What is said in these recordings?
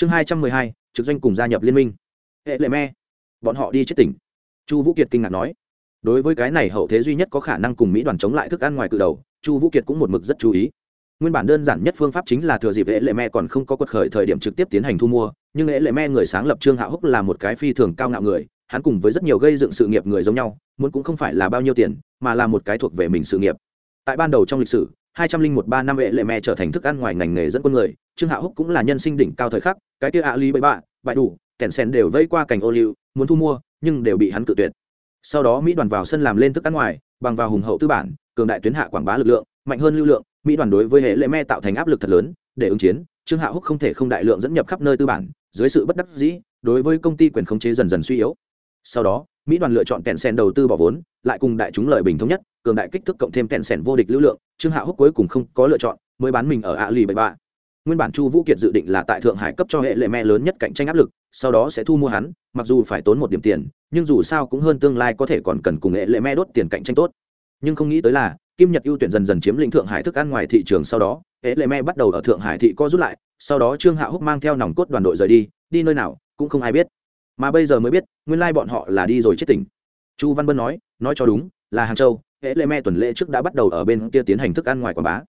chương hai trăm mười hai, trực doanh cùng gia nhập liên minh. Hệ lệ me. Bọn họ đi chết tỉnh. Chu vũ kiệt kinh ngạc nói. Đối với cái này hậu thế duy nhất có khả năng cùng mỹ đoàn chống lại thức ăn ngoài cự đầu, chu vũ kiệt cũng một mực rất chú ý. Nguyên bản đơn giản nhất phương pháp chính là thừa dịp hệ lệ me còn không có quật khởi thời điểm trực tiếp tiến hành thu mua, nhưng hệ lệ me người sáng lập trương hạ húc là một cái phi thường cao ngạo người, hắn cùng với rất nhiều gây dựng sự nghiệp người giống nhau, muốn cũng không phải là bao nhiêu tiền, mà là một cái thuộc về mình sự nghiệp. Tại ban đầu trong lịch sử hai trăm linh một ba năm hệ lệ mẹ trở thành thức ăn ngoài ngành nghề dẫn quân người, trương hạ húc cũng là nhân sinh đỉnh cao thời khắc, cái kia ạ lý bậy bạ, bại đủ, kèn sen đều vây qua cảnh ô liu, muốn thu mua, nhưng đều bị hắn cự tuyệt. Sau đó mỹ đoàn vào sân làm lên thức ăn ngoài, bằng vào hùng hậu tư bản, cường đại tuyến hạ quảng bá lực lượng, mạnh hơn lưu lượng, mỹ đoàn đối với hệ lệ me tạo thành áp lực thật lớn, để ứng chiến, trương hạ húc không thể không đại lượng dẫn nhập khắp nơi tư bản, dưới sự bất đắc dĩ, đối với công ty quyền khống chế dần dần suy yếu. Sau đó, mỹ đoàn lựa chọn kẹn sen đầu tư bỏ vốn, lại cùng đại chúng lợi bình thống nhất cường đại kích thước cộng thêm kẹn sẻn vô địch lưu lượng, trương hạ húc cuối cùng không có lựa chọn, mới bán mình ở ạ lì bảy ba nguyên bản chu vũ kiệt dự định là tại thượng hải cấp cho hệ lệ me lớn nhất cạnh tranh áp lực, sau đó sẽ thu mua hắn, mặc dù phải tốn một điểm tiền, nhưng dù sao cũng hơn tương lai có thể còn cần cùng hệ lệ me đốt tiền cạnh tranh tốt. Nhưng không nghĩ tới là, kim nhật ưu tuyển dần dần chiếm lĩnh thượng hải thức ăn ngoài thị trường sau đó, hệ lệ me bắt đầu ở thượng hải thị co rút lại, sau đó trương hạ húc mang theo nòng cốt đoàn đội rời đi đi nơi nào cũng không ai biết. Mà bây giờ mới biết, nguyên lai bọn họ là đi rồi chết tỉnh. Chu văn bân nói nói cho đúng, là hàng châu hệ lệ me tuần lễ trước đã bắt đầu ở bên kia tiến hành thức ăn ngoài quảng bá.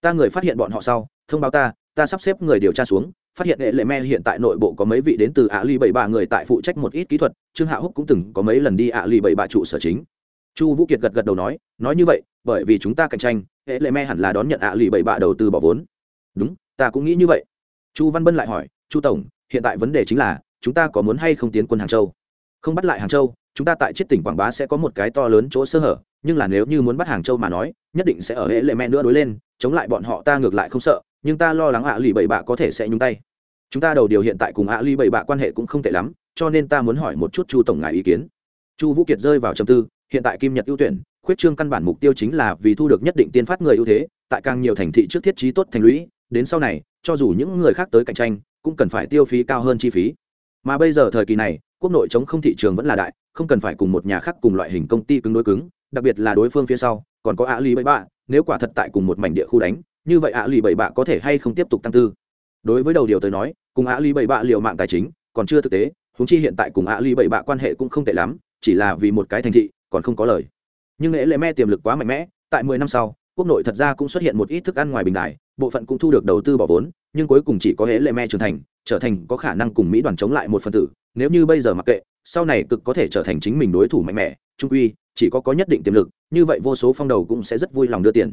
Ta người phát hiện bọn họ sau, thông báo ta ta sắp xếp người điều tra xuống, phát hiện hệ lệ me hiện tại nội bộ có mấy vị đến từ ạ ly bảy ba người tại phụ trách một ít kỹ thuật, trương hạ húc cũng từng có mấy lần đi ạ ly bảy ba trụ sở chính. Chu vũ kiệt gật gật đầu nói nói như vậy, bởi vì chúng ta cạnh tranh hệ lệ me hẳn là đón nhận ạ ly bảy ba đầu tư bỏ vốn. Đúng, ta cũng nghĩ như vậy. Chu văn bân lại hỏi, chu tổng, hiện tại vấn đề chính là, chúng ta có muốn hay không tiến quân hàng châu? Không bắt lại hàng châu chúng ta tại chiết tỉnh quảng bá sẽ có một cái to lớn chỗ sơ hở, nhưng là nếu như muốn bắt hàng châu mà nói, nhất định sẽ ở hệ lệ mẹ nữa đối lên, chống lại bọn họ ta ngược lại không sợ, nhưng ta lo lắng ạ lì bảy bạ có thể sẽ nhúng tay. Chúng ta đầu điều hiện tại cùng ạ lì bảy bạ quan hệ cũng không tệ lắm, cho nên ta muốn hỏi một chút chu tổng ngài ý kiến. Chu vũ kiệt rơi vào trầm tư, hiện tại kim nhật ưu tuyển, khuyết trương căn bản mục tiêu chính là vì thu được nhất định tiên phát người ưu thế, tại càng nhiều thành thị trước thiết trí tốt thành lũy, đến sau này, cho dù những người khác tới cạnh tranh, cũng cần phải tiêu phí cao hơn chi phí. Mà bây giờ thời kỳ này, quốc nội chống không thị trường vẫn là đại không cần phải cùng một nhà khác cùng loại hình công ty cứng đối cứng, đặc biệt là đối phương phía sau, còn có ạ lì bảy bạ nếu quả thật tại cùng một mảnh địa khu đánh, như vậy ạ lì bảy bạ có thể hay không tiếp tục tăng tư? Đối với đầu điều tới nói, cùng ạ lì bảy bạ liều mạng tài chính, còn chưa thực tế húng chi hiện tại cùng ạ lì bảy bạ quan hệ cũng không tệ lắm, chỉ là vì một cái thành thị, còn không có lời. Nhưng lễ lệ me tiềm lực quá mạnh mẽ, tại mười năm sau, quốc nội thật ra cũng xuất hiện một ít thức ăn ngoài bình đại bộ phận cũng thu được đầu tư bỏ vốn, nhưng cuối cùng chỉ có hễ lệ me trưởng thành, trở thành có khả năng cùng mỹ đoàn chống lại một phần tử, nếu như bây giờ mặc kệ sau này cực có thể trở thành chính mình đối thủ mạnh mẽ, trung uy chỉ có có nhất định tiềm lực, như vậy vô số phong đầu cũng sẽ rất vui lòng đưa tiền.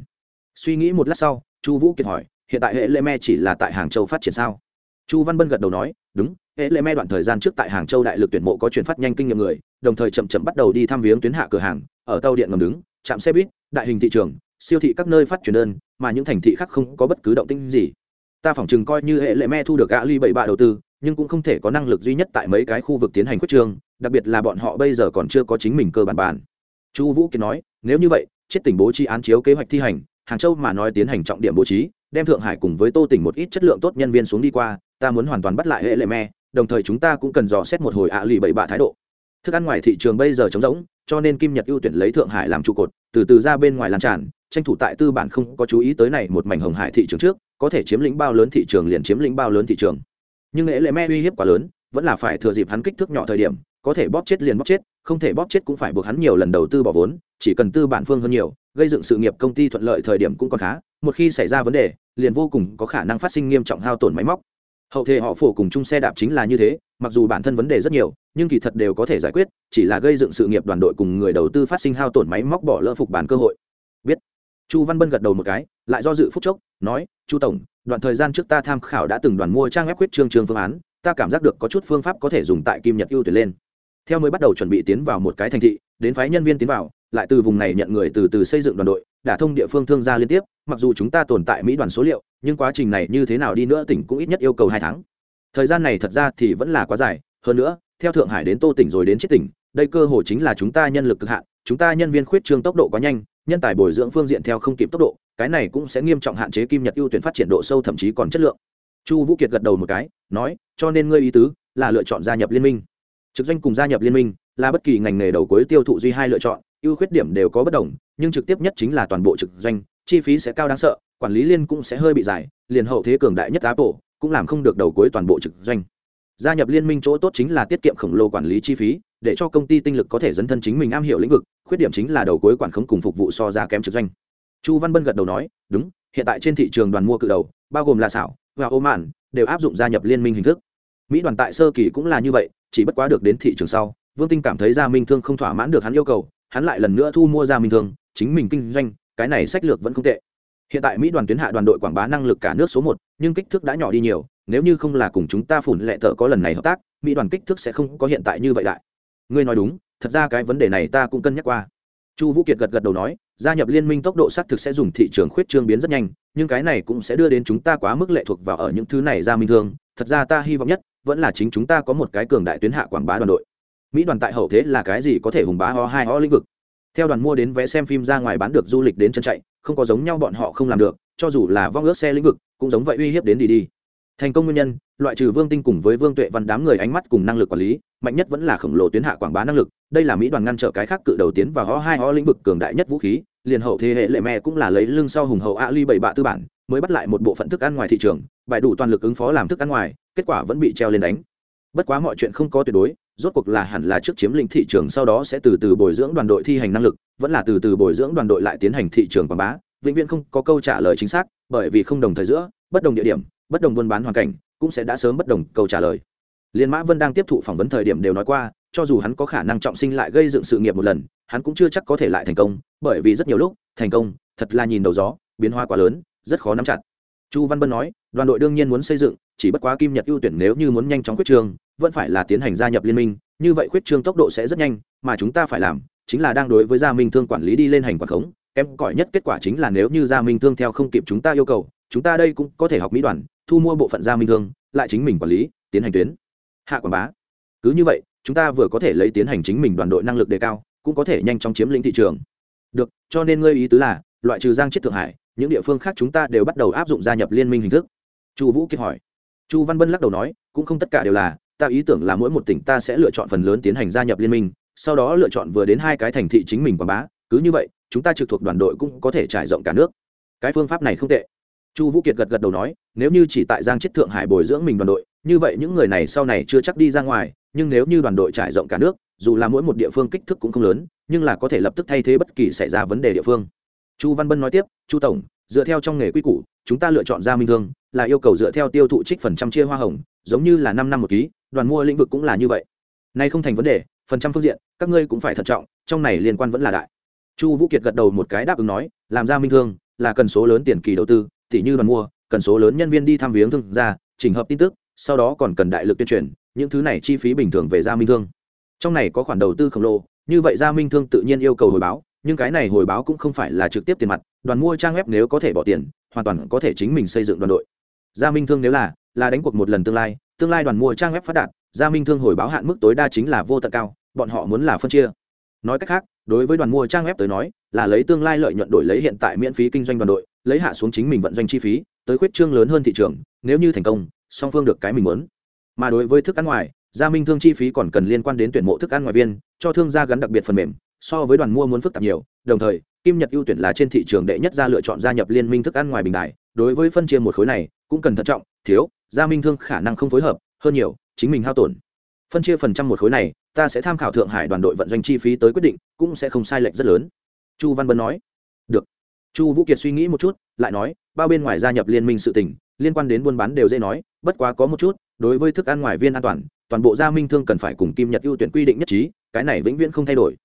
Suy nghĩ một lát sau, chu vũ kiệt hỏi, hiện tại hệ lệ me chỉ là tại hàng châu phát triển sao? Chu văn bân gật đầu nói, đúng, hệ lệ me đoạn thời gian trước tại hàng châu đại lực tuyển mộ có chuyển phát nhanh kinh nghiệm người, đồng thời chậm chậm bắt đầu đi thăm viếng tuyến hạ cửa hàng, ở tàu điện ngầm đứng trạm xe buýt, đại hình thị trường, siêu thị các nơi phát truyền đơn, mà những thành thị khác không có bất cứ động tĩnh gì. Ta phỏng chừng coi như hệ lệ me thu được gã ly bảy bạ đầu tư nhưng cũng không thể có năng lực duy nhất tại mấy cái khu vực tiến hành quyết trường đặc biệt là bọn họ bây giờ còn chưa có chính mình cơ bản bản. Chu vũ kiệt nói, nếu như vậy, chết tỉnh bố trí án chiếu kế hoạch thi hành, hàng châu mà nói tiến hành trọng điểm bố trí, đem thượng hải cùng với tô tỉnh một ít chất lượng tốt nhân viên xuống đi qua, ta muốn hoàn toàn bắt lại hệ lệ me, đồng thời chúng ta cũng cần dò xét một hồi ạ lì bảy bạ thái độ. Thức ăn ngoài thị trường bây giờ trống rỗng, cho nên kim nhật ưu tuyển lấy thượng hải làm trụ cột, từ từ ra bên ngoài lan tràn, tranh thủ tại tư bản không có chú ý tới này một mảnh hồng hải thị trường trước, có thể chiếm lĩnh bao lớn thị trường liền chiếm lĩnh bao lớn thị trường nhưng lễ lệ me uy hiếp quá lớn, vẫn là phải thừa dịp hắn kích thước nhỏ thời điểm, có thể bóp chết liền bóp chết, không thể bóp chết cũng phải buộc hắn nhiều lần đầu tư bỏ vốn, chỉ cần tư bản phương hơn nhiều, gây dựng sự nghiệp công ty thuận lợi thời điểm cũng còn khá, một khi xảy ra vấn đề, liền vô cùng có khả năng phát sinh nghiêm trọng hao tổn máy móc. Hậu thế họ phổ cùng chung xe đạp chính là như thế, mặc dù bản thân vấn đề rất nhiều, nhưng kỳ thật đều có thể giải quyết, chỉ là gây dựng sự nghiệp đoàn đội cùng người đầu tư phát sinh hao tổn máy móc bỏ lỡ phục bản cơ hội. Biết. Chu văn bân gật đầu một cái, lại do dự phúc chốc, nói, chu tổng đoạn thời gian trước ta tham khảo đã từng đoàn mua trang web quyết trương trường phương án, ta cảm giác được có chút phương pháp có thể dùng tại kim nhật ưu tuyển lên. Theo mới bắt đầu chuẩn bị tiến vào một cái thành thị, đến phái nhân viên tiến vào, lại từ vùng này nhận người từ từ xây dựng đoàn đội đả thông địa phương thương gia liên tiếp, mặc dù chúng ta tồn tại mỹ đoàn số liệu, nhưng quá trình này như thế nào đi nữa tỉnh cũng ít nhất yêu cầu hai tháng. Thời gian này thật ra thì vẫn là quá dài, hơn nữa, theo thượng hải đến tô tỉnh rồi đến chết tỉnh, đây cơ hội chính là chúng ta nhân lực cực hạn, chúng ta nhân viên khuyết trương tốc độ quá nhanh, nhân tài bồi dưỡng phương diện theo không kịp tốc độ cái này cũng sẽ nghiêm trọng hạn chế kim nhật ưu tuyển phát triển độ sâu, thậm chí còn chất lượng. Chu vũ kiệt gật đầu một cái, nói, cho nên ngươi ý tứ là lựa chọn gia nhập liên minh. Trực doanh cùng gia nhập liên minh là bất kỳ ngành nghề đầu cuối tiêu thụ duy hai lựa chọn, ưu khuyết điểm đều có bất đồng, nhưng trực tiếp nhất chính là toàn bộ trực doanh, chi phí sẽ cao đáng sợ, quản lý liên cũng sẽ hơi bị dài, liền hậu thế cường đại nhất apple cũng làm không được đầu cuối toàn bộ trực doanh. Gia nhập liên minh chỗ tốt chính là tiết kiệm khổng lồ quản lý chi phí, để cho công ty tinh lực có thể dấn thân chính mình am hiểu lĩnh vực, khuyết điểm chính là đầu cuối quản khống cùng phục vụ so ra kém trực doanh chu văn bân gật đầu nói, đúng, hiện tại trên thị trường đoàn mua cự đầu, bao gồm là xảo và ô mạn, đều áp dụng gia nhập liên minh hình thức. Mỹ đoàn tại sơ kỳ cũng là như vậy, chỉ bất quá được đến thị trường sau, vương tinh cảm thấy gia minh thương không thỏa mãn được hắn yêu cầu, hắn lại lần nữa thu mua gia minh thương, chính mình kinh doanh, cái này sách lược vẫn không tệ. Hiện tại mỹ đoàn tuyến hạ đoàn đội quảng bá năng lực cả nước số một, nhưng kích thước đã nhỏ đi nhiều, nếu như không là cùng chúng ta phủn lệ thợ có lần này hợp tác, mỹ đoàn kích thước sẽ không có hiện tại như vậy đại. Ngươi nói đúng, thật ra cái vấn đề này ta cũng cân nhắc qua. Chu vũ kiệt gật gật đầu nói gia nhập liên minh tốc độ xác thực sẽ dùng thị trường khuyết trương biến rất nhanh, nhưng cái này cũng sẽ đưa đến chúng ta quá mức lệ thuộc vào ở những thứ này ra minh thương. Thật ra ta hy vọng nhất vẫn là chính chúng ta có một cái cường đại tuyến hạ quảng bá đoàn đội. Mỹ đoàn tại hậu thế là cái gì có thể hùng bá ho hai ho lĩnh vực. Theo đoàn mua đến vé xem phim ra ngoài bán được du lịch đến chân chạy, không có giống nhau bọn họ không làm được, cho dù là vong ước xe lĩnh vực, cũng giống vậy uy hiếp đến đi đi. Thành công nguyên nhân, loại trừ vương tinh cùng với vương tuệ văn đám người ánh mắt cùng năng lực quản lý, mạnh nhất vẫn là khổng lồ tuyến hạ quảng bá năng lực. Đây là mỹ đoàn ngăn trở cái khác cự đầu tiến và ho hai ho lĩnh vực cường đại nhất vũ khí liền hậu thế hệ lệ mẹ cũng là lấy lưng sau hùng hậu ali bảy bạ tư bản, mới bắt lại một bộ phận thức ăn ngoài thị trường, bài đủ toàn lực ứng phó làm thức ăn ngoài, kết quả vẫn bị treo lên đánh. Bất quá mọi chuyện không có tuyệt đối, rốt cuộc là hẳn là trước chiếm lĩnh thị trường sau đó sẽ từ từ bồi dưỡng đoàn đội thi hành năng lực, vẫn là từ từ bồi dưỡng đoàn đội lại tiến hành thị trường quảng bá, vĩnh viễn không có câu trả lời chính xác, bởi vì không đồng thời giữa, bất đồng địa điểm, bất đồng buôn bán hoàn cảnh, cũng sẽ đã sớm bất đồng câu trả lời. Liên mã vân đang tiếp thụ phỏng vấn thời điểm đều nói qua cho dù hắn có khả năng trọng sinh lại gây dựng sự nghiệp một lần hắn cũng chưa chắc có thể lại thành công bởi vì rất nhiều lúc thành công thật là nhìn đầu gió biến hóa quá lớn rất khó nắm chặt. Chu văn bân nói đoàn đội đương nhiên muốn xây dựng chỉ bất quá kim nhật ưu tuyển nếu như muốn nhanh chóng quyết trường, vẫn phải là tiến hành gia nhập liên minh như vậy quyết trương tốc độ sẽ rất nhanh mà chúng ta phải làm chính là đang đối với gia minh thương quản lý đi lên hành quản khống kém cỏi nhất kết quả chính là nếu như gia minh thương theo không kịp chúng ta yêu cầu chúng ta đây cũng có thể học mỹ đoàn thu mua bộ phận gia minh thương lại chính mình quản lý tiến hành tuyến. Hạ quảng bá. Cứ như vậy chúng ta vừa có thể lấy tiến hành chính mình đoàn đội năng lực đề cao, cũng có thể nhanh chóng chiếm lĩnh thị trường. Được, cho nên ngươi ý tứ là, loại trừ giang chết thượng hải, những địa phương khác chúng ta đều bắt đầu áp dụng gia nhập liên minh hình thức. Chu vũ kiệt hỏi. Chu văn bân lắc đầu nói, cũng không tất cả đều là, ta ý tưởng là mỗi một tỉnh ta sẽ lựa chọn phần lớn tiến hành gia nhập liên minh, sau đó lựa chọn vừa đến hai cái thành thị chính mình quảng bá, cứ như vậy, chúng ta trực thuộc đoàn đội cũng có thể trải rộng cả nước. Cái phương pháp này không tệ. Chu vũ kiệt gật gật đầu nói, nếu như chỉ tại giang chết thượng hải bồi dưỡng mình đoàn đội, như vậy những người này sau này chưa chắc đi ra ngoài nhưng nếu như đoàn đội trải rộng cả nước, dù là mỗi một địa phương kích thước cũng không lớn, nhưng là có thể lập tức thay thế bất kỳ xảy ra vấn đề địa phương. Chu văn bân nói tiếp, chu tổng, dựa theo trong nghề quy củ, chúng ta lựa chọn ra minh thương, là yêu cầu dựa theo tiêu thụ trích phần trăm chia hoa hồng, giống như là năm năm một ký, đoàn mua lĩnh vực cũng là như vậy. Nay không thành vấn đề, phần trăm phương diện, các ngươi cũng phải thận trọng, trong này liên quan vẫn là đại. Chu vũ kiệt gật đầu một cái đáp ứng nói, làm ra minh thương, là cần số lớn tiền kỳ đầu tư, tỉ như đoàn mua, cần số lớn nhân viên đi thăm viếng thương gia, chỉnh hợp tin tức, sau đó còn cần đại lực tuyên truyền những thứ này chi phí bình thường về gia minh thương. Trong này có khoản đầu tư khổng lồ, như vậy gia minh thương tự nhiên yêu cầu hồi báo, nhưng cái này hồi báo cũng không phải là trực tiếp tiền mặt, đoàn mua trang web nếu có thể bỏ tiền, hoàn toàn có thể chính mình xây dựng đoàn đội. Gia minh thương nếu là là đánh cuộc một lần tương lai tương lai đoàn mua trang web phát đạt, gia minh thương hồi báo hạn mức tối đa chính là vô tận cao, bọn họ muốn là phân chia. Nói cách khác, đối với đoàn mua trang web tới nói, là lấy tương lai lợi nhuận đổi lấy hiện tại miễn phí kinh doanh đoàn đội, lấy hạ xuống chính mình vận doanh chi phí, tới khuyết trương lớn hơn thị trường, nếu như thành công, song phương được cái mình muốn mà đối với thức ăn ngoài, gia minh thương chi phí còn cần liên quan đến tuyển mộ thức ăn ngoài viên, cho thương gia gắn đặc biệt phần mềm, so với đoàn mua muốn phức tạp nhiều. Đồng thời, kim nhật ưu tuyển là trên thị trường đệ nhất gia lựa chọn gia nhập liên minh thức ăn ngoài bình đại. Đối với phân chia một khối này, cũng cần thận trọng, thiếu, gia minh thương khả năng không phối hợp, hơn nhiều, chính mình hao tổn. Phân chia phần trăm một khối này, ta sẽ tham khảo thượng hải đoàn đội vận doanh chi phí tới quyết định, cũng sẽ không sai lệch rất lớn. Chu văn bân nói. Được. Chu vũ kiệt suy nghĩ một chút, lại nói, bao bên ngoài gia nhập liên minh sự tình, liên quan đến buôn bán đều dễ nói, bất quá có một chút đối với thức ăn ngoài viên an toàn toàn bộ gia minh thương cần phải cùng kim nhật ưu tuyển quy định nhất trí, cái này vĩnh viễn không thay đổi.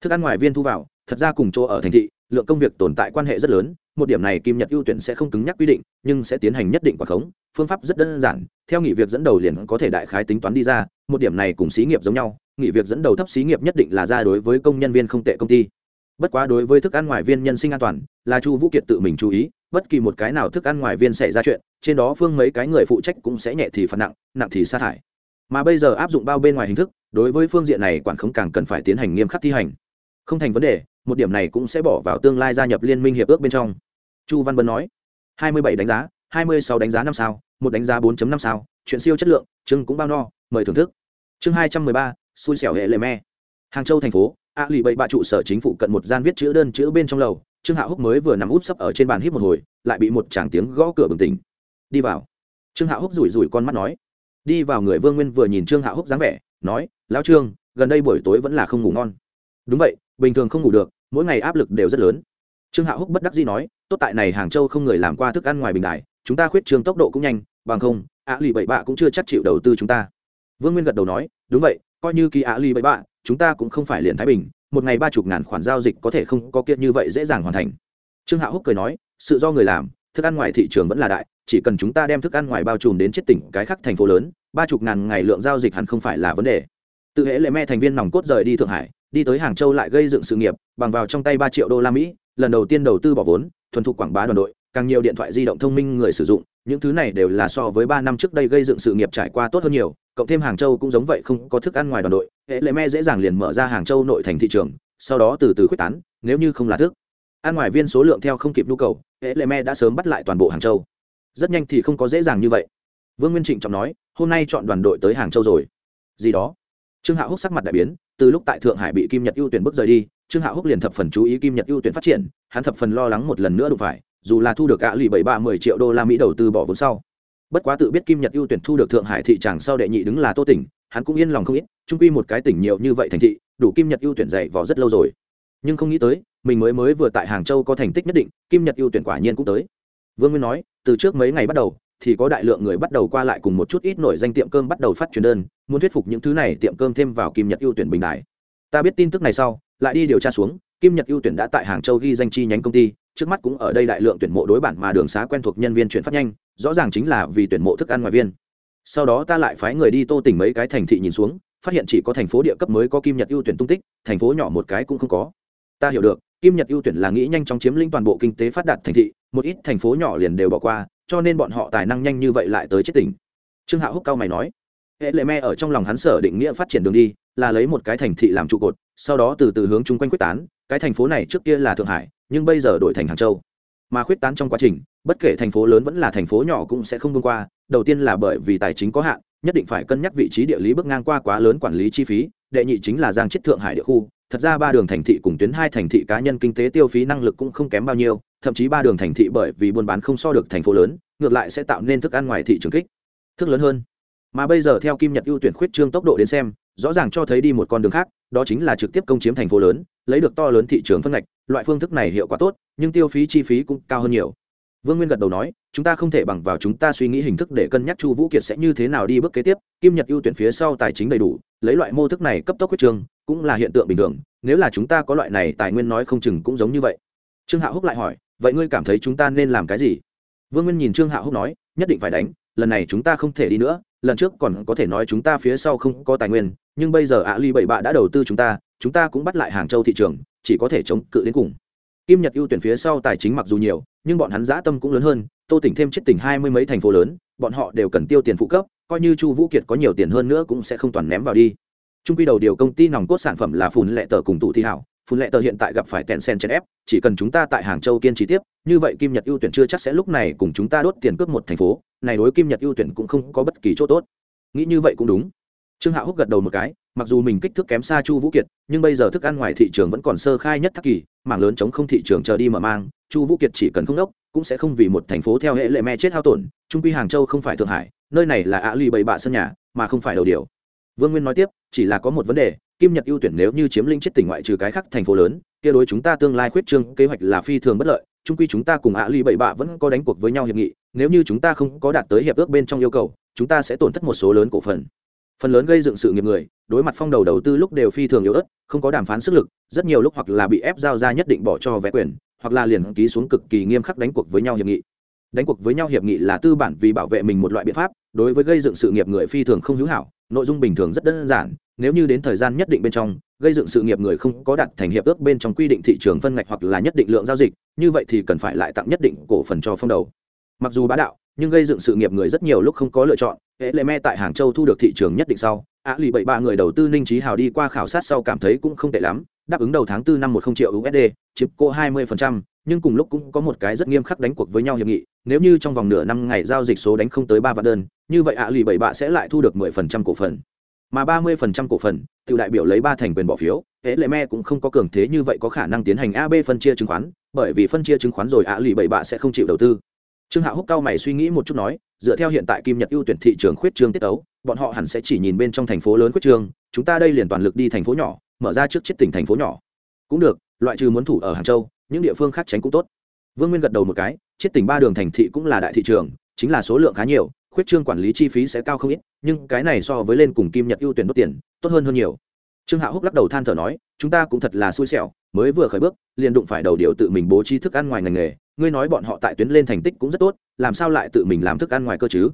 Thức ăn ngoài viên thu vào, thật ra cùng chỗ ở thành thị, lượng công việc tồn tại quan hệ rất lớn, một điểm này kim nhật ưu tuyển sẽ không cứng nhắc quy định, nhưng sẽ tiến hành nhất định quả khống, phương pháp rất đơn giản, theo nghị việc dẫn đầu liền có thể đại khái tính toán đi ra, một điểm này cùng xí nghiệp giống nhau nghị việc dẫn đầu thấp xí nghiệp nhất định là ra đối với công nhân viên không tệ công ty. Bất quá đối với thức ăn ngoài viên nhân sinh an toàn, là chu vũ kiệt tự mình chú ý bất kỳ một cái nào thức ăn ngoài viên xảy ra chuyện, trên đó phương mấy cái người phụ trách cũng sẽ nhẹ thì phạt nặng nặng thì sa thải. Mà bây giờ áp dụng bao bên ngoài hình thức, đối với phương diện này quản khống càng cần phải tiến hành nghiêm khắc thi hành. Không thành vấn đề, một điểm này cũng sẽ bỏ vào tương lai gia nhập liên minh hiệp ước bên trong. Chu văn bân nói, hai mươi bảy đánh giá, hai mươi sáu đánh giá năm sao, một đánh giá 4 năm sao, chuyện siêu chất lượng chưng cũng bao no, mời thưởng thức. Chương hai trăm mười ba, xui xẻo hệ lệ me. Hàng châu thành phố, a lì bậy bạ trụ sở chính phủ cận một gian viết chữ đơn chữ bên trong lầu trương hạ húc mới vừa nằm úp sấp ở trên bàn hít một hồi, lại bị một chàng tiếng gõ cửa bừng tỉnh. Đi vào. Trương Hạ húc rủi rủi con mắt nói. Đi vào người vương nguyên vừa nhìn trương Hạ húc dáng vẻ, nói, lão trương, gần đây buổi tối vẫn là không ngủ ngon. Đúng vậy, bình thường không ngủ được, mỗi ngày áp lực đều rất lớn. Trương Hạ húc bất đắc dĩ nói, tốt tại này hàng châu không người làm qua thức ăn ngoài bình đại, chúng ta khuyết trương tốc độ cũng nhanh, bằng không, ạ lì bảy bạ cũng chưa chắc chịu đầu tư chúng ta. Vương nguyên gật đầu nói, đúng vậy, coi như kỳ ạ lì bảy bạ, chúng ta cũng không phải liền thái bình một ngày ba chục ngàn khoản giao dịch có thể không có kiệt như vậy dễ dàng hoàn thành. Trương hạo húc cười nói, sự do người làm, thức ăn ngoài thị trường vẫn là đại, chỉ cần chúng ta đem thức ăn ngoài bao trùm đến chết tỉnh cái khác thành phố lớn, ba chục ngàn ngày lượng giao dịch hẳn không phải là vấn đề. Tự hễ lệ me thành viên nòng cốt rời đi thượng hải, đi tới hàng châu lại gây dựng sự nghiệp, bằng vào trong tay ba triệu đô la mỹ, lần đầu tiên đầu tư bỏ vốn, thuần thục quảng bá đoàn đội càng nhiều điện thoại di động thông minh người sử dụng, những thứ này đều là so với ba năm trước đây gây dựng sự nghiệp trải qua tốt hơn nhiều, cộng thêm hàng châu cũng giống vậy không có thức ăn ngoài đoàn đội, hệ lệ me dễ dàng liền mở ra hàng châu nội thành thị trường, sau đó từ từ quyết tán, nếu như không là thức. Ăn ngoài viên số lượng theo không kịp nhu cầu, hệ lệ me đã sớm bắt lại toàn bộ hàng châu. Rất nhanh thì không có dễ dàng như vậy. Vương nguyên trịnh trọng nói, hôm nay chọn đoàn đội tới hàng châu rồi. Gì đó? Trương hạ húc sắc mặt đại biến, từ lúc tại thượng hải bị kim nhật ưu tuyển bước rời đi, trương hạ húc liền thập phần chú ý kim nhật ưu tuyển phát triển, hắn thập phần lo lắng một lần nữa đụng phải dù là thu được cả lì bảy ba mười triệu đô la mỹ đầu tư bỏ vốn sau. Bất quá tự biết kim nhật ưu tuyển thu được thượng hải thị tràng sau đệ nhị đứng là tô tỉnh, hắn cũng yên lòng không ít trung quy một cái tỉnh nhiều như vậy thành thị, đủ kim nhật ưu tuyển dạy vào rất lâu rồi. Nhưng không nghĩ tới, mình mới mới vừa tại hàng châu có thành tích nhất định, kim nhật ưu tuyển quả nhiên cũng tới. Vương nguyên nói, từ trước mấy ngày bắt đầu, thì có đại lượng người bắt đầu qua lại cùng một chút ít nổi danh tiệm cơm bắt đầu phát truyền đơn, muốn thuyết phục những thứ này tiệm cơm thêm vào kim nhật ưu tuyển bình đại. Ta biết tin tức này sau, lại đi điều tra xuống, kim nhật ưu tuyển đã tại hàng châu ghi danh chi nhánh công ty trước mắt cũng ở đây đại lượng tuyển mộ đối bản mà đường xá quen thuộc nhân viên chuyển phát nhanh, rõ ràng chính là vì tuyển mộ thức ăn ngoài viên. Sau đó ta lại phái người đi tô tỉnh mấy cái thành thị nhìn xuống, phát hiện chỉ có thành phố địa cấp mới có kim nhật ưu tuyển tung tích, thành phố nhỏ một cái cũng không có. Ta hiểu được, kim nhật ưu tuyển là nghĩ nhanh chóng chiếm lĩnh toàn bộ kinh tế phát đạt thành thị, một ít thành phố nhỏ liền đều bỏ qua, cho nên bọn họ tài năng nhanh như vậy lại tới chết tỉnh. Trương hạo húc cao mày nói, hệ lệ me ở trong lòng hắn sở định nghĩa phát triển đường đi, là lấy một cái thành thị làm trụ cột, sau đó từ từ hướng chung quanh quyết tán, cái thành phố này trước kia là thượng hải nhưng bây giờ đổi thành hàng châu. Mà khuyết tán trong quá trình, bất kể thành phố lớn vẫn là thành phố nhỏ cũng sẽ không buông qua, đầu tiên là bởi vì tài chính có hạn, nhất định phải cân nhắc vị trí địa lý bước ngang qua quá lớn quản lý chi phí, đệ nhị chính là giang chết thượng hải địa khu. Thật ra ba đường thành thị cùng tuyến hai thành thị cá nhân kinh tế tiêu phí năng lực cũng không kém bao nhiêu, thậm chí ba đường thành thị bởi vì buôn bán không so được thành phố lớn, ngược lại sẽ tạo nên thức ăn ngoài thị trường kích, thức lớn hơn. Mà bây giờ theo kim nhật ưu tuyển khuyết trương tốc độ đến xem rõ ràng cho thấy đi một con đường khác, đó chính là trực tiếp công chiếm thành phố lớn, lấy được to lớn thị trường phân ngạch, loại phương thức này hiệu quả tốt, nhưng tiêu phí chi phí cũng cao hơn nhiều. Vương nguyên gật đầu nói, chúng ta không thể bằng vào chúng ta suy nghĩ hình thức để cân nhắc chu vũ kiệt sẽ như thế nào đi bước kế tiếp, kim nhật ưu tuyển phía sau tài chính đầy đủ, lấy loại mô thức này cấp tốc quyết trường, cũng là hiện tượng bình thường, nếu là chúng ta có loại này tài nguyên nói không chừng cũng giống như vậy. Trương Hạ húc lại hỏi, vậy ngươi cảm thấy chúng ta nên làm cái gì? Vương nguyên nhìn trương Hạ húc nói, nhất định phải đánh, lần này chúng ta không thể đi nữa, lần trước còn có thể nói chúng ta phía sau không có tài nguyên nhưng bây giờ ạ ly bảy bạ đã đầu tư chúng ta chúng ta cũng bắt lại hàng châu thị trường, chỉ có thể chống cự đến cùng. Kim nhật ưu tuyển phía sau tài chính mặc dù nhiều, nhưng bọn hắn dã tâm cũng lớn hơn, tô tỉnh thêm chết tỉnh hai mươi mấy thành phố lớn, bọn họ đều cần tiêu tiền phụ cấp, coi như chu vũ kiệt có nhiều tiền hơn nữa cũng sẽ không toàn ném vào đi. Trung quy đầu điều công ty nòng cốt sản phẩm là phùn lệ tờ cùng tụ thi hảo phùn lệ tờ hiện tại gặp phải tèn sen chen ép, chỉ cần chúng ta tại hàng châu kiên trì tiếp, như vậy kim nhật ưu tuyển chưa chắc sẽ lúc này cùng chúng ta đốt tiền cướp một thành phố, này đối kim nhật ưu tuyển cũng không có bất kỳ chỗ tốt. Nghĩ như vậy cũng đúng trương Hạ húc gật đầu một cái, mặc dù mình kích thước kém xa chu vũ kiệt, nhưng bây giờ thức ăn ngoài thị trường vẫn còn sơ khai nhất thắc kỳ, mảng lớn chống không thị trường chờ đi mở mang, chu vũ kiệt chỉ cần không đốc, cũng sẽ không vì một thành phố theo hệ lệ me chết hao tổn, trung quy hàng châu không phải thượng hải, nơi này là ạ lì bầy bạ sân nhà, mà không phải đầu điều. Vương nguyên nói tiếp, chỉ là có một vấn đề, kim nhật ưu tuyển nếu như chiếm linh chết tỉnh ngoại trừ cái khác thành phố lớn, kia đối chúng ta tương lai khuyết trương, kế hoạch là phi thường bất lợi, trung quy chúng ta cùng ạ lì bậy bạ vẫn có đánh cuộc với nhau hiệp nghị, nếu như chúng ta không có đạt tới hiệp ước bên trong yêu cầu, chúng ta sẽ tổn thất một số lớn cổ phần phần lớn gây dựng sự nghiệp người, đối mặt phong đầu đầu tư lúc đều phi thường yếu ớt, không có đàm phán sức lực, rất nhiều lúc hoặc là bị ép giao ra nhất định bỏ cho vé quyền, hoặc là liền ký xuống cực kỳ nghiêm khắc đánh cuộc với nhau hiệp nghị. Đánh cuộc với nhau hiệp nghị là tư bản vì bảo vệ mình một loại biện pháp, đối với gây dựng sự nghiệp người phi thường không hữu hảo, nội dung bình thường rất đơn giản, nếu như đến thời gian nhất định bên trong, gây dựng sự nghiệp người không có đặt thành hiệp ước bên trong quy định thị trường phân ngạch hoặc là nhất định lượng giao dịch, như vậy thì cần phải lại tặng nhất định cổ phần cho phong đầu. Mặc dù bá đạo, nhưng gây dựng sự nghiệp người rất nhiều lúc không có lựa chọn hệ lệ me tại hàng châu thu được thị trường nhất định sau á lì bảy ba người đầu tư ninh trí hào đi qua khảo sát sau cảm thấy cũng không tệ lắm, đáp ứng đầu tháng tư năm một không triệu usd chiếm cô hai mươi nhưng cùng lúc cũng có một cái rất nghiêm khắc đánh cuộc với nhau hiệp nghị, nếu như trong vòng nửa năm ngày giao dịch số đánh không tới ba vạn đơn, như vậy ạ lì bảy bạ sẽ lại thu được mười phần trăm cổ phần. Mà ba mươi phần trăm cổ phần tự đại biểu lấy ba thành quyền bỏ phiếu Hệ lệ me cũng không có cường thế như vậy có khả năng tiến hành ab phân chia chứng khoán, bởi vì phân chia chứng khoán rồi ạ lì bảy bạ sẽ không chịu đầu tư. Trương hạ húc cao mày suy nghĩ một chút nói dựa theo hiện tại kim nhật ưu tuyển thị trường khuyết trương tiết tấu, bọn họ hẳn sẽ chỉ nhìn bên trong thành phố lớn khuyết trương, chúng ta đây liền toàn lực đi thành phố nhỏ, mở ra trước chết tỉnh thành phố nhỏ. Cũng được, loại trừ muốn thủ ở hàng châu, những địa phương khác tránh cũng tốt. Vương nguyên gật đầu một cái chết tỉnh ba đường thành thị cũng là đại thị trường, chính là số lượng khá nhiều, khuyết trương quản lý chi phí sẽ cao không ít, nhưng cái này so với lên cùng kim nhật ưu tuyển đốt tiền, tốt hơn hơn nhiều. Trương hạ húc lắc đầu than thở nói, chúng ta cũng thật là xui xẻo, mới vừa khởi bước, liền đụng phải đầu điều tự mình bố trí thức ăn ngoài ngành nghề ngươi nói bọn họ tại tuyến lên thành tích cũng rất tốt, làm sao lại tự mình làm thức ăn ngoài cơ chứ?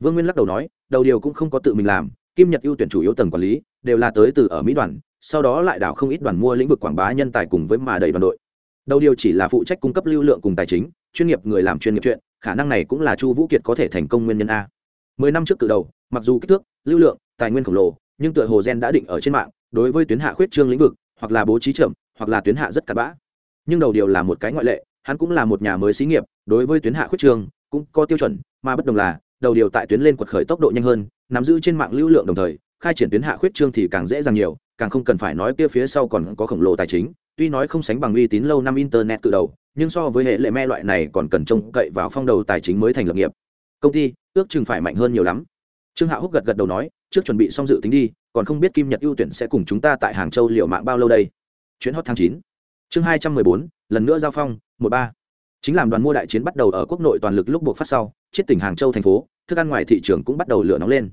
Vương nguyên lắc đầu nói, đầu điều cũng không có tự mình làm, kim nhật ưu tuyển chủ yếu tầng quản lý, đều là tới từ ở mỹ đoàn, sau đó lại đảo không ít đoàn mua lĩnh vực quảng bá nhân tài cùng với mà đầy đoàn đội. Đầu điều chỉ là phụ trách cung cấp lưu lượng cùng tài chính, chuyên nghiệp người làm chuyên nghiệp chuyện, khả năng này cũng là chu vũ kiệt có thể thành công nguyên nhân a. Mười năm trước cự đầu, mặc dù kích thước, lưu lượng, tài nguyên khổng lồ, nhưng tựa hồ gen đã định ở trên mạng, đối với tuyến hạ khuyết trương lĩnh vực, hoặc là bố trí chậm hoặc là tuyến hạ rất cặn bã. Nhưng đầu điều là một cái ngoại lệ hắn cũng là một nhà mới xí nghiệp, đối với tuyến hạ khuyết trương cũng có tiêu chuẩn, mà bất đồng là, đầu điều tại tuyến lên quật khởi tốc độ nhanh hơn, nắm giữ trên mạng lưu lượng đồng thời, khai triển tuyến hạ khuyết trương thì càng dễ dàng nhiều, càng không cần phải nói kia phía sau còn có khổng lồ tài chính, tuy nói không sánh bằng uy tín lâu năm internet từ đầu, nhưng so với hệ lệ me loại này còn cần trông cậy vào phong đầu tài chính mới thành lập nghiệp. Công ty ước chừng phải mạnh hơn nhiều lắm. Trương hạ húc gật gật đầu nói, trước chuẩn bị xong dự tính đi, còn không biết kim nhật ưu tuyển sẽ cùng chúng ta tại hàng châu liệu mạng bao lâu đây. Chuyến hot tháng chín. Chương hai trăm mười bốn, lần nữa giao phong một ba. Chính làm đoàn mua đại chiến bắt đầu ở quốc nội toàn lực lúc buộc phát sau chết tỉnh hàng châu thành phố thức ăn ngoài thị trường cũng bắt đầu lửa nóng lên.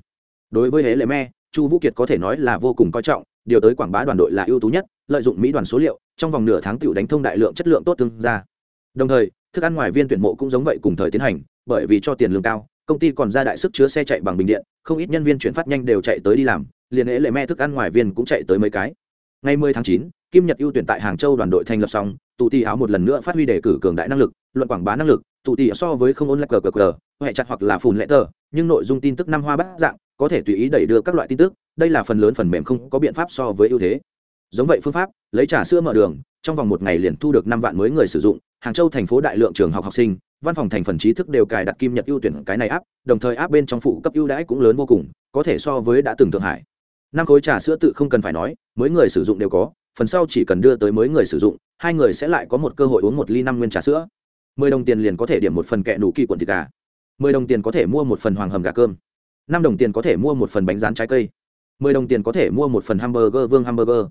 Đối với hế lệ me chu vũ kiệt có thể nói là vô cùng coi trọng điều tới quảng bá đoàn đội là ưu tú nhất lợi dụng mỹ đoàn số liệu trong vòng nửa tháng tự đánh thông đại lượng chất lượng tốt tương ra. Đồng thời thức ăn ngoài viên tuyển mộ cũng giống vậy cùng thời tiến hành bởi vì cho tiền lương cao công ty còn ra đại sức chứa xe chạy bằng bình điện không ít nhân viên chuyển phát nhanh đều chạy tới đi làm liền hễ lệ me thức ăn ngoài viên cũng chạy tới mấy cái. Ngày 10 tháng 9, kim nhật ưu tuyển tại hàng châu đoàn đội thành lập xong, tụ tỷ áo một lần nữa phát huy đề cử cường đại năng lực, luận quảng bá năng lực, tụ tỷ so với không ôn lại cờ cờ cờ hệ chặt hoặc là phùn lệ tờ, nhưng nội dung tin tức năm hoa bát dạng, có thể tùy ý đẩy đưa các loại tin tức, đây là phần lớn phần mềm không có biện pháp so với ưu thế. Giống vậy phương pháp, lấy trà sữa mở đường, trong vòng một ngày liền thu được năm vạn mới người sử dụng, hàng châu thành phố đại lượng trường học học sinh, văn phòng thành phần trí thức đều cài đặt kim nhật ưu tuyển cái này áp đồng thời áp bên trong phụ cấp ưu đãi cũng lớn vô cùng, có thể so với đã từng thượng hải. Năm khối trà sữa tự không cần phải nói, mới người sử dụng đều có phần sau chỉ cần đưa tới mới người sử dụng, hai người sẽ lại có một cơ hội uống một ly năm nguyên trà sữa. Mười đồng tiền liền có thể điểm một phần kẹ nụ kỳ quần thịt gà. Mười đồng tiền có thể mua một phần hoàng hầm gà cơm. Năm đồng tiền có thể mua một phần bánh rán trái cây. Mười đồng tiền có thể mua một phần hamburger, vương hamburger.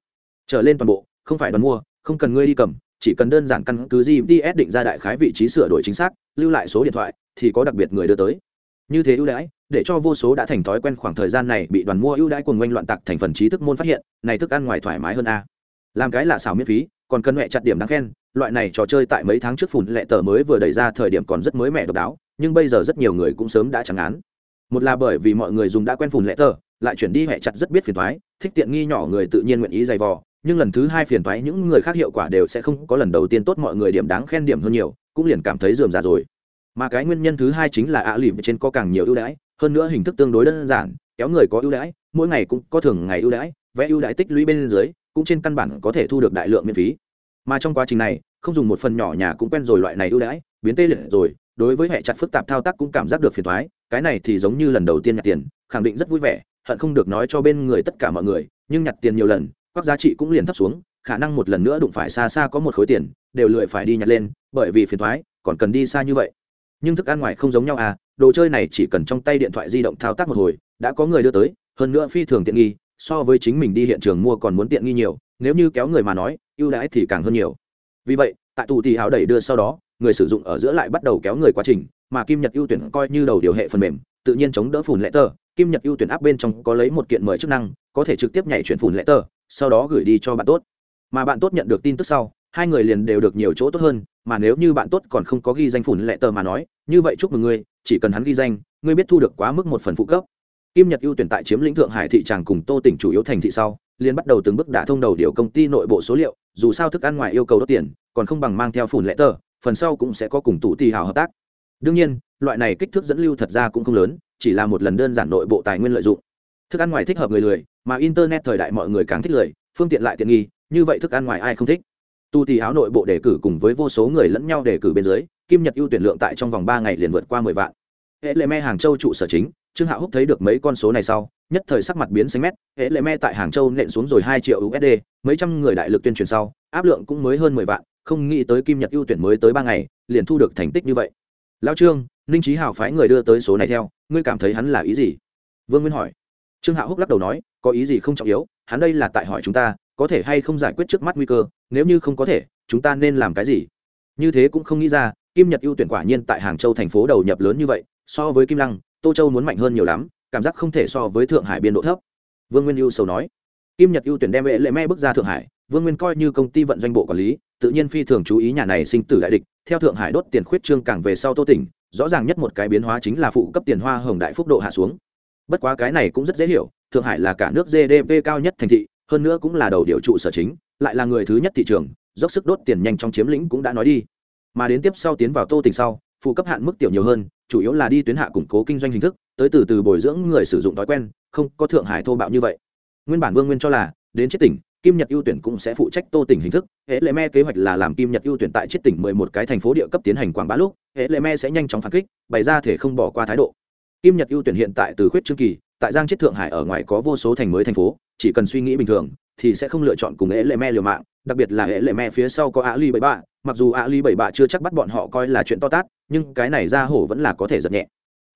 Trở lên toàn bộ, không phải đoàn mua, không cần ngươi đi cầm, chỉ cần đơn giản căn cứ gps định ra đại khái vị trí sửa đổi chính xác, lưu lại số điện thoại, thì có đặc biệt người đưa tới. Như thế ưu đãi, để cho vô số đã thành thói quen khoảng thời gian này bị đoàn mua ưu đãi cùng ngoanh loạn tặc thành phần trí thức môn phát hiện, này thức ăn ngoài thoải mái hơn a làm cái lạ xảo miễn phí, còn cần mẹ chặt điểm đáng khen, loại này trò chơi tại mấy tháng trước phùn lệ tờ mới vừa đẩy ra thời điểm còn rất mới mẻ độc đáo, nhưng bây giờ rất nhiều người cũng sớm đã chẳng án. Một là bởi vì mọi người dùng đã quen phùn lệ tờ, lại chuyển đi mẹ chặt rất biết phiền thoái thích tiện nghi nhỏ người tự nhiên nguyện ý dày vò, nhưng lần thứ hai phiền thoái những người khác hiệu quả đều sẽ không có lần đầu tiên tốt mọi người điểm đáng khen điểm hơn nhiều, cũng liền cảm thấy dườm già rồi. Mà cái nguyên nhân thứ hai chính là ạ lìm trên có càng nhiều ưu đãi, hơn nữa hình thức tương đối đơn giản, kéo người có ưu đãi, mỗi ngày cũng có thường ngày ưu đãi, vẽ ưu đãi tích lũy bên dưới cũng trên căn bản có thể thu được đại lượng miễn phí. Mà trong quá trình này, không dùng một phần nhỏ nhà cũng quen rồi loại này ưu đãi, biến tê liệt rồi, đối với hệ chặt phức tạp thao tác cũng cảm giác được phiền thoái cái này thì giống như lần đầu tiên nhặt tiền, khẳng định rất vui vẻ, hận không được nói cho bên người tất cả mọi người, nhưng nhặt tiền nhiều lần các giá trị cũng liền thấp xuống, khả năng một lần nữa đụng phải xa xa có một khối tiền, đều lười phải đi nhặt lên, bởi vì phiền thoái còn cần đi xa như vậy. Nhưng thức ăn ngoài không giống nhau à đồ chơi này chỉ cần trong tay điện thoại di động thao tác một hồi, đã có người đưa tới, hơn nữa phi thường tiện nghi so với chính mình đi hiện trường mua còn muốn tiện nghi nhiều, nếu như kéo người mà nói, ưu đãi thì càng hơn nhiều. Vì vậy, tại tù thì hào đẩy đưa sau đó, người sử dụng ở giữa lại bắt đầu kéo người quá trình, mà kim nhật ưu tuyển coi như đầu điều hệ phần mềm, tự nhiên chống đỡ phùn lệ tờ. Kim nhật ưu tuyển áp bên trong có lấy một kiện mời chức năng, có thể trực tiếp nhảy chuyển phùn lệ tờ, sau đó gửi đi cho bạn tốt. Mà bạn tốt nhận được tin tức sau, hai người liền đều được nhiều chỗ tốt hơn, mà nếu như bạn tốt còn không có ghi danh phùn lệ tờ mà nói, như vậy chúc mừng ngươi, chỉ cần hắn ghi danh, ngươi biết thu được quá mức một phần phụ cấp kim nhật ưu tuyển tại chiếm lĩnh thượng hải thị tràng cùng tô tỉnh chủ yếu thành thị sau, liền bắt đầu từng bước đả thông đầu điều công ty nội bộ số liệu, dù sao thức ăn ngoài yêu cầu đốt tiền, còn không bằng mang theo phùn lệ tờ, phần sau cũng sẽ có cùng tủ tì hào hợp tác. Đương nhiên, loại này kích thước dẫn lưu thật ra cũng không lớn, chỉ là một lần đơn giản nội bộ tài nguyên lợi dụng. Thức ăn ngoài thích hợp người lười, mà internet thời đại mọi người càng thích lười, phương tiện lại tiện nghi, như vậy thức ăn ngoài ai không thích? Tu tì áo nội bộ đề cử cùng với vô số người lẫn nhau đề cử bên dưới, kim nhật ưu tuyển lượng tại trong vòng ba ngày liền vượt qua mười vạn. Hệ lệ me hàng châu trụ sở chính trương hạo húc thấy được mấy con số này sau, nhất thời sắc mặt biến xanh mét hệ lệ me tại hàng châu nện xuống rồi hai triệu usd mấy trăm người đại lực tuyên truyền sau, áp lượng cũng mới hơn mười vạn, không nghĩ tới kim nhật ưu tuyển mới tới ba ngày, liền thu được thành tích như vậy. Lao trương, ninh trí hào phái người đưa tới số này theo, ngươi cảm thấy hắn là ý gì? Vương nguyên hỏi. Trương hạo húc lắc đầu nói, có ý gì không trọng yếu, hắn đây là tại hỏi chúng ta, có thể hay không giải quyết trước mắt nguy cơ, nếu như không có thể, chúng ta nên làm cái gì? Như thế cũng không nghĩ ra, kim nhật ưu tuyển quả nhiên tại hàng châu thành phố đầu nhập lớn như vậy, so với kim lăng tô châu muốn mạnh hơn nhiều lắm, cảm giác không thể so với thượng hải biên độ thấp. Vương nguyên ưu sầu nói. Kim nhật ưu tuyển đem vệ lệ me bước ra thượng hải, vương nguyên coi như công ty vận doanh bộ quản lý, tự nhiên phi thường chú ý nhà này sinh tử đại địch, theo thượng hải đốt tiền khuyết trương càng về sau tô tỉnh, rõ ràng nhất một cái biến hóa chính là phụ cấp tiền hoa hồng đại phúc độ hạ xuống. Bất quá cái này cũng rất dễ hiểu, thượng hải là cả nước gdp cao nhất thành thị, hơn nữa cũng là đầu điều trụ sở chính, lại là người thứ nhất thị trường, dốc sức đốt tiền nhanh trong chiếm lĩnh cũng đã nói đi. Mà đến tiếp sau tiến vào tô tỉnh sau, phụ cấp hạn mức tiểu nhiều hơn chủ yếu là đi tuyến hạ củng cố kinh doanh hình thức, tới từ từ bồi dưỡng người sử dụng thói quen, không có thượng hải thô bạo như vậy. Nguyên bản vương nguyên cho là, đến chết tỉnh, kim nhật ưu tuyển cũng sẽ phụ trách tô tỉnh hình thức. Hệ lệ me kế hoạch là làm kim nhật ưu tuyển tại chết tỉnh mười một cái thành phố địa cấp tiến hành quảng bá lúc hệ lệ me sẽ nhanh chóng phản kích, bày ra thể không bỏ qua thái độ. Kim nhật ưu tuyển hiện tại từ khuyết trương kỳ, tại giang chết thượng hải ở ngoài có vô số thành mới thành phố, chỉ cần suy nghĩ bình thường, thì sẽ không lựa chọn cùng hệ lệ me liều mạng, đặc biệt là hệ lệ me phía sau có á ly bảy bạ. Mặc dù á ly bảy bạ chưa chắc bắt bọn họ coi là chuyện to tát nhưng cái này ra hổ vẫn là có thể giật nhẹ.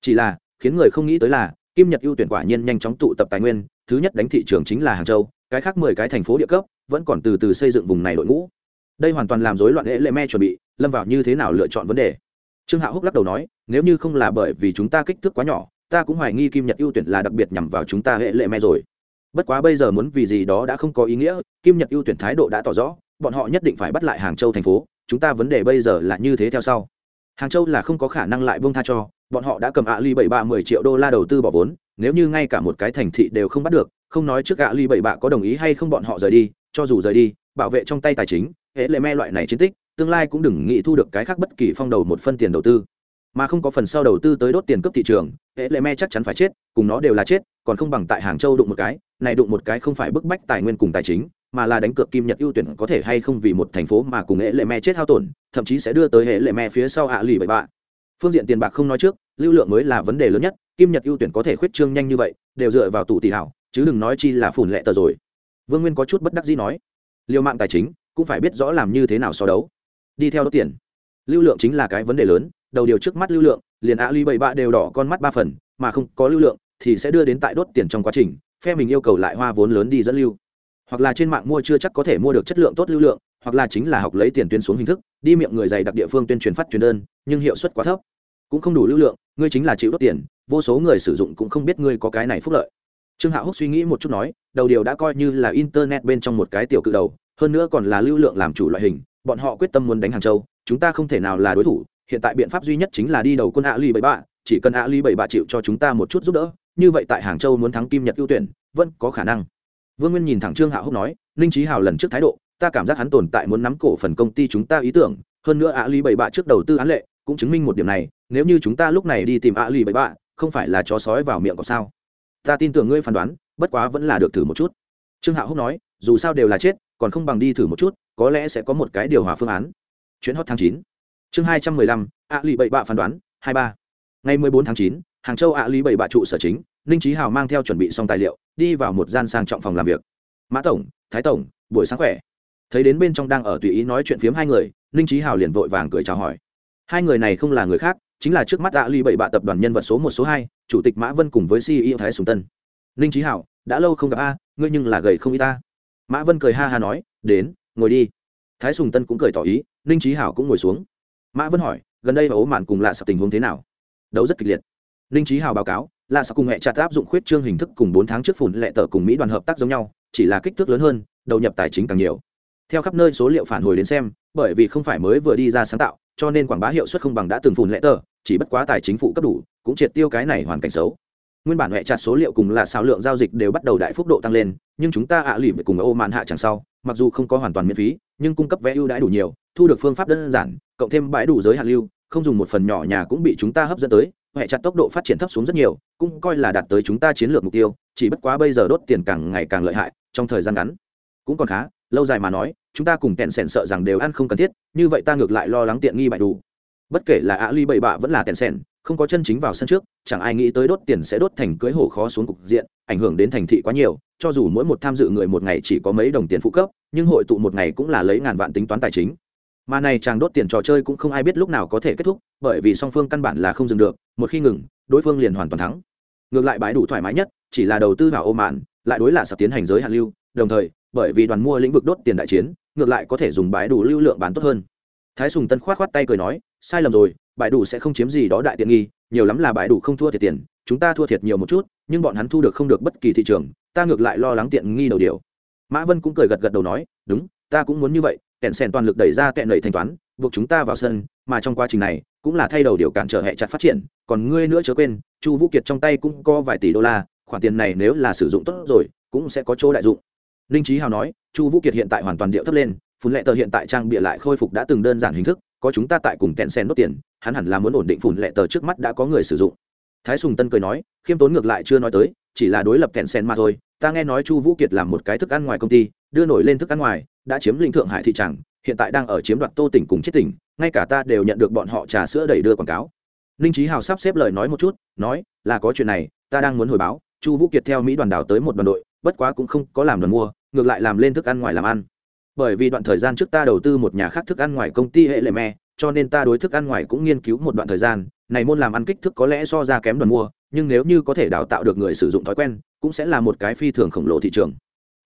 Chỉ là, khiến người không nghĩ tới là, kim nhật ưu tuyển quả nhiên nhanh chóng tụ tập tài nguyên, thứ nhất đánh thị trường chính là hàng châu, cái khác mười cái thành phố địa cấp vẫn còn từ từ xây dựng vùng này đội ngũ. Đây hoàn toàn làm rối loạn hệ lệ me chuẩn bị, lâm vào như thế nào lựa chọn vấn đề. Trương hạ húc lắc đầu nói, nếu như không là bởi vì chúng ta kích thước quá nhỏ, ta cũng hoài nghi kim nhật ưu tuyển là đặc biệt nhằm vào chúng ta hệ lệ me rồi. Bất quá bây giờ muốn vì gì đó đã không có ý nghĩa, kim nhật ưu tuyển thái độ đã tỏ rõ, bọn họ nhất định phải bắt lại hàng châu thành phố, chúng ta vấn đề bây giờ là như thế theo sau hàng châu là không có khả năng lại bông tha cho, bọn họ đã cầm ạ ly bảy ba mười triệu đô la đầu tư bỏ vốn, nếu như ngay cả một cái thành thị đều không bắt được, không nói trước ạ ly bảy bạ có đồng ý hay không bọn họ rời đi, cho dù rời đi, bảo vệ trong tay tài chính, hệ lệ me loại này chiến tích, tương lai cũng đừng nghĩ thu được cái khác bất kỳ phong đầu một phân tiền đầu tư. Mà không có phần sau đầu tư tới đốt tiền cướp thị trường, hệ lệ me chắc chắn phải chết, cùng nó đều là chết, còn không bằng tại hàng châu đụng một cái, này đụng một cái không phải bức bách tài nguyên cùng tài chính mà là đánh cược kim nhật ưu tuyển có thể hay không vì một thành phố mà cùng hệ lệ me chết hao tổn, thậm chí sẽ đưa tới hệ lệ me phía sau ạ lì bảy bạ. Phương diện tiền bạc không nói trước, lưu lượng mới là vấn đề lớn nhất, kim nhật ưu tuyển có thể khuyết trương nhanh như vậy, đều dựa vào tủ tỷ hảo, chứ đừng nói chi là phủn lệ tờ rồi. Vương nguyên có chút bất đắc dĩ nói liều mạng tài chính, cũng phải biết rõ làm như thế nào so đấu. Đi theo đốt tiền. Lưu lượng chính là cái vấn đề lớn, đầu điều trước mắt lưu lượng, liền a ly bảy bạ đều đỏ con mắt ba phần, mà không có lưu lượng thì sẽ đưa đến tại đốt tiền trong quá trình, phe mình yêu cầu lại hoa vốn lớn đi dẫn lưu hoặc là trên mạng mua chưa chắc có thể mua được chất lượng tốt lưu lượng, hoặc là chính là học lấy tiền tuyến xuống hình thức, đi miệng người dày đặc địa phương tuyên truyền phát truyền đơn, nhưng hiệu suất quá thấp. Cũng không đủ lưu lượng, ngươi chính là chịu đốt tiền, vô số người sử dụng cũng không biết ngươi có cái này phúc lợi. Trương hạo húc suy nghĩ một chút nói, đầu điều đã coi như là internet bên trong một cái tiểu cự đầu, hơn nữa còn là lưu lượng làm chủ loại hình, bọn họ quyết tâm muốn đánh hàng châu, chúng ta không thể nào là đối thủ, hiện tại biện pháp duy nhất chính là đi đầu quân ạ ly bảy bạ, chỉ cần ạ ly bảy bạ chịu cho chúng ta một chút giúp đỡ, như vậy tại hàng châu muốn thắng kim nhật ưu tuyển, vẫn có khả năng vương nguyên nhìn thẳng trương hạo húc nói, ninh trí hào lần trước thái độ, ta cảm giác hắn tồn tại muốn nắm cổ phần công ty chúng ta ý tưởng. Hơn nữa ạ ly bảy bạ trước đầu tư án lệ, cũng chứng minh một điểm này, nếu như chúng ta lúc này đi tìm ạ ly bảy bạ, không phải là chó sói vào miệng có sao? Ta tin tưởng ngươi phán đoán, bất quá vẫn là được thử một chút. Trương hạo húc nói, dù sao đều là chết, còn không bằng đi thử một chút, có lẽ sẽ có một cái điều hòa phương án. Chuyến hot tháng chín. Chương hai trăm mười lăm ạ lì bảy bạ phán đoán, hai ba. Ngày mười bốn tháng chín, hàng châu ạ lì bảy bạ trụ sở chính ninh trí hào mang theo chuẩn bị xong tài liệu, đi vào một gian sang trọng phòng làm việc. Mã tổng, thái tổng, buổi sáng khỏe. Thấy đến bên trong đang ở tùy ý nói chuyện phiếm hai người, ninh trí hào liền vội vàng cười chào hỏi. Hai người này không là người khác, chính là trước mắt đã ly bảy bạ tập đoàn nhân vật số một, số hai, chủ tịch mã vân cùng với ceo thái sùng tân. Ninh trí hảo đã lâu không gặp a, ngươi nhưng là gầy không y ta. Mã vân cười ha ha nói, đến, ngồi đi. Thái sùng tân cũng cười tỏ ý, ninh trí hảo cũng ngồi xuống. Mã vân hỏi, gần đây và ố mạn cùng lạ sập tình huống thế nào? Đấu rất kịch liệt. Ninh trí hào báo cáo là sao cùng hệ chặt áp dụng khuyết trương hình thức cùng bốn tháng trước phủn lệ tờ cùng mỹ đoàn hợp tác giống nhau, chỉ là kích thước lớn hơn, đầu nhập tài chính càng nhiều. Theo khắp nơi số liệu phản hồi đến xem, bởi vì không phải mới vừa đi ra sáng tạo, cho nên quảng bá hiệu suất không bằng đã từng phủn lệ tờ, chỉ bất quá tài chính phụ cấp đủ, cũng triệt tiêu cái này hoàn cảnh xấu. Nguyên bản hệ chặt số liệu cùng là sao lượng giao dịch đều bắt đầu đại phúc độ tăng lên, nhưng chúng ta ạ à lỉm cùng ô mạn hạ chẳng sau, mặc dù không có hoàn toàn miễn phí, nhưng cung cấp vé ưu đãi đủ nhiều, thu được phương pháp đơn giản, cộng thêm bãi đủ giới hạn lưu, không dùng một phần nhỏ nhà cũng bị chúng ta hấp dẫn tới hệ chặt tốc độ phát triển thấp xuống rất nhiều, cũng coi là đạt tới chúng ta chiến lược mục tiêu, chỉ bất quá bây giờ đốt tiền càng ngày càng lợi hại, trong thời gian ngắn cũng còn khá, lâu dài mà nói, chúng ta cùng kẹn sẻn sợ rằng đều ăn không cần thiết, như vậy ta ngược lại lo lắng tiện nghi bại đủ. Bất kể là ạ ly bậy bạ vẫn là kẹn sẻn, không có chân chính vào sân trước, chẳng ai nghĩ tới đốt tiền sẽ đốt thành cưới hổ khó xuống cục diện, ảnh hưởng đến thành thị quá nhiều, cho dù mỗi một tham dự người một ngày chỉ có mấy đồng tiền phụ cấp, nhưng hội tụ một ngày cũng là lấy ngàn vạn tính toán tài chính mà này chàng đốt tiền trò chơi cũng không ai biết lúc nào có thể kết thúc, bởi vì song phương căn bản là không dừng được, một khi ngừng, đối phương liền hoàn toàn thắng. Ngược lại bãi đủ thoải mái nhất, chỉ là đầu tư vào ô mạn, lại đối là sập tiến hành giới hạn lưu, đồng thời, bởi vì đoàn mua lĩnh vực đốt tiền đại chiến, ngược lại có thể dùng bãi đủ lưu lượng bán tốt hơn. Thái sùng tân khoát khoát tay cười nói, sai lầm rồi, bãi đủ sẽ không chiếm gì đó đại tiện nghi, nhiều lắm là bãi đủ không thua thiệt tiền, chúng ta thua thiệt nhiều một chút, nhưng bọn hắn thu được không được bất kỳ thị trường, ta ngược lại lo lắng tiện nghi đầu điều. Mã vân cũng cười gật gật đầu nói, đúng, ta cũng muốn như vậy kẹn sèn toàn lực đẩy ra kẹn lợi thanh toán, buộc chúng ta vào sân, mà trong quá trình này, cũng là thay đầu điều cản trở hệ chặt phát triển, còn ngươi nữa chớ quên, chu vũ kiệt trong tay cũng có vài tỷ đô la, khoản tiền này nếu là sử dụng tốt rồi, cũng sẽ có chỗ đại dụng. Linh trí hào nói, chu vũ kiệt hiện tại hoàn toàn điệu thấp lên, phun lệ tờ hiện tại trang bịa lại khôi phục đã từng đơn giản hình thức, có chúng ta tại cùng kẹn sen đốt tiền, hắn hẳn là muốn ổn định phun lệ tờ trước mắt đã có người sử dụng. Thái sùng tân cười nói, khiêm tốn ngược lại chưa nói tới, chỉ là đối lập kẹn sen mà thôi, ta nghe nói chu vũ kiệt làm một cái thức ăn ngoài công ty, đưa nổi lên thức ăn ngoài đã chiếm lĩnh thượng hải thị tràng, hiện tại đang ở chiếm đoạt tô tỉnh cùng chết tỉnh, ngay cả ta đều nhận được bọn họ trà sữa đẩy đưa quảng cáo. Ninh trí hào sắp xếp lời nói một chút, nói, là có chuyện này, ta đang muốn hồi báo, chu vũ kiệt theo mỹ đoàn đảo tới một đoàn đội, bất quá cũng không có làm đoàn mua, ngược lại làm lên thức ăn ngoài làm ăn. Bởi vì đoạn thời gian trước ta đầu tư một nhà khác thức ăn ngoài công ty hệ lệ me, cho nên ta đối thức ăn ngoài cũng nghiên cứu một đoạn thời gian, này môn làm ăn kích thước có lẽ so ra kém đoàn mua, nhưng nếu như có thể đào tạo được người sử dụng thói quen, cũng sẽ là một cái phi thường khổng lồ thị trường.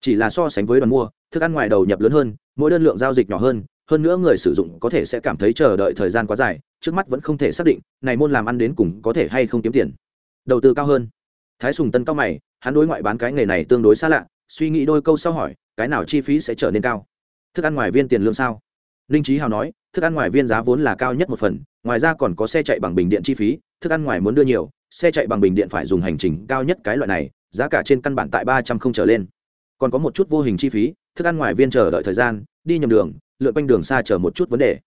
Chỉ là so sánh với đoàn mua thức ăn ngoài đầu nhập lớn hơn, mỗi đơn lượng giao dịch nhỏ hơn hơn nữa người sử dụng có thể sẽ cảm thấy chờ đợi thời gian quá dài, trước mắt vẫn không thể xác định, này môn làm ăn đến cùng có thể hay không kiếm tiền. Đầu tư cao hơn. Thái sùng tân cao mày, hắn đối ngoại bán cái nghề này tương đối xa lạ, suy nghĩ đôi câu sau hỏi, cái nào chi phí sẽ trở nên cao? Thức ăn ngoài viên tiền lương sao? Linh trí hào nói, thức ăn ngoài viên giá vốn là cao nhất một phần, ngoài ra còn có xe chạy bằng bình điện chi phí, thức ăn ngoài muốn đưa nhiều, xe chạy bằng bình điện phải dùng hành trình cao nhất cái loại này, giá cả trên căn bản tại ba trăm không trở lên. Còn có một chút vô hình chi phí thức ăn ngoài viên chờ đợi thời gian, đi nhầm đường, lượn quanh đường xa chờ một chút vấn đề.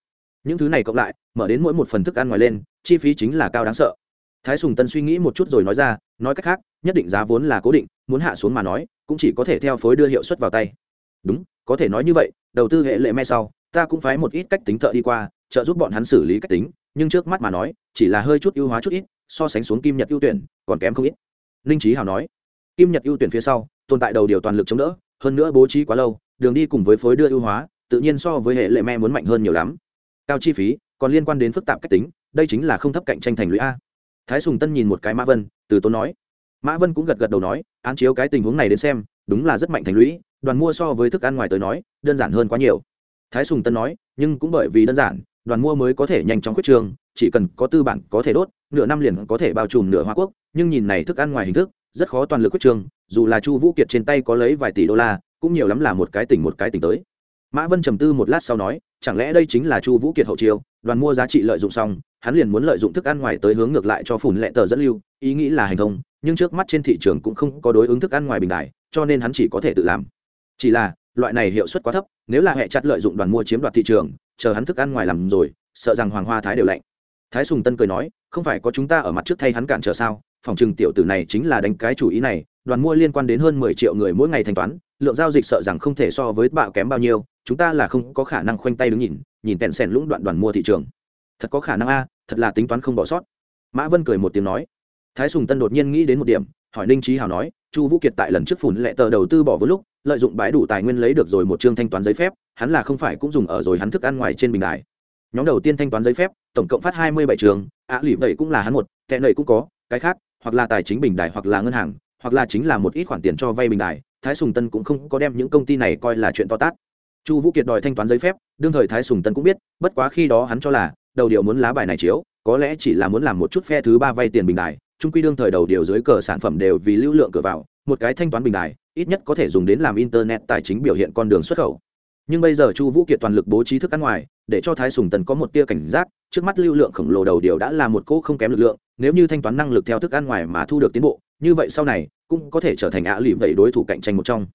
Những thứ này cộng lại, mở đến mỗi một phần thức ăn ngoài lên, chi phí chính là cao đáng sợ. Thái sùng tân suy nghĩ một chút rồi nói ra, nói cách khác, nhất định giá vốn là cố định, muốn hạ xuống mà nói, cũng chỉ có thể theo phối đưa hiệu suất vào tay. Đúng, có thể nói như vậy, đầu tư hệ lệ me sau, ta cũng phái một ít cách tính thợ đi qua, trợ giúp bọn hắn xử lý cách tính, nhưng trước mắt mà nói, chỉ là hơi chút ưu hóa chút ít, so sánh xuống kim nhật ưu tuyển, còn kém không ít. Ninh trí hào nói, kim nhật ưu tuyển phía sau, tồn tại đầu điều toàn lực chống đỡ hơn nữa bố trí quá lâu, đường đi cùng với phối đưa ưu hóa, tự nhiên so với hệ lệ me muốn mạnh hơn nhiều lắm. Cao chi phí, còn liên quan đến phức tạp cách tính, đây chính là không thấp cạnh tranh thành lũy a. Thái sùng tân nhìn một cái mã vân, từ tốn nói. Mã vân cũng gật gật đầu nói, án chiếu cái tình huống này đến xem, đúng là rất mạnh thành lũy, đoàn mua so với thức ăn ngoài tới nói, đơn giản hơn quá nhiều. Thái sùng tân nói, nhưng cũng bởi vì đơn giản, đoàn mua mới có thể nhanh chóng quyết trường, chỉ cần có tư bản có thể đốt, nửa năm liền có thể bao trùm nửa hoa quốc, nhưng nhìn này thức ăn ngoài hình thức, rất khó toàn lực quyết trường dù là chu vũ kiệt trên tay có lấy vài tỷ đô la, cũng nhiều lắm là một cái tỉnh một cái tỉnh tới. Mã vân trầm tư một lát sau nói, chẳng lẽ đây chính là chu vũ kiệt hậu chiêu, đoàn mua giá trị lợi dụng xong, hắn liền muốn lợi dụng thức ăn ngoài tới hướng ngược lại cho phủn lệ tờ dẫn lưu, ý nghĩ là hành thông, nhưng trước mắt trên thị trường cũng không có đối ứng thức ăn ngoài bình đại, cho nên hắn chỉ có thể tự làm. Chỉ là, loại này hiệu suất quá thấp, nếu là hệ chặt lợi dụng đoàn mua chiếm đoạt thị trường, chờ hắn thức ăn ngoài làm rồi, sợ rằng hoàng hoa thái đều lạnh. Thái sùng tân cười nói, không phải có chúng ta ở mặt trước thay hắn cản trở sao phòng trừng tiểu tử này chính là đánh cái chủ ý này, đoàn mua liên quan đến hơn mười triệu người mỗi ngày thanh toán, lượng giao dịch sợ rằng không thể so với bạo kém bao nhiêu, chúng ta là không có khả năng khoanh tay đứng nhìn nhìn tèn sèn lũng đoạn đoàn mua thị trường. Thật có khả năng a, thật là tính toán không bỏ sót. Mã vân cười một tiếng nói. Thái sùng tân đột nhiên nghĩ đến một điểm, hỏi ninh trí hào nói, chu vũ kiệt tại lần trước phủn lệ tờ đầu tư bỏ vốn lúc, lợi dụng bãi đủ tài nguyên lấy được rồi một chương thanh toán giấy phép, hắn là không phải cũng dùng ở rồi hắn thức ăn ngoài trên bình đài. Nhóm đầu tiên thanh toán giấy phép, tổng cộng phát hai mươi bảy trường, ạ lì vậy cũng là hắn một, tệ nầy cũng có, cái khác hoặc là tài chính bình đài hoặc là ngân hàng, hoặc là chính là một ít khoản tiền cho vay bình đài, thái sùng tân cũng không có đem những công ty này coi là chuyện to tát. Chu vũ kiệt đòi thanh toán giấy phép, đương thời thái sùng tân cũng biết, bất quá khi đó hắn cho là, đầu điều muốn lá bài này chiếu, có lẽ chỉ là muốn làm một chút phe thứ ba vay tiền bình đài trung quy đương thời đầu điều dưới cờ sản phẩm đều vì lưu lượng cửa vào, một cái thanh toán bình đài, ít nhất có thể dùng đến làm internet tài chính biểu hiện con đường xuất khẩu. Nhưng bây giờ chu vũ kiệt toàn lực bố trí thức ăn ngoài để cho thái sùng tần có một tia cảnh giác, trước mắt lưu lượng khổng lồ đầu điều đã là một cỗ không kém lực lượng, nếu như thanh toán năng lực theo thức ăn ngoài mà thu được tiến bộ, như vậy sau này, cũng có thể trở thành ạ lìm vậy đối thủ cạnh tranh một trong.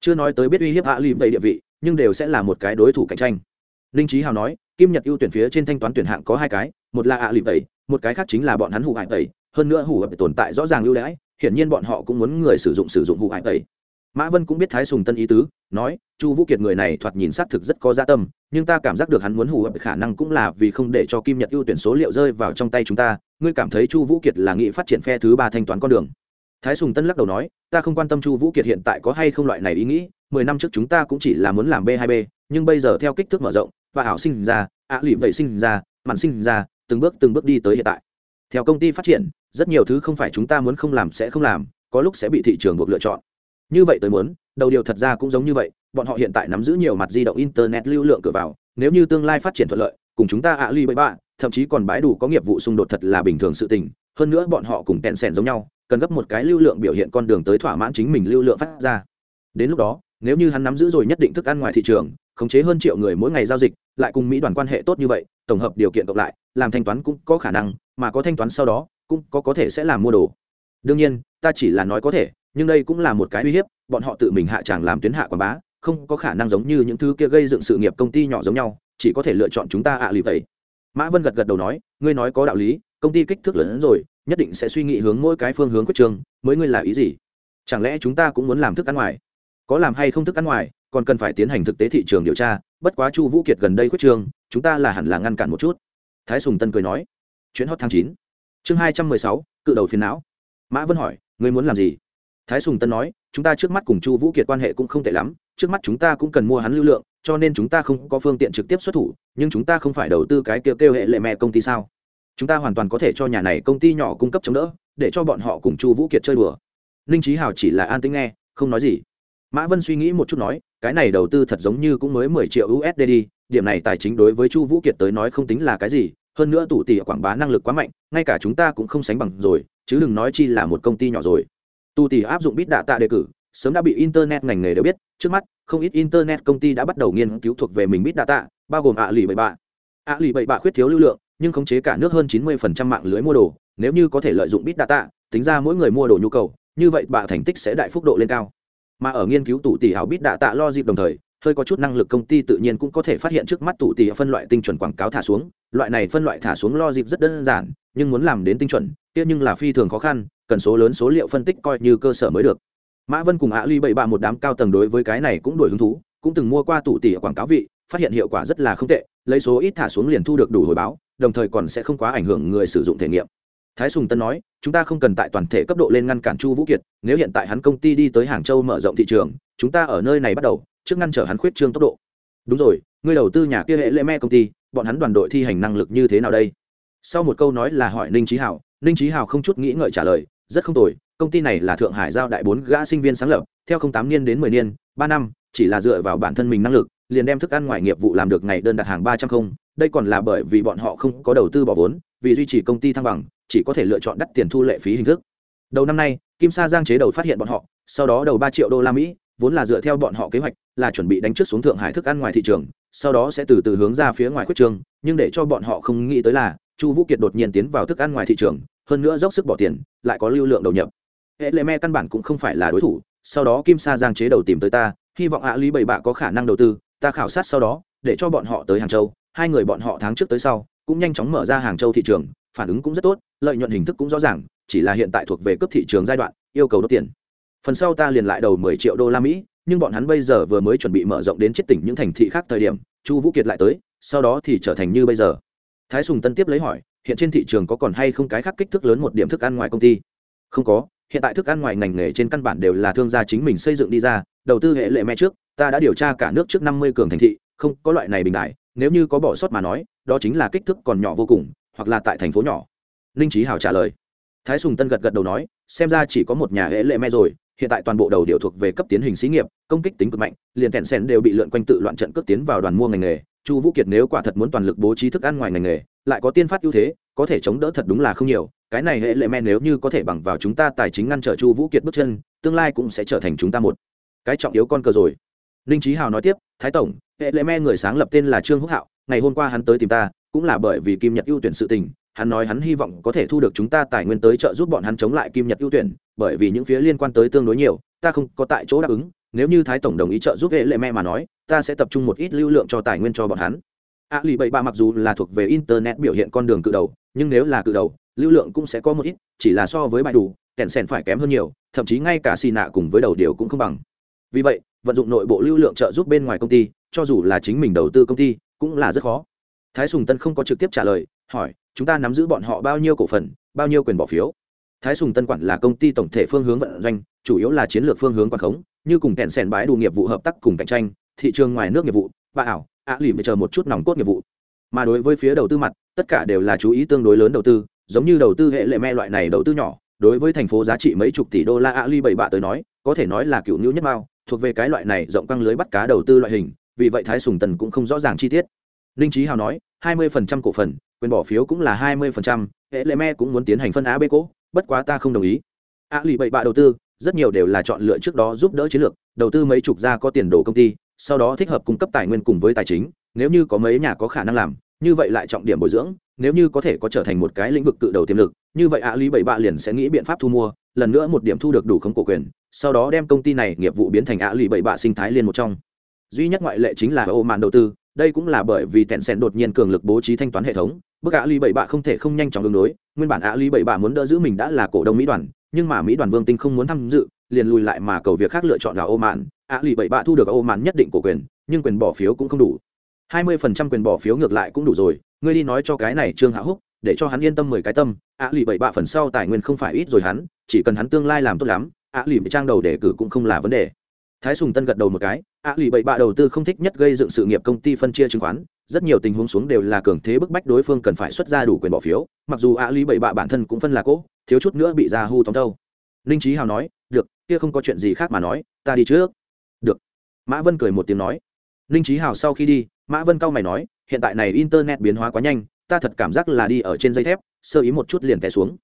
Chưa nói tới biết uy hiếp ạ lìm vậy địa vị, nhưng đều sẽ là một cái đối thủ cạnh tranh. Linh trí hào nói, kim nhật ưu tuyển phía trên thanh toán tuyển hạng có hai cái, một là ạ lìm vậy, một cái khác chính là bọn hắn hủ hại tẩy hơn nữa hủ hại tồn tại rõ ràng ưu đãi, hiển nhiên bọn họ cũng muốn người sử dụng sử dụng hủ hại tẩy mã vân cũng biết thái sùng tân ý tứ, nói, chu vũ kiệt người này thoạt nhìn xác thực rất có gia tâm nhưng ta cảm giác được hắn muốn hù hợp khả năng cũng là vì không để cho kim nhật ưu tuyển số liệu rơi vào trong tay chúng ta, ngươi cảm thấy chu vũ kiệt là nghị phát triển phe thứ ba thanh toán con đường. Thái sùng tân lắc đầu nói, ta không quan tâm chu vũ kiệt hiện tại có hay không loại này ý nghĩ, mười năm trước chúng ta cũng chỉ là muốn làm b hai b, nhưng bây giờ theo kích thước mở rộng, và ảo sinh ra, ạ lụy vậy sinh ra mặn sinh ra, từng bước từng bước đi tới hiện tại. Theo công ty phát triển, rất nhiều thứ không phải chúng ta muốn không làm sẽ không làm, có lúc sẽ bị thị trường buộc lựa chọn. Như vậy tới muốn, đầu điều thật ra cũng giống như vậy bọn họ hiện tại nắm giữ nhiều mặt di động internet lưu lượng cửa vào, nếu như tương lai phát triển thuận lợi, cùng chúng ta ạ ly bậy bạ, thậm chí còn bãi đủ có nghiệp vụ xung đột thật là bình thường sự tình. Hơn nữa bọn họ cùng tẹn sẻn giống nhau, cần gấp một cái lưu lượng biểu hiện con đường tới thỏa mãn chính mình lưu lượng phát ra. Đến lúc đó, nếu như hắn nắm giữ rồi nhất định thức ăn ngoài thị trường, khống chế hơn triệu người mỗi ngày giao dịch, lại cùng mỹ đoàn quan hệ tốt như vậy, tổng hợp điều kiện cộng lại, làm thanh toán cũng có khả năng, mà có thanh toán sau đó, cũng có có thể sẽ làm mua đồ. Đương nhiên, ta chỉ là nói có thể, nhưng đây cũng là một cái uy hiếp, bọn họ tự mình hạ tràng làm tuyến hạ quảng bá không có khả năng giống như những thứ kia gây dựng sự nghiệp công ty nhỏ giống nhau, chỉ có thể lựa chọn chúng ta ạ à lì vậy. Mã vân gật gật đầu nói, ngươi nói có đạo lý, công ty kích thước lớn hơn rồi, nhất định sẽ suy nghĩ hướng mỗi cái phương hướng quyết trường, mới ngươi là ý gì? Chẳng lẽ chúng ta cũng muốn làm thức ăn ngoài? Có làm hay không thức ăn ngoài, còn cần phải tiến hành thực tế thị trường điều tra, bất quá chu vũ kiệt gần đây quyết trường, chúng ta là hẳn là ngăn cản một chút. Thái sùng tân cười nói. Chuyến hot tháng chín. Chương hai trăm mười sáu, cự đầu phiền não. Mã vân hỏi, ngươi muốn làm gì? Thái sùng tân nói, chúng ta trước mắt cùng chu vũ kiệt quan hệ cũng không tệ lắm, trước mắt chúng ta cũng cần mua hắn lưu lượng, cho nên chúng ta không có phương tiện trực tiếp xuất thủ, nhưng chúng ta không phải đầu tư cái kêu kêu hệ lệ mẹ công ty sao? Chúng ta hoàn toàn có thể cho nhà này công ty nhỏ cung cấp chống đỡ, để cho bọn họ cùng chu vũ kiệt chơi đùa. Ninh trí hào chỉ là an tính nghe, không nói gì. Mã vân suy nghĩ một chút nói, cái này đầu tư thật giống như cũng mới mười triệu usd đi, điểm này tài chính đối với chu vũ kiệt tới nói không tính là cái gì, hơn nữa tủ tỷ quảng bá năng lực quá mạnh, ngay cả chúng ta cũng không sánh bằng rồi, chứ đừng nói chi là một công ty nhỏ rồi tu tỷ áp dụng bít đạ tạ đề cử, sớm đã bị internet ngành nghề đều biết. Trước mắt, không ít internet công ty đã bắt đầu nghiên cứu thuộc về mình bít đạ tạ, bao gồm ạ lì bảy bạ. Ạ lì bảy bạ khuyết thiếu lưu lượng, nhưng khống chế cả nước hơn chín mươi mạng lưới mua đồ. Nếu như có thể lợi dụng bít đạ tạ, tính ra mỗi người mua đồ nhu cầu, như vậy bạ thành tích sẽ đại phúc độ lên cao. Mà ở nghiên cứu tủ tỷ hảo bít đạ tạ lo dịp đồng thời, hơi có chút năng lực công ty tự nhiên cũng có thể phát hiện trước mắt tủ tỷ phân loại tinh chuẩn quảng cáo thả xuống. Loại này phân loại thả xuống lo dịp rất đơn giản, nhưng muốn làm đến tinh chuẩn, kia nhưng là phi thường khó khăn cần số lớn số liệu phân tích coi như cơ sở mới được. Mã vân cùng ạ ly bảy bạ một đám cao tầng đối với cái này cũng đổi hứng thú, cũng từng mua qua tủ tỷ quảng cáo vị, phát hiện hiệu quả rất là không tệ, lấy số ít thả xuống liền thu được đủ hồi báo, đồng thời còn sẽ không quá ảnh hưởng người sử dụng thể nghiệm. Thái sùng tân nói, chúng ta không cần tại toàn thể cấp độ lên ngăn cản chu vũ kiệt, nếu hiện tại hắn công ty đi tới hàng châu mở rộng thị trường, chúng ta ở nơi này bắt đầu, trước ngăn trở hắn khuyết trương tốc độ. Đúng rồi người đầu tư nhà kia hệ lệ me công ty, bọn hắn đoàn đội thi hành năng lực như thế nào đây? Sau một câu nói là hỏi ninh trí hảo, ninh trí hảo không chút nghĩ ngợi trả lời rất không tồi, công ty này là thượng hải giao đại bốn gã sinh viên sáng lập, theo không tám niên đến mười niên, ba năm, chỉ là dựa vào bản thân mình năng lực, liền đem thức ăn ngoài nghiệp vụ làm được ngày đơn đặt hàng ba trăm không. Đây còn là bởi vì bọn họ không có đầu tư bỏ vốn, vì duy trì công ty thăng bằng, chỉ có thể lựa chọn đắt tiền thu lệ phí hình thức. Đầu năm nay, kim sa giang chế đầu phát hiện bọn họ, sau đó đầu ba triệu đô la mỹ, vốn là dựa theo bọn họ kế hoạch, là chuẩn bị đánh trước xuống thượng hải thức ăn ngoài thị trường, sau đó sẽ từ từ hướng ra phía ngoài khuất trường, nhưng để cho bọn họ không nghĩ tới là, chu vũ kiệt đột nhiên tiến vào thức ăn ngoài thị trường hơn nữa dốc sức bỏ tiền, lại có lưu lượng đầu nhập. Hệ lệ me căn bản cũng không phải là đối thủ, sau đó kim sa giang chế đầu tìm tới ta, hy vọng ạ lý bảy bạ có khả năng đầu tư, ta khảo sát sau đó, để cho bọn họ tới hàng châu, hai người bọn họ tháng trước tới sau, cũng nhanh chóng mở ra hàng châu thị trường, phản ứng cũng rất tốt, lợi nhuận hình thức cũng rõ ràng, chỉ là hiện tại thuộc về cấp thị trường giai đoạn, yêu cầu đốt tiền. Phần sau ta liền lại đầu mười triệu đô la mỹ, nhưng bọn hắn bây giờ vừa mới chuẩn bị mở rộng đến chết tỉnh những thành thị khác thời điểm, chu vũ kiệt lại tới, sau đó thì trở thành như bây giờ thái sùng tân tiếp lấy hỏi, hiện trên thị trường có còn hay không cái khác kích thước lớn một điểm thức ăn ngoài công ty? Không có, hiện tại thức ăn ngoài ngành nghề trên căn bản đều là thương gia chính mình xây dựng đi ra, đầu tư hệ lệ mẹ trước, ta đã điều tra cả nước trước năm mươi cường thành thị, không có loại này bình đại, nếu như có bỏ sót mà nói, đó chính là kích thước còn nhỏ vô cùng, hoặc là tại thành phố nhỏ. Ninh trí hào trả lời. Thái sùng tân gật gật đầu nói, xem ra chỉ có một nhà hệ lệ mẹ rồi, hiện tại toàn bộ đầu điều thuộc về cấp tiến hình xí nghiệp, công kích tính cực mạnh, liền kẹn sen đều bị lượn quanh tự loạn trận cướp tiến vào đoàn mua ngành nghề chu vũ kiệt nếu quả thật muốn toàn lực bố trí thức ăn ngoài ngành nghề, lại có tiên phát ưu thế, có thể chống đỡ thật đúng là không nhiều. Cái này hệ lệ men nếu như có thể bằng vào chúng ta tài chính ngăn trở chu vũ kiệt bước chân, tương lai cũng sẽ trở thành chúng ta một cái trọng yếu con cờ rồi. Ninh trí hào nói tiếp, thái tổng, hệ lệ men người sáng lập tên là trương húc hạo, ngày hôm qua hắn tới tìm ta, cũng là bởi vì kim nhật ưu tuyển sự tình, hắn nói hắn hy vọng có thể thu được chúng ta tài nguyên tới trợ giúp bọn hắn chống lại kim nhật ưu tuyển, bởi vì những phía liên quan tới tương đối nhiều, ta không có tại chỗ đáp ứng nếu như thái tổng đồng ý trợ giúp hệ lệ me mà nói, ta sẽ tập trung một ít lưu lượng cho tài nguyên cho bọn hắn. A lì bảy ba mặc dù là thuộc về internet biểu hiện con đường cự đầu, nhưng nếu là cự đầu, lưu lượng cũng sẽ có một ít, chỉ là so với bài đủ, kèn sèn phải kém hơn nhiều, thậm chí ngay cả xì nạ cùng với đầu điều cũng không bằng. Vì vậy, vận dụng nội bộ lưu lượng trợ giúp bên ngoài công ty, cho dù là chính mình đầu tư công ty, cũng là rất khó. Thái sùng tân không có trực tiếp trả lời, hỏi, chúng ta nắm giữ bọn họ bao nhiêu cổ phần, bao nhiêu quyền bỏ phiếu? Thái sùng tân quản là công ty tổng thể phương hướng vận doanh, chủ yếu là chiến lược phương hướng quản khống như cùng kẹn sẻn bãi đủ nghiệp vụ hợp tác cùng cạnh tranh, thị trường ngoài nước nghiệp vụ bà ảo, ạ lì mới chờ một chút nòng cốt nghiệp vụ. Mà đối với phía đầu tư mặt, tất cả đều là chú ý tương đối lớn đầu tư, giống như đầu tư hệ lệ me loại này đầu tư nhỏ, đối với thành phố giá trị mấy chục tỷ đô la ạ lì bảy bạ tới nói, có thể nói là cựu nữ nhất mao, thuộc về cái loại này rộng căng lưới bắt cá đầu tư loại hình, vì vậy thái sùng tần cũng không rõ ràng chi tiết. Ninh trí hào nói, hai mươi phần trăm cổ phần, quyền bỏ phiếu cũng là hai mươi phần trăm, hệ lệ me cũng muốn tiến hành phân á bê cố, bất quá ta không đồng ý. Ạ lì bảy bạ đầu tư rất nhiều đều là chọn lựa trước đó giúp đỡ chiến lược, đầu tư mấy chục gia có tiền đồ công ty, sau đó thích hợp cung cấp tài nguyên cùng với tài chính, nếu như có mấy nhà có khả năng làm, như vậy lại trọng điểm bồi dưỡng, nếu như có thể có trở thành một cái lĩnh vực cự đầu tiềm lực, như vậy ạ lý bảy bạ liền sẽ nghĩ biện pháp thu mua, lần nữa một điểm thu được đủ không cổ quyền, sau đó đem công ty này nghiệp vụ biến thành ạ lý bảy bạ sinh thái liên một trong. Duy nhất ngoại lệ chính là ô màn đầu tư, đây cũng là bởi vì tẹn sẻn đột nhiên cường lực bố trí thanh toán hệ thống, bức ạ lý bảy bạ không thể không nhanh chóng đường đối, nguyên bản ạ lý bảy bạ muốn đỡ giữ mình đã là cổ đông mỹ đoàn nhưng mà mỹ đoàn vương tinh không muốn tham dự, liền lùi lại mà cầu việc khác lựa chọn là ô mạn. Ạ lì bảy bạ thu được ô mạn nhất định của quyền, nhưng quyền bỏ phiếu cũng không đủ. Hai mươi phần trăm quyền bỏ phiếu ngược lại cũng đủ rồi, ngươi đi nói cho cái này trương hạ húc, để cho hắn yên tâm mười cái tâm. Ạ lì bảy bạ phần sau tài nguyên không phải ít rồi hắn, chỉ cần hắn tương lai làm tốt lắm ạ lì trang đầu đề cử cũng không là vấn đề. Thái sùng tân gật đầu một cái ạ lì bảy bạ đầu tư không thích nhất gây dựng sự nghiệp công ty phân chia chứng khoán, rất nhiều tình huống xuống đều là cường thế bức bách đối phương cần phải xuất ra đủ quyền bỏ phiếu, mặc dù ạ lì bảy bạ bản thân cũng phân là cỗ thiếu chút nữa bị ra hu tóm đâu ninh trí hào nói được kia không có chuyện gì khác mà nói ta đi trước. Được. Mã vân cười một tiếng nói. Ninh trí hào sau khi đi mã vân cau mày nói hiện tại này internet biến hóa quá nhanh ta thật cảm giác là đi ở trên dây thép sơ ý một chút liền té xuống.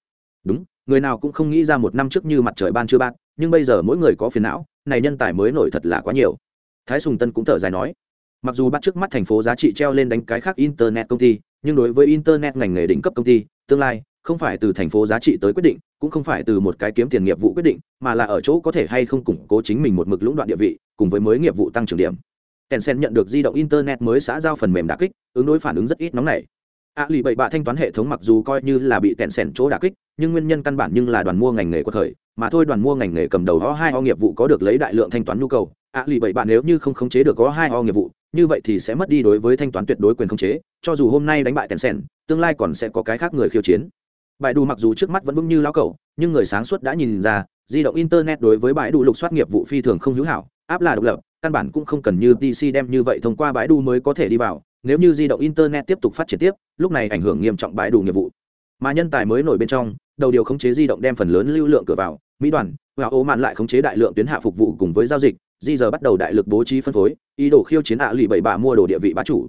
Đúng người nào cũng không nghĩ ra một năm trước như mặt trời ban chưa bạc, nhưng bây giờ mỗi người có phiền não này nhân tài mới nổi thật là quá nhiều. Thái sùng tân cũng thở dài nói mặc dù bắt trước mắt thành phố giá trị treo lên đánh cái khác internet công ty nhưng đối với internet ngành nghề đỉnh cấp công ty tương lai không phải từ thành phố giá trị tới quyết định, cũng không phải từ một cái kiếm tiền nghiệp vụ quyết định, mà là ở chỗ có thể hay không củng cố chính mình một mực lũng đoạn địa vị, cùng với mới nghiệp vụ tăng trưởng điểm. Tencent nhận được di động internet mới xã giao phần mềm đả kích, ứng đối phản ứng rất ít nóng nảy. A lì bảy bạ thanh toán hệ thống mặc dù coi như là bị Tencent chỗ đả kích, nhưng nguyên nhân căn bản nhưng là đoàn mua ngành nghề của thời, mà thôi đoàn mua ngành nghề cầm đầu ho hai ho nghiệp vụ có được lấy đại lượng thanh toán nhu cầu. A lì bảy bạ nếu như không khống chế được có hai ho nghiệp vụ, như vậy thì sẽ mất đi đối với thanh toán tuyệt đối quyền khống chế, cho dù hôm nay đánh bại Tencent, tương lai còn sẽ có cái khác người khiêu chiến bãi đủ mặc dù trước mắt vẫn vững như lao cẩu, nhưng người sáng suốt đã nhìn ra, di động internet đối với bãi đủ lục soát nghiệp vụ phi thường không hữu hảo, áp là độc lập, căn bản cũng không cần như pc đem như vậy thông qua bãi đủ mới có thể đi vào, nếu như di động internet tiếp tục phát triển tiếp, lúc này ảnh hưởng nghiêm trọng bãi đủ nghiệp vụ. Mà nhân tài mới nổi bên trong, đầu điều khống chế di động đem phần lớn lưu lượng cửa vào, mỹ đoàn, và ô mạn lại khống chế đại lượng tuyến hạ phục vụ cùng với giao dịch, di giờ bắt đầu đại lực bố trí phân phối, ý đồ khiêu chiến ạ lụy bảy bạ mua đồ địa vị bá chủ.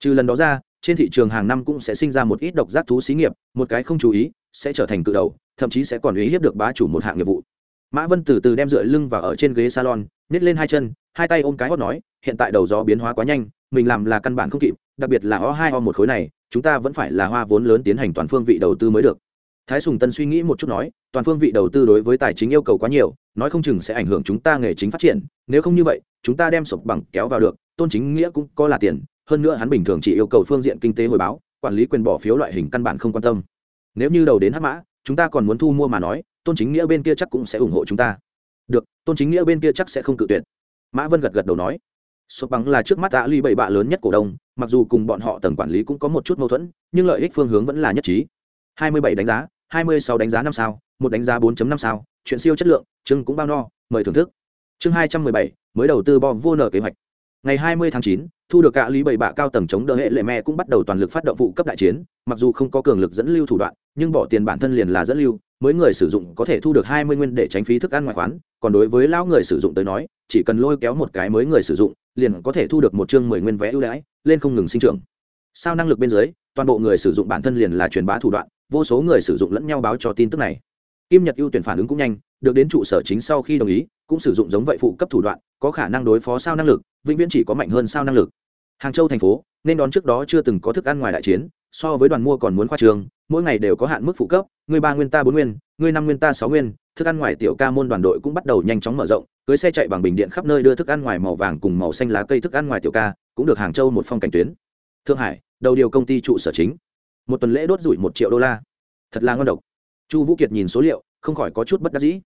Trừ lần đó ra trên thị trường hàng năm cũng sẽ sinh ra một ít độc giác thú xí nghiệp, một cái không chú ý, sẽ trở thành cự đầu, thậm chí sẽ còn uy hiếp được bá chủ một hạng nghiệp vụ. Mã vân từ từ đem dựa lưng vào ở trên ghế salon nít lên hai chân, hai tay ôm cái hót nói, hiện tại đầu gió biến hóa quá nhanh, mình làm là căn bản không kịp, đặc biệt là o hai, o một khối này, chúng ta vẫn phải là hoa vốn lớn tiến hành toàn phương vị đầu tư mới được. Thái sùng tân suy nghĩ một chút nói, toàn phương vị đầu tư đối với tài chính yêu cầu quá nhiều, nói không chừng sẽ ảnh hưởng chúng ta nghề chính phát triển, nếu không như vậy, chúng ta đem sụp bằng kéo vào được, tôn chính nghĩa cũng có là tiền hơn nữa hắn bình thường chỉ yêu cầu phương diện kinh tế hồi báo, quản lý quyền bỏ phiếu loại hình căn bản không quan tâm. Nếu như đầu đến hắc mã, chúng ta còn muốn thu mua mà nói, tôn chính nghĩa bên kia chắc cũng sẽ ủng hộ chúng ta. Được, tôn chính nghĩa bên kia chắc sẽ không cự tuyệt. Mã vân gật gật đầu nói. Sốt bằng là trước mắt đã ly bảy bạ lớn nhất cổ đông, mặc dù cùng bọn họ tầng quản lý cũng có một chút mâu thuẫn, nhưng lợi ích phương hướng vẫn là nhất trí. Hai mươi bảy đánh giá, hai mươi sáu đánh giá năm sao, một đánh giá 4 năm sao, chuyện siêu chất lượng, chương cũng bao no, mời thưởng thức. Chương hai trăm mười bảy, mới đầu tư bo vô nở kế hoạch ngày 20 tháng 9, thu được cả lý bảy bạ cao tầng chống đỡ hệ lệ mẹ cũng bắt đầu toàn lực phát động vụ cấp đại chiến. Mặc dù không có cường lực dẫn lưu thủ đoạn nhưng bỏ tiền bản thân liền là dẫn lưu. Mới người sử dụng có thể thu được 20 nguyên để tránh phí thức ăn ngoài khoán. Còn đối với lão người sử dụng tới nói chỉ cần lôi kéo một cái mới người sử dụng liền có thể thu được một chương 10 nguyên vé ưu đãi lên không ngừng sinh trưởng. Sao năng lực bên dưới toàn bộ người sử dụng bản thân liền là truyền bá thủ đoạn vô số người sử dụng lẫn nhau báo cho tin tức này kim nhật ưu tuyển phản ứng cũng nhanh, được đến trụ sở chính sau khi đồng ý, cũng sử dụng giống vậy phụ cấp thủ đoạn, có khả năng đối phó sao năng lực, vĩnh viễn chỉ có mạnh hơn sao năng lực. Hàng châu thành phố, nên đón trước đó chưa từng có thức ăn ngoài đại chiến, so với đoàn mua còn muốn khoa trường, mỗi ngày đều có hạn mức phụ cấp, người ba nguyên ta bốn nguyên, người năm nguyên ta sáu nguyên, thức ăn ngoài tiểu ca môn đoàn đội cũng bắt đầu nhanh chóng mở rộng, cưới xe chạy bằng bình điện khắp nơi đưa thức ăn ngoài màu vàng cùng màu xanh lá cây thức ăn ngoài tiểu ca, cũng được hàng châu một phong cảnh tuyến. Thượng hải, đầu điều công ty trụ sở chính. Một tuần lễ đốt rủi một triệu đô la. Thật là ngon độc chu vũ kiệt nhìn số liệu, không khỏi có chút bất đắc dĩ.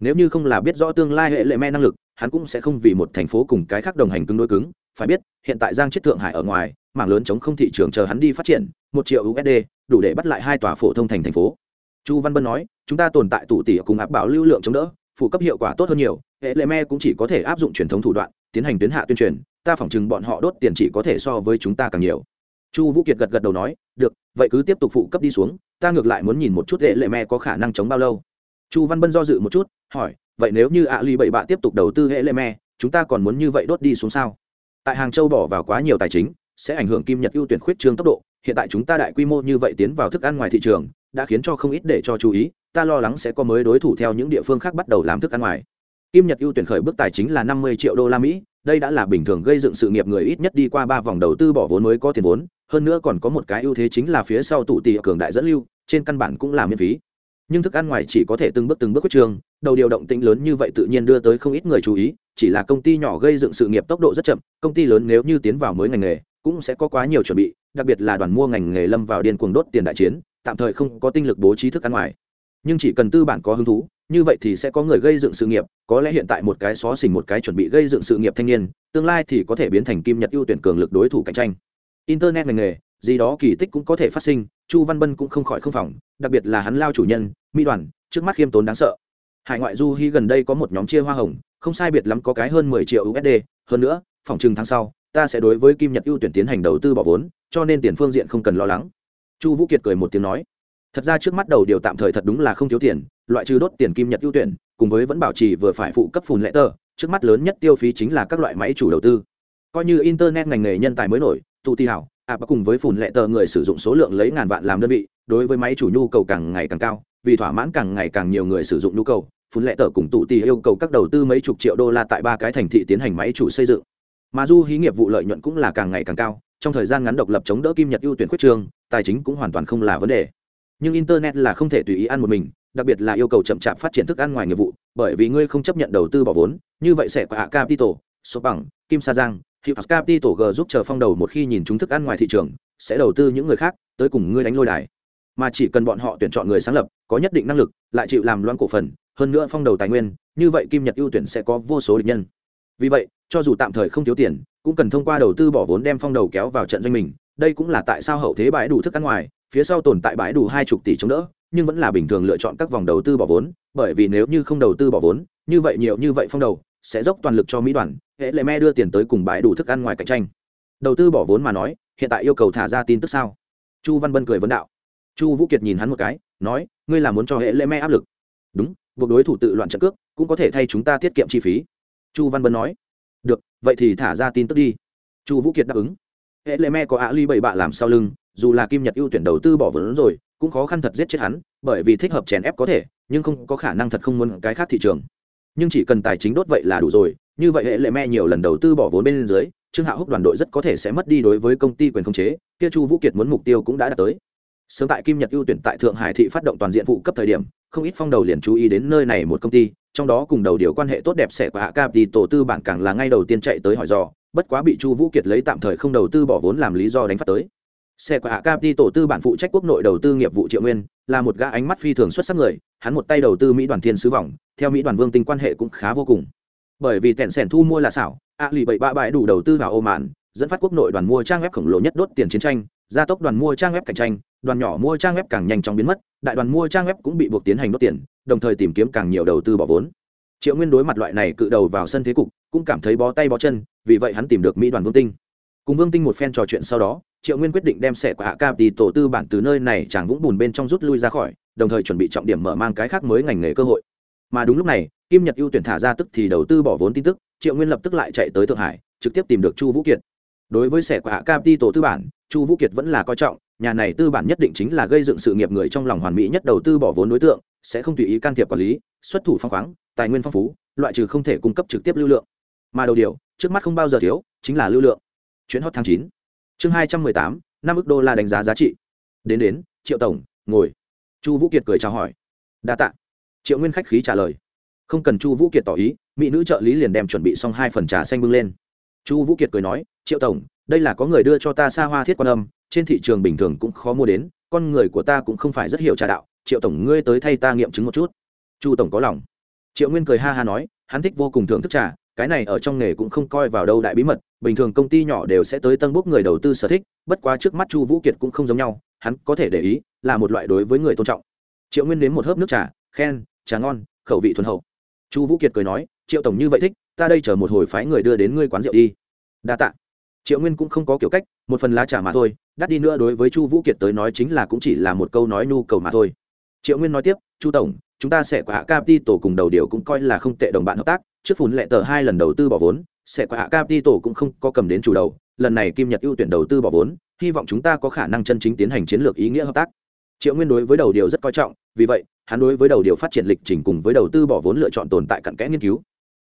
Nếu như không là biết rõ tương lai hệ lệ me năng lực, hắn cũng sẽ không vì một thành phố cùng cái khác đồng hành cứng đối cứng. Phải biết, hiện tại giang chết thượng hải ở ngoài, mảng lớn chống không thị trường chờ hắn đi phát triển, một triệu usd đủ để bắt lại hai tòa phổ thông thành thành phố. Chu văn bân nói, chúng ta tồn tại tủ tỉ cùng áp bảo lưu lượng chống đỡ, phụ cấp hiệu quả tốt hơn nhiều, hệ lệ me cũng chỉ có thể áp dụng truyền thống thủ đoạn, tiến hành tuyến hạ tuyên truyền, ta phỏng chừng bọn họ đốt tiền chỉ có thể so với chúng ta càng nhiều. Chu vũ kiệt gật gật đầu nói được, vậy cứ tiếp tục phụ cấp đi xuống, ta ngược lại muốn nhìn một chút hệ lệ me có khả năng chống bao lâu. Chu văn bân do dự một chút, hỏi, vậy nếu như ạ ly bảy bạ tiếp tục đầu tư hệ lệ me chúng ta còn muốn như vậy đốt đi xuống sao? Tại hàng châu bỏ vào quá nhiều tài chính, sẽ ảnh hưởng kim nhật ưu tuyển khuyết trương tốc độ. Hiện tại chúng ta đại quy mô như vậy tiến vào thức ăn ngoài thị trường, đã khiến cho không ít để cho chú ý, ta lo lắng sẽ có mới đối thủ theo những địa phương khác bắt đầu làm thức ăn ngoài. Kim nhật ưu tuyển khởi bước tài chính là năm mươi triệu đô la mỹ đây đã là bình thường gây dựng sự nghiệp người ít nhất đi qua ba vòng đầu tư bỏ vốn mới có tiền vốn, hơn nữa còn có một cái ưu thế chính là phía sau tụ tỷ cường đại dẫn lưu, trên căn bản cũng là miễn phí. Nhưng thức ăn ngoài chỉ có thể từng bước từng bước quyết trường, đầu điều động tĩnh lớn như vậy tự nhiên đưa tới không ít người chú ý, chỉ là công ty nhỏ gây dựng sự nghiệp tốc độ rất chậm, công ty lớn nếu như tiến vào mới ngành nghề, cũng sẽ có quá nhiều chuẩn bị, đặc biệt là đoàn mua ngành nghề lâm vào điên cuồng đốt tiền đại chiến, tạm thời không có tinh lực bố trí thức ăn ngoài. Nhưng chỉ cần tư bản có hứng thú như vậy thì sẽ có người gây dựng sự nghiệp, có lẽ hiện tại một cái xó xỉnh một cái chuẩn bị gây dựng sự nghiệp thanh niên, tương lai thì có thể biến thành kim nhật ưu tuyển cường lực đối thủ cạnh tranh. Internet ngành nghề, gì đó kỳ tích cũng có thể phát sinh, chu văn bân cũng không khỏi không phòng, đặc biệt là hắn lao chủ nhân, mỹ đoàn, trước mắt khiêm tốn đáng sợ. Hải ngoại du hy gần đây có một nhóm chia hoa hồng, không sai biệt lắm có cái hơn mười triệu usd hơn nữa, phòng trừng tháng sau, ta sẽ đối với kim nhật ưu tuyển tiến hành đầu tư bỏ vốn, cho nên tiền phương diện không cần lo lắng. Chu vũ kiệt cười một tiếng nói, thật ra trước mắt đầu điều tạm thời thật đúng là không thiếu tiền loại trừ đốt tiền kim nhật ưu tuyển cùng với vẫn bảo trì vừa phải phụ cấp phùn lệ tờ trước mắt lớn nhất tiêu phí chính là các loại máy chủ đầu tư. Coi như internet ngành nghề nhân tài mới nổi tụ ti hảo ạ à, cùng với phùn lệ tờ người sử dụng số lượng lấy ngàn vạn làm đơn vị đối với máy chủ nhu cầu càng ngày càng cao vì thỏa mãn càng ngày càng nhiều người sử dụng nhu cầu phùn lệ tờ cùng tụ ti yêu cầu các đầu tư mấy chục triệu đô la tại ba cái thành thị tiến hành máy chủ xây dựng. Mà du hí nghiệp vụ lợi nhuận cũng là càng ngày càng cao trong thời gian ngắn độc lập chống đỡ kim nhật ưu tuyển khuyết trường tài chính cũng hoàn toàn không là vấn đề. Nhưng internet là không thể tùy ý ăn một mình đặc biệt là yêu cầu chậm chạp phát triển thức ăn ngoài nghiệp vụ, bởi vì ngươi không chấp nhận đầu tư bỏ vốn, như vậy sẽ có hạ capital số bằng, kim sa giang, hiệu capital g giúp chờ phong đầu một khi nhìn chúng thức ăn ngoài thị trường, sẽ đầu tư những người khác, tới cùng ngươi đánh lôi đài. Mà chỉ cần bọn họ tuyển chọn người sáng lập, có nhất định năng lực, lại chịu làm loan cổ phần, hơn nữa phong đầu tài nguyên, như vậy kim nhật ưu tuyển sẽ có vô số địch nhân. Vì vậy, cho dù tạm thời không thiếu tiền, cũng cần thông qua đầu tư bỏ vốn đem phong đầu kéo vào trận doanh mình, đây cũng là tại sao hậu thế bãi đủ thức ăn ngoài, phía sau tồn tại bãi đủ hai chục tỷ chống đỡ nhưng vẫn là bình thường lựa chọn các vòng đầu tư bỏ vốn, bởi vì nếu như không đầu tư bỏ vốn, như vậy nhiều như vậy phong đầu, sẽ dốc toàn lực cho mỹ đoàn, hệ lệ me đưa tiền tới cùng bãi đủ thức ăn ngoài cạnh tranh. Đầu tư bỏ vốn mà nói, hiện tại yêu cầu thả ra tin tức sao? Chu văn bân cười vấn đạo. Chu vũ kiệt nhìn hắn một cái, nói, ngươi là muốn cho hệ lệ me áp lực. Đúng, buộc đối thủ tự loạn trận cước, cũng có thể thay chúng ta tiết kiệm chi phí. Chu văn bân nói. Được, vậy thì thả ra tin tức đi. Chu vũ kiệt đáp ứng. Hệ lệ me có ạ ly bảy bạ làm sau lưng, dù là kim nhật ưu tuyển đầu tư bỏ vốn rồi cũng khó khăn thật giết chết hắn, bởi vì thích hợp chèn ép có thể, nhưng không có khả năng thật không muốn cái khác thị trường. Nhưng chỉ cần tài chính đốt vậy là đủ rồi, như vậy hệ lệ me nhiều lần đầu tư bỏ vốn bên dưới, trương hạ húc đoàn đội rất có thể sẽ mất đi đối với công ty quyền khống chế, kia chu vũ kiệt muốn mục tiêu cũng đã đạt tới. Sớm tại kim nhật ưu tuyển tại thượng hải thị phát động toàn diện vụ cấp thời điểm, không ít phong đầu liền chú ý đến nơi này một công ty, trong đó cùng đầu điều quan hệ tốt đẹp sẽ của hạ cap thì tổ tư bản càng là ngay đầu tiên chạy tới hỏi dò, bất quá bị chu vũ kiệt lấy tạm thời không đầu tư bỏ vốn làm lý do đánh phát tới xe của hạ cap đi tổ tư bản phụ trách quốc nội đầu tư nghiệp vụ triệu nguyên, là một gã ánh mắt phi thường xuất sắc người, hắn một tay đầu tư mỹ đoàn thiên sứ vòng, theo mỹ đoàn vương tình quan hệ cũng khá vô cùng. Bởi vì tẹn sẻn thu mua là xảo, a lì bảy ba bãi đủ đầu tư vào ô mạn dẫn phát quốc nội đoàn mua trang web khổng lồ nhất đốt tiền chiến tranh, gia tốc đoàn mua trang web cạnh tranh, đoàn nhỏ mua trang web càng nhanh chóng biến mất, đại đoàn mua trang web cũng bị buộc tiến hành đốt tiền, đồng thời tìm kiếm càng nhiều đầu tư bỏ vốn. Triệu nguyên đối mặt loại này cự đầu vào sân thế cục, cũng cảm thấy bó tay bó chân, vì vậy hắn tìm được mỹ đoàn vương tinh. Cùng vương tinh một phen trò chuyện sau đó triệu nguyên quyết định đem sẻ của hạ cap đi tổ tư bản từ nơi này chàng vũng bùn bên trong rút lui ra khỏi, đồng thời chuẩn bị trọng điểm mở mang cái khác mới ngành nghề cơ hội. Mà đúng lúc này, kim nhật ưu tuyển thả ra tức thì đầu tư bỏ vốn tin tức, triệu nguyên lập tức lại chạy tới thượng hải, trực tiếp tìm được chu vũ kiệt. Đối với sẻ của hạ cap đi tổ tư bản, chu vũ kiệt vẫn là coi trọng, nhà này tư bản nhất định chính là gây dựng sự nghiệp người trong lòng hoàn mỹ nhất đầu tư bỏ vốn đối tượng, sẽ không tùy ý can thiệp quản lý, xuất thủ phong khoáng, tài nguyên phong phú, loại trừ không thể cung cấp trực tiếp lưu lượng. Mà đầu điều, trước mắt không bao giờ thiếu, chính là lưu lượng. Chuyến hot tháng chín chương hai trăm mười tám, năm ước đô la đánh giá giá trị. Đến đến, triệu tổng, ngồi. Chu vũ kiệt cười chào hỏi. Đa t ạ triệu nguyên khách khí trả lời. Không cần chu vũ kiệt tỏ ý, mỹ nữ trợ lý liền đem chuẩn bị xong hai phần trà xanh bưng lên. Chu vũ kiệt cười nói, triệu tổng, đây là có người đưa cho ta xa hoa thiết quan âm, trên thị trường bình thường cũng khó mua đến, con người của ta cũng không phải rất hiểu trà đạo, triệu tổng ngươi tới thay ta nghiệm chứng một chút. Chu tổng có lòng. Triệu nguyên cười ha ha nói, hắn thích vô cùng thưởng thức trà cái này ở trong nghề cũng không coi vào đâu đại bí mật, bình thường công ty nhỏ đều sẽ tới tân bốc người đầu tư sở thích, bất quá trước mắt chu vũ kiệt cũng không giống nhau, hắn có thể để ý là một loại đối với người tôn trọng. Triệu nguyên đến một hớp nước trà, khen, trà ngon, khẩu vị thuần hậu. Chu vũ kiệt cười nói, triệu tổng như vậy thích, ta đây chờ một hồi phái người đưa đến ngươi quán rượu đi. Đa tạ. Triệu nguyên cũng không có kiểu cách, một phần lá trả mà thôi, đắt đi nữa đối với chu vũ kiệt tới nói chính là cũng chỉ là một câu nói nhu cầu mà thôi. Triệu nguyên nói tiếp, chu tổng, chúng ta sẽ qua capital cùng đầu điều cũng coi là không tệ đồng bạn hợp tác trước Phủn lệ tờ hai lần đầu tư bỏ vốn, sẽ qua capital cũng không có cầm đến chủ đầu, lần này kim nhật ưu tuyển đầu tư bỏ vốn, hy vọng chúng ta có khả năng chân chính tiến hành chiến lược ý nghĩa hợp tác. Triệu nguyên đối với đầu điều rất coi trọng, vì vậy, hắn đối với đầu điều phát triển lịch trình cùng với đầu tư bỏ vốn lựa chọn tồn tại cặn kẽ nghiên cứu.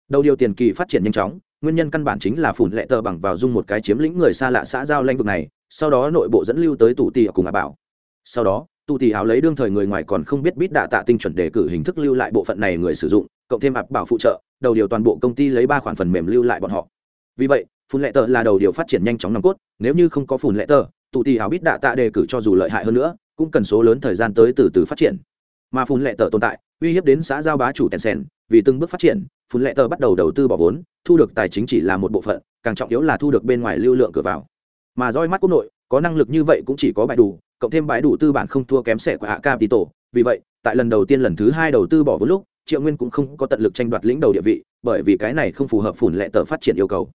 Đầu điều tiền kỳ phát triển nhanh chóng, nguyên nhân căn bản chính là phủn lệ tờ bằng vào dung một cái chiếm lĩnh người xa lạ xã giao lãnh vực này, sau đó nội bộ dẫn lưu tới tụ tì cùng ả bảo. Sau đó, tụ tì áo lấy đương thời người ngoài còn không biết biết đạ tạ tinh chuẩn để cử hình thức lưu lại bộ phận này người sử dụng, cộng thêm ạp bảo phụ trợ đầu điều toàn bộ công ty lấy ba khoản phần mềm lưu lại bọn họ. Vì vậy, phun lệ tờ là đầu điều phát triển nhanh chóng nòng cốt, nếu như không có phun lệ tờ, tụ tì hào bít đạ tạ đề cử cho dù lợi hại hơn nữa, cũng cần số lớn thời gian tới từ từ phát triển. Mà phun lệ tờ tồn tại, uy hiếp đến xã giao bá chủ tèn sen vì từng bước phát triển, phun lệ tờ bắt đầu đầu tư bỏ vốn, thu được tài chính chỉ là một bộ phận, càng trọng yếu là thu được bên ngoài lưu lượng cửa vào. Mà roi mắt quốc nội, có năng lực như vậy cũng chỉ có bãi đủ, cộng thêm bãi đủ tư bản không thua kém sẻ của hạ capital. Vì vậy, tại lần đầu tiên lần thứ hai đầu tư bỏ vốn lúc triệu nguyên cũng không có tận lực tranh đoạt lĩnh đầu địa vị, bởi vì cái này không phù hợp phủn lệ tờ phát triển yêu cầu.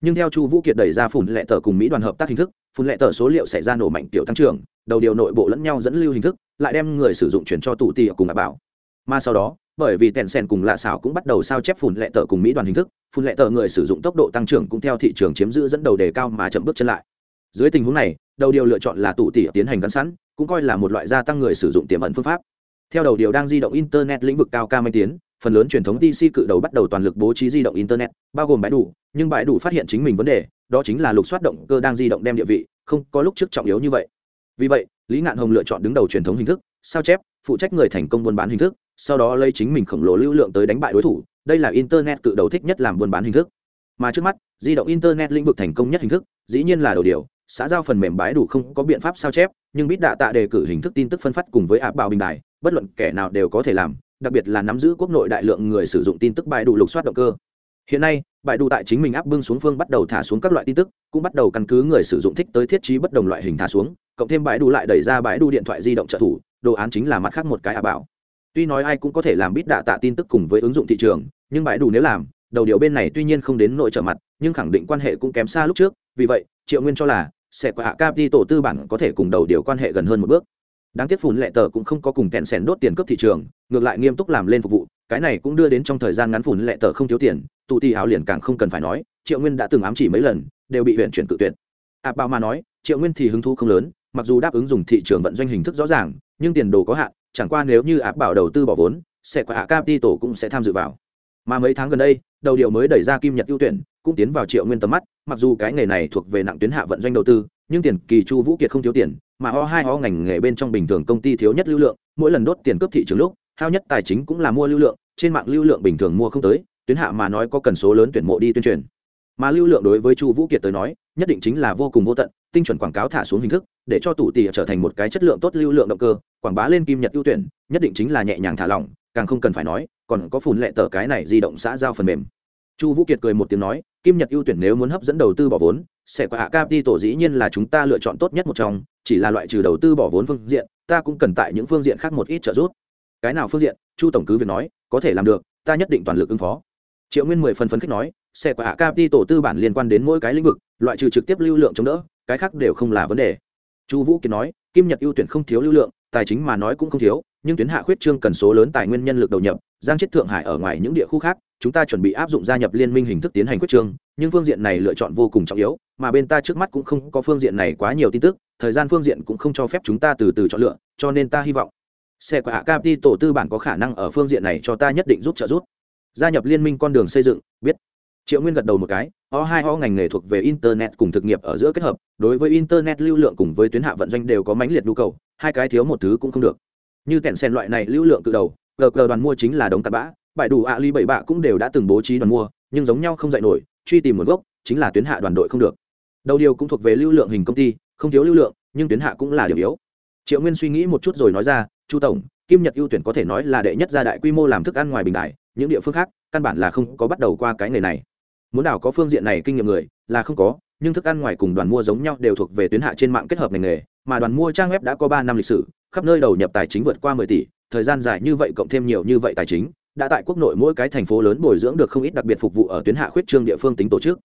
Nhưng theo chu vũ kiệt đẩy ra phủn lệ tờ cùng mỹ đoàn hợp tác hình thức, phủn lệ tờ số liệu xảy ra nổ mạnh tiểu tăng trưởng, đầu điều nội bộ lẫn nhau dẫn lưu hình thức, lại đem người sử dụng chuyển cho tụ tị cùng ả bảo. Mà sau đó, bởi vì tèn sen cùng lạ xảo cũng bắt đầu sao chép phủn lệ tờ cùng mỹ đoàn hình thức, phủn lệ tờ người sử dụng tốc độ tăng trưởng cũng theo thị trường chiếm giữ dẫn đầu đề cao mà chậm bước chân lại. Dưới tình huống này, đầu điều lựa chọn là tụ tỉ tiến hành gắn sẵn, cũng coi là một loại gia tăng người sử dụng tiềm ẩn phương pháp theo đầu điều đang di động internet lĩnh vực cao ca manh tiến, phần lớn truyền thống dc cự đầu bắt đầu toàn lực bố trí di động internet, bao gồm bãi đủ, nhưng bãi đủ phát hiện chính mình vấn đề, đó chính là lục soát động cơ đang di động đem địa vị, không có lúc trước trọng yếu như vậy. Vì vậy, lý ngạn hồng lựa chọn đứng đầu truyền thống hình thức, sao chép, phụ trách người thành công buôn bán hình thức, sau đó lấy chính mình khổng lồ lưu lượng tới đánh bại đối thủ, đây là internet cự đầu thích nhất làm buôn bán hình thức. Mà trước mắt, di động internet lĩnh vực thành công nhất hình thức, dĩ nhiên là đầu điều, xã giao phần mềm bãi đủ không có biện pháp sao chép, nhưng biết đạ tạ đề cử hình thức tin tức phân phát cùng với áp bảo bình đài bất luận kẻ nào đều có thể làm, đặc biệt là nắm giữ quốc nội đại lượng người sử dụng tin tức bài đủ lục soát động cơ. Hiện nay bài đủ tại chính mình áp bưng xuống phương bắt đầu thả xuống các loại tin tức, cũng bắt đầu căn cứ người sử dụng thích tới thiết trí bất đồng loại hình thả xuống, cộng thêm bài đủ lại đẩy ra bãi đủ điện thoại di động trợ thủ, đồ án chính là mặt khác một cái áp bảo. Tuy nói ai cũng có thể làm biết đạ tạ tin tức cùng với ứng dụng thị trường, nhưng bài đủ nếu làm, đầu điều bên này tuy nhiên không đến nội trở mặt, nhưng khẳng định quan hệ cũng kém xa lúc trước, vì vậy, triệu nguyên cho là, sẽ qua hạ tổ tư bản có thể cùng đầu điều quan hệ gần hơn một bước đáng tiếc phùn lệ tờ cũng không có cùng kẹn sẻn đốt tiền cấp thị trường ngược lại nghiêm túc làm lên phục vụ cái này cũng đưa đến trong thời gian ngắn phùn lệ tờ không thiếu tiền tụ tì áo liền càng không cần phải nói triệu nguyên đã từng ám chỉ mấy lần đều bị huyện chuyển tự tuyệt. Ạ à, bao mà nói triệu nguyên thì hứng thú không lớn mặc dù đáp ứng dùng thị trường vận doanh hình thức rõ ràng nhưng tiền đồ có hạn chẳng qua nếu như áp bảo đầu tư bỏ vốn sẽ qua hạ tổ cũng sẽ tham dự vào. Mà mấy tháng gần đây đầu điều mới đẩy ra kim nhật ưu tuyển cũng tiến vào triệu nguyên tầm mắt mặc dù cái nghề này thuộc về nặng tuyến hạ vận doanh đầu tư nhưng tiền kỳ chu vũ kiệt không thiếu tiền, mà o hai o ngành nghề bên trong bình thường công ty thiếu nhất lưu lượng, mỗi lần đốt tiền cướp thị trường lúc, hao nhất tài chính cũng là mua lưu lượng, trên mạng lưu lượng bình thường mua không tới, tuyến hạ mà nói có cần số lớn tuyển mộ đi tuyên truyền. Mà lưu lượng đối với chu vũ kiệt tới nói, nhất định chính là vô cùng vô tận, tinh chuẩn quảng cáo thả xuống hình thức, để cho tủ tỷ trở thành một cái chất lượng tốt lưu lượng động cơ, quảng bá lên kim nhật ưu tuyển, nhất định chính là nhẹ nhàng thả lỏng, càng không cần phải nói, còn có phùn lệ tờ cái này di động xã giao phần mềm. Chu vũ kiệt cười một tiếng nói, kim nhật ưu tuyển nếu muốn hấp dẫn đầu tư bỏ vốn sẽ qua hạ cap đi tổ dĩ nhiên là chúng ta lựa chọn tốt nhất một trong, chỉ là loại trừ đầu tư bỏ vốn phương diện, ta cũng cần tại những phương diện khác một ít trợ giúp. Cái nào phương diện? Chu tổng cứ việc nói, có thể làm được, ta nhất định toàn lực ứng phó. Triệu nguyên mười phần phấn khích nói sẽ qua hạ cap đi tổ tư bản liên quan đến mỗi cái lĩnh vực, loại trừ trực tiếp lưu lượng chống đỡ, cái khác đều không là vấn đề. Chu vũ kiến nói, kim nhật ưu tuyển không thiếu lưu lượng, tài chính mà nói cũng không thiếu, nhưng tuyến hạ khuyết trương cần số lớn tài nguyên nhân lực đầu nhập, giang chết thượng hải ở ngoài những địa khu khác chúng ta chuẩn bị áp dụng gia nhập liên minh hình thức tiến hành quyết trương nhưng phương diện này lựa chọn vô cùng trọng yếu, mà bên ta trước mắt cũng không có phương diện này quá nhiều tin tức, thời gian phương diện cũng không cho phép chúng ta từ từ chọn lựa, cho nên ta hy vọng xe của hạ capi tổ tư bản có khả năng ở phương diện này cho ta nhất định giúp trợ giúp. Gia nhập liên minh con đường xây dựng, biết. Triệu nguyên gật đầu một cái, o hai o ngành nghề thuộc về internet cùng thực nghiệp ở giữa kết hợp, đối với internet lưu lượng cùng với tuyến hạ vận doanh đều có mãnh liệt nhu cầu, hai cái thiếu một thứ cũng không được. Như tẹn sen loại này lưu lượng cự đầu gg đoàn mua chính là đống tạt bã bại đủ ạ ly bảy bạ cũng đều đã từng bố trí đoàn mua, nhưng giống nhau không dạy nổi, truy tìm nguồn gốc chính là tuyến hạ đoàn đội không được. Đầu điều cũng thuộc về lưu lượng hình công ty, không thiếu lưu lượng, nhưng tuyến hạ cũng là điều yếu. Triệu nguyên suy nghĩ một chút rồi nói ra, chu tổng, kim nhật ưu tuyển có thể nói là đệ nhất gia đại quy mô làm thức ăn ngoài bình đại, những địa phương khác, căn bản là không có bắt đầu qua cái nghề này. Muốn đảo có phương diện này kinh nghiệm người, là không có, nhưng thức ăn ngoài cùng đoàn mua giống nhau đều thuộc về tuyến hạ trên mạng kết hợp ngành nghề, mà đoàn mua trang web đã có ba năm lịch sử, khắp nơi đầu nhập tài chính vượt qua mười tỷ, thời gian dài như vậy cộng thêm nhiều như vậy tài chính đã tại quốc nội mỗi cái thành phố lớn bồi dưỡng được không ít đặc biệt phục vụ ở tuyến hạ khuyết trương địa phương tính tổ chức.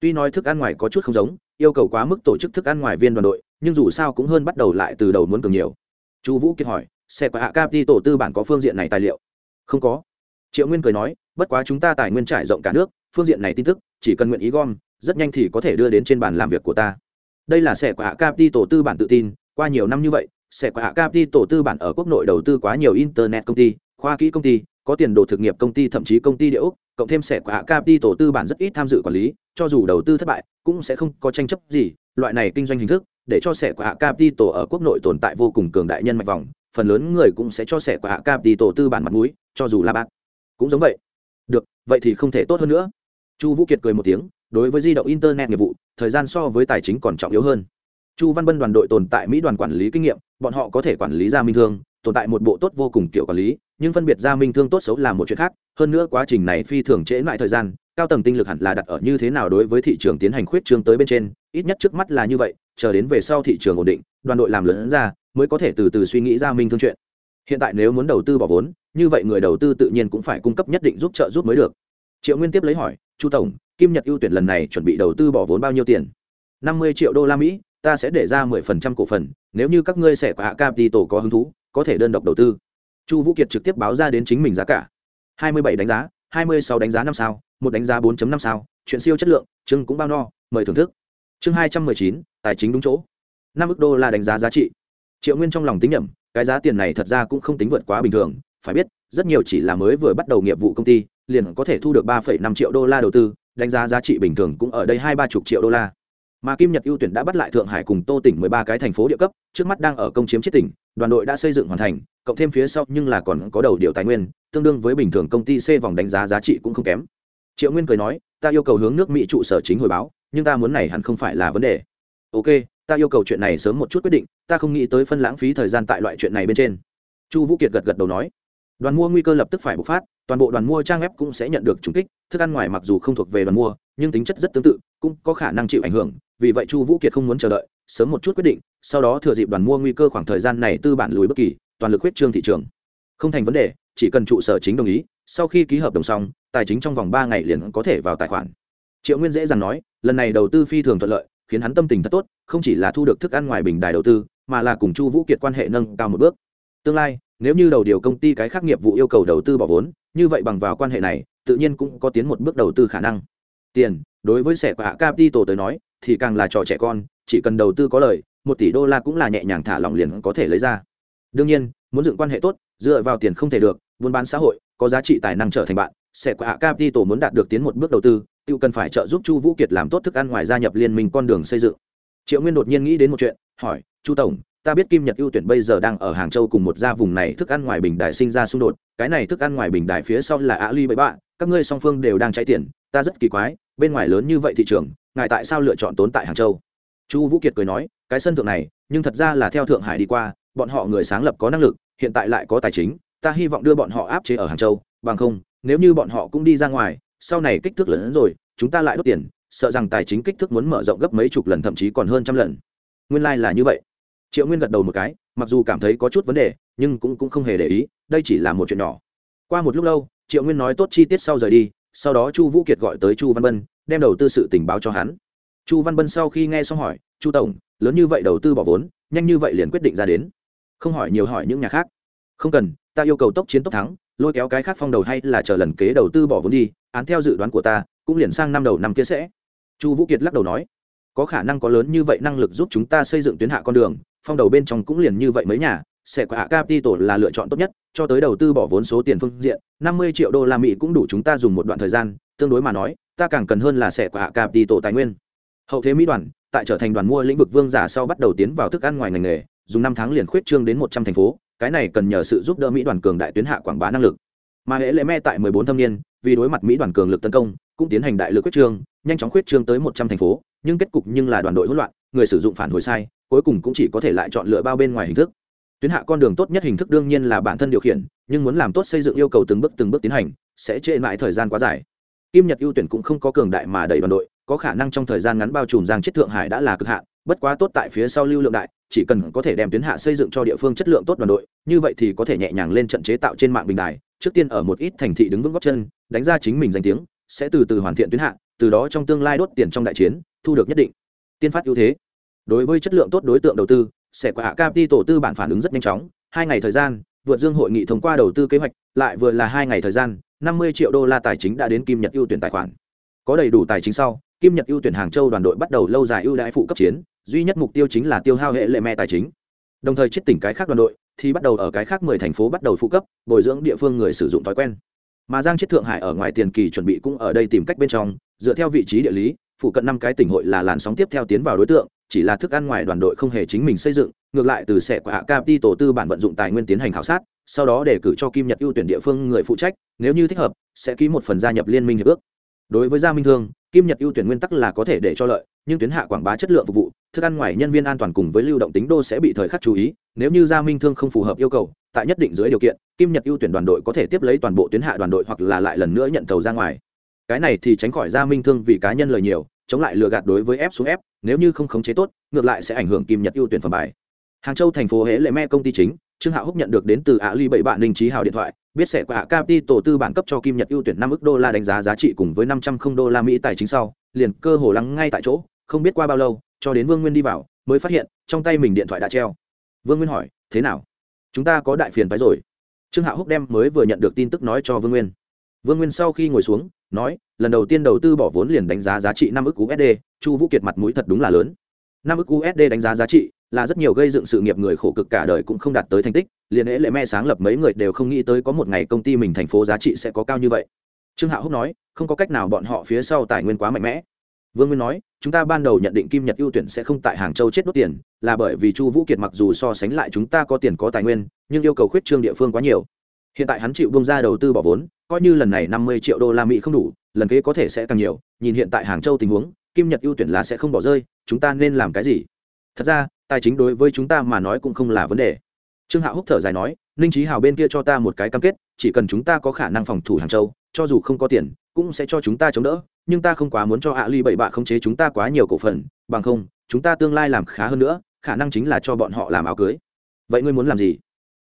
Tuy nói thức ăn ngoài có chút không giống, yêu cầu quá mức tổ chức thức ăn ngoài viên đoàn đội, nhưng dù sao cũng hơn bắt đầu lại từ đầu muốn cường nhiều. Chu vũ kiệt hỏi, xe của hạ cap đi tổ tư bản có phương diện này tài liệu? Không có. Triệu nguyên cười nói, bất quá chúng ta tài nguyên trải rộng cả nước, phương diện này tin tức, chỉ cần nguyện ý gom, rất nhanh thì có thể đưa đến trên bàn làm việc của ta. Đây là xe của hạ cap đi tổ tư bản tự tin, qua nhiều năm như vậy sẽ quả hạ cap đi tổ tư bản ở quốc nội đầu tư quá nhiều internet công ty, khoa kỹ công ty có tiền đồ thực nghiệp công ty, thậm chí công ty địa ốc, cộng thêm sẻ của hạ cap đi tổ tư bản rất ít tham dự quản lý, cho dù đầu tư thất bại, cũng sẽ không có tranh chấp gì. Loại này kinh doanh hình thức, để cho sẻ của hạ cap đi tổ ở quốc nội tồn tại vô cùng cường đại nhân mạch vòng, phần lớn người cũng sẽ cho sẻ của hạ cap đi tổ tư bản mặt mũi, cho dù là bạc cũng giống vậy. Được, vậy thì không thể tốt hơn nữa. Chu vũ kiệt cười một tiếng, đối với di động internet nghiệp vụ, thời gian so với tài chính còn trọng yếu hơn. Chu văn bân đoàn đội tồn tại mỹ đoàn quản lý kinh nghiệm, bọn họ có thể quản lý ra minh thương, tồn tại một bộ tốt vô cùng kiểu quản lý nhưng phân biệt gia minh thương tốt xấu là một chuyện khác, hơn nữa quá trình này phi thường trễ lại thời gian, cao tầng tinh lực hẳn là đặt ở như thế nào đối với thị trường tiến hành khuyết trương tới bên trên, ít nhất trước mắt là như vậy, chờ đến về sau thị trường ổn định, đoàn đội làm lớn ra, mới có thể từ từ suy nghĩ gia minh thương chuyện. Hiện tại nếu muốn đầu tư bỏ vốn, như vậy người đầu tư tự nhiên cũng phải cung cấp nhất định giúp trợ giúp mới được. Triệu nguyên tiếp lấy hỏi, chu tổng, kim nhật ưu tuyển lần này chuẩn bị đầu tư bỏ vốn bao nhiêu tiền? Năm mươi triệu đô la mỹ, ta sẽ để ra mười phần trăm cổ phần, nếu như các ngươi sẽ có hạ capital có hứng thú, có thể đơn độc đầu tư chu vũ kiệt trực tiếp báo ra đến chính mình giá cả. Hai mươi bảy đánh giá, hai mươi sáu đánh giá năm sao, một đánh giá 4 năm sao, chuyện siêu chất lượng chưng cũng bao no, mời thưởng thức. Chương hai trăm mười chín, tài chính đúng chỗ. năm ước đô la đánh giá giá trị. Triệu nguyên trong lòng tính nhẩm, cái giá tiền này thật ra cũng không tính vượt quá bình thường, phải biết, rất nhiều chỉ là mới vừa bắt đầu nghiệp vụ công ty, liền có thể thu được ba năm triệu đô la đầu tư, đánh giá giá trị bình thường cũng ở đây hai ba chục triệu đô la mà kim nhật ưu tuyển đã bắt lại thượng hải cùng tô tỉnh mười ba cái thành phố địa cấp, trước mắt đang ở công chiếm chiết tỉnh, đoàn đội đã xây dựng hoàn thành, cộng thêm phía sau nhưng là còn có đầu điều tài nguyên, tương đương với bình thường công ty c vòng đánh giá giá trị cũng không kém. Triệu nguyên cười nói, ta yêu cầu hướng nước mỹ trụ sở chính hồi báo, nhưng ta muốn này hẳn không phải là vấn đề. Ok, ta yêu cầu chuyện này sớm một chút quyết định, ta không nghĩ tới phân lãng phí thời gian tại loại chuyện này bên trên. Chu vũ kiệt gật gật đầu nói. Đoàn mua nguy cơ lập tức phải bộc phát, toàn bộ đoàn mua trang web cũng sẽ nhận được trùng kích, thức ăn ngoài mặc dù không thuộc về đoàn mua, nhưng tính chất rất tương tự, cũng có khả năng chịu ảnh hưởng vì vậy chu vũ kiệt không muốn chờ đợi, sớm một chút quyết định, sau đó thừa dịp đoàn mua nguy cơ khoảng thời gian này tư bản lùi bất kỳ, toàn lực huyết trương thị trường. Không thành vấn đề, chỉ cần trụ sở chính đồng ý, sau khi ký hợp đồng xong, tài chính trong vòng ba ngày liền có thể vào tài khoản. Triệu nguyên dễ dàng nói, lần này đầu tư phi thường thuận lợi, khiến hắn tâm tình thật tốt, không chỉ là thu được thức ăn ngoài bình đài đầu tư, mà là cùng chu vũ kiệt quan hệ nâng cao một bước. Tương lai, nếu như đầu điều công ty cái khác nghiệp vụ yêu cầu đầu tư bỏ vốn, như vậy bằng vào quan hệ này, tự nhiên cũng có tiến một bước đầu tư khả năng. Tiền, đối với sẻ hạ capital tới nói thì càng là trò trẻ con, chỉ cần đầu tư có lời, một tỷ đô la cũng là nhẹ nhàng thả lỏng liền có thể lấy ra. Đương nhiên, muốn dựng quan hệ tốt, dựa vào tiền không thể được, buôn bán xã hội, có giá trị tài năng trở thành bạn, sẽ hạ capital muốn đạt được tiến một bước đầu tư, tự cần phải trợ giúp chu vũ kiệt làm tốt thức ăn ngoài gia nhập liên minh con đường xây dựng. Triệu nguyên đột nhiên nghĩ đến một chuyện, hỏi, chu tổng, ta biết kim nhật ưu tuyển bây giờ đang ở hàng châu cùng một gia vùng này thức ăn ngoài bình đại sinh ra xung đột, cái này thức ăn ngoài bình đại phía sau là ạ ly bậy bạ, các ngươi song phương đều đang cháy tiền, ta rất kỳ quái, bên ngoài lớn như vậy thị trường ngài tại sao lựa chọn tốn tại hàng châu? Chu vũ kiệt cười nói cái sân thượng này nhưng thật ra là theo thượng hải đi qua bọn họ người sáng lập có năng lực hiện tại lại có tài chính ta hy vọng đưa bọn họ áp chế ở hàng châu bằng không nếu như bọn họ cũng đi ra ngoài sau này kích thước lớn hơn rồi chúng ta lại đốt tiền sợ rằng tài chính kích thước muốn mở rộng gấp mấy chục lần thậm chí còn hơn trăm lần. Nguyên lai、like、là như vậy. Triệu nguyên gật đầu một cái mặc dù cảm thấy có chút vấn đề nhưng cũng, cũng không hề để ý đây chỉ là một chuyện nhỏ. Qua một lúc lâu triệu nguyên nói tốt chi tiết sau rời đi sau đó chu vũ kiệt gọi tới chu văn bân đem đầu tư sự tình báo cho hắn. Chu văn bân sau khi nghe xong hỏi, chu tổng, lớn như vậy đầu tư bỏ vốn, nhanh như vậy liền quyết định ra đến? Không hỏi nhiều hỏi những nhà khác. Không cần, ta yêu cầu tốc chiến tốc thắng, lôi kéo cái khác phong đầu hay là chờ lần kế đầu tư bỏ vốn đi, án theo dự đoán của ta, cũng liền sang năm đầu năm kia sẽ. Chu vũ kiệt lắc đầu nói, có khả năng có lớn như vậy năng lực giúp chúng ta xây dựng tuyến hạ con đường, phong đầu bên trong cũng liền như vậy mấy nhà, sẽ có hạ capital là lựa chọn tốt nhất, cho tới đầu tư bỏ vốn số tiền phương diện, năm mươi triệu đô la mỹ cũng đủ chúng ta dùng một đoạn thời gian tương đối mà nói, ta càng cần hơn là sẽ của hạ cạp đi tổ tài nguyên. Hậu thế mỹ đoàn, tại trở thành đoàn mua lĩnh vực vương giả sau bắt đầu tiến vào thức ăn ngoài ngành nghề, dùng năm tháng liền khuyết trương đến một trăm thành phố, cái này cần nhờ sự giúp đỡ mỹ đoàn cường đại tuyến hạ quảng bá năng lực. Mà hệ lệ me tại mười bốn thâm niên, vì đối mặt mỹ đoàn cường lực tấn công, cũng tiến hành đại lực khuyết trương, nhanh chóng khuyết trương tới một trăm thành phố, nhưng kết cục nhưng là đoàn đội hỗn loạn, người sử dụng phản hồi sai, cuối cùng cũng chỉ có thể lại chọn lựa bao bên ngoài hình thức. Tuyến hạ con đường tốt nhất hình thức đương nhiên là bản thân điều khiển, nhưng muốn làm tốt xây dựng yêu cầu từng bước từng bước tiến hành, sẽ trễ lại thời gian quá dài kim nhật ưu tuyển cũng không có cường đại mà đẩy đoàn đội, có khả năng trong thời gian ngắn bao trùm giang chết thượng hải đã là cực hạn, bất quá tốt tại phía sau lưu lượng đại, chỉ cần có thể đem tuyến hạ xây dựng cho địa phương chất lượng tốt đoàn đội, như vậy thì có thể nhẹ nhàng lên trận chế tạo trên mạng bình đài, trước tiên ở một ít thành thị đứng vững góc chân, đánh ra chính mình danh tiếng, sẽ từ từ hoàn thiện tuyến hạ, từ đó trong tương lai đốt tiền trong đại chiến, thu được nhất định. Tiên phát ưu thế. Đối với chất lượng tốt đối tượng đầu tư, sẽ qua hạ tổ tư bản phản ứng rất nhanh chóng, hai ngày thời gian, vượt dương hội nghị thông qua đầu tư kế hoạch, lại vừa là hai ngày thời gian năm mươi triệu đô la tài chính đã đến kim nhật ưu tuyển tài khoản. Có đầy đủ tài chính sau, kim nhật ưu tuyển hàng châu đoàn đội bắt đầu lâu dài ưu đãi phụ cấp chiến, duy nhất mục tiêu chính là tiêu hao hệ lệ mẹ tài chính. Đồng thời chết tỉnh cái khác đoàn đội thì bắt đầu ở cái khác mười thành phố bắt đầu phụ cấp, bồi dưỡng địa phương người sử dụng thói quen. Mà giang chết thượng hải ở ngoài tiền kỳ chuẩn bị cũng ở đây tìm cách bên trong, dựa theo vị trí địa lý, phụ cận năm cái tỉnh hội là làn sóng tiếp theo tiến vào đối tượng, chỉ là thức ăn ngoài đoàn đội không hề chính mình xây dựng, ngược lại từ sẽ của hạ capi tổ tư bản vận dụng tài nguyên tiến hành khảo sát sau đó để cử cho kim nhật ưu tuyển địa phương người phụ trách, nếu như thích hợp, sẽ ký một phần gia nhập liên minh hiệp ước. Đối với gia minh thương, kim nhật ưu tuyển nguyên tắc là có thể để cho lợi, nhưng tuyến hạ quảng bá chất lượng phục vụ, thức ăn ngoài nhân viên an toàn cùng với lưu động tính đô sẽ bị thời khắc chú ý, nếu như gia minh thương không phù hợp yêu cầu, tại nhất định dưới điều kiện, kim nhật ưu tuyển đoàn đội có thể tiếp lấy toàn bộ tuyến hạ đoàn đội hoặc là lại lần nữa nhận tàu ra ngoài. Cái này thì tránh khỏi gia minh thương vì cá nhân lời nhiều, chống lại lừa gạt đối với ép xuống ép nếu như không khống chế tốt, ngược lại sẽ ảnh hưởng kim nhật ưu tuyển phẩm bài. Hàng châu thành phố hễ lệ me công ty chính trương hạ húc nhận được đến từ ạ ly bảy bạn đình trí hào điện thoại, biết sẽ qua capi tổ tư bản cấp cho kim nhật ưu tuyển năm ước đô la đánh giá giá trị cùng với năm trăm không đô la mỹ tài chính sau, liền cơ hồ lắng ngay tại chỗ, không biết qua bao lâu, cho đến vương nguyên đi vào, mới phát hiện, trong tay mình điện thoại đã treo. Vương nguyên hỏi, thế nào? Chúng ta có đại phiền phái rồi. Trương hạ húc đem mới vừa nhận được tin tức nói cho vương nguyên. Vương nguyên sau khi ngồi xuống, nói, lần đầu tiên đầu tư bỏ vốn liền đánh giá giá trị năm ức usd chu vũ kiệt mặt mũi thật đúng là lớn. Năm ức usd đánh giá giá trị là rất nhiều gây dựng sự nghiệp người khổ cực cả đời cũng không đạt tới thành tích, liền lễ lệ me sáng lập mấy người đều không nghĩ tới có một ngày công ty mình thành phố giá trị sẽ có cao như vậy. Trương Hạ húc nói, không có cách nào bọn họ phía sau tài nguyên quá mạnh mẽ. Vương nguyên nói, chúng ta ban đầu nhận định kim nhật ưu tuyển sẽ không tại hàng châu chết đốt tiền, là bởi vì chu vũ kiệt mặc dù so sánh lại chúng ta có tiền có tài nguyên, nhưng yêu cầu khuyết trương địa phương quá nhiều. Hiện tại hắn chịu bông ra đầu tư bỏ vốn, coi như lần này năm mươi triệu đô la mỹ không đủ, lần kế có thể sẽ càng nhiều, nhìn hiện tại hàng châu tình huống, kim nhật ưu tuyển là sẽ không bỏ rơi, chúng ta nên làm cái gì? Thật ra tài chính đối với chúng ta mà nói cũng không là vấn đề. Trương hạo húc thở dài nói, ninh trí hào bên kia cho ta một cái cam kết, chỉ cần chúng ta có khả năng phòng thủ hàng châu, cho dù không có tiền, cũng sẽ cho chúng ta chống đỡ, nhưng ta không quá muốn cho ạ ly bảy bạ khống chế chúng ta quá nhiều cổ phần, bằng không, chúng ta tương lai làm khá hơn nữa, khả năng chính là cho bọn họ làm áo cưới. Vậy ngươi muốn làm gì?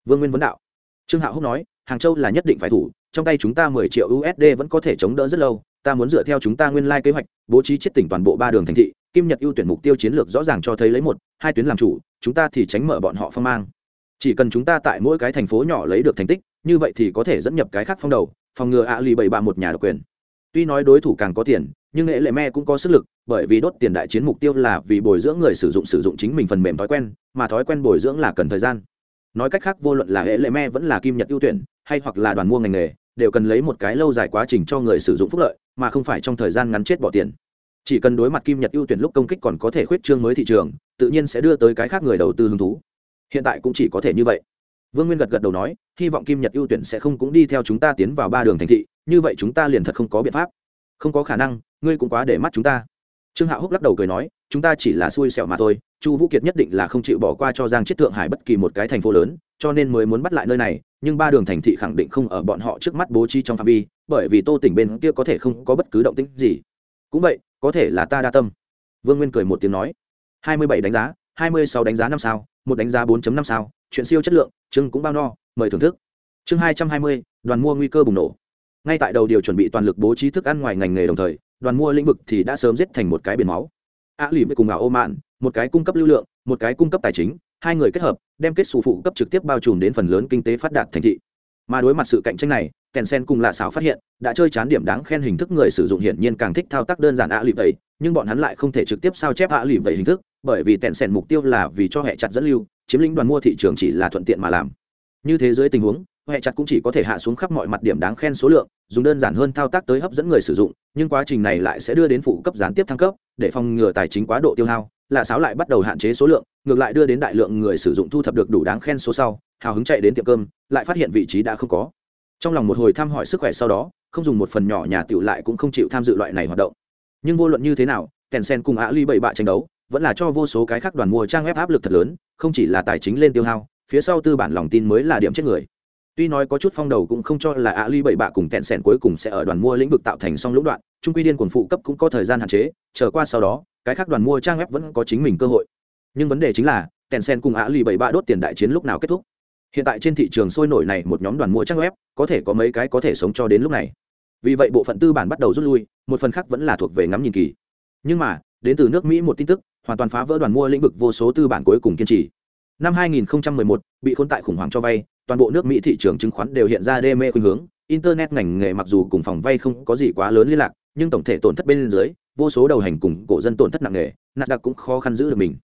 Vương nguyên vấn đạo. Trương hạo húc nói, hàng châu là nhất định phải thủ, trong tay chúng ta mười triệu usd vẫn có thể chống đỡ rất lâu, ta muốn dựa theo chúng ta nguyên lai kế hoạch, bố trí chết tỉnh toàn bộ ba đường thành thị kim nhật ưu tuyển mục tiêu chiến lược rõ ràng cho thấy lấy một, hai tuyến làm chủ, chúng ta thì tránh mở bọn họ phong mang. Chỉ cần chúng ta tại mỗi cái thành phố nhỏ lấy được thành tích, như vậy thì có thể dẫn nhập cái khác phong đầu, phòng ngừa ạ lì bảy ba một nhà độc quyền. Tuy nói đối thủ càng có tiền, nhưng nghệ lệ me cũng có sức lực, bởi vì đốt tiền đại chiến mục tiêu là vì bồi dưỡng người sử dụng sử dụng chính mình phần mềm thói quen, mà thói quen bồi dưỡng là cần thời gian. Nói cách khác, vô luận là hệ lệ me vẫn là kim nhật ưu tuyển, hay hoặc là đoàn mua ngành nghề, đều cần lấy một cái lâu dài quá trình cho người sử dụng phúc lợi, mà không phải trong thời gian ngắn chết bỏ tiền chỉ cần đối mặt kim nhật ưu tuyển lúc công kích còn có thể khuyết trương mới thị trường, tự nhiên sẽ đưa tới cái khác người đầu tư hứng thú. Hiện tại cũng chỉ có thể như vậy. Vương nguyên gật gật đầu nói, hy vọng kim nhật ưu tuyển sẽ không cũng đi theo chúng ta tiến vào ba đường thành thị, như vậy chúng ta liền thật không có biện pháp. Không có khả năng, ngươi cũng quá để mắt chúng ta. Trương hạo húc lắc đầu cười nói, chúng ta chỉ là xui xẻo mà thôi, chu vũ kiệt nhất định là không chịu bỏ qua cho giang chết thượng hải bất kỳ một cái thành phố lớn, cho nên mới muốn bắt lại nơi này, nhưng ba đường thành thị khẳng định không ở bọn họ trước mắt bố trí trong phạm vi, bởi vì tô tỉnh bên kia có thể không có bất cứ động tĩnh gì. Cũng vậy có thể là ta đa tâm. Vương nguyên cười một tiếng nói, hai mươi bảy đánh giá, hai mươi sáu đánh giá năm sao, một đánh giá bốn năm sao, chuyện siêu chất lượng chưng cũng bao no, mời thưởng thức. Chương hai trăm hai mươi, đoàn mua nguy cơ bùng nổ. Ngay tại đầu điều chuẩn bị toàn lực bố trí thức ăn ngoài ngành nghề đồng thời, đoàn mua lĩnh vực thì đã sớm giết thành một cái biển máu. A lì với cùng ảo ô mạn, một cái cung cấp lưu lượng, một cái cung cấp tài chính, hai người kết hợp, đem kết xù phụ cấp trực tiếp bao trùm đến phần lớn kinh tế phát đạt thành thị. Mà đối mặt sự cạnh tranh này kèn sen cùng lạ xảo phát hiện, đã chơi chán điểm đáng khen hình thức người sử dụng hiển nhiên càng thích thao tác đơn giản ạ lì vậy, nhưng bọn hắn lại không thể trực tiếp sao chép ạ lì vậy hình thức, bởi vì kèn sen mục tiêu là vì cho hệ chặt dẫn lưu, chiếm lĩnh đoàn mua thị trường chỉ là thuận tiện mà làm. Như thế giới tình huống, hệ chặt cũng chỉ có thể hạ xuống khắp mọi mặt điểm đáng khen số lượng, dùng đơn giản hơn thao tác tới hấp dẫn người sử dụng, nhưng quá trình này lại sẽ đưa đến phụ cấp gián tiếp thăng cấp, để phòng ngừa tài chính quá độ tiêu hao, lạ sáo lại bắt đầu hạn chế số lượng, ngược lại đưa đến đại lượng người sử dụng thu thập được đủ đáng khen số sau, hào hứng chạy đến tiệm cơm, lại phát hiện vị trí đã không có trong lòng một hồi thăm hỏi sức khỏe sau đó, không dùng một phần nhỏ nhà tiểu lại cũng không chịu tham dự loại này hoạt động. Nhưng vô luận như thế nào kèn sen cùng ạ ly bảy bạ tranh đấu, vẫn là cho vô số cái khác đoàn mua trang web áp lực thật lớn, không chỉ là tài chính lên tiêu hao, phía sau tư bản lòng tin mới là điểm chết người. Tuy nói có chút phong đầu cũng không cho là ạ ly bảy bạ cùng kẹn sẻn cuối cùng sẽ ở đoàn mua lĩnh vực tạo thành song lũng đoạn trung quy điên quần phụ cấp cũng có thời gian hạn chế trở qua sau đó, cái khác đoàn mua trang web vẫn có chính mình cơ hội. Nhưng vấn đề chính là kẹn sẻn cùng ạ ly bảy bạ đốt tiền đại chiến lúc nào kết thúc? Hiện tại trên thị trường sôi nổi này một nhóm đoàn mua trang web có thể có mấy cái có thể sống cho đến lúc này. Vì vậy bộ phận tư bản bắt đầu rút lui một phần khác vẫn là thuộc về ngắm nhìn kỳ. Nhưng mà đến từ nước mỹ một tin tức hoàn toàn phá vỡ đoàn mua lĩnh vực vô số tư bản cuối cùng kiên trì. Năm 2011, bị khốn tại khủng hoảng cho vay toàn bộ nước mỹ thị trường chứng khoán đều hiện ra đê mê khuynh hướng. Internet ngành nghề mặc dù cùng phòng vay không có gì quá lớn liên lạc nhưng tổng thể tổn thất bên dưới vô số đầu hành cùng cổ dân tổn thất nặng nề nasdaq cũng khó khăn giữ được mình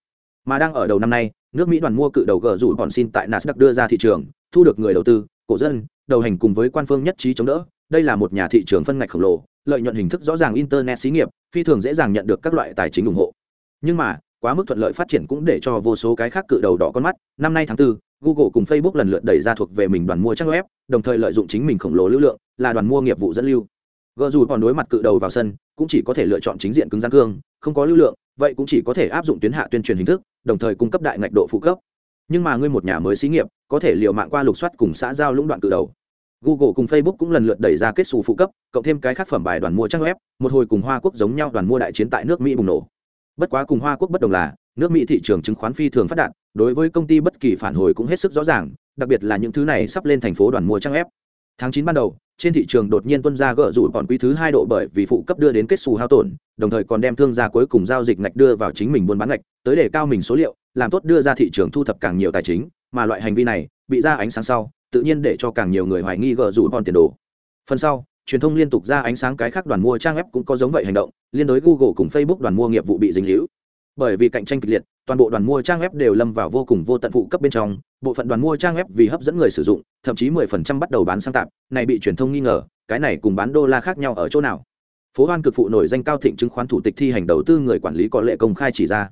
mà đang ở đầu năm nay nước mỹ đoàn mua cự đầu gờ rủ bọn xin tại nasdaq đưa ra thị trường thu được người đầu tư cổ dân đầu hành cùng với quan phương nhất trí chống đỡ. Đây là một nhà thị trường phân ngạch khổng lồ lợi nhuận hình thức rõ ràng internet xí nghiệp phi thường dễ dàng nhận được các loại tài chính ủng hộ. Nhưng mà quá mức thuận lợi phát triển cũng để cho vô số cái khác cự đầu đỏ con mắt. Năm nay tháng 4, google cùng facebook lần lượt đẩy ra thuộc về mình đoàn mua trang web đồng thời lợi dụng chính mình khổng lồ lưu lượng là đoàn mua nghiệp vụ dẫn lưu. Gờ dù còn đối mặt cự đầu vào sân cũng chỉ có thể lựa chọn chính diện cứng rắn cương không có lưu lượng vậy cũng chỉ có thể áp dụng tuyến hạ tuyên truyền hình thức, đồng thời cung cấp đại ngạch độ phụ cấp. Nhưng mà ngươi một nhà mới xí nghiệp, có thể liều mạng qua lục soát cùng xã giao lũng đoạn cự đầu. Google cùng facebook cũng lần lượt đẩy ra kết xù phụ cấp, cộng thêm cái khác phẩm bài đoàn mua trang web, một hồi cùng hoa quốc giống nhau đoàn mua đại chiến tại nước mỹ bùng nổ. Bất quá cùng hoa quốc bất đồng là, nước mỹ thị trường chứng khoán phi thường phát đạt, đối với công ty bất kỳ phản hồi cũng hết sức rõ ràng, đặc biệt là những thứ này sắp lên thành phố đoàn mua trang web. tháng chín ban đầu trên thị trường đột nhiên tuân ra gỡ rủ còn quý thứ hai độ bởi vì phụ cấp đưa đến kết xù hao tổn, đồng thời còn đem thương gia cuối cùng giao dịch ngạch đưa vào chính mình buôn bán ngạch, tới để cao mình số liệu, làm tốt đưa ra thị trường thu thập càng nhiều tài chính, mà loại hành vi này bị ra ánh sáng sau, tự nhiên để cho càng nhiều người hoài nghi gỡ rủ còn tiền đồ. Phần sau, truyền thông liên tục ra ánh sáng cái khác đoàn mua trang web cũng có giống vậy hành động, liên đối google cùng facebook đoàn mua nghiệp vụ bị dính hữu bởi vì cạnh tranh kịch liệt, toàn bộ đoàn mua trang web đều lâm vào vô cùng vô tận phụ cấp bên trong, bộ phận đoàn mua trang web vì hấp dẫn người sử dụng, thậm chí 10% bắt đầu bán sang tạp, này bị truyền thông nghi ngờ, cái này cùng bán đô la khác nhau ở chỗ nào? Phố hoan cực phụ nổi danh cao thịnh chứng khoán thủ tịch thi hành đầu tư người quản lý có lệ công khai chỉ ra.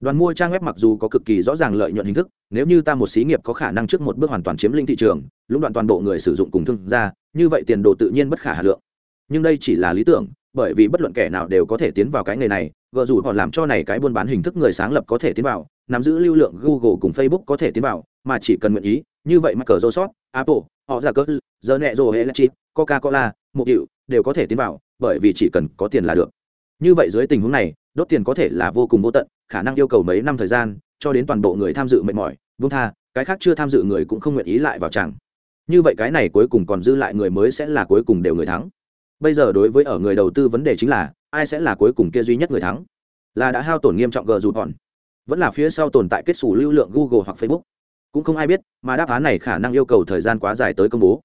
Đoàn mua trang web mặc dù có cực kỳ rõ ràng lợi nhuận hình thức, nếu như ta một xí nghiệp có khả năng trước một bước hoàn toàn chiếm lĩnh thị trường lúc đoạn toàn bộ người sử dụng cùng thương gia, như vậy tiền đồ tự nhiên bất khả hà lượng. Nhưng đây chỉ là lý tưởng bởi vì bất luận kẻ nào đều có thể tiến vào cái nghề này gợ dù họ làm cho này cái buôn bán hình thức người sáng lập có thể tiến vào, nắm giữ lưu lượng google cùng facebook có thể tiến vào, mà chỉ cần nguyện ý, như vậy mà cờ rô sót apple, họ ra cỡ, giờ nẹ rô hệ chip coca cola một hiệu đều có thể tiến vào, bởi vì chỉ cần có tiền là được. Như vậy dưới tình huống này, đốt tiền có thể là vô cùng vô tận, khả năng yêu cầu mấy năm thời gian, cho đến toàn bộ người tham dự mệt mỏi vung tha, cái khác chưa tham dự người cũng không nguyện ý lại vào chẳng. Như vậy cái này cuối cùng còn dư lại người mới sẽ là cuối cùng đều người thắng bây giờ đối với ở người đầu tư vấn đề chính là, ai sẽ là cuối cùng kia duy nhất người thắng? Là đã hao tổn nghiêm trọng gờ rụt hòn. Vẫn là phía sau tồn tại kết xù lưu lượng google hoặc facebook. Cũng không ai biết, mà đáp án này khả năng yêu cầu thời gian quá dài tới công bố.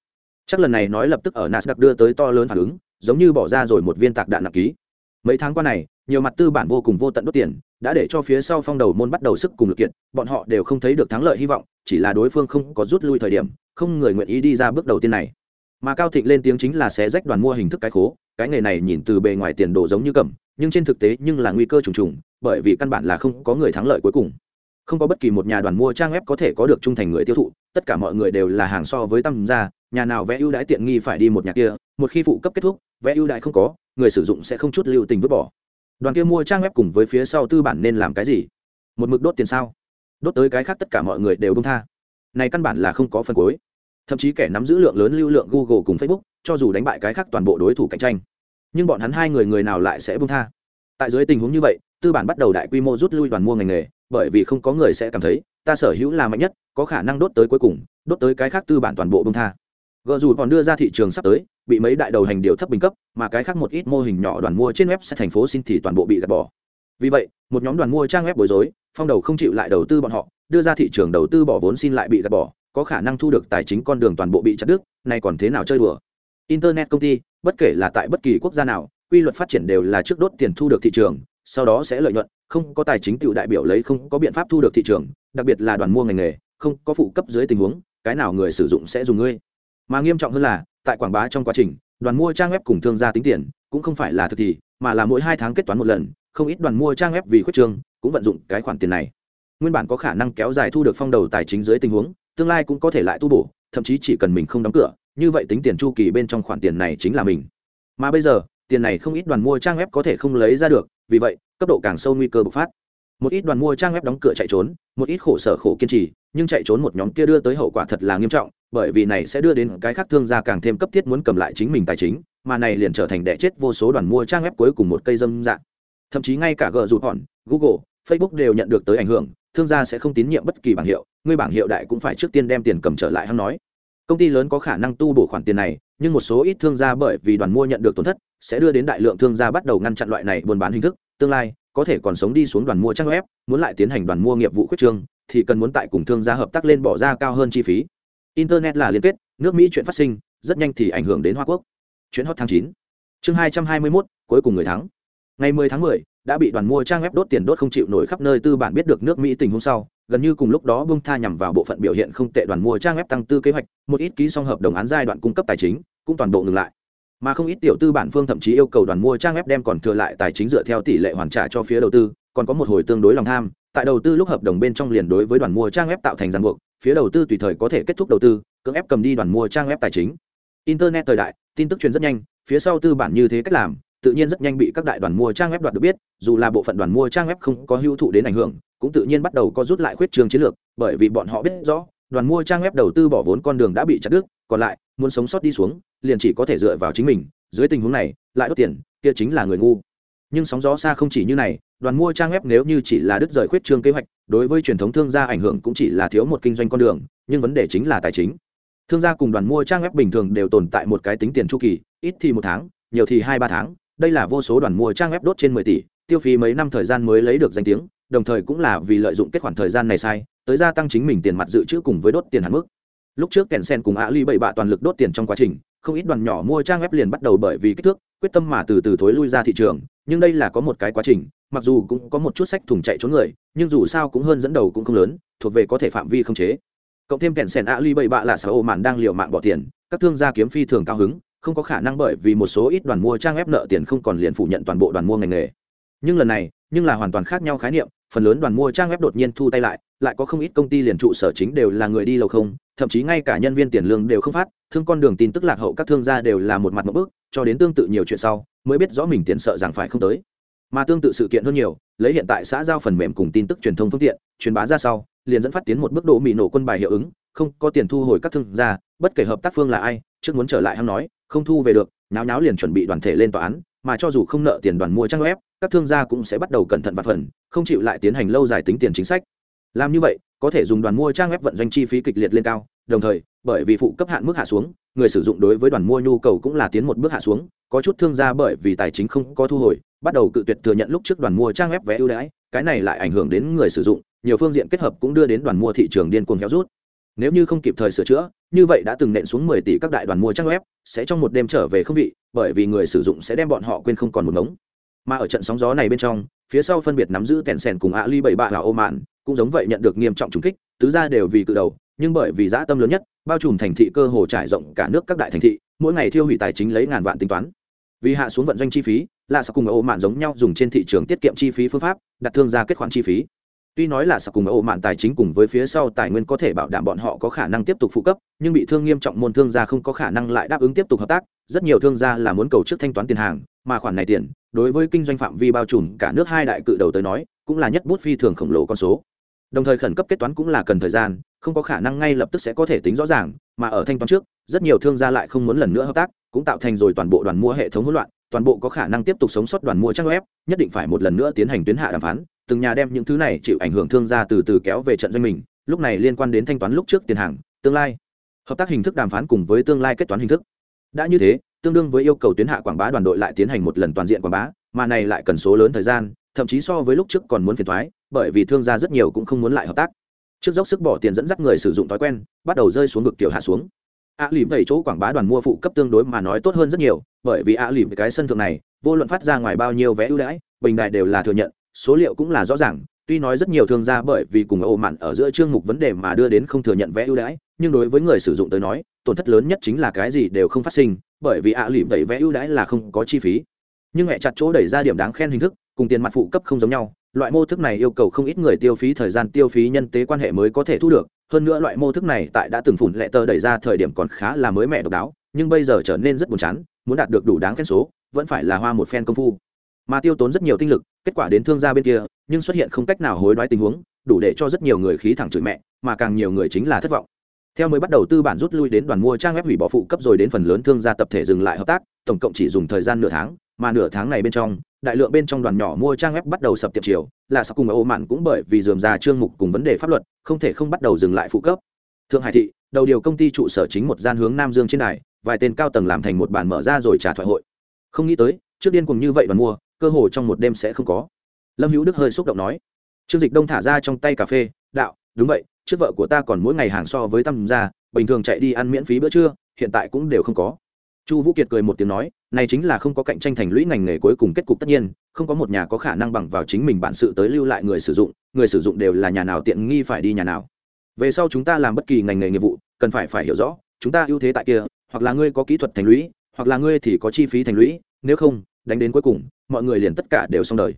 Chắc lần này nói lập tức ở nasdaq đưa tới to lớn phản ứng, giống như bỏ ra rồi một viên tạc đạn nặng ký. Mấy tháng qua này, nhiều mặt tư bản vô cùng vô tận đốt tiền, đã để cho phía sau phong đầu môn bắt đầu sức cùng lực kiện, bọn họ đều không thấy được thắng lợi hy vọng, chỉ là đối phương không có rút lui thời điểm, không người nguyện ý đi ra bước đầu tiên này mà cao thịnh lên tiếng chính là xé rách đoàn mua hình thức cái khố, cái nghề này nhìn từ bề ngoài tiền đồ giống như cẩm, nhưng trên thực tế nhưng là nguy cơ trùng trùng, bởi vì căn bản là không có người thắng lợi cuối cùng. Không có bất kỳ một nhà đoàn mua trang web có thể có được trung thành người tiêu thụ, tất cả mọi người đều là hàng so với tăng gia, nhà nào vẽ ưu đãi tiện nghi phải đi một nhà kia, một khi phụ cấp kết thúc, vẽ ưu đãi không có, người sử dụng sẽ không chút lưu tình vứt bỏ. Đoàn kia mua trang web cùng với phía sau tư bản nên làm cái gì? Một mực đốt tiền sao? Đốt tới cái khác tất cả mọi người đều đông tha. Này căn bản là không có phần cuối thậm chí kẻ nắm giữ lượng lớn lưu lượng google cùng facebook, cho dù đánh bại cái khác toàn bộ đối thủ cạnh tranh. Nhưng bọn hắn hai người người nào lại sẽ buông tha? Tại dưới tình huống như vậy, tư bản bắt đầu đại quy mô rút lui đoàn mua ngành nghề, bởi vì không có người sẽ cảm thấy, ta sở hữu là mạnh nhất, có khả năng đốt tới cuối cùng, đốt tới cái khác tư bản toàn bộ buông tha. Gợ dù còn đưa ra thị trường sắp tới, bị mấy đại đầu hành điều thấp bình cấp, mà cái khác một ít mô hình nhỏ đoàn mua trên web sẽ thành phố xin thì toàn bộ bị gạt bỏ. Vì vậy, một nhóm đoàn mua trang web bối rối, phong đầu không chịu lại đầu tư bọn họ, đưa ra thị trường đầu tư bỏ vốn xin lại bị gạt bỏ có khả năng thu được tài chính con đường toàn bộ bị chặt đứt này còn thế nào chơi đùa? Internet công ty, bất kể là tại bất kỳ quốc gia nào, quy luật phát triển đều là trước đốt tiền thu được thị trường, sau đó sẽ lợi nhuận, không có tài chính tự đại biểu lấy không có biện pháp thu được thị trường, đặc biệt là đoàn mua ngành nghề, không có phụ cấp dưới tình huống, cái nào người sử dụng sẽ dùng ngươi. Mà nghiêm trọng hơn là, tại quảng bá trong quá trình, đoàn mua trang web cùng thương gia tính tiền, cũng không phải là thực thì, mà là mỗi hai tháng kết toán một lần, không ít đoàn mua trang web vì khuyết trường cũng vận dụng cái khoản tiền này. Nguyên bản có khả năng kéo dài thu được phong đầu tài chính dưới tình huống tương lai cũng có thể lại tu bổ, thậm chí chỉ cần mình không đóng cửa, như vậy tính tiền chu kỳ bên trong khoản tiền này chính là mình. Mà bây giờ, tiền này không ít đoàn mua trang web có thể không lấy ra được, vì vậy, cấp độ càng sâu nguy cơ bộc phát. Một ít đoàn mua trang web đóng cửa chạy trốn, một ít khổ sở khổ kiên trì, nhưng chạy trốn một nhóm kia đưa tới hậu quả thật là nghiêm trọng, bởi vì này sẽ đưa đến cái khác thương gia càng thêm cấp thiết muốn cầm lại chính mình tài chính, mà này liền trở thành đẻ chết vô số đoàn mua trang web cuối cùng một cây dâm dạng. Thậm chí ngay cả gờ rụt hòn, google, facebook đều nhận được tới ảnh hưởng thương gia sẽ không tín nhiệm bất kỳ bảng hiệu, ngươi bảng hiệu đại cũng phải trước tiên đem tiền cầm trở lại, hắn nói. Công ty lớn có khả năng tu bổ khoản tiền này, nhưng một số ít thương gia bởi vì đoàn mua nhận được tổn thất, sẽ đưa đến đại lượng thương gia bắt đầu ngăn chặn loại này buôn bán hình thức, tương lai, có thể còn sống đi xuống đoàn mua trang web, muốn lại tiến hành đoàn mua nghiệp vụ khuyết trương, thì cần muốn tại cùng thương gia hợp tác lên bỏ ra cao hơn chi phí. Internet là liên kết, nước mỹ chuyện phát sinh, rất nhanh thì ảnh hưởng đến hoa quốc. Chuyến hot tháng chín. Chương hai trăm hai mươi mốt, cuối cùng người thắng. Ngày mười tháng mười đã bị đoàn mua trang web đốt tiền đốt không chịu nổi khắp nơi tư bản biết được nước mỹ tình huống sau, gần như cùng lúc đó bung tha nhằm vào bộ phận biểu hiện không tệ đoàn mua trang web tăng tư kế hoạch, một ít ký xong hợp đồng án giai đoạn cung cấp tài chính, cũng toàn bộ ngừng lại. Mà không ít tiểu tư bản phương thậm chí yêu cầu đoàn mua trang web đem còn thừa lại tài chính dựa theo tỷ lệ hoàn trả cho phía đầu tư, còn có một hồi tương đối lòng tham, tại đầu tư lúc hợp đồng bên trong liền đối với đoàn mua trang web tạo thành ràng buộc, phía đầu tư tùy thời có thể kết thúc đầu tư, cưỡng ép cầm đi đoàn mua trang web tài chính. Internet thời đại, tin tức truyền rất nhanh, phía sau tư bản như thế cách làm tự nhiên rất nhanh bị các đại đoàn mua trang web đoạt được biết, dù là bộ phận đoàn mua trang web không có hữu thụ đến ảnh hưởng, cũng tự nhiên bắt đầu có rút lại khuyết trường chiến lược, bởi vì bọn họ biết rõ, đoàn mua trang web đầu tư bỏ vốn con đường đã bị chặt đứt, còn lại, muốn sống sót đi xuống, liền chỉ có thể dựa vào chính mình, dưới tình huống này, lại đốt tiền, kia chính là người ngu. Nhưng sóng gió xa không chỉ như này, đoàn mua trang web nếu như chỉ là đứt rời khuyết trương kế hoạch, đối với truyền thống thương gia ảnh hưởng cũng chỉ là thiếu một kinh doanh con đường, nhưng vấn đề chính là tài chính. Thương gia cùng đoàn mua trang web bình thường đều tồn tại một cái tính tiền chu kỳ, ít thì một tháng, nhiều thì hai ba tháng đây là vô số đoàn mua trang web đốt trên mười tỷ, tiêu phí mấy năm thời gian mới lấy được danh tiếng, đồng thời cũng là vì lợi dụng kết khoản thời gian này sai, tới gia tăng chính mình tiền mặt dự trữ cùng với đốt tiền hạn mức. Lúc trước kèn sen cùng ạ ly bảy bạ toàn lực đốt tiền trong quá trình, không ít đoàn nhỏ mua trang web liền bắt đầu bởi vì kích thước, quyết tâm mà từ từ thối lui ra thị trường, nhưng đây là có một cái quá trình, mặc dù cũng có một chút sách thùng chạy trốn người, nhưng dù sao cũng hơn dẫn đầu cũng không lớn, thuộc về có thể phạm vi không chế. Cộng thêm kèn sen ạ ly bảy bạ là xã ô mạn đang liều mạng bỏ tiền, các thương gia kiếm phi thường cao hứng không có khả năng bởi vì một số ít đoàn mua trang web nợ tiền không còn liền phủ nhận toàn bộ đoàn mua ngành nghề. Nhưng lần này, nhưng là hoàn toàn khác nhau khái niệm, phần lớn đoàn mua trang web đột nhiên thu tay lại lại có không ít công ty liền trụ sở chính đều là người đi lầu không, thậm chí ngay cả nhân viên tiền lương đều không phát, thương con đường tin tức lạc hậu các thương gia đều là một mặt một bước cho đến tương tự nhiều chuyện sau, mới biết rõ mình tiền sợ rằng phải không tới. Mà tương tự sự kiện hơn nhiều, lấy hiện tại xã giao phần mềm cùng tin tức truyền thông phương tiện, truyền bá ra sau, liền dẫn phát tiến một bước độ mỹ nổ quân bài hiệu ứng, không có tiền thu hồi các thương gia, bất kể hợp tác phương là ai, trước muốn trở lại hăng nói không thu về được, nháo nháo liền chuẩn bị đoàn thể lên tòa án, mà cho dù không nợ tiền đoàn mua trang web, các thương gia cũng sẽ bắt đầu cẩn thận và phần, không chịu lại tiến hành lâu dài tính tiền chính sách. Làm như vậy, có thể dùng đoàn mua trang web vận doanh chi phí kịch liệt lên cao, đồng thời, bởi vì phụ cấp hạn mức hạ xuống, người sử dụng đối với đoàn mua nhu cầu cũng là tiến một bước hạ xuống, có chút thương gia bởi vì tài chính không có thu hồi, bắt đầu cự tuyệt thừa nhận lúc trước đoàn mua trang web vé ưu đãi, cái này lại ảnh hưởng đến người sử dụng, nhiều phương diện kết hợp cũng đưa đến đoàn mua thị trường điên cuồng héo rút nếu như không kịp thời sửa chữa, như vậy đã từng nện xuống 10 tỷ các đại đoàn mua trang web, sẽ trong một đêm trở về không vị, bởi vì người sử dụng sẽ đem bọn họ quên không còn một ngống. Mà ở trận sóng gió này bên trong, phía sau phân biệt nắm giữ tèn sèn cùng ạ ly bảy bạ và ô mạn cũng giống vậy nhận được nghiêm trọng trùng kích, tứ ra đều vì cự đầu, nhưng bởi vì dã tâm lớn nhất, bao trùm thành thị cơ hồ trải rộng cả nước các đại thành thị, mỗi ngày thiêu hủy tài chính lấy ngàn vạn tính toán. Vì hạ xuống vận doanh chi phí là sao cùng ô mạn giống nhau dùng trên thị trường tiết kiệm chi phí phương pháp, đặt thương ra kết khoản chi phí tuy nói là sao cùng ổ mạn tài chính cùng với phía sau tài nguyên có thể bảo đảm bọn họ có khả năng tiếp tục phụ cấp, nhưng bị thương nghiêm trọng môn thương gia không có khả năng lại đáp ứng tiếp tục hợp tác. Rất nhiều thương gia là muốn cầu trước thanh toán tiền hàng, mà khoản này tiền, đối với kinh doanh phạm vi bao trùm cả nước hai đại cự đầu tới nói, cũng là nhất bút phi thường khổng lồ con số. Đồng thời khẩn cấp kết toán cũng là cần thời gian, không có khả năng ngay lập tức sẽ có thể tính rõ ràng, mà ở thanh toán trước, rất nhiều thương gia lại không muốn lần nữa hợp tác, cũng tạo thành rồi toàn bộ đoàn mua hệ thống hỗn loạn, toàn bộ có khả năng tiếp tục sống sót đoàn mua trang web, nhất định phải một lần nữa tiến hành tuyến hạ đàm phán từng nhà đem những thứ này chịu ảnh hưởng thương gia từ từ kéo về trận doanh mình, lúc này liên quan đến thanh toán lúc trước tiền hàng, tương lai. Hợp tác hình thức đàm phán cùng với tương lai kết toán hình thức. Đã như thế, tương đương với yêu cầu tuyến hạ quảng bá đoàn đội lại tiến hành một lần toàn diện quảng bá, mà này lại cần số lớn thời gian, thậm chí so với lúc trước còn muốn phiền thoái bởi vì thương gia rất nhiều cũng không muốn lại hợp tác. Trước dốc sức bỏ tiền dẫn dắt người sử dụng thói quen, bắt đầu rơi xuống vực kiểu hạ xuống. A lìm bảy chỗ quảng bá đoàn mua phụ cấp tương đối mà nói tốt hơn rất nhiều, bởi vì a lìm cái sân thượng này, vô luận phát ra ngoài bao nhiêu vé ưu đãi, bình đại đều là thừa nhận số liệu cũng là rõ ràng, tuy nói rất nhiều thương gia bởi vì cùng ồ mặn ở giữa chương mục vấn đề mà đưa đến không thừa nhận vẽ ưu đãi, nhưng đối với người sử dụng tới nói, tổn thất lớn nhất chính là cái gì đều không phát sinh, bởi vì ạ lỉm đẩy vẽ ưu đãi là không có chi phí. Nhưng mẹ chặt chỗ đẩy ra điểm đáng khen hình thức, cùng tiền mặt phụ cấp không giống nhau, loại mô thức này yêu cầu không ít người tiêu phí thời gian, tiêu phí nhân tế quan hệ mới có thể thu được, hơn nữa loại mô thức này tại đã từng phủn lệ tờ đẩy ra thời điểm còn khá là mới mẻ độc đáo, nhưng bây giờ trở nên rất buồn chán, muốn đạt được đủ đáng khen số, vẫn phải là hoa một phen công phu mà tiêu tốn rất nhiều tinh lực, kết quả đến thương gia bên kia, nhưng xuất hiện không cách nào hối đoái tình huống, đủ để cho rất nhiều người khí thẳng chửi mẹ, mà càng nhiều người chính là thất vọng. Theo mới bắt đầu tư bản rút lui đến đoàn mua trang web hủy bỏ phụ cấp rồi đến phần lớn thương gia tập thể dừng lại hợp tác, tổng cộng chỉ dùng thời gian nửa tháng, mà nửa tháng này bên trong, đại lượng bên trong đoàn nhỏ mua trang web bắt đầu sập tiệm chiều, là sau cùng ở ô mạn cũng bởi vì dườm già trương mục cùng vấn đề pháp luật, không thể không bắt đầu dừng lại phụ cấp. Thượng hải thị, đầu điều công ty trụ sở chính một gian hướng nam dương trên đài, vài tên cao tầng làm thành một bản mở ra rồi trả thoại hội. Không nghĩ tới, trước điên cùng như vậy đoàn mua cơ hồ trong một đêm sẽ không có. Lâm hữu đức hơi xúc động nói. Trương dịch đông thả ra trong tay cà phê, đạo, đúng vậy, trước vợ của ta còn mỗi ngày hàng so với tăm ra, bình thường chạy đi ăn miễn phí bữa trưa, hiện tại cũng đều không có. Chu vũ kiệt cười một tiếng nói, này chính là không có cạnh tranh thành lũy ngành nghề cuối cùng kết cục tất nhiên, không có một nhà có khả năng bằng vào chính mình bản sự tới lưu lại người sử dụng, người sử dụng đều là nhà nào tiện nghi phải đi nhà nào. Về sau chúng ta làm bất kỳ ngành nghề nghiệp vụ, cần phải phải hiểu rõ, chúng ta ưu thế tại kia, hoặc là ngươi có kỹ thuật thành lũy, hoặc là ngươi thì có chi phí thành lũy, nếu không đánh đến cuối cùng, mọi người liền tất cả đều xong đời.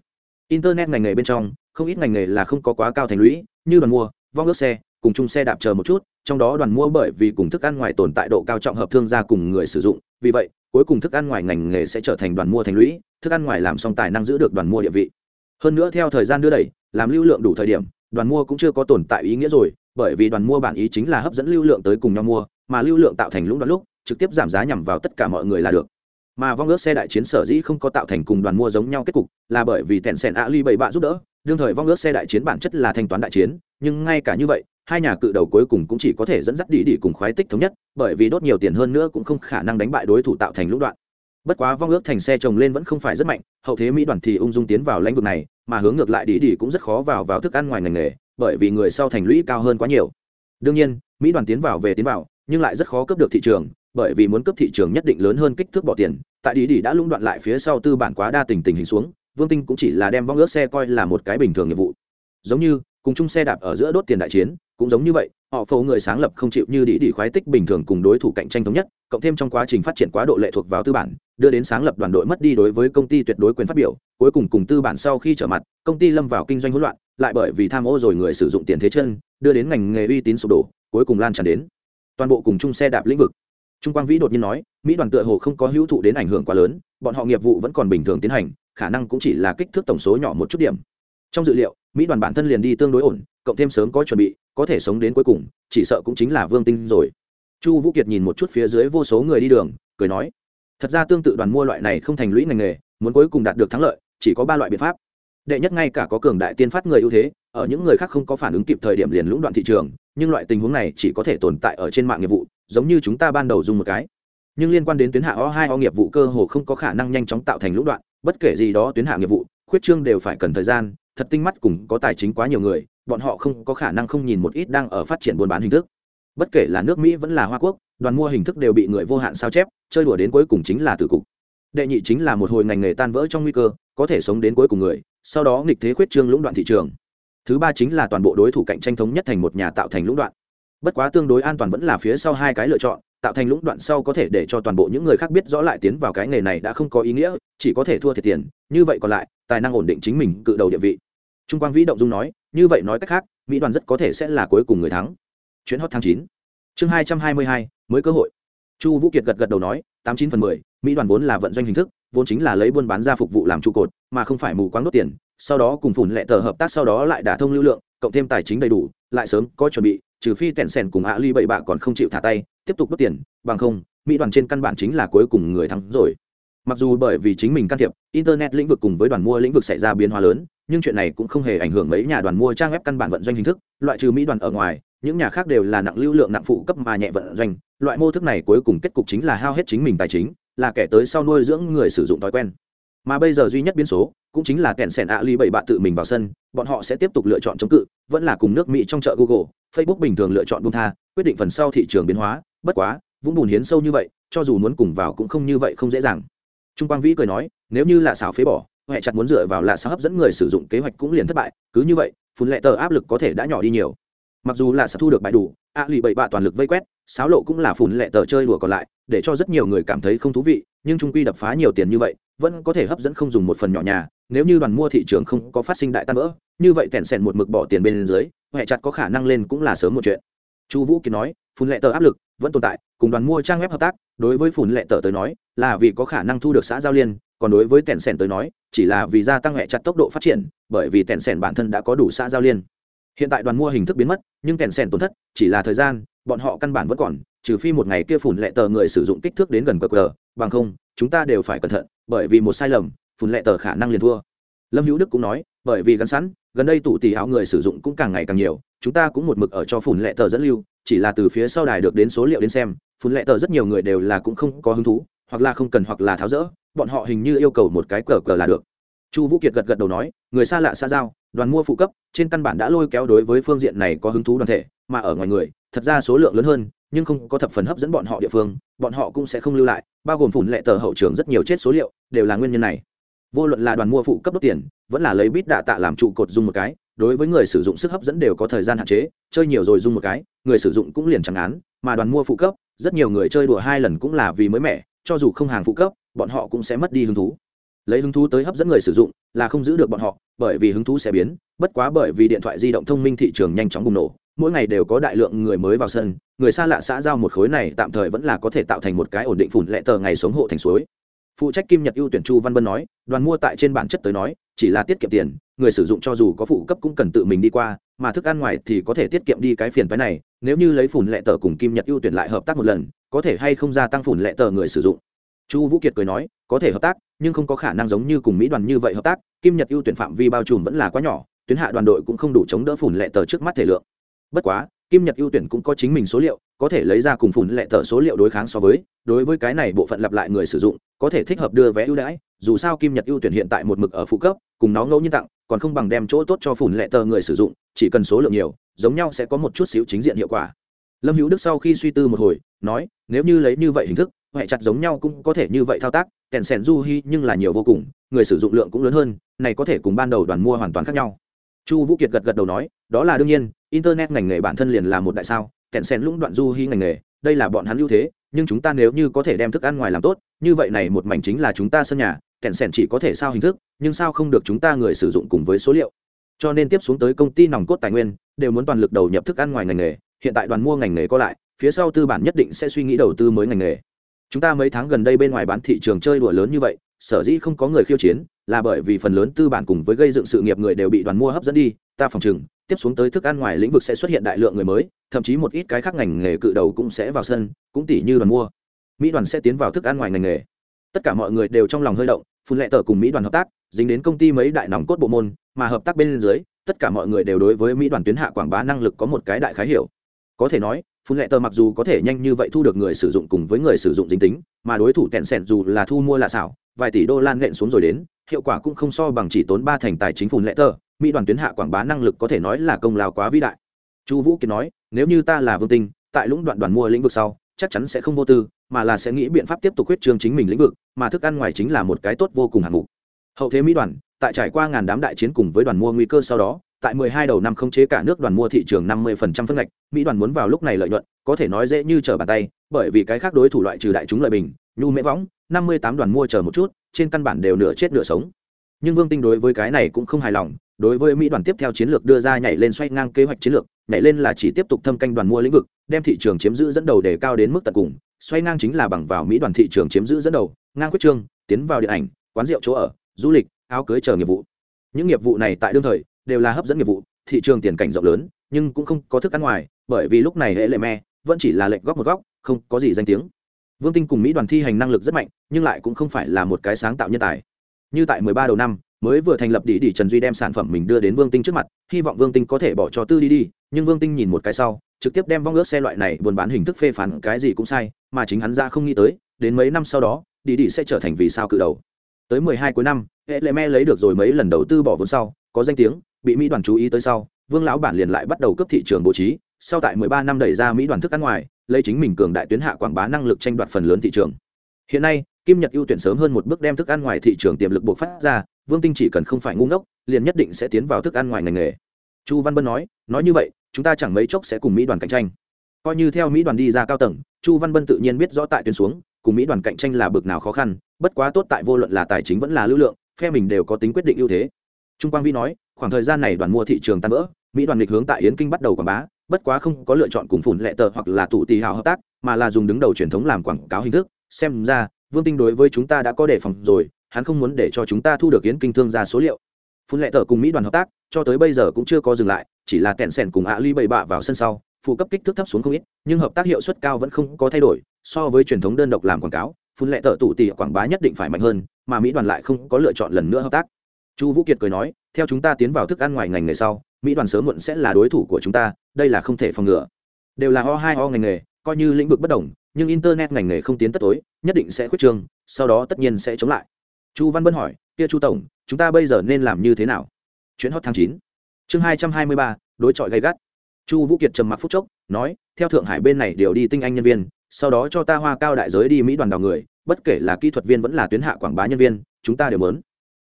Internet ngành nghề bên trong, không ít ngành nghề là không có quá cao thành lũy, như đoàn mua, vong ước xe, cùng chung xe đạp chờ một chút, trong đó đoàn mua bởi vì cùng thức ăn ngoài tồn tại độ cao trọng hợp thương gia cùng người sử dụng, vì vậy, cuối cùng thức ăn ngoài ngành nghề sẽ trở thành đoàn mua thành lũy, thức ăn ngoài làm xong tài năng giữ được đoàn mua địa vị. Hơn nữa theo thời gian đưa đẩy, làm lưu lượng đủ thời điểm, đoàn mua cũng chưa có tồn tại ý nghĩa rồi, bởi vì đoàn mua bản ý chính là hấp dẫn lưu lượng tới cùng nhau mua, mà lưu lượng tạo thành lũng đoạn lúc, trực tiếp giảm giá nhằm vào tất cả mọi người là được mà vong ước xe đại chiến sở dĩ không có tạo thành cùng đoàn mua giống nhau kết cục là bởi vì tẹn sẻn a ly bảy bạ giúp đỡ. Đương thời vong ước xe đại chiến bản chất là thanh toán đại chiến, nhưng ngay cả như vậy, hai nhà cự đầu cuối cùng cũng chỉ có thể dẫn dắt đi đi cùng khoái tích thống nhất, bởi vì đốt nhiều tiền hơn nữa cũng không khả năng đánh bại đối thủ tạo thành lũng đoạn. Bất quá vong ước thành xe trồng lên vẫn không phải rất mạnh, hậu thế mỹ đoàn thì ung dung tiến vào lãnh vực này, mà hướng ngược lại đi đi cũng rất khó vào vào thức ăn ngoài ngành nghề, bởi vì người sau thành lũy cao hơn quá nhiều. Đương nhiên, mỹ đoàn tiến vào về tiến vào, nhưng lại rất khó cướp được thị trường bởi vì muốn cấp thị trường nhất định lớn hơn kích thước bỏ tiền, tại đi đi đã lũng đoạn lại phía sau tư bản quá đa tình tình hình xuống, vương tinh cũng chỉ là đem vong ước xe coi là một cái bình thường nghiệp vụ. Giống như, cùng chung xe đạp ở giữa đốt tiền đại chiến, cũng giống như vậy, họ phổ người sáng lập không chịu như đi đi khoái tích bình thường cùng đối thủ cạnh tranh thống nhất, cộng thêm trong quá trình phát triển quá độ lệ thuộc vào tư bản, đưa đến sáng lập đoàn đội mất đi đối với công ty tuyệt đối quyền phát biểu, cuối cùng cùng tư bản sau khi trở mặt, công ty lâm vào kinh doanh hỗn loạn, lại bởi vì tham ô rồi người sử dụng tiền thế chân, đưa đến ngành nghề uy tín sụp đổ, cuối cùng lan tràn đến toàn bộ cùng chung xe đạp lĩnh vực trung quang vĩ đột nhiên nói, mỹ đoàn tựa hồ không có hữu thụ đến ảnh hưởng quá lớn, bọn họ nghiệp vụ vẫn còn bình thường tiến hành, khả năng cũng chỉ là kích thước tổng số nhỏ một chút điểm. Trong dự liệu, mỹ đoàn bản thân liền đi tương đối ổn, cộng thêm sớm có chuẩn bị, có thể sống đến cuối cùng, chỉ sợ cũng chính là vương tinh rồi. Chu vũ kiệt nhìn một chút phía dưới vô số người đi đường, cười nói, thật ra tương tự đoàn mua loại này không thành lũy ngành nghề, muốn cuối cùng đạt được thắng lợi, chỉ có ba loại biện pháp. Đệ nhất ngay cả có cường đại tiên phát người ưu thế, ở những người khác không có phản ứng kịp thời điểm liền lũng đoạn thị trường, nhưng loại tình huống này chỉ có thể tồn tại ở trên mạng nghiệp vụ giống như chúng ta ban đầu dùng một cái. Nhưng liên quan đến tuyến hạ o hai o nghiệp vụ cơ hồ không có khả năng nhanh chóng tạo thành lũ đoạn, bất kể gì đó tuyến hạ nghiệp vụ, khuyết trương đều phải cần thời gian, thật tinh mắt cùng có tài chính quá nhiều người, bọn họ không có khả năng không nhìn một ít đang ở phát triển buôn bán hình thức. Bất kể là nước mỹ vẫn là hoa quốc, đoàn mua hình thức đều bị người vô hạn sao chép, chơi đùa đến cuối cùng chính là tử cục. Đệ nhị chính là một hồi ngành nghề tan vỡ trong nguy cơ, có thể sống đến cuối cùng người, sau đó nghịch thế khuyết trương lũng đoạn thị trường. Thứ ba chính là toàn bộ đối thủ cạnh tranh thống nhất thành một nhà tạo thành lũng đoạn bất quá tương đối an toàn vẫn là phía sau hai cái lựa chọn, tạo thành lũng đoạn sau có thể để cho toàn bộ những người khác biết rõ lại tiến vào cái nghề này đã không có ý nghĩa, chỉ có thể thua thiệt tiền, như vậy còn lại, tài năng ổn định chính mình cự đầu địa vị. Trung quang vĩ động dung nói, như vậy nói cách khác, mỹ đoàn rất có thể sẽ là cuối cùng người thắng. Chuyến hot tháng chín. Chương hai trăm hai mươi hai, mới cơ hội. Chu vũ kiệt gật gật đầu nói, tám chín phần mười, mỹ đoàn vốn là vận doanh hình thức, vốn chính là lấy buôn bán ra phục vụ làm trụ cột, mà không phải mù quáng đốt tiền, sau đó cùng phủn lệ tờ hợp tác sau đó lại đả thông lưu lượng, cộng thêm tài chính đầy đủ, lại sớm có chuẩn bị trừ phi tẹn sèn cùng ạ ly bậy bạ còn không chịu thả tay, tiếp tục đốt tiền, bằng không, mỹ đoàn trên căn bản chính là cuối cùng người thắng rồi. Mặc dù bởi vì chính mình can thiệp, internet lĩnh vực cùng với đoàn mua lĩnh vực xảy ra biến hóa lớn, nhưng chuyện này cũng không hề ảnh hưởng mấy nhà đoàn mua trang web căn bản vận doanh hình thức, loại trừ mỹ đoàn ở ngoài, những nhà khác đều là nặng lưu lượng nặng phụ cấp mà nhẹ vận doanh, loại mô thức này cuối cùng kết cục chính là hao hết chính mình tài chính, là kẻ tới sau nuôi dưỡng người sử dụng thói quen. Mà bây giờ duy nhất biến số cũng chính là kẹn sẻn ạ ly bảy bạn tự mình vào sân, bọn họ sẽ tiếp tục lựa chọn chống cự, vẫn là cùng nước mỹ trong chợ google, facebook bình thường lựa chọn bung tha, quyết định phần sau thị trường biến hóa, bất quá, vũng bùn hiến sâu như vậy, cho dù muốn cùng vào cũng không như vậy không dễ dàng. Trung quang vĩ cười nói, nếu như là xảo phế bỏ huệ chặt muốn dựa vào là sao hấp dẫn người sử dụng kế hoạch cũng liền thất bại, cứ như vậy, phun lệ tờ áp lực có thể đã nhỏ đi nhiều. Mặc dù là sẽ thu được bài đủ a lì bảy bạ toàn lực vây quét sáo lộ cũng là phun lệ tờ chơi đùa còn lại, để cho rất nhiều người cảm thấy không thú vị, nhưng trung quy đập phá nhiều tiền như vậy, vẫn có thể hấp dẫn không dùng một phần nhỏ nhà nếu như đoàn mua thị trường không có phát sinh đại tan vỡ, như vậy tẻn sẻn một mực bỏ tiền bên dưới huệ chặt có khả năng lên cũng là sớm một chuyện. Chu vũ kiệt nói, phun lệ tờ áp lực vẫn tồn tại, cùng đoàn mua trang web hợp tác, đối với phun lệ tờ tới nói, là vì có khả năng thu được xã giao liên, còn đối với tẻn sẻn tới nói, chỉ là vì gia tăng hệ chặt tốc độ phát triển, bởi vì tẻn sẻn bản thân đã có đủ xã giao liên. Hiện tại đoàn mua hình thức biến mất, nhưng tẻn sẻn tổn thất, chỉ là thời gian, bọn họ căn bản vẫn còn, trừ phi một ngày kia phủn lệ tờ người sử dụng kích thước đến gần qr bằng không, chúng ta đều phải cẩn thận, bởi vì một sai lầm Phùn lệ tờ khả năng liền thua. Lâm hữu đức cũng nói, bởi vì gắn sẵn, gần đây tủ tỷ áo người sử dụng cũng càng ngày càng nhiều, chúng ta cũng một mực ở cho phùn lệ tờ dẫn lưu, chỉ là từ phía sau đài được đến số liệu đến xem, phùn lệ tờ rất nhiều người đều là cũng không có hứng thú, hoặc là không cần hoặc là tháo rỡ, bọn họ hình như yêu cầu một cái cờ cờ là được. Chu vũ kiệt gật gật đầu nói, người xa lạ xa giao, đoàn mua phụ cấp, trên căn bản đã lôi kéo đối với phương diện này có hứng thú đoàn thể, mà ở ngoài người, thật ra số lượng lớn hơn, nhưng không có thập phần hấp dẫn bọn họ địa phương, bọn họ cũng sẽ không lưu lại, bao gồm phủn lệ tờ hậu trường rất nhiều chết số liệu, đều là nguyên nhân này vô luận là đoàn mua phụ cấp đốt tiền, vẫn là lấy bít đạ tạ làm trụ cột dung một cái, đối với người sử dụng sức hấp dẫn đều có thời gian hạn chế, chơi nhiều rồi dung một cái, người sử dụng cũng liền chẳng án, mà đoàn mua phụ cấp, rất nhiều người chơi đùa hai lần cũng là vì mới mẻ, cho dù không hàng phụ cấp, bọn họ cũng sẽ mất đi hứng thú. Lấy hứng thú tới hấp dẫn người sử dụng, là không giữ được bọn họ, bởi vì hứng thú sẽ biến, bất quá bởi vì điện thoại di động thông minh thị trường nhanh chóng bùng nổ, mỗi ngày đều có đại lượng người mới vào sân, người xa lạ xã giao một khối này tạm thời vẫn là có thể tạo thành một cái ổn định phủn lệ tờ ngày sống hộ thành suối phụ trách kim nhật ưu tuyển chu văn bân nói, đoàn mua tại trên bản chất tới nói, chỉ là tiết kiệm tiền, người sử dụng cho dù có phụ cấp cũng cần tự mình đi qua, mà thức ăn ngoài thì có thể tiết kiệm đi cái phiền phái này, nếu như lấy phủn lệ tờ cùng kim nhật ưu tuyển lại hợp tác một lần, có thể hay không gia tăng phủn lệ tờ người sử dụng. Chu vũ kiệt cười nói, có thể hợp tác, nhưng không có khả năng giống như cùng mỹ đoàn như vậy hợp tác, kim nhật ưu tuyển phạm vi bao trùm vẫn là quá nhỏ, tuyến hạ đoàn đội cũng không đủ chống đỡ phủn lệ tờ trước mắt thể lượng. Bất quá kim nhật ưu tuyển cũng có chính mình số liệu, có thể lấy ra cùng phủn lệ tờ số liệu đối kháng so với, đối với cái này bộ phận lặp lại người sử dụng, có thể thích hợp đưa vé ưu đãi, dù sao kim nhật ưu tuyển hiện tại một mực ở phụ cấp, cùng nó ngẫu nhiên tặng, còn không bằng đem chỗ tốt cho phủn lệ tờ người sử dụng, chỉ cần số lượng nhiều, giống nhau sẽ có một chút xíu chính diện hiệu quả. Lâm hữu đức sau khi suy tư một hồi, nói, nếu như lấy như vậy hình thức huệ chặt giống nhau cũng có thể như vậy thao tác, kèn sèn du hi nhưng là nhiều vô cùng, người sử dụng lượng cũng lớn hơn, này có thể cùng ban đầu đoàn mua hoàn toàn khác nhau. Chu vũ kiệt gật gật đầu nói, đó là đương nhiên internet ngành nghề bản thân liền là một đại sao, kẹn sen lũng đoạn du hi ngành nghề, đây là bọn hắn ưu thế, nhưng chúng ta nếu như có thể đem thức ăn ngoài làm tốt, như vậy này một mảnh chính là chúng ta sân nhà, kẹn sen chỉ có thể sao hình thức, nhưng sao không được chúng ta người sử dụng cùng với số liệu. Cho nên tiếp xuống tới công ty nòng cốt tài nguyên, đều muốn toàn lực đầu nhập thức ăn ngoài ngành nghề, hiện tại đoàn mua ngành nghề có lại, phía sau tư bản nhất định sẽ suy nghĩ đầu tư mới ngành nghề. Chúng ta mấy tháng gần đây bên ngoài bán thị trường chơi đùa lớn như vậy, sở dĩ không có người khiêu chiến, là bởi vì phần lớn tư bản cùng với gây dựng sự nghiệp người đều bị đoàn mua hấp dẫn đi, ta phòng chừng tiếp xuống tới thức ăn ngoài lĩnh vực sẽ xuất hiện đại lượng người mới, thậm chí một ít cái khác ngành nghề cự đầu cũng sẽ vào sân, cũng tỷ như đoàn mua. Mỹ đoàn sẽ tiến vào thức ăn ngoài ngành nghề. Tất cả mọi người đều trong lòng hơi động, phun lệ tờ cùng mỹ đoàn hợp tác, dính đến công ty mấy đại nòng cốt bộ môn, mà hợp tác bên dưới, tất cả mọi người đều đối với mỹ đoàn tuyến hạ quảng bá năng lực có một cái đại khái hiểu. Có thể nói, phun lệ tờ mặc dù có thể nhanh như vậy thu được người sử dụng cùng với người sử dụng dính tính, mà đối thủ tẹn sẹn dù là thu mua là xảo, vài tỷ đô la nện xuống rồi đến, hiệu quả cũng không so bằng chỉ tốn ba thành tài chính phun lệ tờ mỹ đoàn tuyến hạ quảng bá năng lực có thể nói là công lao quá vĩ đại chu vũ kiệt nói nếu như ta là vương tinh tại lũng đoạn đoàn mua lĩnh vực sau chắc chắn sẽ không vô tư mà là sẽ nghĩ biện pháp tiếp tục huyết trương chính mình lĩnh vực mà thức ăn ngoài chính là một cái tốt vô cùng hạng mục hậu thế mỹ đoàn tại trải qua ngàn đám đại chiến cùng với đoàn mua nguy cơ sau đó tại 12 đầu năm không chế cả nước đoàn mua thị trường 50% phân ngạch, Mỹ đoàn muốn vào lúc này lợi nhuận, có thể nói dễ như trở bàn tay, bởi vì cái khác đối thủ loại trừ đại chúng lợi bình, nhu mễ võng, 58 đoàn mua chờ một chút, trên căn bản đều nửa chết nửa sống. Nhưng Vương Tinh đối với cái này cũng không hài lòng, đối với Mỹ đoàn tiếp theo chiến lược đưa ra nhảy lên xoay ngang kế hoạch chiến lược, nhảy lên là chỉ tiếp tục thâm canh đoàn mua lĩnh vực, đem thị trường chiếm giữ dẫn đầu để cao đến mức tận cùng, xoay ngang chính là bằng vào Mỹ đoàn thị trường chiếm giữ dẫn đầu, ngang quyết trương, tiến vào điện ảnh, quán rượu chỗ ở, du lịch, áo cưới chờ nghiệp vụ. Những nghiệp vụ này tại đương thời đều là hấp dẫn nghiệp vụ thị trường tiền cảnh rộng lớn nhưng cũng không có thức ăn ngoài bởi vì lúc này hệ lệ me vẫn chỉ là lệnh góc một góc không có gì danh tiếng. Vương tinh cùng mỹ đoàn thi hành năng lực rất mạnh nhưng lại cũng không phải là một cái sáng tạo nhân tài. Như tại mười ba đầu năm mới vừa thành lập đi đi trần duy đem sản phẩm mình đưa đến vương tinh trước mặt, hy vọng vương tinh có thể bỏ cho tư đi đi, nhưng vương tinh nhìn một cái sau, trực tiếp đem vong ước xe loại này buôn bán hình thức phê phán cái gì cũng sai, mà chính hắn ra không nghĩ tới, đến mấy năm sau đó đi đi sẽ trở thành vì sao cự đầu. Tới mười hai cuối năm, hệ lệ me lấy được rồi mấy lần đầu tư bỏ vốn sau, có danh tiếng, bị mỹ đoàn chú ý tới sau, vương lão bản liền lại bắt đầu cấp thị trường bố trí, sau tại 13 năm đẩy ra mỹ đoàn thức ăn ngoài, lấy chính mình cường đại tuyến hạ quảng bá năng lực tranh đoạt phần lớn thị trường. Hiện nay, kim nhật ưu tuyển sớm hơn một bước đem thức ăn ngoài thị trường tiềm lực bộc phát ra vương tinh chỉ cần không phải ngu ngốc, liền nhất định sẽ tiến vào thức ăn ngoài ngành nghề. Chu văn bân nói nói như vậy, chúng ta chẳng mấy chốc sẽ cùng mỹ đoàn cạnh tranh. Coi như theo mỹ đoàn đi ra cao tầng, chu văn bân tự nhiên biết rõ tại tuyến xuống, cùng mỹ đoàn cạnh tranh là bực nào khó khăn, bất quá tốt tại vô luận là tài chính vẫn là lưu lượng, phe mình đều có tính quyết định ưu thế. Trung quang vi nói, khoảng thời gian này đoàn mua thị trường tan vỡ, mỹ đoàn lịch hướng tại yến kinh bắt đầu quảng bá, bất quá không có lựa chọn cùng phủn lệ tờ hoặc là tụ tì hào hợp tác, mà là dùng đứng đầu truyền thống làm quảng cáo hình thức. Xem ra, vương tinh đối với chúng ta đã có đề phòng rồi hắn không muốn để cho chúng ta thu được yến kinh thương ra số liệu. Phun lệ tờ cùng mỹ đoàn hợp tác, cho tới bây giờ cũng chưa có dừng lại, chỉ là kẹn sẻn cùng ạ ly bậy bạ vào sân sau, phụ cấp kích thước thấp xuống không ít, nhưng hợp tác hiệu suất cao vẫn không có thay đổi, so với truyền thống đơn độc làm quảng cáo, phun lệ tờ tụ tì quảng bá nhất định phải mạnh hơn, mà mỹ đoàn lại không có lựa chọn lần nữa hợp tác. Chu vũ kiệt cười nói, theo chúng ta tiến vào thức ăn ngoài ngành nghề sau, mỹ đoàn sớm muộn sẽ là đối thủ của chúng ta, đây là không thể phòng ngừa. Đều là o hai o ngành nghề, coi như lĩnh vực bất đồng, nhưng internet ngành nghề không tiến tất tối, nhất định sẽ khuyết trương, sau đó tất nhiên sẽ chống lại chu văn bân hỏi, kia chu tổng, chúng ta bây giờ nên làm như thế nào? Chuyến hot tháng chín. Chương hai trăm hai mươi ba, đối chọi gay gắt. Chu vũ kiệt trầm mặc phút chốc, nói, theo thượng hải bên này điều đi tinh anh nhân viên, sau đó cho ta hoa cao đại giới đi mỹ đoàn đào người, bất kể là kỹ thuật viên vẫn là tuyến hạ quảng bá nhân viên, chúng ta đều muốn.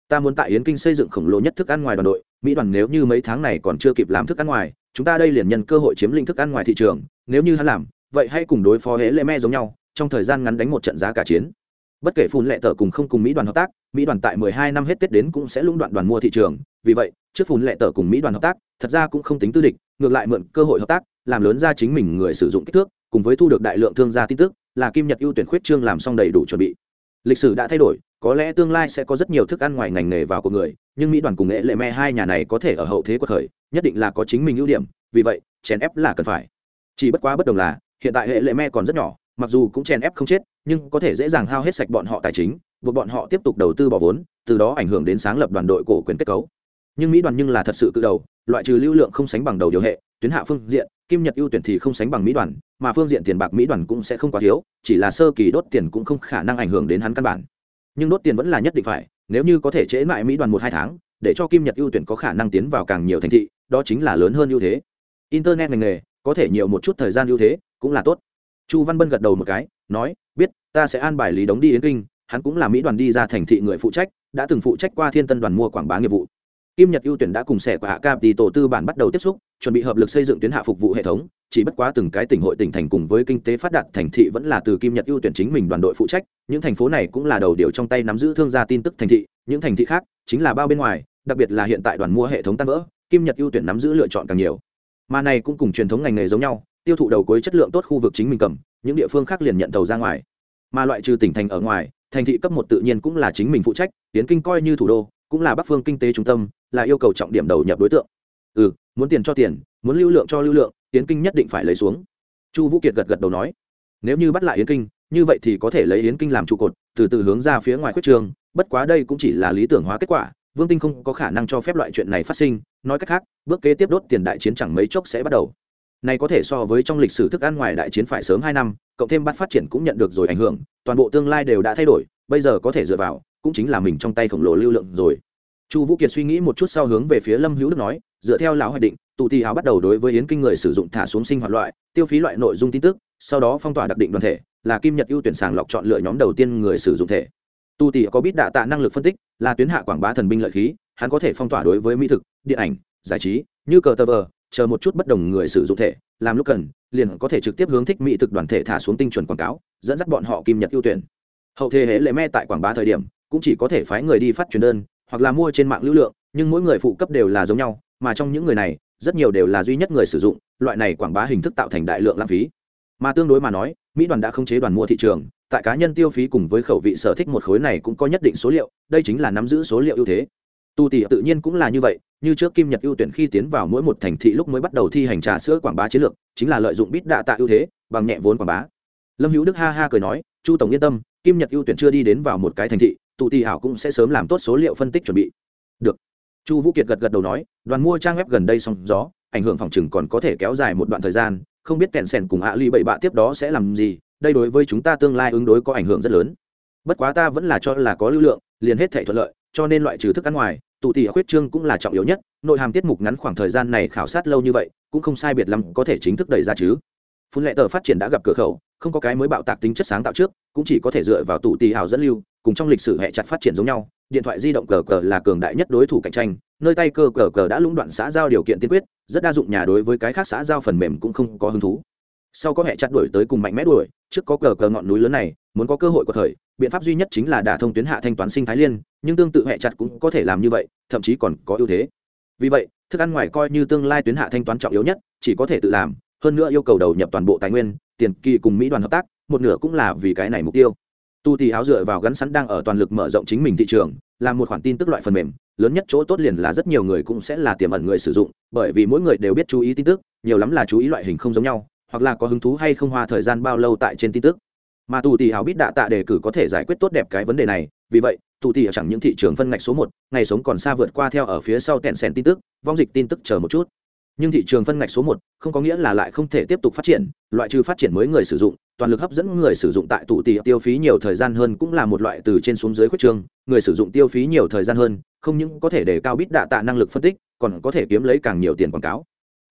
Ta muốn tại yến kinh xây dựng khổng lồ nhất thức ăn ngoài đoàn đội, mỹ đoàn nếu như mấy tháng này còn chưa kịp làm thức ăn ngoài, chúng ta đây liền nhân cơ hội chiếm lĩnh thức ăn ngoài thị trường, nếu như hắn làm, vậy hãy cùng đối phó hễ lệ me giống nhau, trong thời gian ngắn đánh một trận giá cả chiến bất kể phun lệ tờ cùng không cùng mỹ đoàn hợp tác, mỹ đoàn tại 12 năm hết tết đến cũng sẽ lũng đoạn đoàn mua thị trường. Vì vậy, trước phun lệ tờ cùng mỹ đoàn hợp tác, thật ra cũng không tính tư địch, ngược lại mượn cơ hội hợp tác, làm lớn ra chính mình người sử dụng kích thước, cùng với thu được đại lượng thương gia tin tức, là kim nhật ưu tuyển khuyết trương làm xong đầy đủ chuẩn bị. Lịch sử đã thay đổi, có lẽ tương lai sẽ có rất nhiều thức ăn ngoài ngành nghề vào của người, nhưng mỹ đoàn cùng nghệ lệ me hai nhà này có thể ở hậu thế của thời nhất định là có chính mình ưu điểm, vì vậy, chèn ép là cần phải. Chỉ bất quá bất đồng là, hiện tại hệ lệ me còn rất nhỏ, mặc dù cũng chèn ép không chết nhưng có thể dễ dàng hao hết sạch bọn họ tài chính, buộc bọn họ tiếp tục đầu tư bỏ vốn, từ đó ảnh hưởng đến sáng lập đoàn đội cổ quyền kết cấu. Nhưng mỹ đoàn nhưng là thật sự cự đầu, loại trừ lưu lượng không sánh bằng đầu điều hệ, tuyến hạ phương diện, kim nhật ưu tuyển thì không sánh bằng mỹ đoàn, mà phương diện tiền bạc mỹ đoàn cũng sẽ không quá thiếu, chỉ là sơ kỳ đốt tiền cũng không khả năng ảnh hưởng đến hắn căn bản. Nhưng đốt tiền vẫn là nhất định phải, nếu như có thể trễ mại mỹ đoàn một hai tháng, để cho kim nhật ưu tuyển có khả năng tiến vào càng nhiều thành thị, đó chính là lớn hơn ưu thế. Internet ngành nghề, có thể nhiều một chút thời gian ưu thế, cũng là tốt chu văn bân gật đầu một cái, nói, biết, ta sẽ an bài lý đống đi yến kinh, hắn cũng là mỹ đoàn đi ra thành thị người phụ trách, đã từng phụ trách qua thiên tân đoàn mua quảng bá nghiệp vụ. Kim nhật ưu tuyển đã cùng sẻ của hạ cap thì tổ tư bản bắt đầu tiếp xúc, chuẩn bị hợp lực xây dựng tuyến hạ phục vụ hệ thống, chỉ bất quá từng cái tỉnh hội tỉnh thành cùng với kinh tế phát đạt thành thị vẫn là từ kim nhật ưu tuyển chính mình đoàn đội phụ trách, những thành phố này cũng là đầu điều trong tay nắm giữ thương gia tin tức thành thị, những thành thị khác chính là bao bên ngoài, đặc biệt là hiện tại đoàn mua hệ thống tan vỡ, kim nhật ưu tuyển nắm giữ lựa chọn càng nhiều. Mà này cũng cùng truyền thống ngành nghề giống nhau tiêu thụ đầu cuối chất lượng tốt khu vực chính mình cầm, những địa phương khác liền nhận tàu ra ngoài. Mà loại trừ tỉnh thành ở ngoài, thành thị cấp một tự nhiên cũng là chính mình phụ trách, tiến kinh coi như thủ đô, cũng là bắc phương kinh tế trung tâm, là yêu cầu trọng điểm đầu nhập đối tượng. Ừ muốn tiền cho tiền, muốn lưu lượng cho lưu lượng yến kinh nhất định phải lấy xuống. Chu vũ kiệt gật gật đầu nói, nếu như bắt lại yến kinh, như vậy thì có thể lấy yến kinh làm trụ cột, từ từ hướng ra phía ngoài khuyết trường, bất quá đây cũng chỉ là lý tưởng hóa kết quả, vương tinh không có khả năng cho phép loại chuyện này phát sinh, nói cách khác, bước kế tiếp đốt tiền đại chiến chẳng mấy chốc sẽ bắt đầu này có thể so với trong lịch sử thức ăn ngoài đại chiến phải sớm hai năm, cộng thêm bắt phát triển cũng nhận được rồi ảnh hưởng, toàn bộ tương lai đều đã thay đổi, bây giờ có thể dựa vào, cũng chính là mình trong tay khổng lồ lưu lượng rồi. Chu vũ kiệt suy nghĩ một chút sau hướng về phía lâm hữu đức nói, dựa theo lão hoạch định tụ tì áo bắt đầu đối với yến kinh người sử dụng thả xuống sinh hoạt loại, tiêu phí loại nội dung tin tức, sau đó phong tỏa đặc định đoàn thể, là kim nhật ưu tuyển sàng lọc chọn lựa nhóm đầu tiên người sử dụng thể. Tu tì có biết đạ tạ năng lực phân tích, là tuyến hạ quảng bá thần binh lợi khí, hắn có thể phong tỏa đối với mỹ thực, điện ảnh, giải trí, như cờ tờ vờ chờ một chút bất đồng người sử dụng thể, làm lúc cần, liền có thể trực tiếp hướng thích mỹ thực đoàn thể thả xuống tinh chuẩn quảng cáo, dẫn dắt bọn họ kim nhật ưu tuyển. Hậu thế hễ lệ me tại quảng bá thời điểm, cũng chỉ có thể phái người đi phát truyền đơn, hoặc là mua trên mạng lưu lượng, nhưng mỗi người phụ cấp đều là giống nhau, mà trong những người này, rất nhiều đều là duy nhất người sử dụng, loại này quảng bá hình thức tạo thành đại lượng lãng phí. Mà tương đối mà nói, mỹ đoàn đã không chế đoàn mua thị trường, tại cá nhân tiêu phí cùng với khẩu vị sở thích một khối này cũng có nhất định số liệu, đây chính là nắm giữ số liệu ưu thế tu tỷ tự nhiên cũng là như vậy, như trước kim nhật ưu tuyển khi tiến vào mỗi một thành thị lúc mới bắt đầu thi hành trà sữa quảng bá chiến lược, chính là lợi dụng bít đạ tạ ưu thế, bằng nhẹ vốn quảng bá. Lâm hữu đức ha ha cười nói, chu tổng yên tâm, kim nhật ưu tuyển chưa đi đến vào một cái thành thị tụ tỷ hảo cũng sẽ sớm làm tốt số liệu phân tích chuẩn bị. Được. Chu vũ kiệt gật gật đầu nói, đoàn mua trang web gần đây song gió, ảnh hưởng phòng chừng còn có thể kéo dài một đoạn thời gian, không biết kẹn sèn cùng ạ ly bậy bạ tiếp đó sẽ làm gì, đây đối với chúng ta tương lai ứng đối có ảnh hưởng rất lớn. Bất quá ta vẫn là cho là có lưu lượng, liền hết thể thuận lợi, cho nên loại trừ thức ăn ngoài tụ tỉ khuyết trương cũng là trọng yếu nhất, nội hàm tiết mục ngắn khoảng thời gian này khảo sát lâu như vậy, cũng không sai biệt lắm có thể chính thức đẩy ra chứ. Phun lệ tờ phát triển đã gặp cửa khẩu, không có cái mới bạo tạc tính chất sáng tạo trước, cũng chỉ có thể dựa vào tụ tỉ hào dẫn lưu, cùng trong lịch sử hệ chặt phát triển giống nhau, điện thoại di động cờ cờ là cường đại nhất đối thủ cạnh tranh, nơi tay cơ cờ cờ đã lũng đoạn xã giao điều kiện tiên quyết, rất đa dụng nhà đối với cái khác xã giao phần mềm cũng không có hứng thú sau có hệ chặt đuổi tới cùng mạnh mẽ đuổi, trước có cờ cờ ngọn núi lớn này, muốn có cơ hội của thời, biện pháp duy nhất chính là đả thông tuyến hạ thanh toán sinh thái liên, nhưng tương tự hệ chặt cũng có thể làm như vậy, thậm chí còn có ưu thế. Vì vậy, thức ăn ngoài coi như tương lai tuyến hạ thanh toán trọng yếu nhất, chỉ có thể tự làm, hơn nữa yêu cầu đầu nhập toàn bộ tài nguyên, tiền kỳ cùng mỹ đoàn hợp tác, một nửa cũng là vì cái này mục tiêu. Tu thì áo dựa vào gắn sẵn đang ở toàn lực mở rộng chính mình thị trường, là một khoản tin tức loại phần mềm, lớn nhất chỗ tốt liền là rất nhiều người cũng sẽ là tiềm ẩn người sử dụng, bởi vì mỗi người đều biết chú ý tin tức, nhiều lắm là chú ý loại hình không giống nhau hoặc là có hứng thú hay không hoa thời gian bao lâu tại trên tin tức. Mà tù tì hào biết đạ tạ đề cử có thể giải quyết tốt đẹp cái vấn đề này, vì vậy, tù tì chẳng những thị trường phân ngạch số một, ngày sống còn xa vượt qua theo ở phía sau tẹn sèn tin tức, vong dịch tin tức chờ một chút. Nhưng thị trường phân ngạch số một, không có nghĩa là lại không thể tiếp tục phát triển, loại trừ phát triển mới người sử dụng, toàn lực hấp dẫn người sử dụng tại tụ tỷ tiêu phí nhiều thời gian hơn cũng là một loại từ trên xuống dưới khuất trương người sử dụng tiêu phí nhiều thời gian hơn, không những có thể để cao bít đạ tạ năng lực phân tích, còn có thể kiếm lấy càng nhiều tiền quảng cáo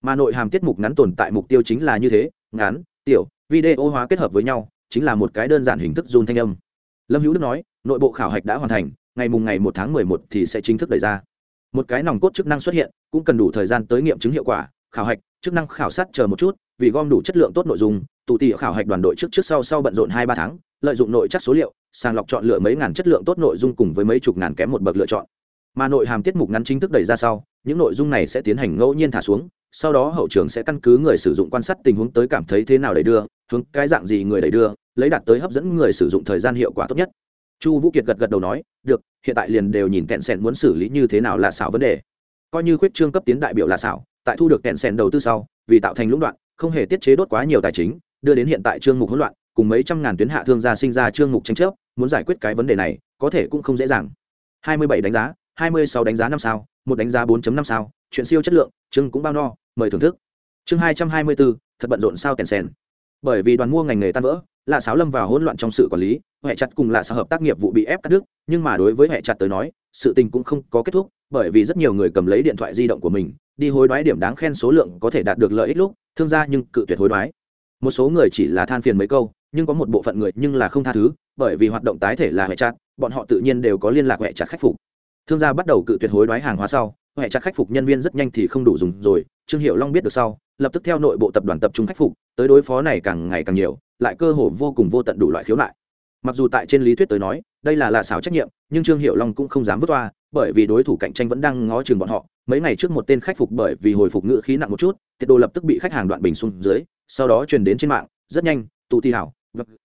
mà nội hàm tiết mục ngắn tồn tại mục tiêu chính là như thế, ngắn, tiểu, video hóa kết hợp với nhau, chính là một cái đơn giản hình thức run thanh âm. Lâm hữu đức nói, nội bộ khảo hạch đã hoàn thành, ngày mùng ngày một tháng mười một thì sẽ chính thức đẩy ra. Một cái nòng cốt chức năng xuất hiện, cũng cần đủ thời gian tới nghiệm chứng hiệu quả, khảo hạch, chức năng khảo sát chờ một chút, vì gom đủ chất lượng tốt nội dung, tụ tị khảo hạch đoàn đội trước trước sau sau bận rộn hai ba tháng, lợi dụng nội chắc số liệu, sàng lọc chọn lựa mấy ngàn chất lượng tốt nội dung cùng với mấy chục ngàn kém một bậc lựa chọn. Mà nội hàm tiết mục ngắn chính thức đẩy ra sau, những nội dung này sẽ tiến hành ngẫu nhiên thả xuống sau đó hậu trường sẽ căn cứ người sử dụng quan sát tình huống tới cảm thấy thế nào đẩy đưa, hướng cái dạng gì người đẩy đưa, lấy đạt tới hấp dẫn người sử dụng thời gian hiệu quả tốt nhất. Chu vũ kiệt gật gật đầu nói, được, hiện tại liền đều nhìn kẹn sẻn muốn xử lý như thế nào là xảo vấn đề. Coi như khuyết trương cấp tiến đại biểu là xảo, tại thu được kẹn sẻn đầu tư sau, vì tạo thành lũng đoạn, không hề tiết chế đốt quá nhiều tài chính, đưa đến hiện tại trương mục hỗn loạn, cùng mấy trăm ngàn tuyến hạ thương gia sinh ra trương mục tranh chấp, muốn giải quyết cái vấn đề này, có thể cũng không dễ dàng. 27 đánh giá 26 đánh giá năm sao, một đánh giá 4.5 sao, chuyện siêu chất lượng, chương cũng bao no mời thưởng thức. Chương 224, thật bận rộn sao kèn sen bởi vì đoàn mua ngành nghề tan vỡ lạ sáo lâm vào hỗn loạn trong sự quản lý hệ chặt cùng lạ sáo hợp tác nghiệp vụ bị ép cắt đứt nhưng mà đối với hệ chặt tới nói sự tình cũng không có kết thúc bởi vì rất nhiều người cầm lấy điện thoại di động của mình đi hối đoái điểm đáng khen số lượng có thể đạt được lợi ích lúc thương gia nhưng cự tuyệt hối đoái. Một số người chỉ là than phiền mấy câu nhưng có một bộ phận người nhưng là không tha thứ bởi vì hoạt động tái thể là hệ chặt bọn họ tự nhiên đều có liên lạc hệ chặt khắc phục. Thương gia bắt đầu cự tuyệt hối đoái hàng hóa sau hệ chặt khắc phục nhân viên rất nhanh thì không đủ dùng rồi trương hiệu long biết được sau lập tức theo nội bộ tập đoàn tập trung khắc phục tới đối phó này càng ngày càng nhiều lại cơ hồ vô cùng vô tận đủ loại khiếu nại mặc dù tại trên lý thuyết tới nói đây là là xảo trách nhiệm nhưng trương hiệu long cũng không dám vứt toa bởi vì đối thủ cạnh tranh vẫn đang ngó chừng bọn họ mấy ngày trước một tên khách phục bởi vì hồi phục ngữ khí nặng một chút tiệt đồ lập tức bị khách hàng đoạn bình xuống dưới sau đó truyền đến trên mạng rất nhanh tụ thi hảo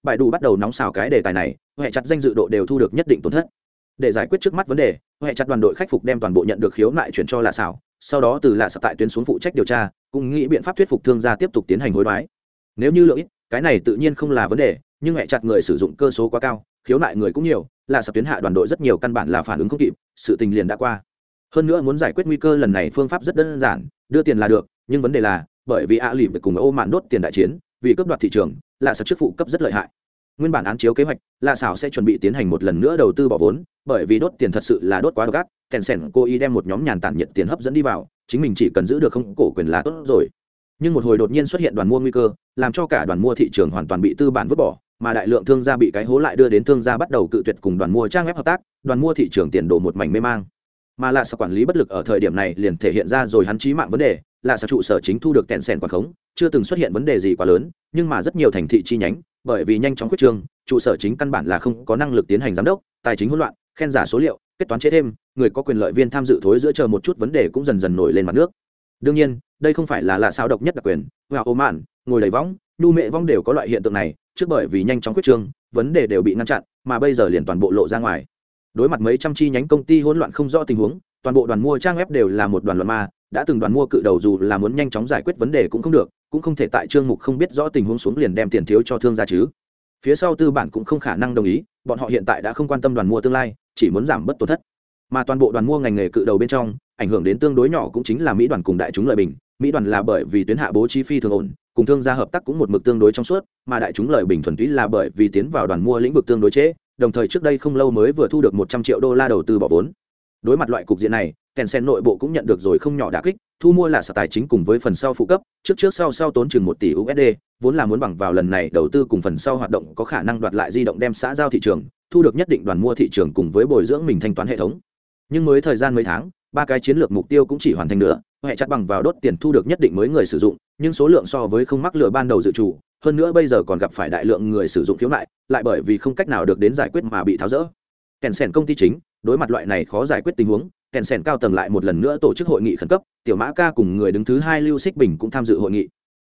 bài đủ bắt đầu nóng xào cái đề tài này hệ chặt danh dự độ đều thu được nhất định tổn thất để giải quyết trước mắt vấn đề, huệ chặt đoàn đội khắc phục đem toàn bộ nhận được khiếu nại chuyển cho lạ xảo sau đó từ lạ sập tại tuyến xuống phụ trách điều tra, cũng nghĩ biện pháp thuyết phục thương gia tiếp tục tiến hành hối đoái. Nếu như lượng ít cái này tự nhiên không là vấn đề, nhưng mẹ chặt người sử dụng cơ số quá cao, khiếu nại người cũng nhiều là sập tuyến hạ đoàn đội rất nhiều căn bản là phản ứng không kịp, sự tình liền đã qua. Hơn nữa muốn giải quyết nguy cơ lần này phương pháp rất đơn giản, đưa tiền là được, nhưng vấn đề là, bởi vì ạ à lì cùng ô mạn đốt tiền đại chiến, vì cấp đoạt thị trường là sập chức phụ cấp rất lợi hại nguyên bản án chiếu kế hoạch lạ xảo sẽ chuẩn bị tiến hành một lần nữa đầu tư bỏ vốn, bởi vì đốt tiền thật sự là đốt quá đắt. kèn sèn cô ý đem một nhóm nhàn tản nhiệt tiền hấp dẫn đi vào, chính mình chỉ cần giữ được không cổ quyền là tốt rồi nhưng một hồi đột nhiên xuất hiện đoàn mua nguy cơ, làm cho cả đoàn mua thị trường hoàn toàn bị tư bản vứt bỏ, mà đại lượng thương gia bị cái hố lại đưa đến thương gia bắt đầu cự tuyệt cùng đoàn mua trang web hợp tác, đoàn mua thị trường tiền đổ một mảnh mê mang mà là sở quản lý bất lực ở thời điểm này liền thể hiện ra rồi hắn trí mạng vấn đề là sở trụ sở chính thu được tẹn sẻn quản khống, chưa từng xuất hiện vấn đề gì quá lớn, nhưng mà rất nhiều thành thị chi nhánh bởi vì nhanh chóng quyết trương, trụ sở chính căn bản là không có năng lực tiến hành giám đốc, tài chính hỗn loạn, khen giả số liệu, kết toán chế thêm, người có quyền lợi viên tham dự thối giữa chờ một chút vấn đề cũng dần dần nổi lên mặt nước. Đương nhiên, đây không phải là lạ sao độc nhất đặc quyền hoa ô mạn, ngồi đầy võng nhu mệ vong đều có loại hiện tượng này, trước bởi vì nhanh chóng quyết trương, vấn đề đều bị ngăn chặn, mà bây giờ liền toàn bộ lộ ra ngoài. Đối mặt mấy trăm chi nhánh công ty hỗn loạn không rõ tình huống, toàn bộ đoàn mua trang web đều là một đoàn loạn ma đã từng đoàn mua cự đầu dù là muốn nhanh chóng giải quyết vấn đề cũng không được, cũng không thể tại trương mục không biết rõ tình huống xuống liền đem tiền thiếu cho thương gia chứ. Phía sau tư bản cũng không khả năng đồng ý, bọn họ hiện tại đã không quan tâm đoàn mua tương lai, chỉ muốn giảm bớt tổn thất. Mà toàn bộ đoàn mua ngành nghề cự đầu bên trong, ảnh hưởng đến tương đối nhỏ cũng chính là mỹ đoàn cùng đại chúng lợi bình. Mỹ đoàn là bởi vì tuyến hạ bố chi phi thường ổn, cùng thương gia hợp tác cũng một mực tương đối trong suốt, mà đại chúng lợi bình thuần túy là bởi vì tiến vào đoàn mua lĩnh vực tương đối chế đồng thời trước đây không lâu mới vừa thu được một trăm triệu đô la đầu tư bỏ vốn. Đối mặt loại cục diện này kèn sen nội bộ cũng nhận được rồi không nhỏ đà kích, thu mua là sở tài chính cùng với phần sau phụ cấp, trước trước sau sau tốn chừng một tỷ usd vốn là muốn bằng vào lần này đầu tư cùng phần sau hoạt động có khả năng đoạt lại di động đem xã giao thị trường, thu được nhất định đoàn mua thị trường cùng với bồi dưỡng mình thanh toán hệ thống. Nhưng mới thời gian mấy tháng, ba cái chiến lược mục tiêu cũng chỉ hoàn thành nữa, hệ chặt bằng vào đốt tiền thu được nhất định mới người sử dụng, nhưng số lượng so với không mắc lừa ban đầu dự trù, hơn nữa bây giờ còn gặp phải đại lượng người sử dụng khiếu nại, lại bởi vì không cách nào được đến giải quyết mà bị tháo rỡ. Kèn sèn công ty chính, đối mặt loại này khó giải quyết tình huống kèn sèn cao tầng lại một lần nữa tổ chức hội nghị khẩn cấp, tiểu mã ca cùng người đứng thứ hai lưu xích bình cũng tham dự hội nghị.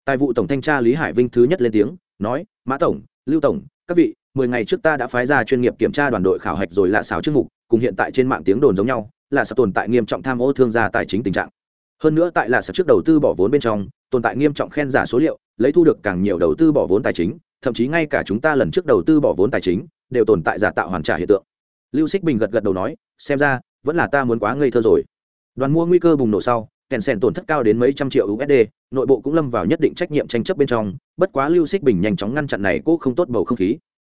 Tài vụ tổng thanh tra lý hải vinh thứ nhất lên tiếng, nói, mã tổng, lưu tổng, các vị, mười ngày trước ta đã phái ra chuyên nghiệp kiểm tra đoàn đội khảo hạch rồi lạ xảo trước mục, cùng hiện tại trên mạng tiếng đồn giống nhau là sập tồn tại nghiêm trọng tham ô thương gia tài chính tình trạng. Hơn nữa tại là sập trước đầu tư bỏ vốn bên trong, tồn tại nghiêm trọng khen giả số liệu, lấy thu được càng nhiều đầu tư bỏ vốn tài chính, thậm chí ngay cả chúng ta lần trước đầu tư bỏ vốn tài chính, đều tồn tại giả tạo hoàn trả hiện tượng. Lưu xích bình gật gật đầu nói, xem ra vẫn là ta muốn quá ngây thơ rồi. Đoàn mua nguy cơ bùng nổ sau, kèn sen tổn thất cao đến mấy trăm triệu usd nội bộ cũng lâm vào nhất định trách nhiệm tranh chấp bên trong, bất quá lưu xích bình nhanh chóng ngăn chặn này cố không tốt bầu không khí.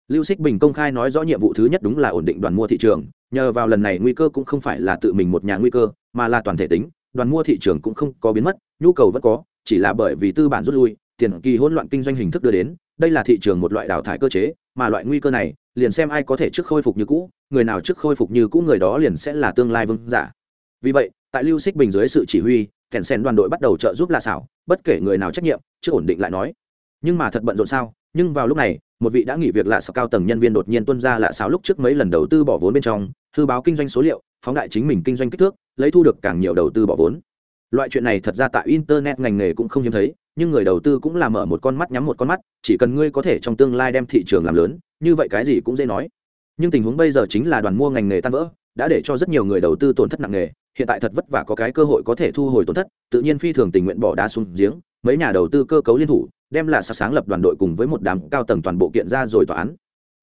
Lưu xích bình công khai nói rõ nhiệm vụ thứ nhất đúng là ổn định đoàn mua thị trường, nhờ vào lần này nguy cơ cũng không phải là tự mình một nhà nguy cơ, mà là toàn thể tính, đoàn mua thị trường cũng không có biến mất, nhu cầu vẫn có, chỉ là bởi vì tư bản rút lui, tiền kỳ hỗn loạn kinh doanh hình thức đưa đến, đây là thị trường một loại đào thải cơ chế, mà loại nguy cơ này liền xem ai có thể trước khôi phục như cũ, người nào trước khôi phục như cũ người đó liền sẽ là tương lai vương giả. Vì vậy, tại lưu xích bình dưới sự chỉ huy kèn sen đoàn đội bắt đầu trợ giúp la xảo bất kể người nào trách nhiệm chưa ổn định lại nói. Nhưng mà thật bận rộn sao, nhưng vào lúc này, một vị đã nghỉ việc lạ xảo cao tầng nhân viên đột nhiên tuân ra lạ xảo lúc trước mấy lần đầu tư bỏ vốn bên trong thư báo kinh doanh số liệu, phóng đại chính mình kinh doanh kích thước, lấy thu được càng nhiều đầu tư bỏ vốn. Loại chuyện này thật ra tại internet ngành nghề cũng không hiếm thấy, nhưng người đầu tư cũng là mở một con mắt, nhắm một con mắt, chỉ cần ngươi có thể trong tương lai đem thị trường làm lớn như vậy cái gì cũng dễ nói. Nhưng tình huống bây giờ chính là đoàn mua ngành nghề tan vỡ, đã để cho rất nhiều người đầu tư tổn thất nặng nề, hiện tại thật vất vả có cái cơ hội có thể thu hồi tổn thất, tự nhiên phi thường tình nguyện bỏ đá xuống giếng, mấy nhà đầu tư cơ cấu liên thủ, đem là sáng lập đoàn đội cùng với một đám cao tầng toàn bộ kiện ra rồi tòa án.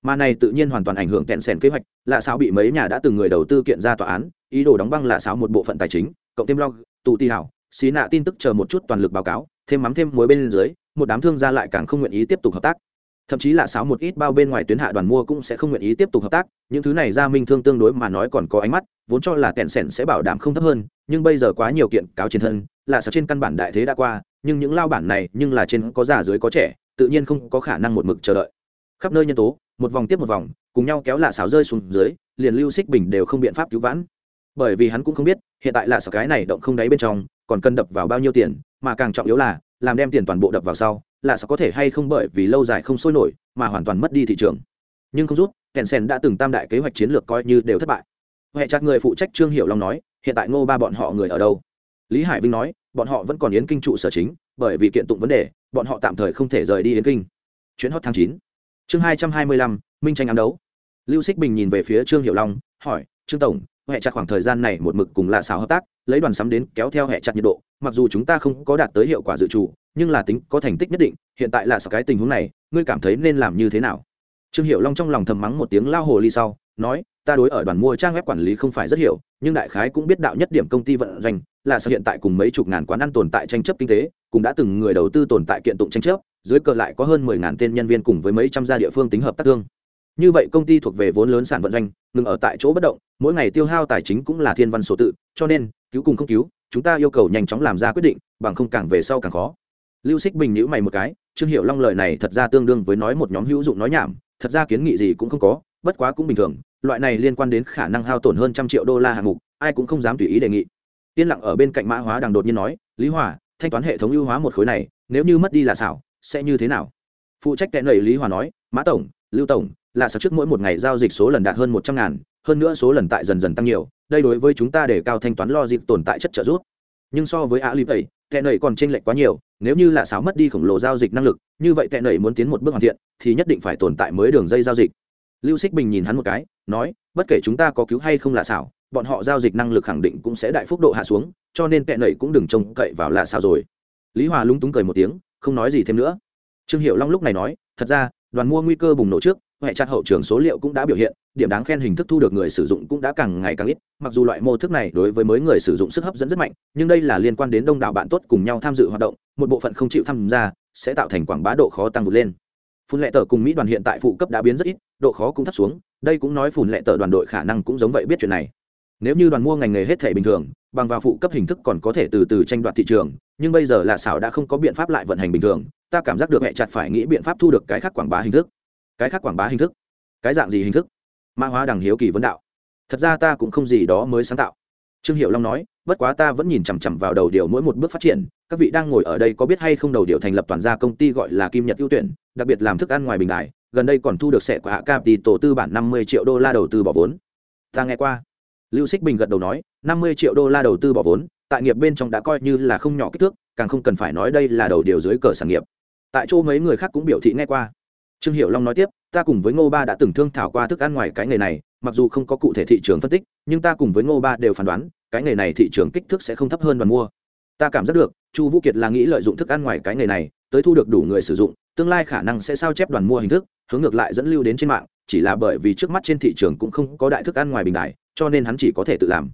Mà này tự nhiên hoàn toàn ảnh hưởng kẹn sèn kế hoạch, lạ sao bị mấy nhà đã từng người đầu tư kiện ra tòa án, ý đồ đóng băng lạ sao một bộ phận tài chính, cộng thêm log tụ ti hảo, xí nạ tin tức chờ một chút toàn lực báo cáo, thêm mắm thêm muối bên dưới, một đám thương gia lại càng không nguyện ý tiếp tục hợp tác thậm chí là sáo một ít bao bên ngoài tuyến hạ đoàn mua cũng sẽ không nguyện ý tiếp tục hợp tác, những thứ này ra minh thương tương đối mà nói còn có ánh mắt, vốn cho là kẹn sẻn sẽ bảo đảm không thấp hơn, nhưng bây giờ quá nhiều kiện cáo chiến thân, là sao trên căn bản đại thế đã qua, nhưng những lao bản này, nhưng là trên có già dưới có trẻ, tự nhiên không có khả năng một mực chờ đợi. Khắp nơi nhân tố, một vòng tiếp một vòng, cùng nhau kéo lạ xáo rơi xuống dưới, liền lưu xích bình đều không biện pháp cứu vãn. Bởi vì hắn cũng không biết, hiện tại lạ sợ cái này động không đáy bên trong, còn cần đập vào bao nhiêu tiền, mà càng trọng yếu là, làm đem tiền toàn bộ đập vào sau là sao có thể hay không bởi vì lâu dài không sôi nổi mà hoàn toàn mất đi thị trường. Nhưng không rút, kèn sen đã từng tam đại kế hoạch chiến lược coi như đều thất bại. Huệ chặt người phụ trách trương hiệu long nói, hiện tại ngô ba bọn họ người ở đâu? Lý hải vinh nói, bọn họ vẫn còn yến kinh trụ sở chính, bởi vì kiện tụng vấn đề, bọn họ tạm thời không thể rời đi yến kinh. Chuyến hot tháng chín. Chương hai trăm hai mươi lăm, minh tranh ám đấu. Lưu xích bình nhìn về phía trương hiệu long, hỏi, trương tổng huệ chặt khoảng thời gian này một mực cùng lạ xào hợp tác? Lấy đoàn sắm đến kéo theo hệ chặt nhiệt độ, mặc dù chúng ta không có đạt tới hiệu quả dự trù, nhưng là tính có thành tích nhất định, hiện tại là sao cái tình huống này, ngươi cảm thấy nên làm như thế nào? Trương hiệu long trong lòng thầm mắng một tiếng lao hồ ly sau, nói, ta đối ở đoàn mua trang web quản lý không phải rất hiểu, nhưng đại khái cũng biết đạo nhất điểm công ty vận doanh, là sao hiện tại cùng mấy chục ngàn quán ăn tồn tại tranh chấp kinh tế, cũng đã từng người đầu tư tồn tại kiện tụng tranh chấp, dưới cờ lại có hơn mười ngàn tên nhân viên cùng với mấy trăm gia địa phương tính hợp tác thương như vậy công ty thuộc về vốn lớn sản vận doanh, ngừng ở tại chỗ bất động, mỗi ngày tiêu hao tài chính cũng là thiên văn số tự, cho nên cứu cùng không cứu, chúng ta yêu cầu nhanh chóng làm ra quyết định, bằng không càng về sau càng khó. Lưu xích bình nhữ mày một cái, trương hiệu long lời này thật ra tương đương với nói một nhóm hữu dụng nói nhảm, thật ra kiến nghị gì cũng không có, bất quá cũng bình thường, loại này liên quan đến khả năng hao tổn hơn trăm triệu đô la hạng mục, ai cũng không dám tùy ý đề nghị. Yên lặng ở bên cạnh mã hóa đằng đột nhiên nói, lý hòa, thanh toán hệ thống ưu hóa một khối này, nếu như mất đi là xảo, sẽ như thế nào? Phụ trách tệ nầy lý hòa nói, mã tổng, lưu tổng, là sao trước mỗi một ngày giao dịch số lần đạt hơn một trăm ngàn, hơn nữa số lần tại dần dần tăng nhiều đây đối với chúng ta để cao thanh toán lo dịp tồn tại chất trợ giúp. Nhưng so với alipay tệ nẩy còn chênh lệch quá nhiều, nếu như là sáo mất đi khổng lồ giao dịch năng lực, như vậy tệ nẩy muốn tiến một bước hoàn thiện, thì nhất định phải tồn tại mới đường dây giao dịch. Lưu xích bình nhìn hắn một cái, nói, bất kể chúng ta có cứu hay không là xảo, bọn họ giao dịch năng lực khẳng định cũng sẽ đại phúc độ hạ xuống, cho nên tệ nẩy cũng đừng trông cậy vào là xảo rồi. Lý hòa lúng túng cười một tiếng, không nói gì thêm nữa. Trương hiệu long lúc này nói, thật ra, đoàn mua nguy cơ bùng nổ trước hệ chặt hậu trường số liệu cũng đã biểu hiện, điểm đáng khen hình thức thu được người sử dụng cũng đã càng ngày càng ít. Mặc dù loại mô thức này đối với mới người sử dụng sức hấp dẫn rất mạnh, nhưng đây là liên quan đến đông đảo bạn tốt cùng nhau tham dự hoạt động, một bộ phận không chịu tham gia, sẽ tạo thành quảng bá độ khó tăng vượt lên. Phun lệ tờ cùng mỹ đoàn hiện tại phụ cấp đã biến rất ít, độ khó cũng thấp xuống, đây cũng nói phun lệ tờ đoàn đội khả năng cũng giống vậy biết chuyện này. Nếu như đoàn mua ngành nghề hết thể bình thường, bằng vào phụ cấp hình thức còn có thể từ từ tranh đoạt thị trường, nhưng bây giờ là xảo đã không có biện pháp lại vận hành bình thường, ta cảm giác được mẹ chặt phải nghĩ biện pháp thu được cái khác quảng bá hình thức cái khác quảng bá hình thức, cái dạng gì hình thức? Mã hóa đằng hiếu kỳ vấn đạo. Thật ra ta cũng không gì đó mới sáng tạo. Trương hiệu long nói, bất quá ta vẫn nhìn chằm chằm vào đầu điều mỗi một bước phát triển, các vị đang ngồi ở đây có biết hay không đầu điều thành lập toàn gia công ty gọi là kim nhật ưu tuyển, đặc biệt làm thức ăn ngoài bình đài, gần đây còn thu được sẻ của hạ cap thì tổ tư bản năm mươi triệu đô la đầu tư bỏ vốn. Ta nghe qua. Lưu xích bình gật đầu nói, năm mươi triệu đô la đầu tư bỏ vốn, tại nghiệp bên trong đã coi như là không nhỏ kích thước, càng không cần phải nói đây là đầu điều dưới cờ sản nghiệp. Tại chỗ mấy người khác cũng biểu thị nghe qua trương hiệu long nói tiếp, ta cùng với ngô ba đã từng thương thảo qua thức ăn ngoài cái nghề này, mặc dù không có cụ thể thị trường phân tích, nhưng ta cùng với ngô ba đều phán đoán, cái nghề này thị trường kích thước sẽ không thấp hơn đoàn mua. Ta cảm giác được, chu vũ kiệt là nghĩ lợi dụng thức ăn ngoài cái nghề này, tới thu được đủ người sử dụng, tương lai khả năng sẽ sao chép đoàn mua hình thức, hướng ngược lại dẫn lưu đến trên mạng, chỉ là bởi vì trước mắt trên thị trường cũng không có đại thức ăn ngoài bình đại, cho nên hắn chỉ có thể tự làm.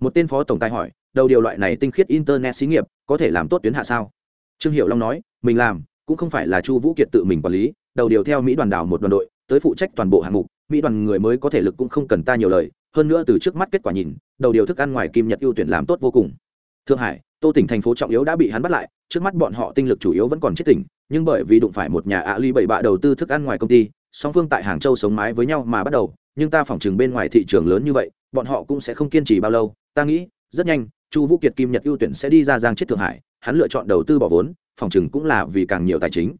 Một tên phó tổng tài hỏi, đầu điều loại này tinh khiết internet xí nghiệp, có thể làm tốt tuyến hạ sao? Trương hiệu long nói, mình làm, cũng không phải là chu vũ kiệt tự mình quản lý đầu điều theo mỹ đoàn đảo một đoàn đội, tới phụ trách toàn bộ hạng mục, mỹ đoàn người mới có thể lực cũng không cần ta nhiều lời, hơn nữa từ trước mắt kết quả nhìn, đầu điều thức ăn ngoài kim nhật ưu tuyển làm tốt vô cùng. Thượng hải, tô tỉnh thành phố trọng yếu đã bị hắn bắt lại, trước mắt bọn họ tinh lực chủ yếu vẫn còn chết tỉnh, nhưng bởi vì đụng phải một nhà ạ ly bảy bạ đầu tư thức ăn ngoài công ty, song phương tại hàng châu sống mái với nhau mà bắt đầu, nhưng ta phỏng chừng bên ngoài thị trường lớn như vậy, bọn họ cũng sẽ không kiên trì bao lâu, ta nghĩ, rất nhanh, chu vũ kiệt kim nhật ưu tuyển sẽ đi ra giang chết thượng hải, hắn lựa chọn đầu tư bỏ vốn phỏng chừng cũng là vì càng nhiều tài chính.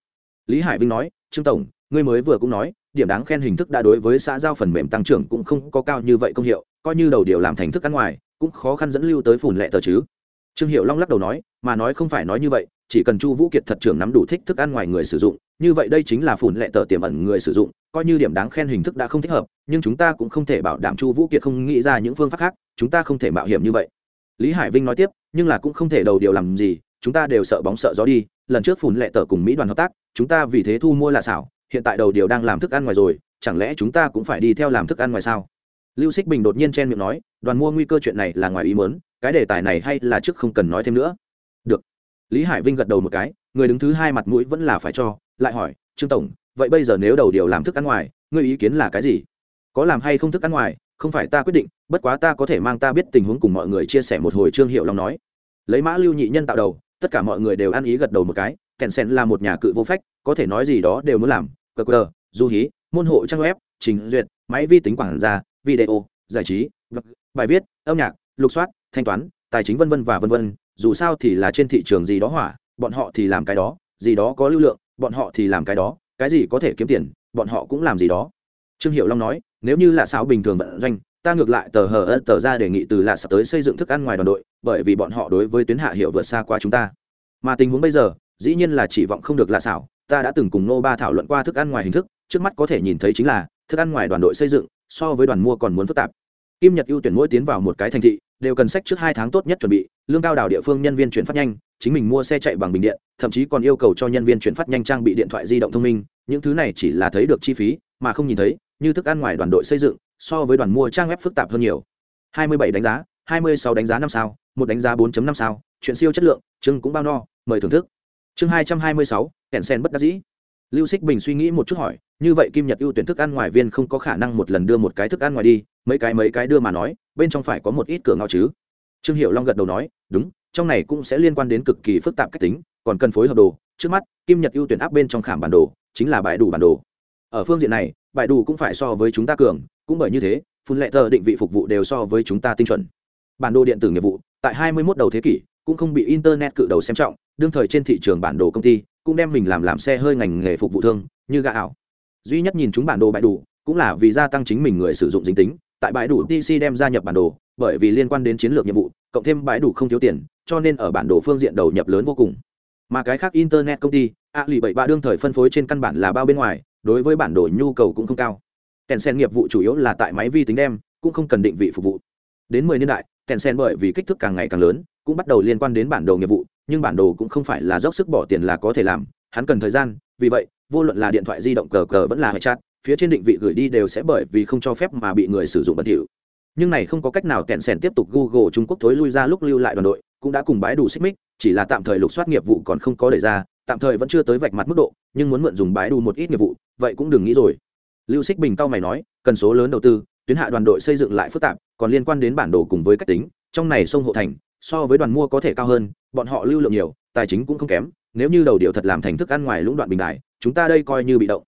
Lý hải vinh nói trương tổng, ngươi mới vừa cũng nói, điểm đáng khen hình thức đã đối với xã giao phần mềm tăng trưởng cũng không có cao như vậy công hiệu, coi như đầu điều làm thành thức ăn ngoài, cũng khó khăn dẫn lưu tới phủn lệ tờ chứ. Trương hiệu long lắc đầu nói, mà nói không phải nói như vậy, chỉ cần chu vũ kiệt thật trưởng nắm đủ thích thức ăn ngoài người sử dụng, như vậy đây chính là phủn lệ tờ tiềm ẩn người sử dụng, coi như điểm đáng khen hình thức đã không thích hợp, nhưng chúng ta cũng không thể bảo đảm chu vũ kiệt không nghĩ ra những phương pháp khác, chúng ta không thể mạo hiểm như vậy. Lý hải vinh nói tiếp, nhưng là cũng không thể đầu điều làm gì, chúng ta đều sợ bóng sợ gió đi lần trước phùn lệ tờ cùng mỹ đoàn hợp tác, chúng ta vì thế thu mua là xảo, hiện tại đầu điều đang làm thức ăn ngoài rồi, chẳng lẽ chúng ta cũng phải đi theo làm thức ăn ngoài sao? Lưu xích bình đột nhiên chen miệng nói, đoàn mua nguy cơ chuyện này là ngoài ý mớn cái đề tài này hay là trước không cần nói thêm nữa. Được. Lý hải vinh gật đầu một cái, người đứng thứ hai mặt mũi vẫn là phải cho, lại hỏi, trương tổng, vậy bây giờ nếu đầu điều làm thức ăn ngoài, ngươi ý kiến là cái gì? Có làm hay không thức ăn ngoài, không phải ta quyết định, bất quá ta có thể mang ta biết tình huống cùng mọi người chia sẻ một hồi. Trương hiệu long nói. Lấy mã lưu nhị nhân tạo đầu tất cả mọi người đều ăn ý gật đầu một cái kèn sen là một nhà cự vô phách, có thể nói gì đó đều muốn làm. Cờ cờ du hí, môn hộ trang web, trình duyệt, máy vi tính quảng gia, video, giải trí bài viết, âm nhạc, lục soát, thanh toán, tài chính vân vân và vân vân. Dù sao thì là trên thị trường gì đó hỏa, bọn họ thì làm cái đó, gì đó có lưu lượng, bọn họ thì làm cái đó, cái gì có thể kiếm tiền, bọn họ cũng làm gì đó. Trương hiệu long nói, nếu như là sao bình thường vận doanh ta ngược lại tờ hờ ân tờ ra đề nghị từ lạ sắp tới xây dựng thức ăn ngoài đoàn đội, bởi vì bọn họ đối với tuyến hạ hiệu vượt xa qua chúng ta. Mà tình huống bây giờ, dĩ nhiên là chỉ vọng không được lạ xảo, ta đã từng cùng nô ba thảo luận qua thức ăn ngoài hình thức, trước mắt có thể nhìn thấy chính là, thức ăn ngoài đoàn đội xây dựng, so với đoàn mua còn muốn phức tạp. Kim nhật ưu tuyển mỗi tiến vào một cái thành thị, đều cần sách trước hai tháng tốt nhất chuẩn bị, lương cao đảo địa phương nhân viên chuyển phát nhanh, chính mình mua xe chạy bằng bình điện, thậm chí còn yêu cầu cho nhân viên chuyển phát nhanh trang bị điện thoại di động thông minh, những thứ này chỉ là thấy được chi phí, mà không nhìn thấy, như thức ăn ngoài đoàn đội xây dựng so với đoàn mua trang web phức tạp hơn nhiều. 27 đánh giá 26 đánh giá năm sao một đánh giá 4.5 sao chuyện siêu chất lượng chương cũng bao no mời thưởng thức. Chương 226, kẹn sen bất đắc dĩ. Lưu xích bình suy nghĩ một chút hỏi như vậy kim nhật ưu tuyển thức ăn ngoài viên không có khả năng một lần đưa một cái thức ăn ngoài đi mấy cái mấy cái đưa mà nói bên trong phải có một ít cửa ngao chứ. Trương hiệu long gật đầu nói đúng trong này cũng sẽ liên quan đến cực kỳ phức tạp cách tính còn cần phối hợp đồ. Trước mắt kim nhật ưu tuyển áp bên trong khảm bản đồ chính là bài đủ bản đồ. Ở phương diện này bài đủ cũng phải so với chúng ta cường, cũng bởi như thế, phun lệ thờ định vị phục vụ đều so với chúng ta tinh chuẩn. Bản đồ điện tử nghiệp vụ, tại 21 đầu thế kỷ, cũng không bị internet cự đầu xem trọng, đương thời trên thị trường bản đồ công ty cũng đem mình làm làm xe hơi ngành nghề phục vụ thương, như gà ảo. Duy nhất nhìn chúng bản đồ bãi đủ cũng là vì gia tăng chính mình người sử dụng dính tính, tại bãi đủ tc đem gia nhập bản đồ, bởi vì liên quan đến chiến lược nhiệm vụ, cộng thêm bãi đủ không thiếu tiền, cho nên ở bản đồ phương diện đầu nhập lớn vô cùng. Mà cái khác internet công ty a lì bảy ba đương thời phân phối trên căn bản là bao bên ngoài đối với bản đồ nhu cầu cũng không cao. Kèn sen nghiệp vụ chủ yếu là tại máy vi tính đem, cũng không cần định vị phục vụ. Đến mười niên đại kèn sen bởi vì kích thước càng ngày càng lớn, cũng bắt đầu liên quan đến bản đồ nghiệp vụ, nhưng bản đồ cũng không phải là dốc sức bỏ tiền là có thể làm, hắn cần thời gian, vì vậy, vô luận là điện thoại di động cờ cờ vẫn là hệ chat, phía trên định vị gửi đi đều sẽ bởi vì không cho phép mà bị người sử dụng bẩn thỉu. Nhưng này không có cách nào kẹn sen tiếp tục google trung quốc thối lui ra lúc lưu lại đoàn đội, cũng đã cùng bãi đủ xích mích, chỉ là tạm thời lục soát nghiệp vụ còn không có đề ra tạm thời vẫn chưa tới vạch mặt mức độ, nhưng muốn mượn dùng bãi đủ một ít nghiệp vụ, vậy cũng đừng nghĩ rồi. Lưu xích bình cao mày nói, cần số lớn đầu tư, tuyến hạ đoàn đội xây dựng lại phức tạp, còn liên quan đến bản đồ cùng với cách tính, trong này sông hộ thành, so với đoàn mua có thể cao hơn, bọn họ lưu lượng nhiều, tài chính cũng không kém, nếu như đầu điệu thật làm thành thức ăn ngoài lũng đoạn bình đài, chúng ta đây coi như bị động.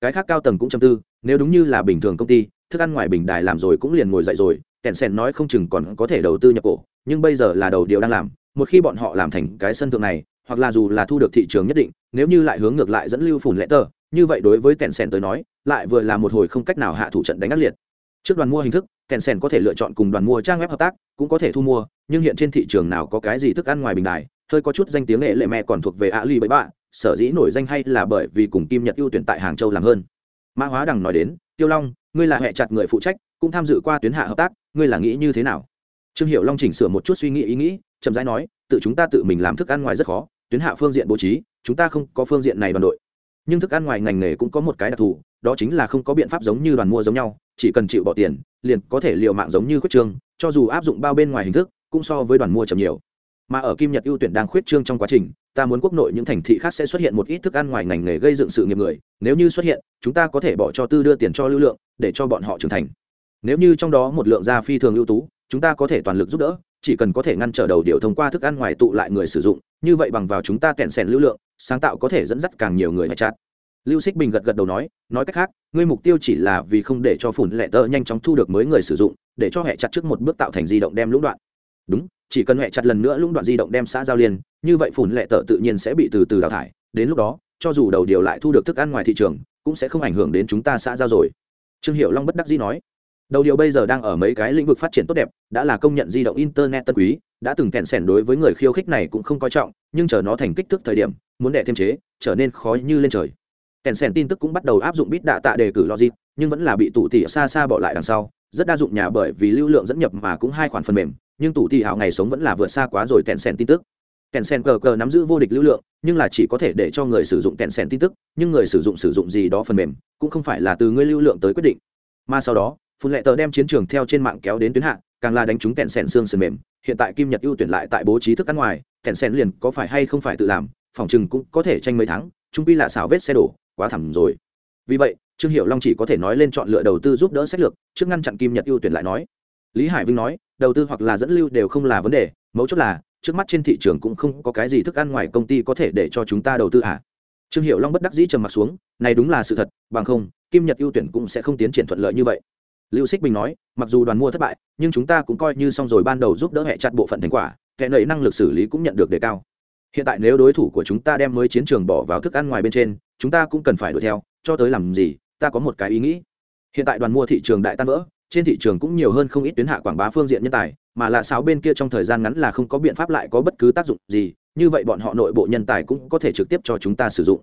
Cái khác cao tầng cũng châm tư, nếu đúng như là bình thường công ty, thức ăn ngoài bình đài làm rồi cũng liền ngồi dậy rồi, kèn sen nói không chừng còn có thể đầu tư nhập cổ, nhưng bây giờ là đầu điều đang làm, một khi bọn họ làm thành cái sân thượng này hoặc là dù là thu được thị trường nhất định, nếu như lại hướng ngược lại dẫn lưu phủn lệ tờ, như vậy đối với kèn sen tới nói, lại vừa là một hồi không cách nào hạ thủ trận đánh ác liệt. Trước đoàn mua hình thức kèn sen có thể lựa chọn cùng đoàn mua trang web hợp tác, cũng có thể thu mua, nhưng hiện trên thị trường nào có cái gì thức ăn ngoài bình đài, hơi có chút danh tiếng nghệ lệ mẹ còn thuộc về ạ ly bậy bạ sở dĩ nổi danh hay là bởi vì cùng kim nhật ưu tuyển tại hàng châu làm hơn. Mã hóa đằng nói đến, tiêu long, ngươi là hệ chặt người phụ trách, cũng tham dự qua tuyến hạ hợp tác, ngươi là nghĩ như thế nào? Trương hiệu long chỉnh sửa một chút suy nghĩ ý nghĩ, chậm rãi nói tự chúng ta tự mình làm thức ăn ngoài rất khó, tuyến hạ phương diện bố trí, chúng ta không có phương diện này đoàn đội. Nhưng thức ăn ngoài ngành nghề cũng có một cái đặc thù, đó chính là không có biện pháp giống như đoàn mua giống nhau, chỉ cần chịu bỏ tiền, liền có thể liều mạng giống như khuyết trương, cho dù áp dụng bao bên ngoài hình thức, cũng so với đoàn mua chậm nhiều. Mà ở kim nhật ưu tuyển đang khuyết trương trong quá trình, ta muốn quốc nội những thành thị khác sẽ xuất hiện một ít thức ăn ngoài ngành nghề gây dựng sự nghiệp người, nếu như xuất hiện, chúng ta có thể bỏ cho tư đưa tiền cho lưu lượng, để cho bọn họ trưởng thành. Nếu như trong đó một lượng gia phi thường ưu tú, chúng ta có thể toàn lực giúp đỡ chỉ cần có thể ngăn trở đầu điều thông qua thức ăn ngoài tụ lại người sử dụng, như vậy bằng vào chúng ta kẹn sẻn lưu lượng, sáng tạo có thể dẫn dắt càng nhiều người hay chát lưu xích bình gật gật đầu nói nói cách khác, ngươi mục tiêu chỉ là vì không để cho phủn lệ tơ nhanh chóng thu được mới người sử dụng, để cho hệ chặt trước một bước tạo thành di động đem lũng đoạn. Đúng, chỉ cần hệ chặt lần nữa lũng đoạn di động đem xã giao liên, như vậy phủn lệ tơ tự nhiên sẽ bị từ từ đào thải, đến lúc đó, cho dù đầu điều lại thu được thức ăn ngoài thị trường, cũng sẽ không ảnh hưởng đến chúng ta xã giao rồi. Trương hiệu long bất đắc dĩ nói đầu điều bây giờ đang ở mấy cái lĩnh vực phát triển tốt đẹp, đã là công nhận di động internet tân quý, đã từng kẹn sẻn đối với người khiêu khích này cũng không coi trọng, nhưng chờ nó thành kích thước thời điểm, muốn đẻ thêm chế, trở nên khó như lên trời. Kẹn sẻn tin tức cũng bắt đầu áp dụng bít đạ tạ đề cử logic, nhưng vẫn là bị tủ tỉ xa xa bỏ lại đằng sau. Rất đa dụng nhà bởi vì lưu lượng dẫn nhập mà cũng hai khoản phần mềm, nhưng tủ tỉ hảo ngày sống vẫn là vượt xa quá rồi kẹn sẻn tin tức. Kẹn sẻn cờ cờ nắm giữ vô địch lưu lượng, nhưng là chỉ có thể để cho người sử dụng kẹn sẻn tin tức, nhưng người sử dụng sử dụng gì đó phần mềm, cũng không phải là từ người lưu lượng tới quyết định. Mà sau đó phun lệ tờ đem chiến trường theo trên mạng kéo đến tuyến hạ, càng là đánh trúng kẹn sẻn xương sườn mềm. Hiện tại kim nhật ưu tuyển lại tại bố trí thức ăn ngoài, kẹn sẻn liền có phải hay không phải tự làm, phòng chừng cũng có thể tranh mấy tháng, trung pi là xào vết xe đổ, quá thẳng rồi. Vì vậy, trương hiệu long chỉ có thể nói lên chọn lựa đầu tư giúp đỡ sách lược, trước ngăn chặn kim nhật ưu tuyển lại nói. Lý hải vinh nói, đầu tư hoặc là dẫn lưu đều không là vấn đề, mấu chốt là, trước mắt trên thị trường cũng không có cái gì thức ăn ngoài công ty có thể để cho chúng ta đầu tư à. trương hiệu long bất đắc dĩ trầm m ặ t xuống, này đúng là sự thật, bằng không, kim nhật ưu tuyển cũng sẽ không tiến triển thuận lợi như vậy lưu xích bình nói, mặc dù đoàn mua thất bại, nhưng chúng ta cũng coi như xong rồi ban đầu giúp đỡ hệ chặt bộ phận thành quả, kẻ nầy năng lực xử lý cũng nhận được đề cao. Hiện tại nếu đối thủ của chúng ta đem mới chiến trường bỏ vào thức ăn ngoài bên trên, chúng ta cũng cần phải đuổi theo, cho tới làm gì, ta có một cái ý nghĩ. Hiện tại đoàn mua thị trường đại tan vỡ, trên thị trường cũng nhiều hơn không ít tuyến hạ quảng bá phương diện nhân tài, mà lạ sáo bên kia trong thời gian ngắn là không có biện pháp lại có bất cứ tác dụng gì, như vậy bọn họ nội bộ nhân tài cũng có thể trực tiếp cho chúng ta sử dụng.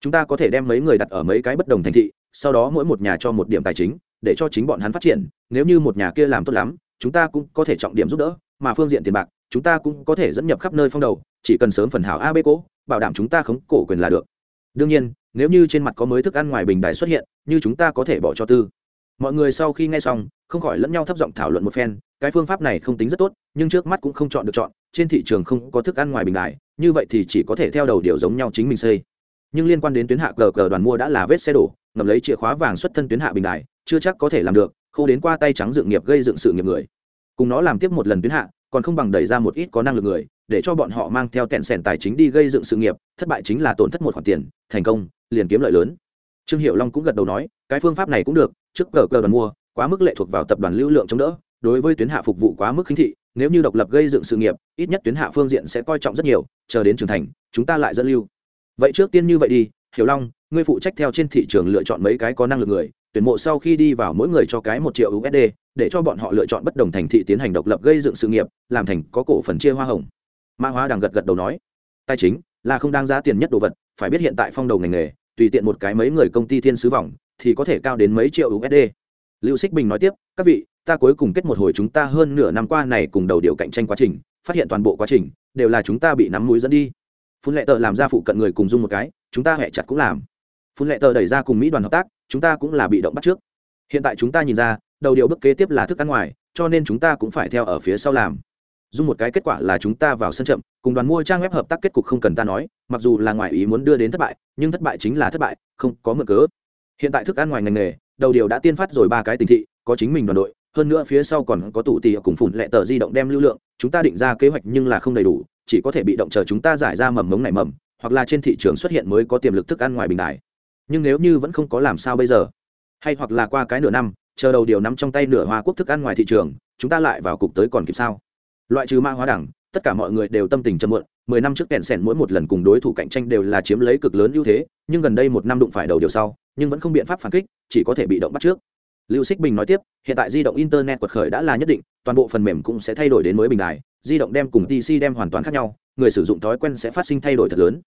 Chúng ta có thể đem mấy người đặt ở mấy cái bất đồng thành thị, sau đó mỗi một nhà cho một điểm tài chính để cho chính bọn hắn phát triển, nếu như một nhà kia làm tốt lắm, chúng ta cũng có thể trọng điểm giúp đỡ, mà phương diện tiền bạc, chúng ta cũng có thể dẫn nhập khắp nơi phong đầu, chỉ cần sớm phần hảo ab cố, bảo đảm chúng ta khống cổ quyền là được. Đương nhiên, nếu như trên mặt có mới thức ăn ngoài bình đài xuất hiện, như chúng ta có thể bỏ cho tư. Mọi người sau khi nghe xong, không khỏi lẫn nhau thấp giọng thảo luận một phen, cái phương pháp này không tính rất tốt, nhưng trước mắt cũng không chọn được chọn, trên thị trường không có thức ăn ngoài bình đại như vậy thì chỉ có thể theo đầu điều giống nhau chính mình xây. Nhưng liên quan đến tuyến hạ cờ cờ đoàn mua đã là vết xe đổ, ngầm lấy chìa khóa vàng xuất thân tuyến hạ bình đại chưa chắc có thể làm được không đến qua tay trắng dựng nghiệp gây dựng sự nghiệp người. Cùng nó làm tiếp một lần tuyến hạ, còn không bằng đẩy ra một ít có năng lực người, để cho bọn họ mang theo kẹn sẻn tài chính đi gây dựng sự nghiệp, thất bại chính là tổn thất một khoản tiền, thành công, liền kiếm lợi lớn. Trương hiệu long cũng gật đầu nói, cái phương pháp này cũng được, trước cờ cờ đoàn mua, quá mức lệ thuộc vào tập đoàn lưu lượng chống đỡ, đối với tuyến hạ phục vụ quá mức khinh thị, nếu như độc lập gây dựng sự nghiệp, ít nhất tuyến hạ phương diện sẽ coi trọng rất nhiều, chờ đến trưởng thành, chúng ta lại dẫn lưu. Vậy trước tiên như vậy đi, hiểu long, ngươi phụ trách theo trên thị trường lựa chọn mấy cái có năng lực người tuyển mộ sau khi đi vào mỗi người cho cái một triệu usd để cho bọn họ lựa chọn bất đồng thành thị tiến hành độc lập gây dựng sự nghiệp, làm thành có cổ phần chia hoa hồng. Mã hóa đằng gật gật đầu nói, tài chính là không đáng giá tiền nhất đồ vật, phải biết hiện tại phong đầu ngành nghề, tùy tiện một cái mấy người công ty thiên sứ vòng, thì có thể cao đến mấy triệu usd lưu xích bình nói tiếp, các vị, ta cuối cùng kết một hồi chúng ta hơn nửa năm qua này cùng đầu điều cạnh tranh quá trình, phát hiện toàn bộ quá trình, đều là chúng ta bị nắm mũi dẫn đi. Phun lệ tờ làm ra phụ cận người cùng dung một cái, chúng ta hẹ chặt cũng làm. Phun lệ tờ đẩy ra cùng mỹ đoàn hợp tác chúng ta cũng là bị động bắt trước. Hiện tại chúng ta nhìn ra, đầu điều bước kế tiếp là thức ăn ngoài, cho nên chúng ta cũng phải theo ở phía sau làm. Dùng một cái kết quả là chúng ta vào sân chậm, cùng đoàn mua trang web hợp tác kết cục không cần ta nói, mặc dù là ngoài ý muốn đưa đến thất bại, nhưng thất bại chính là thất bại, không có mượn cớ. Hiện tại thức ăn ngoài ngành nghề, đầu điều đã tiên phát rồi ba cái tình thị, có chính mình đoàn đội, hơn nữa phía sau còn có tủ tì cùng phủn lệ tờ di động đem lưu lượng, chúng ta định ra kế hoạch nhưng là không đầy đủ, chỉ có thể bị động chờ chúng ta giải ra mầm mống này mầm, hoặc là trên thị trường xuất hiện mới có tiềm lực thức ăn ngoài bình đại nhưng nếu như vẫn không có làm sao bây giờ, hay hoặc là qua cái nửa năm, chờ đầu điều nắm trong tay nửa hoa quốc thức ăn ngoài thị trường, chúng ta lại vào cục tới còn kịp sao? Loại trừ mã hóa đẳng, tất cả mọi người đều tâm tình chậm muộn, mười năm trước kẹn sẻn mỗi một lần cùng đối thủ cạnh tranh đều là chiếm lấy cực lớn ưu thế, nhưng gần đây một năm đụng phải đầu điều sau, nhưng vẫn không biện pháp phản kích, chỉ có thể bị động bắt trước. Lưu xích bình nói tiếp, hiện tại di động internet quật khởi đã là nhất định, toàn bộ phần mềm cũng sẽ thay đổi đến mới bình đài, di động đem cùng pc đem hoàn toàn khác nhau, người sử dụng thói quen sẽ phát sinh thay đổi thật lớn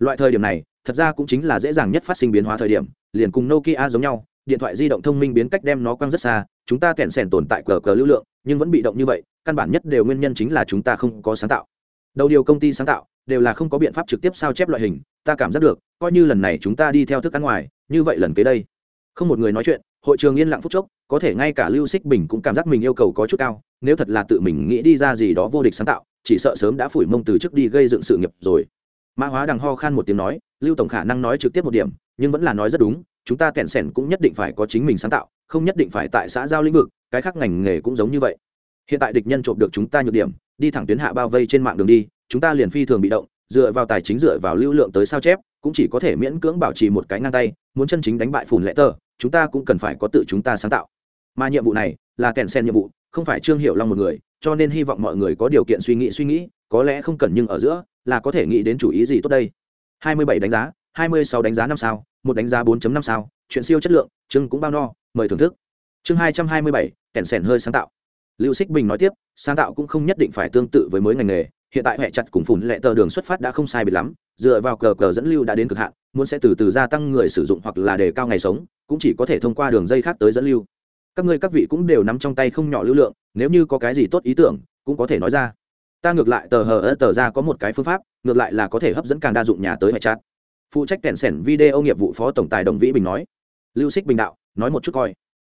loại thời điểm này, thật ra cũng chính là dễ dàng nhất phát sinh biến hóa thời điểm, liền cùng nokia giống nhau, điện thoại di động thông minh biến cách đem nó quăng rất xa, chúng ta kẹn sẻn tồn tại cờ cờ lưu lượng, nhưng vẫn bị động như vậy, căn bản nhất đều nguyên nhân chính là chúng ta không có sáng tạo. Đầu điều công ty sáng tạo, đều là không có biện pháp trực tiếp sao chép loại hình, ta cảm giác được, coi như lần này chúng ta đi theo thức ăn ngoài, như vậy lần kế đây. Không một người nói chuyện, hội trường yên lặng phút chốc, có thể ngay cả lưu xích bình cũng cảm giác mình yêu cầu có chút cao, nếu thật là tự mình nghĩ đi ra gì đó vô địch sáng tạo, chỉ sợ sớm đã phủi mông từ trước đi gây dựng sự nghiệp rồi mã hóa đằng ho khan một tiếng nói, lưu tổng khả năng nói trực tiếp một điểm, nhưng vẫn là nói rất đúng, chúng ta kẹn sẻn cũng nhất định phải có chính mình sáng tạo, không nhất định phải tại xã giao lĩnh vực, cái khác ngành nghề cũng giống như vậy. Hiện tại địch nhân trộm được chúng ta nhược điểm, đi thẳng tuyến hạ bao vây trên mạng đường đi, chúng ta liền phi thường bị động, dựa vào tài chính dựa vào lưu lượng tới sao chép, cũng chỉ có thể miễn cưỡng bảo trì một cái ngang tay, muốn chân chính đánh bại phùn lệ tờ, chúng ta cũng cần phải có tự chúng ta sáng tạo. Mà nhiệm vụ này là kèn sen nhiệm vụ, không phải trương hiệu long một người, cho nên hy vọng mọi người có điều kiện suy nghĩ suy nghĩ, có lẽ không cần nhưng ở giữa là có thể nghĩ đến chủ ý gì tốt đây? 27 đánh giá 26 đánh giá năm sao một đánh giá 4.5 sao chuyện siêu chất lượng chương cũng bao no mời thưởng thức. Chương 227, kèn sèn hơi sáng tạo. Lưu xích bình nói tiếp sáng tạo cũng không nhất định phải tương tự với mới ngành nghề hiện tại hệ chặt cùng phủn lệ tờ đường xuất phát đã không sai biệt lắm dựa vào cờ cờ dẫn lưu đã đến cực hạn muốn sẽ từ từ gia tăng người sử dụng hoặc là đề cao ngày sống cũng chỉ có thể thông qua đường dây khác tới dẫn lưu. Các ngươi các vị cũng đều nắm trong tay không nhỏ lưu lượng nếu như có cái gì tốt ý tưởng cũng có thể nói ra ta ngược lại tờ hờ tờ ra có một cái phương pháp, ngược lại là có thể hấp dẫn càng đa dụng nhà tới hệ chat. Phụ trách kèn sẻn video nghiệp vụ phó tổng tài đồng vĩ bình nói. Lưu xích bình đạo, nói một chút coi.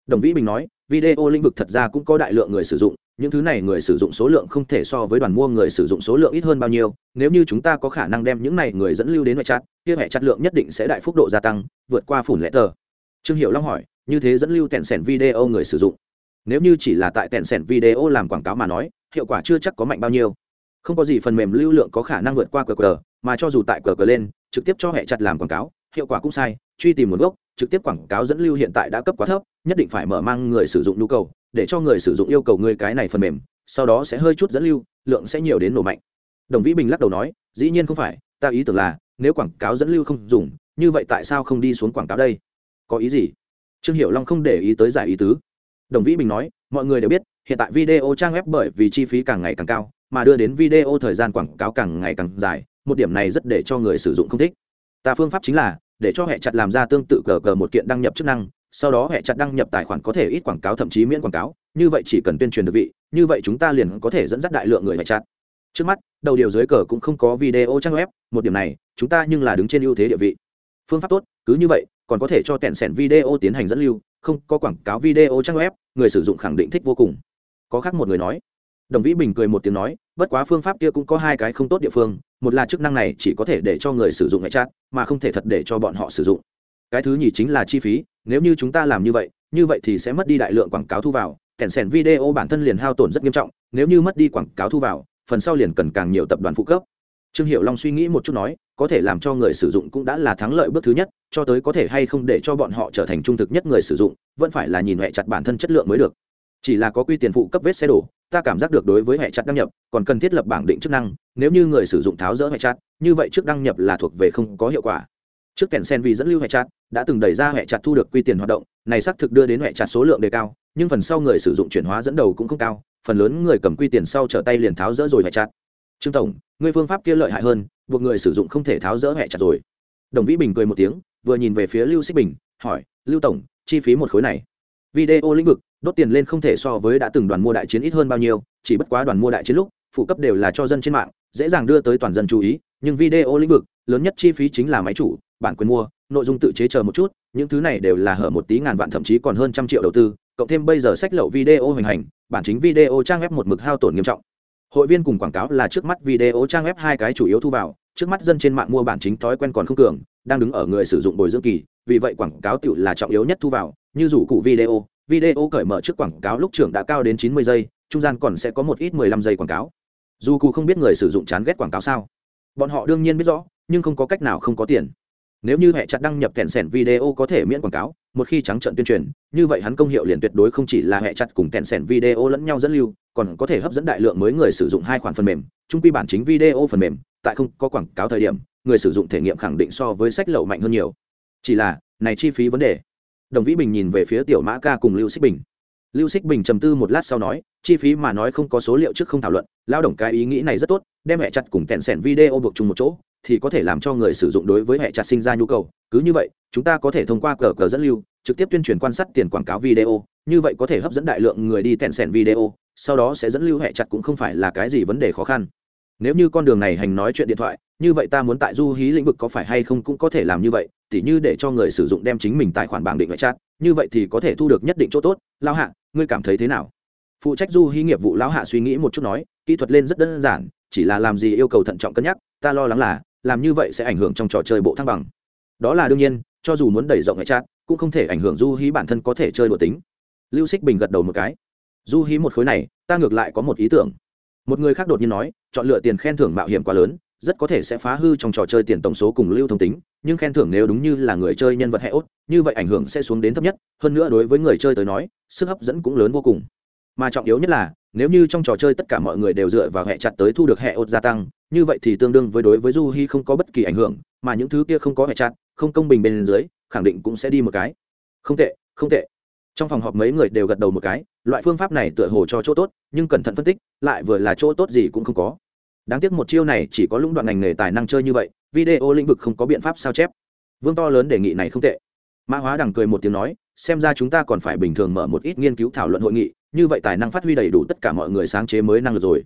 Đồng vĩ bình nói, video lĩnh vực thật ra cũng có đại lượng người sử dụng, những thứ này người sử dụng số lượng không thể so với đoàn mua người sử dụng số lượng ít hơn bao nhiêu. Nếu như chúng ta có khả năng đem những này người dẫn lưu đến hệ chat, kia hệ chat lượng nhất định sẽ đại phúc độ gia tăng, vượt qua phủn lẽ tờ. Trương hiệu long hỏi, như thế dẫn lưu tẹn sẻn video người sử dụng? Nếu như chỉ là tại tẹn sẻn video làm quảng cáo mà nói hiệu quả chưa chắc có mạnh bao nhiêu. Không có gì phần mềm lưu lượng có khả năng vượt qua qr mà cho dù tại qr lên, trực tiếp cho hệ chặt làm quảng cáo, hiệu quả cũng sai, truy tìm nguồn gốc, trực tiếp quảng cáo dẫn lưu hiện tại đã cấp quá thấp, nhất định phải mở mang người sử dụng nhu cầu, để cho người sử dụng yêu cầu người cái này phần mềm, sau đó sẽ hơi chút dẫn lưu, lượng sẽ nhiều đến nổ mạnh. Đồng vĩ bình lắc đầu nói, dĩ nhiên không phải, ta ý tưởng là, nếu quảng cáo dẫn lưu không dùng, như vậy tại sao không đi xuống quảng cáo đây? Có ý gì? Trương hiệu long không để ý tới giải ý tứ. Đồng vĩ bình nói mọi người đều biết, hiện tại video trang web bởi vì chi phí càng ngày càng cao, mà đưa đến video thời gian quảng cáo càng ngày càng dài, một điểm này rất để cho người sử dụng không thích. Ta phương pháp chính là, để cho hệ chặt làm ra tương tự cờ cờ một kiện đăng nhập chức năng, sau đó hệ chặt đăng nhập tài khoản có thể ít quảng cáo thậm chí miễn quảng cáo, như vậy chỉ cần tuyên truyền được vị, như vậy chúng ta liền có thể dẫn dắt đại lượng người hệ chặt. Trước mắt, đầu điều dưới cờ cũng không có video trang web, một điểm này, chúng ta nhưng là đứng trên ưu thế địa vị. Phương pháp tốt, cứ như vậy, còn có thể cho tẹn sẻn video tiến hành dẫn lưu, không có quảng cáo video trang web người sử dụng khẳng định thích vô cùng. Có khác một người nói, đồng vĩ bình cười một tiếng nói, bất quá phương pháp kia cũng có hai cái không tốt địa phương, một là chức năng này chỉ có thể để cho người sử dụng hệ chat, mà không thể thật để cho bọn họ sử dụng. Cái thứ nhì chính là chi phí, nếu như chúng ta làm như vậy như vậy thì sẽ mất đi đại lượng quảng cáo thu vào, kèn sèn video bản thân liền hao tổn rất nghiêm trọng, nếu như mất đi quảng cáo thu vào, phần sau liền cần càng nhiều tập đoàn phụ cấp trương hiệu long suy nghĩ một chút nói, có thể làm cho người sử dụng cũng đã là thắng lợi bước thứ nhất, cho tới có thể hay không để cho bọn họ trở thành trung thực nhất người sử dụng, vẫn phải là nhìn hệ chặt bản thân chất lượng mới được. Chỉ là có quy tiền phụ cấp vết xe đổ, ta cảm giác được đối với hệ chặt đăng nhập, còn cần thiết lập bảng định chức năng, nếu như người sử dụng tháo rỡ hệ chặt, như vậy trước đăng nhập là thuộc về không có hiệu quả. Trước kèn sen vì dẫn lưu hệ chặt, đã từng đẩy ra hệ chặt thu được quy tiền hoạt động, này xác thực đưa đến hệ chặt số lượng đề cao, nhưng phần sau người sử dụng chuyển hóa dẫn đầu cũng không cao, phần lớn người cầm quy tiền sau trở tay liền tháo rỡ rồi hệ chặt trương tổng, ngươi phương pháp kia lợi hại hơn, buộc người sử dụng không thể tháo rỡ hệ chặt rồi. Đồng vĩ bình cười một tiếng, vừa nhìn về phía lưu xích bình, hỏi, lưu tổng, chi phí một khối này? Video lĩnh vực, đốt tiền lên không thể so với đã từng đoàn mua đại chiến ít hơn bao nhiêu, chỉ bất quá đoàn mua đại chiến lúc, phụ cấp đều là cho dân trên mạng, dễ dàng đưa tới toàn dân chú ý, nhưng video lĩnh vực, lớn nhất chi phí chính là máy chủ, bản quyền mua, nội dung tự chế chờ một chút, những thứ này đều là hở một tí ngàn vạn, thậm chí còn hơn trăm triệu đầu tư, cộng thêm bây giờ sách lậu video hình hành, bản chính video trang web một mực hao tổn nghiêm trọng hội viên cùng quảng cáo là trước mắt video trang web hai cái chủ yếu thu vào, trước mắt dân trên mạng mua bản chính thói quen còn không cường, đang đứng ở người sử dụng bồi dưỡng kỳ, vì vậy quảng cáo tự là trọng yếu nhất thu vào, như rủ cụ video video cởi mở trước quảng cáo lúc trưởng đã cao đến chín mươi giây, trung gian còn sẽ có một ít mười lăm giây quảng cáo. Dù cụ không biết người sử dụng chán ghét quảng cáo sao? Bọn họ đương nhiên biết rõ, nhưng không có cách nào không có tiền. Nếu như hệ chặt đăng nhập kẹn sẻn video có thể miễn quảng cáo, một khi trắng trận tuyên truyền, như vậy hắn công hiệu liền tuyệt đối không chỉ là hệ chặt cùng kẹn sẻn video lẫn nhau dẫn lưu còn có thể hấp dẫn đại lượng mới người sử dụng hai khoản phần mềm trung quy bản chính video phần mềm, tại không có quảng cáo thời điểm, người sử dụng thể nghiệm khẳng định so với sách lậu mạnh hơn nhiều. Chỉ là, này chi phí vấn đề. Đồng vĩ bình nhìn về phía tiểu mã ca cùng lưu xích bình. Lưu xích bình trầm tư một lát sau nói, chi phí mà nói không có số liệu trước không thảo luận, lao động cái ý nghĩ này rất tốt, đem hệ chặt cùng tẹn sẻn video buộc chung một chỗ, thì có thể làm cho người sử dụng đối với hệ chặt sinh ra nhu cầu. Cứ như vậy, chúng ta có thể thông qua cờ cờ dẫn lưu, trực tiếp tuyên truyền quan sát tiền quảng cáo video, như vậy có thể hấp dẫn đại lượng người đi tẹn sẻn video sau đó sẽ dẫn lưu hệ chặt cũng không phải là cái gì vấn đề khó khăn. Nếu như con đường này hành nói chuyện điện thoại, như vậy ta muốn tại du hí lĩnh vực có phải hay không cũng có thể làm như vậy, tỉ như để cho người sử dụng đem chính mình tài khoản bảng định ngoại chat như vậy thì có thể thu được nhất định chỗ tốt. Lao hạ, ngươi cảm thấy thế nào? Phụ trách du hí nghiệp vụ lão hạ suy nghĩ một chút nói, kỹ thuật lên rất đơn giản, chỉ là làm gì yêu cầu thận trọng cân nhắc, ta lo lắng là, làm như vậy sẽ ảnh hưởng trong trò chơi bộ thăng bằng. Đó là đương nhiên, cho dù muốn đẩy rộng hệ chat cũng không thể ảnh hưởng du hí bản thân có thể chơi đùa tính. Lưu xích bình gật đầu một cái du hí một khối này, ta ngược lại có một ý tưởng. Một người khác đột nhiên nói, chọn lựa tiền khen thưởng mạo hiểm quá lớn, rất có thể sẽ phá hư trong trò chơi tiền tổng số cùng lưu thông tính, nhưng khen thưởng nếu đúng như là người chơi nhân vật hệ ốt, như vậy ảnh hưởng sẽ xuống đến thấp nhất, hơn nữa đối với người chơi tới nói, sức hấp dẫn cũng lớn vô cùng. Mà trọng yếu nhất là, nếu như trong trò chơi tất cả mọi người đều dựa vào hệ chặt tới thu được hệ ốt gia tăng, như vậy thì tương đương với đối với du hi không có bất kỳ ảnh hưởng, mà những thứ kia không có hệ chặt, không công bình bên dưới, khẳng định cũng sẽ đi một cái. Không tệ không tệ trong phòng họp mấy người đều gật đầu một cái, loại phương pháp này tựa hồ cho chỗ tốt, nhưng cẩn thận phân tích, lại vừa là chỗ tốt gì cũng không có. Đáng tiếc một chiêu này chỉ có lũng đoạn ngành nghề tài năng chơi như vậy, video lĩnh vực không có biện pháp sao chép. Vương to lớn đề nghị này không tệ. Mã hóa đằng cười một tiếng nói, xem ra chúng ta còn phải bình thường mở một ít nghiên cứu thảo luận hội nghị, như vậy tài năng phát huy đầy đủ tất cả mọi người sáng chế mới năng lực rồi.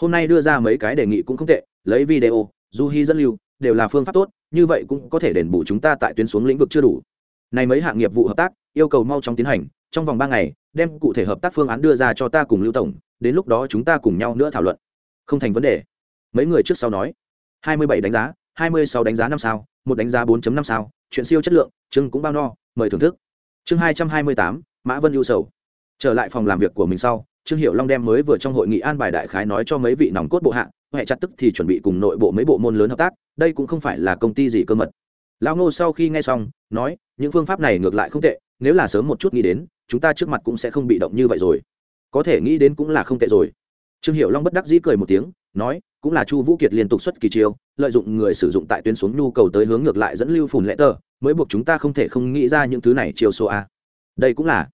Hôm nay đưa ra mấy cái đề nghị cũng không tệ, lấy video, du hy dẫn lưu, đều là phương pháp tốt, như vậy cũng có thể đền bù chúng ta tại tuyến xuống lĩnh vực chưa đủ. Này mấy hạng nghiệp vụ hợp tác yêu cầu mau chóng tiến hành, trong vòng ba ngày, đem cụ thể hợp tác phương án đưa ra cho ta cùng lưu tổng, đến lúc đó chúng ta cùng nhau nữa thảo luận. Không thành vấn đề. Mấy người trước sau nói. Hai mươi bảy đánh giá, hai mươi sáu đánh giá năm sao, một đánh giá 4 năm sao, chuyện siêu chất lượng chưng cũng bao no, mời thưởng thức. Chương hai trăm hai mươi tám, mã vân ưu sầu. Trở lại phòng làm việc của mình sau, trương hiệu long đem mới vừa trong hội nghị an bài đại khái nói cho mấy vị nòng cốt bộ hạ huệ chặt tức thì chuẩn bị cùng nội bộ mấy bộ môn lớn hợp tác, đây cũng không phải là công ty gì cơ mật. Lão ngô sau khi nghe xong, nói, những phương pháp này ngược lại không tệ nếu là sớm một chút nghĩ đến, chúng ta trước mặt cũng sẽ không bị động như vậy rồi. Có thể nghĩ đến cũng là không tệ rồi. Trương hiệu long bất đắc dĩ cười một tiếng, nói, cũng là chu vũ kiệt liên tục xuất kỳ chiêu, lợi dụng người sử dụng tại tuyến xuống nhu cầu tới hướng ngược lại dẫn lưu phùn lẽ tờ, mới buộc chúng ta không thể không nghĩ ra những thứ này chiều số a. Đây cũng là.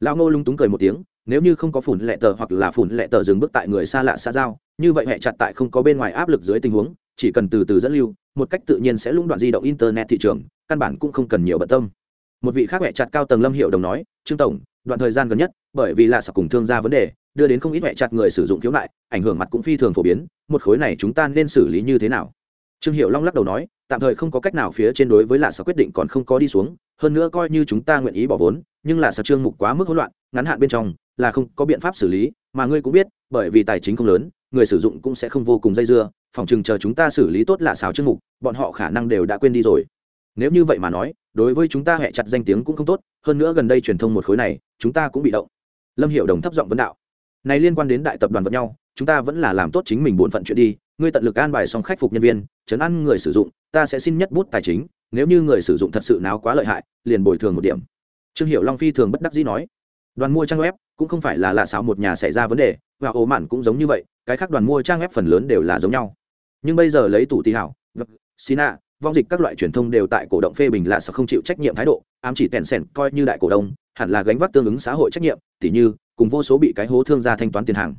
Lão ngô lung túng cười một tiếng, nếu như không có phùn lệ tờ hoặc là phùn lệ tờ dừng bước tại người xa lạ xa giao, như vậy hệ chặt tại không có bên ngoài áp lực dưới tình huống, chỉ cần từ từ dẫn lưu, một cách tự nhiên sẽ lũng đoạn di động internet thị trường, căn bản cũng không cần nhiều bận tâm một vị khác hệ chặt cao tầng lâm hiệu đồng nói, trương tổng, đoạn thời gian gần nhất, bởi vì là sập cùng thương gia vấn đề, đưa đến không ít hệ chặt người sử dụng khiếu nại, ảnh hưởng mặt cũng phi thường phổ biến, một khối này chúng ta nên xử lý như thế nào? Trương hiệu long lắc đầu nói, tạm thời không có cách nào phía trên đối với lạ sập quyết định còn không có đi xuống, hơn nữa coi như chúng ta nguyện ý bỏ vốn, nhưng là sập trương mục quá mức hỗn loạn, ngắn hạn bên trong, là không có biện pháp xử lý, mà ngươi cũng biết, bởi vì tài chính không lớn, người sử dụng cũng sẽ không vô cùng dây dưa, phòng chừng chờ chúng ta xử lý tốt lạ xào chương mục, bọn họ khả năng đều đã quên đi rồi nếu như vậy mà nói, đối với chúng ta hẹ chặt danh tiếng cũng không tốt, hơn nữa gần đây truyền thông một khối này, chúng ta cũng bị động. Lâm hiệu đồng thấp giọng vấn đạo. Này liên quan đến đại tập đoàn vật nhau, chúng ta vẫn là làm tốt chính mình bổn phận chuyện đi, ngươi tận lực an bài xong khắc phục nhân viên, chấn ăn người sử dụng, ta sẽ xin nhất bút tài chính, nếu như người sử dụng thật sự nào quá lợi hại, liền bồi thường một điểm. Trương hiệu long phi thường bất đắc dĩ nói. Đoàn mua trang web, cũng không phải là lạ xáo một nhà xảy ra vấn đề, và ồ mạn cũng giống như vậy, cái khác đoàn mua trang web phần lớn đều là giống nhau. Nhưng bây giờ lấy tủ tì hảo vâng, sina vong dịch các loại truyền thông đều tại cổ động phê bình là sợ không chịu trách nhiệm thái độ, ám chỉ tèn sèn coi như đại cổ đông, hẳn là gánh vác tương ứng xã hội trách nhiệm, tỉ như, cùng vô số bị cái hố thương gia thanh toán tiền hàng.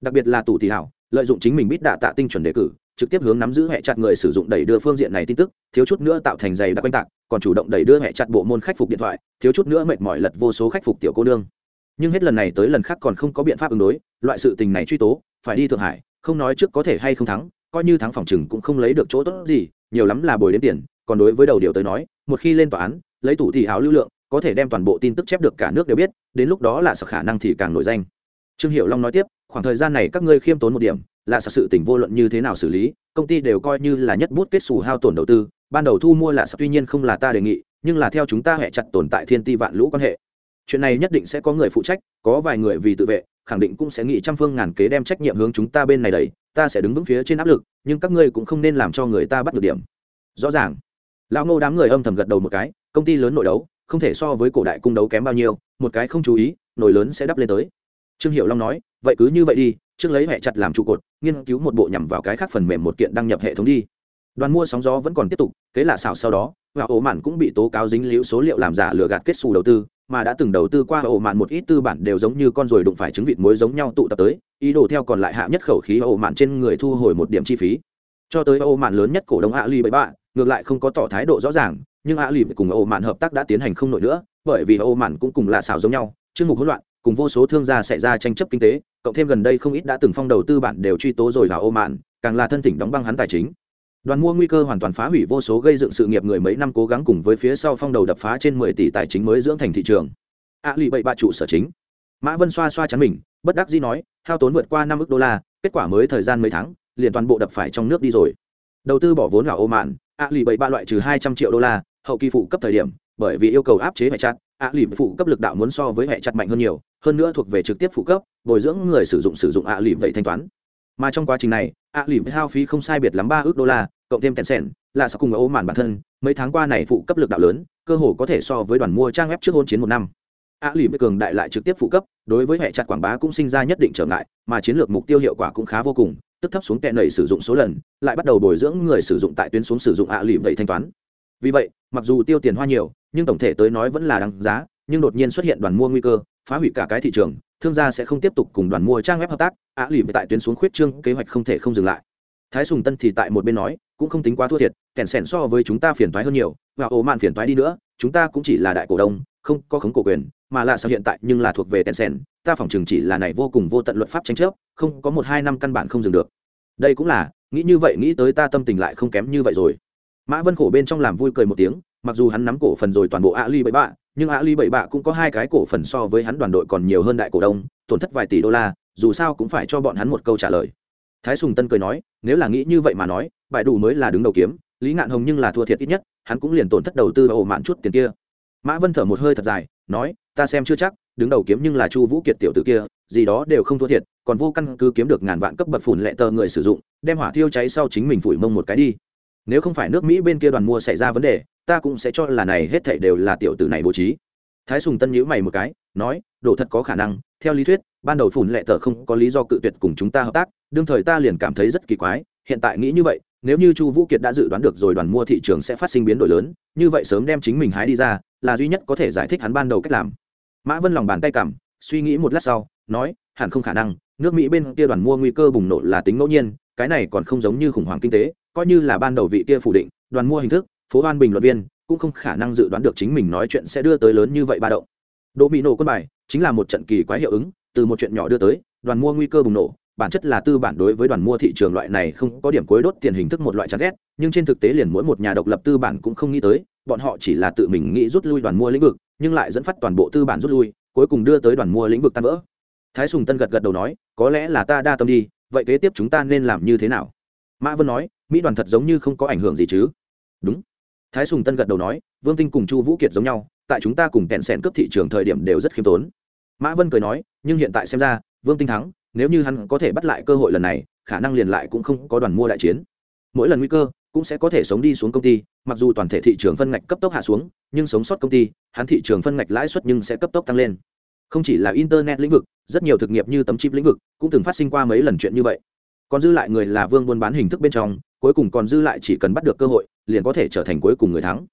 Đặc biệt là tủ tỷ hảo, lợi dụng chính mình biết đạ tạ tinh chuẩn đề cử, trực tiếp hướng nắm giữ hệ chặt người sử dụng đẩy đưa phương diện này tin tức, thiếu chút nữa tạo thành giày đặc quanh tạc, còn chủ động đẩy đưa hệ chặt bộ môn khách phục điện thoại, thiếu chút nữa mệt mỏi lật vô số khách phục tiểu cô nương. Nhưng hết lần này tới lần khác còn không có biện pháp ứng đối, loại sự tình này truy tố, phải đi thượng hải, không nói trước có thể hay không thắng, coi như thắng phòng chừng cũng không lấy được chỗ tốt gì nhiều lắm là bồi đến tiền, còn đối với đầu điều tới nói, một khi lên tòa án, lấy tủ thì áo lưu lượng, có thể đem toàn bộ tin tức chép được cả nước đều biết, đến lúc đó là sợ khả năng thì càng nổi danh. Trương hiệu long nói tiếp, khoảng thời gian này các ngươi khiêm tốn một điểm, là sợ sự tình vô luận như thế nào xử lý, công ty đều coi như là nhất bút kết xù hao tổn đầu tư, ban đầu thu mua là sợ tuy nhiên không là ta đề nghị, nhưng là theo chúng ta hệ chặt tồn tại thiên ti vạn lũ quan hệ. Chuyện này nhất định sẽ có người phụ trách, có vài người vì tự vệ khẳng định cũng sẽ nghĩ trăm phương ngàn kế đem trách nhiệm hướng chúng ta bên này đẩy. ta sẽ đứng vững phía trên áp lực, nhưng các ngươi cũng không nên làm cho người ta bắt được điểm. Rõ ràng. Lão ngô đám người âm thầm gật đầu một cái, công ty lớn nội đấu, không thể so với cổ đại cung đấu kém bao nhiêu, một cái không chú ý, nổi lớn sẽ đắp lên tới. Trương hiệu long nói, vậy cứ như vậy đi, trước lấy hệ chặt làm trụ cột, nghiên cứu một bộ nhằm vào cái khác phần mềm một kiện đăng nhập hệ thống đi. Đoàn mua sóng gió vẫn còn tiếp tục, kế lạ xảo sau đó, và ổ mạn cũng bị tố cáo dính liễu số liệu làm giả lừa gạt kết xù đầu tư mà đã từng đầu tư qua ổ mạn một ít tư bản đều giống như con ruồi đụng phải trứng vịt muối giống nhau tụ tập tới, ý đồ theo còn lại hạ nhất khẩu khí ổ mạn trên người thu hồi một điểm chi phí. Cho tới ổ mạn lớn nhất cổ đông Hạ Lì bảy bạ, ngược lại không có tỏ thái độ rõ ràng, nhưng Hạ Lì cùng ổ mạn hợp tác đã tiến hành không nổi nữa, bởi vì ổ mạn cũng cùng là xảo giống nhau chương mục hỗn loạn, cùng vô số thương gia xảy ra tranh chấp kinh tế, cộng thêm gần đây không ít đã từng phong đầu tư bản đều truy tố rồi vào ổ mạn, càng là thân thỉnh đóng băng hắn tài chính đoàn mua nguy cơ hoàn toàn phá hủy vô số gây dựng sự nghiệp người mấy năm cố gắng cùng với phía sau phong đầu đập phá trên mười tỷ tài chính mới dưỡng thành thị trường. A lì bậy bạ trụ sở chính. Mã vân xoa xoa chắn mình, bất đắc dĩ nói, hao tốn vượt qua năm ước đô la, kết quả mới thời gian mấy tháng, liền toàn bộ đập phải trong nước đi rồi. Đầu tư bỏ vốn vào ô mạn ạ lì bảy ba loại trừ hai trăm triệu đô la, hậu kỳ phụ cấp thời điểm, bởi vì yêu cầu áp chế hệ chặt ạ lì phụ cấp lực đạo muốn so với hệ chặt mạnh hơn nhiều, hơn nữa thuộc về trực tiếp phụ cấp, bồi dưỡng người sử dụng sử dụng ạ lì vậy thanh toán mà trong quá trình này, ạ lì hao phí không sai biệt lắm ba ước đô la, cộng thêm kèn sẻn là sao cùng ô mản bản thân, mấy tháng qua này phụ cấp lực đạo lớn, cơ hồ có thể so với đoàn mua trang web trước hôn chiến một năm. Ạ lì cường đại lại trực tiếp phụ cấp, đối với hệ chặt quảng bá cũng sinh ra nhất định trở ngại, mà chiến lược mục tiêu hiệu quả cũng khá vô cùng, tức thấp xuống kẹn nẩy sử dụng số lần, lại bắt đầu bồi dưỡng người sử dụng tại tuyến xuống sử dụng ạ lỉ vậy thanh toán. Vì vậy, mặc dù tiêu tiền hoa nhiều, nhưng tổng thể tới nói vẫn là đáng giá nhưng đột nhiên xuất hiện đoàn mua nguy cơ, phá hủy cả cái thị trường, thương gia sẽ không tiếp tục cùng đoàn mua trang web hợp tác. Á lì tại tuyến xuống khuyết trương, kế hoạch không thể không dừng lại. Thái sùng tân thì tại một bên nói, cũng không tính quá thua thiệt kèn sẻn so với chúng ta phiền toái hơn nhiều, và ồ mạn phiền toái đi nữa, chúng ta cũng chỉ là đại cổ đông, không có khống cổ quyền, mà là sao hiện tại nhưng là thuộc về kèn sẻn, ta phỏng chừng chỉ là này vô cùng vô tận luật pháp tranh chấp, không có một hai năm căn bản không dừng được. Đây cũng là, nghĩ như vậy nghĩ tới ta tâm tình lại không kém như vậy rồi. Mã vân khổ bên trong làm vui cười một tiếng, mặc dù hắn nắm cổ phần rồi toàn bộ ạ ly bậy bạ nhưng á ly bảy bạ cũng có hai cái cổ phần so với hắn đoàn đội còn nhiều hơn đại cổ đông, tổn thất vài tỷ đô la, dù sao cũng phải cho bọn hắn một câu trả lời. Thái sùng tân cười nói, nếu là nghĩ như vậy mà nói, bại đủ mới là đứng đầu kiếm, lý ngạn hồng nhưng là thua thiệt ít nhất, hắn cũng liền tổn thất đầu tư và ổ mạn chút tiền kia. Mã vân thở một hơi thật dài, nói, ta xem chưa chắc, đứng đầu kiếm nhưng là chu vũ kiệt tiểu tử kia, gì đó đều không thua thiệt, còn vô căn cứ kiếm được ngàn vạn cấp bậc phủn lệ tờ người sử dụng, đem hỏa thiêu cháy sau chính mình phủi mông một cái đi. Nếu không phải nước mỹ bên kia đoàn mua xảy ra vấn đề ta cũng sẽ cho là này hết thảy đều là tiểu tử này bố trí. Thái sùng tân nhíu mày một cái, nói đổ thật có khả năng, theo lý thuyết, ban đầu phủn lệ tờ không có lý do cự tuyệt cùng chúng ta hợp tác, đương thời ta liền cảm thấy rất kỳ quái, hiện tại nghĩ như vậy, nếu như chu vũ kiệt đã dự đoán được rồi đoàn mua thị trường sẽ phát sinh biến đổi lớn, như vậy sớm đem chính mình hái đi ra, là duy nhất có thể giải thích hắn ban đầu cách làm. Mã vân lòng bàn tay cảm suy nghĩ một lát sau, nói, hẳn không khả năng, nước mỹ bên kia đoàn mua nguy cơ bùng nổ là tính ngẫu nhiên, cái này còn không giống như khủng hoảng kinh tế, coi như là ban đầu vị kia phủ định, đoàn mua hình thức phố hoan bình luận viên cũng không khả năng dự đoán được chính mình nói chuyện sẽ đưa tới lớn như vậy ba động. Đỗ Mỹ nổ quân bài chính là một trận kỳ quái hiệu ứng, từ một chuyện nhỏ đưa tới, đoàn mua nguy cơ bùng nổ, bản chất là tư bản đối với đoàn mua thị trường loại này không có điểm cuối đốt tiền hình thức một loại chán ghét, nhưng trên thực tế liền mỗi một nhà độc lập tư bản cũng không nghĩ tới, bọn họ chỉ là tự mình nghĩ rút lui đoàn mua lĩnh vực, nhưng lại dẫn phát toàn bộ tư bản rút lui, cuối cùng đưa tới đoàn mua lĩnh vực tan vỡ. Thái sùng tân gật gật đầu nói, có lẽ là ta đa tâm đi, vậy kế tiếp chúng ta nên làm như thế nào? Mã vân nói, mỹ đoàn thật giống như không có ảnh hưởng gì chứ. Đúng thái sùng tân gật đầu nói, vương tinh cùng chu vũ kiệt giống nhau, tại chúng ta cùng kẹn sẻn cướp thị trường thời điểm đều rất khiêm tốn. Mã vân cười nói, nhưng hiện tại xem ra, vương tinh thắng, nếu như hắn có thể bắt lại cơ hội lần này, khả năng liền lại cũng không có đoàn mua đại chiến. Mỗi lần nguy cơ, cũng sẽ có thể sống đi xuống công ty, mặc dù toàn thể thị trường phân ngạch cấp tốc hạ xuống, nhưng sống sót công ty, hắn thị trường phân ngạch lãi suất nhưng sẽ cấp tốc tăng lên. Không chỉ là internet lĩnh vực, rất nhiều thực nghiệp như tấm chip lĩnh vực cũng từng phát sinh qua mấy lần chuyện như vậy. Còn dư lại người là vương buôn bán hình thức bên trong, cuối cùng còn dư lại chỉ cần bắt được cơ hội liền có thể trở thành cuối cùng người thắng.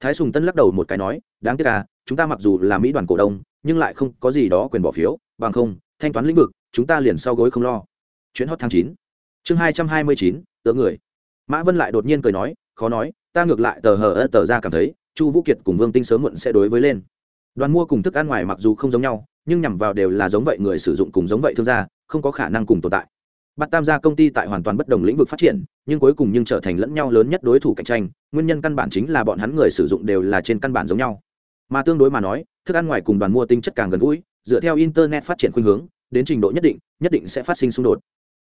Thái sùng tân lắc đầu một cái nói, đáng tiếc à chúng ta mặc dù là mỹ đoàn cổ đông, nhưng lại không có gì đó quyền bỏ phiếu, bằng không, thanh toán lĩnh vực, chúng ta liền sau gối không lo. Chuyến hot tháng chín. Chương hai trăm hai mươi chín tượng người. Mã vân lại đột nhiên cười nói, khó nói, ta ngược lại tờ hờ ơ tờ ra cảm thấy, chu vũ kiệt cùng vương tinh sớm muộn sẽ đối với lên. Đoàn mua cùng thức ăn ngoài mặc dù không giống nhau, nhưng nhằm vào đều là giống vậy người sử dụng cùng giống vậy thương gia, không có khả năng cùng tồn tại bắt tam gia công ty tại hoàn toàn bất đồng lĩnh vực phát triển nhưng cuối cùng nhưng trở thành lẫn nhau lớn nhất đối thủ cạnh tranh nguyên nhân căn bản chính là bọn hắn người sử dụng đều là trên căn bản giống nhau. Mà tương đối mà nói thức ăn ngoài cùng đoàn mua tinh chất càng gần gũi dựa theo internet phát triển khuynh hướng đến trình độ nhất định nhất định sẽ phát sinh xung đột.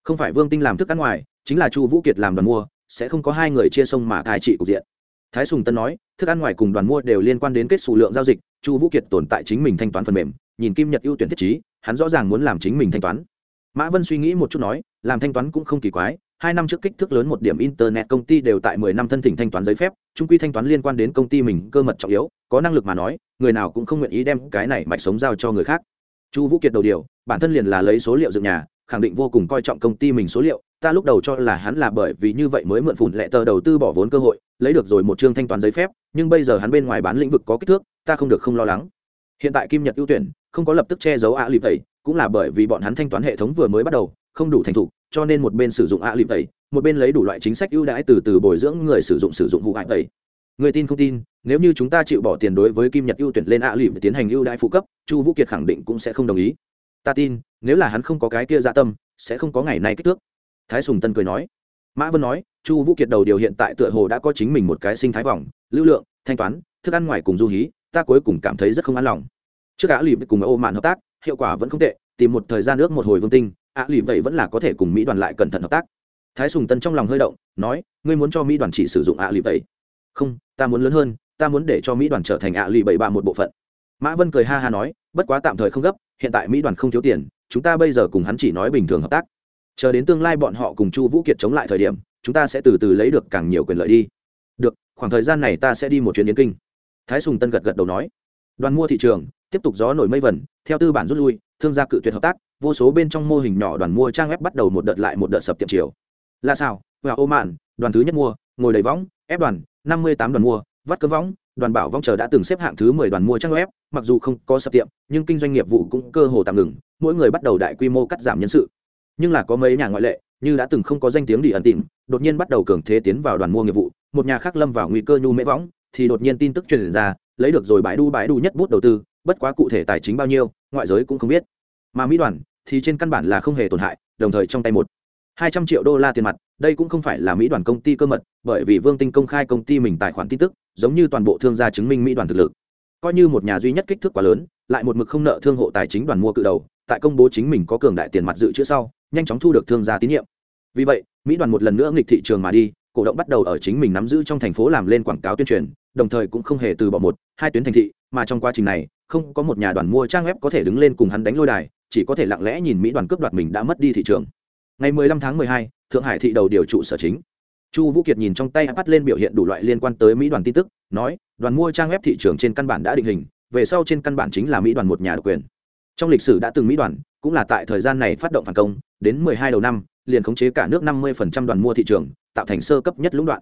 Không phải vương tinh làm thức ăn ngoài chính là chu vũ kiệt làm đoàn mua sẽ không có hai người chia sông mà cai trị cục diện. Thái sùng tân nói thức ăn ngoài cùng đoàn mua đều liên quan đến kết số lượng giao dịch chu vũ kiệt tồn tại chính mình thanh toán phần mềm nhìn kim nhật ưu tuyển thiết trí, hắn rõ ràng muốn làm chính mình thanh toán mã vân suy nghĩ một chút nói, làm thanh toán cũng không kỳ quái, hai năm trước kích thước lớn một điểm internet công ty đều tại mười năm thân thỉnh thanh toán giấy phép, trung quy thanh toán liên quan đến công ty mình cơ mật trọng yếu, có năng lực mà nói, người nào cũng không nguyện ý đem cái này mạch sống giao cho người khác. Chu vũ kiệt đầu điều, bản thân liền là lấy số liệu dựng nhà, khẳng định vô cùng coi trọng công ty mình số liệu, ta lúc đầu cho là hắn là bởi vì như vậy mới mượn phủn lệ tờ đầu tư bỏ vốn cơ hội, lấy được rồi một chương thanh toán giấy phép, nhưng bây giờ hắn bên ngoài bán lĩnh vực có kích thước, ta không được không lo lắng. Hiện tại kim nhật ưu tuyển, không có lập tức che giấu ạ lịp tẩy cũng là bởi vì bọn hắn thanh toán hệ thống vừa mới bắt đầu, không đủ thành thục, cho nên một bên sử dụng ạ lịp tẩy, một bên lấy đủ loại chính sách ưu đãi từ từ bồi dưỡng người sử dụng sử dụng vụ hại tẩy. Người tin không tin, nếu như chúng ta chịu bỏ tiền đối với kim nhật ưu tuyển lên ạ lịp tiến hành ưu đãi phụ cấp, chu vũ kiệt khẳng định cũng sẽ không đồng ý. Ta tin, nếu là hắn không có cái kia dạ tâm, sẽ không có ngày nay kích thước. Thái sùng tân cười nói. Mã vân nói, chu vũ kiệt đầu điều hiện tại tựa hồ đã có chính mình một cái sinh thái vòng, lưu lượng, thanh toán, thức ăn ngoài cùng du hí, ta cuối cùng cảm thấy rất không an lòng. Trước cả lì cùng ô mạn hợp tác hiệu quả vẫn không tệ, tìm một thời gian ước một hồi vương tinh, ạ lì vậy vẫn là có thể cùng mỹ đoàn lại cẩn thận hợp tác. Thái sùng tân trong lòng hơi động, nói, ngươi muốn cho mỹ đoàn chỉ sử dụng ạ lì vậy? Không, ta muốn lớn hơn, ta muốn để cho mỹ đoàn trở thành ạ lì bảy ba một bộ phận. Mã vân cười ha ha nói, bất quá tạm thời không gấp, hiện tại mỹ đoàn không thiếu tiền, chúng ta bây giờ cùng hắn chỉ nói bình thường hợp tác. Chờ đến tương lai bọn họ cùng chu vũ kiệt chống lại thời điểm, chúng ta sẽ từ từ lấy được càng nhiều quyền lợi đi. Được, khoảng thời gian này ta sẽ đi một chuyến yến kinh. Thái sùng tân gật gật đầu nói. Đoàn mua thị trường, tiếp tục gió nổi mây vẩn theo tư bản rút lui, thương gia cự tuyệt hợp tác, vô số bên trong mô hình nhỏ đoàn mua trang web bắt đầu một đợt lại một đợt sập tiệm chiều. Là sao? Và ô mạn đoàn thứ nhất mua, ngồi đầy võng, ép đoàn, năm mươi tám đoàn mua, vắt cơm võng, đoàn bảo vong chờ đã từng xếp hạng thứ mười đoàn mua trang web, mặc dù không có sập tiệm, nhưng kinh doanh nghiệp vụ cũng cơ hồ tạm ngừng, mỗi người bắt đầu đại quy mô cắt giảm nhân sự. Nhưng là có mấy nhà ngoại lệ, như đã từng không có danh tiếng đi ẩn tìm, đột nhiên bắt đầu cường thế tiến vào đoàn mua nghiệp vụ, một nhà khác lâm vào nguy cơ nhu mễ võng, thì đột nhiên tin tức truyền ra, lấy được rồi bãi đu bãi đu nhất bút đầu tư bất quá cụ thể tài chính bao nhiêu, ngoại giới cũng không biết. Mà mỹ đoàn thì trên căn bản là không hề tổn hại, đồng thời trong tay một hai trăm triệu đô la tiền mặt, đây cũng không phải là mỹ đoàn công ty cơ mật, bởi vì vương tinh công khai công ty mình tài khoản tin tức, giống như toàn bộ thương gia chứng minh mỹ đoàn thực lực. Coi như một nhà duy nhất kích thước quá lớn, lại một mực không nợ thương hộ tài chính đoàn mua cự đầu, tại công bố chính mình có cường đại tiền mặt dự trữ sau, nhanh chóng thu được thương gia tín nhiệm. Vì vậy, mỹ đoàn một lần nữa nghịch thị trường mà đi, cổ động bắt đầu ở chính mình nắm giữ trong thành phố làm lên quảng cáo tuyên truyền, đồng thời cũng không hề từ bỏ một, hai tuyến thành thị mà trong quá trình này không có một nhà đoàn mua trang web có thể đứng lên cùng hắn đánh lôi đài chỉ có thể lặng lẽ nhìn mỹ đoàn cướp đoạt mình đã mất đi thị trường. Ngày 15 tháng 12, thượng hải thị đầu điều trụ sở chính. Chu vũ kiệt nhìn trong tay bắt lên biểu hiện đủ loại liên quan tới mỹ đoàn tin tức nói đoàn mua trang web thị trường trên căn bản đã định hình về sau trên căn bản chính là mỹ đoàn một nhà độc quyền. Trong lịch sử đã từng mỹ đoàn cũng là tại thời gian này phát động phản công đến 12 đầu năm liền khống chế cả nước 50% đoàn mua thị trường tạo thành sơ cấp nhất lũng đoạn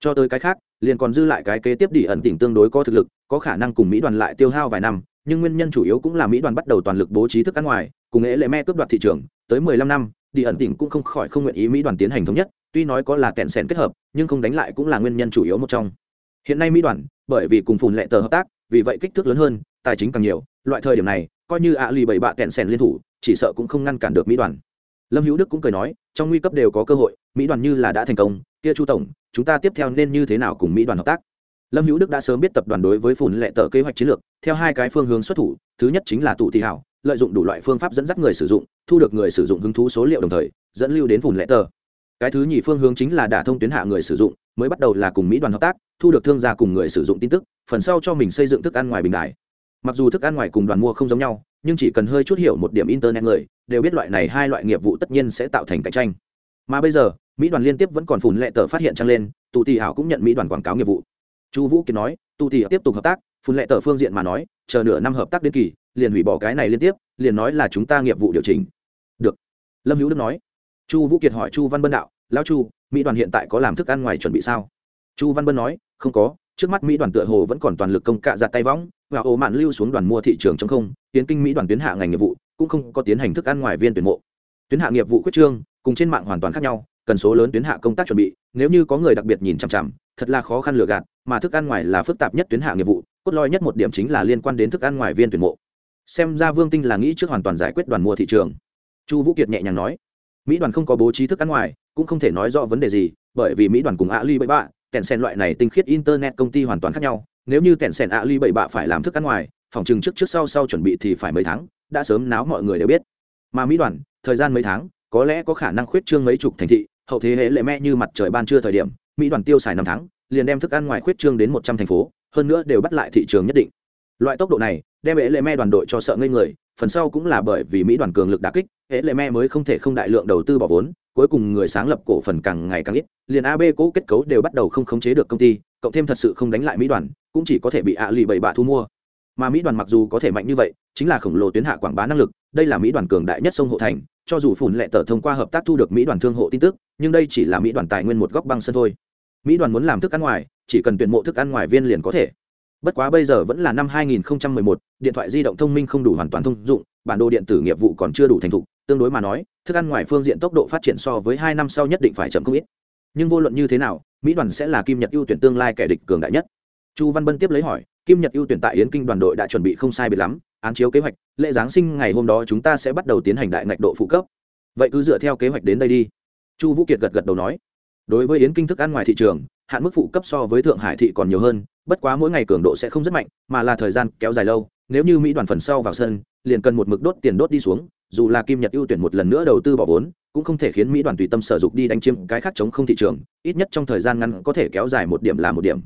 cho tới cái khác, liền còn dư lại cái kế tiếp đi ẩn tỉnh tương đối có thực lực, có khả năng cùng mỹ đoàn lại tiêu hao vài năm, nhưng nguyên nhân chủ yếu cũng là mỹ đoàn bắt đầu toàn lực bố trí thức ăn ngoài, cùng ế lệ me cướp đoạt thị trường, tới 15 năm, đi ẩn tỉnh cũng không khỏi không nguyện ý mỹ đoàn tiến hành thống nhất, tuy nói có là kẹn sẻn kết hợp, nhưng không đánh lại cũng là nguyên nhân chủ yếu một trong. Hiện nay mỹ đoàn, bởi vì cùng phùn lệ tờ hợp tác, vì vậy kích thước lớn hơn, tài chính càng nhiều, loại thời điểm này, coi như ạ lì bảy bạ kẹn sẻn liên thủ, chỉ sợ cũng không ngăn cản được mỹ đoàn. Lâm hữu đức cũng cười nói trong nguy cấp đều có cơ hội, mỹ đoàn như là đã thành công, kia chu tổng, chúng ta tiếp theo nên như thế nào cùng mỹ đoàn hợp tác? Lâm hữu đức đã sớm biết tập đoàn đối với phùn lệ tờ kế hoạch chiến lược, theo hai cái phương hướng xuất thủ, thứ nhất chính là tụ thị hảo, lợi dụng đủ loại phương pháp dẫn dắt người sử dụng, thu được người sử dụng hứng thú số liệu đồng thời, dẫn lưu đến phùn lệ tờ. Cái thứ nhì phương hướng chính là đả thông tuyến hạ người sử dụng, mới bắt đầu là cùng mỹ đoàn hợp tác, thu được thương gia cùng người sử dụng tin tức, phần sau cho mình xây dựng thức ăn ngoài bình đại mặc dù thức ăn ngoài cùng đoàn mua không giống nhau, nhưng chỉ cần hơi chút hiểu một điểm internet người đều biết loại này hai loại nghiệp vụ tất nhiên sẽ tạo thành cạnh tranh. Mà bây giờ, mỹ đoàn liên tiếp vẫn còn phùn lệ tờ phát hiện trăng lên, tù tỷ hảo cũng nhận mỹ đoàn quảng cáo nghiệp vụ. Chu vũ kiệt nói tụ tỷ tiếp tục hợp tác, phùn lệ tờ phương diện mà nói, chờ nửa năm hợp tác đến kỳ, liền hủy bỏ cái này liên tiếp, liền nói là chúng ta nghiệp vụ điều chỉnh. Được. Lâm hữu đức nói. Chu vũ kiệt hỏi chu văn bân đạo, lão chu, mỹ đoàn hiện tại có làm thức ăn ngoài chuẩn bị sao? Chu văn bân nói, không có, trước mắt mỹ đoàn tựa hồ vẫn còn toàn lực công cạ giặt tay võng, và ồ mạn lưu xuống đoàn mua thị trường trong không, tiến kinh mỹ đoàn tuyến hạ ngành nghiệp vụ cũng không có tiến hành thức ăn ngoài viên tuyển mộ. Tuyến hạ nghiệp vụ quyết trương, cùng trên mạng hoàn toàn khác nhau, cần số lớn tuyến hạ công tác chuẩn bị, nếu như có người đặc biệt nhìn chằm chằm, thật là khó khăn lừa gạt, mà thức ăn ngoài là phức tạp nhất tuyến hạ nghiệp vụ, cốt lõi nhất một điểm chính là liên quan đến thức ăn ngoài viên tuyển mộ. Xem ra vương tinh là nghĩ trước hoàn toàn giải quyết đoàn mua thị trường. Chu vũ kiệt nhẹ nhàng nói, mỹ đoàn không có bố trí thức ăn ngoài, cũng không thể nói rõ vấn đề gì, bởi vì mỹ đoàn cùng ali bảy bạ kèn sen loại này tinh khiết internet công ty hoàn toàn khác nhau. Nếu như kèn sen ali bảy bạ phải làm thức ăn ngoài, phòng chừng trước trước sau sau chuẩn bị thì phải mấy tháng đã sớm náo mọi người đều biết. Mà mỹ đoàn, thời gian mấy tháng, có lẽ có khả năng khuyết trương mấy chục thành thị, hậu thế hệ lệ mẹ như mặt trời ban trưa thời điểm, mỹ đoàn tiêu xài năm tháng, liền đem thức ăn ngoài khuyết trương đến một trăm thành phố, hơn nữa đều bắt lại thị trường nhất định. Loại tốc độ này, đem hệ lệ me đoàn đội cho sợ ngây người, phần sau cũng là bởi vì mỹ đoàn cường lực đà kích, hệ lệ me mới không thể không đại lượng đầu tư bỏ vốn, cuối cùng người sáng lập cổ phần càng ngày càng ít, liền ab cố kết cấu đều bắt đầu không khống chế được công ty, cộng thêm thật sự không đánh lại mỹ đoàn, cũng chỉ có thể bị ạ lì bảy bạ thu mua mà mỹ đoàn mặc dù có thể mạnh như vậy chính là khổng lồ tuyến hạ quảng bá năng lực đây là mỹ đoàn cường đại nhất sông hộ thành cho dù phủn lệ tờ thông qua hợp tác thu được mỹ đoàn thương hộ tin tức nhưng đây chỉ là mỹ đoàn tài nguyên một góc băng sân thôi. Mỹ đoàn muốn làm thức ăn ngoài chỉ cần tuyển mộ thức ăn ngoài viên liền có thể. Bất quá bây giờ vẫn là năm 2011, điện thoại di động thông minh không đủ hoàn toàn thông dụng bản đồ điện tử nghiệp vụ còn chưa đủ thành thục tương đối mà nói thức ăn ngoài phương diện tốc độ phát triển so với hai năm sau nhất định phải chậm không ít. Nhưng vô luận như thế nào mỹ đoàn sẽ là kim nhật ưu tuyển tương lai kẻ địch cường đại nhất. Chu văn bân tiếp lấy hỏi kim nhật ưu tuyển tại yến kinh đoàn đội đã chuẩn bị không sai biệt lắm, án chiếu kế hoạch, lễ giáng sinh ngày hôm đó chúng ta sẽ bắt đầu tiến hành đại ngạch độ phụ cấp. Vậy cứ dựa theo kế hoạch đến đây đi. Chu vũ kiệt gật gật đầu nói. Đối với yến kinh thức ăn ngoài thị trường, hạn mức phụ cấp so với thượng hải thị còn nhiều hơn, bất quá mỗi ngày cường độ sẽ không rất mạnh, mà là thời gian kéo dài lâu, nếu như mỹ đoàn phần sau vào sân, liền cần một mực đốt tiền đốt đi xuống, dù là kim nhật ưu tuyển một lần nữa đầu tư bỏ vốn, cũng không thể khiến mỹ đoàn tùy tâm sở dục đi đánh chiếm cái khác chống không thị trường, ít nhất trong thời gian ngắn có thể kéo dài một điểm là một điểm.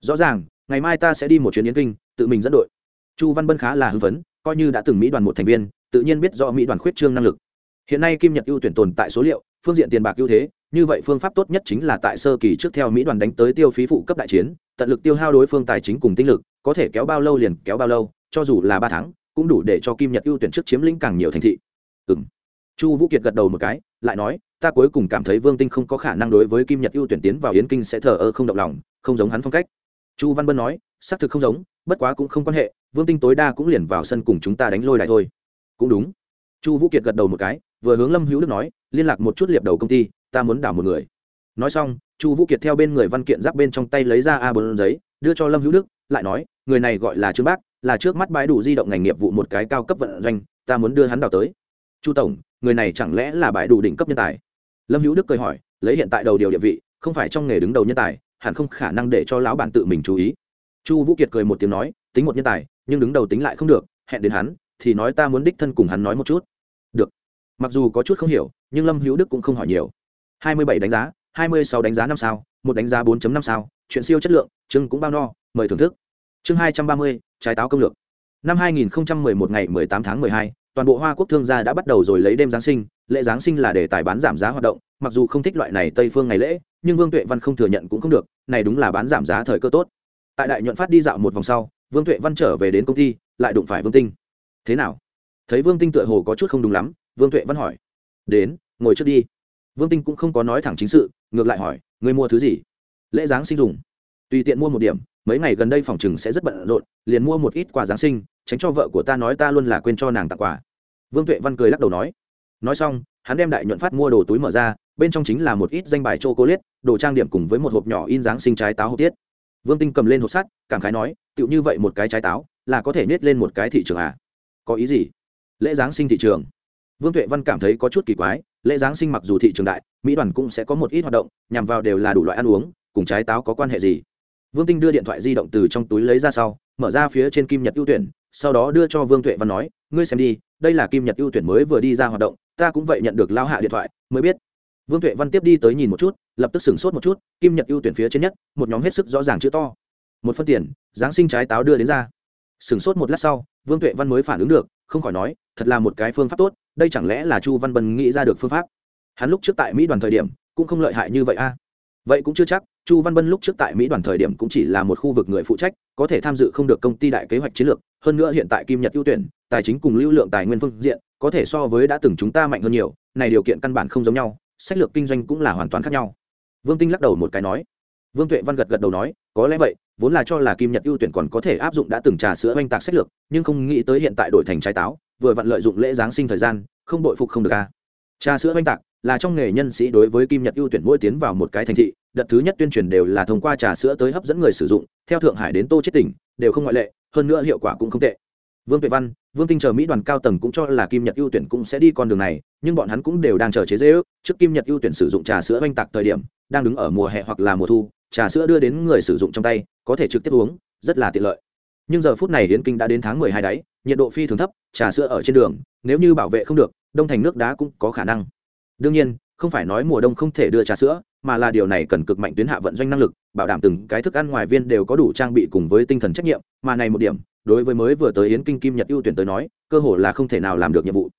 Rõ ràng ngày mai ta sẽ đi một chuyến yến kinh, tự mình dẫn đội. Chu văn bân khá là hưng phấn, coi như đã từng mỹ đoàn một thành viên, tự nhiên biết rõ mỹ đoàn khuyết trương năng lực. Hiện nay kim nhật ưu tuyển tồn tại số liệu, phương diện tiền bạc ưu thế, như vậy phương pháp tốt nhất chính là tại sơ kỳ trước theo mỹ đoàn đánh tới tiêu phí phụ cấp đại chiến, tận lực tiêu hao đối phương tài chính cùng tinh lực, có thể kéo bao lâu liền kéo bao lâu, cho dù là ba tháng, cũng đủ để cho kim nhật ưu tuyển trước chiếm lĩnh càng nhiều thành thị. Ừ m chu vũ kiệt gật đầu một cái, lại nói, ta cuối cùng cảm thấy vương tinh không có khả năng đối với kim nhật ưu tuyển tiến vào yến kinh sẽ thờ ơ không động lòng, không giống hắn phong cách chu văn bân nói, xác thực không giống, bất quá cũng không quan hệ, vương tinh tối đa cũng liền vào sân cùng chúng ta đánh lôi lại thôi. Cũng đúng. Chu vũ kiệt gật đầu một cái, vừa hướng lâm hữu đức nói, liên lạc một chút liệp đầu công ty, ta muốn đảo một người. Nói xong, chu vũ kiệt theo bên người văn kiện giáp bên trong tay lấy ra a bốn giấy, đưa cho lâm hữu đức, lại nói, người này gọi là trương bác, là trước mắt bãi đủ di động ngành nghiệp vụ một cái cao cấp vận doanh, ta muốn đưa hắn đào tới. Chu tổng, người này chẳng lẽ là bãi đủ đỉnh cấp nhân tài? Lâm hữu đức cười hỏi, lấy hiện tại đầu điều địa vị, không phải trong nghề đứng đầu nhân tài hẳn không khả năng để cho lão bản tự mình chú ý. Chu vũ kiệt cười một tiếng nói, tính một nhân tài, nhưng đứng đầu tính lại không được, hẹn đến hắn, thì nói ta muốn đích thân cùng hắn nói một chút. Được. Mặc dù có chút không hiểu, nhưng lâm hữu đức cũng không hỏi nhiều. Hai mươi bảy đánh giá, hai mươi sáu đánh giá năm sao, một đánh giá 4 năm sao, chuyện siêu chất lượng, chương cũng bao no, mời thưởng thức. Chương hai trăm ba mươi, trái táo công lược năm hai nghìn một ngày 18 tháng 12, toàn bộ hoa quốc thương gia đã bắt đầu rồi lấy đêm giáng sinh. Lễ giáng sinh là để tài bán giảm giá hoạt động. Mặc dù không thích loại này tây phương ngày lễ nhưng vương tuệ văn không thừa nhận cũng không được. Này đúng là bán giảm giá thời cơ tốt. Tại đại nhuận phát đi dạo một vòng sau vương tuệ văn trở về đến công ty lại đụng phải vương tinh. Thế nào? Thấy vương tinh tựa hồ có chút không đúng lắm vương tuệ văn hỏi. Đến ngồi trước đi. Vương tinh cũng không có nói thẳng chính sự ngược lại hỏi ngươi mua thứ gì? Lễ giáng sinh dùng. Tùy tiện mua một điểm mấy ngày gần đây phòng chừng sẽ rất bận rộn, liền mua một ít quà giáng sinh, tránh cho vợ của ta nói ta luôn là quên cho nàng tặng quà. Vương tuệ văn cười lắc đầu nói. Nói xong, hắn đem đại nhuận phát mua đồ túi mở ra, bên trong chính là một ít danh bài c h o c l a t e đồ trang điểm cùng với một hộp nhỏ in dáng sinh trái táo hộp tiết. Vương tinh cầm lên hộp sắt, cảm khái nói, tựu như vậy một cái trái táo, là có thể nết lên một cái thị trường à? Có ý gì? Lễ giáng sinh thị trường. Vương tuệ văn cảm thấy có chút kỳ quái, lễ giáng sinh mặc dù thị trường đại, mỹ đoàn cũng sẽ có một ít hoạt động, nhằm vào đều là đủ loại ăn uống, cùng trái táo có quan hệ gì? Vương tinh đưa điện thoại di động từ trong túi lấy ra sau, mở ra phía trên kim nhật ưu tuyển, sau đó đưa cho vương tuệ văn nói, ngươi xem đi, đây là kim nhật ưu tuyển mới vừa đi ra hoạt động, ta cũng vậy nhận được lao hạ điện thoại, mới biết. Vương tuệ văn tiếp đi tới nhìn một chút, lập tức sửng sốt một chút, kim nhật ưu tuyển phía trên nhất, một nhóm hết sức rõ ràng chữ to. Một phân tiền, giáng sinh trái táo đưa đến ra. Sửng sốt một lát sau, vương tuệ văn mới phản ứng được, không khỏi nói, thật là một cái phương pháp tốt, đây chẳng lẽ là chu văn bân nghĩ ra được phương pháp? Hắn lúc trước tại mỹ đoàn thời điểm, cũng không lợi hại như vậy a vậy cũng chưa chắc, chu văn bân lúc trước tại mỹ đoàn thời điểm cũng chỉ là một khu vực người phụ trách, có thể tham dự không được công ty đại kế hoạch chiến lược, hơn nữa hiện tại kim nhật ưu tuyển, tài chính cùng lưu lượng tài nguyên phương diện, có thể so với đã từng chúng ta mạnh hơn nhiều, này điều kiện căn bản không giống nhau, sách lược kinh doanh cũng là hoàn toàn khác nhau. Vương tinh lắc đầu một cái nói. Vương tuệ văn gật gật đầu nói, có lẽ vậy, vốn là cho là kim nhật ưu tuyển còn có thể áp dụng đã từng trà sữa oanh tạc sách lược, nhưng không nghĩ tới hiện tại đổi thành trái táo, vừa vặn lợi dụng lễ giáng sinh thời gian, không bội phục không được ca trà sữa oanh tạc là trong nghề nhân sĩ đối với kim nhật ưu tuyển mỗi tiến vào một cái thành thị, đợt thứ nhất tuyên truyền đều là thông qua trà sữa tới hấp dẫn người sử dụng, theo thượng hải đến tô chết tỉnh, đều không ngoại lệ, hơn nữa hiệu quả cũng không tệ. Vương tuệ văn, vương tinh chờ mỹ đoàn cao tầng cũng cho là kim nhật ưu tuyển cũng sẽ đi con đường này, nhưng bọn hắn cũng đều đang chờ chế dễ ước, trước kim nhật ưu tuyển sử dụng trà sữa oanh tạc thời điểm, đang đứng ở mùa hè hoặc là mùa thu, trà sữa đưa đến người sử dụng trong tay, có thể trực tiếp uống, rất là tiện lợi. Nhưng giờ phút này hiến kinh đã đến tháng mười hai đáy, nhiệt độ phi thường thấp, trà sữa ở trên đường, nếu như bảo vệ không được, đông thành nước đá cũng có khả năng đương nhiên, không phải nói mùa đông không thể đưa trà sữa, mà là điều này cần cực mạnh tuyến hạ vận doanh năng lực, bảo đảm từng cái thức ăn ngoài viên đều có đủ trang bị cùng với tinh thần trách nhiệm, mà này một điểm, đối với mới vừa tới yến kinh kim nhật ưu tuyển tới nói, cơ hội là không thể nào làm được nhiệm vụ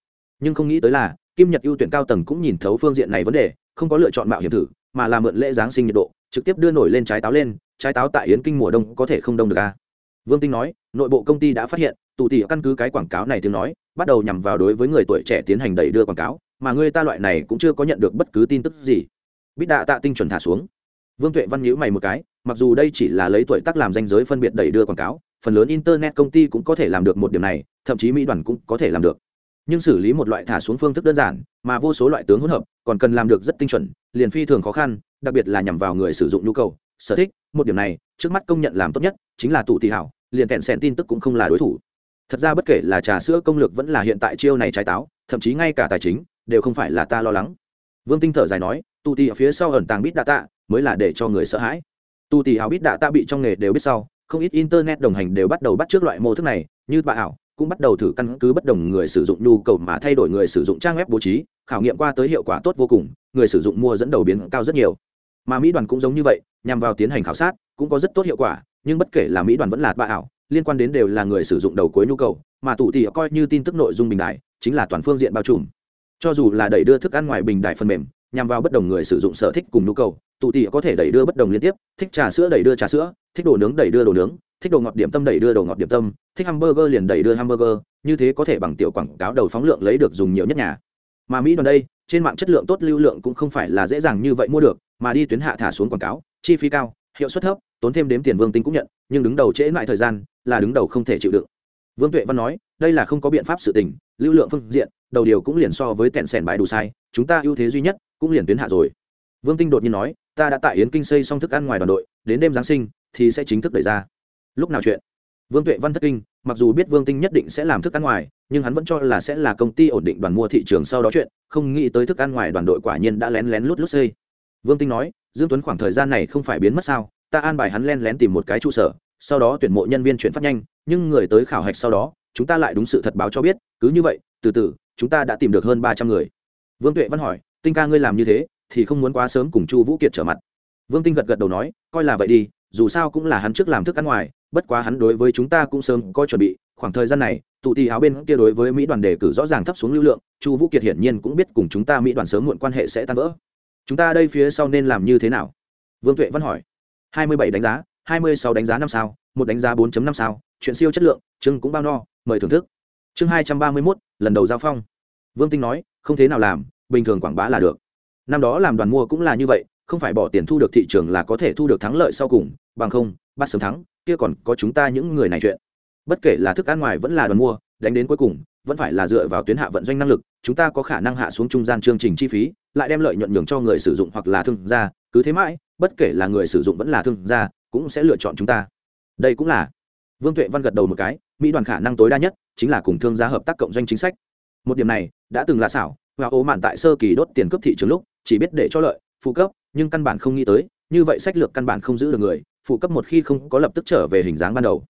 nhưng không nghĩ tới là, kim nhật ưu tuyển cao tầng cũng nhìn thấu phương diện này vấn đề, không có lựa chọn mạo hiểm thử, mà là mượn lễ giáng sinh nhiệt độ, trực tiếp đưa nổi lên trái táo lên, trái táo tại yến kinh mùa đông có thể không đông được a à? vương tinh nói, nội bộ công ty đã phát hiện, tụ tỉ căn cứ cái quảng cáo này tiếng nói, bắt đầu nhằm vào đối với người tuổi trẻ tiến hành đẩy đưa quảng cáo mà người ta loại này cũng chưa có nhận được bất cứ tin tức gì. Bít đạ tạ tinh chuẩn thả xuống. Vương tuệ văn nhữ mày một cái, mặc dù đây chỉ là lấy tuổi tác làm danh giới phân biệt đẩy đưa quảng cáo, phần lớn internet công ty cũng có thể làm được một điểm này, thậm chí mỹ đoàn cũng có thể làm được. Nhưng xử lý một loại thả xuống phương thức đơn giản, mà vô số loại tướng hỗn hợp, còn cần làm được rất tinh chuẩn, liền phi thường khó khăn, đặc biệt là nhằm vào người sử dụng nhu cầu, sở thích, một điểm này, trước mắt công nhận làm tốt nhất, chính là tụ thị hảo, liền kẹn xẹn tin tức cũng không là đối thủ. Thật ra bất kể là trà sữa công lược vẫn là hiện tại chiêu này trái táo, thậm chí ngay cả tài chính đều không phải là ta lo lắng. Vương tinh thở dài nói tụ tì ở phía sau ẩn tàng bít đạ tạ mới là để cho người sợ hãi. Tụ tì hào bít đạ tạ bị trong nghề đều biết sau, không ít internet đồng hành đều bắt đầu bắt trước loại mô thức này, như bà ảo cũng bắt đầu thử căn cứ bất đồng người sử dụng nhu cầu mà thay đổi người sử dụng trang web bố trí, khảo nghiệm qua tới hiệu quả tốt vô cùng, người sử dụng mua dẫn đầu biến cao rất nhiều. Mà mỹ đoàn cũng giống như vậy, nhằm vào tiến hành khảo sát, cũng có rất tốt hiệu quả, nhưng bất kể là mỹ đoàn vẫn là bà ảo, liên quan đến đều là người sử dụng đầu cuối nhu cầu, mà tụ tỉ coi như tin tức nội dung bình đại, chính là toàn phương diện bao trùm cho dù là đẩy đưa thức ăn ngoài bình đại phần mềm, nhằm vào bất đồng người sử dụng sở thích cùng nhu cầu, tụ tỉ có thể đẩy đưa bất đồng liên tiếp, thích trà sữa đẩy đưa trà sữa, thích đồ nướng đẩy đưa đồ nướng, thích đồ ngọt điểm tâm đẩy đưa đồ ngọt điểm tâm, thích hamburger liền đẩy đưa hamburger, như thế có thể bằng tiểu quảng cáo đầu phóng lượng lấy được dùng nhiều nhất nhà. Mà mỹ đoàn đây, trên mạng chất lượng tốt lưu lượng cũng không phải là dễ dàng như vậy mua được, mà đi tuyến hạ thả xuống quảng cáo, chi phí cao, hiệu suất thấp, tốn thêm đếm tiền vương tinh cũng nhận, nhưng đứng đầu trễ lại thời gian là đứng đầu không thể chịu đựng vương tuệ văn nói, đây là không có biện pháp sự tình, lưu lượng phương diện, đầu điều cũng liền so với tẹn sẻn bãi đủ sai, chúng ta ưu thế duy nhất cũng liền tuyến hạ rồi. Vương tinh đột nhiên nói, ta đã tại yến kinh xây xong thức ăn ngoài đoàn đội, đến đêm giáng sinh thì sẽ chính thức đẩy ra. Lúc nào chuyện? Vương tuệ văn thất kinh, mặc dù biết vương tinh nhất định sẽ làm thức ăn ngoài, nhưng hắn vẫn cho là sẽ là công ty ổn định đoàn mua thị trường sau đó chuyện, không nghĩ tới thức ăn ngoài đoàn đội quả nhiên đã lén lén lút lút xây. Vương tinh nói, dương tuấn khoảng thời gian này không phải biến mất sao? Ta an bài hắn lén lén tìm một cái trụ sở, sau đó tuyển mộ nhân viên chuyển phát nhanh nhưng người tới khảo hạch sau đó, chúng ta lại đúng sự thật báo cho biết, cứ như vậy, từ từ, chúng ta đã tìm được hơn ba trăm người. Vương tuệ văn hỏi, tinh ca ngươi làm như thế, thì không muốn quá sớm cùng chu vũ kiệt trở mặt? Vương tinh gật gật đầu nói, coi là vậy đi, dù sao cũng là hắn trước làm thức ăn ngoài, bất quá hắn đối với chúng ta cũng sớm có chuẩn bị, khoảng thời gian này, tụ tì áo bên kia đối với mỹ đoàn đề cử rõ ràng thấp xuống lưu lượng, chu vũ kiệt hiển nhiên cũng biết cùng chúng ta mỹ đoàn sớm muộn quan hệ sẽ tan vỡ. Chúng ta đây phía sau nên làm như thế nào? Vương tuệ văn hỏi. Hai mươi bảy đánh giá, hai mươi sáu đánh giá năm sao, một đánh giá 4 năm sao chuyện siêu chất lượng chưng cũng bao no, mời thưởng thức. Chương hai trăm ba mươi mốt, lần đầu giao phong. Vương tinh nói, không thế nào làm, bình thường quảng bá là được. Năm đó làm đoàn mua cũng là như vậy, không phải bỏ tiền thu được thị trường là có thể thu được thắng lợi sau cùng, bằng không, bắt sớm thắng, kia còn có chúng ta những người này chuyện. Bất kể là thức ăn ngoài vẫn là đoàn mua, đánh đến cuối cùng, vẫn phải là dựa vào tuyến hạ vận doanh năng lực, chúng ta có khả năng hạ xuống trung gian chương trình chi phí, lại đem lợi nhuận nhường cho người sử dụng hoặc là thương gia, cứ thế mãi, bất kể là người sử dụng vẫn là thương gia, cũng sẽ lựa chọn chúng ta. Đây cũng là vương tuệ văn gật đầu một cái, mỹ đoàn khả năng tối đa nhất chính là cùng thương gia hợp tác cộng doanh chính sách. Một điểm này đã từng là xảo, và ố mạn tại sơ kỳ đốt tiền cấp thị trường lúc chỉ biết để cho lợi, phụ cấp, nhưng căn bản không nghĩ tới, như vậy sách lược căn bản không giữ được người, phụ cấp một khi không có lập tức trở về hình dáng ban đầu.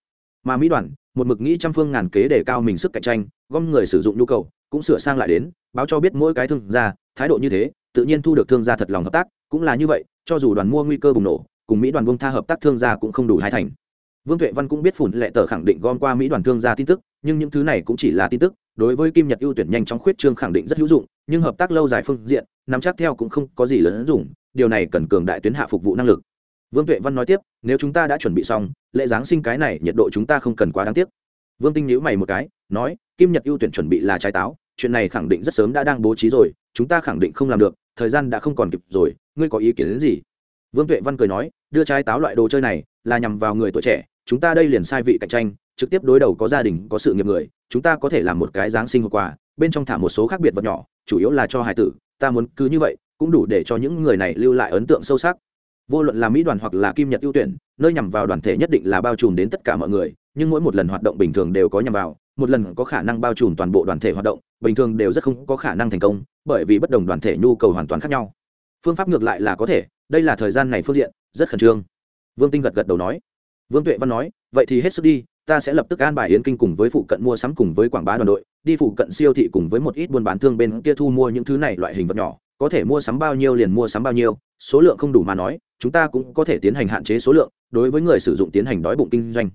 Mà mỹ đoàn, một mực nghĩ trăm phương ngàn kế để cao mình sức cạnh tranh, gom người sử dụng nhu cầu, cũng sửa sang lại đến, báo cho biết mỗi cái thương gia, thái độ như thế, tự nhiên thu được thương gia thật lòng hợp tác, cũng là như vậy, cho dù đoàn mua nguy cơ bùng nổ, cùng mỹ đoàn bông tha hợp tác thương gia cũng không đủ hai thành vương tuệ văn cũng biết phủn lệ tờ khẳng định gom qua mỹ đoàn thương gia tin tức, nhưng những thứ này cũng chỉ là tin tức, đối với kim nhật ưu tuyển nhanh chóng khuyết trương khẳng định rất hữu dụng, nhưng hợp tác lâu dài phương diện, nắm chắc theo cũng không có gì lớn dùng, điều này cần cường đại tuyến hạ phục vụ năng lực. Vương tuệ văn nói tiếp, nếu chúng ta đã chuẩn bị xong, lễ giáng sinh cái này nhiệt độ chúng ta không cần quá đáng tiếc. Vương tinh nhữ mày một cái, nói, kim nhật ưu tuyển chuẩn bị là trái táo, chuyện này khẳng định rất sớm đã đang bố trí rồi, chúng ta khẳng định không làm được, thời gian đã không còn kịp rồi, ngươi có ý kiến đến gì? Vương tuệ văn cười nói, đưa trái táo loại đồ chơi này là nhằm vào người tuổi trẻ chúng ta đây liền sai vị cạnh tranh, trực tiếp đối đầu có gia đình, có sự nghiệp người, chúng ta có thể làm một cái giáng sinh hộp quà bên trong thả một số khác biệt vật nhỏ, chủ yếu là cho hải tử, ta muốn cứ như vậy, cũng đủ để cho những người này lưu lại ấn tượng sâu sắc. Vô luận là mỹ đoàn hoặc là kim nhật ưu tuyển, nơi nhằm vào đoàn thể nhất định là bao trùm đến tất cả mọi người, nhưng mỗi một lần hoạt động bình thường đều có nhằm vào, một lần có khả năng bao trùm toàn bộ đoàn thể hoạt động, bình thường đều rất không có khả năng thành công, bởi vì bất đồng đoàn thể nhu cầu hoàn toàn khác nhau. Phương pháp ngược lại là có thể, đây là thời gian này phương diện, rất khẩn trương. Vương tinh gật gật đầu nói vương tuệ văn nói, vậy thì hết sức đi, ta sẽ lập tức an bài yến kinh cùng với phụ cận mua sắm cùng với quảng bá đoàn đội, đi phụ cận siêu thị cùng với một ít buôn bán thương bên kia thu mua những thứ này loại hình vật nhỏ, có thể mua sắm bao nhiêu liền mua sắm bao nhiêu, số lượng không đủ mà nói, chúng ta cũng có thể tiến hành hạn chế số lượng, đối với người sử dụng tiến hành đói bụng kinh doanh.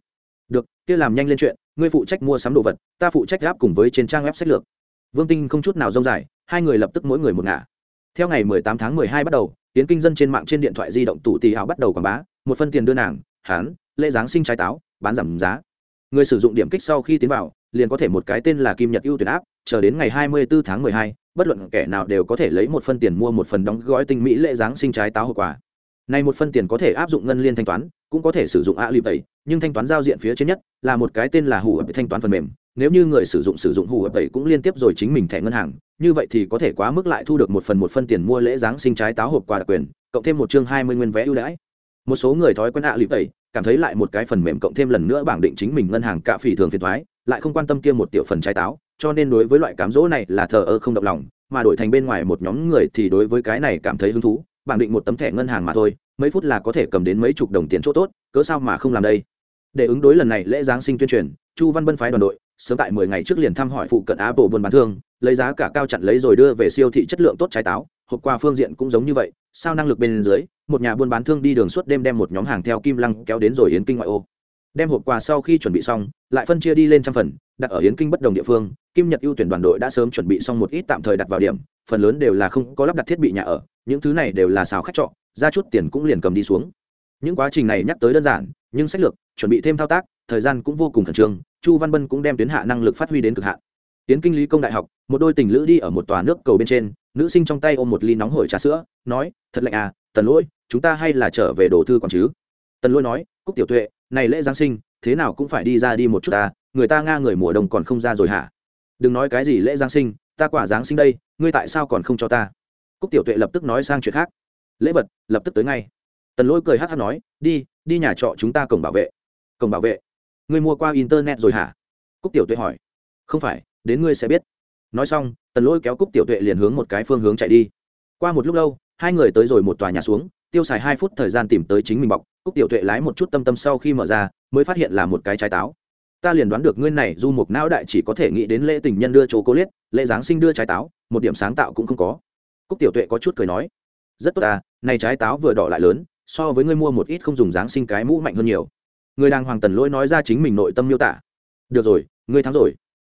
Được, kia làm nhanh lên chuyện, ngươi phụ trách mua sắm đồ vật, ta phụ trách gáp cùng với trên trang web sách lược. Vương tinh không chút nào rông dài, hai người lập tức mỗi người một ngả. Theo ngày 18 tháng 12 bắt đầu tiến kinh dân trên mạng trên điện thoại di động tủ tì hào bắt đầu quảng bá, một phân tiền đưa nàng hán lễ giáng sinh trái táo bán giảm giá. Người sử dụng điểm kích sau khi tiến vào liền có thể một cái tên là kim nhật ưu tuyển áp chờ đến ngày 24 tháng 12, bất luận kẻ nào đều có thể lấy một phân tiền mua một phần đóng gói tinh mỹ lễ giáng sinh trái táo hậu quả. Này một phân tiền có thể áp dụng ngân liên thanh toán cũng có thể sử dụng a lip tẩy nhưng thanh toán giao diện phía trên nhất là một cái tên là hủ ập thanh toán phần mềm. Nếu như người sử dụng sử dụng hủ ập tẩy cũng liên tiếp rồi chính mình thẻ ngân hàng như vậy thì có thể quá mức lại thu được một phần một phân tiền mua lễ giáng sinh trái táo hộp quà đặc quyền cộng thêm một chương hai mươi nguyên vé ưu đãi. Một số người thói quen ạ lip tẩy cảm thấy lại một cái phần mềm cộng thêm lần nữa bảng định chính mình ngân hàng cạ phỉ thường phiền thoái, lại không quan tâm kia một tiểu phần trái táo, cho nên đối với loại cám dỗ này là thờ ơ không động lòng, mà đổi thành bên ngoài một nhóm người thì đối với cái này cảm thấy hứng thú, bảng định một tấm thẻ ngân hàng mà thôi, mấy phút là có thể cầm đến mấy chục đồng tiền chỗ tốt, cớ sao mà không làm đây? Để ứng đối lần này lễ giáng sinh tuyên truyền, chu văn bân phái đoàn đội, sớm tại mười ngày trước liền thăm hỏi phụ cận á bộ buôn bán thương, lấy giá cả cao chặn lấy rồi đưa về siêu thị chất lượng tốt trái táo hộp qua phương diện cũng giống như vậy, sao năng lực bên dưới, một nhà buôn bán thương đi đường suốt đêm đem một nhóm hàng theo kim lăng kéo đến rồi yến kinh ngoại ô. Đem hộp quà sau khi chuẩn bị xong, lại phân chia đi lên trăm phần, đặt ở yến kinh bất đồng địa phương, kim nhật ưu tuyển đoàn đội đã sớm chuẩn bị xong một ít tạm thời đặt vào điểm, phần lớn đều là không có lắp đặt thiết bị nhà ở, những thứ này đều là xào khách trọ, ra chút tiền cũng liền cầm đi xuống. Những quá trình này nhắc tới đơn giản, nhưng sách lược, chuẩn bị thêm thao tác, thời gian cũng vô cùng khẩn trương, chu văn bân cũng đem tuyến hạ năng lực phát huy đến cực hạn. Tiến kinh lý công đại học, một đôi tình lữ đi ở một tòa nước cầu bên trên nữ sinh trong tay ôm một ly nóng hổi trà sữa, nói, thật lạnh à tần lỗi, chúng ta hay là trở về đồ thư còn chứ? Tần lỗi nói, cúc tiểu tuệ, này lễ giáng sinh, thế nào cũng phải đi ra đi một chút ta, người ta nga người mùa đông còn không ra rồi hả? Đừng nói cái gì lễ giáng sinh, ta quả giáng sinh đây, ngươi tại sao còn không cho ta? Cúc tiểu tuệ lập tức nói sang chuyện khác. Lễ vật, lập tức tới ngay. Tần lỗi cười hát hát nói, đi đi nhà trọ chúng ta cổng bảo vệ. Cổng bảo vệ? Ngươi mua qua internet rồi hả? Cúc tiểu tuệ hỏi. Không phải, đến ngươi sẽ biết. Nói xong tần lỗi kéo cúc tiểu tuệ liền hướng một cái phương hướng chạy đi. Qua một lúc lâu, hai người tới rồi một tòa nhà xuống, tiêu xài hai phút thời gian tìm tới chính mình bọc, cúc tiểu tuệ lái một chút tâm tâm sau khi mở ra, mới phát hiện là một cái trái táo. Ta liền đoán được ngươi này du mục não đại chỉ có thể nghĩ đến lễ tình nhân đưa chỗ cố liết, lễ giáng sinh đưa trái táo, một điểm sáng tạo cũng không có. Cúc tiểu tuệ có chút cười nói, rất tốt ta này trái táo vừa đỏ lại lớn, so với ngươi mua một ít không dùng giáng sinh cái mũ mạnh hơn nhiều. Người đang hoàng tần lỗi nói ra chính mình nội tâm miêu tả. Được rồi, ngươi thắng rồi.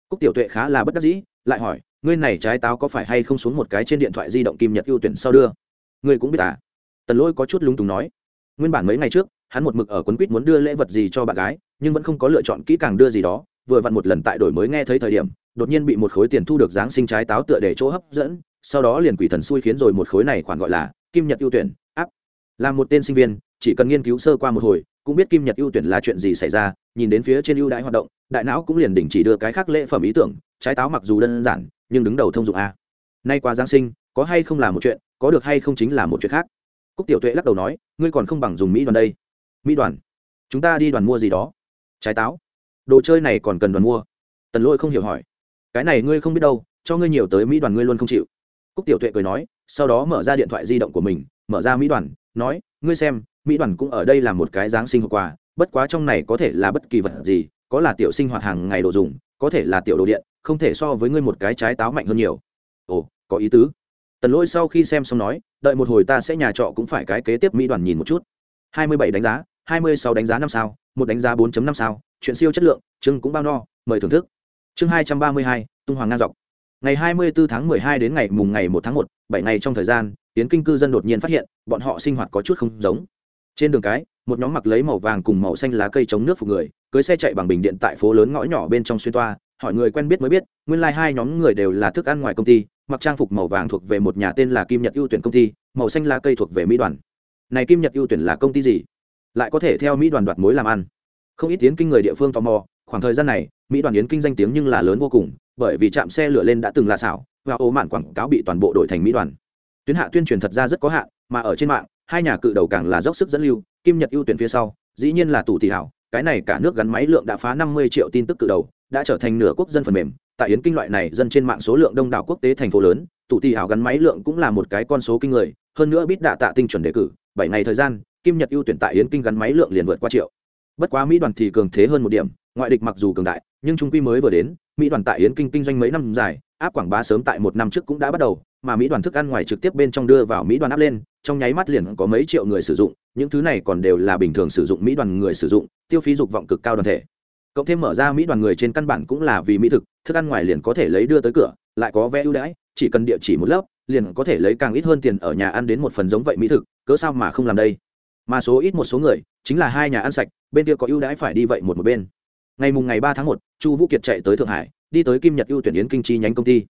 Cúc tiểu tuệ khá là bất đắc dĩ, lại hỏi ngươi này trái táo có phải hay không xuống một cái trên điện thoại di động kim nhật ưu tuyển sau đưa? Ngươi cũng biết à? Tần lỗi có chút lúng túng nói. Nguyên bản mấy ngày trước, hắn một mực ở quấn quýt muốn đưa lễ vật gì cho bạn gái, nhưng vẫn không có lựa chọn kỹ càng đưa gì đó, vừa vặn một lần tại đổi mới nghe thấy thời điểm, đột nhiên bị một khối tiền thu được dáng sinh trái táo tựa để chỗ hấp dẫn, sau đó liền quỷ thần xui khiến rồi một khối này khoản gọi là kim nhật ưu tuyển, áp. Là một tên sinh viên, chỉ cần nghiên cứu sơ qua một hồi, cũng biết kim nhật ưu tuyển là chuyện gì xảy ra, nhìn đến phía trên ưu đãi hoạt động, đại não cũng liền đình chỉ đưa cái khác lễ phẩm ý tưởng, trái táo mặc dù đơn giản nhưng đứng đầu thông dụng a. Nay qua giáng sinh, có hay không là một chuyện, có được hay không chính là một chuyện khác. Cúc tiểu tuệ lắc đầu nói, ngươi còn không bằng dùng mỹ đoàn đây. Mỹ đoàn? Chúng ta đi đoàn mua gì đó. Trái táo. Đồ chơi này còn cần đoàn mua. Tần lôi không hiểu hỏi. Cái này ngươi không biết đâu, cho ngươi nhiều tới mỹ đoàn ngươi luôn không chịu. Cúc tiểu tuệ cười nói, sau đó mở ra điện thoại di động của mình, mở ra mỹ đoàn, nói, ngươi xem, mỹ đoàn cũng ở đây là một cái giáng sinh hộp quà, bất quá trong này có thể là bất kỳ vật gì, có là tiểu sinh hoạt hàng ngày đồ dùng có thể là tiểu đồ điện, không thể so với ngươi một cái trái táo mạnh hơn nhiều. Ồ, có ý tứ. Tần lỗi sau khi xem xong nói, đợi một hồi ta sẽ nhà trọ cũng phải cái kế tiếp mỹ đoàn nhìn một chút. Hai mươi bảy đánh giá, hai mươi sáu đánh giá năm sao, một đánh giá 4 năm sao, chuyện siêu chất lượng, chương cũng bao no, mời thưởng thức. Chương hai trăm ba mươi hai, tung hoàng ngang dọc. Ngày hai mươi 24 tháng hai đến ngày mùng ngày một tháng một, bảy ngày trong thời gian tiến kinh cư dân đột nhiên phát hiện, bọn họ sinh hoạt có chút không giống. Trên đường cái một nhóm mặc lấy màu vàng cùng màu xanh lá cây chống nước phục người, cưới xe chạy bằng bình điện tại phố lớn ngõ nhỏ bên trong xuyên toa. Hỏi người quen biết mới biết, nguyên lai、like、hai nhóm người đều là thức ăn ngoài công ty, mặc trang phục màu vàng thuộc về một nhà tên là kim nhật ưu tuyển công ty, màu xanh lá cây thuộc về mỹ đoàn. Này kim nhật ưu tuyển là công ty gì? Lại có thể theo mỹ đoàn đoạt mối làm ăn. Không ít tiến kinh người địa phương tò mò, khoảng thời gian này, mỹ đoàn yến kinh danh tiếng nhưng là lớn vô cùng, bởi vì trạm xe lửa lên đã từng là xảo, và ô mạn quảng cáo bị toàn bộ đổi thành mỹ đoàn. Tuyến hạ tuyên truyền thật ra rất có hạn, mà ở trên mạng, hai nhà cự đầu càng là dốc sức dẫn lưu kim nhật ưu tuyển phía sau, dĩ nhiên là tù tỷ hảo, cái này cả nước gắn máy lượng đã phá năm mươi triệu tin tức cự đầu, đã trở thành nửa quốc dân phần mềm. Tại yến kinh loại này dân trên mạng số lượng đông đảo quốc tế thành phố lớn, tù tỷ hảo gắn máy lượng cũng là một cái con số kinh người, hơn nữa biết đạ tạ tinh chuẩn đề cử, bảy ngày thời gian, kim nhật ưu tuyển tại yến kinh gắn máy lượng liền vượt qua triệu. Bất quá mỹ đoàn thì cường thế hơn một điểm, ngoại địch mặc dù cường đại, nhưng trung quy mới vừa đến, mỹ đoàn tại yến kinh kinh doanh mấy năm dài, áp quảng bá sớm tại một năm trước cũng đã bắt đầu mà mỹ đoàn thức ăn ngoài trực tiếp bên trong đưa vào mỹ đoàn áp lên, trong nháy mắt liền có mấy triệu người sử dụng, những thứ này còn đều là bình thường sử dụng mỹ đoàn người sử dụng, tiêu phí dục vọng cực cao đoàn thể. Cộng thêm mở ra mỹ đoàn người trên căn bản cũng là vì mỹ thực, thức ăn ngoài liền có thể lấy đưa tới cửa, lại có vé ưu đãi, chỉ cần địa chỉ một lớp, liền có thể lấy càng ít hơn tiền ở nhà ăn đến một phần giống vậy mỹ thực, cớ sao mà không làm đây? Mà số ít một số người, chính là hai nhà ăn sạch, bên kia có ưu đãi phải đi vậy một một bên. Ngày mùng ngày ba tháng một, chu vũ kiệt chạy tới thượng hải, đi tới kim nhật ưu tuyển yến kinh chi nhánh công ty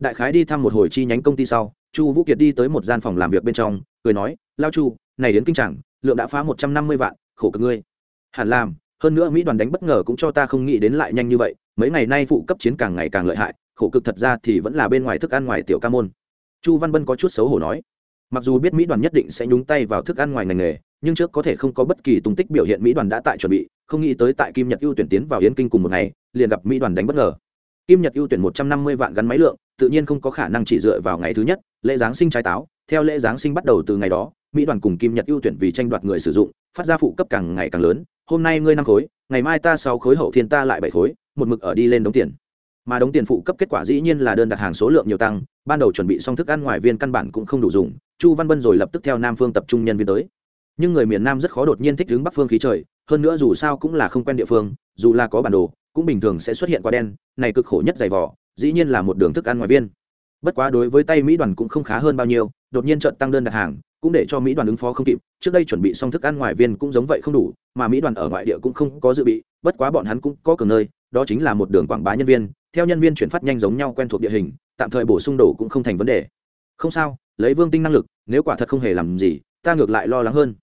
đại khái đi thăm một hồi chi nhánh công ty sau, chu vũ kiệt đi tới một gian phòng làm việc bên trong, cười nói, lao chu, này đến kinh chẳng, lượng đã phá một trăm năm mươi vạn, khổ cực ngươi. Hẳn làm, hơn nữa mỹ đoàn đánh bất ngờ cũng cho ta không nghĩ đến lại nhanh như vậy, mấy ngày nay phụ cấp chiến càng ngày càng lợi hại, khổ cực thật ra thì vẫn là bên ngoài thức ăn ngoài tiểu ca môn. Chu văn bân có chút xấu hổ nói, mặc dù biết mỹ đoàn nhất định sẽ nhúng tay vào thức ăn ngoài ngành nghề, nhưng trước có thể không có bất kỳ tung tích biểu hiện mỹ đoàn đã tại chuẩn bị, không nghĩ tới tại kim nhật ưu tuyển tiến vào yến kinh cùng một ngày, liền gặp mỹ đoàn đánh bất ngờ. Kim nhật ưu tuyển một trăm năm mươi vạn gắn máy lượng tự nhiên không có khả năng chỉ dựa vào ngày thứ nhất, lễ giáng sinh trái táo. Theo lễ giáng sinh bắt đầu từ ngày đó, mỹ đoàn cùng kim nhật ưu tuyển vì tranh đoạt người sử dụng, phát ra phụ cấp càng ngày càng lớn. Hôm nay ngươi năm khối, ngày mai ta sáu khối, hậu thiên ta lại bảy khối, một mực ở đi lên đóng tiền. Mà đóng tiền phụ cấp kết quả dĩ nhiên là đơn đặt hàng số lượng nhiều tăng. Ban đầu chuẩn bị xong thức ăn ngoài viên căn bản cũng không đủ dùng. Chu văn bân rồi lập tức theo nam phương tập trung nhân viên tới. Nhưng người miền nam rất khó đột nhiên thích ứng bắc phương khí trời. Hơn nữa dù sao cũng là không quen địa phương, dù là có bản đồ, cũng bình thường sẽ xuất hiện qua đen. Này cực khổ nhất dày vỏ dĩ nhiên là một đường thức ăn ngoài viên. Bất quá đối với tay mỹ đoàn cũng không khá hơn bao nhiêu, đột nhiên trận tăng đơn đặt hàng, cũng để cho mỹ đoàn ứng phó không kịp, trước đây chuẩn bị xong thức ăn ngoài viên cũng giống vậy không đủ, mà mỹ đoàn ở ngoại địa cũng không có dự bị, bất quá bọn hắn cũng có cường nơi, đó chính là một đường quảng bá nhân viên, theo nhân viên chuyển phát nhanh giống nhau quen thuộc địa hình, tạm thời bổ sung đồ cũng không thành vấn đề. Không sao, lấy vương tinh năng lực, nếu quả thật không hề làm gì, ta ngược lại lo lắng hơn.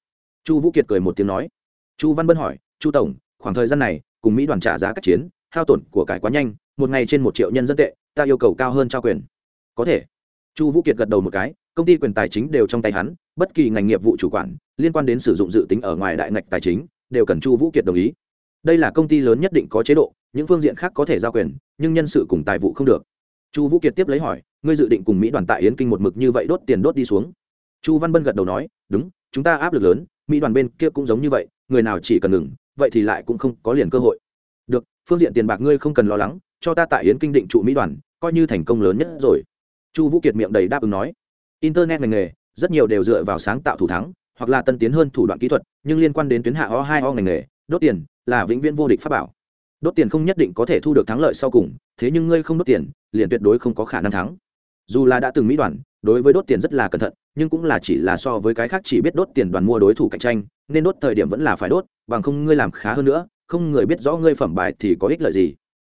Chu vũ kiệt cười một tiếng nói. Chu văn bân hỏi, chu tổng, khoảng thời gian này, cùng mỹ đoàn trả giá các chiến, hao tổn của cải quá nhanh một ngày trên một triệu nhân dân tệ, ta yêu cầu cao hơn trao quyền. Có thể. Chu vũ kiệt gật đầu một cái, công ty quyền tài chính đều trong tay hắn, bất kỳ ngành nghiệp vụ chủ quản, liên quan đến sử dụng dự tính ở ngoài đại ngạch tài chính, đều cần chu vũ kiệt đồng ý. Đây là công ty lớn nhất định có chế độ, những phương diện khác có thể giao quyền, nhưng nhân sự cùng tài vụ không được. Chu vũ kiệt tiếp lấy hỏi, ngươi dự định cùng mỹ đoàn tại yến kinh một mực như vậy đốt tiền đốt đi xuống? Chu văn bân gật đầu nói, đúng, chúng ta áp lực lớn, mỹ đoàn bên kia cũng giống như vậy, người nào chỉ cần ngừng, vậy thì lại cũng không có liền cơ hội. Được, phương diện tiền bạc ngươi không cần lo lắng cho ta tại yến kinh định trụ mỹ đoàn, coi như thành công lớn nhất rồi. Chu vũ kiệt miệng đầy đáp ứng nói. Internet ngành nghề, rất nhiều đều dựa vào sáng tạo thủ thắng, hoặc là tân tiến hơn thủ đoạn kỹ thuật, nhưng liên quan đến tuyến hạ o hai o ngành nghề, đốt tiền là vĩnh viễn vô địch pháp bảo. Đốt tiền không nhất định có thể thu được thắng lợi sau cùng, thế nhưng ngươi không đốt tiền, liền tuyệt đối không có khả năng thắng. Dù là đã từng mỹ đoàn, đối với đốt tiền rất là cẩn thận, nhưng cũng là chỉ là so với cái khác chỉ biết đốt tiền đoàn mua đối thủ cạnh tranh, nên đốt thời điểm vẫn là phải đốt, bằng không ngươi làm khá hơn nữa, không người biết rõ ngươi phẩm bài thì có ích lợi gì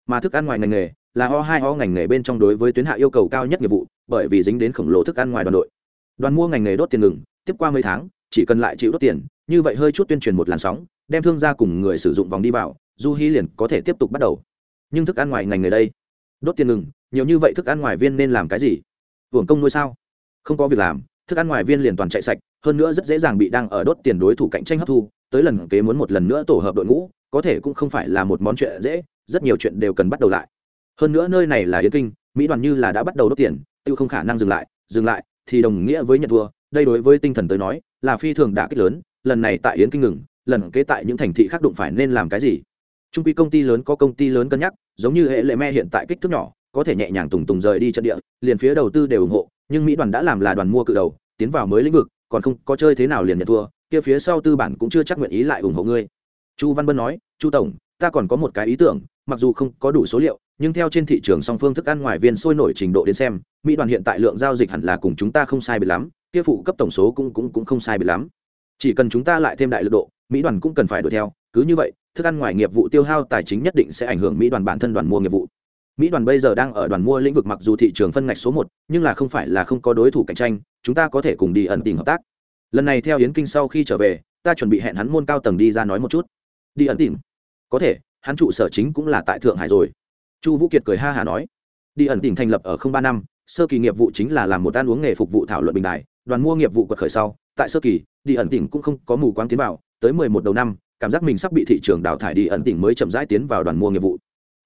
mà thức ăn ngoài ngành nghề là o hai o ngành nghề bên trong đối với tuyến hạ yêu cầu cao nhất nghiệp vụ, bởi vì dính đến khổng lồ thức ăn ngoài đoàn đội. Đoàn mua ngành nghề đốt tiền ngừng, tiếp qua mấy tháng, chỉ cần lại chịu đốt tiền, như vậy hơi chút tuyên truyền một làn sóng, đem thương gia cùng người sử dụng vòng đi vào, du hy liền có thể tiếp tục bắt đầu. Nhưng thức ăn ngoài ngành nghề đây, đốt tiền ngừng, nhiều như vậy thức ăn ngoài viên nên làm cái gì? Hưởng công nuôi sao? Không có việc làm, thức ăn ngoài viên liền toàn chạy sạch, hơn nữa rất dễ dàng bị đang ở đốt tiền đối thủ cạnh tranh hấp thu, tới lần kế muốn một lần nữa tổ hợp đội ngũ, có thể cũng không phải là một món chuyện dễ rất nhiều chuyện đều cần bắt đầu lại. Hơn nữa nơi này là yến kinh, mỹ đoàn như là đã bắt đầu đốt tiền tự không khả năng dừng lại dừng lại thì đồng nghĩa với nhận thua. Đây đối với tinh thần tới nói, là phi thường đã kích lớn, lần này tại yến kinh ngừng, lần kế tại những thành thị khác đụng phải nên làm cái gì? Trung quy công ty lớn có công ty lớn cân nhắc, giống như hệ lệ me hiện tại kích thước nhỏ, có thể nhẹ nhàng tùng tùng rời đi trận địa, liền phía đầu tư đều ủng hộ, nhưng mỹ đoàn đã làm là đoàn mua cự đầu, tiến vào mới lĩnh vực, còn không có chơi thế nào liền nhận thua, kia phía sau tư bản cũng chưa chắc nguyện ý lại ủng hộ ngươi. Chu văn bân nói, chu tổng, ta còn có một cái ý tưởng mặc dù không có đủ số liệu, nhưng theo trên thị trường song phương thức ăn ngoài viên sôi nổi trình độ đến xem, mỹ đoàn hiện tại lượng giao dịch hẳn là cùng chúng ta không sai biệt lắm, kia phụ cấp tổng số cũng cũng cũng không sai biệt lắm. Chỉ cần chúng ta lại thêm đại lực độ, mỹ đoàn cũng cần phải đuổi theo, cứ như vậy, thức ăn ngoài nghiệp vụ tiêu hao tài chính nhất định sẽ ảnh hưởng mỹ đoàn bản thân đoàn mua nghiệp vụ. Mỹ đoàn bây giờ đang ở đoàn mua lĩnh vực mặc dù thị trường phân ngạch số một, nhưng là không phải là không có đối thủ cạnh tranh, chúng ta có thể cùng đi ẩn tình hợp tác. Lần này theo yến kinh sau khi trở về, ta chuẩn bị hẹn hắn môn cao tầng đi ra nói một chút. Đi ẩn tình có thể hắn trụ sở chính cũng là tại thượng hải rồi. Chu vũ kiệt cười ha hả nói, đi ẩn tỉnh thành lập ở không ba năm, sơ kỳ nghiệp vụ chính là làm một ăn uống nghề phục vụ thảo luận bình đại đoàn mua nghiệp vụ quật khởi sau, tại sơ kỳ, đi ẩn tỉnh cũng không có mù quáng tiến vào, tới mười một đầu năm, cảm giác mình sắp bị thị trường đào thải đi ẩn tỉnh mới chậm rãi tiến vào đoàn mua nghiệp vụ.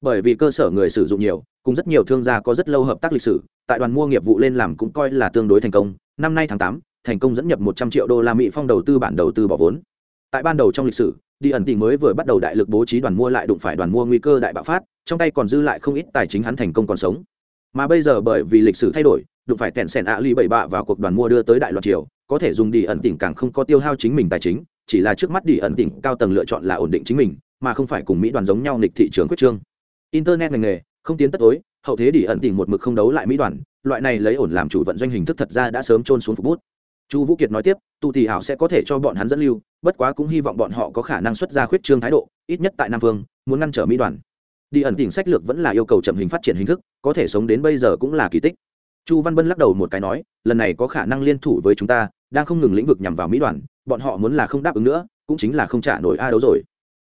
Bởi vì cơ sở người sử dụng nhiều, cùng rất nhiều thương gia có rất lâu hợp tác lịch sử, tại đoàn mua nghiệp vụ lên làm cũng coi là tương đối thành công, năm nay tháng tám, thành công dẫn nhập một trăm triệu đô la mỹ phong đầu tư bản đầu tư bỏ vốn. Tại ban đầu trong lịch sử đi ẩn tình mới vừa bắt đầu đại lực bố trí đoàn mua lại đụng phải đoàn mua nguy cơ đại bạo phát, trong tay còn dư lại không ít tài chính hắn thành công còn sống. Mà bây giờ bởi vì lịch sử thay đổi, đụng phải tẹn sẻn ạ ly bậy bạ vào cuộc đoàn mua đưa tới đại loạt triều, có thể dùng đi ẩn tỉnh càng không có tiêu hao chính mình tài chính, chỉ là trước mắt đi ẩn tỉnh cao tầng lựa chọn là ổn định chính mình, mà không phải cùng mỹ đoàn giống nhau nghịch thị trường quyết trương. Internet ngành nghề, không tiến tất tối, hậu thế đi ẩn tỉnh một mực không đấu lại mỹ đoàn, loại này lấy ổn làm chủ vận doanh hình thức thật ra đã sớm trôn xuống phục bút chu vũ kiệt nói tiếp tu thì hảo sẽ có thể cho bọn hắn dẫn lưu, bất quá cũng hy vọng bọn họ có khả năng xuất ra khuyết trương thái độ, ít nhất tại nam phương, muốn ngăn trở mỹ đoàn. Đi ẩn tỉnh sách lược vẫn là yêu cầu chậm hình phát triển hình thức, có thể sống đến bây giờ cũng là kỳ tích. Chu văn bân lắc đầu một cái nói, lần này có khả năng liên thủ với chúng ta, đang không ngừng lĩnh vực nhằm vào mỹ đoàn, bọn họ muốn là không đáp ứng nữa, cũng chính là không trả nổi a đấu rồi.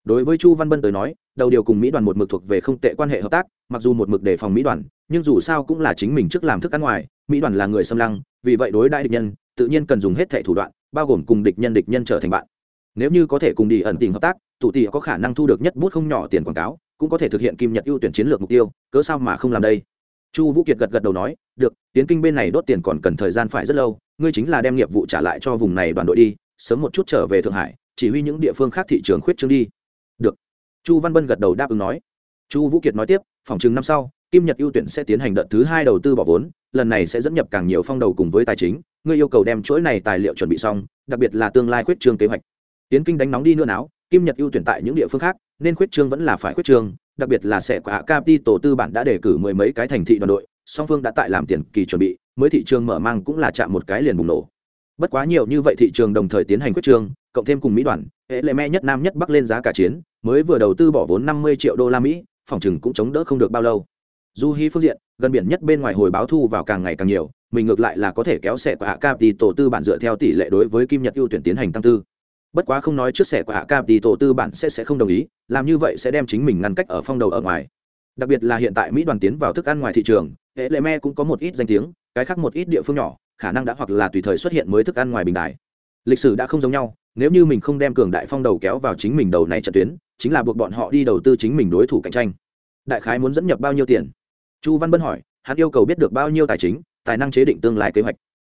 Đối với chu văn bân tới nói, đầu điều cùng mỹ đoàn một mực thuộc về không tệ quan hệ hợp tác, mặc dù một mực đề phòng mỹ đoàn, nhưng dù sao cũng là chính mình trước làm thức ăn ngoài, mỹ đoàn là người xâm lăng, vì vậy đối đại địch nhân tự nhiên cần dùng hết thẻ thủ đoạn, bao gồm cùng địch nhân địch nhân trở thành bạn. Nếu như có thể cùng đi ẩn tình hợp tác, tụ tỷ có khả năng thu được nhất bút không nhỏ tiền quảng cáo, cũng có thể thực hiện kim nhật ưu tuyển chiến lược mục tiêu, cớ sao mà không làm đây? Chu vũ kiệt gật gật đầu nói, được, tiến kinh bên này đốt tiền còn cần thời gian phải rất lâu, ngươi chính là đem nghiệp vụ trả lại cho vùng này đoàn đội đi, sớm một chút trở về thượng hải, chỉ huy những địa phương khác thị trường khuyết trương đi. Được. Chu văn bân gật đầu đáp ứng nói. Chu vũ kiệt nói tiếp, phòng chừng năm sau kim nhật ưu tuyển sẽ tiến hành đợt thứ hai đầu tư bỏ vốn, lần này sẽ dẫn nhập càng nhiều phong đầu cùng với tài chính. Ngươi yêu cầu đem chuỗi này tài liệu chuẩn bị xong, đặc biệt là tương lai khuyết trương kế hoạch. Tiến kinh đánh nóng đi nữa não kim nhật ưu tuyển tại những địa phương khác, nên khuyết trương vẫn là phải khuyết trương, đặc biệt là sẽ quả tổ tư bản đã đề cử mười mấy cái thành thị đoàn đội, song phương đã tại làm tiền kỳ chuẩn bị, mới thị trường mở mang cũng là chạm một cái liền bùng nổ. Bất quá nhiều như vậy thị trường đồng thời tiến hành quyết trương, cộng thêm cùng mỹ đoàn, hệ lệ me nhất nam nhất bắc lên giá cả chiến, mới vừa đầu tư bỏ vốn năm mươi triệu đô la mỹ, phòng chừng cũng chống đỡ không được bao lâu du hy phương diện, gần biển nhất bên ngoài hồi báo thu vào càng ngày càng nhiều, mình ngược lại là có thể kéo xẻ của hạ cap đi tổ tư bản dựa theo tỷ lệ đối với kim nhật ưu tuyển tiến hành tăng tư. Bất quá không nói trước xẻ của hạ cap đi tổ tư bản sẽ sẽ không đồng ý, làm như vậy sẽ đem chính mình ngăn cách ở phong đầu ở ngoài. Đặc biệt là hiện tại mỹ đoàn tiến vào thức ăn ngoài thị trường, hệ lệ me cũng có một ít danh tiếng, cái khác một ít địa phương nhỏ, khả năng đã hoặc là tùy thời xuất hiện mới thức ăn ngoài bình đại. lịch sử đã không giống nhau, nếu như mình không đem cường đại phong đầu kéo vào chính mình đầu này trận tuyến, chính là buộc bọn họ đi đầu tư chính mình đối thủ cạnh tranh. Đại khái muốn dẫn nhập bao nhiêu tiền? Chu văn bân hỏi, hắn yêu cầu biết được bao nhiêu tài chính, tài năng chế định tương lai kế hoạch.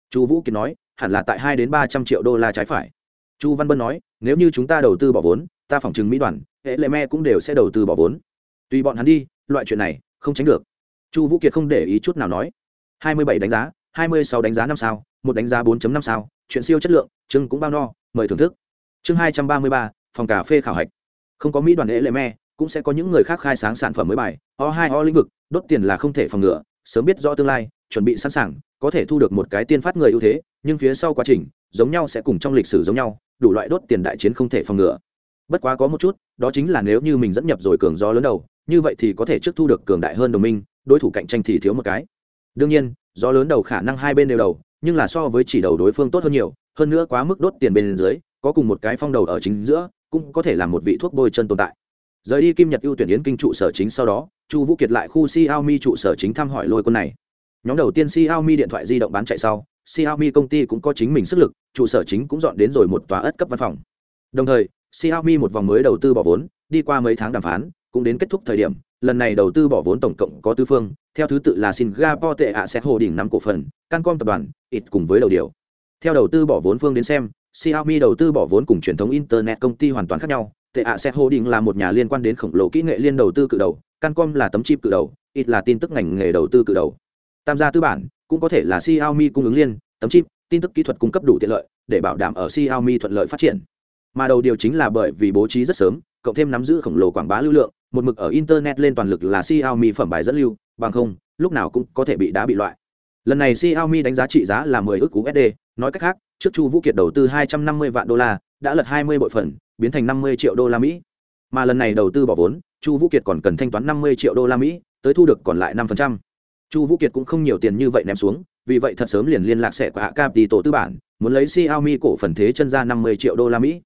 Chu vũ kiệt nói, hẳn là tại hai đến ba trăm triệu đô la trái phải. Chu văn bân nói, nếu như chúng ta đầu tư bỏ vốn, ta phỏng chừng mỹ đoàn, hệ lệ me cũng đều sẽ đầu tư bỏ vốn. Tùy bọn hắn đi, loại chuyện này, không tránh được. Chu vũ kiệt không để ý chút nào nói. Hai mươi bảy đánh giá, hai mươi sáu đánh giá năm sao, một đánh giá 4 năm sao, chuyện siêu chất lượng chưng cũng bao no, mời thưởng thức. Chương hai trăm ba mươi ba, phòng cà phê khảo hạch. Không có mỹ đoàn hệ lệ me, cũng sẽ có những người khác khai sáng sản phẩm mới bài, o hai o lĩnh vực đốt tiền là không thể phòng ngừa, sớm biết rõ tương lai, chuẩn bị sẵn sàng, có thể thu được một cái tiên phát người ưu thế, nhưng phía sau quá trình, giống nhau sẽ cùng trong lịch sử giống nhau, đủ loại đốt tiền đại chiến không thể phòng ngừa. Bất quá có một chút, đó chính là nếu như mình dẫn nhập rồi cường gió lớn đầu, như vậy thì có thể trước thu được cường đại hơn đồng minh, đối thủ cạnh tranh thì thiếu một cái. Đương nhiên, gió lớn đầu khả năng hai bên đều đầu, nhưng là so với chỉ đầu đối phương tốt hơn nhiều, hơn nữa quá mức đốt tiền bên dưới, có cùng một cái phong đầu ở chính giữa, cũng có thể là một vị thuốc bôi chân tồn tại rời đi kim nhật ưu tuyển yến kinh trụ sở chính sau đó, chu vũ kiệt lại khu xiaomi trụ sở chính thăm hỏi lôi quân này. Nhóm đầu tiên xiaomi điện thoại di động bán chạy sau, xiaomi công ty cũng có chính mình sức lực, trụ sở chính cũng dọn đến rồi một tòa ất cấp văn phòng. Đồng thời, xiaomi một vòng mới đầu tư bỏ vốn, đi qua mấy tháng đàm phán, cũng đến kết thúc thời điểm, lần này đầu tư bỏ vốn tổng cộng có tư phương, theo thứ tự là singapore tệ ạ sẽ hồ đỉnh năm cổ phần, cancom tập đoàn ít cùng với đầu điều. Theo đầu tư bỏ vốn phương đến xem, xiaomi đầu tư bỏ vốn cùng truyền thống internet công ty hoàn toàn khác nhau tệ ạ xét hồ đỉnh là một nhà liên quan đến khổng lồ kỹ nghệ liên đầu tư cự đầu cancom là tấm chip cự đầu ít là tin tức ngành nghề đầu tư cự đầu Tam gia tư bản cũng có thể là xiaomi cung ứng liên tấm chip tin tức kỹ thuật cung cấp đủ tiện lợi để bảo đảm ở xiaomi thuận lợi phát triển mà đầu điều chính là bởi vì bố trí rất sớm cộng thêm nắm giữ khổng lồ quảng bá lưu lượng một mực ở internet lên toàn lực là Xiaomi phẩm bài dẫn lưu, bằng không, lúc nào cũng có thể bị đá bị loại. Lần này Xiaomi đánh giá trị giá là 10 ức USD, nói cách khác, trước Chu Vũ Kiệt đầu tư 250 vạn đô la, đã lật 20 bội phần, biến thành 50 triệu đô la Mỹ. Mà lần này đầu tư bỏ vốn, Chu Vũ Kiệt còn cần thanh toán 50 triệu đô la Mỹ, tới thu được còn lại 5%. Chu Vũ Kiệt cũng không nhiều tiền như vậy ném xuống, vì vậy thật sớm liền liên lạc sẽ của hạ Capital tư bản, muốn lấy Xiaomi cổ phần thế chân ra 50 triệu đô la Mỹ.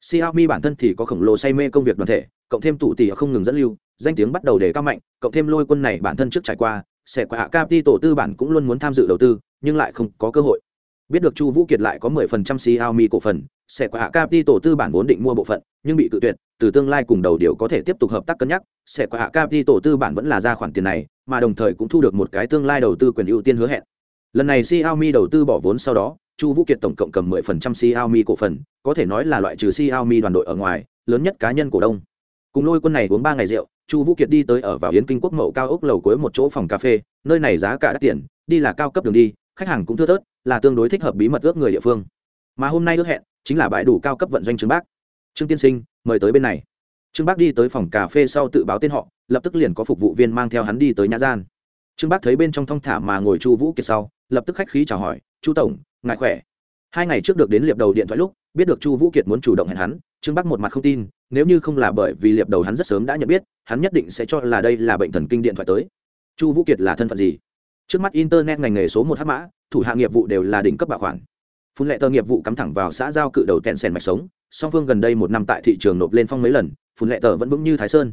Xiaomi bản thân thì có khổng lồ say mê công việc đoàn thể, cộng thêm tụ tỷ không ngừng dẫn lưu, danh tiếng bắt đầu để cao mạnh, cộng thêm lôi quân này bản thân trước trải qua, sẽ của hạ Capital tư bản cũng luôn muốn tham dự đầu tư, nhưng lại không có cơ hội. Biết được Chu Vũ Kiệt lại có 10% Xiaomi cổ phần, sẽ qua tổ tư bản vốn định mua bộ phận, nhưng bị cự tuyệt, từ tương lai cùng đầu điều có thể tiếp tục hợp tác cân nhắc, sẽ qua tổ tư bản vẫn là ra khoản tiền này, mà đồng thời cũng thu được một cái tương lai đầu tư quyền ưu tiên hứa hẹn. Lần này Xiaomi đầu tư bỏ vốn sau đó, Chu Vũ Kiệt tổng cộng cầm 10% Xiaomi cổ phần, có thể nói là loại trừ Xiaomi đoàn đội ở ngoài, lớn nhất cá nhân cổ đông. Cùng Lôi Quân này uống 3 ngày rượu, Chu Vũ Kiệt đi tới ở vào Yến Kinh Quốc Mậu cao ốc lầu cuối một chỗ phòng cà phê, nơi này giá cả đắt tiền, đi là cao cấp đường đi, khách hàng cũng thưa thớt, là tương đối thích hợp bí mật ước người địa phương. Mà hôm nay ước hẹn chính là bãi đủ cao cấp vận doanh Trương Bác. Trương tiên sinh, mời tới bên này. Trương Bác đi tới phòng cà phê sau tự báo tên họ, lập tức liền có phục vụ viên mang theo hắn đi tới nhà gian. Trương Bác thấy bên trong thong thả mà ngồi Chu Vũ Kiệt sau, lập tức khách khí chào hỏi, "Chu tổng, ngài khỏe?" hai ngày trước được đến liệp đầu điện thoại lúc biết được chu vũ kiệt muốn chủ động hẹn hắn trương bắc một mặt không tin nếu như không là bởi vì liệp đầu hắn rất sớm đã nhận biết hắn nhất định sẽ cho là đây là bệnh thần kinh điện thoại tới chu vũ kiệt là thân phận gì trước mắt internet ngành nghề số một h mã thủ hạ nghiệp vụ đều là đỉnh cấp bảo khoản phun lệ tờ nghiệp vụ cắm thẳng vào xã giao cự đầu tẹn sèn mạch sống. Song phương gần đây một năm tại thị trường nộp lên phong mấy lần, phun lệ tờ vẫn vững như thái sơn.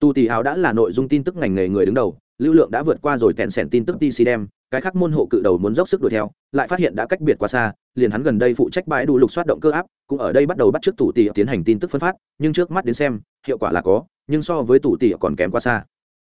Tu tỷ áo đã là nội dung tin tức ngành nghề người đứng đầu, lưu lượng đã vượt qua rồi tẹn sèn tin tức tc đem, cái khác môn hộ cự đầu muốn dốc sức đuổi theo, lại phát hiện đã cách biệt quá xa, liền hắn gần đây phụ trách bãi đủ lục soát động cơ áp, cũng ở đây bắt đầu bắt trước tủ tỉ tiến hành tin tức phân phát, nhưng trước mắt đến xem, hiệu quả là có, nhưng so với tủ tỉ còn kém quá xa.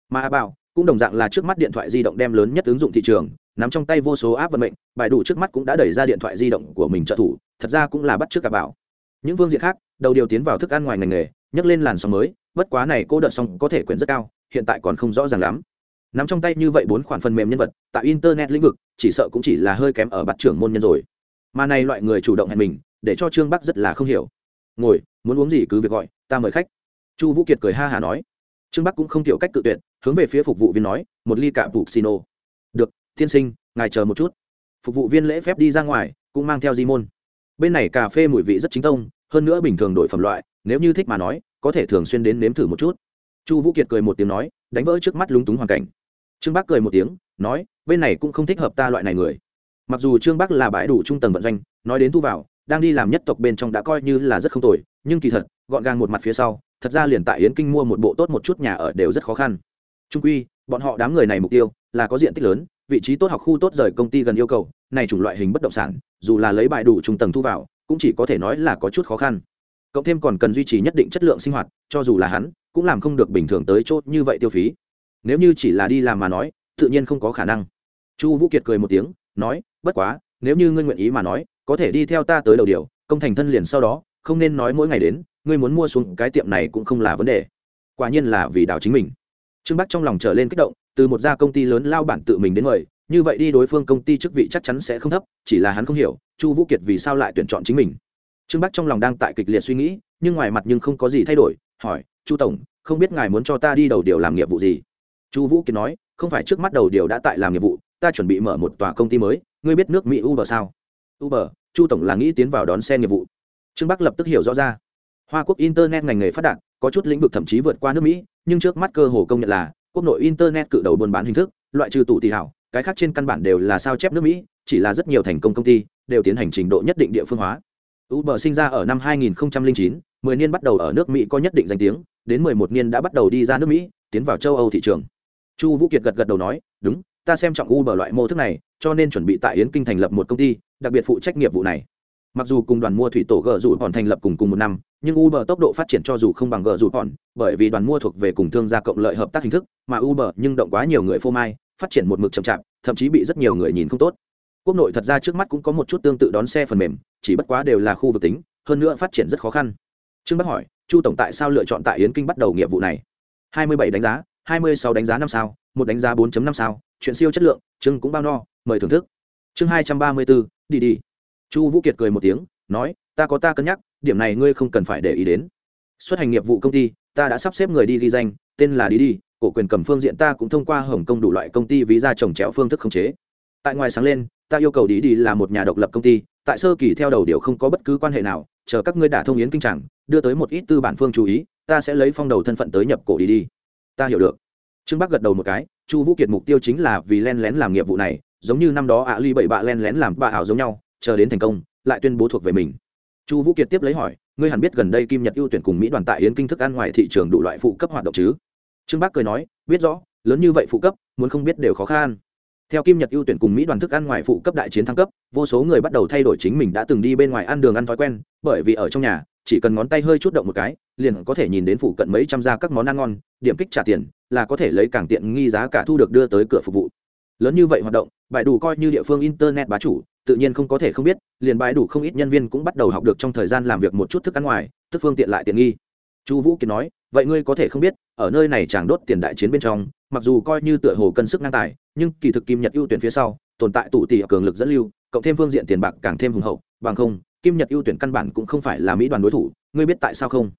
Mà bảo cũng đồng dạng là trước mắt điện thoại di động đem lớn nhất ứng dụng thị trường nắm trong tay vô số áp vận mệnh, bài đủ trước mắt cũng đã đẩy ra điện thoại di động của mình trợ thủ, thật ra cũng là bắt trước cả bảo. Những phương diện khác, đầu điều tiến vào thức ăn ngoài ngành nghề nhấc lên làn sóng mới, bất quá này cô đợt xong có thể quyển rất cao, hiện tại còn không rõ ràng lắm. Nắm trong tay như vậy bốn khoản phần mềm nhân vật, tại internet lĩnh vực, chỉ sợ cũng chỉ là hơi kém ở bắt trưởng môn nhân rồi. Mà này loại người chủ động hẹn mình, để cho trương bắc rất là không hiểu. Ngồi, muốn uống gì cứ việc gọi, ta mời khách. Chu vũ kiệt cười ha hà nói. Trương bắc cũng không tiểu cách cự tuyệt, hướng về phía phục vụ viên nói, một ly cạ phục xino được tiên sinh, ngài chờ một chút. Phục vụ viên lễ phép đi ra ngoài, cũng mang theo di môn bên này cà phê mùi vị rất chính tông, hơn nữa bình thường đổi phẩm loại, nếu như thích mà nói, có thể thường xuyên đến nếm thử một chút. Chu vũ kiệt cười một tiếng nói, đánh vỡ trước mắt lúng túng hoàn cảnh. Trương bắc cười một tiếng, nói, bên này cũng không thích hợp ta loại này người. Mặc dù trương bắc là bãi đủ trung tầng vận doanh, nói đến thu vào, đang đi làm nhất tộc bên trong đã coi như là rất không tồi, nhưng kỳ thật, gọn gàng một mặt phía sau, thật ra liền tại yến kinh mua một bộ tốt một chút nhà ở đều rất khó khăn trung quy, bọn họ đám người này mục tiêu là có diện tích lớn, vị trí tốt học khu tốt rời công ty gần yêu cầu, này chủng loại hình bất động sản, dù là lấy bài đủ trung tầng thu vào, cũng chỉ có thể nói là có chút khó khăn. Cộng thêm còn cần duy trì nhất định chất lượng sinh hoạt, cho dù là hắn, cũng làm không được bình thường tới chốt như vậy tiêu phí. Nếu như chỉ là đi làm mà nói, tự nhiên không có khả năng. Chu vũ kiệt cười một tiếng, nói, bất quá, nếu như ngươi nguyện ý mà nói, có thể đi theo ta tới đầu điều, công thành thân liền sau đó, không nên nói mỗi ngày đến, ngươi muốn mua xuống cái tiệm này cũng không là vấn đề. Quả nhiên là vì đào chính mình trương bắc trong lòng trở lên kích động, từ một gia công ty lớn lao bản tự mình đến mời, như vậy đi đối phương công ty chức vị chắc chắn sẽ không thấp, chỉ là hắn không hiểu, chu vũ kiệt vì sao lại tuyển chọn chính mình. Trương bắc trong lòng đang tại kịch liệt suy nghĩ, nhưng ngoài mặt nhưng không có gì thay đổi, hỏi, chu tổng, không biết ngài muốn cho ta đi đầu điều làm nghiệp vụ gì? Chu vũ kiệt nói, không phải trước mắt đầu điều đã tại làm nghiệp vụ, ta chuẩn bị mở một tòa công ty mới, ngươi biết nước mỹ uber sao? Uber? Chu tổng là nghĩ tiến vào đón xe nghiệp vụ. Trương bắc lập tức hiểu rõ ra. Hoa quốc internet ngành nghề phát đạt, có chút lĩnh vực thậm chí vượt qua nước mỹ nhưng trước mắt cơ hồ công nhận là quốc nội internet cự đầu buôn bán hình thức loại trừ tụ tỷ hảo cái khác trên căn bản đều là sao chép nước mỹ chỉ là rất nhiều thành công công ty đều tiến hành trình độ nhất định địa phương hóa. Uber sinh ra ở năm 2009, 10 niên bắt đầu ở nước mỹ có nhất định danh tiếng đến 11 niên đã bắt đầu đi ra nước mỹ tiến vào châu âu thị trường. Chu vũ kiệt gật gật đầu nói đúng ta xem trọng uber loại mô thức này cho nên chuẩn bị tại yến kinh thành lập một công ty đặc biệt phụ trách nghiệp vụ này. Mặc dù cùng đoàn mua thủy tổ gờ rủ còn thành lập cùng cùng một năm nhưng uber tốc độ phát triển cho dù không bằng gờ dù bọn bởi vì đoàn mua thuộc về cùng thương gia cộng lợi hợp tác hình thức, mà uber nhưng động quá nhiều người phô mai, phát triển một mực chậm chạp, thậm chí bị rất nhiều người nhìn không tốt. Quốc nội thật ra trước mắt cũng có một chút tương tự đón xe phần mềm, chỉ bất quá đều là khu vực tính, hơn nữa phát triển rất khó khăn. Trương bắc hỏi, chu tổng tại sao lựa chọn tại yến kinh bắt đầu nghiệp vụ này? Hai mươi bảy đánh giá, hai mươi sáu đánh giá năm sao, một đánh giá 4 năm sao, chuyện siêu chất lượng, Trương cũng bao no, mời thưởng thức. Chương hai trăm ba mươi bốn, đi đi. Chu vũ kiệt cười một tiếng, nói ta có ta cân nhắc, điểm này ngươi không cần phải để ý đến. Xuất hành nghiệp vụ công ty, ta đã sắp xếp người đi ghi danh, tên là đi đi, cổ quyền cầm phương diện ta cũng thông qua hồng công đủ loại công ty ví ra trồng chéo phương thức khống chế. Tại ngoài sáng lên, ta yêu cầu đi đi là một nhà độc lập công ty, tại sơ kỳ theo đầu điều không có bất cứ quan hệ nào, chờ các ngươi đả thông yến kinh chẳng, đưa tới một ít tư bản phương chú ý, ta sẽ lấy phong đầu thân phận tới nhập cổ đi đi. Ta hiểu được. Trương bắc gật đầu một cái, chu vũ kiệt mục tiêu chính là vì len lén làm nghiệp vụ này, giống như năm đó ạ ly bảy bạ len lén làm bà ảo giống nhau, chờ đến thành công, lại tuyên bố thuộc về mình chu vũ kiệt tiếp lấy hỏi, ngươi hẳn biết gần đây kim nhật ưu tuyển cùng mỹ đoàn tại yến kinh thức ăn ngoài thị trường đủ loại phụ cấp hoạt động chứ? Trương bắc cười nói, biết rõ, lớn như vậy phụ cấp, muốn không biết đều khó khăn. Theo kim nhật ưu tuyển cùng mỹ đoàn thức ăn ngoài phụ cấp đại chiến thăng cấp, vô số người bắt đầu thay đổi chính mình đã từng đi bên ngoài ăn đường ăn thói quen, bởi vì ở trong nhà, chỉ cần ngón tay hơi chút động một cái, liền có thể nhìn đến phụ cận mấy trăm gia các món ăn ngon, điểm kích trả tiền, là có thể lấy càng tiện nghi giá cả thu được đưa tới cửa phục vụ. Lớn như vậy hoạt động bại đủ coi như địa phương internet bá chủ tự nhiên không có thể không biết, liền bãi đủ không ít nhân viên cũng bắt đầu học được trong thời gian làm việc một chút thức ăn ngoài tức phương tiện lại tiện nghi. Chu vũ kiệt nói, vậy ngươi có thể không biết, ở nơi này chẳng đốt tiền đại chiến bên trong, mặc dù coi như tựa hồ cân sức ngang tài, nhưng kỳ thực kim nhật ưu tuyển phía sau, tồn tại tụ tỷ cường lực dẫn lưu, cộng thêm phương diện tiền bạc càng thêm hùng hậu, bằng không, kim nhật ưu tuyển căn bản cũng không phải là mỹ đoàn đối thủ, ngươi biết tại sao không?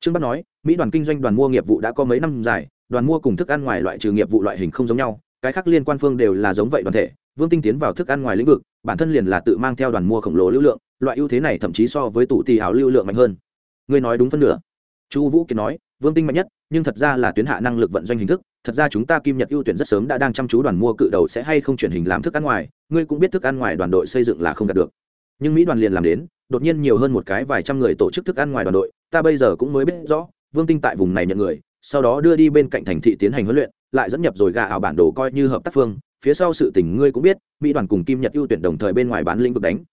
Trương bắc nói, mỹ đoàn kinh doanh đoàn mua nghiệp vụ đã có mấy năm dài, đoàn mua cùng thức ăn ngoài loại trừ nghiệp vụ loại hình không giống nhau, cái khác liên quan phương đều là giống vậy đoàn thể vương tinh tiến vào thức ăn ngoài lĩnh vực, bản thân liền là tự mang theo đoàn mua khổng lồ lưu lượng, loại ưu thế này thậm chí so với tụ tỷ hào lưu lượng mạnh hơn. Ngươi nói đúng phân nửa. Chu vũ kiệt nói, vương tinh mạnh nhất, nhưng thật ra là tuyến hạ năng lực vận doanh hình thức, thật ra chúng ta kim nhật ưu tuyển rất sớm đã đang chăm chú đoàn mua cự đầu sẽ hay không chuyển hình làm thức ăn ngoài, ngươi cũng biết thức ăn ngoài đoàn đội xây dựng là không đạt được. Nhưng mỹ đoàn liền làm đến, đột nhiên nhiều hơn một cái vài trăm người tổ chức thức ăn ngoài đoàn đội, ta bây giờ cũng mới biết rõ, vương tinh tại vùng này nhận người, sau đó đưa đi bên cạnh thành thị tiến hành huấn luyện, lại dẫn nhập rồi gà ảo bản đồ coi như hợp tác phương phía sau sự tình ngươi cũng biết, mỹ đoàn cùng kim nhật ưu tuyển đồng thời bên ngoài bán lĩnh vực đánh.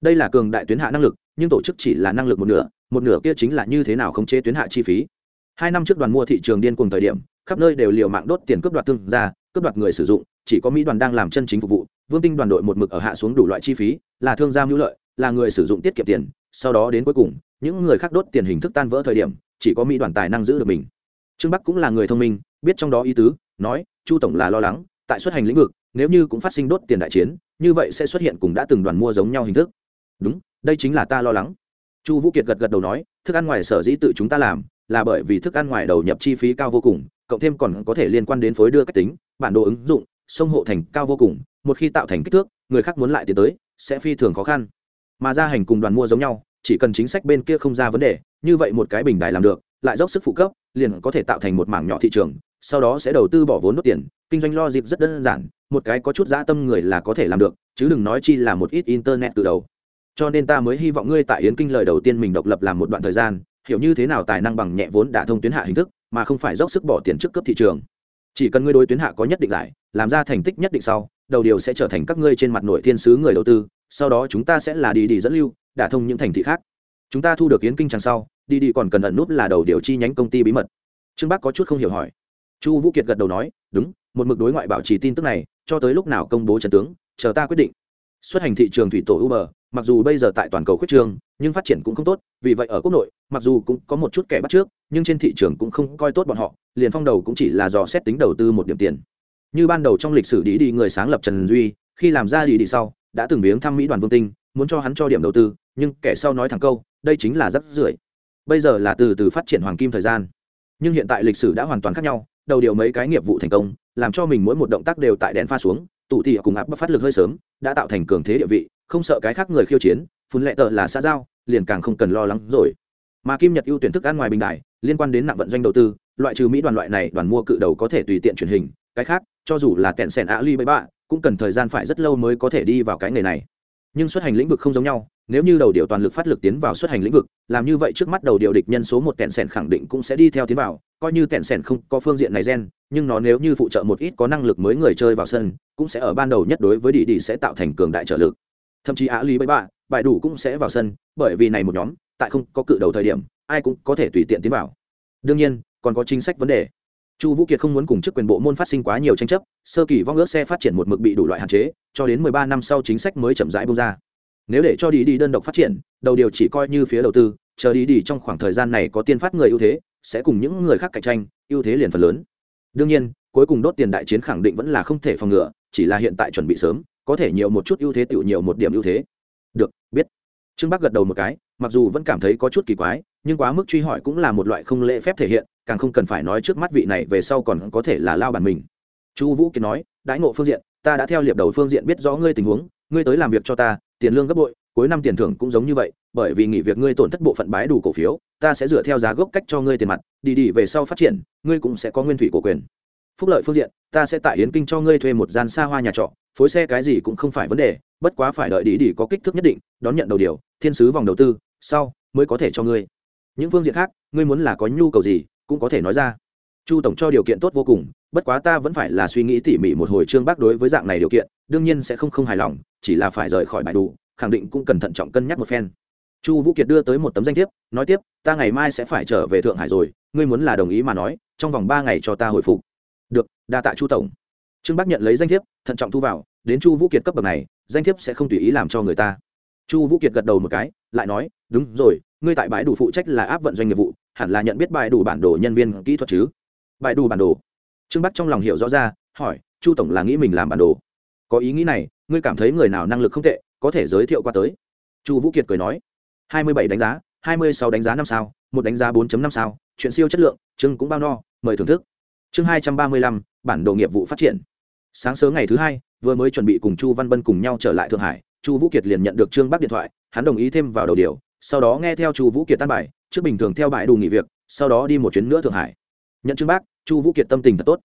Đây là cường đại tuyến hạ năng lực, nhưng tổ chức chỉ là năng lực một nửa một nửa kia chính là như thế nào khống chế tuyến hạ chi phí. Hai năm trước đoàn mua thị trường điên cùng thời điểm, khắp nơi đều liều mạng đốt tiền cướp đoạt thương gia, cướp đoạt người sử dụng, chỉ có mỹ đoàn đang làm chân chính phục vụ, vương tinh đoàn đội một mực ở hạ xuống đủ loại chi phí, là thương gia mưu lợi, là người sử dụng tiết kiệm tiền, sau đó đến cuối cùng, những người khác đốt tiền hình thức tan vỡ thời điểm, chỉ có mỹ đoàn tài năng giữ được mình. Trương bắc cũng là người thông minh, biết trong đó ý tứ, nói, chu tổng là lo lắng tại xuất hành lĩnh vực, nếu như cũng phát sinh đốt tiền đại chiến, như vậy sẽ xuất hiện cùng đã từng đoàn mua giống nhau hình thức. Đúng, đây chính là ta lo lắng. Chu vũ kiệt gật gật đầu nói, thức ăn ngoài sở dĩ tự chúng ta làm, là bởi vì thức ăn ngoài đầu nhập chi phí cao vô cùng, cộng thêm còn có thể liên quan đến phối đưa cách tính, bản đồ ứng dụng, sông hộ thành cao vô cùng, một khi tạo thành kích thước, người khác muốn lại tiến tới, sẽ phi thường khó khăn. Mà ra hành cùng đoàn mua giống nhau, chỉ cần chính sách bên kia không ra vấn đề, như vậy một cái bình đài làm được, lại dốc sức phụ cấp, liền có thể tạo thành một mảng nhỏ thị trường sau đó sẽ đầu tư bỏ vốn đốt tiền. Kinh doanh lo dịp rất đơn giản, một cái có chút dã tâm người là có thể làm được, chứ đừng nói chi là một ít internet từ đầu. Cho nên ta mới hy vọng ngươi tại yến kinh lời đầu tiên mình độc lập làm một đoạn thời gian, hiểu như thế nào tài năng bằng nhẹ vốn đả thông tuyến hạ hình thức, mà không phải dốc sức bỏ tiền trước cấp thị trường. Chỉ cần ngươi đối tuyến hạ có nhất định giải, làm ra thành tích nhất định sau, đầu điều sẽ trở thành các ngươi trên mặt nội thiên sứ người đầu tư, sau đó chúng ta sẽ là đi đi dẫn lưu, đả thông những thành thị khác. Chúng ta thu được yến kinh trang sau, đi đi còn cần ẩn nút là đầu điều chi nhánh công ty bí mật. Trương bác có chút không hiểu hỏi chu vũ kiệt gật đầu nói, đúng, một mực đối ngoại bảo trì tin tức này, cho tới lúc nào công bố trần tướng, chờ ta quyết định. Xuất hành thị trường thủy tổ uber, mặc dù bây giờ tại toàn cầu khuyết trường, nhưng phát triển cũng không tốt, vì vậy ở quốc nội, mặc dù cũng có một chút kẻ bắt trước, nhưng trên thị trường cũng không coi tốt bọn họ, liền phong đầu cũng chỉ là dò xét tính đầu tư một điểm tiền. Như ban đầu trong lịch sử đi đi người sáng lập trần duy, khi làm ra đi đi sau, đã từng viếng thăm mỹ đoàn vương tinh, muốn cho hắn cho điểm đầu tư, nhưng kẻ sau nói thẳng câu, đây chính là rất rưởi. Bây giờ là từ từ phát triển hoàng kim thời gian. Nhưng hiện tại lịch sử đã hoàn toàn khác nhau đầu điều mấy cái nghiệp vụ thành công, làm cho mình mỗi một động tác đều tại đèn pha xuống, tụ thị cùng áp phát lực hơi sớm, đã tạo thành cường thế địa vị, không sợ cái khác người khiêu chiến, phun lệ tờ là xã giao, liền càng không cần lo lắng rồi. Mà kim nhật ưu tuyển thức ăn ngoài bình đại, liên quan đến nặng vận doanh đầu tư, loại trừ mỹ đoàn loại này, đoàn mua cự đầu có thể tùy tiện truyền hình, cái khác, cho dù là kẹn sẻn ly bậy bạ cũng cần thời gian phải rất lâu mới có thể đi vào cái nghề này. Nhưng xuất hành lĩnh vực không giống nhau nếu như đầu điều toàn lực phát lực tiến vào xuất hành lĩnh vực, làm như vậy trước mắt đầu điều địch nhân số một kẹn sẻn khẳng định cũng sẽ đi theo tiến vào, coi như kẹn sẻn không có phương diện này gen, nhưng nó nếu như phụ trợ một ít có năng lực mới người chơi vào sân, cũng sẽ ở ban đầu nhất đối với đi đi sẽ tạo thành cường đại trợ lực. Thậm chí á lý bẫy bạ, bại đủ cũng sẽ vào sân, bởi vì này một nhóm, tại không có cự đầu thời điểm, ai cũng có thể tùy tiện tiến vào. Đương nhiên, còn có chính sách vấn đề. Chu vũ kiệt không muốn cùng chức quyền bộ môn phát sinh quá nhiều tranh chấp, sơ kỳ vong ước xe phát triển một mực bị đủ loại hạn chế, cho đến mười ba năm sau chính sách mới chậm rãi bung ra nếu để cho đi đi đơn độc phát triển, đầu điều chỉ coi như phía đầu tư, chờ đi đi trong khoảng thời gian này có tiên phát người ưu thế, sẽ cùng những người khác cạnh tranh, ưu thế liền phần lớn. Đương nhiên, cuối cùng đốt tiền đại chiến khẳng định vẫn là không thể phòng ngừa, chỉ là hiện tại chuẩn bị sớm, có thể nhiều một chút ưu thế tiểu nhiều một điểm ưu thế. Được, biết. Trương bắc gật đầu một cái, mặc dù vẫn cảm thấy có chút kỳ quái, nhưng quá mức truy hỏi cũng là một loại không lễ phép thể hiện, càng không cần phải nói trước mắt vị này về sau còn có thể là lao bản mình. Chu vũ kiến nói, đãi ngộ phương diện, ta đã theo liệp đầu phương diện biết rõ ngươi tình huống, ngươi tới làm việc cho ta tiền lương gấp bội, cuối năm tiền thưởng cũng giống như vậy, bởi vì nghỉ việc ngươi tổn thất bộ phận bái đủ cổ phiếu, ta sẽ dựa theo giá gốc cách cho ngươi tiền mặt, đi đi về sau phát triển, ngươi cũng sẽ có nguyên thủy cổ quyền. Phúc lợi phương diện, ta sẽ tại yến kinh cho ngươi thuê một gian xa hoa nhà trọ, phối xe cái gì cũng không phải vấn đề, bất quá phải đợi đi đi có kích thước nhất định, đón nhận đầu điều, thiên sứ vòng đầu tư, sau, mới có thể cho ngươi. Những phương diện khác, ngươi muốn là có nhu cầu gì, cũng có thể nói ra. Chu tổng cho điều kiện tốt vô cùng bất quá ta vẫn phải là suy nghĩ tỉ mỉ một hồi trương bác đối với dạng này điều kiện, đương nhiên sẽ không không hài lòng, chỉ là phải rời khỏi bài đủ, khẳng định cũng cần thận trọng cân nhắc một phen. Chu vũ kiệt đưa tới một tấm danh thiếp, nói tiếp, ta ngày mai sẽ phải trở về thượng hải rồi, ngươi muốn là đồng ý mà nói, trong vòng ba ngày cho ta hồi phục. Được, đa tạ chu tổng. Trương bác nhận lấy danh thiếp, thận trọng thu vào, đến chu vũ kiệt cấp bậc này, danh thiếp sẽ không tùy ý làm cho người ta. Chu vũ kiệt gật đầu một cái, lại nói, đúng rồi, ngươi tại bãi đủ phụ trách là áp vận doanh nghiệp vụ, hẳn là nhận biết bài đủ bản đồ nhân viên kỹ thuật chứ? Bài đủ bản đồ? Trương bắc trong lòng hiểu rõ ra, hỏi, chu tổng là nghĩ mình làm bản đồ. Có ý nghĩ này, ngươi cảm thấy người nào năng lực không tệ, có thể giới thiệu qua tới? Chu vũ kiệt cười nói, hai mươi bảy đánh giá, hai mươi sáu đánh giá năm sao, một đánh giá bốn năm sao, chuyện siêu chất lượng chương cũng bao no, mời thưởng thức. Chương hai trăm ba mươi lăm, bản đồ nghiệp vụ phát triển. Sáng sớm ngày thứ hai, vừa mới chuẩn bị cùng chu văn bân cùng nhau trở lại thượng hải, chu vũ kiệt liền nhận được trương bắc điện thoại, hắn đồng ý thêm vào đầu điều, sau đó nghe theo chu vũ kiệt tan bài, trước bình thường theo bãi đủ nghỉ việc, sau đó đi một chuyến nữa thượng hải. Nhận Trương Bắc chu vũ kiệt tâm tình thật tốt.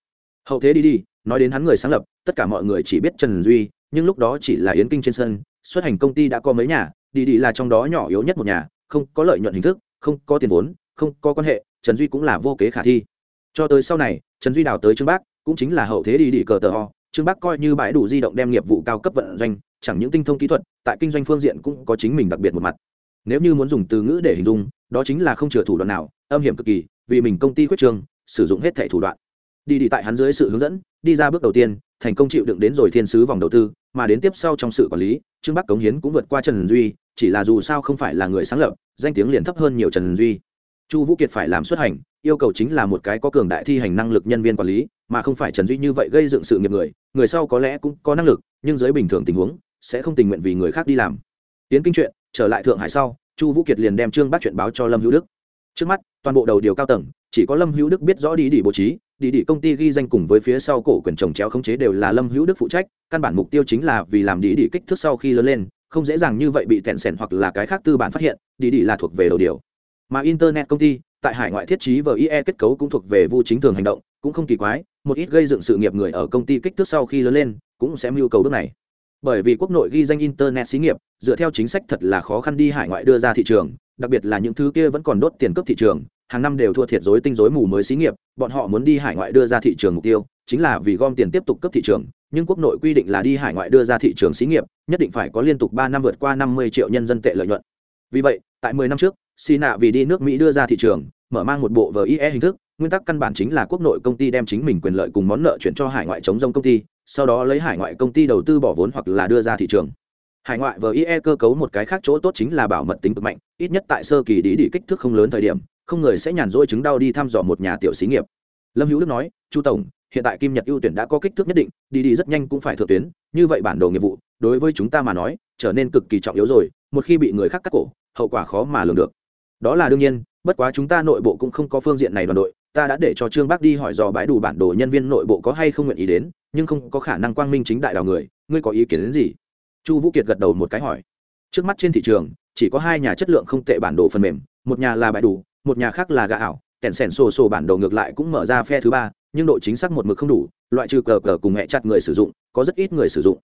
Hậu thế đi đi, nói đến hắn người sáng lập, tất cả mọi người chỉ biết trần duy, nhưng lúc đó chỉ là yến kinh trên sân, xuất hành công ty đã có mấy nhà, đi đi là trong đó nhỏ yếu nhất một nhà, không có lợi nhuận hình thức, không có tiền vốn, không có quan hệ, trần duy cũng là vô kế khả thi. Cho tới sau này, trần duy đào tới trương bác cũng chính là hậu thế đi đi cờ tờ ho trương bác coi như bãi đủ di động đem nghiệp vụ cao cấp vận doanh, chẳng những tinh thông kỹ thuật, tại kinh doanh phương diện cũng có chính mình đặc biệt một mặt. Nếu như muốn dùng từ ngữ để hình dung, đó chính là không chừa thủ đoạn nào, âm hiểm cực kỳ, vì mình công ty quyết trường sử dụng hết thẻ thủ đoạn. Đi đi tại hắn dưới sự hướng dẫn, đi ra bước đầu tiên, thành công chịu đựng đến rồi thiên sứ vòng đầu tư, mà đến tiếp sau trong sự quản lý, trương bắc cống hiến cũng vượt qua trần duy, chỉ là dù sao không phải là người sáng lập, danh tiếng liền thấp hơn nhiều trần duy. Chu vũ kiệt phải làm xuất hành, yêu cầu chính là một cái có cường đại thi hành năng lực nhân viên quản lý, mà không phải trần duy như vậy gây dựng sự nghiệp người người sau có lẽ cũng có năng lực, nhưng dưới bình thường tình huống, sẽ không tình nguyện vì người khác đi làm. Tiến kinh chuyện, trở lại thượng hải sau, chu vũ kiệt liền đem trương bắc chuyện báo cho lâm hữu đức. Trước mắt, toàn bộ đầu điều cao tầng chỉ có lâm hữu đức biết rõ đi đi bố trí đi đi công ty ghi danh cùng với phía sau cổ quyền trồng chéo khống chế đều là lâm hữu đức phụ trách, căn bản mục tiêu chính là vì làm đi đi kích thước sau khi lớn lên, không dễ dàng như vậy bị tẹn sẻn hoặc là cái khác tư bản phát hiện đi đi là thuộc về đầu điều. Mà internet công ty, tại hải ngoại thiết trí vie kết cấu cũng thuộc về vu chính thường hành động, cũng không kỳ quái, một ít gây dựng sự nghiệp người ở công ty kích thước sau khi lớn lên, cũng sẽ mưu cầu bước này. Bởi vì quốc nội ghi danh internet xí nghiệp, dựa theo chính sách thật là khó khăn đi hải ngoại đưa ra thị trường, đặc biệt là những thứ kia vẫn còn đốt tiền cấp thị trường hàng năm đều thua thiệt rối tinh rối mù mới xí nghiệp, bọn họ muốn đi hải ngoại đưa ra thị trường mục tiêu, chính là vì gom tiền tiếp tục cấp thị trường, nhưng quốc nội quy định là đi hải ngoại đưa ra thị trường xí nghiệp, nhất định phải có liên tục ba năm vượt qua năm mươi triệu nhân dân tệ lợi nhuận. Vì vậy, tại mười năm trước xì nạ vì đi nước mỹ đưa ra thị trường, mở mang một bộ vie hình thức, nguyên tắc căn bản chính là quốc nội công ty đem chính mình quyền lợi cùng món nợ chuyển cho hải ngoại chống rông công ty, sau đó lấy hải ngoại công ty đầu tư bỏ vốn hoặc là đưa ra thị trường. Hải ngoại vie cơ cấu một cái khác chỗ tốt chính là bảo mật tính cực mạnh, ít nhất tại sơ kỳ đi đi kích thước không lớn thời điểm không người sẽ nhàn rỗi chứng đau đi thăm dò một nhà tiểu xí nghiệp. Lâm hữu đức nói, chu tổng, hiện tại kim nhật ưu tuyển đã có kích thước nhất định, đi đi rất nhanh cũng phải thượng tuyến, như vậy bản đồ nghiệp vụ, đối với chúng ta mà nói, trở nên cực kỳ trọng yếu rồi, một khi bị người khác cắt cổ, hậu quả khó mà lường được. Đó là đương nhiên, bất quá chúng ta nội bộ cũng không có phương diện này đoàn đội, ta đã để cho trương bác đi hỏi dò bãi đủ bản đồ nhân viên nội bộ có hay không nguyện ý đến, nhưng không có khả năng quang minh chính đại đào người, ngươi có ý kiến đến gì? Chu vũ kiệt gật đầu một cái hỏi. Trước mắt trên thị trường, chỉ có hai nhà chất lượng không tệ bản đồ phần mềm, một nhà là bãi đủ một nhà khác là gà ảo, kèn sèn sổ sổ bản đồ ngược lại cũng mở ra phe thứ ba, nhưng độ chính xác một mực không đủ, loại trừ cờ cờ cùng mẹ chặt người sử dụng, có rất ít người sử dụng.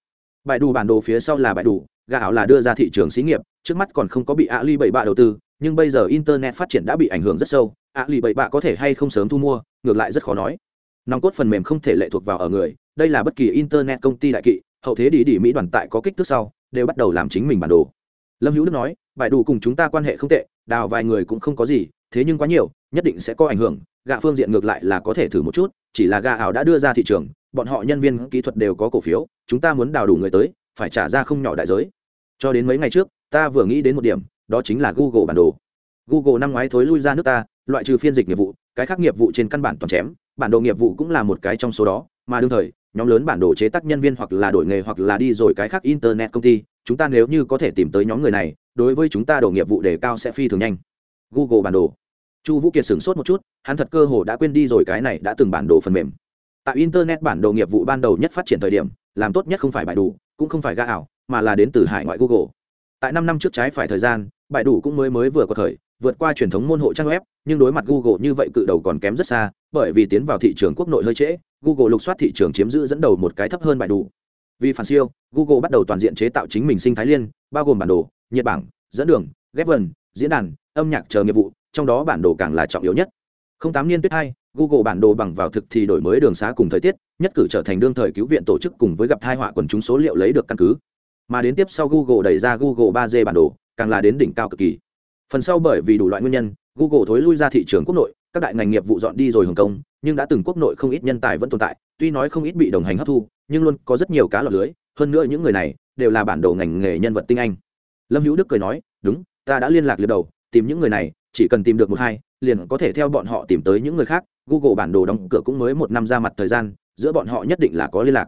Bãi đủ bản đồ phía sau là bãi đủ, gà ảo là đưa ra thị trường xí nghiệp, trước mắt còn không có bị ali bảy bạ đầu tư, nhưng bây giờ internet phát triển đã bị ảnh hưởng rất sâu ali bảy bạ có thể hay không sớm thu mua, ngược lại rất khó nói. Nòng cốt phần mềm không thể lệ thuộc vào ở người, đây là bất kỳ internet công ty đại kỵ, hậu thế đi đi mỹ đoàn tại có kích thước sau, đều bắt đầu làm chính mình bản đồ lâm hữu đức nói, bài đủ cùng chúng ta quan hệ không tệ, đào vài người cũng không có gì, thế nhưng quá nhiều, nhất định sẽ có ảnh hưởng, gạ phương diện ngược lại là có thể thử một chút, chỉ là gạ ảo đã đưa ra thị trường, bọn họ nhân viên kỹ thuật đều có cổ phiếu, chúng ta muốn đào đủ người tới, phải trả ra không nhỏ đại giới. Cho đến mấy ngày trước, ta vừa nghĩ đến một điểm, đó chính là google bản đồ. Google năm ngoái thối lui ra nước ta, loại trừ phiên dịch nghiệp vụ, cái khác nghiệp vụ trên căn bản toàn chém, bản đồ nghiệp vụ cũng là một cái trong số đó, mà đương thời, nhóm lớn bản đồ chế tác nhân viên hoặc là đổi nghề hoặc là đi rồi cái khác internet công ty chúng ta nếu như có thể tìm tới nhóm người này, đối với chúng ta đồ nghiệp vụ đề cao sẽ phi thường nhanh. Google bản đồ. Chu vũ kiệt sửng sốt một chút, hắn thật cơ hồ đã quên đi rồi cái này đã từng bản đồ phần mềm. Tại internet bản đồ nghiệp vụ ban đầu nhất phát triển thời điểm, làm tốt nhất không phải bài đủ, cũng không phải ga ảo, mà là đến từ hải ngoại google. Tại năm năm trước trái phải thời gian, bài đủ cũng mới mới vừa có thời, vượt qua truyền thống môn hộ trang web, nhưng đối mặt google như vậy cự đầu còn kém rất xa, bởi vì tiến vào thị trường quốc nội hơi trễ, google lục soát thị trường chiếm giữ dẫn đầu một cái thấp hơn bài đủ vì phản siêu, google bắt đầu toàn diện chế tạo chính mình sinh thái liên, bao gồm bản đồ, nhiệt bảng, dẫn đường, ghép vần, diễn đàn, âm nhạc chờ nghiệp vụ, trong đó bản đồ càng là trọng yếu nhất. Không tám niên tuyết hai, google bản đồ bằng vào thực thì đổi mới đường xá cùng thời tiết, nhất cử trở thành đương thời cứu viện tổ chức cùng với gặp thai họa quần chúng số liệu lấy được căn cứ. Mà đến tiếp sau google đẩy ra google ba d bản đồ, càng là đến đỉnh cao cực kỳ. Phần sau bởi vì đủ loại nguyên nhân, google thối lui ra thị trường quốc nội các đại ngành nghiệp vụ dọn đi rồi hồng kông nhưng đã từng quốc nội không ít nhân tài vẫn tồn tại, tuy nói không ít bị đồng hành hấp thu, nhưng luôn có rất nhiều cá lọt lưới, hơn nữa những người này đều là bản đồ ngành nghề nhân vật tinh anh. Lâm hữu đức cười nói, đúng, ta đã liên lạc liệt đầu, tìm những người này, chỉ cần tìm được một hai, liền có thể theo bọn họ tìm tới những người khác, google bản đồ đóng cửa cũng mới một năm ra mặt thời gian, giữa bọn họ nhất định là có liên lạc.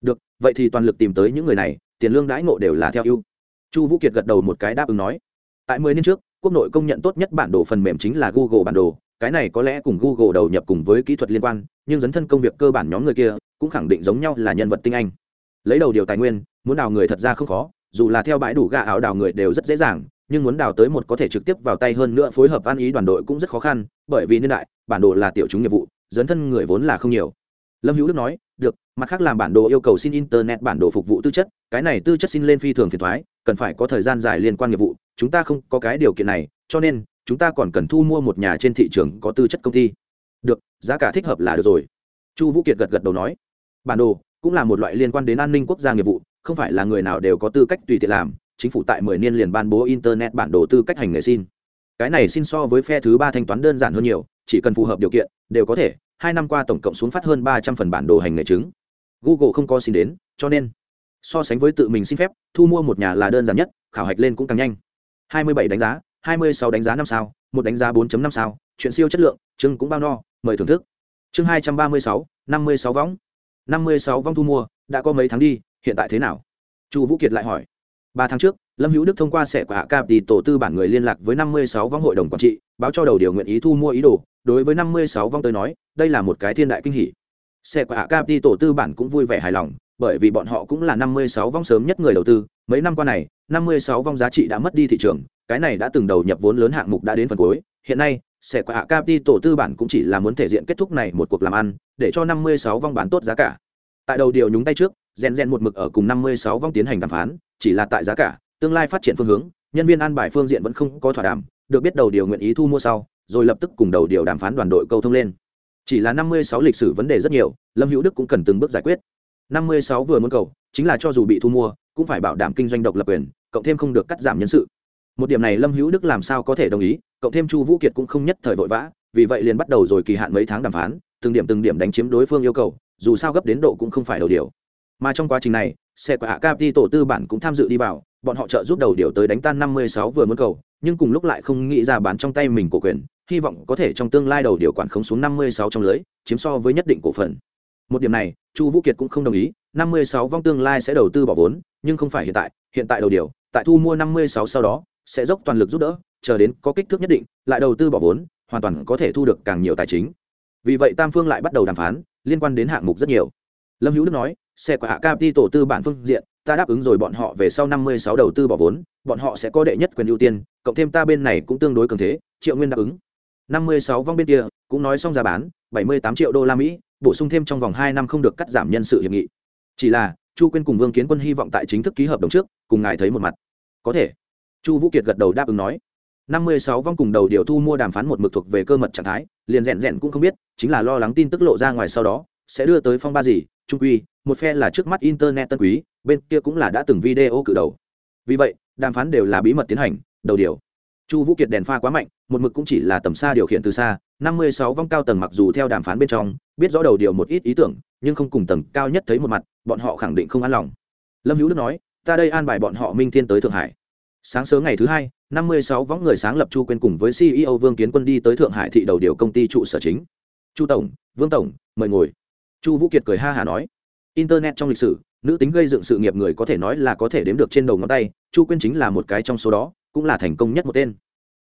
Được, vậy thì toàn lực tìm tới những người này, tiền lương đãi ngộ đều là theo ưu. Chu vũ kiệt gật đầu một cái đáp ứng nói. Tại mười năm trước, quốc nội công nhận tốt nhất bản đồ phần mềm chính là google bản đồ cái này có lẽ cùng google đầu nhập cùng với kỹ thuật liên quan, nhưng dấn thân công việc cơ bản nhóm người kia cũng khẳng định giống nhau là nhân vật tinh anh. Lấy đầu điều tài nguyên, muốn đào người thật ra không khó, dù là theo bãi đủ gà áo đào người đều rất dễ dàng, nhưng muốn đào tới một có thể trực tiếp vào tay hơn nữa phối hợp ăn ý đoàn đội cũng rất khó khăn, bởi vì niên đại, bản đồ là tiểu chúng nghiệp vụ, dấn thân người vốn là không nhiều. Lâm hữu đức nói, được, mặt khác làm bản đồ yêu cầu xin internet bản đồ phục vụ tư chất, cái này tư chất xin lên phi thường phiền thoái, cần phải có thời gian dài liên quan nghiệp vụ, chúng ta không có cái điều kiện này, cho nên chúng ta còn cần thu mua một nhà trên thị trường có tư chất công ty. Được, giá cả thích hợp là được rồi. Chu vũ kiệt gật gật đầu nói. Bản đồ cũng là một loại liên quan đến an ninh quốc gia nghiệp vụ, không phải là người nào đều có tư cách tùy tiện làm, chính phủ tại mười niên liền ban bố internet bản đồ tư cách hành nghề xin. Cái này xin so với phe thứ ba thanh toán đơn giản hơn nhiều, chỉ cần phù hợp điều kiện, đều có thể, hai năm qua tổng cộng xuống phát hơn ba trăm phần bản đồ hành nghề chứng. Google không có xin đến, cho nên, so sánh với tự mình xin phép, thu mua một nhà là đơn giản nhất, khảo hạch lên cũng càng nhanh. Hai mươi bảy đánh giá hai mươi sáu đánh giá năm sao một đánh giá 4.5 sao chuyện siêu chất lượng chương cũng bao no mời thưởng thức. Chương 236, 56 võng. 56 vong thu mua đã có mấy tháng đi hiện tại thế nào? Chu vũ kiệt lại hỏi. Ba tháng trước lâm hữu đức thông qua sẻ Hạ cap thì tổ tư bản người liên lạc với 56 vong hội đồng quản trị báo cho đầu điều nguyện ý thu mua ý đồ. Đối với 56 vong tới nói đây là một cái thiên đại kinh hỷ của Hạ cap đi tổ tư bản cũng vui vẻ hài lòng bởi vì bọn họ cũng là 56 vong sớm nhất người đầu tư. Mấy năm qua này 56 vong giá trị đã mất đi thị trường cái này đã từng đầu nhập vốn lớn hạng mục đã đến phần cuối, hiện nay, sẽ qua cap đi tổ tư bản cũng chỉ là muốn thể diện kết thúc này một cuộc làm ăn, để cho 56 vong bán tốt giá cả. Tại đầu điều nhúng tay trước gen gen một mực ở cùng 56 vong tiến hành đàm phán, chỉ là tại giá cả, tương lai phát triển phương hướng, nhân viên an bài phương diện vẫn không có thỏa đàm, được biết đầu điều nguyện ý thu mua sau, rồi lập tức cùng đầu điều đàm phán đoàn đội câu thông lên. Chỉ là 56 lịch sử vấn đề rất nhiều, lâm hữu đức cũng cần từng bước giải quyết. 56 vừa muốn cầu, chính là cho dù bị thu mua, cũng phải bảo đảm kinh doanh độc lập quyền, cộng thêm không được cắt giảm nhân sự một điểm này lâm hữu đức làm sao có thể đồng ý, cộng thêm chu vũ kiệt cũng không nhất thời vội vã, vì vậy liền bắt đầu rồi kỳ hạn mấy tháng đàm phán, từng điểm từng điểm đánh chiếm đối phương yêu cầu, dù sao gấp đến độ cũng không phải đầu điều. Mà trong quá trình này, xe của hạ capi tổ tư bản cũng tham dự đi vào, bọn họ trợ giúp đầu điều tới đánh tan 56 vừa muốn cầu, nhưng cùng lúc lại không nghĩ ra bán trong tay mình cổ quyền, hy vọng có thể trong tương lai đầu điều quản khống xuống 56 trong lưới, chiếm so với nhất định cổ phần. Một điểm này, chu vũ kiệt cũng không đồng ý 56 vong tương lai sẽ đầu tư bỏ vốn, nhưng không phải hiện tại hiện tại đầu điều, tại thu mua 56 sau đó sẽ dốc toàn lực giúp đỡ, chờ đến có kích thước nhất định, lại đầu tư bỏ vốn, hoàn toàn có thể thu được càng nhiều tài chính. Vì vậy tam phương lại bắt đầu đàm phán, liên quan đến hạng mục rất nhiều. Lâm hữu đức nói, xe của hạ capi tổ tư bản phương diện, ta đáp ứng rồi bọn họ về sau 56 đầu tư bỏ vốn, bọn họ sẽ có đệ nhất quyền ưu tiên, cộng thêm ta bên này cũng tương đối cường thế, triệu nguyên đáp ứng. 56 vong bên kia, cũng nói xong giá bán 78 triệu đô la mỹ, bổ sung thêm trong vòng hai năm không được cắt giảm nhân sự hiệp nghị. Chỉ là, chu quyên cùng vương kiến quân hy vọng tại chính thức ký hợp đồng trước, cùng ngài thấy một mặt. Có thể chu vũ kiệt gật đầu đáp ứng nói. Năm mươi sáu vong cùng đầu điều thu mua đàm phán một mực thuộc về cơ mật trạng thái, liền rèn rèn cũng không biết, chính là lo lắng tin tức lộ ra ngoài sau đó, sẽ đưa tới phong ba gì, trung quy, một phe là trước mắt internet tân quý, bên kia cũng là đã từng video cự đầu. Vì vậy, đàm phán đều là bí mật tiến hành, đầu điều. Chu vũ kiệt đèn pha quá mạnh, một mực cũng chỉ là tầm xa điều khiển từ xa, năm mươi sáu vong cao tầng mặc dù theo đàm phán bên trong, biết rõ đầu điều một ít ý tưởng, nhưng không cùng tầng cao nhất thấy một mặt, bọn họ khẳng định không an lòng. Lâm hữu đức nói, ta đây an bài bọn họ minh thiên tới thượng hải sáng sớm ngày thứ hai, năm mươi sáu võng người sáng lập chu quên cùng với ceo vương kiến quân đi tới thượng hải thị đầu điều công ty trụ sở chính. Chu tổng, vương tổng, mời ngồi. Chu vũ kiệt cười ha hà nói. Internet trong lịch sử, nữ tính gây dựng sự nghiệp người có thể nói là có thể đếm được trên đầu ngón tay, chu quyên chính là một cái trong số đó, cũng là thành công nhất một tên.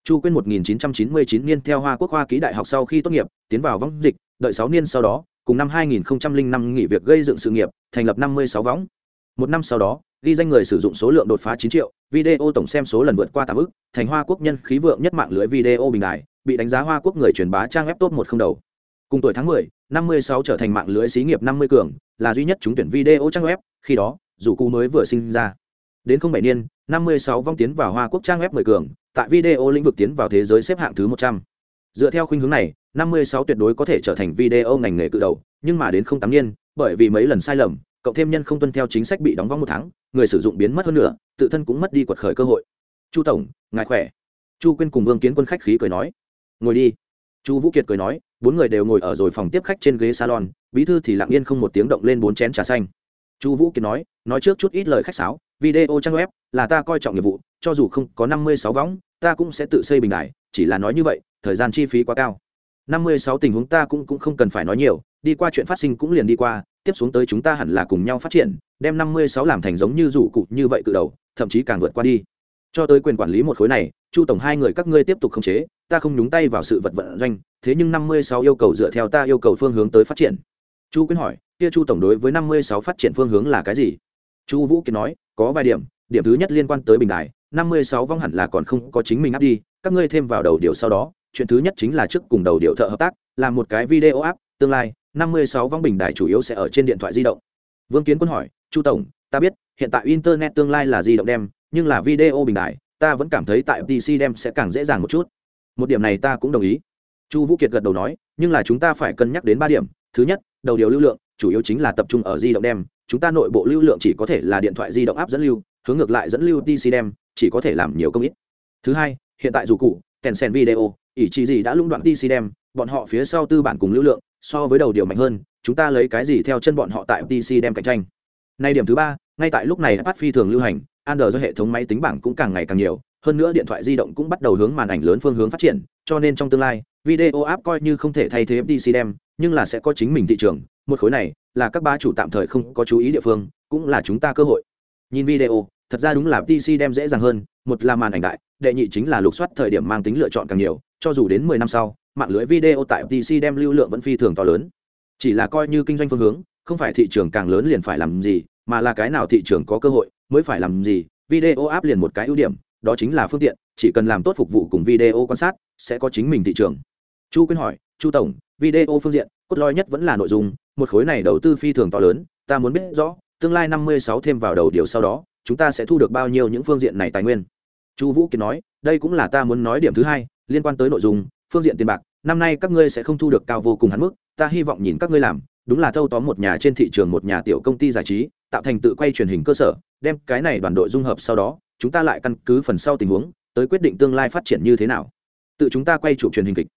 Chu quyên 1999 niên theo hoa quốc hoa ký đại học sau khi tốt nghiệp, tiến vào võng dịch, đợi 6 niên sau đó, cùng năm 2005 nghỉ việc gây dựng sự nghiệp, thành lập 56 võng một năm sau đó ghi danh người sử dụng số lượng đột phá chín triệu video tổng xem số lần vượt qua tám ước thành hoa quốc nhân khí vượng nhất mạng lưới video bình đại bị đánh giá hoa quốc người truyền bá trang web top một không đầu cùng tuổi tháng 10, 56 trở thành mạng lưới xí nghiệp 50 cường là duy nhất trúng tuyển video trang web khi đó dù cụ mới vừa sinh ra đến không bảy niên 56 vong tiến vào hoa quốc trang web 10 cường tại video lĩnh vực tiến vào thế giới xếp hạng thứ 100. dựa theo khuynh hướng này 56 tuyệt đối có thể trở thành video ngành nghề cự đầu nhưng mà đến không tám niên bởi vì mấy lần sai lầm cộng thêm nhân không tuân theo chính sách bị đóng vong một tháng, người sử dụng biến mất hơn nữa tự thân cũng mất đi quật khởi cơ hội. Chu tổng, ngài khỏe? Chu quyên cùng vương kiến quân khách khí cười nói. Ngồi đi. Chu vũ kiệt cười nói, bốn người đều ngồi ở rồi phòng tiếp khách trên ghế salon, bí thư thì lặng yên không một tiếng động lên bốn chén trà xanh. Chu vũ kiệt nói nói trước chút ít lời khách sáo, video trang web là ta coi trọng nghiệp vụ, cho dù không có năm mươi sáu võng, ta cũng sẽ tự xây bình đại chỉ là nói như vậy, thời gian chi phí quá cao. năm mươi sáu tình huống ta cũng cũng không cần phải nói nhiều, đi qua chuyện phát sinh cũng liền đi qua tiếp xuống tới chúng ta hẳn là cùng nhau phát triển, đem năm mươi sáu làm thành giống như rủ cụ như vậy cự đầu, thậm chí càng vượt qua đi. Cho tới quyền quản lý một khối này, chu tổng hai người các ngươi tiếp tục khống chế, ta không nhúng tay vào sự vật vận doanh, thế nhưng năm mươi sáu yêu cầu dựa theo ta yêu cầu phương hướng tới phát triển. Chu quyên hỏi, kia chu tổng đối với năm mươi sáu phát triển phương hướng là cái gì? Chu vũ kiệt nói, có vài điểm điểm thứ nhất liên quan tới bình đài, năm mươi sáu vong hẳn là còn không có chính mình áp đi, các ngươi thêm vào đầu điều sau đó, chuyện thứ nhất chính là trước cùng đầu điều thợ hợp tác, làm một cái video app tương lai năm mươi sáu vong bình đài chủ yếu sẽ ở trên điện thoại di động. Vương kiến quân hỏi, chu tổng, ta biết, hiện tại internet tương lai là di động đem, nhưng là video bình đài, ta vẫn cảm thấy tại pc đem sẽ càng dễ dàng một chút. Một điểm này ta cũng đồng ý. Chu vũ kiệt gật đầu nói, nhưng là chúng ta phải cân nhắc đến ba điểm. Thứ nhất, đầu điều lưu lượng, chủ yếu chính là tập trung ở di động đem. Chúng ta nội bộ lưu lượng chỉ có thể là điện thoại di động áp dẫn lưu, hướng ngược lại dẫn lưu pc đem, chỉ có thể làm nhiều công ít. Thứ hai, hiện tại dù cụ kèn sen video ỷ chỉ gì đã lũng đoạn pc đem, bọn họ phía sau tư bản cùng lưu lượng so với đầu điều mạnh hơn, chúng ta lấy cái gì theo chân bọn họ tại pc đem cạnh tranh? Nay điểm thứ ba, ngay tại lúc này ipad phi thường lưu hành, android do hệ thống máy tính bảng cũng càng ngày càng nhiều, hơn nữa điện thoại di động cũng bắt đầu hướng màn ảnh lớn phương hướng phát triển, cho nên trong tương lai, video app coi như không thể thay thế ftc đem, nhưng là sẽ có chính mình thị trường. Một khối này là các bá chủ tạm thời không có chú ý địa phương, cũng là chúng ta cơ hội. Nhìn video, thật ra đúng là ftc đem dễ dàng hơn, một là màn ảnh đại, đệ nhị chính là lục soát thời điểm mang tính lựa chọn càng nhiều, cho dù đến mười năm sau mạng lưới video tại PC đem lưu lượng vẫn phi thường to lớn. Chỉ là coi như kinh doanh phương hướng, không phải thị trường càng lớn liền phải làm gì, mà là cái nào thị trường có cơ hội mới phải làm gì, video app liền một cái ưu điểm, đó chính là phương tiện, chỉ cần làm tốt phục vụ cùng video quan sát, sẽ có chính mình thị trường. Chu quyên hỏi, chu tổng, video phương diện, cốt lõi nhất vẫn là nội dung, một khối này đầu tư phi thường to lớn, ta muốn biết rõ, tương lai năm mươi sáu thêm vào đầu điều sau đó, chúng ta sẽ thu được bao nhiêu những phương diện này tài nguyên? Chu vũ kiệt nói, đây cũng là ta muốn nói điểm thứ hai, liên quan tới nội dung phương diện tiền bạc, năm nay các ngươi sẽ không thu được cao vô cùng hắn mức, ta hy vọng nhìn các ngươi làm, đúng là thâu tóm một nhà trên thị trường một nhà tiểu công ty giải trí, tạo thành tự quay truyền hình cơ sở, đem cái này đoàn đội dung hợp sau đó, chúng ta lại căn cứ phần sau tình huống, tới quyết định tương lai phát triển như thế nào. Tự chúng ta quay chụp truyền hình kịch.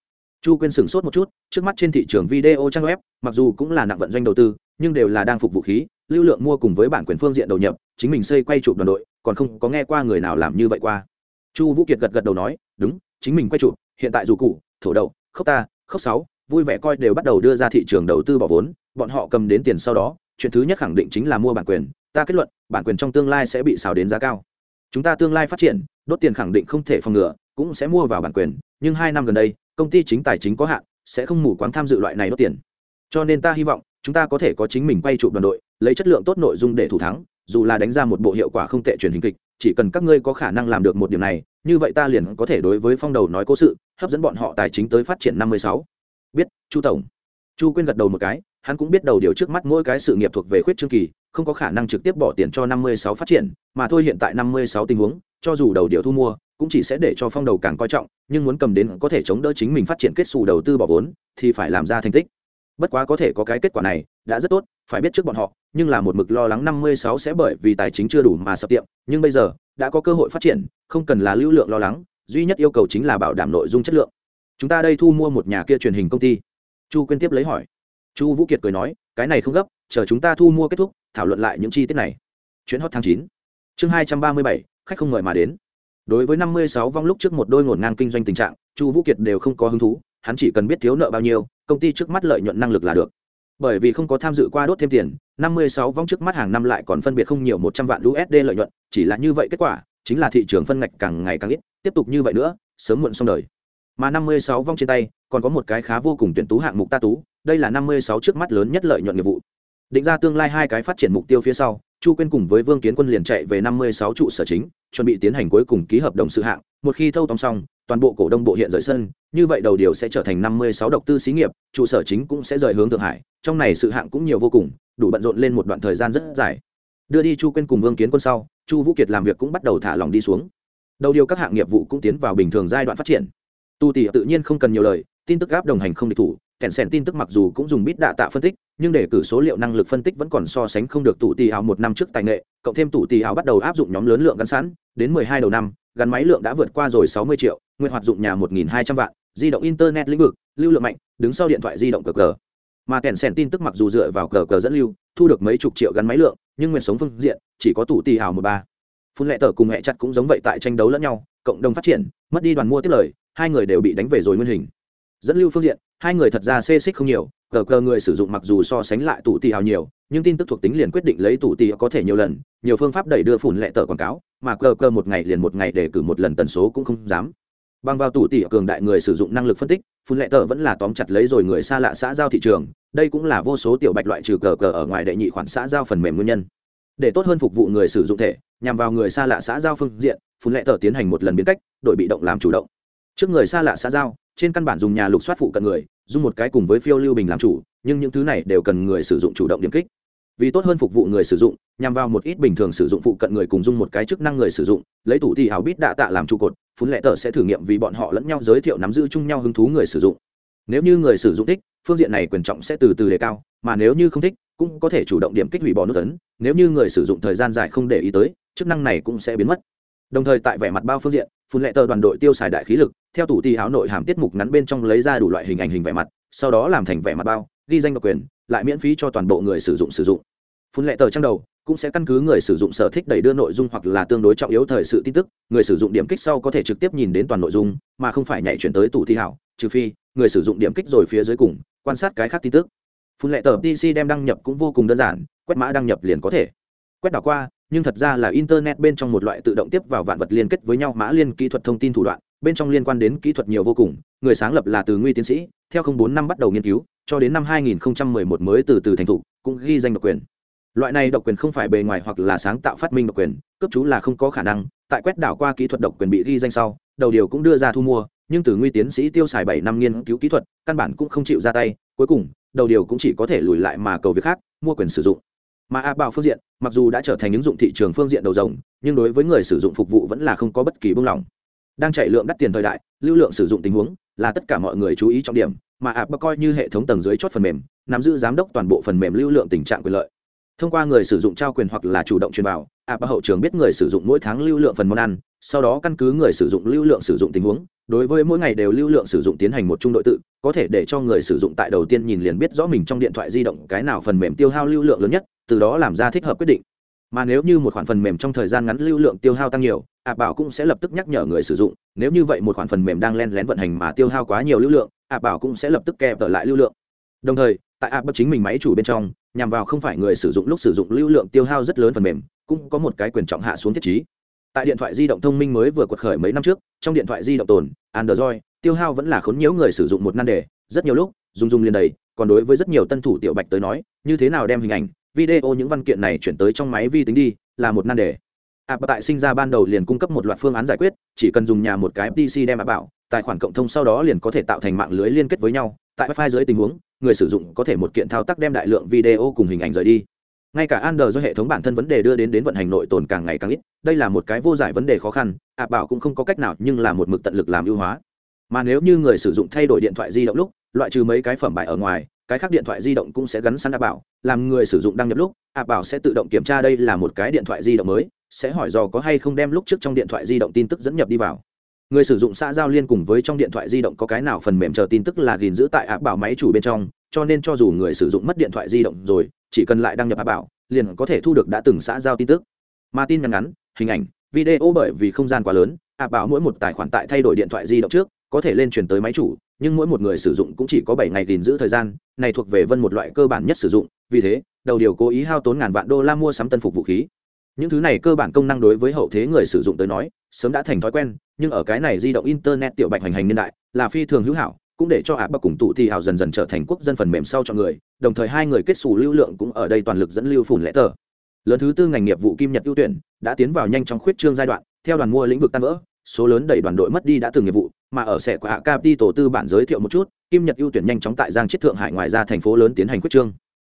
Chu quyên sửng sốt một chút, trước mắt trên thị trường video trang web, mặc dù cũng là nặng vận doanh đầu tư, nhưng đều là đang phục vụ khí, lưu lượng mua cùng với bản quyền phương diện đầu nhập, chính mình xây quay chụp đoàn đội, còn không có nghe qua người nào làm như vậy qua. Chu vũ kiệt gật gật đầu nói, đúng, chính mình quay chụp, hiện tại dù cụ thổ đậu, khốc ta, khốc sáu, vui vẻ coi đều bắt đầu đưa ra thị trường đầu tư bỏ vốn, bọn họ cầm đến tiền sau đó, chuyện thứ nhất khẳng định chính là mua bản quyền, ta kết luận, bản quyền trong tương lai sẽ bị xào đến giá cao. Chúng ta tương lai phát triển, đốt tiền khẳng định không thể phòng ngừa, cũng sẽ mua vào bản quyền, nhưng hai năm gần đây, công ty chính tài chính có hạn, sẽ không mù quáng tham dự loại này đốt tiền. Cho nên ta hy vọng, chúng ta có thể có chính mình quay chụp đoàn đội, lấy chất lượng tốt nội dung để thủ thắng, dù là đánh ra một bộ hiệu quả không tệ truyền hình kịch chỉ cần các ngươi có khả năng làm được một điểm này, như vậy ta liền có thể đối với phong đầu nói cố sự, hấp dẫn bọn họ tài chính tới phát triển năm mươi sáu. Biết, chu tổng. Chu quyên gật đầu một cái, hắn cũng biết đầu điều trước mắt mỗi cái sự nghiệp thuộc về khuyết trương kỳ, không có khả năng trực tiếp bỏ tiền cho năm mươi sáu phát triển, mà thôi hiện tại năm mươi sáu tình huống, cho dù đầu điều thu mua, cũng chỉ sẽ để cho phong đầu càng coi trọng, nhưng muốn cầm đến có thể chống đỡ chính mình phát triển kết xù đầu tư bỏ vốn, thì phải làm ra thành tích bất quá có thể có cái kết quả này, đã rất tốt, phải biết trước bọn họ, nhưng là một mực lo lắng năm mươi sáu sẽ bởi vì tài chính chưa đủ mà sập tiệm, nhưng bây giờ, đã có cơ hội phát triển, không cần là lưu lượng lo lắng, duy nhất yêu cầu chính là bảo đảm nội dung chất lượng. Chúng ta đây thu mua một nhà kia truyền hình công ty. Chu quyên tiếp lấy hỏi. Chu vũ kiệt cười nói, cái này không gấp, chờ chúng ta thu mua kết thúc, thảo luận lại những chi tiết này. Chuyến hot tháng chín. Chương hai trăm ba mươi bảy, khách không mời mà đến. Đối với năm mươi sáu vong lúc trước một đôi ngổn ngang kinh doanh tình trạng, chu vũ kiệt đều không có hứng thú hắn chỉ cần biết thiếu nợ bao nhiêu, công ty trước mắt lợi nhuận năng lực là được. Bởi vì không có tham dự qua đốt thêm tiền, năm mươi sáu vong trước mắt hàng năm lại còn phân biệt không nhiều một trăm vạn usd lợi nhuận, chỉ là như vậy kết quả, chính là thị trường phân ngạch càng ngày càng ít, tiếp tục như vậy nữa, sớm muộn xong đời. Mà năm mươi sáu vong trên tay, còn có một cái khá vô cùng tuyển tú hạng mục ta tú, đây là năm mươi sáu trước mắt lớn nhất lợi nhuận nghiệp vụ. Định ra tương lai hai cái phát triển mục tiêu phía sau chu quyên cùng với vương kiến quân liền chạy về năm mươi sáu trụ sở chính, chuẩn bị tiến hành cuối cùng ký hợp đồng sự hạng. Một khi thâu tóm xong, toàn bộ cổ đông bộ hiện rời sân, như vậy đầu điều sẽ trở thành năm mươi sáu độc tư xí nghiệp, trụ sở chính cũng sẽ rời hướng thượng hải. Trong này sự hạng cũng nhiều vô cùng, đủ bận rộn lên một đoạn thời gian rất dài. Đưa đi chu quyên cùng vương kiến quân sau, chu vũ kiệt làm việc cũng bắt đầu thả lòng đi xuống. Đầu điều các hạng nghiệp vụ cũng tiến vào bình thường giai đoạn phát triển. Tu tỷ tự nhiên không cần nhiều lời, tin tức gáp đồng hành không địch thủ kèn sèn tin tức mặc dù cũng dùng bít đạ tạ phân tích, nhưng để cử số liệu năng lực phân tích vẫn còn so sánh không được tủ tì ảo một năm trước tài nghệ, cộng thêm tủ tì ảo bắt đầu áp dụng nhóm lớn lượng gắn sẵn, đến mười hai đầu năm, gắn máy lượng đã vượt qua rồi sáu mươi triệu, nguyện hoạt dụng nhà một nghìn hai trăm vạn, di động internet lĩnh vực, lưu lượng mạnh, đứng sau điện thoại di động cờ cờ. Mà kèn sèn tin tức mặc dù dựa vào cờ cờ dẫn lưu, thu được mấy chục triệu gắn máy lượng, nhưng nguyện sống phương diện, chỉ có tủ tì ảo một ba. Phun lệ tờ cùng hẹ chặt cũng giống vậy tại tranh đấu lẫn nhau, cộng đồng phát triển, mất đi đoàn mua tiết lời, hai người đều bị đánh về rồi nguyên hình dẫn lưu phương diện, hai người thật ra xê xích không nhiều, cờ cờ người sử dụng mặc dù so sánh lại tủ tỷ hào nhiều, nhưng tin tức thuộc tính liền quyết định lấy tủ tỷ có thể nhiều lần, nhiều phương pháp đẩy đưa phủn lệ tờ quảng cáo, mà cờ cờ một ngày liền một ngày để cử một lần tần số cũng không dám. Bằng vào tủ tỷ cường đại người sử dụng năng lực phân tích phun lệ tờ vẫn là tóm chặt lấy rồi người xa lạ xã giao thị trường, đây cũng là vô số tiểu bạch loại trừ cờ cờ ở ngoài đệ nhị khoản xã giao phần mềm nguyên nhân. Để tốt hơn phục vụ người sử dụng thể, nhằm vào người xa lạ xã giao phương diện phun lệ tờ tiến hành một lần biến cách, đổi bị động làm chủ động. Trước người xa lạ xã giao trên căn bản dùng nhà lục soát phụ cận người, dùng một cái cùng với phiêu lưu bình làm chủ, nhưng những thứ này đều cần người sử dụng chủ động điểm kích. Vì tốt hơn phục vụ người sử dụng, nhằm vào một ít bình thường sử dụng phụ cận người cùng dùng một cái chức năng người sử dụng, lấy tủ thì hào bít đạ tạ làm trụ cột, phun lệ tờ sẽ thử nghiệm vì bọn họ lẫn nhau giới thiệu nắm giữ chung nhau hứng thú người sử dụng. Nếu như người sử dụng thích, phương diện này quyền trọng sẽ từ từ đề cao, mà nếu như không thích, cũng có thể chủ động điểm kích hủy bỏ nút tấn nếu như người sử dụng thời gian dài không để ý tới, chức năng này cũng sẽ biến mất. Đồng thời tại vẻ mặt bao phương diện phun lệ tờ đoàn đội tiêu xài đại khí lực, theo tủ ti áo nội hàm tiết mục ngắn bên trong lấy ra đủ loại hình ảnh hình vẻ mặt, sau đó làm thành vẻ mặt bao, ghi danh độc quyền, lại miễn phí cho toàn bộ người sử dụng sử dụng. Phun lệ tờ trang đầu cũng sẽ căn cứ người sử dụng sở thích đẩy đưa nội dung hoặc là tương đối trọng yếu thời sự tin tức, người sử dụng điểm kích sau có thể trực tiếp nhìn đến toàn nội dung, mà không phải nhảy chuyển tới tủ thi hảo trừ phi người sử dụng điểm kích rồi phía dưới cùng, quan sát cái khác tin tức. Phun lệ tờ pc đem đăng nhập cũng vô cùng đơn giản, quét mã đăng nhập liền có thể. Quét đảo qua nhưng thật ra là internet bên trong một loại tự động tiếp vào vạn vật liên kết với nhau mã liên kỹ thuật thông tin thủ đoạn, bên trong liên quan đến kỹ thuật nhiều vô cùng, người sáng lập là từ nguy tiến sĩ, theo không bốn năm bắt đầu nghiên cứu, cho đến năm 2011 mới từ từ thành thục, cũng ghi danh độc quyền. Loại này độc quyền không phải bề ngoài hoặc là sáng tạo phát minh độc quyền, cấp chú là không có khả năng, tại quét đảo qua kỹ thuật độc quyền bị ghi danh sau, đầu điều cũng đưa ra thu mua, nhưng từ nguy tiến sĩ tiêu xài bảy năm nghiên cứu kỹ thuật, căn bản cũng không chịu ra tay, cuối cùng, đầu điều cũng chỉ có thể lùi lại mà cầu việc khác, mua quyền sử dụng mà a bảo phương diện, mặc dù đã trở thành ứng dụng thị trường phương diện đầu rồng, nhưng đối với người sử dụng phục vụ vẫn là không có bất kỳ buông lỏng đang chạy lượng đắt tiền thời đại, lưu lượng sử dụng tình huống là tất cả mọi người chú ý trọng điểm, mà app coi như hệ thống tầng dưới chốt phần mềm, nắm giữ giám đốc toàn bộ phần mềm lưu lượng tình trạng quyền lợi. Thông qua người sử dụng trao quyền hoặc là chủ động truyền vào app hậu trường biết người sử dụng mỗi tháng lưu lượng phần món ăn, sau đó căn cứ người sử dụng lưu lượng sử dụng tình huống, đối với mỗi ngày đều lưu lượng sử dụng tiến hành một trung đội tự, có thể để cho người sử dụng tại đầu tiên nhìn liền biết rõ mình trong điện thoại di động cái nào phần mềm tiêu hao lưu lượng lớn nhất từ đó làm ra thích hợp quyết định. Mà nếu như một khoản phần mềm trong thời gian ngắn lưu lượng tiêu hao tăng nhiều ạ bảo cũng sẽ lập tức nhắc nhở người sử dụng. Nếu như vậy một khoản phần mềm đang len lén vận hành mà tiêu hao quá nhiều lưu lượng ạ bảo cũng sẽ lập tức kẹp trở lại lưu lượng. Đồng thời, tại ạ Bất chính mình máy chủ bên trong, nhằm vào không phải người sử dụng lúc sử dụng lưu lượng tiêu hao rất lớn phần mềm, cũng có một cái quyền trọng hạ xuống thiết chí tại điện thoại di động thông minh mới vừa quật khởi mấy năm trước, trong điện thoại di động tồn, android, tiêu hao vẫn là khốn nhiễu người sử dụng một nan đề, rất nhiều lúc, dùng dùng liền đầy, còn đối với rất nhiều tân thủ tiểu bạch tới nói, như thế nào đem hình ảnh video những văn kiện này chuyển tới trong máy vi tính đi, là một nan đề. App tại sinh ra ban đầu liền cung cấp một loạt phương án giải quyết, chỉ cần dùng nhà một cái pc đem app bảo, tài khoản cộng thông sau đó liền có thể tạo thành mạng lưới liên kết với nhau. Tại wifi dưới tình huống, người sử dụng có thể một kiện thao tác đem đại lượng video cùng hình ảnh rời đi. Ngay cả Android do hệ thống bản thân vấn đề đưa đến đến vận hành nội tồn càng ngày càng ít, đây là một cái vô giải vấn đề khó khăn, app bảo cũng không có cách nào nhưng là một mực tận lực làm ưu hóa. Mà nếu như người sử dụng thay đổi điện thoại di động lúc, loại trừ mấy cái phẩm bài ở ngoài cái khác điện thoại di động cũng sẽ gắn sẵn app bảo, làm người sử dụng đăng nhập lúc app bảo sẽ tự động kiểm tra đây là một cái điện thoại di động mới, sẽ hỏi dò có hay không đem lúc trước trong điện thoại di động tin tức dẫn nhập đi vào. Người sử dụng xã giao liên cùng với trong điện thoại di động có cái nào phần mềm chờ tin tức là gìn giữ tại app bảo máy chủ bên trong, cho nên cho dù người sử dụng mất điện thoại di động rồi, chỉ cần lại đăng nhập app bảo, liền có thể thu được đã từng xã giao tin tức. Mà tin nhắn ngắn, hình ảnh, video bởi vì không gian quá lớn app bảo mỗi một tài khoản tại thay đổi điện thoại di động trước, có thể lên truyền tới máy chủ nhưng mỗi một người sử dụng cũng chỉ có bảy ngày gìn giữ thời gian, này thuộc về vân một loại cơ bản nhất sử dụng, vì thế, đầu điều cố ý hao tốn ngàn vạn đô la mua sắm tân phục vũ khí. Những thứ này cơ bản công năng đối với hậu thế người sử dụng tới nói, sớm đã thành thói quen, nhưng ở cái này di động internet tiểu bạch hành hành niên đại, là phi thường hữu hảo, cũng để cho ạ bắc cùng tụ thì hào dần dần trở thành quốc dân phần mềm sau cho người, đồng thời hai người kết xù lưu lượng cũng ở đây toàn lực dẫn lưu phủn lẽ tờ. Lớn thứ tư ngành nghiệp vụ kim nhật ưu tuyển, đã tiến vào nhanh trong khuyết trương giai đoạn, theo đoàn mua lĩnh vực tan vỡ, số lớn đẩy đoàn đội mất đi đã từng nghiệp vụ mà ở sẻ của hạ cap đi tổ tư bản giới thiệu một chút, kim nhật ưu tuyển nhanh chóng tại giang chết thượng hải ngoài ra thành phố lớn tiến hành quyết trương.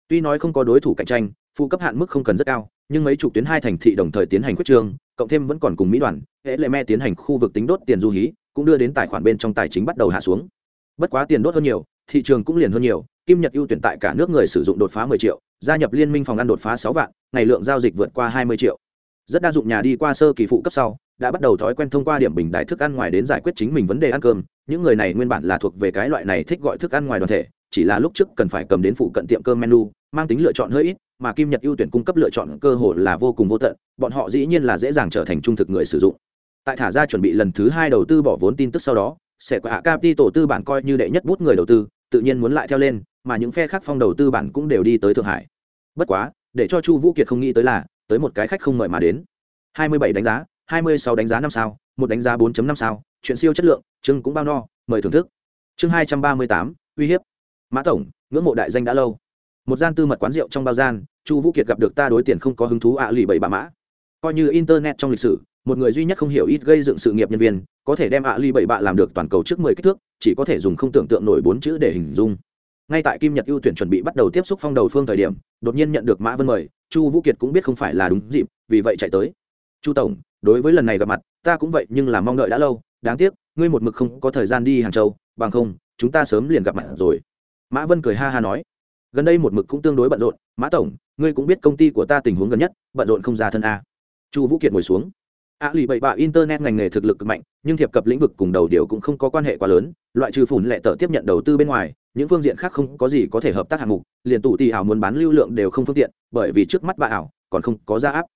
Tuy nói không có đối thủ cạnh tranh, phụ cấp hạn mức không cần rất cao, nhưng mấy chục tuyến hai thành thị đồng thời tiến hành quyết trương, cộng thêm vẫn còn cùng mỹ đoàn, hệ lệ me tiến hành khu vực tính đốt tiền du hí, cũng đưa đến tài khoản bên trong tài chính bắt đầu hạ xuống. Bất quá tiền đốt hơn nhiều, thị trường cũng liền hơn nhiều, kim nhật ưu tuyển tại cả nước người sử dụng đột phá 10 triệu, gia nhập liên minh phòng ăn đột phá 6 vạn, ngày lượng giao dịch vượt qua 20 triệu. Rất đa dụng nhà đi qua sơ kỳ phụ cấp sau đã bắt đầu thói quen thông qua điểm bình đại thức ăn ngoài đến giải quyết chính mình vấn đề ăn cơm. Những người này nguyên bản là thuộc về cái loại này thích gọi thức ăn ngoài đoàn thể, chỉ là lúc trước cần phải cầm đến phụ cận tiệm cơm menu, mang tính lựa chọn hơi ít, mà kim nhật ưu tuyển cung cấp lựa chọn cơ hội là vô cùng vô tận, bọn họ dĩ nhiên là dễ dàng trở thành trung thực người sử dụng. Tại thả ra chuẩn bị lần thứ hai đầu tư bỏ vốn tin tức sau đó, sẽ có hạ capi tổ tư bản coi như đệ nhất bút người đầu tư, tự nhiên muốn lại theo lên, mà những phe khác phong đầu tư bản cũng đều đi tới thượng hải. Bất quá, để cho chu vũ kiệt không nghĩ tới là, tới một cái khách không mời mà đến. 27 đánh giá 26 đánh giá năm sao một đánh giá 4.5 sao chuyện siêu chất lượng chương cũng bao no mời thưởng thức. Chương 238, uy hiếp. Mã tổng ngưỡng mộ đại danh đã lâu. Một gian tư mật quán rượu trong bao gian chu vũ kiệt gặp được ta đối tiền không có hứng thú ạ à lì bảy bà mã. Coi như internet trong lịch sử một người duy nhất không hiểu ít gây dựng sự nghiệp nhân viên có thể đem ạ à lì bảy bạ làm được toàn cầu trước mười kích thước chỉ có thể dùng không tưởng tượng nổi bốn chữ để hình dung. Ngay tại kim nhật ưu tuyển chuẩn bị bắt đầu tiếp xúc phong đầu phương thời điểm đột nhiên nhận được mã vân mời chu vũ kiệt cũng biết không phải là đúng dịp vì vậy chạy tới. Chu tổng đối với lần này gặp mặt, ta cũng vậy, nhưng là mong đợi đã lâu. Đáng tiếc, ngươi một mực không có thời gian đi hàng châu, bằng không, chúng ta sớm liền gặp mặt rồi. Mã vân cười ha ha nói. Gần đây một mực cũng tương đối bận rộn. Mã tổng, ngươi cũng biết công ty của ta tình huống gần nhất, bận rộn không ra thân a. Chu vũ kiệt ngồi xuống. A lì bậy bạ internet ngành nghề thực lực cực mạnh, nhưng thiệp cập lĩnh vực cùng đầu điều cũng không có quan hệ quá lớn. Loại trừ phủn lệ tờ tiếp nhận đầu tư bên ngoài, những phương diện khác không có gì có thể hợp tác hạng mục. Liền tụ tì ảo muốn bán lưu lượng đều không phương tiện, bởi vì trước mắt bà ảo còn không có ra áp.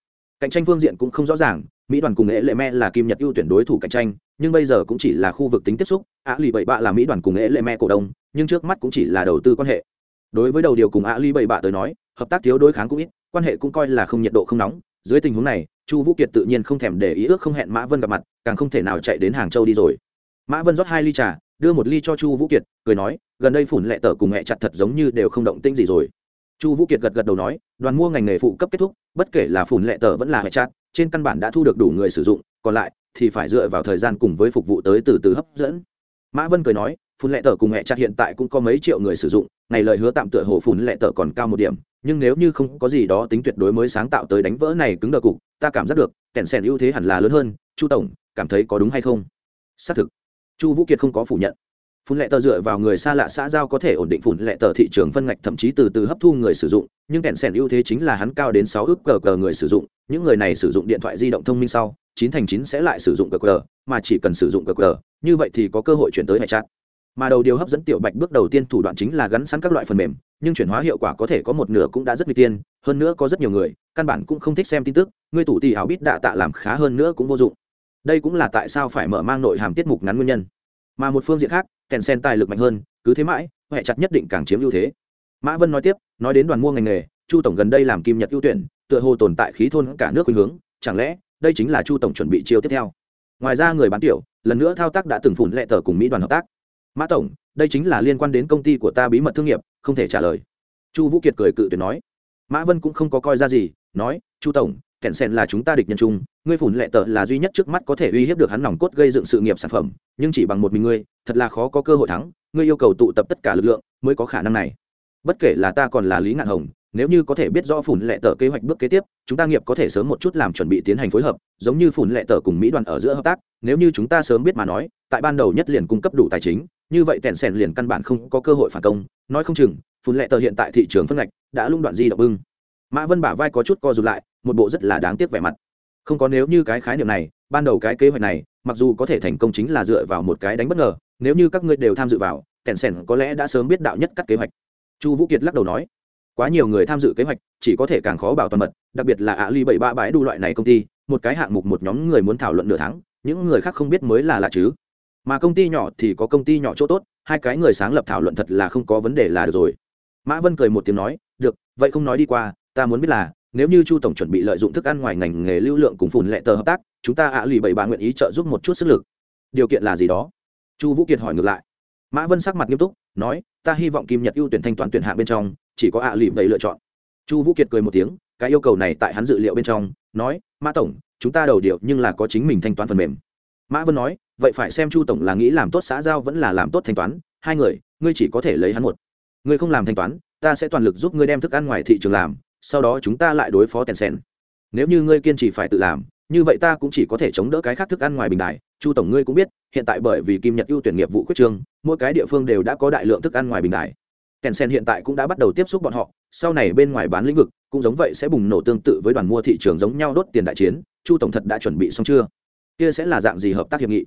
Cạnh tranh phương diện cũng không rõ ràng mỹ đoàn cùng Nghệ lệ me là kim nhật ưu tuyển đối thủ cạnh tranh, nhưng bây giờ cũng chỉ là khu vực tính tiếp xúc. Ạ lì bảy bạ là mỹ đoàn cùng Nghệ lệ me cổ đông, nhưng trước mắt cũng chỉ là đầu tư quan hệ. Đối với đầu điều cùng ạ lì bảy bạ tới nói, hợp tác thiếu đối kháng cũng ít, quan hệ cũng coi là không nhiệt độ không nóng. Dưới tình huống này, chu vũ kiệt tự nhiên không thèm để ý ước không hẹn mã vân gặp mặt, càng không thể nào chạy đến hàng châu đi rồi. Mã vân rót hai ly trà, đưa một ly cho chu vũ kiệt, cười nói, gần đây phủn lệ Tở cùng mẹ chặt thật giống như đều không động tĩnh gì rồi. Chu vũ kiệt gật gật đầu nói, đoàn mua ngành nghề phụ cấp kết thúc, bất kể là phủn lệ Tở vẫn là mẹ chặt trên căn bản đã thu được đủ người sử dụng, còn lại thì phải dựa vào thời gian cùng với phục vụ tới từ từ hấp dẫn. Mã vân cười nói, phun lệ tờ cùng mẹ chặt hiện tại cũng có mấy triệu người sử dụng, ngày lời hứa tạm tựa hồ phun lệ tờ còn cao một điểm, nhưng nếu như không có gì đó tính tuyệt đối mới sáng tạo tới đánh vỡ này cứng đờ cục, ta cảm giác được, kèn sèn ưu thế hẳn là lớn hơn, chu tổng, cảm thấy có đúng hay không? Xác thực. Chu vũ kiệt không có phủ nhận. Phun lệ tờ dựa vào người xa lạ xã giao có thể ổn định phun lệ tờ thị trường phân ngạch, thậm chí từ từ hấp thu người sử dụng nhưng kẹn sẻn ưu thế chính là hắn cao đến sáu ước cờ cờ người sử dụng, những người này sử dụng điện thoại di động thông minh sau, chín thành chín sẽ lại sử dụng cờ cờ, mà chỉ cần sử dụng cờ cờ, như vậy thì có cơ hội chuyển tới hệ chặt. mà đầu điều hấp dẫn tiểu bạch bước đầu tiên thủ đoạn chính là gắn sẵn các loại phần mềm, nhưng chuyển hóa hiệu quả có thể có một nửa cũng đã rất nguy tiên hơn nữa có rất nhiều người, căn bản cũng không thích xem tin tức, người tủ tỷ hào biết đạ tạ làm khá hơn nữa cũng vô dụng. Đây cũng là tại sao phải mở mang nội hàm tiết mục ngắn nguyên nhân. Mà một phương diện khác kèn sen tài lực mạnh hơn, cứ thế mãi huệ chặt nhất định càng chiếm ưu thế mã vân nói tiếp, nói đến đoàn mua ngành nghề, chu tổng gần đây làm kim nhật ưu tuyển, tựa hồ tồn tại khí thôn cả nước khuynh hướng, chẳng lẽ, đây chính là chu tổng chuẩn bị chiêu tiếp theo? Ngoài ra người bán tiểu, lần nữa thao tác đã từng phủn lệ tờ cùng mỹ đoàn hợp tác. Mã tổng, đây chính là liên quan đến công ty của ta bí mật thương nghiệp, không thể trả lời. Chu vũ kiệt cười cự tuyệt nói. Mã vân cũng không có coi ra gì, nói, chu tổng kẹn sen là chúng ta địch nhân chung, ngươi phủn lệ tờ là duy nhất trước mắt có thể uy hiếp được hắn nòng cốt gây dựng sự nghiệp sản phẩm, nhưng chỉ bằng một mình ngươi, thật là khó có cơ hội thắng, ngươi yêu cầu tụ tập tất cả lực lượng, mới có khả năng này bất kể là ta còn là lý ngạn hồng, nếu như có thể biết rõ phủn lệ tờ kế hoạch bước kế tiếp, chúng ta nghiệp có thể sớm một chút làm chuẩn bị tiến hành phối hợp, giống như phủn lệ tờ cùng mỹ đoàn ở giữa hợp tác, nếu như chúng ta sớm biết mà nói, tại ban đầu nhất liền cung cấp đủ tài chính, như vậy tèn sèn liền căn bản không có cơ hội phản công. Nói không chừng phủn lệ tờ hiện tại thị trường phân ngạch đã lung đoạn di động bưng. Mã vân bả vai có chút co rụt lại, một bộ rất là đáng tiếc vẻ mặt. Không có nếu như cái khái niệm này, ban đầu cái kế hoạch này, mặc dù có thể thành công chính là dựa vào một cái đánh bất ngờ, nếu như các ngươi đều tham dự vào, tèn sèn có lẽ đã sớm biết đạo nhất các kế hoạch chu vũ kiệt lắc đầu nói, quá nhiều người tham dự kế hoạch, chỉ có thể càng khó bảo toàn mật, đặc biệt là ạ ly bảy ba bãi đu loại này công ty, một cái hạng mục một nhóm người muốn thảo luận nửa tháng, những người khác không biết mới là lạ chứ. Mà công ty nhỏ thì có công ty nhỏ chỗ tốt, hai cái người sáng lập thảo luận thật là không có vấn đề là được rồi. Mã vân cười một tiếng nói, được, vậy không nói đi qua, ta muốn biết là, nếu như chu tổng chuẩn bị lợi dụng thức ăn ngoài ngành nghề lưu lượng cùng phùn lệ tờ hợp tác, chúng ta ạ lì bảy bà nguyện ý trợ giúp một chút sức lực. Điều kiện là gì đó? Chu vũ kiệt hỏi ngược lại. Mã vân sắc mặt nghiêm túc nói, ta hy vọng kim nhật ưu tuyển thanh toán tuyển hạng bên trong, chỉ có ạ à lì lựa chọn. Chu vũ kiệt cười một tiếng, cái yêu cầu này tại hắn dự liệu bên trong, nói, mã tổng, chúng ta đầu điệu nhưng là có chính mình thanh toán phần mềm. Mã vân nói, vậy phải xem chu tổng là nghĩ làm tốt xã giao vẫn là làm tốt thanh toán, hai người, ngươi chỉ có thể lấy hắn một. Ngươi không làm thanh toán, ta sẽ toàn lực giúp ngươi đem thức ăn ngoài thị trường làm, sau đó chúng ta lại đối phó tèn sen nếu như ngươi kiên trì phải tự làm như vậy ta cũng chỉ có thể chống đỡ cái khác thức ăn ngoài bình đại chu tổng ngươi cũng biết, hiện tại bởi vì kim nhật ưu tuyển nghiệp vụ quyết trương, mỗi cái địa phương đều đã có đại lượng thức ăn ngoài bình đại kèn sen hiện tại cũng đã bắt đầu tiếp xúc bọn họ, sau này bên ngoài bán lĩnh vực cũng giống vậy sẽ bùng nổ tương tự với đoàn mua thị trường giống nhau đốt tiền đại chiến, chu tổng thật đã chuẩn bị xong chưa? Kia sẽ là dạng gì hợp tác hiệp nghị?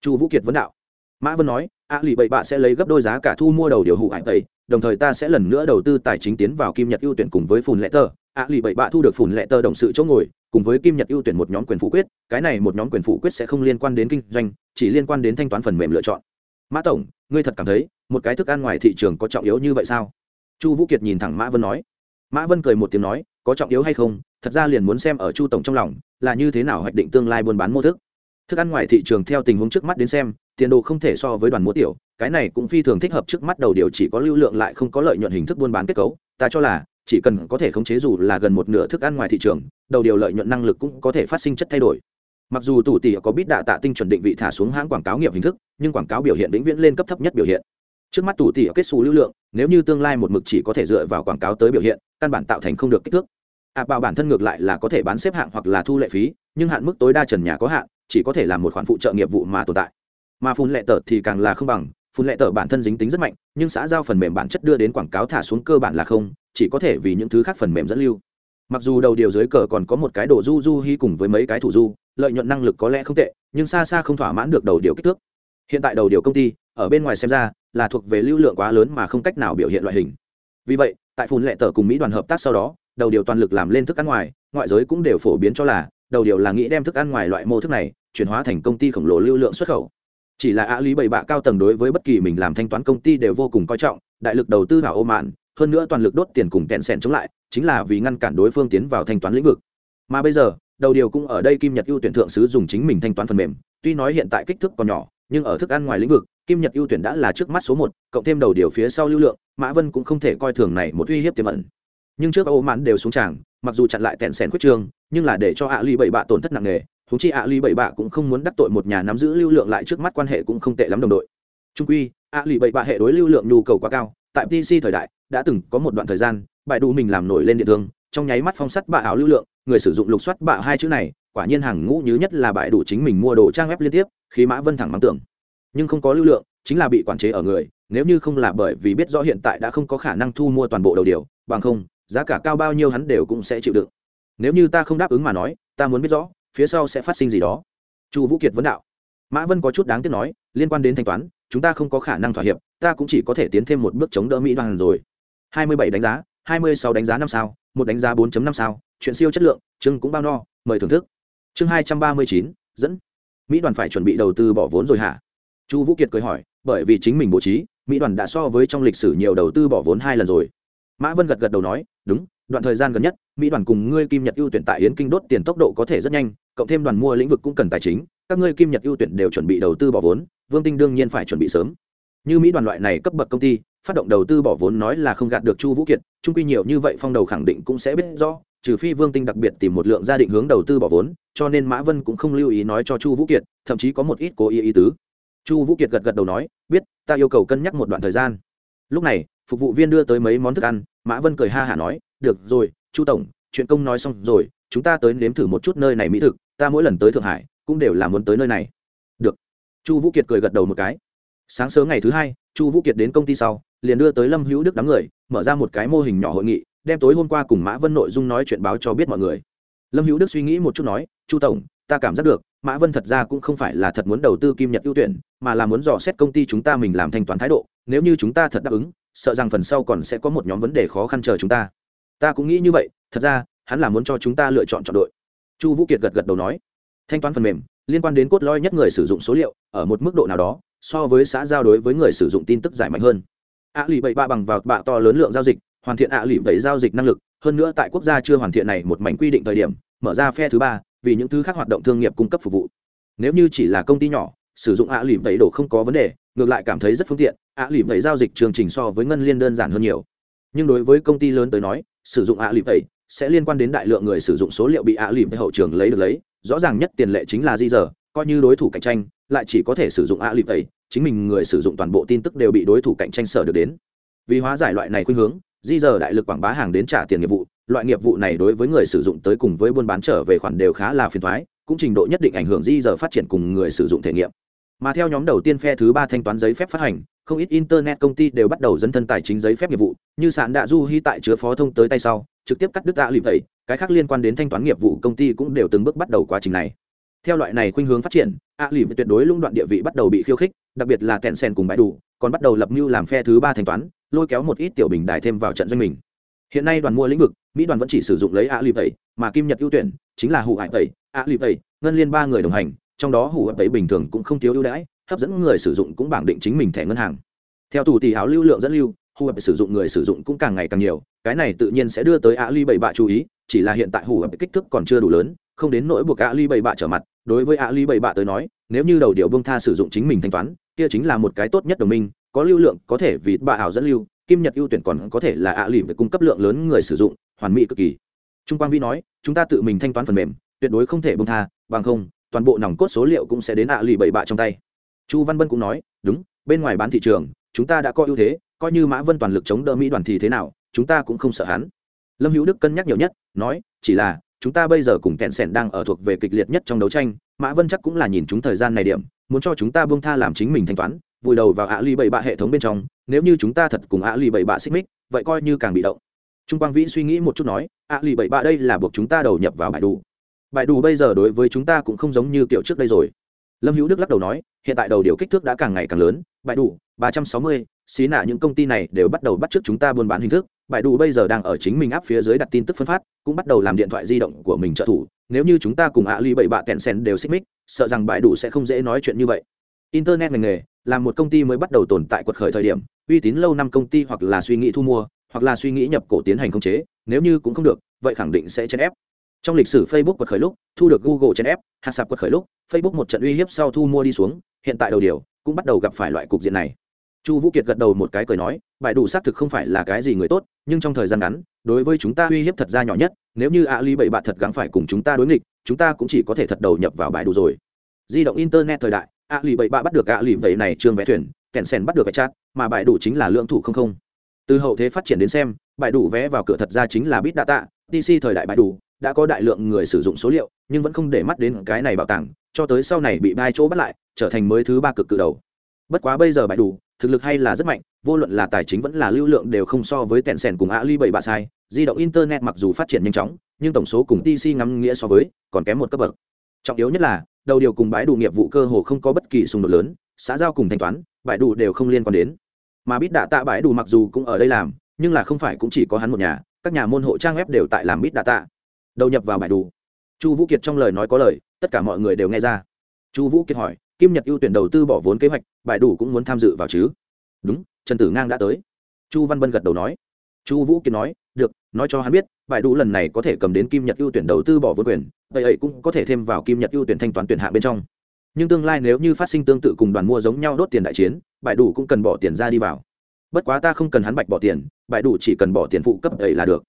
Chu vũ kiệt vấn đạo. Mã vân nói, a lì bậy bạ sẽ lấy gấp đôi giá cả thu mua đầu điều hụ ảnh tây, đồng thời ta sẽ lần nữa đầu tư tài chính tiến vào kim nhật ưu tuyển cùng với phùn lệ tờ a lì bảy bạ thu được phủn lệ tờ đồng sự chỗ ngồi, cùng với kim nhật ưu tuyển một nhóm quyền phủ quyết, cái này một nhóm quyền phủ quyết sẽ không liên quan đến kinh doanh, chỉ liên quan đến thanh toán phần mềm lựa chọn. Mã tổng, ngươi thật cảm thấy, một cái thức ăn ngoài thị trường có trọng yếu như vậy sao? Chu vũ kiệt nhìn thẳng mã vân nói. Mã vân cười một tiếng nói, có trọng yếu hay không? Thật ra liền muốn xem ở chu tổng trong lòng, là như thế nào hoạch định tương lai buôn bán mô thức. Thức ăn ngoài thị trường theo tình huống trước mắt đến xem, tiền đồ không thể so với đoàn múa tiểu, cái này cũng phi thường thích hợp trước mắt đầu điều chỉ có lưu lượng lại không có lợi nhuận hình thức buôn bán kết cấu, ta cho là chỉ cần có thể khống chế dù là gần một nửa thức ăn ngoài thị trường đầu điều lợi nhuận năng lực cũng có thể phát sinh chất thay đổi. Mặc dù tủ tỷ có biết đạ tạ tinh chuẩn định vị thả xuống hãng quảng cáo nghiệp hình thức nhưng quảng cáo biểu hiện vĩnh viễn lên cấp thấp nhất biểu hiện. Trước mắt tủ tỷ kết xù lưu lượng nếu như tương lai một mực chỉ có thể dựa vào quảng cáo tới biểu hiện căn bản tạo thành không được kích thước. Ạ à, bảo bản thân ngược lại là có thể bán xếp hạng hoặc là thu lệ phí nhưng hạn mức tối đa trần nhà có hạn chỉ có thể làm một khoản phụ trợ nghiệp vụ mà tồn tại. Mà phun lệ tờ thì càng là không bằng phun lệ tờ bản thân dính tính rất mạnh nhưng xã giao phần mềm bản chất đưa đến quảng cáo thả xuống cơ bản là không chỉ có thể vì những thứ khác phần mềm dẫn lưu. Mặc dù đầu điều dưới cờ còn có một cái đồ du du hy cùng với mấy cái thủ du, lợi nhuận năng lực có lẽ không tệ, nhưng xa xa không thỏa mãn được đầu điều kích thước. Hiện tại đầu điều công ty, ở bên ngoài xem ra, là thuộc về lưu lượng quá lớn mà không cách nào biểu hiện loại hình. Vì vậy, tại phun lệ tờ cùng mỹ đoàn hợp tác sau đó, đầu điều toàn lực làm lên thức ăn ngoài, ngoại giới cũng đều phổ biến cho là, đầu điều là nghĩ đem thức ăn ngoài loại mô thức này, chuyển hóa thành công ty khổng lồ lưu lượng xuất khẩu. Chỉ là ạ lý bảy bạ cao tầng đối với bất kỳ mình làm thanh toán công ty đều vô cùng coi trọng, đại lực đầu tư vào ô mạn hơn nữa toàn lực đốt tiền cùng tẹn sẻn chống lại, chính là vì ngăn cản đối phương tiến vào thanh toán lĩnh vực. Mà bây giờ, đầu điều cũng ở đây kim nhật ưu tuyển thượng sứ dùng chính mình thanh toán phần mềm, tuy nói hiện tại kích thước còn nhỏ, nhưng ở thức ăn ngoài lĩnh vực, kim nhật ưu tuyển đã là trước mắt số một, cộng thêm đầu điều phía sau lưu lượng, mã vân cũng không thể coi thường này một uy hiếp tiềm ẩn. Nhưng trước ô mãn đều xuống tràng, mặc dù chặn lại tẹn sẻn quyết trương nhưng là để cho ạ ly bảy bạ tổn thất nặng nề thú chi ạ ly bảy bạ cũng không muốn đắc tội một nhà nắm giữ lưu lượng lại trước mắt quan hệ cũng không tệ lắm đồng đội. Trung quy ạ ly bảy bạ hệ đối lưu lượng nhu cầu quá cao, tại pc thời đại đã từng có một đoạn thời gian bại đủ mình làm nổi lên điện thương, trong nháy mắt phong sắt bạ ảo lưu lượng, người sử dụng lục soát bạ hai chữ này, quả nhiên hàng ngũ nhứ nhất là bại đủ chính mình mua đồ trang web liên tiếp khi mã vân thẳng mắng tưởng. Nhưng không có lưu lượng, chính là bị quản chế ở người, nếu như không là bởi vì biết rõ hiện tại đã không có khả năng thu mua toàn bộ đầu điều, bằng không, giá cả cao bao nhiêu hắn đều cũng sẽ chịu đựng. Nếu như ta không đáp ứng mà nói, ta muốn biết rõ, phía sau sẽ phát sinh gì đó. Chu vũ kiệt vấn đạo. Mã vân có chút đáng tiếc nói, liên quan đến thanh toán, chúng ta không có khả năng thỏa hiệp, ta cũng chỉ có thể tiến thêm một bước chống đỡ mỹ đoàn rồi hai mươi bảy đánh giá, hai mươi sáu đánh giá năm sao, một đánh giá 4 năm sao, chuyện siêu chất lượng, chương cũng bao no, mời thưởng thức. Chương hai trăm ba mươi chín, dẫn. Mỹ đoàn phải chuẩn bị đầu tư bỏ vốn rồi hả? Chu vũ kiệt cười hỏi, bởi vì chính mình bố trí, mỹ đoàn đã so với trong lịch sử nhiều đầu tư bỏ vốn hai lần rồi. Mã vân gật gật đầu nói, đúng, đoạn thời gian gần nhất, mỹ đoàn cùng ngươi kim nhật ưu tuyển tại yến kinh đốt tiền tốc độ có thể rất nhanh, cộng thêm đoàn mua lĩnh vực cũng cần tài chính, các ngươi kim nhật ưu tuyển đều chuẩn bị đầu tư bỏ vốn, vương tinh đương nhiên phải chuẩn bị sớm. Như mỹ đoàn loại này cấp bậc công ty phát động đầu tư bỏ vốn nói là không gạt được chu vũ kiệt trung quy nhiều như vậy phong đầu khẳng định cũng sẽ biết rõ, trừ phi vương tinh đặc biệt tìm một lượng gia định hướng đầu tư bỏ vốn, cho nên mã vân cũng không lưu ý nói cho chu vũ kiệt, thậm chí có một ít cố ý ý tứ. Chu vũ kiệt gật gật đầu nói, biết, ta yêu cầu cân nhắc một đoạn thời gian. Lúc này, phục vụ viên đưa tới mấy món thức ăn, mã vân cười ha hả nói, được rồi, chu tổng, chuyện công nói xong rồi, chúng ta tới nếm thử một chút nơi này mỹ thực, ta mỗi lần tới thượng hải, cũng đều là muốn tới nơi này. Được. Chu vũ kiệt cười gật đầu một cái sáng sớm ngày thứ hai, chu vũ kiệt đến công ty sau, liền đưa tới lâm hữu đức đám người, mở ra một cái mô hình nhỏ hội nghị, đem tối hôm qua cùng mã vân nội dung nói chuyện báo cho biết mọi người. Lâm hữu đức suy nghĩ một chút nói, chu tổng, ta cảm giác được, mã vân thật ra cũng không phải là thật muốn đầu tư kim nhật ưu tuyển, mà là muốn dò xét công ty chúng ta mình làm thanh toán thái độ. Nếu như chúng ta thật đáp ứng, sợ rằng phần sau còn sẽ có một nhóm vấn đề khó khăn chờ chúng ta. Ta cũng nghĩ như vậy, thật ra, hắn là muốn cho chúng ta lựa chọn chọn đội. Chu vũ kiệt gật gật đầu nói. Thanh toán phần mềm, liên quan đến cốt lõi nhất người sử dụng số liệu, ở một mức độ nào đó so với xã giao đối với người sử dụng tin tức giải mạnh hơn. Ạ lì bảy ba bằng vào bạ to lớn lượng giao dịch, hoàn thiện ạ lì bảy giao dịch năng lực, hơn nữa tại quốc gia chưa hoàn thiện này một mảnh quy định thời điểm, mở ra phe thứ ba, vì những thứ khác hoạt động thương nghiệp cung cấp phục vụ. Nếu như chỉ là công ty nhỏ, sử dụng ạ lì bảy đồ không có vấn đề, ngược lại cảm thấy rất phương tiện ạ lì bảy giao dịch chương trình so với ngân liên đơn giản hơn nhiều. Nhưng đối với công ty lớn tới nói, sử dụng ạ lì bảy sẽ liên quan đến đại lượng người sử dụng số liệu bị ạ lì bảy hậu trường lấy được lấy, rõ ràng nhất tiền lệ chính là di giờ coi như đối thủ cạnh tranh lại chỉ có thể sử dụng ạ lịp ấy, chính mình người sử dụng toàn bộ tin tức đều bị đối thủ cạnh tranh sở được đến. Vì hóa giải loại này khuynh hướng, di giờ đại lực quảng bá hàng đến trả tiền nghiệp vụ, loại nghiệp vụ này đối với người sử dụng tới cùng với buôn bán trở về khoản đều khá là phiền thoái, cũng trình độ nhất định ảnh hưởng di giờ phát triển cùng người sử dụng thể nghiệm. Mà theo nhóm đầu tiên phe thứ ba thanh toán giấy phép phát hành, không ít internet công ty đều bắt đầu dấn thân tài chính giấy phép nghiệp vụ, như sản đạ du hy tại chứa phó thông tới tay sau, trực tiếp cắt đứt tạ lịp tẩy cái khác liên quan đến thanh toán nghiệp vụ công ty cũng đều từng bước bắt đầu quá trình này theo loại này khuynh hướng phát triển ạ lì tuyệt đối lũng đoạn địa vị bắt đầu bị khiêu khích, đặc biệt là kẹn sen cùng bãi đủ, còn bắt đầu lập mưu làm phe thứ ba thanh toán, lôi kéo một ít tiểu bình đài thêm vào trận doanh mình. Hiện nay đoàn mua lĩnh vực, mỹ đoàn vẫn chỉ sử dụng lấy ạ lì tẩy mà kim nhật ưu tuyển chính là hủ hải tẩy ạ lì tẩy ngân liên ba người đồng hành, trong đó hủ hải tẩy bình thường cũng không thiếu ưu đãi, hấp dẫn người sử dụng cũng bảng định chính mình thẻ ngân hàng. Theo tù tỷ áo lưu lượng dẫn lưu, hủ hải sử dụng người sử dụng cũng càng ngày càng nhiều, cái này tự nhiên sẽ đưa tới ạ lì bảy bạ chú ý, chỉ là hiện tại hủ hải kích thước còn chưa đủ lớn, không đến nỗi buộc ạ Lì bảy bạ trở mặt đối với ạ lý bảy bạ tới nói, nếu như đầu điều bông tha sử dụng chính mình thanh toán, kia chính là một cái tốt nhất đồng minh, có lưu lượng, có thể vì bạ ảo dẫn lưu, kim nhật ưu tuyển còn có thể là ạ lì để cung cấp lượng lớn người sử dụng, hoàn mỹ cực kỳ. Trung quang vi nói, chúng ta tự mình thanh toán phần mềm, tuyệt đối không thể bông tha, bằng không, toàn bộ nòng cốt số liệu cũng sẽ đến ạ lì bảy bạ trong tay. Chu văn bân cũng nói, đúng, bên ngoài bán thị trường, chúng ta đã có ưu thế, coi như mã vân toàn lực chống đỡ mỹ đoàn thì thế nào, chúng ta cũng không sợ hắn. Lâm hữu đức cân nhắc nhiều nhất, nói, chỉ là chúng ta bây giờ cùng kẹn sẻn đang ở thuộc về kịch liệt nhất trong đấu tranh, mã vân chắc cũng là nhìn chúng thời gian này điểm, muốn cho chúng ta buông tha làm chính mình thanh toán, vùi đầu vào ạ ly bảy bạ hệ thống bên trong, nếu như chúng ta thật cùng ạ ly bảy bạ xích mích, vậy coi như càng bị động. Trung quang vĩ suy nghĩ một chút nói ạ ly bảy bạ đây là buộc chúng ta đầu nhập vào bài đủ bài đủ bây giờ đối với chúng ta cũng không giống như kiểu trước đây rồi. Lâm hữu đức lắc đầu nói, hiện tại đầu điều kích thước đã càng ngày càng lớn bài đủ ba trăm sáu mươi, xí nạ những công ty này đều bắt đầu bắt t r ư ớ c chúng ta buôn bán hình thức bãi đủ bây giờ đang ở chính mình áp phía dưới đặt tin tức phân phát, cũng bắt đầu làm điện thoại di động của mình trợ thủ. Nếu như chúng ta cùng ạ ly bảy bạ kẹn sen đều xích mích, sợ rằng bãi đủ sẽ không dễ nói chuyện như vậy. Internet ngành nghề là một công ty mới bắt đầu tồn tại quật khởi thời điểm, uy tín lâu năm công ty hoặc là suy nghĩ thu mua, hoặc là suy nghĩ nhập cổ tiến hành khống chế, nếu như cũng không được, vậy khẳng định sẽ chèn ép. Trong lịch sử facebook quật khởi lúc, thu được google chèn ép hạt sạp quật khởi lúc, facebook một trận uy hiếp sau thu mua đi xuống, hiện tại đầu điều cũng bắt đầu gặp phải loại cục diện này chu vũ kiệt gật đầu một cái cười nói, bại đủ xác thực không phải là cái gì người tốt, nhưng trong thời gian ngắn, đối với chúng ta uy hiếp thật ra nhỏ nhất, nếu như a ly bảy bạn thật gắng phải cùng chúng ta đối nghịch, chúng ta cũng chỉ có thể thật đầu nhập vào bãi đủ rồi. Di động internet thời đại a lì bảy bạ bắt được a lì bảy này trương vẽ thuyền kèn sen bắt được cái chat, mà bãi đủ chính là lượng thủ không không. Từ hậu thế phát triển đến xem bãi đủ vé vào cửa thật ra chính là bit data dc thời đại bãi đủ, đã có đại lượng người sử dụng số liệu, nhưng vẫn không để mắt đến cái này bảo tàng, cho tới sau này bị bai chỗ bắt lại, trở thành mới thứ ba cực cự đầu. Bất quá bây giờ bãi đủ thực lực hay là rất mạnh, vô luận là tài chính vẫn là lưu lượng đều không so với tẹn sẻn cùng ali bảy bạ sai, di động internet mặc dù phát triển nhanh chóng, nhưng tổng số cùng tc ngắm nghĩa so với còn kém một cấp bậc. Trọng yếu nhất là, đầu điều cùng bãi đủ nghiệp vụ cơ hồ không có bất kỳ xung đột lớn, xã giao cùng thanh toán, bãi đủ đều không liên quan đến. Mà bít đạ tạ bãi đủ mặc dù cũng ở đây làm, nhưng là không phải cũng chỉ có hắn một nhà, các nhà môn hộ trang web đều tại làm bít đạ tạ. Đầu nhập vào bãi đủ. Chu vũ kiệt trong lời nói có lời, tất cả mọi người đều nghe ra. Chu vũ kiệt hỏi kim nhật ưu tuyển đầu tư bỏ vốn kế hoạch, bài đủ cũng muốn tham dự vào chứ? Đúng, trần tử ngang đã tới. Chu văn bân gật đầu nói. Chu vũ kiệt nói, được, nói cho hắn biết, bài đủ lần này có thể cầm đến kim nhật ưu tuyển đầu tư bỏ vốn quyền, vậy ấy cũng có thể thêm vào kim nhật ưu tuyển thanh toán tuyển hạ bên trong. Nhưng tương lai nếu như phát sinh tương tự cùng đoàn mua giống nhau đốt tiền đại chiến, bài đủ cũng cần bỏ tiền ra đi vào. Bất quá ta không cần hắn bạch bỏ tiền, bài đủ chỉ cần bỏ tiền phụ cấp ấy là được.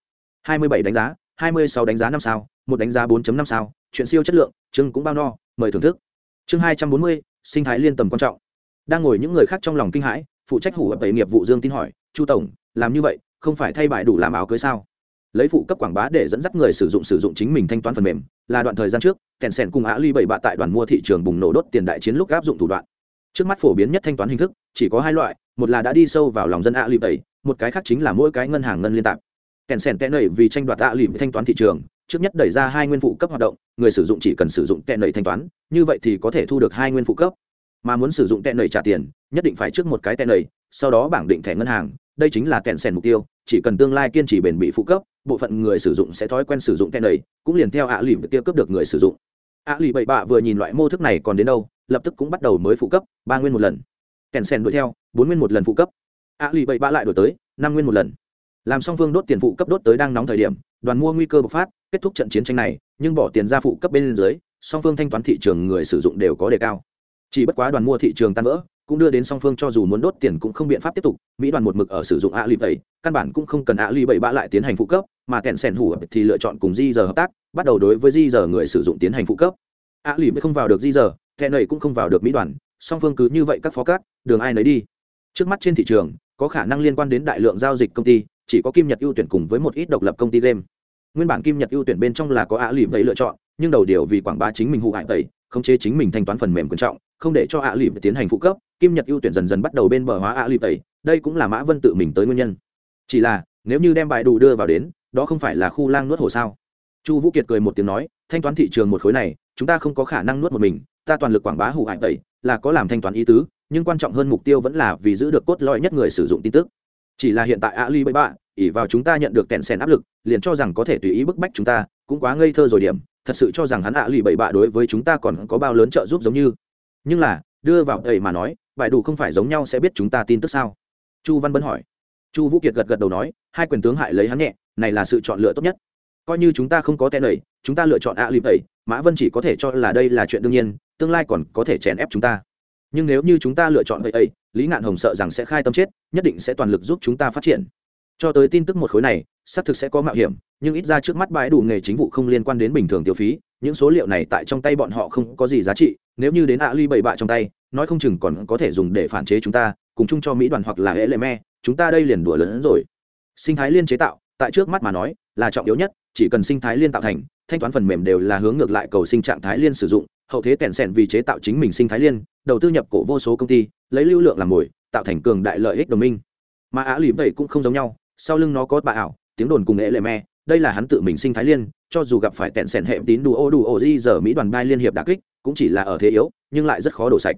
Hai mươi bảy đánh giá, hai mươi sáu đánh giá năm sao, một đánh giá 4 năm sao, chuyện siêu chất lượng, chương cũng bao no, mời thưởng thức chương hai trăm bốn mươi, sinh thái liên tầm quan trọng. Đang ngồi những người khác trong lòng kinh hãi, phụ trách hủ ập nghiệp vụ dương tin hỏi, chu tổng, làm như vậy, không phải thay bại đủ làm áo cưới sao? Lấy phụ cấp quảng bá để dẫn dắt người sử dụng sử dụng chính mình thanh toán phần mềm, là đoạn thời gian trước, kèn sèn cùng á ly bảy bạ tại đoàn mua thị trường bùng nổ đốt tiền đại chiến lúc áp dụng thủ đoạn. Trước mắt phổ biến nhất thanh toán hình thức, chỉ có hai loại, một là đã đi sâu vào lòng dân á ly bảy một cái khác chính là mỗi cái ngân hàng ngân liên tạp. Kèn sèn tệ nảy vì tranh đoạt á ly thanh toán thị trường trước nhất đẩy ra hai nguyên phụ cấp hoạt động, người sử dụng chỉ cần sử dụng tệ nảy thanh toán, như vậy thì có thể thu được hai nguyên phụ cấp. Mà muốn sử dụng tệ nảy trả tiền, nhất định phải trước một cái tệ nảy, sau đó bảng định thẻ ngân hàng, đây chính là kẹn sèn mục tiêu, chỉ cần tương lai kiên trì bền bị phụ cấp, bộ phận người sử dụng sẽ thói quen sử dụng tệ nảy, cũng liền theo ạ à lì tiêu cấp được người sử dụng. ạ à lì bậy bạ vừa nhìn loại mô thức này còn đến đâu, lập tức cũng bắt đầu mới phụ cấp, ba nguyên một lần. Kèn sèn đuổi theo, bốn nguyên một lần phụ cấp. ạ à lì bậy bạ lại đổi tới, năm nguyên một lần. Làm song phương đốt tiền phụ cấp đốt tới đang nóng thời điểm đoàn mua nguy cơ bộc phát, kết thúc trận chiến tranh này, nhưng bỏ tiền ra phụ cấp bên dưới, song phương thanh toán thị trường người sử dụng đều có đề cao. Chỉ bất quá đoàn mua thị trường tan vỡ, cũng đưa đến song phương cho dù muốn đốt tiền cũng không biện pháp tiếp tục. Mỹ đoàn một mực ở sử dụng a lì bảy căn bản cũng không cần a lì bảy bạ lại tiến hành phụ cấp, mà kẹn sẻn hủ thì lựa chọn cùng di giờ hợp tác, bắt đầu đối với di giờ người sử dụng tiến hành phụ cấp. A bảy không vào được di giờ kẹn này cũng không vào được mỹ đoàn, song phương cứ như vậy các phó cát, đường ai nấy đi. Trước mắt trên thị trường, có khả năng liên quan đến đại lượng giao dịch công ty chỉ có kim nhật ưu tuyển cùng với một ít độc lập công ty game. Nguyên bản kim nhật ưu tuyển bên trong là có ạ lì vậy lựa chọn, nhưng đầu điều vì quảng bá chính mình hụ hại tẩy khống chế chính mình thanh toán phần mềm quan trọng, không để cho ạ lì tiến hành phụ cấp, kim nhật ưu tuyển dần dần bắt đầu bên bờ hóa ạ lì tẩy đây cũng là mã vân tự mình tới nguyên nhân. Chỉ là, nếu như đem bài đủ đưa vào đến, đó không phải là khu lang nuốt hồ sao? Chu vũ kiệt cười một tiếng nói, thanh toán thị trường một khối này, chúng ta không có khả năng nuốt một mình, ta toàn lực quảng bá hụ hại tẩy là có làm thanh toán ý tứ, nhưng quan trọng hơn mục tiêu vẫn là vì giữ được cốt lõi nhất người sử dụng tin tức chỉ là hiện tại ali lì bậy bạ ỉ vào chúng ta nhận được kẹn sèn áp lực, liền cho rằng có thể tùy ý bức bách chúng ta, cũng quá ngây thơ rồi điểm. Thật sự cho rằng hắn ạ lì bậy bạ đối với chúng ta còn có bao lớn trợ giúp giống như. Nhưng là, đưa vào đầy mà nói bại đủ không phải giống nhau sẽ biết chúng ta tin tức sao? Chu văn bân hỏi. Chu vũ kiệt gật gật đầu nói, hai quyền tướng hại lấy hắn nhẹ, này là sự chọn lựa tốt nhất. Coi như chúng ta không có tên lầy chúng ta lựa chọn ạ lì bậy mã vân chỉ có thể cho là đây là chuyện đương nhiên, tương lai còn có thể chèn ép chúng ta. Nhưng nếu như chúng ta lựa chọn vậy ấy lý ngạn hồng sợ rằng sẽ khai tâm chết, nhất định sẽ toàn lực giúp chúng ta phát triển. Cho tới tin tức một khối này, xác thực sẽ có mạo hiểm, nhưng ít ra trước mắt bãi đủ nghề chính vụ không liên quan đến bình thường tiêu phí, những số liệu này tại trong tay bọn họ không có gì giá trị, nếu như đến ạ ly bảy bạ trong tay, nói không chừng còn có thể dùng để phản chế chúng ta, cùng chung cho mỹ đoàn hoặc là hệ lệ me, chúng ta đây liền đùa lớn hơn rồi. Sinh thái liên chế tạo, tại trước mắt mà nói, là trọng yếu nhất, chỉ cần sinh thái liên tạo thành, thanh toán phần mềm đều là hướng ngược lại cầu sinh trạng thái liên sử dụng hậu thế kèn sèn vì chế tạo chính mình sinh thái liên, đầu tư nhập cổ vô số công ty, lấy lưu lượng làm mồi, tạo thành cường đại lợi ích đồng minh. Mà á lụy vậy cũng không giống nhau, sau lưng nó có bà ảo, tiếng đồn cùng nghệ lệ me, đây là hắn tự mình sinh thái liên, cho dù gặp phải tẹn sẻn hệ tín đủ ô đủ ô di giờ mỹ đoàn bai liên hiệp đà kích, cũng chỉ là ở thế yếu, nhưng lại rất khó đổ sạch.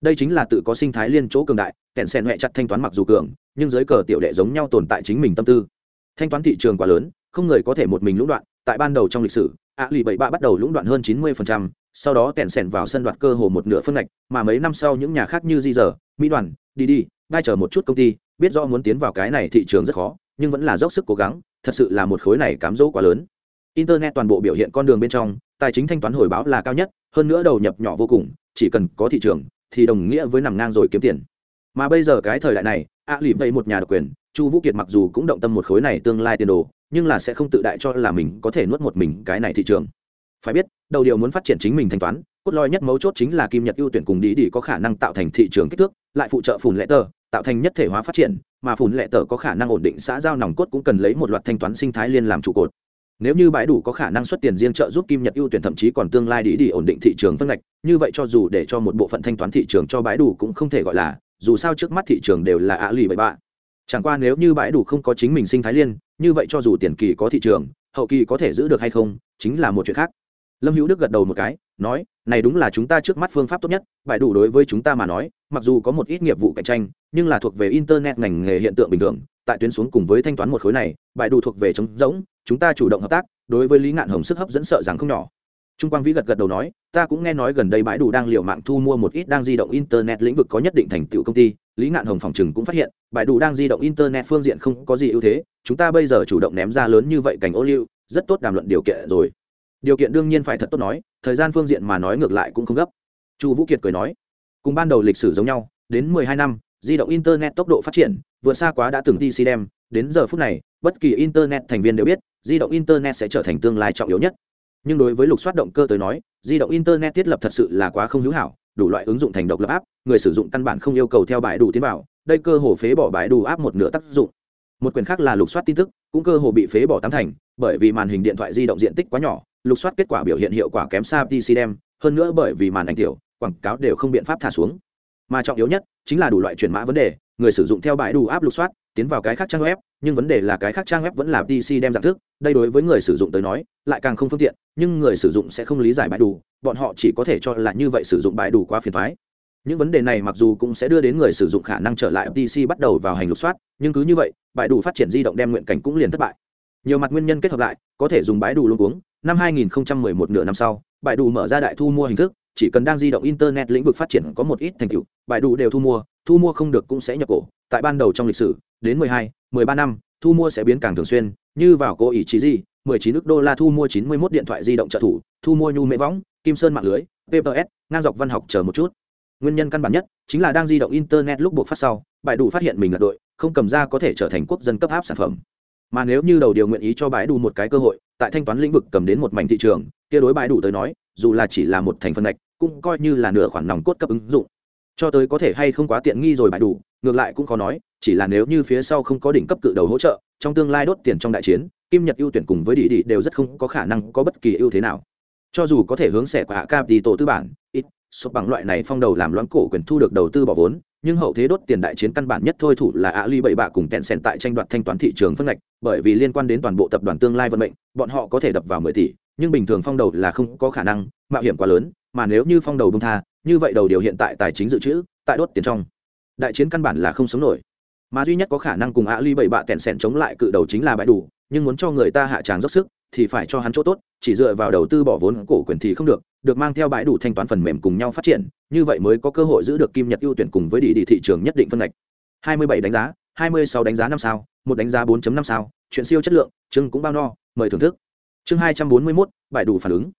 Đây chính là tự có sinh thái liên chỗ cường đại tẹn sẻn huệ chặt thanh toán mặc dù cường, nhưng dưới cờ tiểu đệ giống nhau tồn tại chính mình tâm tư. Thanh toán thị trường quá lớn, không người có thể một mình lũng đoạn, tại ban đầu trong lịch sử ạ lì bảy bạ bắt đầu lũng đoạn hơn chín mươi sau đó tèn sèn vào sân đoạt cơ hồ một nửa phân ngạch, mà mấy năm sau những nhà khác như di dở mỹ đoàn, đi đi ngay chờ một chút công ty, biết rõ muốn tiến vào cái này thị trường rất khó, nhưng vẫn là dốc sức cố gắng, thật sự là một khối này cám dỗ quá lớn. Internet toàn bộ biểu hiện con đường bên trong, tài chính thanh toán hồi báo là cao nhất, hơn nữa đầu nhập nhỏ vô cùng, chỉ cần có thị trường, thì đồng nghĩa với nằm ngang rồi kiếm tiền. Mà bây giờ cái thời đại này, ạ lì bảy một nhà độc quyền, chu vũ kiệt mặc dù cũng động tâm một khối này tương lai tiền đồ nhưng là sẽ không tự đại cho là mình có thể nuốt một mình cái này thị trường. Phải biết, đầu điều muốn phát triển chính mình thanh toán, cốt lõi nhất mấu chốt chính là kim nhật ưu tuyển cùng đi đi có khả năng tạo thành thị trường kích thước, lại phụ trợ phùn lệ tờ, tạo thành nhất thể hóa phát triển, mà phùn lệ tờ có khả năng ổn định xã giao nòng cốt cũng cần lấy một loạt thanh toán sinh thái liên làm trụ cột. Nếu như bãi đủ có khả năng xuất tiền riêng trợ giúp kim nhật ưu tuyển thậm chí còn tương lai đi đi ổn định thị trường phân ngạch, như vậy cho dù để cho một bộ phận thanh toán thị trường cho bãi đủ cũng không thể gọi là, dù sao trước mắt thị trường đều là ạ lì bậy bạ. Chẳng qua nếu như bãi đủ không có chính mình sinh thái liên như vậy cho dù tiền kỳ có thị trường, hậu kỳ có thể giữ được hay không, chính là một chuyện khác. Lâm hữu đức gật đầu một cái, nói, này đúng là chúng ta trước mắt phương pháp tốt nhất bãi đủ đối với chúng ta mà nói, mặc dù có một ít nghiệp vụ cạnh tranh, nhưng là thuộc về internet ngành nghề hiện tượng bình thường, tại tuyến xuống cùng với thanh toán một khối này bãi đủ thuộc về chống rỗng, chúng ta chủ động hợp tác, đối với lý ngạn hồng sức hấp dẫn sợ rằng không nhỏ. Trung quang vĩ gật gật đầu nói, ta cũng nghe nói gần đây bãi đủ đang liều mạng thu mua một ít đang di động internet lĩnh vực có nhất định thành tựu công ty lý ngạn hồng phòng chừng cũng phát hiện, bài đủ đang di động internet phương diện không có gì ưu thế, chúng ta bây giờ chủ động ném ra lớn như vậy cảnh ô liu, rất tốt đàm luận điều kiện rồi. Điều kiện đương nhiên phải thật tốt nói, thời gian phương diện mà nói ngược lại cũng không gấp. Chu vũ kiệt cười nói, cùng ban đầu lịch sử giống nhau, đến mười hai năm, di động internet tốc độ phát triển, vượt xa quá đã từng tc đem đến giờ phút này, bất kỳ internet thành viên đều biết, di động internet sẽ trở thành tương lai trọng yếu nhất. Nhưng đối với lục soát động cơ tới nói, di động internet thiết lập thật sự là quá không hữu hảo đủ loại ứng dụng thành độc lập áp người sử dụng căn bản không yêu cầu theo bài đủ tiến vào, đây cơ hồ phế bỏ bài đủ áp một nửa tác dụng. Một quyền khác là lục soát tin tức, cũng cơ hồ bị phế bỏ tám thành, bởi vì màn hình điện thoại di động diện tích quá nhỏ, lục soát kết quả biểu hiện hiệu quả kém xa pc đem hơn nữa bởi vì màn ảnh tiểu, quảng cáo đều không biện pháp thả xuống. Mà trọng yếu nhất chính là đủ loại chuyển mã vấn đề, người sử dụng theo bài đủ áp lục soát, tiến vào cái khác trang web nhưng vấn đề là cái khác trang web vẫn là pc đem dạng thức đây đối với người sử dụng tới nói lại càng không phương tiện nhưng người sử dụng sẽ không lý giải bài đủ bọn họ chỉ có thể cho là như vậy sử dụng bài đủ quá phiền thoái những vấn đề này mặc dù cũng sẽ đưa đến người sử dụng khả năng trở lại pc bắt đầu vào hành lục soát nhưng cứ như vậy bài đủ phát triển di động đem nguyện cảnh cũng liền thất bại. Nhiều mặt nguyên nhân kết hợp lại có thể dùng bãi đủ luôn uống năm 2011 nửa năm sau bãi đủ mở ra đại thu mua hình thức chỉ cần đang di động internet lĩnh vực phát triển có một ít thành tựu bãi đủ đều thu mua thu mua không được cũng sẽ nhập cổ tại ban đầu trong lịch sử đến 12, 13 năm, thu mua sẽ biến càng thường xuyên, như vào cô ý chí gì 19 ức đô la thu mua 91 điện thoại di động trợ thủ, thu mua nhu mẹ võng, kim sơn mạng lưới pps ngang dọc văn học chờ một chút. Nguyên nhân căn bản nhất chính là đang di động internet lúc buộc phát sau bài đủ phát hiện mình là đội, không cầm ra có thể trở thành quốc dân cấp áp sản phẩm. Mà nếu như đầu điều nguyện ý cho bãi đủ một cái cơ hội, tại thanh toán lĩnh vực cầm đến một mảnh thị trường, kia đối bãi đủ tới nói, dù là chỉ là một thành phần ngạch, cũng coi như là nửa khoản nòng cốt cấp ứng dụng. Cho tới có thể hay không quá tiện nghi rồi bãi đủ ngược lại cũng có nói, chỉ là nếu như phía sau không có đỉnh cấp cự đầu hỗ trợ, trong tương lai đốt tiền trong đại chiến, kim nhật ưu tuyển cùng với đi đi đều rất không có khả năng có bất kỳ ưu thế nào. Cho dù có thể hướng xẻ Hạ cap đi tổ tư bản, ít, sụp bằng loại này phong đầu làm loãng cổ quyền thu được đầu tư bỏ vốn, nhưng hậu thế đốt tiền đại chiến căn bản nhất thôi thủ là ạ ly bảy bạ cùng kẹn sèn tại tranh đoạt thanh toán thị trường phân ngạch, bởi vì liên quan đến toàn bộ tập đoàn tương lai vận mệnh, bọn họ có thể đập vào mười tỷ, nhưng bình thường phong đầu là không có khả năng, mạo hiểm quá lớn, mà nếu như phong đầu bông tha, như vậy đầu điều hiện tại tài chính dự trữ, tại đốt tiền trong đại chiến căn bản là không sống nổi. Mà duy nhất có khả năng cùng ạ ly bảy bạ kẹn sẻn chống lại cự đầu chính là bãi đủ nhưng muốn cho người ta hạ tràng dốc sức thì phải cho hắn chỗ tốt chỉ dựa vào đầu tư bỏ vốn cổ quyền thì không được được mang theo bãi đủ thanh toán phần mềm cùng nhau phát triển như vậy mới có cơ hội giữ được kim nhật ưu tuyển cùng với đi đi thị trường nhất định phân ngạch. 27 đánh giá 26 đánh giá năm sao một đánh giá 4.5 sao chuyện siêu chất lượng chương cũng bao no mời thưởng thức. Chương 241, bãi đủ phản ứng.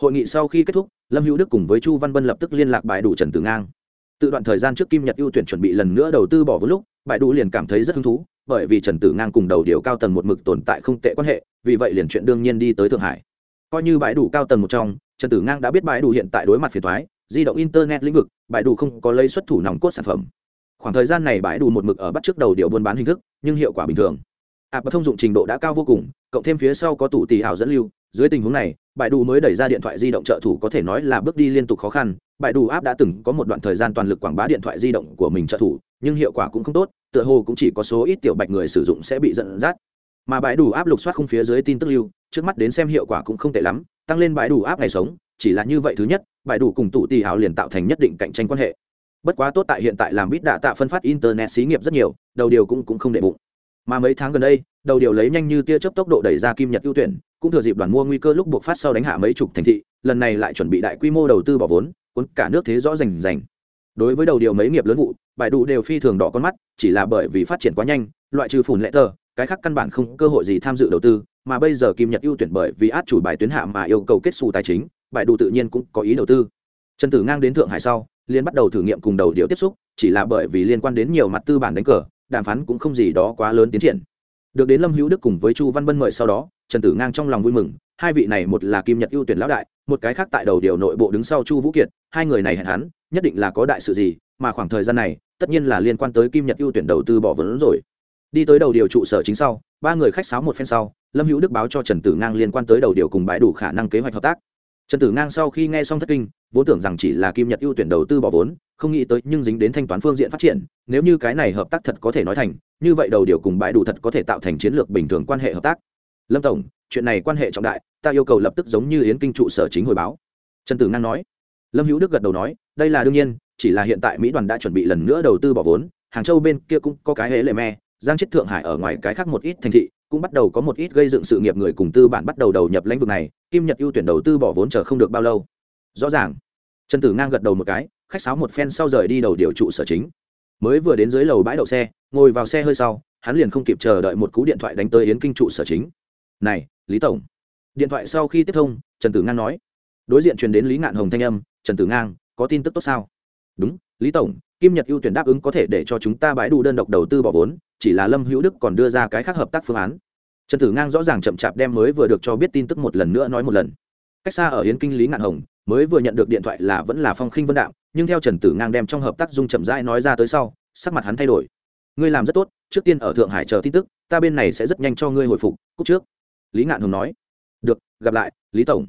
Hội nghị sau khi kết thúc lâm hữu đức cùng với chu văn bân lập tức liên lạc bãi đủ trần tử ngang tự đoạn thời gian trước kim nhật ưu tuyển chuẩn bị lần nữa đầu tư bỏ vốn lúc bãi đủ liền cảm thấy rất hứng thú, bởi vì trần tử ngang cùng đầu điều cao tầng một mực tồn tại không tệ quan hệ, vì vậy liền chuyện đương nhiên đi tới thượng hải. Coi như bãi đủ cao tầng một trong, trần tử ngang đã biết bãi đủ hiện tại đối mặt phiền thoái di động internet lĩnh vực bãi đủ không có lấy xuất thủ nòng cốt sản phẩm. Khoảng thời gian này bãi đủ một mực ở bắt trước đầu điều buôn bán hình thức, nhưng hiệu quả bình thường. Ạp và thông dụng trình độ đã cao vô cùng, cộng thêm phía sau có tủ tỷ hào dẫn lưu, dưới tình huống này bãi đủ mới đẩy ra điện thoại di động trợ thủ có thể nói là bước đi liên tục khó khăn. Bãi đủ áp đã từng có một đoạn thời gian toàn lực quảng bá điện thoại di động của mình trợ thủ, nhưng hiệu quả cũng không tốt, tựa hồ cũng chỉ có số ít tiểu bạch người sử dụng sẽ bị dẫn dắt. Mà bãi đủ áp lục soát không phía dưới tin tức lưu, trước mắt đến xem hiệu quả cũng không tệ lắm, tăng lên bãi đủ áp ngày sống, chỉ là như vậy thứ nhất, bãi đủ cùng tụ tì hào liền tạo thành nhất định cạnh tranh quan hệ. Bất quá tốt tại hiện tại làm bít đạ tạ phân phát internet xí nghiệp rất nhiều, đầu điều cũng cũng không đệ bụng. Mà mấy tháng gần đây, đầu điều lấy nhanh như tia chớp tốc độ đẩy ra kim nhật ưu tuyển cũng thừa dịp đoàn mua nguy cơ lúc buộc phát sau đánh hạ mấy chục thành thị, lần này lại chuẩn bị đại quy mô đầu tư bỏ vốn, cuốn cả nước thế rõ rành rành. Đối với đầu điều mấy nghiệp lớn vụ, bài đủ đều phi thường đỏ con mắt, chỉ là bởi vì phát triển quá nhanh, loại trừ phủn lệ tờ, cái khác căn bản không cơ hội gì tham dự đầu tư, mà bây giờ kim nhật ưu tuyển bởi vì át chủ bài tuyến hạ mà yêu cầu kết xù tài chính, bài đủ tự nhiên cũng có ý đầu tư. Trần tử ngang đến thượng hải sau liên bắt đầu thử nghiệm cùng đầu điều tiếp xúc, chỉ là bởi vì liên quan đến nhiều mặt tư bản đánh cờ, đàm phán cũng không gì đó quá lớn tiến triển. Được đến lâm hữu đức cùng với chu văn bân mời sau đó trần tử ngang trong lòng vui mừng, hai vị này một là kim nhật ưu tuyển lão đại, một cái khác tại đầu điều nội bộ đứng sau chu vũ kiệt, hai người này hẹn hắn, nhất định là có đại sự gì, mà khoảng thời gian này, tất nhiên là liên quan tới kim nhật ưu tuyển đầu tư bỏ vốn rồi. Đi tới đầu điều trụ sở chính sau, ba người khách sáo một phen sau, lâm hữu đức báo cho trần tử ngang liên quan tới đầu điều cùng bãi đủ khả năng kế hoạch hợp tác. Trần tử ngang sau khi nghe xong thất kinh, vốn tưởng rằng chỉ là kim nhật ưu tuyển đầu tư bỏ vốn, không nghĩ tới nhưng dính đến thanh toán phương diện phát triển, nếu như cái này hợp tác thật có thể nói thành, như vậy đầu điều cùng bãi đủ thật có thể tạo thành chiến lược bình thường quan hệ hợp tác lâm tổng, chuyện này quan hệ trọng đại, ta yêu cầu lập tức giống như yến kinh trụ sở chính hồi báo. Trần tử ngang nói. Lâm hữu đức gật đầu nói, đây là đương nhiên, chỉ là hiện tại mỹ đoàn đã chuẩn bị lần nữa đầu tư bỏ vốn, hàng châu bên kia cũng có cái hễ lệ me, giang chết thượng hải ở ngoài cái khác một ít thành thị, cũng bắt đầu có một ít gây dựng sự nghiệp người cùng tư bản bắt đầu đầu nhập lĩnh vực này, kim nhật ưu tuyển đầu tư bỏ vốn chờ không được bao lâu. Rõ ràng. Trần tử ngang gật đầu một cái, khách sáo một phen sau rời đi đầu điều trụ sở chính. Mới vừa đến dưới lầu bãi đậu xe, ngồi vào xe hơi sau, hắn liền không kịp chờ đợi một cú điện thoại đánh tới yến kinh trụ sở chính này, lý tổng. Điện thoại sau khi tiếp thông, trần tử ngang nói, đối diện truyền đến lý ngạn hồng thanh âm, trần tử ngang, có tin tức tốt sao? Đúng, lý tổng, kim nhật ưu tuyển đáp ứng có thể để cho chúng ta bãi đủ đơn độc đầu tư bỏ vốn, chỉ là lâm hữu đức còn đưa ra cái khác hợp tác phương án. Trần tử ngang rõ ràng chậm chạp đem mới vừa được cho biết tin tức một lần nữa nói một lần. Cách xa ở hiến kinh lý ngạn hồng, mới vừa nhận được điện thoại là vẫn là phong khinh vân đạo nhưng theo trần tử ngang đem trong hợp tác dung chậm rãi nói ra tới sau, sắc mặt hắn thay đổi. Ngươi làm rất tốt, trước tiên ở thượng hải chờ tin tức, ta bên này sẽ rất nhanh cho ngươi hồi phục cúc trước lý ngạn hồng nói, được, gặp lại, lý tổng.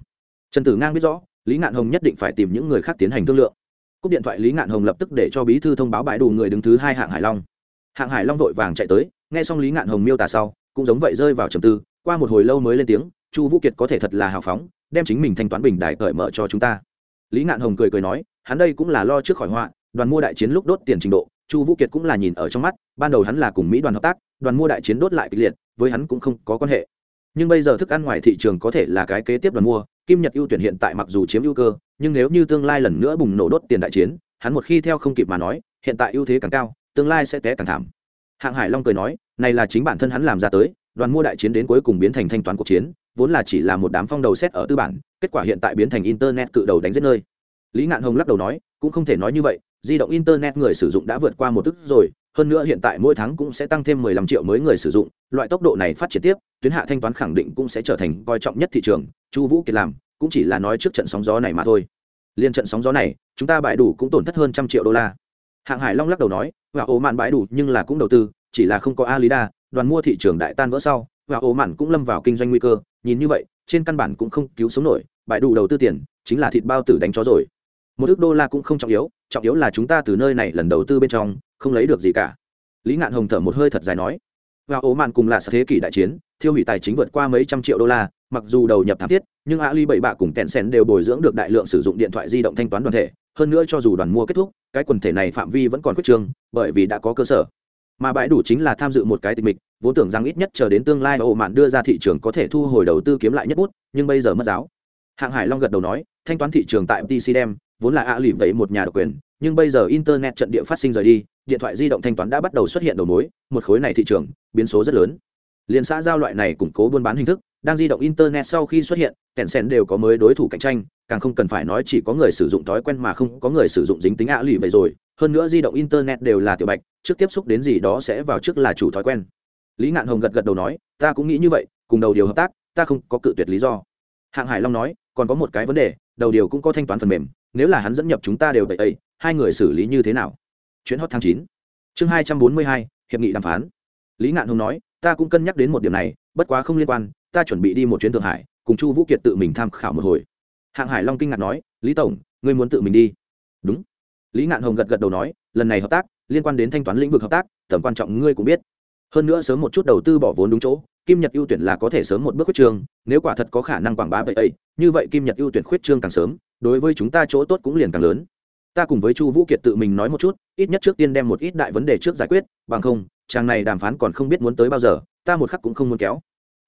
Trần tử ngang biết rõ, lý ngạn hồng nhất định phải tìm những người khác tiến hành thương lượng. Cúp điện thoại, lý ngạn hồng lập tức để cho bí thư thông báo bãi đủ người đứng thứ hai hạng hải long. Hạng hải long vội vàng chạy tới, nghe xong lý ngạn hồng miêu tả sau, cũng giống vậy rơi vào trầm tư, qua một hồi lâu mới lên tiếng, chu vũ kiệt có thể thật là hào phóng, đem chính mình thanh toán bình đại cởi mở cho chúng ta. Lý ngạn hồng cười cười nói, hắn đây cũng là lo trước khỏi họa, đoàn mua đại chiến lúc đốt tiền trình độ, chu vũ kiệt cũng là nhìn ở trong mắt, ban đầu hắn là cùng mỹ đoàn hợp tác, đoàn mua đại chiến đốt lại kịch liệt, với hắn cũng không có quan hệ nhưng bây giờ thức ăn ngoài thị trường có thể là cái kế tiếp đoàn mua. Kim nhật ưu tuyển hiện tại mặc dù chiếm ưu cơ, nhưng nếu như tương lai lần nữa bùng nổ đốt tiền đại chiến, hắn một khi theo không kịp mà nói, hiện tại ưu thế càng cao, tương lai sẽ té càng thảm. Hạng hải long cười nói, này là chính bản thân hắn làm ra tới, đoàn mua đại chiến đến cuối cùng biến thành thanh toán cuộc chiến, vốn là chỉ là một đám phong đầu xét ở tư bản, kết quả hiện tại biến thành internet cự đầu đánh giết nơi. Lý ngạn hồng lắc đầu nói, cũng không thể nói như vậy, di động internet người sử dụng đã vượt qua một tức rồi hơn nữa hiện tại mỗi tháng cũng sẽ tăng thêm 15 triệu mới người sử dụng, loại tốc độ này phát triển tiếp, tuyến hạ thanh toán khẳng định cũng sẽ trở thành coi trọng nhất thị trường, chu vũ kiệt làm, cũng chỉ là nói trước trận sóng gió này mà thôi. Liên trận sóng gió này, chúng ta bãi đủ cũng tổn thất hơn trăm triệu đô la. Hạng hải long lắc đầu nói, và ổ mạn bãi đủ nhưng là cũng đầu tư, chỉ là không có alida, đoàn mua thị trường đại tan vỡ sau, và ổ mạn cũng lâm vào kinh doanh nguy cơ, nhìn như vậy, trên căn bản cũng không cứu sống nổi, bãi đủ đầu tư tiền, chính là thịt bao tử đánh chó rồi một ước đô la cũng không trọng yếu trọng yếu là chúng ta từ nơi này lần đầu tư bên trong, không lấy được gì cả. Lý ngạn hồng thở một hơi thật dài nói, và ố mạn cùng là sở thế kỷ đại chiến, thiêu hủy tài chính vượt qua mấy trăm triệu đô la, mặc dù đầu nhập thảm thiết, nhưng ali bảy bạ cùng tèn sen đều bồi dưỡng được đại lượng sử dụng điện thoại di động thanh toán đoàn thể, hơn nữa cho dù đoàn mua kết thúc, cái quần thể này phạm vi vẫn còn quyết trương, bởi vì đã có cơ sở. Mà bãi đủ chính là tham dự một cái tịch mịch, vốn tưởng rằng ít nhất chờ đến tương lai ổ mạn đưa ra thị trường có thể thu hồi đầu tư kiếm lại nhất bút, nhưng bây giờ mất giáo. Hạng hải long gật đầu nói, thanh toán thị trường tại pc đem vốn là a lì vậy một nhà độc quyền, nhưng bây giờ internet trận địa phát sinh rời đi, điện thoại di động thanh toán đã bắt đầu xuất hiện đầu mối, một khối này thị trường, biến số rất lớn. Liên xã giao loại này củng cố buôn bán hình thức, đang di động internet sau khi xuất hiện, kèn sen đều có mới đối thủ cạnh tranh, càng không cần phải nói chỉ có người sử dụng thói quen mà không có người sử dụng dính tính ạ lì vậy rồi, hơn nữa di động internet đều là tiểu bạch, trước tiếp xúc đến gì đó sẽ vào trước là chủ thói quen. Lý ngạn hồng gật gật đầu nói, ta cũng nghĩ như vậy, cùng đầu điều hợp tác, ta không có cự tuyệt lý do. Hạng hải long nói, còn có một cái vấn đề, đầu điều cũng có thanh toán phần mềm nếu là hắn dẫn nhập chúng ta đều vậy ấy, hai người xử lý như thế nào? Chuyến hot tháng chín. Chương hai trăm bốn mươi hai, hiệp nghị đàm phán. Lý ngạn hồng nói, ta cũng cân nhắc đến một điểm này, bất quá không liên quan, ta chuẩn bị đi một chuyến thượng hải, cùng chu vũ kiệt tự mình tham khảo một hồi. Hạng hải long kinh ngạc nói, lý tổng, ngươi muốn tự mình đi? Đúng. Lý ngạn hồng gật gật đầu nói, lần này hợp tác, liên quan đến thanh toán lĩnh vực hợp tác, tầm quan trọng ngươi cũng biết hơn nữa sớm một chút đầu tư bỏ vốn đúng chỗ, kim nhật ưu tuyển là có thể sớm một bước khuyết trương nếu quả thật có khả năng quảng bá vậy ấy, như vậy kim nhật ưu tuyển khuyết trương càng sớm, đối với chúng ta chỗ tốt cũng liền càng lớn. Ta cùng với chu vũ kiệt tự mình nói một chút, ít nhất trước tiên đem một ít đại vấn đề trước giải quyết, bằng không, chàng này đàm phán còn không biết muốn tới bao giờ, ta một khắc cũng không muốn kéo.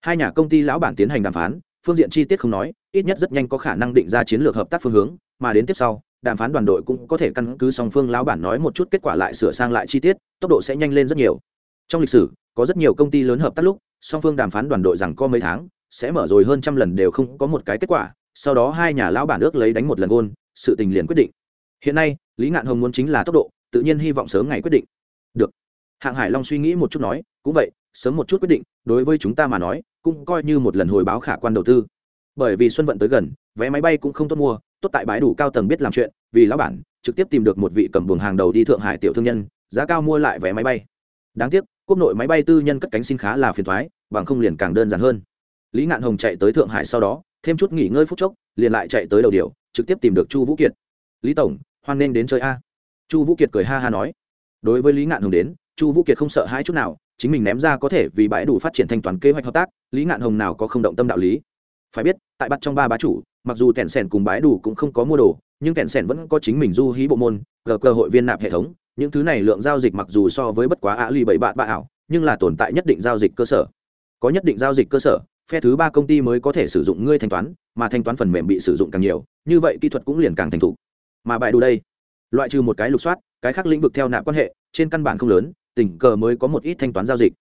Hai nhà công ty lão bản tiến hành đàm phán, phương diện chi tiết không nói, ít nhất rất nhanh có khả năng định ra chiến lược hợp tác phương hướng, mà đến tiếp sau, đàm phán đoàn đội cũng có thể căn cứ song phương lão bản nói một chút kết quả lại sửa sang lại chi tiết, tốc độ sẽ nhanh lên rất nhiều trong lịch sử, có rất nhiều công ty lớn hợp tác lúc, song phương đàm phán đoàn đội rằng có mấy tháng, sẽ mở rồi hơn trăm lần đều không có một cái kết quả, sau đó hai nhà lão bản ước lấy đánh một lần gôn, sự tình liền quyết định. Hiện nay, lý ngạn hồng muốn chính là tốc độ, tự nhiên hy vọng sớm ngày quyết định. Được. Hạng hải long suy nghĩ một chút nói, cũng vậy, sớm một chút quyết định, đối với chúng ta mà nói, cũng coi như một lần hồi báo khả quan đầu tư. Bởi vì xuân vận tới gần, vé máy bay cũng không tốt mua, tốt tại bãi đủ cao tầng biết làm chuyện, vì lão bản, trực tiếp tìm được một vị cầm buồng hàng đầu đi thượng hải tiểu thương nhân, giá cao mua lại vé máy bay. Đáng tiếc quốc nội máy bay tư nhân cất cánh xin khá là phiền thoái, bằng không liền càng đơn giản hơn. Lý ngạn hồng chạy tới thượng hải sau đó, thêm chút nghỉ ngơi phút chốc, liền lại chạy tới đầu điều trực tiếp tìm được chu vũ kiệt. Lý tổng, hoan nên đến chơi a. Chu vũ kiệt cười ha ha nói. Đối với lý ngạn hồng đến, chu vũ kiệt không sợ hãi chút nào, chính mình ném ra có thể vì bãi đủ phát triển thanh toán kế hoạch hợp tác, lý ngạn hồng nào có không động tâm đạo lý. Phải biết, tại bắt trong ba bá chủ, mặc dù tẻn sẻn cùng bãi đủ cũng không có mua đồ, nhưng tẻn sẻn vẫn có chính mình du hí bộ môn, gờ cơ hội viên nạp hệ thống những thứ này lượng giao dịch mặc dù so với bất quá ạ ly bảy bạn bạ ảo, nhưng là tồn tại nhất định giao dịch cơ sở. Có nhất định giao dịch cơ sở, phe thứ ba công ty mới có thể sử dụng ngươi thanh toán, mà thanh toán phần mềm bị sử dụng càng nhiều, như vậy kỹ thuật cũng liền càng thành thục. Mà bại đủ đây, loại trừ một cái lục soát, cái khác lĩnh vực theo nạp quan hệ, trên căn bản không lớn, tình cờ mới có một ít thanh toán giao dịch.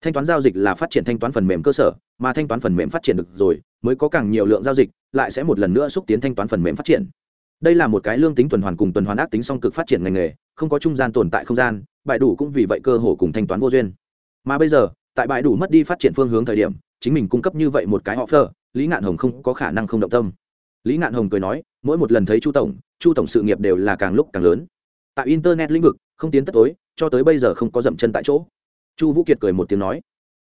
Thanh toán giao dịch là phát triển thanh toán phần mềm cơ sở, mà thanh toán phần mềm phát triển được rồi, mới có càng nhiều lượng giao dịch, lại sẽ một lần nữa xúc tiến thanh toán phần mềm phát triển đây là một cái lương tính tuần hoàn cùng tuần hoàn ác tính song cực phát triển ngành nghề, không có trung gian tồn tại không gian, bại đủ cũng vì vậy cơ hồ cùng thanh toán vô duyên. Mà bây giờ, tại bãi đủ mất đi phát triển phương hướng thời điểm, chính mình cung cấp như vậy một cái offer, lý ngạn hồng không có khả năng không động tâm. Lý ngạn hồng cười nói, mỗi một lần thấy chu tổng chu tổng sự nghiệp đều là càng lúc càng lớn. Tại internet lĩnh vực, không tiến tất tối, cho tới bây giờ không có dậm chân tại chỗ. Chu vũ kiệt cười một tiếng nói.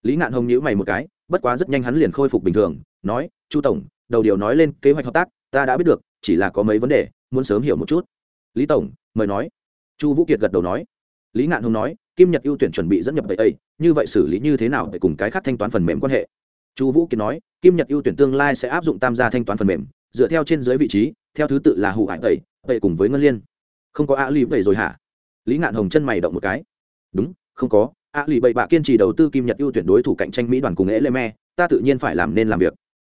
Lý ngạn hồng nhíu mày một cái, bất quá rất nhanh hắn liền khôi phục bình thường, nói, chu tổng, đầu điều nói lên kế hoạch hợp tác, ta đã biết được chỉ là có mấy vấn đề, muốn sớm hiểu một chút. Lý tổng, mời nói. Chu vũ kiệt gật đầu nói. Lý ngạn hồng nói, kim nhật ưu tuyển chuẩn bị dẫn nhập vậy ấy, như vậy xử lý như thế nào để cùng cái khác thanh toán phần mềm quan hệ? Chu vũ kiệt nói, kim nhật ưu tuyển tương lai sẽ áp dụng tam gia thanh toán phần mềm, dựa theo trên dưới vị trí, theo thứ tự là hụ hải tẩy tẩy cùng với ngân liên. Không có a lì vậy rồi hả? Lý ngạn hồng chân mày động một cái. Đúng, không có. A lì bậy bạ kiên trì đầu tư kim nhật ưu tuyển đối thủ cạnh tranh mỹ đoàn cùng ế lê me, ta tự nhiên phải làm nên làm việc.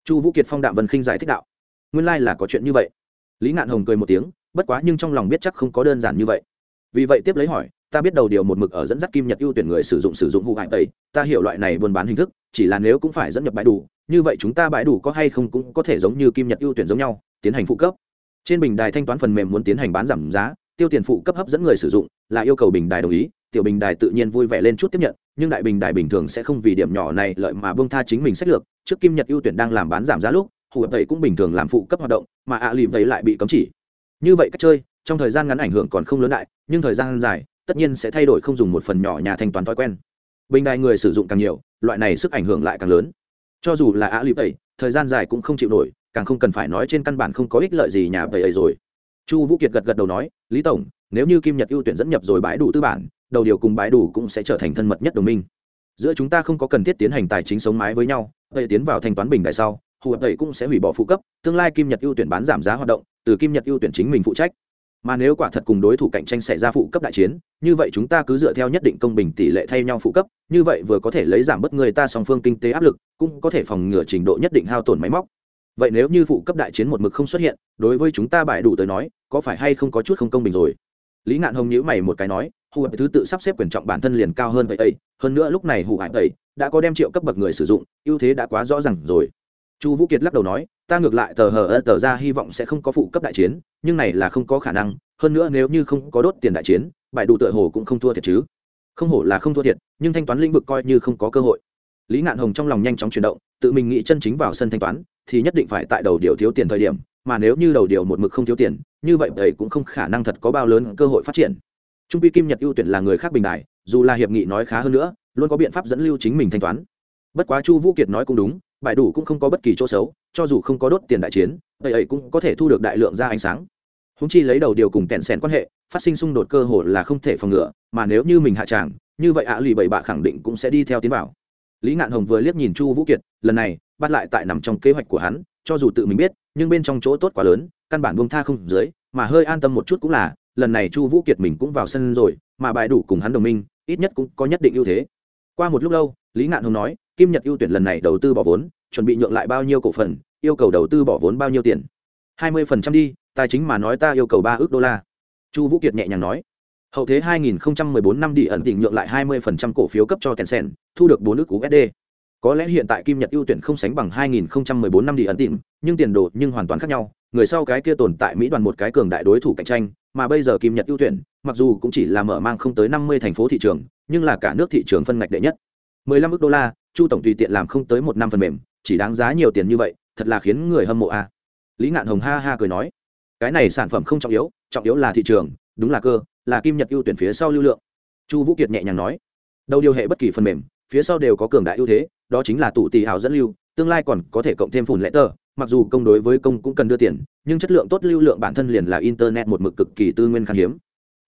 Chu vũ kiệt phong đạm vân khinh giải thích đạo nguyên lai、like、là có chuyện như vậy. Lý ngạn hồng cười một tiếng, bất quá nhưng trong lòng biết chắc không có đơn giản như vậy. Vì vậy tiếp lấy hỏi, ta biết đầu điều một mực ở dẫn dắt kim nhật ưu tuyển người sử dụng sử dụng hụ hại tây ta hiểu loại này buôn bán hình thức, chỉ là nếu cũng phải dẫn nhập bãi đủ, như vậy chúng ta bãi đủ có hay không cũng có thể giống như kim nhật ưu tuyển giống nhau, tiến hành phụ cấp. Trên bình đài thanh toán phần mềm muốn tiến hành bán giảm giá, tiêu tiền phụ cấp hấp dẫn người sử dụng, là yêu cầu bình đài đồng ý, tiểu bình đài tự nhiên vui vẻ lên chút tiếp nhận, nhưng đại bình đài bình thường sẽ không vì điểm nhỏ này lợi mà bông tha chính mình sách lược, trước kim nhật ưu tuyển đang làm bán giảm giá lúc hù ập thầy cũng bình thường làm phụ cấp hoạt động mà ạ à lìm thấy lại bị cấm chỉ. Như vậy cách chơi trong thời gian ngắn ảnh hưởng còn không lớn đại nhưng thời gian dài tất nhiên sẽ thay đổi không dùng một phần nhỏ nhà thanh toán thói quen. Bình đại người sử dụng càng nhiều loại này sức ảnh hưởng lại càng lớn. Cho dù là ạ lũy thầy, thời gian dài cũng không chịu nổi càng không cần phải nói trên căn bản không có ích lợi gì nhà vậy ấy rồi. Chu vũ kiệt gật gật đầu nói lý tổng nếu như kim nhật ưu tuyển dẫn nhập rồi bãi đủ tư bản đầu điều cùng bãi đủ cũng sẽ trở thành thân mật nhất đồng minh. Giữa chúng ta không có cần thiết tiến hành tài chính sống mái với nhau vậy tiến vào thanh toán bình đại sau hù hợp cũng sẽ hủy bỏ phụ cấp, tương lai kim nhật ưu tuyển bán giảm giá hoạt động, từ kim nhật ưu tuyển chính mình phụ trách. Mà nếu quả thật cùng đối thủ cạnh tranh xảy ra phụ cấp đại chiến, như vậy chúng ta cứ dựa theo nhất định công bình tỷ lệ thay nhau phụ cấp, như vậy vừa có thể lấy giảm bớt người ta song phương kinh tế áp lực, cũng có thể phòng ngừa trình độ nhất định hao tổn máy móc. Vậy nếu như phụ cấp đại chiến một mực không xuất hiện, đối với chúng ta bại đủ tới nói, có phải hay không có chút không công bình rồi? Lý ngạn hồng nhữ mày một cái nói, hù thứ tự sắp xếp quyền trọng bản thân liền cao hơn vậy ấy, hơn nữa lúc này hù hải ấy đã có đem triệu cấp bậc người sử dụng, ưu thế đã quá rõ ràng rồi chu vũ kiệt lắc đầu nói, ta ngược lại tờ hờ ơ tờ ra hy vọng sẽ không có phụ cấp đại chiến, nhưng này là không có khả năng, hơn nữa nếu như không có đốt tiền đại chiến bại đủ tựa hồ cũng không thua thiệt chứ. Không hổ là không thua thiệt, nhưng thanh toán lĩnh vực coi như không có cơ hội. Lý ngạn hồng trong lòng nhanh chóng chuyển động, tự mình nghĩ chân chính vào sân thanh toán, thì nhất định phải tại đầu điều thiếu tiền thời điểm, mà nếu như đầu điều một mực không thiếu tiền, như vậy vậy cũng không khả năng thật có bao lớn cơ hội phát triển. Trung pi kim nhật ưu tuyển là người khác bình đại, dù là hiệp nghị nói khá hơn nữa, luôn có biện pháp dẫn lưu chính mình thanh toán. Bất quá chu vũ kiệt nói cũng đúng bại đủ cũng không có bất kỳ chỗ xấu, cho dù không có đốt tiền đại chiến, ấy ấy cũng có thể thu được đại lượng ra ánh sáng. Húng chi lấy đầu điều cùng tẹn sẻn quan hệ, phát sinh xung đột cơ hồ là không thể phòng ngừa, mà nếu như mình hạ tràng, như vậy ạ lì bảy bạ khẳng định cũng sẽ đi theo tiến vào. Lý ngạn hồng vừa liếc nhìn chu vũ kiệt, lần này, bắt lại tại nằm trong kế hoạch của hắn, cho dù tự mình biết, nhưng bên trong chỗ tốt quá lớn, căn bản buông tha không dưới, mà hơi an tâm một chút cũng là, lần này chu vũ kiệt mình cũng vào sân rồi, mà bài đủ cùng hắn đồng minh, ít nhất cũng có nhất định ưu thế. Qua một lúc lâu, lý ngạn hồng nói kim nhật ưu tuyển lần này đầu tư bỏ vốn chuẩn bị nhượng lại bao nhiêu cổ phần yêu cầu đầu tư bỏ vốn bao nhiêu tiền hai mươi phần trăm đi tài chính mà nói ta yêu cầu ba ước đô la chu vũ kiệt nhẹ nhàng nói hậu thế 2014 năm đi ẩn tỉnh nhượng lại 20% cổ phiếu cấp cho Tencent, thu được 4 ước USD. Có lẽ hiện tại Kim Nhật ưu tuyển không sánh bằng 2014 năm đi ẩn tỉnh, nhưng tiền đồ nhưng hoàn toàn khác nhau. Người sau cái kia tồn tại Mỹ đoàn một cái cường đại đối thủ cạnh tranh, mà bây giờ Kim Nhật ưu tuyển, mặc dù cũng chỉ là mở mang không tới 50 thành phố thị trường, nhưng là cả nước thị trường phân ngạch đệ nhất. 15 ức đô la, Chu tổng tùy tiện làm không tới một năm phần mềm, chỉ đáng giá nhiều tiền như vậy, thật là khiến người hâm mộ a. À. Lý Ngạn Hồng ha ha cười nói, cái này sản phẩm không trọng yếu, trọng yếu là thị trường, đúng là cơ, là kim nhật ưu tuyển phía sau lưu lượng chu vũ kiệt nhẹ nhàng nói đầu điều hệ bất kỳ phần mềm phía sau đều có cường đại ưu thế đó chính là tủ tỷ hào dẫn lưu tương lai còn có thể cộng thêm phùn lẽ tờ mặc dù công đối với công cũng cần đưa tiền nhưng chất lượng tốt lưu lượng bản thân liền là internet một mực cực kỳ tư nguyên khan hiếm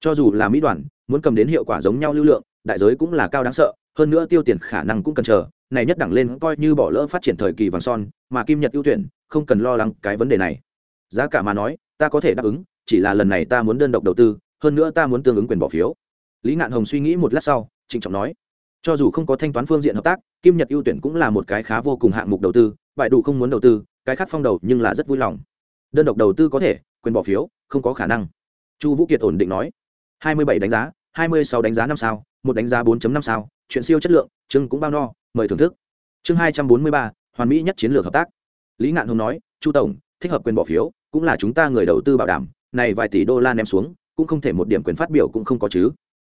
cho dù là mỹ đoàn muốn cầm đến hiệu quả giống nhau lưu lượng đại giới cũng là cao đáng sợ hơn nữa tiêu tiền khả năng cũng cần chờ này nhất đẳng lên coi như bỏ lỡ phát triển thời kỳ vàng son, mà kim nhật ưu tuyển, không cần lo lắng cái vấn đề này. Giá cả mà nói, ta có thể đáp ứng, chỉ là lần này ta muốn đơn độc đầu tư, hơn nữa ta muốn tương ứng quyền bỏ phiếu. Lý ngạn hồng suy nghĩ một lát sau, trịnh trọng nói, cho dù không có thanh toán phương diện hợp tác, kim nhật ưu tuyển cũng là một cái khá vô cùng hạng mục đầu tư bại đủ không muốn đầu tư, cái khác phong đầu nhưng là rất vui lòng. Đơn độc đầu tư có thể, quyền bỏ phiếu, không có khả năng. Chu vũ kiệt ổn định nói, hai mươi bảy đánh giá, hai mươi sáu đánh giá năm sao, một đánh giá 4 năm sao, chuyện siêu chất lượng, chương cũng bao no mời thưởng thức. Chương hai trăm bốn mươi ba, hoàn mỹ nhất chiến lược hợp tác. Lý ngạn hùng nói, chu tổng, thích hợp quyền bỏ phiếu, cũng là chúng ta người đầu tư bảo đảm, này vài tỷ đô la ném xuống, cũng không thể một điểm quyền phát biểu cũng không có chứ.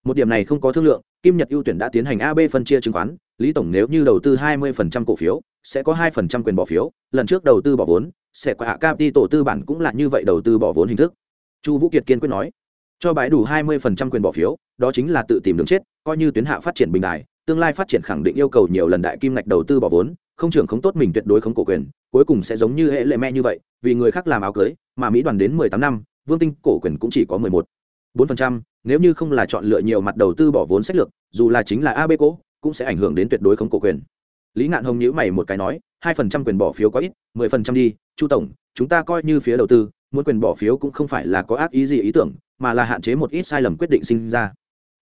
Một điểm này không có thương lượng, kim nhật ưu tuyển đã tiến hành ab phân chia chứng khoán, lý tổng nếu như đầu tư 20% cổ phiếu, sẽ có 2% quyền bỏ phiếu, lần trước đầu tư bỏ vốn, sẽ qua hạ cap tổ tư bản cũng là như vậy đầu tư bỏ vốn hình thức. Chu vũ kiệt kiên quyết nói, cho bãi đủ 20% quyền bỏ phiếu, đó chính là tự tìm đường chết, coi như tuyến hạ phát triển bình đài tương lai phát triển khẳng định yêu cầu nhiều lần đại kim ngạch đầu tư bỏ vốn, không trưởng không tốt mình tuyệt đối không cổ quyền, cuối cùng sẽ giống như hệ lệ me như vậy, vì người khác làm áo cưới, mà mỹ đoàn đến 18 năm, vương tinh cổ quyền cũng chỉ có mười một. bốn phần trăm, nếu như không là chọn lựa nhiều mặt đầu tư bỏ vốn sách lược, dù là chính là ab cố, cũng sẽ ảnh hưởng đến tuyệt đối không cổ quyền. Lý ngạn hồng nhữ mày một cái nói, hai phần trăm quyền bỏ phiếu có ít, mười phần trăm đi, chu tổng, chúng ta coi như phía đầu tư, muốn quyền bỏ phiếu cũng không phải là có ác ý gì ý tưởng, mà là hạn chế một ít sai lầm quyết định sinh ra.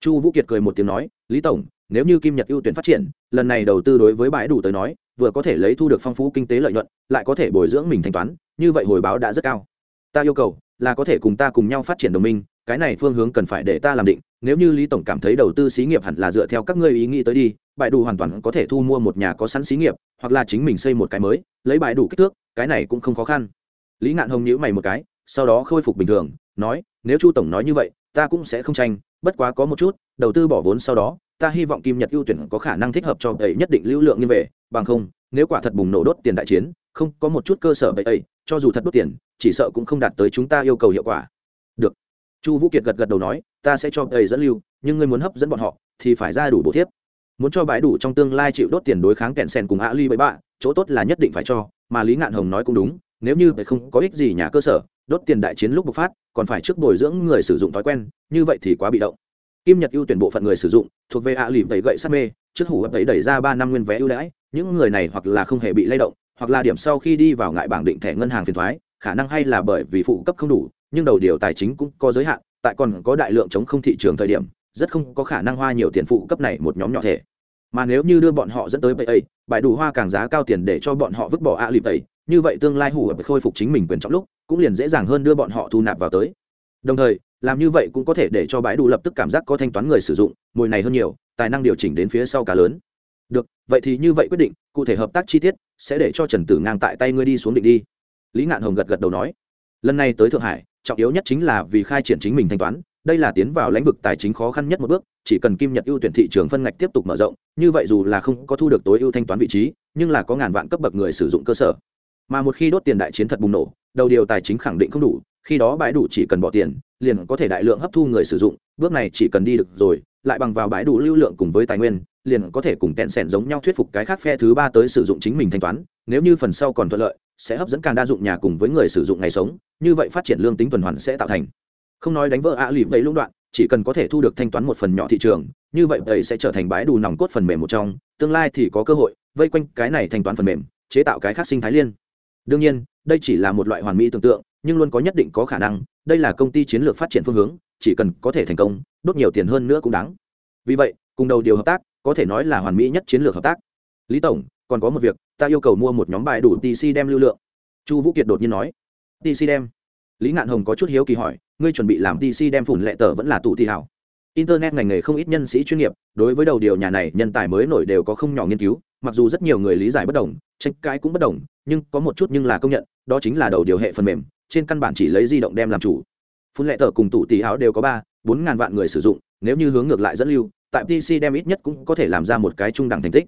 Chu vũ kiệt cười một tiếng nói lý tổng, nếu như kim nhật ưu tuyển phát triển, lần này đầu tư đối với bãi đủ tới nói, vừa có thể lấy thu được phong phú kinh tế lợi nhuận, lại có thể bồi dưỡng mình thanh toán, như vậy hồi báo đã rất cao. Ta yêu cầu là có thể cùng ta cùng nhau phát triển đồng minh, cái này phương hướng cần phải để ta làm định, nếu như lý tổng cảm thấy đầu tư xí nghiệp hẳn là dựa theo các ngươi ý nghĩ tới đi, bãi đủ hoàn toàn có thể thu mua một nhà có sẵn xí nghiệp, hoặc là chính mình xây một cái mới, lấy bãi đủ kích thước, cái này cũng không khó khăn. Lý ngạn hồng nhữ mày một cái, sau đó khôi phục bình thường, nói, nếu chu tổng nói như vậy ta cũng sẽ không tranh, bất quá có một chút, đầu tư bỏ vốn sau đó, ta hy vọng kim nhật ưu tuyển có khả năng thích hợp cho ấy nhất định lưu lượng như vậy, bằng không, nếu quả thật bùng nổ đốt tiền đại chiến, không có một chút cơ sở vậy ấy, cho dù thật đốt tiền, chỉ sợ cũng không đạt tới chúng ta yêu cầu hiệu quả. Được. Chu vũ kiệt gật gật đầu nói, ta sẽ cho ấy dẫn lưu, nhưng ngươi muốn hấp dẫn bọn họ, thì phải ra đủ bổ tiếp. Muốn cho bãi đủ trong tương lai chịu đốt tiền đối kháng kẹn sen cùng ali bậy bạ, chỗ tốt là nhất định phải cho, mà lý ngạn hồng nói cũng đúng, nếu như vậy không có ích gì nhà cơ sở đốt tiền đại chiến lúc bộc phát, còn phải trước bồi dưỡng người sử dụng thói quen, như vậy thì quá bị động. Kim nhật ưu tuyển bộ phận người sử dụng, thuộc về ạ lì đẩy gậy sát mê, trước hủ ấy đẩy ra ba năm nguyên vé ưu đãi, những người này hoặc là không hề bị lay động, hoặc là điểm sau khi đi vào ngại bảng định thẻ ngân hàng phiền thoái, khả năng hay là bởi vì phụ cấp không đủ, nhưng đầu điều tài chính cũng có giới hạn, tại còn có đại lượng chống không thị trường thời điểm, rất không có khả năng hoa nhiều tiền phụ cấp này một nhóm nhỏ thể. Mà nếu như đưa bọn họ dẫn tới bậy ấy, bài đủ hoa càng giá cao tiền để cho bọn họ vứt bỏ ạ lì ấy như vậy tương lai hủ ở khôi phục chính mình quyền trọng lúc, cũng liền dễ dàng hơn đưa bọn họ thu nạp vào tới. Đồng thời, làm như vậy cũng có thể để cho bãi đủ lập tức cảm giác có thanh toán người sử dụng mùi này hơn nhiều, tài năng điều chỉnh đến phía sau cả lớn. Được, vậy thì như vậy quyết định, cụ thể hợp tác chi tiết sẽ để cho trần tử ngang tại tay ngươi đi xuống định đi. Lý ngạn hồng gật gật đầu nói. Lần này tới thượng hải, trọng yếu nhất chính là vì khai triển chính mình thanh toán, đây là tiến vào lĩnh vực tài chính khó khăn nhất một bước, chỉ cần kim nhật ưu tuyển thị trường phân ngạch tiếp tục mở rộng, như vậy dù là không có thu được tối ưu thanh toán vị trí, nhưng là có ngàn vạn cấp bậc người sử dụng cơ sở mà một khi đốt tiền đại chiến thật bùng nổ, đầu điều tài chính khẳng định không đủ, khi đó bãi đủ chỉ cần bỏ tiền, liền có thể đại lượng hấp thu người sử dụng, bước này chỉ cần đi được rồi, lại bằng vào bãi đủ lưu lượng cùng với tài nguyên, liền có thể cùng tẹn sẻn giống nhau thuyết phục cái khác phe thứ ba tới sử dụng chính mình thanh toán, nếu như phần sau còn thuận lợi, sẽ hấp dẫn càng đa dụng nhà cùng với người sử dụng ngày sống, như vậy phát triển lương tính tuần hoàn sẽ tạo thành. Không nói đánh vỡ ạ à lìm vậy lũng đoạn, chỉ cần có thể thu được thanh toán một phần nhỏ thị trường, như vậy vậy sẽ trở thành bãi đủ nòng cốt phần mềm một trong, tương lai thì có cơ hội vây quanh cái này thanh toán phần mềm, chế tạo cái khác sinh thái liên đương nhiên, đây chỉ là một loại hoàn mỹ tưởng tượng, nhưng luôn có nhất định có khả năng, đây là công ty chiến lược phát triển phương hướng, chỉ cần có thể thành công, đốt nhiều tiền hơn nữa cũng đáng. Vì vậy, cùng đầu điều hợp tác, có thể nói là hoàn mỹ nhất chiến lược hợp tác. Lý tổng, còn có một việc, ta yêu cầu mua một nhóm bài đủ tc đem lưu lượng. Chu vũ kiệt đột nhiên nói. Tc đem lý ngạn hồng có chút hiếu kỳ hỏi, ngươi chuẩn bị làm tc đem phủn lệ tờ vẫn là tụ thị hảo? Internet ngành nghề không ít nhân sĩ chuyên nghiệp, đối với đầu điều nhà này, nhân tài mới nổi đều có không nhỏ nghiên cứu, mặc dù rất nhiều người lý giải bất đồng, tranh cãi cũng bất đồng nhưng có một chút nhưng là công nhận, đó chính là đầu điều hệ phần mềm, trên căn bản chỉ lấy di động đem làm chủ. Phun lệ tờ cùng tủ tỷ áo đều có ba, bốn ngàn vạn người sử dụng, nếu như hướng ngược lại dẫn lưu, tại pc đem ít nhất cũng có thể làm ra một cái trung đẳng thành tích.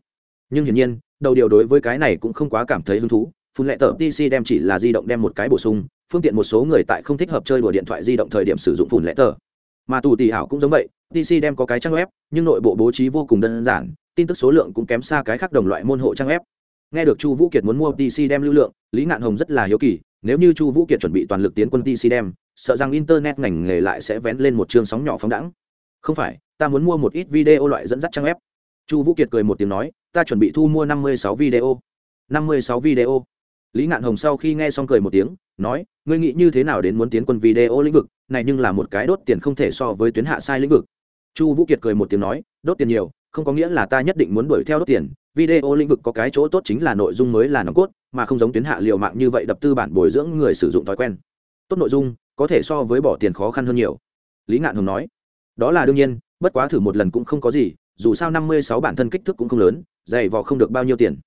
Nhưng hiển nhiên, đầu điều đối với cái này cũng không quá cảm thấy hứng thú, phun lệ tờ pc đem chỉ là di động đem một cái bổ sung, phương tiện một số người tại không thích hợp chơi đùa điện thoại di động thời điểm sử dụng phun lệ tờ. Mà tù tỷ ảo cũng giống vậy pc đem có cái trang web, nhưng nội bộ bố trí vô cùng đơn giản, tin tức số lượng cũng kém xa cái khác đồng loại môn hộ trang web nghe được chu vũ kiệt muốn mua pc đem lưu lượng, lý ngạn hồng rất là hiếu kỳ, nếu như chu vũ kiệt chuẩn bị toàn lực tiến quân pc đem, sợ rằng internet ngành nghề lại sẽ vén lên một chương sóng nhỏ phóng đẳng không phải, ta muốn mua một ít video loại dẫn dắt trang web. Chu vũ kiệt cười một tiếng nói, ta chuẩn bị thu mua năm mươi sáu video. năm mươi sáu video. Lý ngạn hồng sau khi nghe xong cười một tiếng, nói, ngươi nghĩ như thế nào đến muốn tiến quân video lĩnh vực, này nhưng là một cái đốt tiền không thể so với tuyến hạ sai lĩnh vực. Chu vũ kiệt cười một tiếng nói, đốt tiền nhiều, không có nghĩa là ta nhất định muốn đuổi theo đốt tiền video lĩnh vực có cái chỗ tốt chính là nội dung mới là nòng cốt, mà không giống tuyến hạ liều mạng như vậy đập tư bản bồi dưỡng người sử dụng thói quen. Tốt nội dung, có thể so với bỏ tiền khó khăn hơn nhiều. Lý ngạn Hùng nói, đó là đương nhiên, bất quá thử một lần cũng không có gì, dù sao năm mươi sáu bản thân kích thước cũng không lớn, dày vò không được bao nhiêu tiền.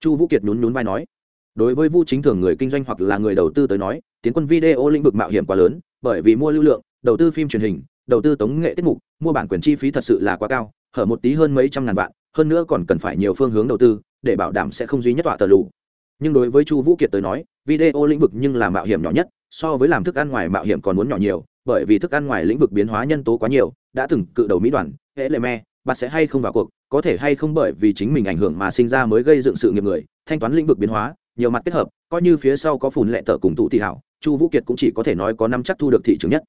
Chu vũ kiệt nhún nhún vai nói, đối với vu chính thường người kinh doanh hoặc là người đầu tư tới nói, tiến quân video lĩnh vực mạo hiểm quá lớn, bởi vì mua lưu lượng, đầu tư phim truyền hình, đầu tư tống nghệ tiết mục, mua bản quyền chi phí thật sự là quá cao, hở một tí hơn mấy trăm ngàn vạn hơn nữa còn cần phải nhiều phương hướng đầu tư, để bảo đảm sẽ không duy nhất tọa tờ lụ nhưng đối với chu vũ kiệt tới nói, video lĩnh vực nhưng là mạo hiểm nhỏ nhất, so với làm thức ăn ngoài mạo hiểm còn muốn nhỏ nhiều, bởi vì thức ăn ngoài lĩnh vực biến hóa nhân tố quá nhiều, đã từng cự đầu mỹ đoàn hễ lệ me, bạn sẽ hay không vào cuộc, có thể hay không bởi vì chính mình ảnh hưởng mà sinh ra mới gây dựng sự nghiệp người, thanh toán lĩnh vực biến hóa, nhiều mặt kết hợp, coi như phía sau có phùn lệ tờ cùng tụ thị hảo, chu vũ kiệt cũng chỉ có thể nói có năm chắc thu được thị trường nhất.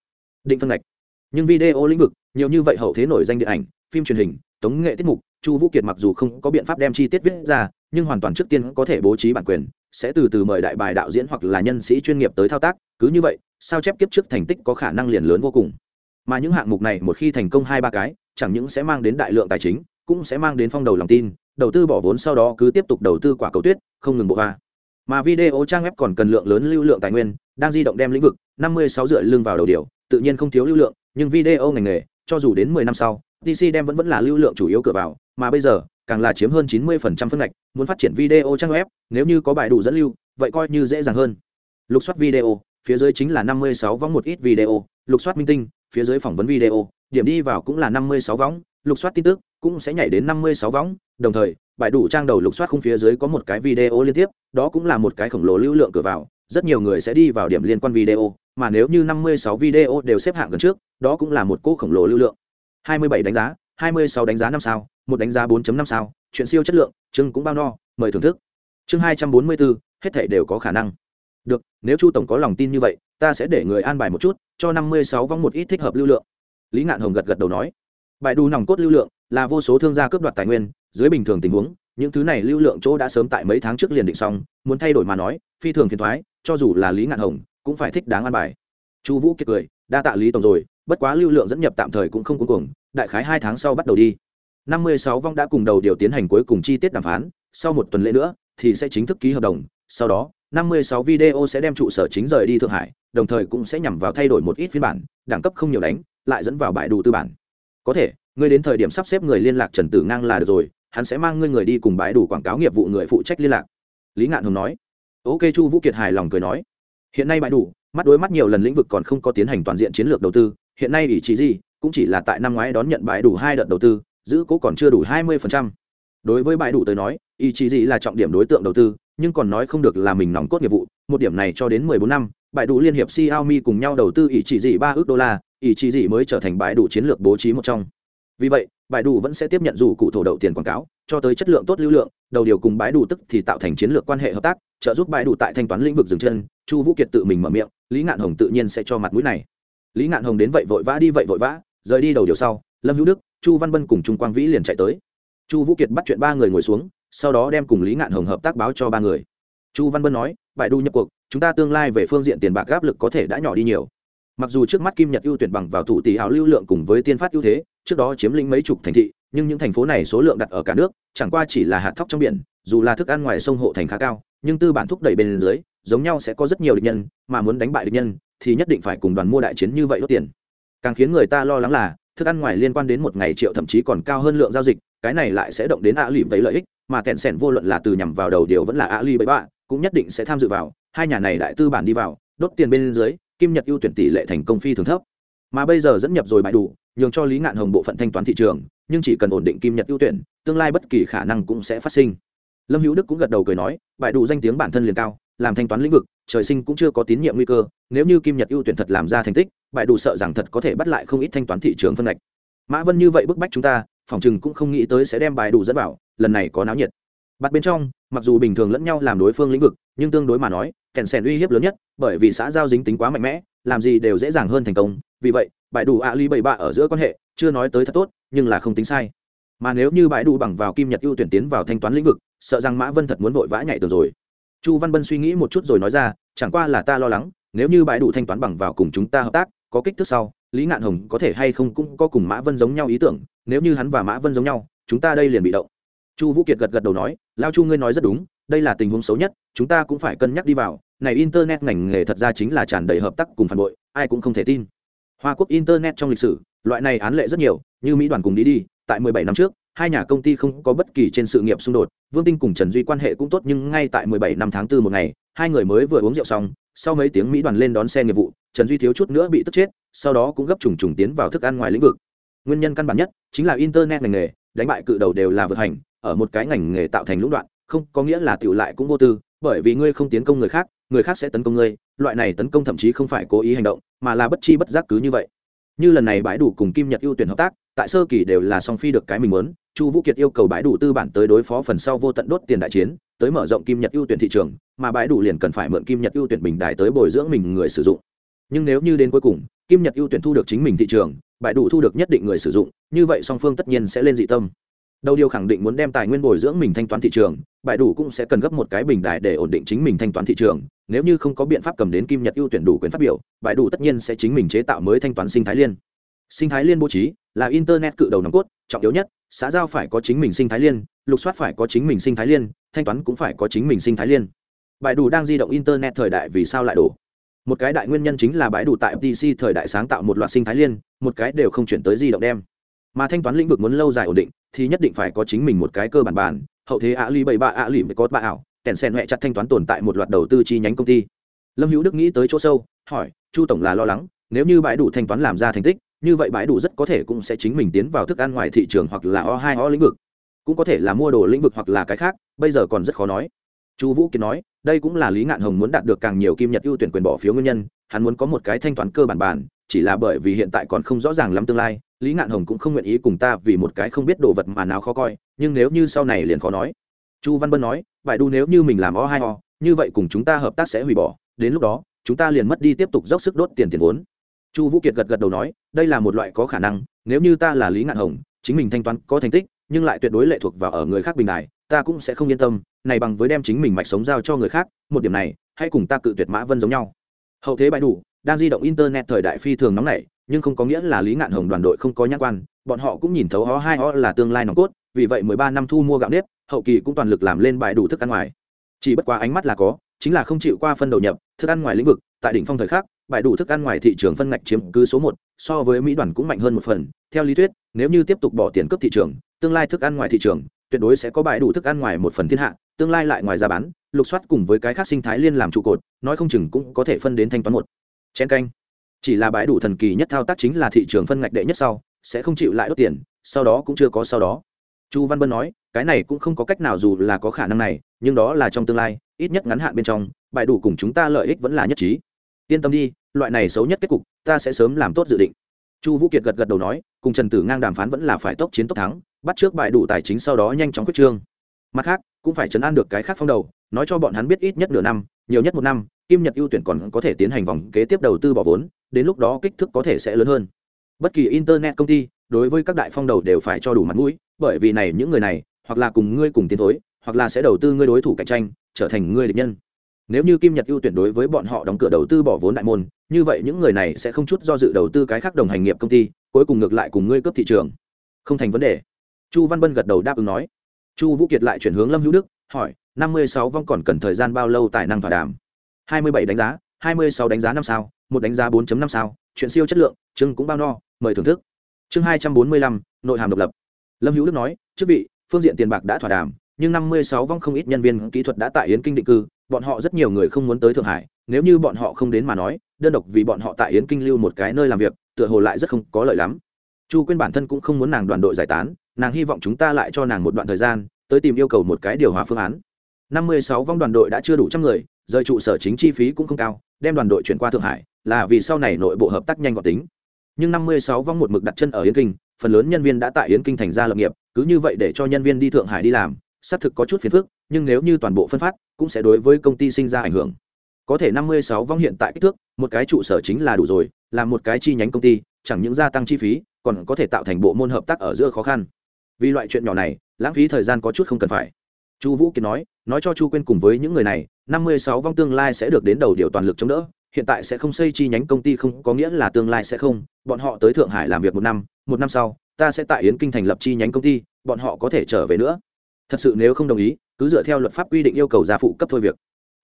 Định phân ngạch. Nhưng video lĩnh vực, nhiều như vậy hậu thế nổi danh điện ảnh, phim truyền hình, tống nghệ tiết mục chu vũ kiệt mặc dù không có biện pháp đem chi tiết viết ra, nhưng hoàn toàn trước tiên có thể bố trí bản quyền, sẽ từ từ mời đại bài đạo diễn hoặc là nhân sĩ chuyên nghiệp tới thao tác, cứ như vậy, sao chép kiếp trước thành tích có khả năng liền lớn vô cùng. Mà những hạng mục này một khi thành công hai ba cái, chẳng những sẽ mang đến đại lượng tài chính, cũng sẽ mang đến phong đầu lòng tin, đầu tư bỏ vốn sau đó cứ tiếp tục đầu tư quả cầu tuyết, không ngừng bộ hoa. Mà video trang web còn cần lượng lớn lưu lượng tài nguyên, đang di động đem lĩnh vực năm mươi sáu rưỡi lưng vào đầu điều, tự nhiên không thiếu lưu lượng, nhưng video ngành nghề, cho dù đến mười năm sau DC đem vẫn vẫn là lưu lượng chủ yếu cửa vào, mà bây giờ, càng là chiếm hơn chín mươi phần trăm phân ngạch, muốn phát triển video trang web, nếu như có bài đủ dẫn lưu, vậy coi như dễ dàng hơn. Lục soát video, phía dưới chính là năm mươi sáu vóng một ít video, lục soát minh tinh, phía dưới phỏng vấn video, điểm đi vào cũng là năm mươi lục soát tin tức cũng sẽ nhảy đến năm mươi đồng thời, bài đủ trang đầu lục soát khung phía dưới có một cái video liên tiếp, đó cũng là một cái khổng lồ lưu lượng cửa vào, rất nhiều người sẽ đi vào điểm liên quan video, mà nếu như năm mươi sáu video đều xếp hạng gần trước, đó cũng là một cỗ khổng lồ lưu lượng hai mươi bảy đánh giá, hai mươi sáu đánh giá năm sao, một đánh giá 4 năm sao, chuyện siêu chất lượng, chương cũng bao no, mời thưởng thức. Chương hai trăm bốn mươi bốn hết thảy đều có khả năng. Được, nếu chu tổng có lòng tin như vậy, ta sẽ để người an bài một chút, cho năm mươi sáu vong một ít thích hợp lưu lượng. Lý ngạn hồng gật gật đầu nói. Bài đủ nòng cốt lưu lượng là vô số thương gia cướp đoạt tài nguyên, dưới bình thường tình huống, những thứ này lưu lượng chỗ đã sớm tại mấy tháng trước liền định xong, muốn thay đổi mà nói, phi thường phiền thoái, cho dù là lý ngạn hồng, cũng phải thích đáng an bài. Chu vũ kiệt cười, đa tạ lý tổng rồi bất quá lưu lượng dẫn nhập tạm thời cũng không cuối cùng đại khái hai tháng sau bắt đầu đi năm mươi sáu vong đã cùng đầu điều tiến hành cuối cùng chi tiết đàm phán sau một tuần lễ nữa thì sẽ chính thức ký hợp đồng sau đó 56 video sẽ đem trụ sở chính rời đi Thượng Hải, đồng thời cũng sẽ nhằm vào thay đổi một ít phiên bản, đẳng cấp không nhiều đánh, lại dẫn vào bãi đủ tư bản. Có thể, ngươi đến thời điểm sắp xếp người liên lạc Trần Tử Ngang là được rồi, hắn sẽ mang ngươi người đi cùng bãi đủ quảng cáo nghiệp vụ người phụ trách liên lạc. Lý Ngạn hùng nói. Ok Chu Vũ Kiệt hài lòng cười nói. Hiện nay bãi đủ, mắt đối mắt nhiều lần lĩnh vực còn không có tiến hành toàn diện chiến lược đầu tư, hiện nay ủy chỉ gì, cũng chỉ là tại năm ngoái đón nhận bãi đủ hai đợt đầu tư, giữ cố còn chưa đủ 20%. Đối với bãi đủ tới nói, ỷ chỉ gì là trọng điểm đối tượng đầu tư, nhưng còn nói không được là mình nòng cốt nghiệp vụ. Một điểm này cho đến mười bốn năm bãi đủ liên hiệp xiaomi cùng nhau đầu tư ỷ chỉ gì ba ước đô la ỷ chỉ gì mới trở thành bãi đủ chiến lược bố trí một trong. Vì vậy bãi đủ vẫn sẽ tiếp nhận dù cụ thổ đậu tiền quảng cáo cho tới chất lượng tốt lưu lượng đầu điều cùng bãi đủ tức thì tạo thành chiến lược quan hệ hợp tác trợ giúp bãi đủ tại thanh toán lĩnh vực dừng chân. Chu vũ kiệt tự mình mở miệng lý ngạn hồng tự nhiên sẽ cho mặt mũi này lý ngạn hồng đến vậy vội vã đi vậy vội vã, rời đi đầu điều sau, lâm hữu đức, chu văn bân cùng trung quang vĩ liền chạy tới. Chu vũ kiệt bắt chuyện ba người ngồi xuống, sau đó đem cùng lý ngạn hồng hợp tác báo cho ba người. Chu văn bân nói, bại đu nhập cuộc, chúng ta tương lai về phương diện tiền bạc áp lực có thể đã nhỏ đi nhiều. Mặc dù trước mắt kim nhật ưu tuyển bằng vào thủ tỷ áo lưu lượng cùng với tiên phát ưu thế, trước đó chiếm lĩnh mấy chục thành thị, nhưng những thành phố này số lượng đặt ở cả nước, chẳng qua chỉ là hạt thóc trong biển, dù là thức ăn ngoài sông hộ thành khá cao, nhưng tư bản thúc đẩy bên dưới, giống nhau sẽ có rất nhiều địch nhân, mà muốn đánh bại địch nhân thì nhất định phải cùng đoàn mua đại chiến như vậy đốt tiền. Càng khiến người ta lo lắng là, thức ăn ngoài liên quan đến một ngày triệu thậm chí còn cao hơn lượng giao dịch, cái này lại sẽ động đến ạ lì với lợi ích, mà kẹn sẻn vô luận là từ nhằm vào đầu điều vẫn là ạ lì bậy bạ cũng nhất định sẽ tham dự vào, hai nhà này đại tư bản đi vào, đốt tiền bên dưới, kim nhật ưu tuyển tỷ lệ thành công phi thường thấp. Mà bây giờ dẫn nhập rồi bài đủ, nhường cho lý ngạn hồng bộ phận thanh toán thị trường, nhưng chỉ cần ổn định kim nhật ưu tuyển, tương lai bất kỳ khả năng cũng sẽ phát sinh. Lâm hữu đức cũng gật đầu cười nói, bài đủ danh tiếng bản thân liền cao làm thanh toán lĩnh vực, trời sinh cũng chưa có tín nhiệm nguy cơ, nếu như kim nhật ưu tuyển thật làm ra thành tích, bại đủ sợ rằng thật có thể bắt lại không ít thanh toán thị trường phân ngạch. Mã vân như vậy bức bách chúng ta, phòng chừng cũng không nghĩ tới sẽ đem bài đủ dẫn vào, lần này có náo nhiệt. Bắt bên trong, mặc dù bình thường lẫn nhau làm đối phương lĩnh vực, nhưng tương đối mà nói, kèn sèn uy hiếp lớn nhất, bởi vì xã giao dính tính quá mạnh mẽ, làm gì đều dễ dàng hơn thành công, vì vậy, bài đủ ạ ly bảy bạ ở giữa quan hệ, chưa nói tới thật tốt, nhưng là không tính sai. Mà nếu như bãi đủ bằng vào kim nhật ưu tuyển tiến vào thanh toán lĩnh vực, sợ rằng mã vân thật muốn vội vã nhảy tường rồi chu văn bân suy nghĩ một chút rồi nói ra, chẳng qua là ta lo lắng, nếu như bãi đủ thanh toán bằng vào cùng chúng ta hợp tác, có kích thước sau, lý ngạn hồng có thể hay không cũng có cùng mã vân giống nhau ý tưởng, nếu như hắn và mã vân giống nhau, chúng ta đây liền bị động. Chu vũ kiệt gật gật đầu nói, lao chu ngươi nói rất đúng, đây là tình huống xấu nhất, chúng ta cũng phải cân nhắc đi vào. Này internet ngành nghề thật ra chính là tràn đầy hợp tác cùng phản bội, ai cũng không thể tin. Hoa quốc internet trong lịch sử, loại này án lệ rất nhiều, như mỹ đoàn cùng đi đi, tại 17 năm trước hai nhà công ty không có bất kỳ trên sự nghiệp xung đột, vương tinh cùng trần duy quan hệ cũng tốt nhưng ngay tại 17 năm tháng 4 một ngày, hai người mới vừa uống rượu xong, sau mấy tiếng mỹ đoàn lên đón xe nghiệp vụ, trần duy thiếu chút nữa bị tức chết, sau đó cũng gấp trùng trùng tiến vào thức ăn ngoài lĩnh vực. Nguyên nhân căn bản nhất chính là internet ngành nghề, đánh bại cự đầu đều là vượt hành, ở một cái ngành nghề tạo thành lũng đoạn, không có nghĩa là tiểu lại cũng vô tư, bởi vì ngươi không tiến công người khác người khác sẽ tấn công ngươi, loại này tấn công thậm chí không phải cố ý hành động, mà là bất chi bất giác cứ như vậy. Như lần này bãi đủ cùng kim nhật ưu tuyển hợp tác tại sơ kỳ đều là song phi được cái mình muốn, chu vũ kiệt yêu cầu bãi đủ tư bản tới đối phó phần sau vô tận đốt tiền đại chiến, tới mở rộng kim nhật ưu tuyển thị trường, mà bãi đủ liền cần phải mượn kim nhật ưu tuyển bình đại tới bồi dưỡng mình người sử dụng. Nhưng nếu như đến cuối cùng, kim nhật ưu tuyển thu được chính mình thị trường, bãi đủ thu được nhất định người sử dụng, như vậy song phương tất nhiên sẽ lên dị tâm. Đầu điều khẳng định muốn đem tài nguyên bồi dưỡng mình thanh toán thị trường, bãi đủ cũng sẽ cần gấp một cái bình đại để ổn định chính mình thanh toán thị trường, nếu như không có biện pháp cầm đến kim nhật ưu tuyển đủ quyền phát biểu, bãi đủ tất nhiên sẽ chính mình chế tạo mới thanh toán sinh thái liên sinh thái liên bố trí là internet cự đầu nòng cốt, trọng yếu nhất, xã giao phải có chính mình sinh thái liên, lục soát phải có chính mình sinh thái liên, thanh toán cũng phải có chính mình sinh thái liên. Bãi đủ đang di động internet thời đại vì sao lại đổ? Một cái đại nguyên nhân chính là bãi đủ tại pc thời đại sáng tạo một loạt sinh thái liên, một cái đều không chuyển tới di động đem. Mà thanh toán lĩnh vực muốn lâu dài ổn định, thì nhất định phải có chính mình một cái cơ bản bản, hậu thế ạ ly bảy ba ạ lì mới có ba ảo kèn sen huệ chặt thanh toán tồn tại một loạt đầu tư chi nhánh công ty. Lâm hữu đức nghĩ tới chỗ sâu, hỏi, chu tổng là lo lắng, nếu như bãi đủ thanh toán làm ra thành tích như vậy bãi đủ rất có thể cũng sẽ chính mình tiến vào thức ăn ngoài thị trường hoặc là o hai, o lĩnh vực. Cũng có thể là mua đồ lĩnh vực hoặc là cái khác, bây giờ còn rất khó nói. Chu vũ kiến nói, đây cũng là lý ngạn hồng muốn đạt được càng nhiều kim nhật ưu tuyển quyền bỏ phiếu nguyên nhân, hắn muốn có một cái thanh toán cơ bản bản, chỉ là bởi vì hiện tại còn không rõ ràng lắm tương lai, lý ngạn hồng cũng không nguyện ý cùng ta vì một cái không biết đồ vật mà nào khó coi, nhưng nếu như sau này liền khó nói. Chu văn bân nói, bãi đu nếu như mình làm o hai, o, như vậy cùng chúng ta hợp tác sẽ hủy bỏ, đến lúc đó, chúng ta liền mất đi tiếp tục dốc sức đốt tiền tiền vốn chu vũ kiệt gật gật đầu nói, đây là một loại có khả năng, nếu như ta là lý ngạn hồng, chính mình thanh toán có thành tích, nhưng lại tuyệt đối lệ thuộc vào ở người khác bình đài, ta cũng sẽ không yên tâm, này bằng với đem chính mình mạch sống giao cho người khác, một điểm này, hãy cùng ta cự tuyệt mã vân giống nhau. Hậu thế bãi đủ, đang di động internet thời đại phi thường nóng nảy, nhưng không có nghĩa là lý ngạn hồng đoàn đội không có nhãn quan, bọn họ cũng nhìn thấu ho hai ho là tương lai nòng cốt, vì vậy mười ba năm thu mua gạo nếp, hậu kỳ cũng toàn lực làm lên bãi đủ thức ăn ngoài. Chỉ bất quá ánh mắt là có, chính là không chịu qua phân đầu nhập, thức ăn ngoài lĩnh vực, tại đỉnh phong thời khắc bãi đủ thức ăn ngoài thị trường phân ngạch chiếm cứ số một, so với mỹ đoàn cũng mạnh hơn một phần. Theo lý thuyết, nếu như tiếp tục bỏ tiền cấp thị trường, tương lai thức ăn ngoài thị trường, tuyệt đối sẽ có bãi đủ thức ăn ngoài một phần thiên hạ, tương lai lại ngoài ra bán, lục soát cùng với cái khác sinh thái liên làm trụ cột, nói không chừng cũng có thể phân đến thanh toán một. Chén canh. Chỉ là bãi đủ thần kỳ nhất thao tác chính là thị trường phân ngạch đệ nhất sau, sẽ không chịu lại đốt tiền, sau đó cũng chưa có sau đó. Chu văn bân nói, cái này cũng không có cách nào dù là có khả năng này, nhưng đó là trong tương lai, ít nhất ngắn hạn bên trong bãi đủ cùng chúng ta lợi ích vẫn là nhất trí yên tâm đi, loại này xấu nhất kết cục, ta sẽ sớm làm tốt dự định. Chu vũ kiệt gật gật đầu nói, cùng trần tử ngang đàm phán vẫn là phải tốc chiến tốc thắng, bắt trước bại đủ tài chính sau đó nhanh chóng quyết trương. Mặt khác, cũng phải chấn an được cái khác phong đầu, nói cho bọn hắn biết ít nhất nửa năm, nhiều nhất một năm, kim nhật ưu tuyển còn có thể tiến hành vòng kế tiếp đầu tư bỏ vốn, đến lúc đó kích thước có thể sẽ lớn hơn. Bất kỳ internet công ty, đối với các đại phong đầu đều phải cho đủ mặt mũi, bởi vì này, những người này, hoặc là cùng ngươi cùng tiến thối, hoặc là sẽ đầu tư ngươi đối thủ cạnh tranh, trở thành ngươi địch nhân nếu như kim nhật ưu tuyển đối với bọn họ đóng cửa đầu tư bỏ vốn đại môn, như vậy những người này sẽ không chút do dự đầu tư cái khác đồng hành nghiệp công ty, cuối cùng ngược lại cùng ngươi cấp thị trường. Không thành vấn đề. Chu văn bân gật đầu đáp ứng nói. Chu vũ kiệt lại chuyển hướng lâm hữu đức, hỏi, năm mươi sáu vong còn cần thời gian bao lâu tài năng thỏa đàm? Hai mươi bảy đánh giá, hai mươi sáu đánh giá năm sao, một đánh giá bốn năm sao, chuyện siêu chất lượng chưng cũng bao no, mời thưởng thức. Chương hai trăm bốn mươi lăm, nội hàm độc lập. Lâm hữu đức nói, chức vị, phương diện tiền bạc đã thỏa đàm, nhưng năm mươi sáu vong không ít nhân viên kỹ thuật đã tại yến kinh định cư bọn họ rất nhiều người không muốn tới thượng hải, nếu như bọn họ không đến mà nói, đơn độc vì bọn họ tại yến kinh lưu một cái nơi làm việc, tựa hồ lại rất không có lợi lắm. Chu quyên bản thân cũng không muốn nàng đoàn đội giải tán, nàng hy vọng chúng ta lại cho nàng một đoạn thời gian, tới tìm yêu cầu một cái điều hòa phương án. Năm mươi sáu vong đoàn đội đã chưa đủ trăm người, rời trụ sở chính chi phí cũng không cao, đem đoàn đội chuyển qua thượng hải, là vì sau này nội bộ hợp tác nhanh gọn tính. Nhưng năm mươi sáu vong một mực đặt chân ở yến kinh, phần lớn nhân viên đã tại yến kinh thành ra lập nghiệp, cứ như vậy để cho nhân viên đi thượng hải đi làm, xác thực có chút phiền phức nhưng nếu như toàn bộ phân phát, cũng sẽ đối với công ty sinh ra ảnh hưởng. Có thể năm mươi sáu vong hiện tại kích thước, một cái trụ sở chính là đủ rồi, là một cái chi nhánh công ty, chẳng những gia tăng chi phí, còn có thể tạo thành bộ môn hợp tác ở giữa khó khăn. Vì loại chuyện nhỏ này, lãng phí thời gian có chút không cần phải. Chu vũ kiệt nói nói cho chu quên cùng với những người này, năm mươi sáu vong tương lai sẽ được đến đầu điều toàn lực chống đỡ, hiện tại sẽ không xây chi nhánh công ty không có nghĩa là tương lai sẽ không, bọn họ tới thượng hải làm việc một năm một năm sau, ta sẽ tại yến kinh thành lập chi nhánh công ty, bọn họ có thể trở về nữa. Thật sự nếu không đồng ý cứ dựa theo luật pháp quy định yêu cầu gia phụ cấp thôi việc.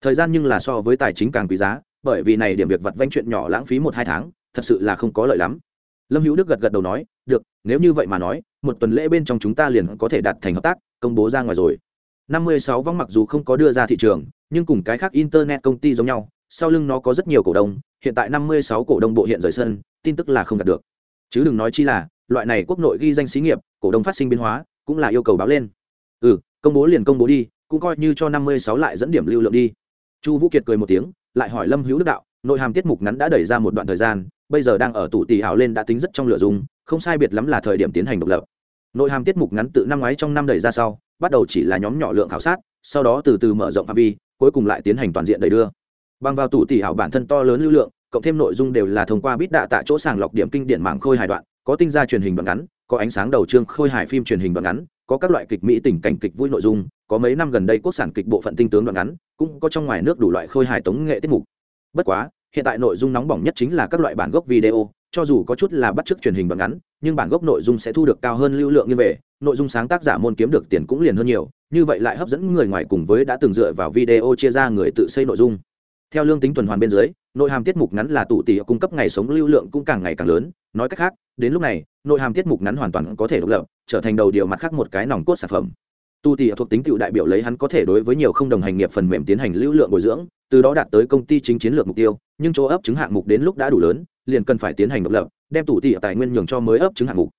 Thời gian nhưng là so với tài chính càng quý giá, bởi vì này điểm việc vặt vanh chuyện nhỏ lãng phí một hai tháng, thật sự là không có lợi lắm. Lâm hữu đức gật gật đầu nói, được, nếu như vậy mà nói, một tuần lễ bên trong chúng ta liền có thể đạt thành hợp tác, công bố ra ngoài rồi. Năm mươi sáu vong mặc dù không có đưa ra thị trường, nhưng cùng cái khác internet công ty giống nhau, sau lưng nó có rất nhiều cổ đông, hiện tại năm mươi sáu cổ đông bộ hiện rời sân, tin tức là không đạt được. Chứ đừng nói chi là, loại này quốc nội ghi danh xí nghiệp, cổ đông phát sinh biến hóa, cũng là yêu cầu báo lên. Ừ công bố liền công bố đi, cũng coi như cho năm mươi sáu lại dẫn điểm lưu lượng đi. Chu vũ kiệt cười một tiếng, lại hỏi lâm hữu đức đạo, nội hàm tiết mục ngắn đã đẩy ra một đoạn thời gian, bây giờ đang ở tủ tỷ hảo lên đã tính rất trong lửa dùng, không sai biệt lắm là thời điểm tiến hành độc lập. Nội hàm tiết mục ngắn tự năm ngoái trong năm đẩy ra sau, bắt đầu chỉ là nhóm nhỏ lượng khảo sát, sau đó từ từ mở rộng phạm vi, cuối cùng lại tiến hành toàn diện đẩy đưa. Bằng vào tủ tỷ hảo bản thân to lớn lưu lượng, cộng thêm nội dung đều là thông qua bít đạ tại chỗ sàng lọc điểm kinh điển mạng khôi hài đoạn, có tinh gia truyền hình đoạn ngắn, có ánh sáng đầu chương khôi hài phim truyền hình đoạn ngắn có các loại kịch mỹ tình cảnh kịch vui nội dung, có mấy năm gần đây quốc sản kịch bộ phận tinh tướng đoạn ngắn, cũng có trong ngoài nước đủ loại khôi hài tống nghệ tiết mục. Bất quá, hiện tại nội dung nóng bỏng nhất chính là các loại bản gốc video, cho dù có chút là bắt chước truyền hình đoạn ngắn, nhưng bản gốc nội dung sẽ thu được cao hơn lưu lượng như vậy, nội dung sáng tác giả môn kiếm được tiền cũng liền hơn nhiều, như vậy lại hấp dẫn người ngoài cùng với đã từng dựa vào video chia ra người tự xây nội dung. Theo lương tính tuần hoàn bên dưới, nội hàm tiết mục ngắn là tụ tỷ cung cấp ngày sống lưu lượng cũng càng ngày càng lớn, nói cách khác, đến lúc này, nội hàm tiết mục ngắn hoàn toàn có thể độc lập trở thành đầu điều mặt khác một cái nòng cốt sản phẩm. Tu tỷ thuộc tính tựu đại biểu lấy hắn có thể đối với nhiều không đồng hành nghiệp phần mềm tiến hành lưu lượng bồi dưỡng, từ đó đạt tới công ty chính chiến lược mục tiêu, nhưng chỗ ấp chứng hạng mục đến lúc đã đủ lớn, liền cần phải tiến hành độc lập, đem tù tỷ tài nguyên nhường cho mới ấp chứng hạng mục.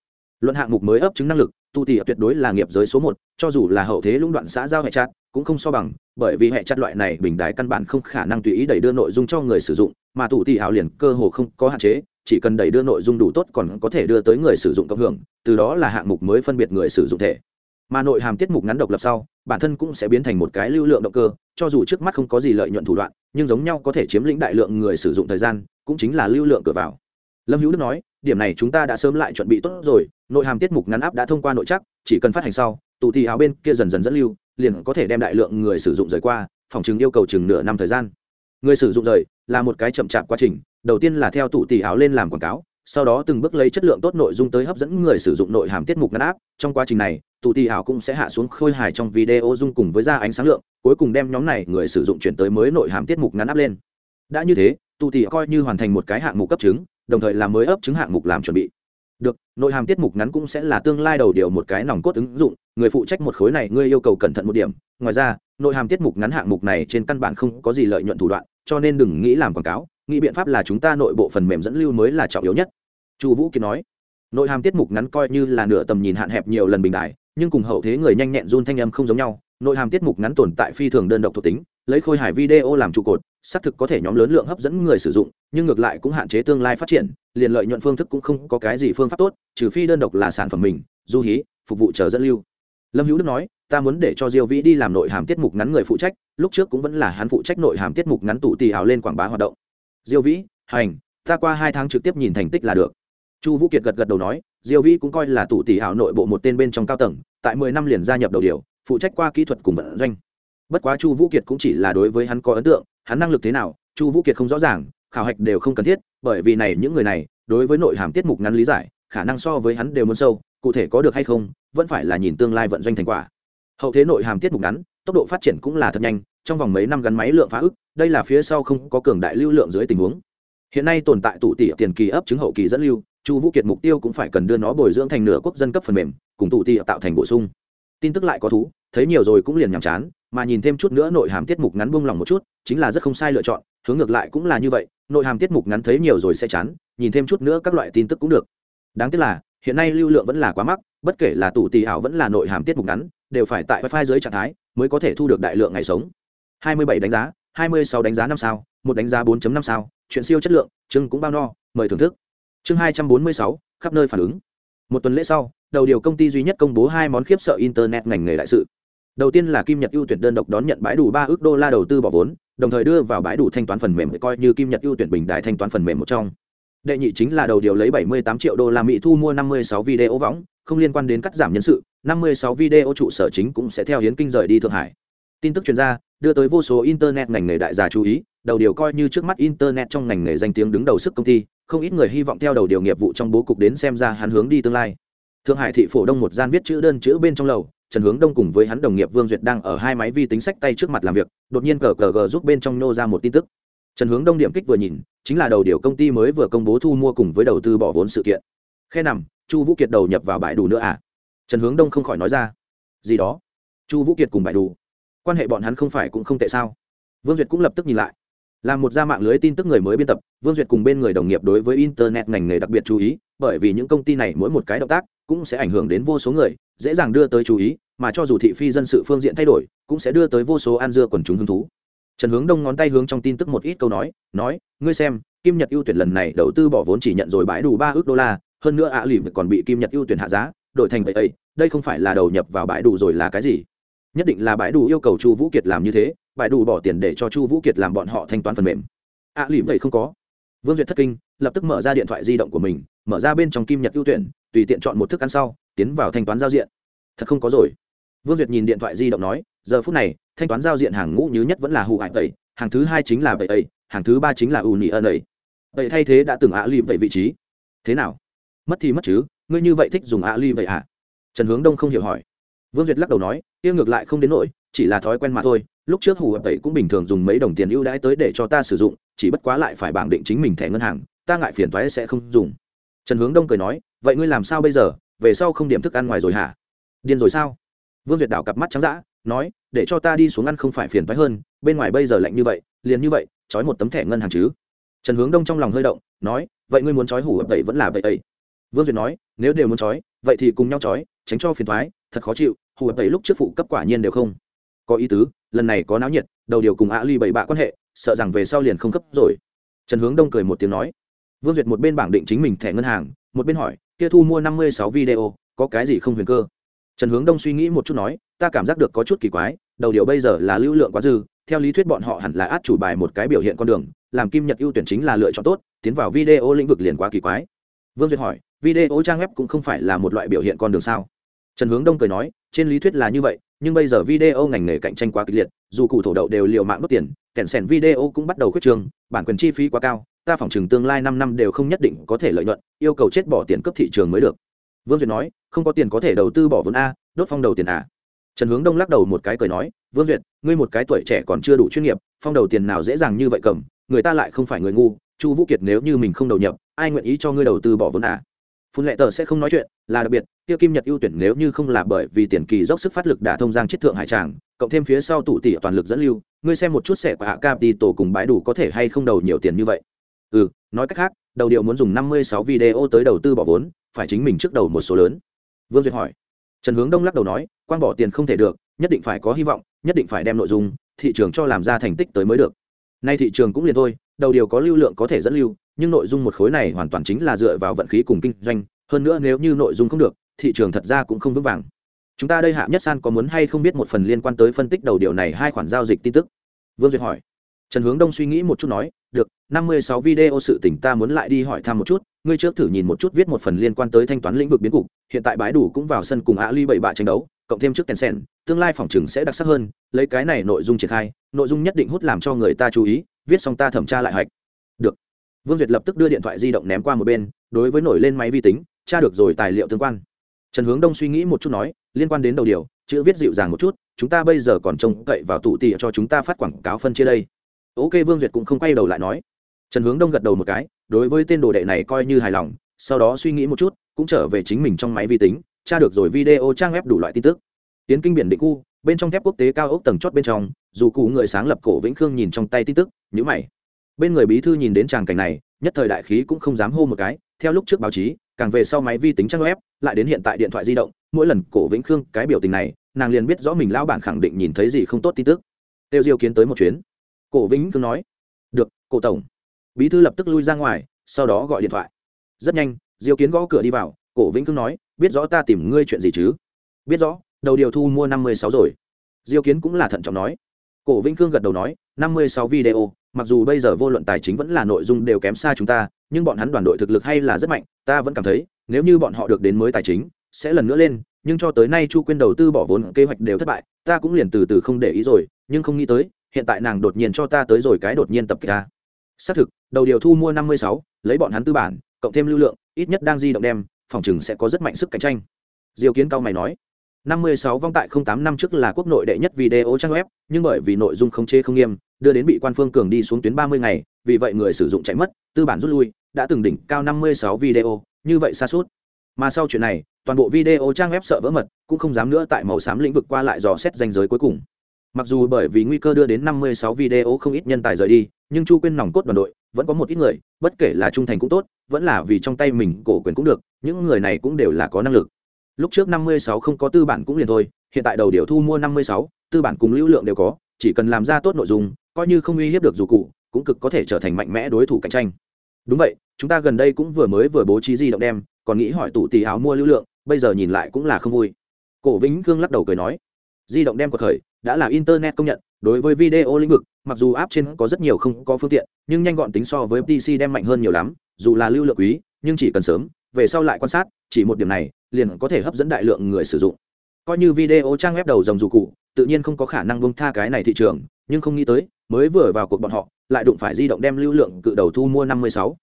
Luận hạng mục mới ấp chứng năng lực tu tỷ tuyệt đối là nghiệp giới số một, cho dù là hậu thế lũng đoạn xã giao hệ chặt, cũng không so bằng, bởi vì hệ chặt loại này bình đái căn bản không khả năng tùy ý đẩy đưa nội dung cho người sử dụng, mà tù tỷ hào liền cơ hồ không có hạn chế chỉ cần đẩy đưa nội dung đủ tốt còn có thể đưa tới người sử dụng cộng hưởng, từ đó là hạng mục mới phân biệt người sử dụng thể. Mà nội hàm tiết mục ngắn độc lập sau, bản thân cũng sẽ biến thành một cái lưu lượng động cơ, cho dù trước mắt không có gì lợi nhuận thủ đoạn, nhưng giống nhau có thể chiếm lĩnh đại lượng người sử dụng thời gian, cũng chính là lưu lượng cửa vào. Lâm hữu đức nói, điểm này chúng ta đã sớm lại chuẩn bị tốt rồi, nội hàm tiết mục ngắn áp đã thông qua nội chắc, chỉ cần phát hành sau tụ thì áo bên kia dần dần dẫn lưu, liền có thể đem đại lượng người sử dụng rời qua, phòng chứng yêu cầu chừng nửa năm thời gian. Người sử dụng rời là một cái chậm chạp quá trình đầu tiên là theo tụ tỷ áo lên làm quảng cáo, sau đó từng bước lấy chất lượng tốt nội dung tới hấp dẫn người sử dụng nội hàm tiết mục ngắn áp. Trong quá trình này tụ tỷ ảo cũng sẽ hạ xuống khôi hài trong video dung cùng với ra ánh sáng lượng, cuối cùng đem nhóm này người sử dụng chuyển tới mới nội hàm tiết mục ngắn áp lên. Đã như thế tụ tỷ coi như hoàn thành một cái hạng mục cấp chứng, đồng thời là mới ấp chứng hạng mục làm chuẩn bị. Được, nội hàm tiết mục ngắn cũng sẽ là tương lai đầu điều một cái nòng cốt ứng dụng, người phụ trách một khối này ngươi yêu cầu cẩn thận một điểm. Ngoài ra, nội hàm tiết mục ngắn hạng mục này trên căn bản không có gì lợi nhuận thủ đoạn, cho nên đừng nghĩ làm quảng cáo nghĩ biện pháp là chúng ta nội bộ phần mềm dẫn lưu mới là trọng yếu nhất. Chu vũ kiệt nói. Nội hàm tiết mục ngắn coi như là nửa tầm nhìn hạn hẹp nhiều lần bình đại, nhưng cùng hậu thế người nhanh nhẹn run thanh âm không giống nhau. Nội hàm tiết mục ngắn tồn tại phi thường đơn độc thuộc tính, lấy khôi hài video làm trụ cột, xác thực có thể nhóm lớn lượng hấp dẫn người sử dụng, nhưng ngược lại cũng hạn chế tương lai phát triển, liền lợi nhuận phương thức cũng không có cái gì phương pháp tốt, trừ phi đơn độc là sản phẩm mình, du hí, phục vụ chờ dẫn lưu. Lâm hữu đức nói, ta muốn để cho diêu vĩ đi làm nội hàm tiết mục ngắn người phụ trách, lúc trước cũng vẫn là hắn phụ trách nội hàm tiết mục ngắn tụ tì hào lên quảng bá hoạt động diêu vĩ, hành, ta qua hai tháng trực tiếp nhìn thành tích là được. Chu vũ kiệt gật gật đầu nói, diêu vĩ cũng coi là tủ tỷ hảo nội bộ một tên bên trong cao tầng, tại mười năm liền gia nhập đầu điều, phụ trách qua kỹ thuật cùng vận doanh. Bất quá chu vũ kiệt cũng chỉ là đối với hắn có ấn tượng, hắn năng lực thế nào, chu vũ kiệt không rõ ràng, khảo hạch đều không cần thiết, bởi vì này những người này, đối với nội hàm tiết mục ngắn lý giải, khả năng so với hắn đều muốn sâu, cụ thể có được hay không, vẫn phải là nhìn tương lai vận doanh thành quả. Hậu thế nội hàm tiết mục ngắn, tốc độ phát triển cũng là thật nhanh trong vòng mấy năm gắn máy lượng phá ức, đây là phía sau không có cường đại lưu lượng dưới tình huống. Hiện nay tồn tại tụ tỷ tiền kỳ ấp chứng hậu kỳ dẫn lưu, chu vũ kiệt mục tiêu cũng phải cần đưa nó bồi dưỡng thành nửa quốc dân cấp phần mềm, cùng tụ tỷ tạo thành bổ sung. Tin tức lại có thú, thấy nhiều rồi cũng liền nhàm chán, mà nhìn thêm chút nữa nội hàm tiết mục ngắn buông lòng một chút, chính là rất không sai lựa chọn, hướng ngược lại cũng là như vậy, nội hàm tiết mục ngắn thấy nhiều rồi sẽ chán, nhìn thêm chút nữa các loại tin tức cũng được. Đáng tiếc là, hiện nay lưu lượng vẫn là quá mắc, bất kể là tủ tỷ ảo vẫn là nội hàm tiết mục ngắn, đều phải tại wifi dưới trạng thái mới có thể thu được đại lượng ngày sống. 27 đánh giá 26 đánh giá năm sao một đánh giá 4.5 sao chuyện siêu chất lượng chương cũng bao no mời thưởng thức. Chương 246, khắp nơi phản ứng. Một tuần lễ sau đầu điều công ty duy nhất công bố hai món khiếp sợ internet ngành nghề đại sự. Đầu tiên là kim nhật ưu tuyển đơn độc đón nhận bãi đủ ba ước đô la đầu tư bỏ vốn đồng thời đưa vào bãi đủ thanh toán phần mềm coi như kim nhật ưu tuyển bình đại thanh toán phần mềm một trong. Đệ nhị chính là đầu điều lấy 78 triệu đô la mỹ thu mua 56 video võng không liên quan đến cắt giảm nhân sự 56 video trụ sở chính cũng sẽ theo hiến kinh rời đi thượng hải. Tin tức chuyên gia đưa tới vô số internet ngành nghề đại gia chú ý, đầu điều coi như trước mắt internet trong ngành nghề danh tiếng đứng đầu sức công ty, không ít người hy vọng theo đầu điều nghiệp vụ trong bố cục đến xem ra hắn hướng đi tương lai. Thượng hải thị phổ đông một gian viết chữ đơn chữ bên trong lầu, trần hướng đông cùng với hắn đồng nghiệp vương duyệt đang ở hai máy vi tính sách tay trước mặt làm việc, đột nhiên cờ cờ g giúp bên trong nô ra một tin tức. Trần hướng đông điểm kích vừa nhìn, chính là đầu điều công ty mới vừa công bố thu mua cùng với đầu tư bỏ vốn sự kiện. Khe nằm, chu vũ kiệt đầu nhập vào bãi đủ nữa à? Trần hướng đông không khỏi nói ra. Gì đó? Chu vũ kiệt cùng bãi đủ quan hệ bọn hắn không phải cũng không tệ sao? Vương duyệt cũng lập tức nhìn lại. Là một gia mạng lưới tin tức người mới biên tập, vương duyệt cùng bên người đồng nghiệp đối với internet ngành nghề đặc biệt chú ý, bởi vì những công ty này mỗi một cái động tác cũng sẽ ảnh hưởng đến vô số người, dễ dàng đưa tới chú ý, mà cho dù thị phi dân sự phương diện thay đổi, cũng sẽ đưa tới vô số an dưa quần chúng hứng thú. Trần hướng đông ngón tay hướng trong tin tức một ít câu nói nói, ngươi xem, kim nhật ưu tuyển lần này đầu tư bỏ vốn chỉ nhận rồi bãi đủ ba ước đô la, hơn nữa ạ à lì còn bị kim nhật ưu tuyển hạ giá, đổi thành vậy ấy, đây không phải là đầu nhập vào bãi đủ rồi là cái gì? Nhất định là bãi đủ yêu cầu chu vũ kiệt làm như thế, bãi đủ bỏ tiền để cho chu vũ kiệt làm bọn họ thanh toán phần mềm. Ạ à lì vậy không có. Vương duyệt thất kinh, lập tức mở ra điện thoại di động của mình, mở ra bên trong kim nhật ưu tuyển, tùy tiện chọn một thức ăn sau, tiến vào thanh toán giao diện. Thật không có rồi. Vương duyệt nhìn điện thoại di động nói, giờ phút này, thanh toán giao diện hàng ngũ nhứ nhất vẫn là hụ hại tẩy hàng thứ hai chính là vậy ấy, hàng thứ ba chính là ù nhị ân ấy. Vậy thay thế đã từng ạ ly vậy vị trí. Thế nào? Mất thì mất chứ, ngươi như vậy thích dùng ạ lì vậy à? Trần hướng đông không hiểu hỏi. Vương duyệt lắc đầu nói tiêu ngược lại không đến nỗi, chỉ là thói quen mà thôi, lúc trước hù tẩy cũng bình thường dùng mấy đồng tiền ưu đãi tới để cho ta sử dụng, chỉ bất quá lại phải bảng định chính mình thẻ ngân hàng, ta ngại phiền thoái sẽ không dùng. Trần hướng đông cười nói, vậy ngươi làm sao bây giờ? Về sau không điểm thức ăn ngoài rồi hả? Điên rồi sao? Vương Việt đảo cặp mắt trắng d ã nói, để cho ta đi xuống ăn không phải phiền thoái hơn, bên ngoài bây giờ lạnh như vậy, liền như vậy, trói một tấm thẻ ngân hàng chứ. Trần hướng đông trong lòng hơi động, nói, vậy ngươi muốn trói hủ ập tẩy vẫn là vậy ấy. Vương Việt nói, nếu đều muốn trói, vậy thì cùng nhau trói, tránh cho phiền thoái thật khó chịu hủ ập tẩy lúc trước phụ cấp quả nhiên đều không. Có ý tứ, lần này có náo nhiệt, đầu điều cùng ạ ly bảy bạ quan hệ, sợ rằng về sau liền không cấp rồi. Trần hướng đông cười một tiếng nói. Vương duyệt một bên bảng định chính mình thẻ ngân hàng, một bên hỏi, kia thu mua năm mươi sáu video, có cái gì không huyền cơ? Trần hướng đông suy nghĩ một chút nói, ta cảm giác được có chút kỳ quái, đầu điều bây giờ là lưu lượng quá dư, theo lý thuyết bọn họ hẳn là át chủ bài một cái biểu hiện con đường, làm kim nhật ưu tuyển chính là lựa chọn tốt, tiến vào video lĩnh vực liền quá kỳ quái. Vương duyệt hỏi, video trang web cũng không phải là một loại biểu hiện con đường sao? Trần hướng đông cười nói, trên lý thuyết là như vậy, nhưng bây giờ video ngành nghề cạnh tranh quá kịch liệt, dù cụ thổ đậu đều liều mạng đốt tiền, kẹn sẻn video cũng bắt đầu khuyết trường bản quyền chi phí quá cao, ta phỏng chừng tương lai năm năm đều không nhất định có thể lợi nhuận, yêu cầu chết bỏ tiền cấp thị trường mới được. Vương duyệt nói, không có tiền có thể đầu tư bỏ vốn a, đốt phong đầu tiền à trần hướng đông lắc đầu một cái cười nói, vương duyệt, ngươi một cái tuổi trẻ còn chưa đủ chuyên nghiệp, phong đầu tiền nào dễ dàng như vậy cầm, người ta lại không phải người ngu, chu vũ kiệt nếu như mình không đầu nhập, ai nguyện ý cho ngươi đầu tư bỏ vốn à phun lệ tờ sẽ không nói chuyện, là đặc biệt tiêu kim nhật ưu tuyển nếu như không là bởi vì tiền kỳ dốc sức phát lực đả thông giang chết thượng hải tràng, cộng thêm phía sau tủ tỷ toàn lực dẫn lưu, ngươi xem một chút sẽ của hạ cap đi tổ cùng bãi đủ có thể hay không đầu nhiều tiền như vậy. Ừ nói cách khác, đầu điệu muốn dùng năm mươi sáu video tới đầu tư bỏ vốn, phải chính mình trước đầu một số lớn. Vương duyệt hỏi. Trần hướng đông lắc đầu nói quan bỏ tiền không thể được, nhất định phải có hy vọng, nhất định phải đem nội dung, thị trường cho làm ra thành tích tới mới được. Nay thị trường cũng liền thôi, đầu điều có lưu lượng có thể dẫn lưu nhưng nội dung một khối này hoàn toàn chính là dựa vào vận khí cùng kinh doanh, hơn nữa nếu như nội dung không được, thị trường thật ra cũng không vững vàng. Chúng ta đây hạ nhất san có muốn hay không biết một phần liên quan tới phân tích đầu điều này hai khoản giao dịch tin tức? Vương duyệt hỏi. Trần hướng đông suy nghĩ một chút nói, được, năm mươi sáu video sự tỉnh ta muốn lại đi hỏi thăm một chút, ngươi trước thử nhìn một chút viết một phần liên quan tới thanh toán lĩnh vực biến cục, hiện tại bãi đủ cũng vào sân cùng ạ ly bảy bạ tranh đấu, cộng thêm trước kèn sen tương lai phòng chừng sẽ đặc sắc hơn, lấy cái này nội dung triển khai, nội dung nhất định hút làm cho người ta chú ý, viết xong ta thẩm tra lại hạch được vương duyệt lập tức đưa điện thoại di động ném qua một bên, đối với nổi lên máy vi tính, tra được rồi tài liệu tương quan. Trần hướng đông suy nghĩ một chút nói, liên quan đến đầu điều, chữ viết dịu dàng một chút, chúng ta bây giờ còn trông cậy vào tụ tị cho chúng ta phát quảng cáo phân chia đây. Ok, vương duyệt cũng không quay đầu lại nói. Trần hướng đông gật đầu một cái, đối với tên đồ đệ này coi như hài lòng, sau đó suy nghĩ một chút, cũng trở về chính mình trong máy vi tính, tra được rồi video trang web đủ loại tin tức. Tiến kinh biển định khu, bên trong thép quốc tế cao ốc tầng chót bên trong, dù cụ người sáng lập cổ vĩnh khương nhìn trong tay tin tức nhữ mày bên người bí thư nhìn đến tràng cảnh này, nhất thời đại khí cũng không dám hô một cái, theo lúc trước báo chí, càng về sau máy vi tính trang web, lại đến hiện tại điện thoại di động, mỗi lần cổ vĩnh khương cái biểu tình này, nàng liền biết rõ mình lão bản khẳng định nhìn thấy gì không tốt tin tức. Tiêu diêu kiến tới một chuyến. Cổ vĩnh khương nói, được, cổ tổng. Bí thư lập tức lui ra ngoài, sau đó gọi điện thoại. Rất nhanh, diêu kiến gõ cửa đi vào, cổ vĩnh khương nói, biết rõ ta tìm ngươi chuyện gì chứ? Biết rõ, đầu điều thu mua năm mươi sáu rồi. Diêu kiến cũng là thận trọng nói. Cổ vĩnh khương gật đầu nói năm mươi sáu video, mặc dù bây giờ vô luận tài chính vẫn là nội dung đều kém xa chúng ta, nhưng bọn hắn đoàn đội thực lực hay là rất mạnh, ta vẫn cảm thấy, nếu như bọn họ được đến mới tài chính, sẽ lần nữa lên, nhưng cho tới nay chu quyên đầu tư bỏ vốn kế hoạch đều thất bại, ta cũng liền từ từ không để ý rồi, nhưng không nghĩ tới, hiện tại nàng đột nhiên cho ta tới rồi cái đột nhiên tập kích ta. Xác thực, đầu điều thu mua năm mươi sáu, lấy bọn hắn tư bản, cộng thêm lưu lượng, ít nhất đang di động đem, phòng trường sẽ có rất mạnh sức cạnh tranh. Diêu kiến cao mày nói. 56 vong tại 08 năm trước là quốc nội đệ nhất video trang web, nhưng bởi vì nội dung không chế không nghiêm, đưa đến bị quan phương cường đi xuống tuyến 30 ngày, vì vậy người sử dụng chạy mất, tư bản rút lui, đã từng đỉnh cao 56 video, như vậy xa suốt. Mà sau chuyện này, toàn bộ video trang web sợ vỡ mật, cũng không dám nữa tại màu xám lĩnh vực qua lại dò xét danh giới cuối cùng. Mặc dù bởi vì nguy cơ đưa đến 56 video không ít nhân tài rời đi, nhưng Chu Quyên nòng cốt đoàn đội, vẫn có một ít người, bất kể là trung thành cũng tốt, vẫn là vì trong tay mình cổ quyền cũng được, những người này cũng đều là có năng lực lúc trước năm mươi sáu không có tư bản cũng liền thôi, hiện tại đầu điều thu mua năm mươi sáu, tư bản cùng lưu lượng đều có, chỉ cần làm ra tốt nội dung, coi như không uy hiếp được dù cụ, cũng cực có thể trở thành mạnh mẽ đối thủ cạnh tranh. Đúng vậy, chúng ta gần đây cũng vừa mới vừa bố trí di động đem, còn nghĩ hỏi tủ tỷ áo mua lưu lượng, bây giờ nhìn lại cũng là không vui. Cổ vĩnh khương lắc đầu cười nói, di động đem cuộc khởi, đã là internet công nhận, đối với video lĩnh vực, mặc dù áp trên có rất nhiều không có phương tiện, nhưng nhanh gọn tính so với pc đem mạnh hơn nhiều lắm, dù là lưu lượng quý, nhưng chỉ cần sớm, về sau lại quan sát, chỉ một điểm này liền có thể hấp dẫn đại lượng người sử dụng. Coi như video trang web đầu dòng dù cụ tự nhiên không có khả năng bông tha cái này thị trường, nhưng không nghĩ tới, mới vừa vào cuộc bọn họ, lại đụng phải di động đem lưu lượng cự đầu thu mua năm mươi sáu.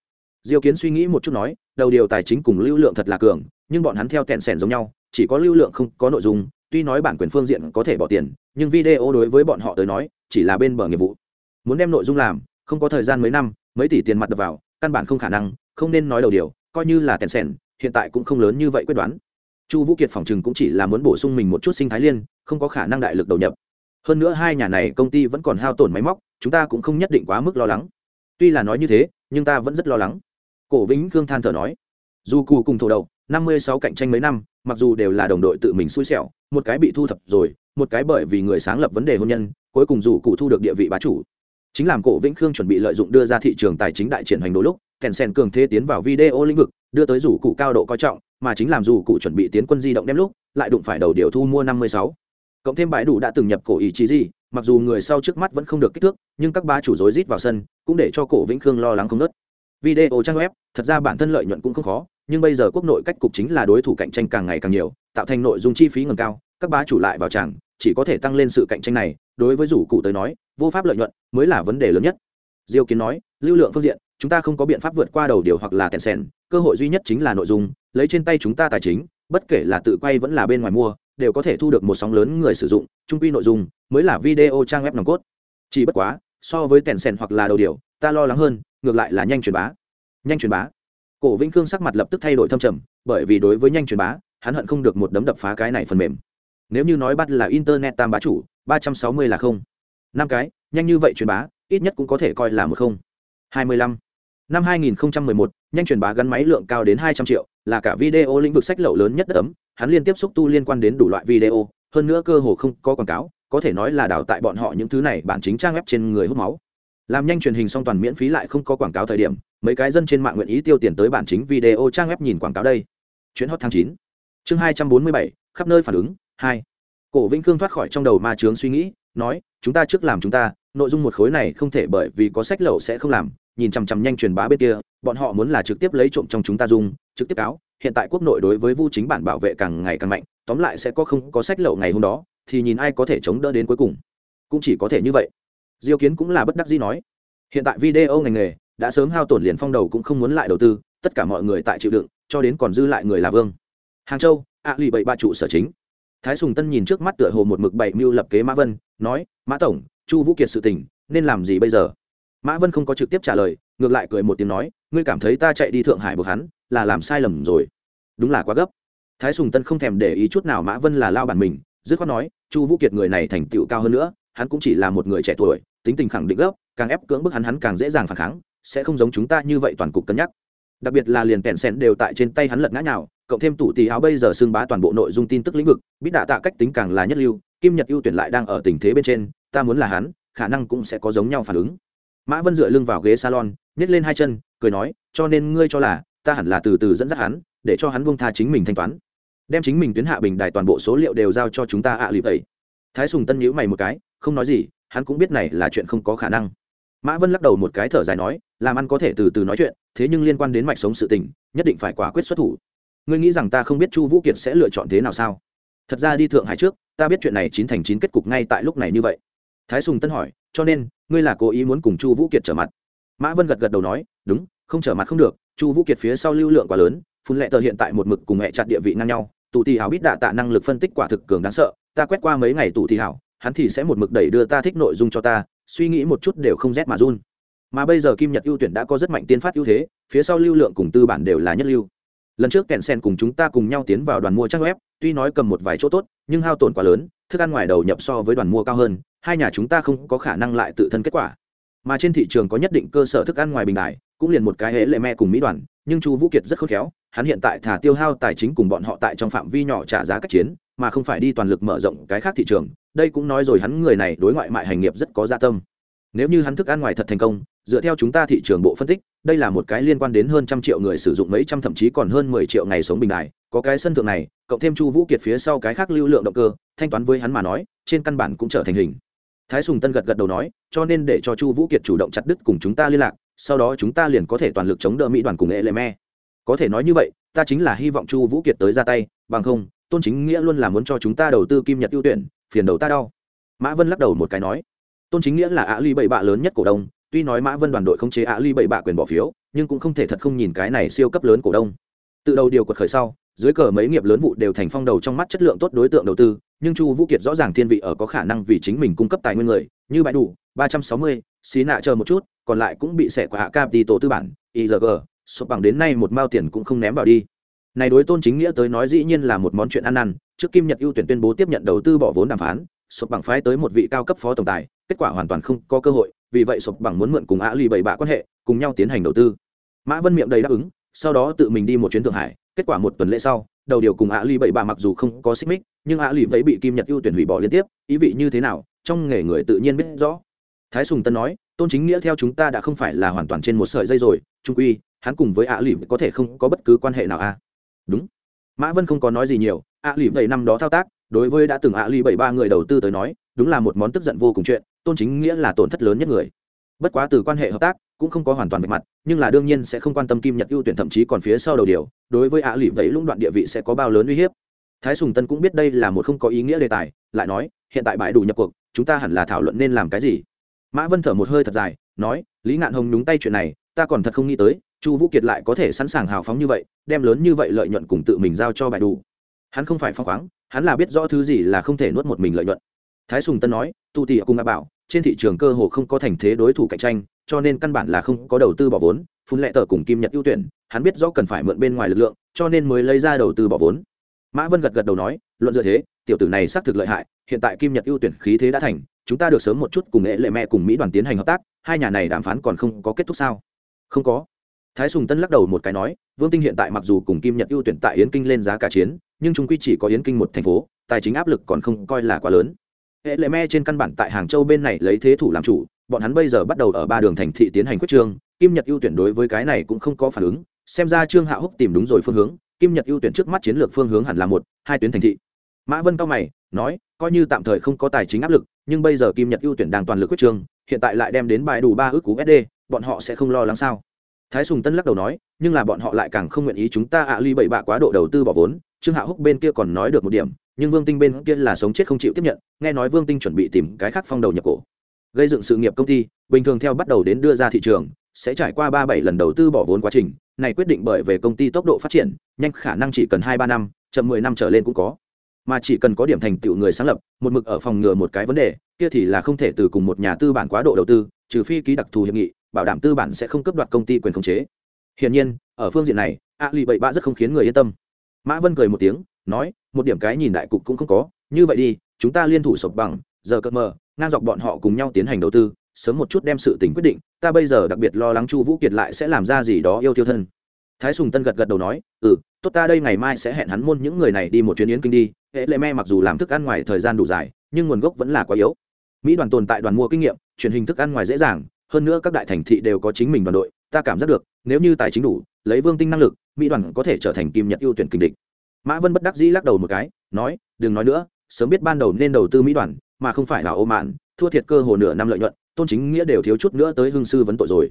Diêu kiến suy nghĩ một chút nói, đầu điều tài chính cùng lưu lượng thật là cường, nhưng bọn hắn theo kẹn sẻn giống nhau, chỉ có lưu lượng không có nội dung, tuy nói bản quyền phương diện có thể bỏ tiền, nhưng video đối với bọn họ tới nói, chỉ là bên bờ nghiệp vụ. Muốn đem nội dung làm, không có thời gian mấy năm, mấy tỷ tiền mặt đập vào, căn bản không khả năng, không nên nói đầu điều, coi như là kẹn sẻn hiện tại cũng không lớn như vậy quyết đoán. Chu vũ kiệt phòng chừng cũng chỉ là muốn bổ sung mình một chút sinh thái liên, không có khả năng đại lực đầu nhập. Hơn nữa hai nhà này công ty vẫn còn hao tổn máy móc, chúng ta cũng không nhất định quá mức lo lắng. Tuy là nói như thế, nhưng ta vẫn rất lo lắng. Cổ vĩnh khương than thở nói, dù cù cùng thổ đầu, năm mươi sáu cạnh tranh mấy năm, mặc dù đều là đồng đội tự mình xui xẻo, một cái bị thu thập rồi, một cái bởi vì người sáng lập vấn đề hôn nhân, cuối cùng dù cụ thu được địa vị bá chủ. Chính làm cổ vĩnh khương chuẩn bị lợi dụng đưa ra thị trường tài chính đại triển hành đôi lúc kèn sen cường thế tiến vào video lĩnh vực, đưa tới rủ cụ cao độ coi trọng, mà chính làm rủ cụ chuẩn bị tiến quân di động đem lúc, lại đụng phải đầu điều thu mua năm mươi sáu. Cộng thêm bãi đủ đã từng nhập cổ ý chí gì, mặc dù người sau trước mắt vẫn không được kích thước, nhưng các ba chủ rối rít vào sân, cũng để cho cổ vĩnh khương lo lắng không nớt. Video trang web, thật ra bản thân lợi nhuận cũng không khó, nhưng bây giờ quốc nội cách cục chính là đối thủ cạnh tranh càng ngày càng nhiều, tạo thành nội dung chi phí ngầm cao, các bá chủ lại vào chẳng chỉ có thể tăng lên sự cạnh tranh này, đối với rủ cụ tới nói, vô pháp lợi nhuận mới là vấn đề lớn nhất diêu kiến nói, lưu lượng phương diện, chúng ta không có biện pháp vượt qua đầu điều hoặc là kèn sen cơ hội duy nhất chính là nội dung, lấy trên tay chúng ta tài chính, bất kể là tự quay vẫn là bên ngoài mua, đều có thể thu được một sóng lớn người sử dụng, trung quy nội dung mới là video trang web nòng cốt. Chỉ bất quá, so với kèn sen hoặc là đầu điều, ta lo lắng hơn, ngược lại là nhanh truyền bá. Nhanh truyền bá. Cổ vĩnh khương sắc mặt lập tức thay đổi thâm trầm, bởi vì đối với nhanh truyền bá, hắn hận không được một đấm đập phá cái này phần mềm. Nếu như nói bắt là internet tam bá chủ, ba trăm sáu mươi là không. Năm cái, nhanh như vậy truyền bá ít nhất cũng có thể coi là một không hai mươi lăm năm 2011, nhanh truyền bá gắn máy lượng cao đến 200 triệu là cả video lĩnh vực sách lậu lớn nhất đất ấm hắn liên tiếp xúc tu liên quan đến đủ loại video hơn nữa cơ hồ không có quảng cáo có thể nói là đào tại bọn họ những thứ này bản chính trang web trên người hút máu làm nhanh truyền hình song toàn miễn phí lại không có quảng cáo thời điểm mấy cái dân trên mạng nguyện ý tiêu tiền tới bản chính video trang web nhìn quảng cáo đây chuyến hot tháng 9. chương 247, khắp nơi phản ứng 2. cổ vĩnh cương thoát khỏi trong đầu ma chướng suy nghĩ nói, chúng ta trước làm chúng ta, nội dung một khối này không thể bởi vì có sách lậu sẽ không làm. Nhìn chằm chằm nhanh truyền bá bên kia, bọn họ muốn là trực tiếp lấy trộm trong chúng ta dùng, trực tiếp cáo, hiện tại quốc nội đối với vu chính bản bảo vệ càng ngày càng mạnh, tóm lại sẽ có không có sách lậu ngày hôm đó, thì nhìn ai có thể chống đỡ đến cuối cùng. Cũng chỉ có thể như vậy. Diêu kiến cũng là bất đắc dĩ nói, hiện tại video ngành nghề đã sớm hao tổn liền phong đầu cũng không muốn lại đầu tư, tất cả mọi người tại chịu đựng, cho đến còn dư lại người là vương. Hàng châu ạ lì bảy ba trụ sở chính thái sùng tân nhìn trước mắt tựa hồ một mực bảy mưu lập kế mã vân, nói, mã tổng, chu vũ kiệt sự tình, nên làm gì bây giờ? Mã vân không có trực tiếp trả lời, ngược lại cười một tiếng nói, ngươi cảm thấy ta chạy đi thượng hải buộc hắn, là làm sai lầm rồi. Đúng là quá gấp. Thái sùng tân không thèm để ý chút nào mã vân là lao bản mình, dứt khoát nói, chu vũ kiệt người này thành tựu cao hơn nữa, hắn cũng chỉ là một người trẻ tuổi, tính tình khẳng định gấp, càng ép cưỡng bức hắn hắn càng dễ dàng phản kháng, sẽ không giống chúng ta như vậy toàn cục cân nhắc. Đặc biệt là liền kẹn sen đều tại trên tay hắn lật ngã nhào cộng thêm tủ tì áo bây giờ xưng bá toàn bộ nội dung tin tức lĩnh vực, biết đạ tạ cách tính càng là nhất lưu, kim nhật ưu tuyển lại đang ở tình thế bên trên, ta muốn là hắn, khả năng cũng sẽ có giống nhau phản ứng. Mã vân dựa lưng vào ghế salon nhét lên hai chân, cười nói, cho nên ngươi cho là, ta hẳn là từ từ dẫn dắt hắn, để cho hắn buông tha chính mình thanh toán. Đem chính mình tuyến hạ bình đài toàn bộ số liệu đều giao cho chúng ta ạ à lì vậy. Thái sùng tân nhíu mày một cái, không nói gì, hắn cũng biết này là chuyện không có khả năng. Mã vân lắc đầu một cái thở dài nói, làm ăn có thể từ từ nói chuyện, thế nhưng liên quan đến mạch sống sự tình, nhất định phải quả quyết xuất thủ ngươi nghĩ rằng ta không biết chu vũ kiệt sẽ lựa chọn thế nào sao? Thật ra đi thượng hải trước, ta biết chuyện này chín thành chín kết cục ngay tại lúc này như vậy. Thái sùng tân hỏi, cho nên, ngươi là cố ý muốn cùng chu vũ kiệt trở mặt? Mã vân gật gật đầu nói, đúng, không trở mặt không được, chu vũ kiệt phía sau lưu lượng quá lớn, phun lệ tờ hiện tại một mực cùng mẹ chặt địa vị ngang nhau tụ Thì hảo biết đạ tạ năng lực phân tích quả thực cường đáng sợ, ta quét qua mấy ngày tụ Thì hảo, hắn thì sẽ một mực đẩy đưa ta thích nội dung cho ta, suy nghĩ một chút đều không rét mà run. Mà bây giờ kim nhật ưu tuyển đã có rất mạnh tiên phát ưu thế, phía sau lưu lượng cùng tư bản đều là nhất lưu lần trước kèn sen cùng chúng ta cùng nhau tiến vào đoàn mua trang web, tuy nói cầm một vài chỗ tốt, nhưng hao tổn quá lớn, thức ăn ngoài đầu nhập so với đoàn mua cao hơn, hai nhà chúng ta không có khả năng lại tự thân kết quả. Mà trên thị trường có nhất định cơ sở thức ăn ngoài bình đại, cũng liền một cái hễ lệ me cùng mỹ đoàn, nhưng chu vũ kiệt rất khôn khéo, hắn hiện tại thả tiêu hao tài chính cùng bọn họ tại trong phạm vi nhỏ trả giá các chiến, mà không phải đi toàn lực mở rộng cái khác thị trường, đây cũng nói rồi hắn người này đối ngoại mại hành nghiệp rất có gia tâm. Nếu như hắn thức ăn ngoài thật thành công dựa theo chúng ta thị trường bộ phân tích, đây là một cái liên quan đến hơn trăm triệu người sử dụng mấy trăm thậm chí còn hơn mười triệu ngày sống bình đại. Có cái sân thượng này, cộng thêm chu vũ kiệt phía sau cái khác lưu lượng động cơ, thanh toán với hắn mà nói, trên căn bản cũng trở thành hình. Thái sùng tân gật gật đầu nói, cho nên để cho chu vũ kiệt chủ động chặt đứt cùng chúng ta liên lạc, sau đó chúng ta liền có thể toàn lực chống đỡ mỹ đoàn cùng nghệ lệ me có thể nói như vậy, ta chính là hy vọng chu vũ kiệt tới ra tay, bằng không, tôn chính nghĩa luôn là muốn cho chúng ta đầu tư kim nhật ưu tuyển, phiền đầu ta đau. Mã vân lắc đầu một cái nói, tôn chính nghĩa là ạ ly bảy bạ lớn nhất cổ đông tuy nói mã vân đoàn đội không chế ạ ly bảy bạ quyền bỏ phiếu, nhưng cũng không thể thật không nhìn cái này siêu cấp lớn cổ đông. Từ đầu điều quật khởi sau, dưới cờ mấy nghiệp lớn vụ đều thành phong đầu trong mắt chất lượng tốt đối tượng đầu tư, nhưng chu vũ kiệt rõ ràng thiên vị ở có khả năng vì chính mình cung cấp tài nguyên người, như bãi đủ, ba trăm sáu mươi, xí nạ chờ một chút, còn lại cũng bị xẻ của hạ cap đi tổ tư bản igg sụp bằng đến nay một mao tiền cũng không ném vào đi. Này đối tôn chính nghĩa tới nói dĩ nhiên là một món chuyện ăn năn, trước kim nhật ưu tuyển tuyên bố tiếp nhận đầu tư bỏ vốn đàm phán, sụp bằng phái tới một vị cao cấp phó tổng tài, kết quả hoàn toàn không có cơ hội vì vậy sụp bằng muốn mượn cùng ạ lì bảy bạ quan hệ, cùng nhau tiến hành đầu tư. Mã vân miệng đầy đáp ứng, sau đó tự mình đi một chuyến thượng hải, kết quả một tuần lễ sau, đầu điều cùng ạ lì bảy bạ mặc dù không có xích mích, nhưng ạ lì bảy bị kim nhật ưu tuyển hủy bỏ liên tiếp, ý vị như thế nào, trong nghề người tự nhiên biết rõ. Thái sùng tân nói, tôn chính nghĩa theo chúng ta đã không phải là hoàn toàn trên một sợi dây rồi, trung quy, hắn cùng với ạ lì có thể không có bất cứ quan hệ nào a à? đúng. Mã vân không có nói gì nhiều ạ lì bảy năm đó thao tác, đối với đã từng ạ lì bảy ba người đầu tư tới nói, đúng là một món tức giận vô cùng chuyện tôn chính nghĩa là tổn thất lớn nhất người. Bất quá từ quan hệ hợp tác cũng không có hoàn toàn về mặt, nhưng là đương nhiên sẽ không quan tâm kim nhật ưu tuyển thậm chí còn phía sau đầu điều, đối với ạ lì vẫy lũng đoạn địa vị sẽ có bao lớn uy hiếp. Thái sùng tân cũng biết đây là một không có ý nghĩa đề tài, lại nói, hiện tại bãi đủ nhập cuộc, chúng ta hẳn là thảo luận nên làm cái gì? Mã vân thở một hơi thật dài, nói, lý ngạn hồng nhúng tay chuyện này, ta còn thật không nghĩ tới, chu vũ kiệt lại có thể sẵn sàng hào phóng như vậy, đem lớn như vậy lợi nhuận cùng tự mình giao cho bãi đủ. Hắn không phải phong khoáng, hắn là biết rõ thứ gì là không thể nuốt một mình lợi nhuận thái sùng tân nói tu tỉ cùng a bảo, trên thị trường cơ hồ không có thành thế đối thủ cạnh tranh, cho nên căn bản là không có đầu tư bỏ vốn, phun lệ tờ cùng kim nhật ưu tuyển, hắn biết rõ cần phải mượn bên ngoài lực lượng, cho nên mới lấy ra đầu tư bỏ vốn. Mã vân gật gật đầu nói, luận dựa thế, tiểu tử này xác thực lợi hại, hiện tại kim nhật ưu tuyển khí thế đã thành, chúng ta được sớm một chút cùng nghệ lệ mẹ cùng mỹ đoàn tiến hành hợp tác, hai nhà này đàm phán còn không có kết thúc sao? Không có. Thái sùng tân lắc đầu một cái nói, vương tinh hiện tại mặc dù cùng kim nhật ưu tuyển tại yến kinh lên giá cả chiến, nhưng chúng quy chỉ có yến kinh một thành phố, tài chính áp lực còn không coi là quá lớn hệ lệ me trên căn bản tại hàng châu bên này lấy thế thủ làm chủ, bọn hắn bây giờ bắt đầu ở ba đường thành thị tiến hành quyết trương, kim nhật ưu tuyển đối với cái này cũng không có phản ứng, xem ra trương hạ húc tìm đúng rồi phương hướng, kim nhật ưu tuyển trước mắt chiến lược phương hướng hẳn là một, hai tuyến thành thị. Mã vân cao mày, nói, coi như tạm thời không có tài chính áp lực, nhưng bây giờ kim nhật ưu tuyển đang toàn lực quyết trương, hiện tại lại đem đến bài đủ ba ước cú sd bọn họ sẽ không lo lắng sao? Thái sùng tân lắc đầu nói, nhưng là bọn họ lại càng không nguyện ý chúng ta ạ ly bảy bạ quá độ đầu tư bỏ vốn, trương hạ húc bên kia còn nói được một điểm nhưng vương tinh bên kia là sống chết không chịu tiếp nhận, nghe nói vương tinh chuẩn bị tìm cái khác phong đầu nhập cổ. Gây dựng sự nghiệp công ty, bình thường theo bắt đầu đến đưa ra thị trường, sẽ trải qua ba bảy lần đầu tư bỏ vốn quá trình, này quyết định bởi về công ty tốc độ phát triển, nhanh khả năng chỉ cần hai ba năm, chậm mười năm trở lên cũng có. Mà chỉ cần có điểm thành tựu người sáng lập, một mực ở phòng ngừa một cái vấn đề, kia thì là không thể từ cùng một nhà tư bản quá độ đầu tư, trừ phi ký đặc thù hiệp nghị, bảo đảm tư bản sẽ không cấp đoạt công ty quyền khống chế. Hiển nhiên, ở phương diện này a lì bậy bạ rất không khiến người yên tâm. Mã vân cười một tiếng nói, một điểm cái nhìn đại cục cũng không có, như vậy đi, chúng ta liên thủ sộp bằng, giờ cợt mờ, ngang dọc bọn họ cùng nhau tiến hành đầu tư, sớm một chút đem sự tình quyết định, ta bây giờ đặc biệt lo lắng chu vũ kiệt lại sẽ làm ra gì đó yêu tiêu thân. Thái sùng tân gật gật đầu nói ừ tốt ta đây ngày mai sẽ hẹn hắn môn những người này đi một chuyến yến kinh đi, hệ lệ me mặc dù làm thức ăn ngoài thời gian đủ dài, nhưng nguồn gốc vẫn là quá yếu. Mỹ đoàn tồn tại đoàn mua kinh nghiệm, truyền hình thức ăn ngoài dễ dàng, hơn nữa các đại thành thị đều có chính mình đoàn đội, ta cảm giác được, nếu như tài chính đủ, lấy vương tinh năng lực, mỹ đoàn có thể trở thành kim nhật ưu tuyển kinh địch mã vân bất đắc dĩ lắc đầu một cái, nói, đừng nói nữa, sớm biết ban đầu nên đầu tư mỹ đoàn, mà không phải là ô mạn thua thiệt cơ hồ nửa năm lợi nhuận, tôn chính nghĩa đều thiếu chút nữa tới hương sư vấn tội rồi.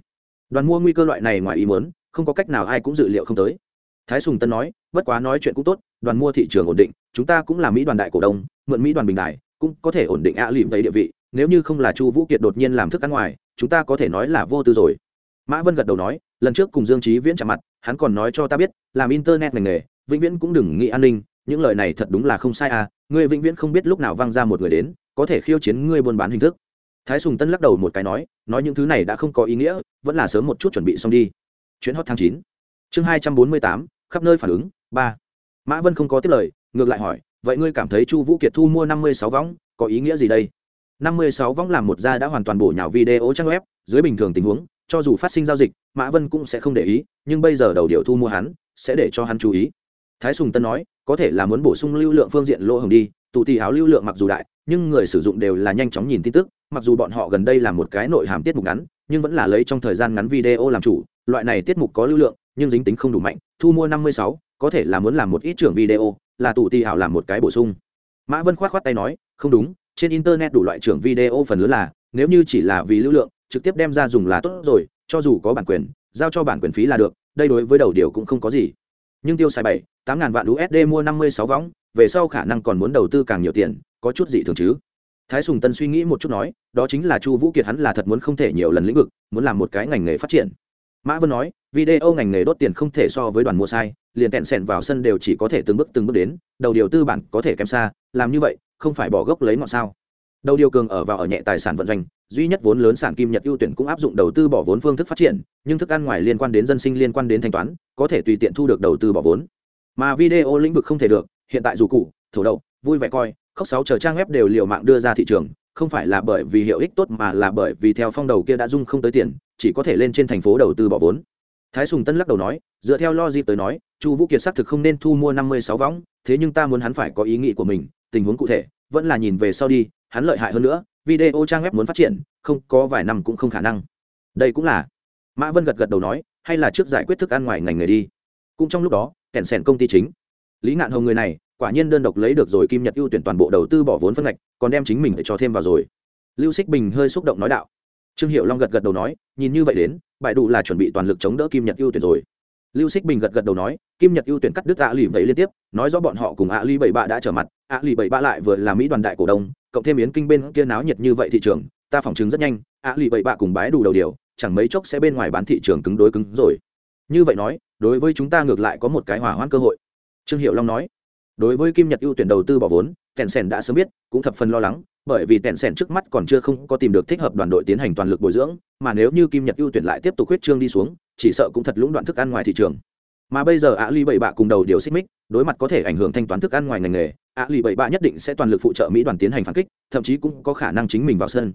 Đoàn mua nguy cơ loại này ngoài ý muốn, không có cách nào ai cũng dự liệu không tới. Thái sùng tân nói, bất quá nói chuyện cũng tốt, đoàn mua thị trường ổn định, chúng ta cũng là mỹ đoàn đại cổ đông, mượn mỹ đoàn bình đại, cũng có thể ổn định ạ lìm thấy địa vị, nếu như không là chu vũ kiệt đột nhiên làm thức ăn ngoài, chúng ta có thể nói là vô tư rồi. Mã vân gật đầu nói, lần trước cùng dương trí viễn chạm mặt, hắn còn nói cho ta biết, làm internet ngành nghề vĩnh viễn cũng đừng nghĩ an ninh, những lời này thật đúng là không sai à ngươi vĩnh viễn không biết lúc nào văng ra một người đến, có thể khiêu chiến ngươi buôn bán hình thức. Thái sùng tân lắc đầu một cái nói nói những thứ này đã không có ý nghĩa, vẫn là sớm một chút chuẩn bị xong đi. Chuyến hot tháng chín. Chương hai trăm bốn mươi tám, khắp nơi phản ứng, ba. Mã vân không có tiếp lời, ngược lại hỏi, vậy ngươi cảm thấy chu vũ kiệt thu mua năm mươi sáu võng, có ý nghĩa gì đây? Năm mươi sáu võng làm một gia đã hoàn toàn bổ nhào video trang web, dưới bình thường tình huống, cho dù phát sinh giao dịch, mã vân cũng sẽ không để ý, nhưng bây giờ đầu điều thu mua hắn, sẽ để cho hắn chú ý thái sùng tân nói, có thể là muốn bổ sung lưu lượng phương diện lỗ hồng đi, tụ tì áo lưu lượng mặc dù đại, nhưng người sử dụng đều là nhanh chóng nhìn tin tức, mặc dù bọn họ gần đây là một cái nội hàm tiết mục ngắn, nhưng vẫn là lấy trong thời gian ngắn video làm chủ, loại này tiết mục có lưu lượng, nhưng dính tính không đủ mạnh, thu mua năm mươi sáu, có thể là muốn làm một ít trưởng video, là tụ tì ảo làm một cái bổ sung. Mã vân khoát khoát tay nói, không đúng, trên internet đủ loại trưởng video phần lớn là, nếu như chỉ là vì lưu lượng, trực tiếp đem ra dùng là tốt rồi, cho dù có bản quyền, giao cho bản quyền phí là được, đây đối với đầu điều cũng không có gì nhưng tiêu xài bảy, tám ngàn vạn usd mua năm mươi sáu võng, về sau khả năng còn muốn đầu tư càng nhiều tiền, có chút gì thường chứ. Thái sùng tân suy nghĩ một chút nói, đó chính là chu vũ kiệt hắn là thật muốn không thể nhiều lần lĩnh vực, muốn làm một cái ngành nghề phát triển. Mã vân nói, video ngành nghề đốt tiền không thể so với đoàn mua sai, liền tẹn sẹn vào sân đều chỉ có thể từng bước từng bước đến, đầu điều tư bản có thể kém xa, làm như vậy, không phải bỏ gốc lấy ngọn sao. Đầu điều cường ở vào ở nhẹ tài sản vận doanh duy nhất vốn lớn sản kim nhật ưu tuyển cũng áp dụng đầu tư bỏ vốn phương thức phát triển, nhưng thức ăn ngoài liên quan đến dân sinh, liên quan đến thanh toán, có thể tùy tiện thu được đầu tư bỏ vốn. Mà video lĩnh vực không thể được, hiện tại dù cụ thủ đậu vui vẻ coi, khóc sáu chờ trang web đều liều mạng đưa ra thị trường, không phải là bởi vì hiệu ích tốt mà là bởi vì theo phong đầu kia đã dung không tới tiền, chỉ có thể lên trên thành phố đầu tư bỏ vốn. Thái sùng tân lắc đầu nói, dựa theo lo dịp tới nói, chu vũ kiệt xác thực không nên thu mua năm mươi sáu võng, thế nhưng ta muốn hắn phải có ý nghĩ của mình, tình huống cụ thể, vẫn là nhìn về sau đi, hắn lợi hại hơn nữa video trang web muốn phát triển, không có vài năm cũng không khả năng. Đây cũng là, mã vân gật gật đầu nói, hay là trước giải quyết thức ăn ngoài ngành nghề đi. Cũng trong lúc đó, kèn sèn công ty chính. Lý ngạn hồng người này, quả nhiên đơn độc lấy được rồi kim nhật ưu tuyển toàn bộ đầu tư bỏ vốn phân ngạch, còn đem chính mình để cho thêm vào rồi. Lưu xích bình hơi xúc động nói đạo. Trương hiệu long gật gật đầu nói, nhìn như vậy đến bại đủ là chuẩn bị toàn lực chống đỡ kim nhật ưu tuyển rồi lưu xích bình gật gật đầu nói, kim nhật ưu tuyển cắt đứt ạ lì vậy liên tiếp, nói rõ bọn họ cùng ạ lì bảy bạ đã trở mặt ạ lì bảy bạ lại vừa là mỹ đoàn đại cổ đông, cộng thêm yến kinh bên kia náo nhiệt như vậy thị trường, ta phỏng chứng rất nhanh ạ lì bảy bạ cùng bái đủ đầu điều, chẳng mấy chốc sẽ bên ngoài bán thị trường cứng đối cứng rồi. Như vậy nói, đối với chúng ta ngược lại có một cái hỏa hoãn cơ hội. Trương hiệu long nói, đối với kim nhật ưu tuyển đầu tư bỏ vốn, kèn sèn đã sớm biết, cũng thập phần lo lắng bởi vì tẹn sẻn trước mắt còn chưa không có tìm được thích hợp đoàn đội tiến hành toàn lực bồi dưỡng, mà nếu như kim nhật ưu tuyển lại tiếp tục huyết trương đi xuống, chỉ sợ cũng thật lũng đoạn thức ăn ngoài thị trường. Mà bây giờ ạ ly bảy bạ cùng đầu điều xích mích, đối mặt có thể ảnh hưởng thanh toán thức ăn ngoài ngành nghề ạ ly bảy bạ nhất định sẽ toàn lực phụ trợ mỹ đoàn tiến hành phản kích, thậm chí cũng có khả năng chính mình vào sân.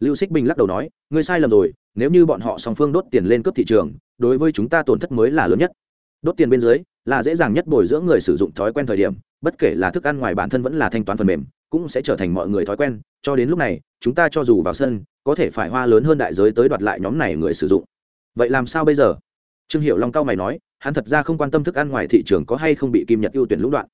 Lưu xích bình lắc đầu nói, ngươi sai lầm rồi, nếu như bọn họ song phương đốt tiền lên cướp thị trường, đối với chúng ta tổn thất mới là lớn nhất. Đốt tiền bên dưới là dễ dàng nhất bồi dưỡng người sử dụng thói quen thời điểm, bất kể là thức ăn ngoài bản thân vẫn là thanh toán phần mềm cũng sẽ trở thành mọi người thói quen, cho đến lúc này, chúng ta cho dù vào sân, có thể phải hoa lớn hơn đại giới tới đoạt lại nhóm này người sử dụng. Vậy làm sao bây giờ? Trương hiệu long cao mày nói, hắn thật ra không quan tâm thức ăn ngoài thị trường có hay không bị kim nhật ưu tuyển lũng đoạn.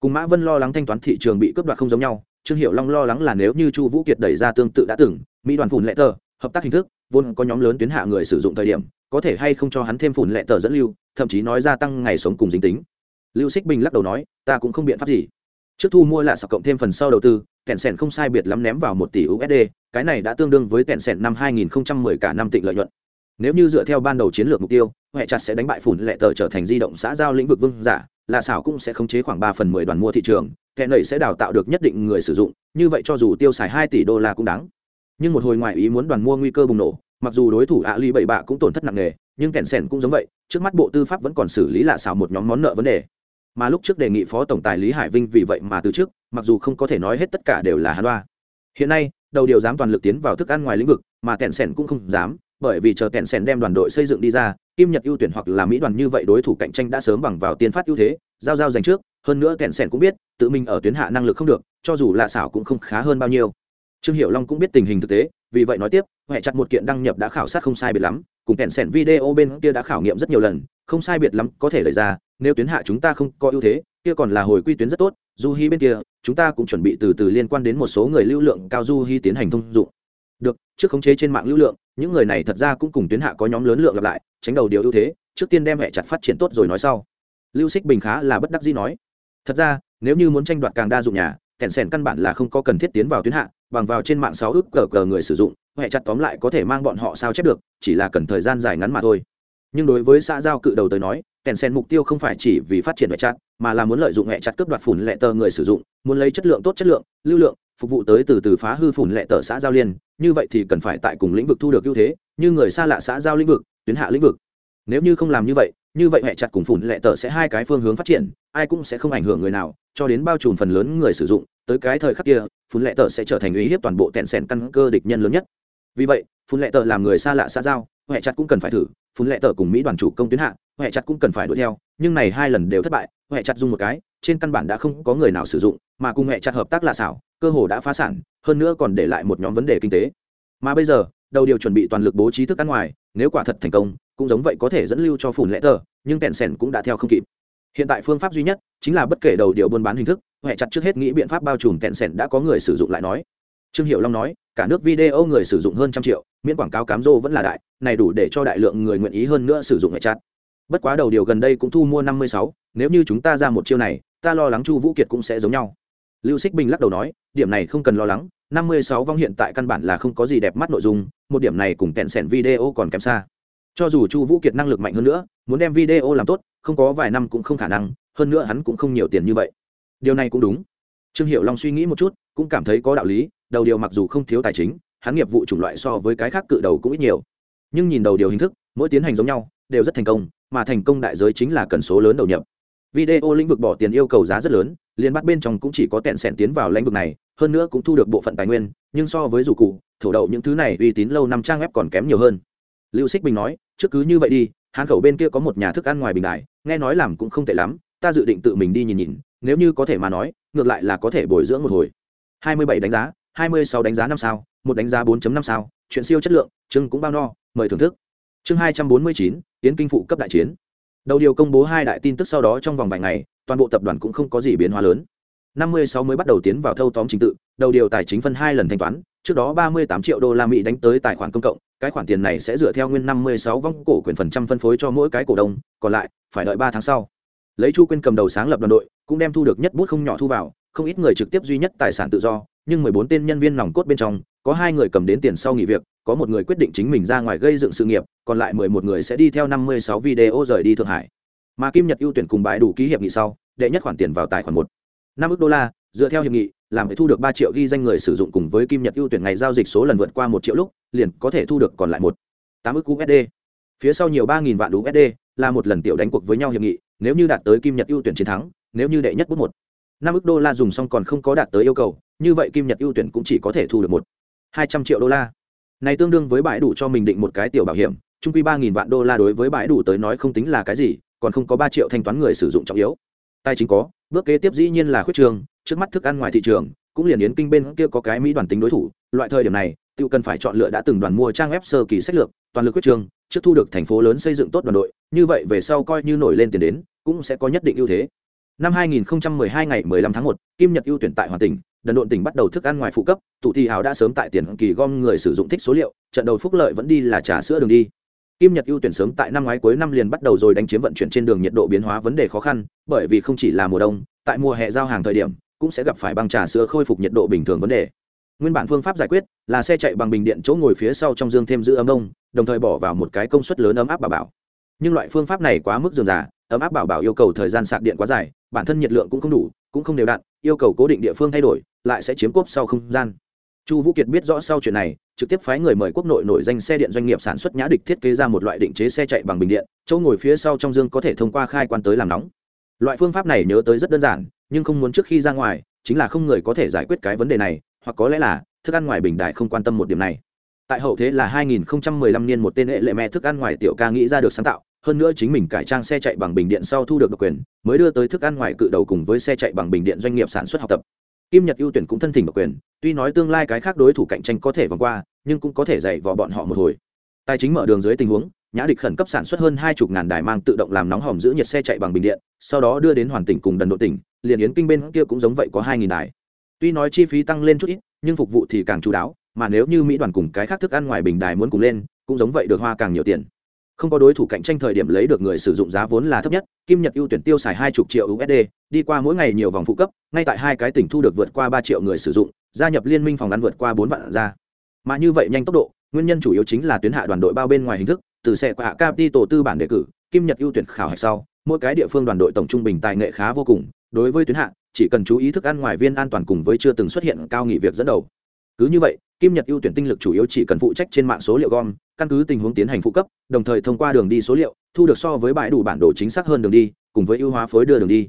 Cùng mã vân lo lắng thanh toán thị trường bị cướp đoạt không giống nhau, trương hiệu long lo lắng là nếu như chu vũ kiệt đẩy ra tương tự đã từng, mỹ đoàn phùn lệ tờ, hợp tác hình thức, vốn có nhóm lớn tuyến hạ người sử dụng thời điểm, có thể hay không cho hắn thêm phùn lệ tờ dẫn lưu, thậm chí nói gia tăng ngày sống cùng dính tính. Lưu xích bình lắc đầu nói, ta cũng không biện pháp gì trước thu mua là sập cộng thêm phần sau đầu tư kẹn sẻn không sai biệt lắm ném vào một tỷ usd cái này đã tương đương với kẹn sẻn năm 2010 cả năm tịnh lợi nhuận. Nếu như dựa theo ban đầu chiến lược mục tiêu huệ chặt sẽ đánh bại phủn lệ tờ trở thành di động xã giao lĩnh vực vương giả, là xảo cũng sẽ khống chế khoảng ba phần mười đoàn mua thị trường kẹn nẩy sẽ đào tạo được nhất định người sử dụng, như vậy cho dù tiêu xài hai tỷ đô la cũng đáng. Nhưng một hồi ngoại ý muốn đoàn mua nguy cơ bùng nổ, mặc dù đối thủ ạ ly bảy bạ cũng tổn thất nặng nề, nhưng kẹn sẻn cũng giống vậy, trước mắt bộ tư pháp vẫn còn xử lý lạ xảo một nhóm món nợ vấn đề mà lúc trước đề nghị phó tổng tài lý hải vinh vì vậy mà từ trước mặc dù không có thể nói hết tất cả đều là hắn đoa. Hiện nay, đầu điều dám toàn lực tiến vào thức ăn ngoài lĩnh vực, mà Kẹn Sẻn cũng không dám, bởi vì chờ Kẹn Sẻn đem đoàn đội xây dựng đi ra, kim nhật ưu tuyển hoặc là mỹ đoàn như vậy đối thủ cạnh tranh đã sớm bằng vào tiên phát ưu thế, giao giao giành trước. Hơn nữa Kẹn Sẻn cũng biết, tự mình ở tuyến hạ năng lực không được, cho dù là xảo cũng không khá hơn bao nhiêu. Trương hiệu long cũng biết tình hình thực tế, vì vậy nói tiếp huệ chặt một kiện đăng nhập đã khảo sát không sai biệt lắm, cùng Kẹn Sẻn video bên kia đã khảo nghiệm rất nhiều lần không sai biệt lắm có thể lấy ra, nếu tuyến hạ chúng ta không có ưu thế, kia còn là hồi quy tuyến rất tốt, du hi bên kia, chúng ta cũng chuẩn bị từ từ liên quan đến một số người lưu lượng cao du hi tiến hành thông dụng. Được, trước khống chế trên mạng lưu lượng, những người này thật ra cũng cùng tuyến hạ có nhóm lớn lượng lặp lại, tránh đầu điều ưu thế, trước tiên đem hệ chặt phát triển tốt rồi nói sau. Lưu xích bình khá là bất đắc dĩ nói. Thật ra, nếu như muốn tranh đoạt càng đa dụng nhà, kẹn sẻn căn bản là không có cần thiết tiến vào tuyến hạ, bằng vào trên mạng sáu ước cờ cờ người sử dụng, hệ chặt tóm lại có thể mang bọn họ sao chép được, chỉ là cần thời gian dài ngắn mà thôi nhưng đối với xã giao cự đầu tới nói, kèn sen mục tiêu không phải chỉ vì phát triển hệ chặt, mà là muốn lợi dụng hệ chặt cướp đoạt phủn lệ tờ người sử dụng, muốn lấy chất lượng tốt chất lượng, lưu lượng, phục vụ tới từ từ phá hư phủn lệ tờ xã giao liên. Như vậy thì cần phải tại cùng lĩnh vực thu được ưu thế, như người xa lạ xã giao lĩnh vực, tuyến hạ lĩnh vực. Nếu như không làm như vậy như vậy hệ chặt cùng phủn lệ tờ sẽ hai cái phương hướng phát triển, ai cũng sẽ không ảnh hưởng người nào, cho đến bao trùm phần lớn người sử dụng, tới cái thời khắc kia, phủn lệ tờ sẽ trở thành uy hiếp toàn bộ tẹn sen căn cơ địch nhân lớn nhất. Vì vậy phun lệ tờ làm người xa lạ xa giao huệ chặt cũng cần phải thử phun lệ tờ cùng mỹ đoàn chủ công tuyến hạ, huệ chặt cũng cần phải đuổi theo, nhưng này hai lần đều thất bại, huệ chặt dùng một cái, trên căn bản đã không có người nào sử dụng, mà cùng huệ chặt hợp tác lạ xảo, cơ hồ đã phá sản, hơn nữa còn để lại một nhóm vấn đề kinh tế. Mà bây giờ, đầu điều chuẩn bị toàn lực bố trí thức ăn ngoài, nếu quả thật thành công, cũng giống vậy có thể dẫn lưu cho phủn lệ tờ, nhưng tẹn sẻn cũng đã theo không kịp. Hiện tại phương pháp duy nhất chính là bất kể đầu điều buôn bán hình thức, huệ chặt trước hết nghĩ biện pháp bao trùm kẹn sẻn đã có người sử dụng lại nói. Trương hiệu long nói cả nước video người sử dụng hơn trăm triệu, miễn quảng cáo cám rô vẫn là đại, này đủ để cho đại lượng người nguyện ý hơn nữa sử dụng hệ chặt bất quá đầu điều gần đây cũng thu mua năm mươi sáu, nếu như chúng ta ra một chiêu này, ta lo lắng chu vũ kiệt cũng sẽ giống nhau. Lưu xích bình lắc đầu nói, điểm này không cần lo lắng, năm mươi sáu vong hiện tại căn bản là không có gì đẹp mắt nội dung, một điểm này cùng kẹn sẻn video còn kém xa. Cho dù chu vũ kiệt năng lực mạnh hơn nữa, muốn đem video làm tốt, không có vài năm cũng không khả năng, hơn nữa hắn cũng không nhiều tiền như vậy. Điều này cũng đúng. Trương hiệu long suy nghĩ một chút, cũng cảm thấy có đạo lý đầu điều mặc dù không thiếu tài chính, hắn nghiệp vụ chủng loại so với cái khác cự đầu cũng ít nhiều. Nhưng nhìn đầu điều hình thức, mỗi tiến hành giống nhau, đều rất thành công, mà thành công đại giới chính là cần số lớn đầu nhập. Video lĩnh vực bỏ tiền yêu cầu giá rất lớn, liên bắt bên trong cũng chỉ có tẹn sẻn tiến vào lĩnh vực này, hơn nữa cũng thu được bộ phận tài nguyên, nhưng so với dù cụ thổ đậu những thứ này uy tín lâu năm trang web còn kém nhiều hơn. Lưu xích bình nói, trước cứ như vậy đi, hán khẩu bên kia có một nhà thức ăn ngoài bình đại, nghe nói làm cũng không tệ lắm, ta dự định tự mình đi nhìn nhìn, nếu như có thể mà nói, ngược lại là có thể bồi dưỡng một hồi. 27 đánh giá 26 đánh giá năm sao một đánh giá 4.5 sao chuyện siêu chất lượng chương cũng bao no mời thưởng thức. Chương 249, tiến kinh phụ cấp đại chiến. Đầu điều công bố hai đại tin tức sau đó trong vòng vài ngày toàn bộ tập đoàn cũng không có gì biến hóa lớn. 56 mới bắt đầu tiến vào thâu tóm trình tự đầu điều tài chính phân hai lần thanh toán trước đó 38 triệu đô la mỹ đánh tới tài khoản công cộng cái khoản tiền này sẽ dựa theo nguyên 56 vong cổ quyền phần trăm phân phối cho mỗi cái cổ đông còn lại phải đợi ba tháng sau. Lấy chu quyên cầm đầu sáng lập đoàn đội cũng đem thu được nhất bút không nhỏ thu vào không ít người trực tiếp duy nhất tài sản tự do nhưng mười bốn tên nhân viên nòng cốt bên trong, có hai người cầm đến tiền sau nghỉ việc, có một người quyết định chính mình ra ngoài gây dựng sự nghiệp, còn lại mười một người sẽ đi theo năm mươi sáu video rời đi thượng hải. Mà kim nhật ưu tuyển cùng bãi đủ ký hiệp nghị sau, đệ nhất khoản tiền vào tài khoản một. năm ước đô la, dựa theo hiệp nghị, làm phải thu được ba triệu ghi danh người sử dụng cùng với kim nhật ưu tuyển ngày giao dịch số lần vượt qua một triệu lúc, liền có thể thu được còn lại một. tám ước usd phía sau nhiều ba nghìn vạn usd là một lần tiểu đánh cuộc với nhau hiệp nghị, nếu như đạt tới kim nhật ưu tuyển chiến thắng, nếu như đệ nhất bút một. năm ước đô la dùng xong còn không có đạt tới yêu cầu như vậy kim nhật ưu tuyển cũng chỉ có thể thu được một hai trăm triệu đô la. Này tương đương với bãi đủ cho mình định một cái tiểu bảo hiểm trung quy ba nghìn vạn đô la đối với bãi đủ tới nói không tính là cái gì còn không có ba triệu thanh toán người sử dụng trọng yếu. Tài chính có bước kế tiếp dĩ nhiên là khuyết trường trước mắt thức ăn ngoài thị trường cũng liền yến kinh bên kia có cái mỹ đoàn tính đối thủ. Loại thời điểm này tự cần phải chọn lựa đã từng đoàn mua trang web sơ kỳ sách lược toàn lực quyết trường trước thu được thành phố lớn xây dựng tốt đoàn đội như vậy về sau coi như nổi lên tiền đến cũng sẽ có nhất định ưu thế. Năm 2012 ngày 15 tháng 1, kim nhật ưu tuyển tại Hoàn tỉnh đần độn tỉnh bắt đầu thức ăn ngoài phụ cấp, tụ thi hào đã sớm tại tiền kỳ gom người sử dụng thích số liệu, trận đầu phúc lợi vẫn đi là trà sữa đường đi. Kim nhật ưu tuyển sớm tại năm ngoái cuối năm liền bắt đầu rồi đánh chiếm vận chuyển trên đường nhiệt độ biến hóa vấn đề khó khăn, bởi vì không chỉ là mùa đông, tại mùa hè giao hàng thời điểm, cũng sẽ gặp phải băng trà sữa khôi phục nhiệt độ bình thường vấn đề. Nguyên bản phương pháp giải quyết là xe chạy bằng bình điện chỗ ngồi phía sau trong dương thêm giữ ấm đông, đồng thời bỏ vào một cái công suất lớn ấm áp bảo bảo. Nhưng loại phương pháp này quá mức dườm giả ấm áp bảo bảo yêu cầu thời gian sạc điện quá dài, bản thân nhiệt lượng cũng không đủ, cũng không đều đặn, yêu cầu cố định địa phương thay đổi lại sẽ chiếm cốp sau không gian. Chu vũ kiệt biết rõ sau chuyện này, trực tiếp phái người mời quốc nội nổi danh xe điện doanh nghiệp sản xuất nhã địch thiết kế ra một loại định chế xe chạy bằng bình điện chỗ ngồi phía sau trong dương có thể thông qua khai quan tới làm nóng. Loại phương pháp này nhớ tới rất đơn giản, nhưng không muốn trước khi ra ngoài, chính là không người có thể giải quyết cái vấn đề này, hoặc có lẽ là, thức ăn ngoài bình đại không quan tâm một điểm này. Tại hậu thế là 2015 niên một tên hệ lệ mẹ thức ăn ngoài tiểu ca nghĩ ra được sáng tạo, hơn nữa chính mình cải trang xe chạy bằng bình điện sau thu được độc quyền, mới đưa tới thức ăn ngoài cự đầu cùng với xe chạy bằng bình điện doanh nghiệp sản xuất học tập kim nhật ưu tuyển cũng thân thỉnh độc quyền, tuy nói tương lai cái khác đối thủ cạnh tranh có thể vòng qua, nhưng cũng có thể dạy vào bọn họ một hồi. Tài chính mở đường dưới tình huống, nhã địch khẩn cấp sản xuất hơn hai chục ngàn đài mang tự động làm nóng hòm giữ nhiệt xe chạy bằng bình điện, sau đó đưa đến hoàn tỉnh cùng đần độ tỉnh, liền yến kinh bên kia cũng giống vậy có hai nghìn đài. Tuy nói chi phí tăng lên chút ít, nhưng phục vụ thì càng chú đáo, mà nếu như mỹ đoàn cùng cái khác thức ăn ngoài bình đài muốn cùng lên, cũng giống vậy được hoa càng nhiều tiền không có đối thủ cạnh tranh thời điểm lấy được người sử dụng giá vốn là thấp nhất, kim nhật ưu tuyển tiêu xài hai chục triệu usd đi qua mỗi ngày nhiều vòng phụ cấp, ngay tại hai cái tỉnh thu được vượt qua ba triệu người sử dụng, gia nhập liên minh phòng ngắn vượt qua bốn vạn ra. Mà như vậy nhanh tốc độ, nguyên nhân chủ yếu chính là tuyến hạ đoàn đội bao bên ngoài hình thức, từ xe qua tổ tư bản đề cử, kim nhật ưu tuyển khảo hạch sau, mỗi cái địa phương đoàn đội tổng trung bình tài nghệ khá vô cùng. Đối với tuyến hạ, chỉ cần chú ý thức ăn ngoài viên an toàn cùng với chưa từng xuất hiện cao nghị việc dẫn đầu cứ như vậy, kim nhật ưu tuyển tinh lực chủ yếu chỉ cần phụ trách trên mạng số liệu gom, căn cứ tình huống tiến hành phụ cấp, đồng thời thông qua đường đi số liệu, thu được so với bãi đủ bản đồ chính xác hơn đường đi, cùng với ưu hóa phối đưa đường đi.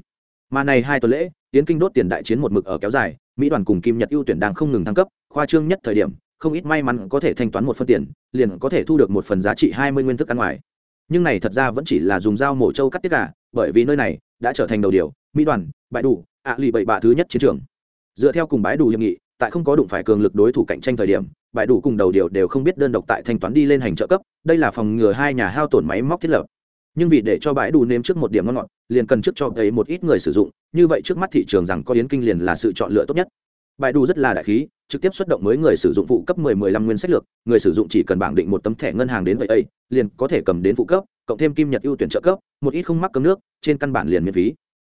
Mà này hai tuần lễ tiến kinh đốt tiền đại chiến một mực ở kéo dài, mỹ đoàn cùng kim nhật ưu tuyển đang không ngừng thăng cấp, khoa trương nhất thời điểm, không ít may mắn có thể thanh toán một phần tiền, liền có thể thu được một phần giá trị hai mươi nguyên thức ăn ngoài. Nhưng này thật ra vẫn chỉ là dùng dao mổ trâu cắt tiết gà, bởi vì nơi này đã trở thành đầu điều, mỹ đoàn, bãi đủ, ạ lì bảy bạ thứ nhất chiến trường. Dựa theo cùng bãi đủ hiệp nghị tại không có đụng phải cường lực đối thủ cạnh tranh thời điểm bãi đủ cùng đầu điều đều không biết đơn độc tại thanh toán đi lên hành trợ cấp đây là phòng ngừa hai nhà hao tổn máy móc thiết lập nhưng vì để cho bãi đủ nếm trước một điểm ngon ngọt liền cần trước cho thấy một ít người sử dụng như vậy trước mắt thị trường rằng có yến kinh liền là sự chọn lựa tốt nhất bãi đủ rất là đại khí trực tiếp xuất động mới người sử dụng phụ cấp 10-15 nguyên sách lược, người sử dụng chỉ cần bảng định một tấm thẻ ngân hàng đến vậy ấy, liền có thể cầm đến phụ cấp, cộng thêm kim nhật ưu tuyển trợ cấp, một ít không mắc cấm nước, trên căn bản liền miễn phí.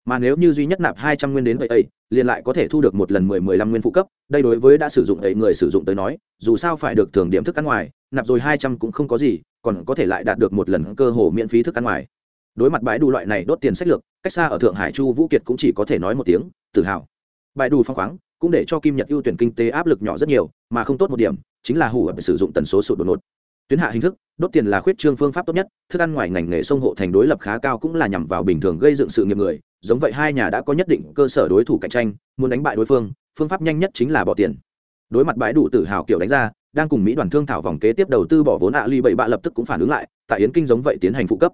Mà nếu như duy nhất nạp 200 nguyên đến vậy ấy, liền lại có thể thu được một lần 10-15 nguyên phụ cấp, đây đối với đã sử dụng ấy người sử dụng tới nói, dù sao phải được thưởng điểm thức ăn ngoài, nạp rồi 200 cũng không có gì, còn có thể lại đạt được một lần cơ hồ miễn phí thức ăn ngoài. Đối mặt bãi đủ loại này đốt tiền sách lược, cách xa ở Thượng Hải Chu Vũ Kiệt cũng chỉ có thể nói một tiếng, tự hào. Bãi đủ phong khoáng, cũng để cho kim nhật ưu tuyển kinh tế áp lực nhỏ rất nhiều mà không tốt một điểm chính là hủ ở sử dụng tần số sụt đột ngột tuyến hạ hình thức, đốt tiền là khuyết trương phương pháp tốt nhất, thức ăn ngoài ngành nghề sông hộ thành đối lập khá cao cũng là nhằm vào bình thường gây dựng sự nghiệp người, giống vậy hai nhà đã có nhất định cơ sở đối thủ cạnh tranh, muốn đánh bại đối phương phương pháp nhanh nhất chính là bỏ tiền. Đối mặt bãi đủ tự hào kiểu đánh ra, đang cùng mỹ đoàn thương thảo vòng kế tiếp đầu tư bỏ vốn ạ ly bảy bạ lập tức cũng phản ứng lại, tại yến kinh giống vậy tiến hành phụ cấp.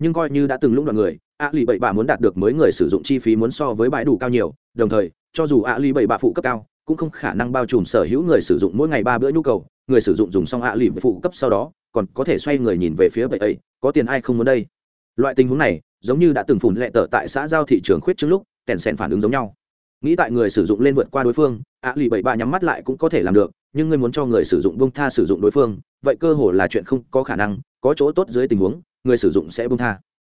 Nhưng coi như đã từng lũng đoạn người ạ ly bảy bạ muốn đạt được mới người sử dụng chi phí muốn so với bãi đủ cao nhiều, đồng thời, cho dù ạ ly bảy bạ phụ cấp cao, cũng không khả năng bao trùm sở hữu người sử dụng mỗi ngày ba bữa nhu cầu người sử dụng dùng xong ạ lì phụ cấp sau đó, còn có thể xoay người nhìn về phía vậy ấy, có tiền ai không muốn đây? Loại tình huống này, giống như đã từng phủn lệ tờ tại xã giao thị trường khuyết trước lúc, kèn sèn phản ứng giống nhau. Nghĩ tại người sử dụng lên vượt qua đối phương, ạ lì bảy ba nhắm mắt lại cũng có thể làm được, nhưng ngươi muốn cho người sử dụng bông tha sử dụng đối phương, vậy cơ hồ là chuyện không có khả năng, có chỗ tốt dưới tình huống, người sử dụng sẽ bông tha.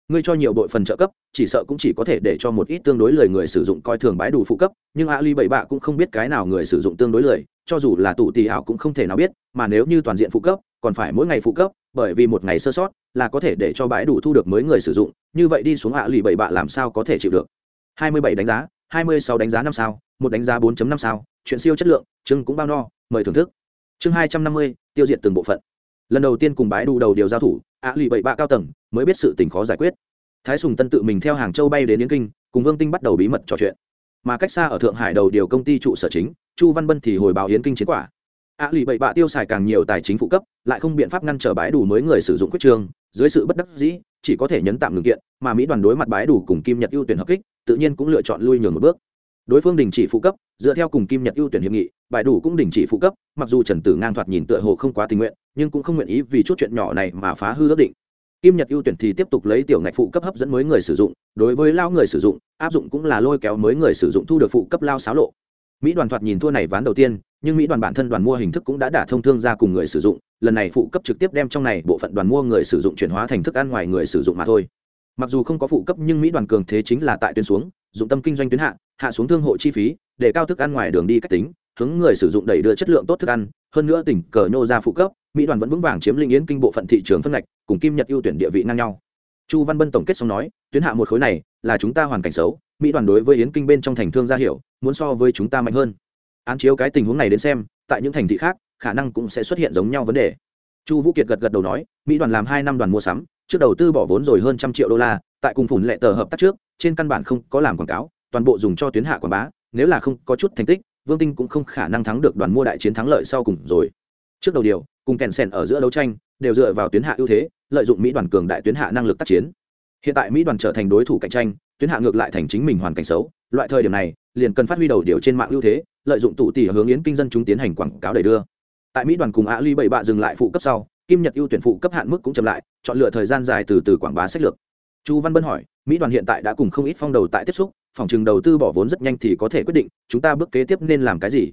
Ngươi cho nhiều đội phần trợ cấp, chỉ sợ cũng chỉ có thể để cho một ít tương đối lời người sử dụng coi thường bãi đủ phụ cấp, nhưng ạ lì bảy bạ cũng không biết cái nào người sử dụng tương đối lời cho dù là tủ tì ảo cũng không thể nào biết mà nếu như toàn diện phụ cấp còn phải mỗi ngày phụ cấp bởi vì một ngày sơ sót là có thể để cho bãi đủ thu được mới người sử dụng như vậy đi xuống hạ lì bảy bạ làm sao có thể chịu được? 27 đánh giá 26 đánh giá năm sao một đánh giá 4.5 sao chuyện siêu chất lượng chưng cũng bao no mời thưởng thức. Chương 250, tiêu diệt từng bộ phận. Lần đầu tiên cùng bãi đủ đầu điều giao thủ hạ lì bảy bạ cao tầng mới biết sự tình khó giải quyết. Thái sùng tân tự mình theo hàng châu bay đến yến kinh cùng vương tinh bắt đầu bí mật trò chuyện. Mà cách xa ở thượng hải đầu điều công ty trụ sở chính chu văn bân thì hồi báo hiến kinh chiến quả. Ạ lì bảy bạ tiêu xài càng nhiều tài chính phụ cấp, lại không biện pháp ngăn trở bãi đủ mới người sử dụng quyết trường, dưới sự bất đắc dĩ, chỉ có thể nhấn tạm ngừng kiện, mà mỹ đoàn đối mặt bãi đủ cùng kim nhật ưu tuyển hợp kích, tự nhiên cũng lựa chọn lui nhường một bước. Đối phương đình chỉ phụ cấp, dựa theo cùng kim nhật ưu tuyển hiệp nghị, bãi đủ cũng đình chỉ phụ cấp, mặc dù trần tử ngang thoạt nhìn tựa hồ không quá tình nguyện, nhưng cũng không nguyện ý vì chút chuyện nhỏ này mà phá hư ước định. Kim nhật ưu tuyển thì tiếp tục lấy tiểu ngạch phụ cấp hấp dẫn mới người sử dụng, đối với lao người sử dụng, áp dụng cũng là lôi kéo mới người sử dụng thu được phụ cấp lao xáo lộ mỹ đoàn thoạt nhìn thua này ván đầu tiên, nhưng mỹ đoàn bản thân đoàn mua hình thức cũng đã đả thông thương ra cùng người sử dụng, lần này phụ cấp trực tiếp đem trong này bộ phận đoàn mua người sử dụng chuyển hóa thành thức ăn ngoài người sử dụng mà thôi. Mặc dù không có phụ cấp nhưng mỹ đoàn cường thế chính là tại tuyến xuống, dụng tâm kinh doanh tuyến hạ hạ xuống thương hộ chi phí, để cao thức ăn ngoài đường đi cách tính, hướng người sử dụng đẩy đưa chất lượng tốt thức ăn. Hơn nữa tỉnh cờ nhô ra phụ cấp, mỹ đoàn vẫn vững vàng chiếm linh yến kinh bộ phận thị trường phân ngạch, cùng kim nhật ưu tuyển địa vị ngang nhau. Chu văn bân tổng kết xong nói, tuyến hạ một khối này là chúng ta hoàn cảnh xấu mỹ đoàn đối với yến kinh bên trong thành thương gia hiểu muốn so với chúng ta mạnh hơn. Án chiếu cái tình huống này đến xem, tại những thành thị khác, khả năng cũng sẽ xuất hiện giống nhau vấn đề. Chu vũ kiệt gật gật đầu nói, mỹ đoàn làm hai năm đoàn mua sắm, trước đầu tư bỏ vốn rồi hơn trăm triệu đô la, tại cùng phủn lệ tờ hợp tác trước, trên căn bản không có làm quảng cáo, toàn bộ dùng cho tuyến hạ quảng bá, nếu là không có chút thành tích, vương tinh cũng không khả năng thắng được đoàn mua đại chiến thắng lợi sau cùng rồi. Trước đầu điều, cùng kèn sèn ở giữa đấu tranh, đều dựa vào tuyến hạ ưu thế, lợi dụng mỹ đoàn cường đại tuyến hạ năng lực tác chiến hiện tại mỹ đoàn trở thành đối thủ cạnh tranh, tuyến hạ ngược lại thành chính mình hoàn cảnh xấu. Loại thời điểm này, liền cần phát huy đầu điều trên mạng ưu thế, lợi dụng tụ tỷ hướng yến kinh dân chúng tiến hành quảng cáo đầy đưa. Tại mỹ đoàn cùng ạ ly bảy bạ dừng lại phụ cấp sau, kim nhật ưu tuyển phụ cấp hạn mức cũng chậm lại, chọn lựa thời gian dài từ từ quảng bá sách lược. Chu văn bân hỏi, mỹ đoàn hiện tại đã cùng không ít phong đầu tại tiếp xúc, phòng trường đầu tư bỏ vốn rất nhanh thì có thể quyết định chúng ta bước kế tiếp nên làm cái gì?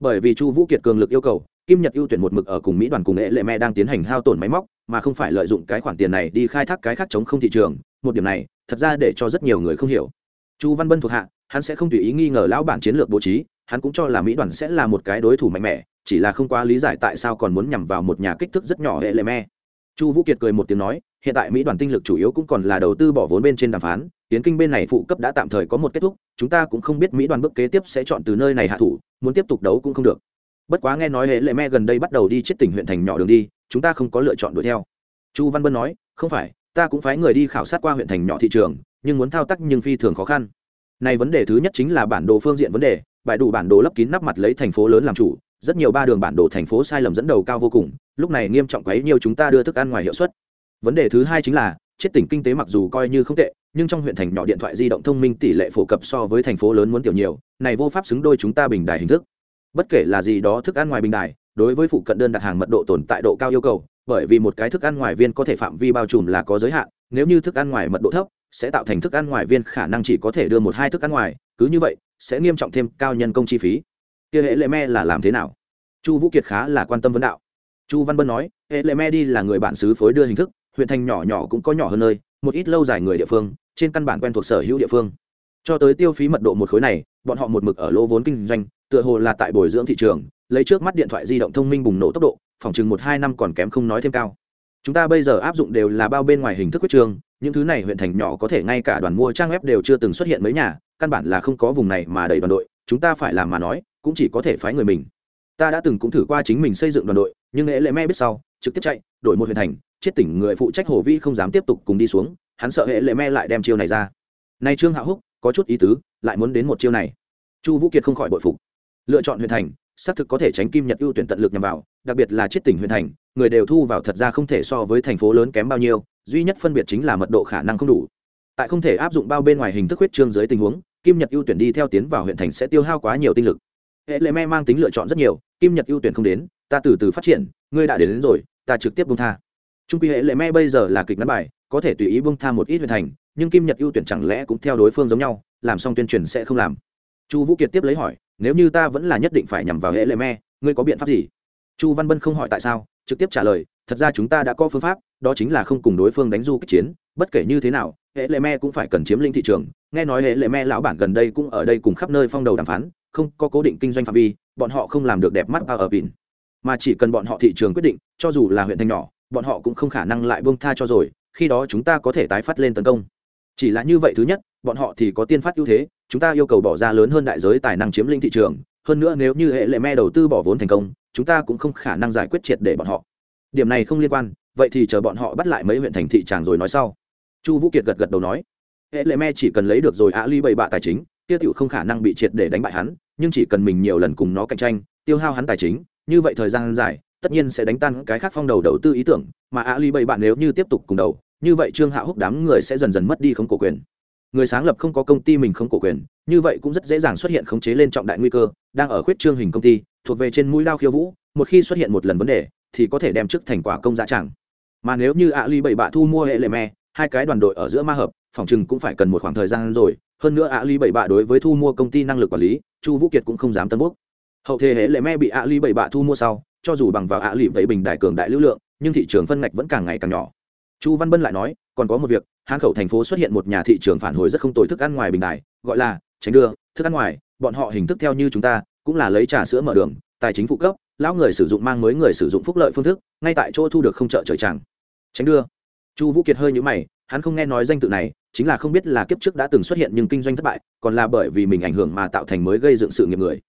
Bởi vì chu vũ kiệt cường lực yêu cầu, kim nhật ưu tuyển một mực ở cùng mỹ đoàn cùng nghệ lệ me đang tiến hành hao tổn máy móc, mà không phải lợi dụng cái khoản tiền này đi khai thác cái khác chống không thị trường một điểm này, thật ra để cho rất nhiều người không hiểu. Chu văn bân thuộc hạ, hắn sẽ không tùy ý nghi ngờ lão bản chiến lược bố trí, hắn cũng cho là mỹ đoàn sẽ là một cái đối thủ mạnh mẽ, chỉ là không quá lý giải tại sao còn muốn nhằm vào một nhà kích thước rất nhỏ hệ lệ me. Chu vũ kiệt cười một tiếng nói, hiện tại mỹ đoàn tinh lực chủ yếu cũng còn là đầu tư bỏ vốn bên trên đàm phán, tiến kinh bên này phụ cấp đã tạm thời có một kết thúc, chúng ta cũng không biết mỹ đoàn bước kế tiếp sẽ chọn từ nơi này hạ thủ, muốn tiếp tục đấu cũng không được. Bất quá nghe nói hệ lệ me gần đây bắt đầu đi chết tỉnh huyện thành nhỏ đường đi, chúng ta không có lựa chọn đuổi theo. Chu văn bân nói, không phải ta cũng phái người đi khảo sát qua huyện thành nhỏ thị trường, nhưng muốn thao tác nhưng phi thường khó khăn. Này vấn đề thứ nhất chính là bản đồ phương diện vấn đề bài đủ bản đồ lấp kín nắp mặt lấy thành phố lớn làm chủ, rất nhiều ba đường bản đồ thành phố sai lầm dẫn đầu cao vô cùng, lúc này nghiêm trọng quấy nhiều chúng ta đưa thức ăn ngoài hiệu suất. Vấn đề thứ hai chính là, chết tỉnh kinh tế mặc dù coi như không tệ, nhưng trong huyện thành nhỏ điện thoại di động thông minh tỷ lệ phổ cập so với thành phố lớn muốn tiểu nhiều, này vô pháp xứng đôi chúng ta bình đài hình thức. Bất kể là gì đó thức ăn ngoài bình đài đối với phụ cận đơn đặt hàng mật độ tồn tại độ cao yêu cầu, bởi vì một cái thức ăn ngoài viên có thể phạm vi bao trùm là có giới hạn, nếu như thức ăn ngoài mật độ thấp, sẽ tạo thành thức ăn ngoài viên khả năng chỉ có thể đưa một hai thức ăn ngoài, cứ như vậy, sẽ nghiêm trọng thêm cao nhân công chi phí. Kia hệ lệ me là làm thế nào? Chu vũ kiệt khá là quan tâm vấn đạo. Chu văn bân nói, hệ lệ me đi là người bản xứ phối đưa hình thức, huyện thành nhỏ nhỏ cũng có nhỏ hơn nơi, một ít lâu dài người địa phương, trên căn bản quen thuộc sở hữu địa phương. Cho tới tiêu phí mật độ một khối này, bọn họ một mực ở lô vốn kinh doanh, tựa hồ là tại bồi dưỡng thị trường lấy trước mắt điện thoại di động thông minh bùng nổ tốc độ, phòng chừng một hai năm còn kém không nói thêm cao. Chúng ta bây giờ áp dụng đều là bao bên ngoài hình thức quyết trường, những thứ này huyện thành nhỏ có thể ngay cả đoàn mua trang web đều chưa từng xuất hiện mấy nhà, căn bản là không có vùng này mà đầy đoàn đội, chúng ta phải làm mà nói, cũng chỉ có thể phái người mình. Ta đã từng cũng thử qua chính mình xây dựng đoàn đội, nhưng lễ lệ me biết sau, trực tiếp chạy, đổi một huyện thành, chết tỉnh người phụ trách hồ vi không dám tiếp tục cùng đi xuống, hắn sợ hệ lệ me lại đem chiêu này ra. Nay trương hạ húc, có chút ý tứ, lại muốn đến một chiêu này. Chu vũ kiệt không khỏi bội phục. Lựa chọn huyện thành xác thực có thể tránh kim nhật ưu tuyển tận lực nhằm vào đặc biệt là chết tỉnh huyện thành người đều thu vào thật ra không thể so với thành phố lớn kém bao nhiêu duy nhất phân biệt chính là mật độ khả năng không đủ. Tại không thể áp dụng bao bên ngoài hình thức huyết trương dưới tình huống kim nhật ưu tuyển đi theo tiến vào huyện thành sẽ tiêu hao quá nhiều tinh lực. Hệ lệ me mang tính lựa chọn rất nhiều kim nhật ưu tuyển không đến ta từ từ phát triển ngươi đã đến, đến rồi ta trực tiếp bung tha. Trung quy hệ lệ me bây giờ là kịch ngắn bài có thể tùy ý bung tha một ít huyện thành nhưng kim nhật ưu tuyển chẳng lẽ cũng theo đối phương giống nhau làm xong tuyên truyền sẽ không làm chu vũ kiệt tiếp lấy hỏi, nếu như ta vẫn là nhất định phải nhằm vào hệ lệ me, ngươi có biện pháp gì? Chu văn bân không hỏi tại sao, trực tiếp trả lời, thật ra chúng ta đã có phương pháp, đó chính là không cùng đối phương đánh du kích chiến, bất kể như thế nào, hệ lệ me cũng phải cần chiếm lĩnh thị trường. Nghe nói hệ lệ me lão bản gần đây cũng ở đây cùng khắp nơi phong đầu đàm phán, không có cố định kinh doanh phạm vi, bọn họ không làm được đẹp mắt bao ở pin mà chỉ cần bọn họ thị trường quyết định, cho dù là huyện thanh nhỏ, bọn họ cũng không khả năng lại buông tha cho rồi, khi đó chúng ta có thể tái phát lên tấn công. Chỉ là như vậy thứ nhất bọn họ thì có tiên phát ưu thế, chúng ta yêu cầu bỏ ra lớn hơn đại giới tài năng chiếm lĩnh thị trường, hơn nữa nếu như hệ lệ me đầu tư bỏ vốn thành công, chúng ta cũng không khả năng giải quyết triệt để bọn họ. Điểm này không liên quan, vậy thì chờ bọn họ bắt lại mấy huyện thành thị tràng rồi nói sau. Chu vũ kiệt gật gật đầu nói. Hệ lệ me chỉ cần lấy được rồi ạ ly bảy bạ tài chính tiêu tiểu không khả năng bị triệt để đánh bại hắn, nhưng chỉ cần mình nhiều lần cùng nó cạnh tranh, tiêu hao hắn tài chính, như vậy thời gian dài, tất nhiên sẽ đánh tan cái khác phong đầu đầu tư ý tưởng, mà ạ ly bảy bạn nếu như tiếp tục cùng đầu, như vậy trương hạ húc đám người sẽ dần dần mất đi không cổ quyền người sáng lập không có công ty mình không cổ quyền, như vậy cũng rất dễ dàng xuất hiện khống chế lên trọng đại nguy cơ, đang ở khuyết trương hình công ty, thuộc về trên mũi lao khiêu vũ, một khi xuất hiện một lần vấn đề, thì có thể đem trước thành quả công giá chẳng. Mà nếu như ạ ly bảy bạ thu mua hệ lệ me, hai cái đoàn đội ở giữa ma hợp, phòng chừng cũng phải cần một khoảng thời gian rồi. Hơn nữa ạ ly bảy bạ đối với thu mua công ty năng lực quản lý, chu vũ kiệt cũng không dám tân quốc hậu thế hệ lệ me bị ạ ly bảy bạ thu mua sau, cho dù bằng vào ạ ly bảy bình đại cường đại lưu lượng, nhưng thị trường phân ngạch vẫn càng ngày càng nhỏ. Chu văn bân lại nói, còn có một việc hán khẩu thành phố xuất hiện một nhà thị trường phản hồi rất không tồi thức ăn ngoài bình đại, gọi là tránh đưa. Thức ăn ngoài, bọn họ hình thức theo như chúng ta, cũng là lấy trà sữa mở đường, tài chính phụ cấp, lão người sử dụng mang mới người sử dụng phúc lợi phương thức, ngay tại chỗ thu được không trợ trời chẳng. Tránh đưa. Chu vũ kiệt hơi nhữ mày, hắn không nghe nói danh tự này, chính là không biết là kiếp trước đã từng xuất hiện nhưng kinh doanh thất bại, còn là bởi vì mình ảnh hưởng mà tạo thành mới gây dựng sự nghiệp người.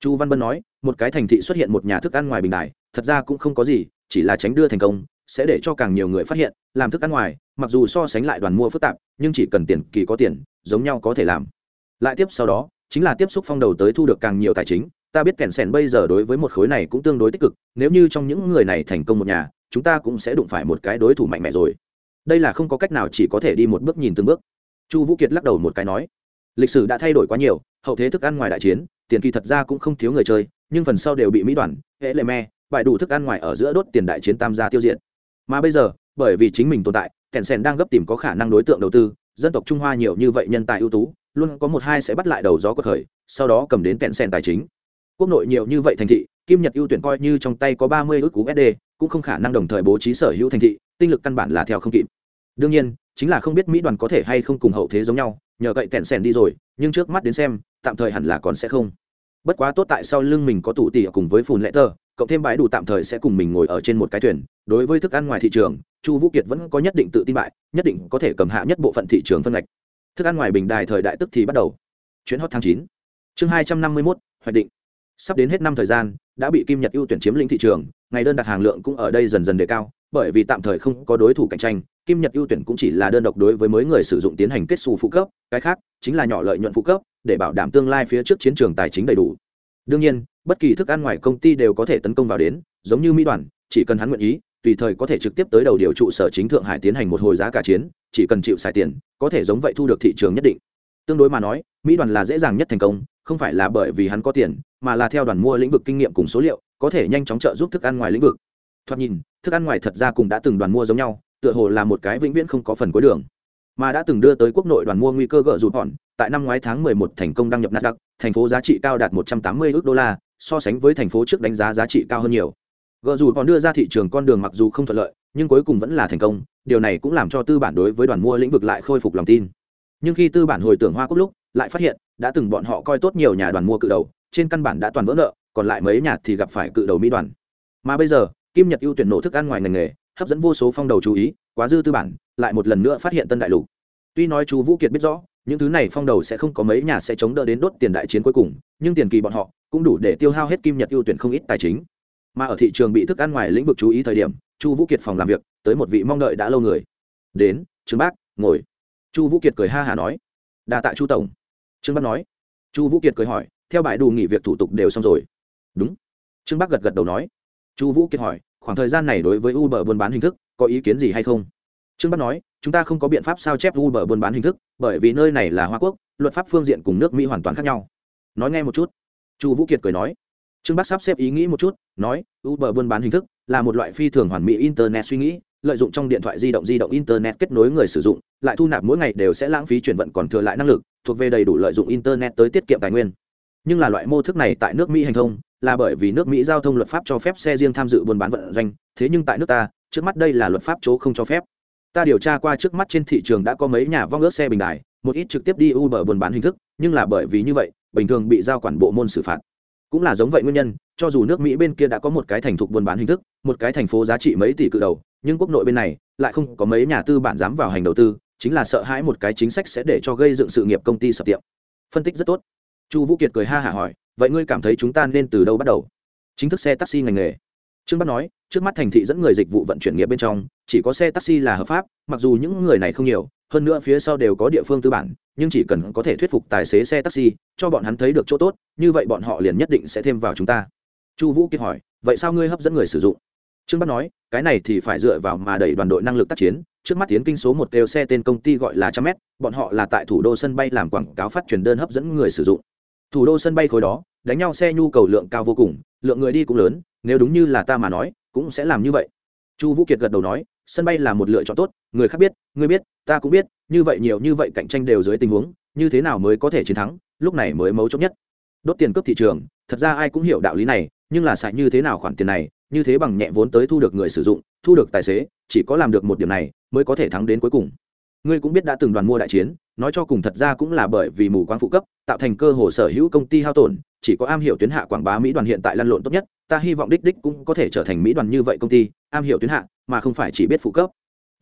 Chu văn bân nói, một cái thành thị xuất hiện một nhà thức ăn ngoài bình đài thật ra cũng không có gì, chỉ là tránh đưa thành công sẽ để cho càng nhiều người phát hiện, làm thức ăn ngoài, mặc dù so sánh lại đoàn mua phức tạp, nhưng chỉ cần tiền, kỳ có tiền, giống nhau có thể làm. Lại tiếp sau đó, chính là tiếp xúc phong đầu tới thu được càng nhiều tài chính, ta biết kèn sèn bây giờ đối với một khối này cũng tương đối tích cực, nếu như trong những người này thành công một nhà, chúng ta cũng sẽ đụng phải một cái đối thủ mạnh mẽ rồi. Đây là không có cách nào chỉ có thể đi một bước nhìn từng bước. Chu vũ kiệt lắc đầu một cái nói, lịch sử đã thay đổi quá nhiều, hậu thế thức ăn ngoài đại chiến, tiền kỳ thật ra cũng không thiếu người chơi, nhưng phần sau đều bị mỹ đoàn, hệ lệ me, bại đủ thức ăn ngoài ở giữa đốt tiền đại chiến tam gia tiêu diệt mà bây giờ bởi vì chính mình tồn tại kèn sèn đang gấp tìm có khả năng đối tượng đầu tư dân tộc trung hoa nhiều như vậy nhân tài ưu tú luôn có một hai sẽ bắt lại đầu gió cuộc khởi sau đó cầm đến kèn sèn tài chính. Quốc nội nhiều như vậy thành thị kim nhật ưu tuyển coi như trong tay có ba mươi ước cú sd cũng không khả năng đồng thời bố trí sở hữu thành thị tinh lực căn bản là theo không kịp. Đương nhiên chính là không biết mỹ đoàn có thể hay không cùng hậu thế giống nhau nhờ cậy kẹn sèn đi rồi nhưng trước mắt đến xem tạm thời hẳn là còn sẽ không. Bất quá tốt tại sau lưng mình có tủ tỉ cùng với phùn lệ tờ, cộng thêm bãi đủ tạm thời sẽ cùng mình ngồi ở trên một cái thuyền đối với thức ăn ngoài thị trường, chu vũ kiệt vẫn có nhất định tự tin bại, nhất định có thể cầm hạ nhất bộ phận thị trường phân ngạch. Thức ăn ngoài bình đài thời đại tức thì bắt đầu. Chuyến hot tháng chín. Chương hai trăm năm mươi mốt, hoạch định. Sắp đến hết năm thời gian, đã bị kim nhật ưu tuyển chiếm lĩnh thị trường, ngày đơn đặt hàng lượng cũng ở đây dần dần đề cao, bởi vì tạm thời không có đối thủ cạnh tranh, kim nhật ưu tuyển cũng chỉ là đơn độc đối với mới người sử dụng tiến hành kết xù phụ cấp, cái khác chính là nhỏ lợi nhuận phụ cấp, để bảo đảm tương lai phía trước chiến trường tài chính đầy đủ. Đương nhiên, bất kỳ thức ăn ngoài công ty đều có thể tấn công vào đến, giống như mỹ đoàn, chỉ cần hắn nguyện ý tùy thời có thể trực tiếp tới đầu điều trụ sở chính thượng hải tiến hành một hồi giá cả chiến, chỉ cần chịu xài tiền, có thể giống vậy thu được thị trường nhất định. Tương đối mà nói, mỹ đoàn là dễ dàng nhất thành công, không phải là bởi vì hắn có tiền, mà là theo đoàn mua lĩnh vực kinh nghiệm cùng số liệu, có thể nhanh chóng trợ giúp thức ăn ngoài lĩnh vực. Thoạt nhìn, thức ăn ngoài thật ra cũng đã từng đoàn mua giống nhau, tựa hồ là một cái vĩnh viễn không có phần cuối đường. Mà đã từng đưa tới quốc nội đoàn mua nguy cơ gỡ rụt hòn, tại năm ngoái tháng 11 thành công đăng nhập nasdaq, thành phố giá trị cao đạt 180 ước đô la, so sánh với thành phố trước đánh giá giá trị cao hơn nhiều gỡ dù còn đưa ra thị trường con đường mặc dù không thuận lợi, nhưng cuối cùng vẫn là thành công, điều này cũng làm cho tư bản đối với đoàn mua lĩnh vực lại khôi phục lòng tin. Nhưng khi tư bản hồi tưởng hoa cúc lúc, lại phát hiện, đã từng bọn họ coi tốt nhiều nhà đoàn mua cự đầu, trên căn bản đã toàn vỡ nợ, còn lại mấy nhà thì gặp phải cự đầu mỹ đoàn. Mà bây giờ, kim nhật ưu tuyển nổ thức ăn ngoài ngành nghề, hấp dẫn vô số phong đầu chú ý, quá dư tư bản, lại một lần nữa phát hiện tân đại lục. Tuy nói chú vũ kiệt biết rõ, những thứ này phong đầu sẽ không có mấy nhà sẽ chống đỡ đến đốt tiền đại chiến cuối cùng, nhưng tiền kỳ bọn họ cũng đủ để tiêu hao hết kim nhật ưu tuyển không ít tài chính mà ở thị trường bị thức ăn ngoài lĩnh vực chú ý thời điểm, chu vũ kiệt phòng làm việc, tới một vị mong đợi đã lâu người. Đến, trương bác, ngồi. Chu vũ kiệt cười ha hả nói. Đa tạ chu tổng. Trương bác nói. Chu vũ kiệt cười hỏi, theo bài đủ nghỉ việc thủ tục đều xong rồi? Đúng. Trương bác gật gật đầu nói. Chu vũ kiệt hỏi, khoảng thời gian này đối với uber buôn bán hình thức, có ý kiến gì hay không? Trương Bác nói, chúng ta không có biện pháp sao chép uber buôn bán hình thức, bởi vì nơi này là hoa quốc, luật pháp phương diện cùng nước mỹ hoàn toàn khác nhau. Nói nghe một chút. Chu vũ kiệt cười nói trương bắc sắp xếp ý nghĩ một chút, nói, uber buôn bán hình thức là một loại phi thường hoàn mỹ internet suy nghĩ, lợi dụng trong điện thoại di động di động internet kết nối người sử dụng, lại thu nạp mỗi ngày đều sẽ lãng phí chuyển vận còn thừa lại năng lực, thuộc về đầy đủ lợi dụng internet tới tiết kiệm tài nguyên. Nhưng là loại mô thức này tại nước mỹ hành thông, là bởi vì nước mỹ giao thông luật pháp cho phép xe riêng tham dự buôn bán vận doanh, thế nhưng tại nước ta, trước mắt đây là luật pháp chỗ không cho phép. Ta điều tra qua trước mắt trên thị trường đã có mấy nhà vong ước xe bình đài, một ít trực tiếp đi uber buôn bán hình thức, nhưng là bởi vì như vậy, bình thường bị giao quản bộ môn xử phạt cũng là giống vậy nguyên nhân, cho dù nước mỹ bên kia đã có một cái thành thục buôn bán hình thức, một cái thành phố giá trị mấy tỷ cự đầu, nhưng quốc nội bên này lại không có mấy nhà tư bản dám vào hành đầu tư, chính là sợ hãi một cái chính sách sẽ để cho gây dựng sự nghiệp công ty sập tiệm. Phân tích rất tốt. Chu vũ kiệt cười ha hả hỏi, vậy ngươi cảm thấy chúng ta nên từ đâu bắt đầu? Chính thức xe taxi ngành nghề. Trương bắc nói, trước mắt thành thị dẫn người dịch vụ vận chuyển nghiệp bên trong, chỉ có xe taxi là hợp pháp, mặc dù những người này không nhiều hơn nữa phía sau đều có địa phương tư bản, nhưng chỉ cần có thể thuyết phục tài xế xe taxi, cho bọn hắn thấy được chỗ tốt, như vậy bọn họ liền nhất định sẽ thêm vào chúng ta. Chu vũ kiệt hỏi, vậy sao ngươi hấp dẫn người sử dụng? Trương bắc nói, cái này thì phải dựa vào mà đẩy đoàn đội năng lực tác chiến. Trước mắt tiến kinh số một kêu xe tên công ty gọi là trăm mét bọn họ là tại thủ đô sân bay làm quảng cáo phát truyền đơn hấp dẫn người sử dụng. Thủ đô sân bay khối đó, đánh nhau xe nhu cầu lượng cao vô cùng, lượng người đi cũng lớn, nếu đúng như là ta mà nói, cũng sẽ làm như vậy. Chu vũ kiệt gật đầu nói sân bay là một lựa chọn tốt, người khác biết, người biết, ta cũng biết, như vậy nhiều như vậy cạnh tranh đều dưới tình huống, như thế nào mới có thể chiến thắng, lúc này mới mấu chốt nhất. Đốt tiền cướp thị trường, thật ra ai cũng hiểu đạo lý này, nhưng là xài như thế nào khoản tiền này, như thế bằng nhẹ vốn tới thu được người sử dụng, thu được tài xế, chỉ có làm được một điểm này, mới có thể thắng đến cuối cùng. Ngươi cũng biết đã từng đoàn mua đại chiến, nói cho cùng thật ra cũng là bởi vì mù quáng phụ cấp, tạo thành cơ hồ sở hữu công ty hao tổn, chỉ có am hiểu tuyến hạ quảng bá mỹ đoàn hiện tại lăn lộn tốt nhất, ta hy vọng đích đích cũng có thể trở thành mỹ đoàn như vậy công ty am hiểu tuyến hạ, mà không phải chỉ biết phụ cấp.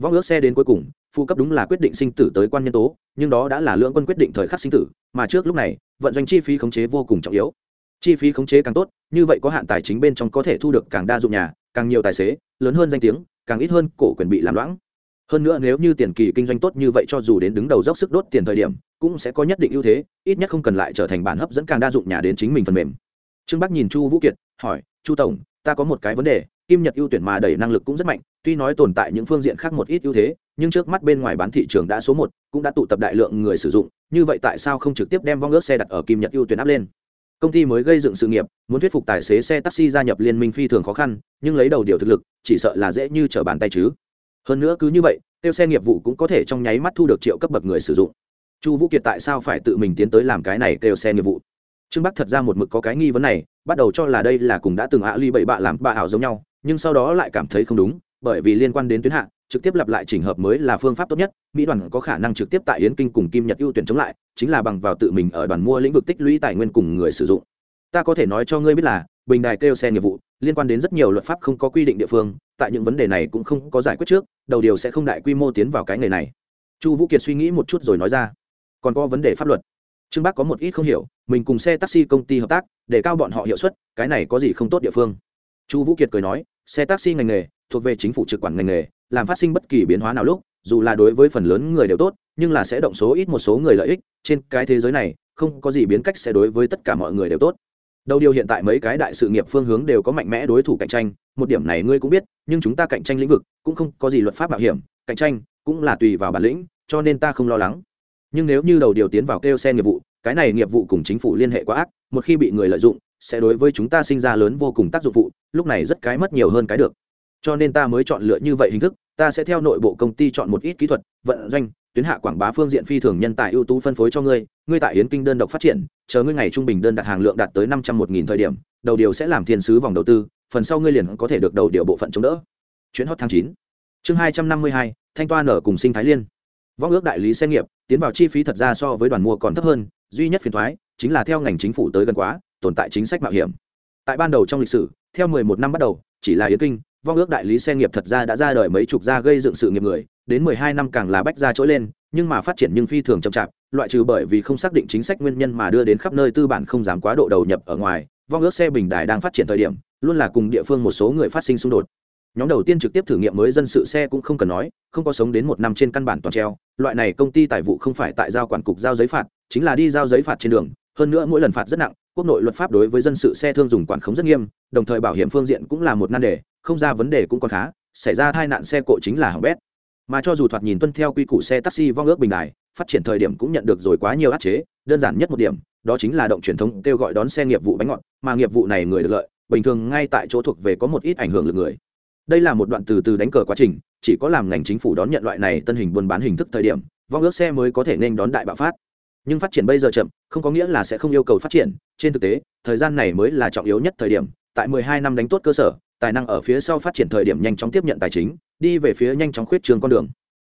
Vong ước xe đến cuối cùng, phụ cấp đúng là quyết định sinh tử tới quan nhân tố, nhưng đó đã là lưỡng quân quyết định thời khắc sinh tử, mà trước lúc này, vận doanh chi phí khống chế vô cùng trọng yếu. Chi phí khống chế càng tốt, như vậy có hạn tài chính bên trong có thể thu được càng đa dụng nhà, càng nhiều tài xế, lớn hơn danh tiếng, càng ít hơn cổ quyền bị làm loãng. Hơn nữa nếu như tiền kỳ kinh doanh tốt như vậy cho dù đến đứng đầu dốc sức đốt tiền thời điểm, cũng sẽ có nhất định ưu thế, ít nhất không cần lại trở thành bản hấp dẫn càng đa dụng nhà đến chính mình phần mềm. Trương bắc nhìn chu vũ kiệt, hỏi, chu tổng, ta có một cái vấn đề kim nhật ưu tuyển mà đẩy năng lực cũng rất mạnh, tuy nói tồn tại những phương diện khác một ít ưu thế, nhưng trước mắt bên ngoài bán thị trường đã số một, cũng đã tụ tập đại lượng người sử dụng, như vậy tại sao không trực tiếp đem vong ước xe đặt ở kim nhật ưu tuyển áp lên? Công ty mới gây dựng sự nghiệp, muốn thuyết phục tài xế xe taxi gia nhập liên minh phi thường khó khăn, nhưng lấy đầu điều thực lực, chỉ sợ là dễ như trở bàn tay chứ. Hơn nữa cứ như vậy tiêu xe nghiệp vụ cũng có thể trong nháy mắt thu được triệu cấp bậc người sử dụng. Chu vũ kiệt tại sao phải tự mình tiến tới làm cái này kêu xe nghiệp vụ? Trương bắc thật ra một mực có cái nghi vấn này, bắt đầu cho là đây là cùng đã từng ạ ly bảy bạ làm bạ ảo giống nhau nhưng sau đó lại cảm thấy không đúng, bởi vì liên quan đến tuyến hạ, trực tiếp lặp lại chỉnh hợp mới là phương pháp tốt nhất, mỹ đoàn có khả năng trực tiếp tại yến kinh cùng kim nhật ưu tuyển chống lại, chính là bằng vào tự mình ở đoàn mua lĩnh vực tích lũy tài nguyên cùng người sử dụng. Ta có thể nói cho ngươi biết là, bình đài kêu xe nghiệp vụ, liên quan đến rất nhiều luật pháp không có quy định địa phương, tại những vấn đề này cũng không có giải quyết trước, đầu điều sẽ không đại quy mô tiến vào cái nghề này. Chu vũ kiệt suy nghĩ một chút rồi nói ra. Còn có vấn đề pháp luật. Trương bắc có một ít không hiểu, mình cùng xe taxi công ty hợp tác, để cao bọn họ hiệu suất, cái này có gì không tốt địa phương? Chu vũ kiệt cười nói, xe taxi ngành nghề thuộc về chính phủ trực quản ngành nghề, làm phát sinh bất kỳ biến hóa nào lúc, dù là đối với phần lớn người đều tốt, nhưng là sẽ động số ít một số người lợi ích, trên cái thế giới này, không có gì biến cách sẽ đối với tất cả mọi người đều tốt. Đầu điều hiện tại mấy cái đại sự nghiệp phương hướng đều có mạnh mẽ đối thủ cạnh tranh, một điểm này ngươi cũng biết, nhưng chúng ta cạnh tranh lĩnh vực cũng không có gì luật pháp bảo hiểm, cạnh tranh cũng là tùy vào bản lĩnh, cho nên ta không lo lắng. Nhưng nếu như đầu điều tiến vào kêu xe nghiệp vụ, cái này nghiệp vụ cùng chính phủ liên hệ quá ác, một khi bị người lợi dụng sẽ đối với chúng ta sinh ra lớn vô cùng tác dụng phụ, lúc này rất cái mất nhiều hơn cái được. Cho nên ta mới chọn lựa như vậy hình thức, ta sẽ theo nội bộ công ty chọn một ít kỹ thuật, vận doanh, tuyến hạ quảng bá phương diện phi thường nhân tài ưu tú phân phối cho ngươi ngươi tại yến kinh đơn độc phát triển, chờ ngươi ngày trung bình đơn đặt hàng lượng đạt tới năm trăm một nghìn thời điểm, đầu điều sẽ làm thiên sứ vòng đầu tư, phần sau ngươi liền có thể được đầu điều bộ phận chống đỡ. Chuyến hot tháng chín. Chương hai trăm năm mươi hai, thanh toa nở cùng sinh thái liên. Vong ước đại lý xe nghiệp, tiến vào chi phí thật ra so với đoàn mua còn thấp hơn, duy nhất phiền thoái chính là theo ngành chính phủ tới gần quá tồn tại chính sách mạo hiểm. Tại ban đầu trong lịch sử, theo mười một năm bắt đầu, chỉ là yến kinh, vong ước đại lý xe nghiệp thật ra đã ra đời mấy chục gia gây dựng sự nghiệp người, đến mười hai năm càng là bách ra trỗi lên, nhưng mà phát triển nhưng phi thường chậm chạp, loại trừ bởi vì không xác định chính sách nguyên nhân mà đưa đến khắp nơi tư bản không dám quá độ đầu nhập ở ngoài, vong ước xe bình đài đang phát triển thời điểm, luôn là cùng địa phương một số người phát sinh xung đột. Nhóm đầu tiên trực tiếp thử nghiệm mới dân sự xe cũng không cần nói, không có sống đến một năm trên căn bản toàn treo, loại này công ty tài vụ không phải tại giao quản cục giao giấy phạt, chính là đi giao giấy phạt trên đường, hơn nữa mỗi lần phạt rất nặng quốc nội luật pháp đối với dân sự xe thương dùng quản khống rất nghiêm, đồng thời bảo hiểm phương diện cũng là một nan đề, không ra vấn đề cũng còn khá, xảy ra tai nạn xe cộ chính là hỏng bét. Mà cho dù thoạt nhìn tuân theo quy củ xe taxi vong ước bình đài, phát triển thời điểm cũng nhận được rồi quá nhiều áp chế, đơn giản nhất một điểm, đó chính là động truyền thống kêu gọi đón xe nghiệp vụ bánh ngọt, mà nghiệp vụ này người được lợi, bình thường ngay tại chỗ thuộc về có một ít ảnh hưởng lực người. Đây là một đoạn từ từ đánh cờ quá trình, chỉ có làm ngành chính phủ đón nhận loại này tân hình buôn bán hình thức thời điểm, vong ước xe mới có thể nên đón đại bạo phát nhưng phát triển bây giờ chậm, không có nghĩa là sẽ không yêu cầu phát triển. Trên thực tế, thời gian này mới là trọng yếu nhất thời điểm. Tại 12 năm đánh tốt cơ sở, tài năng ở phía sau phát triển thời điểm nhanh chóng tiếp nhận tài chính, đi về phía nhanh chóng khuyết trường con đường.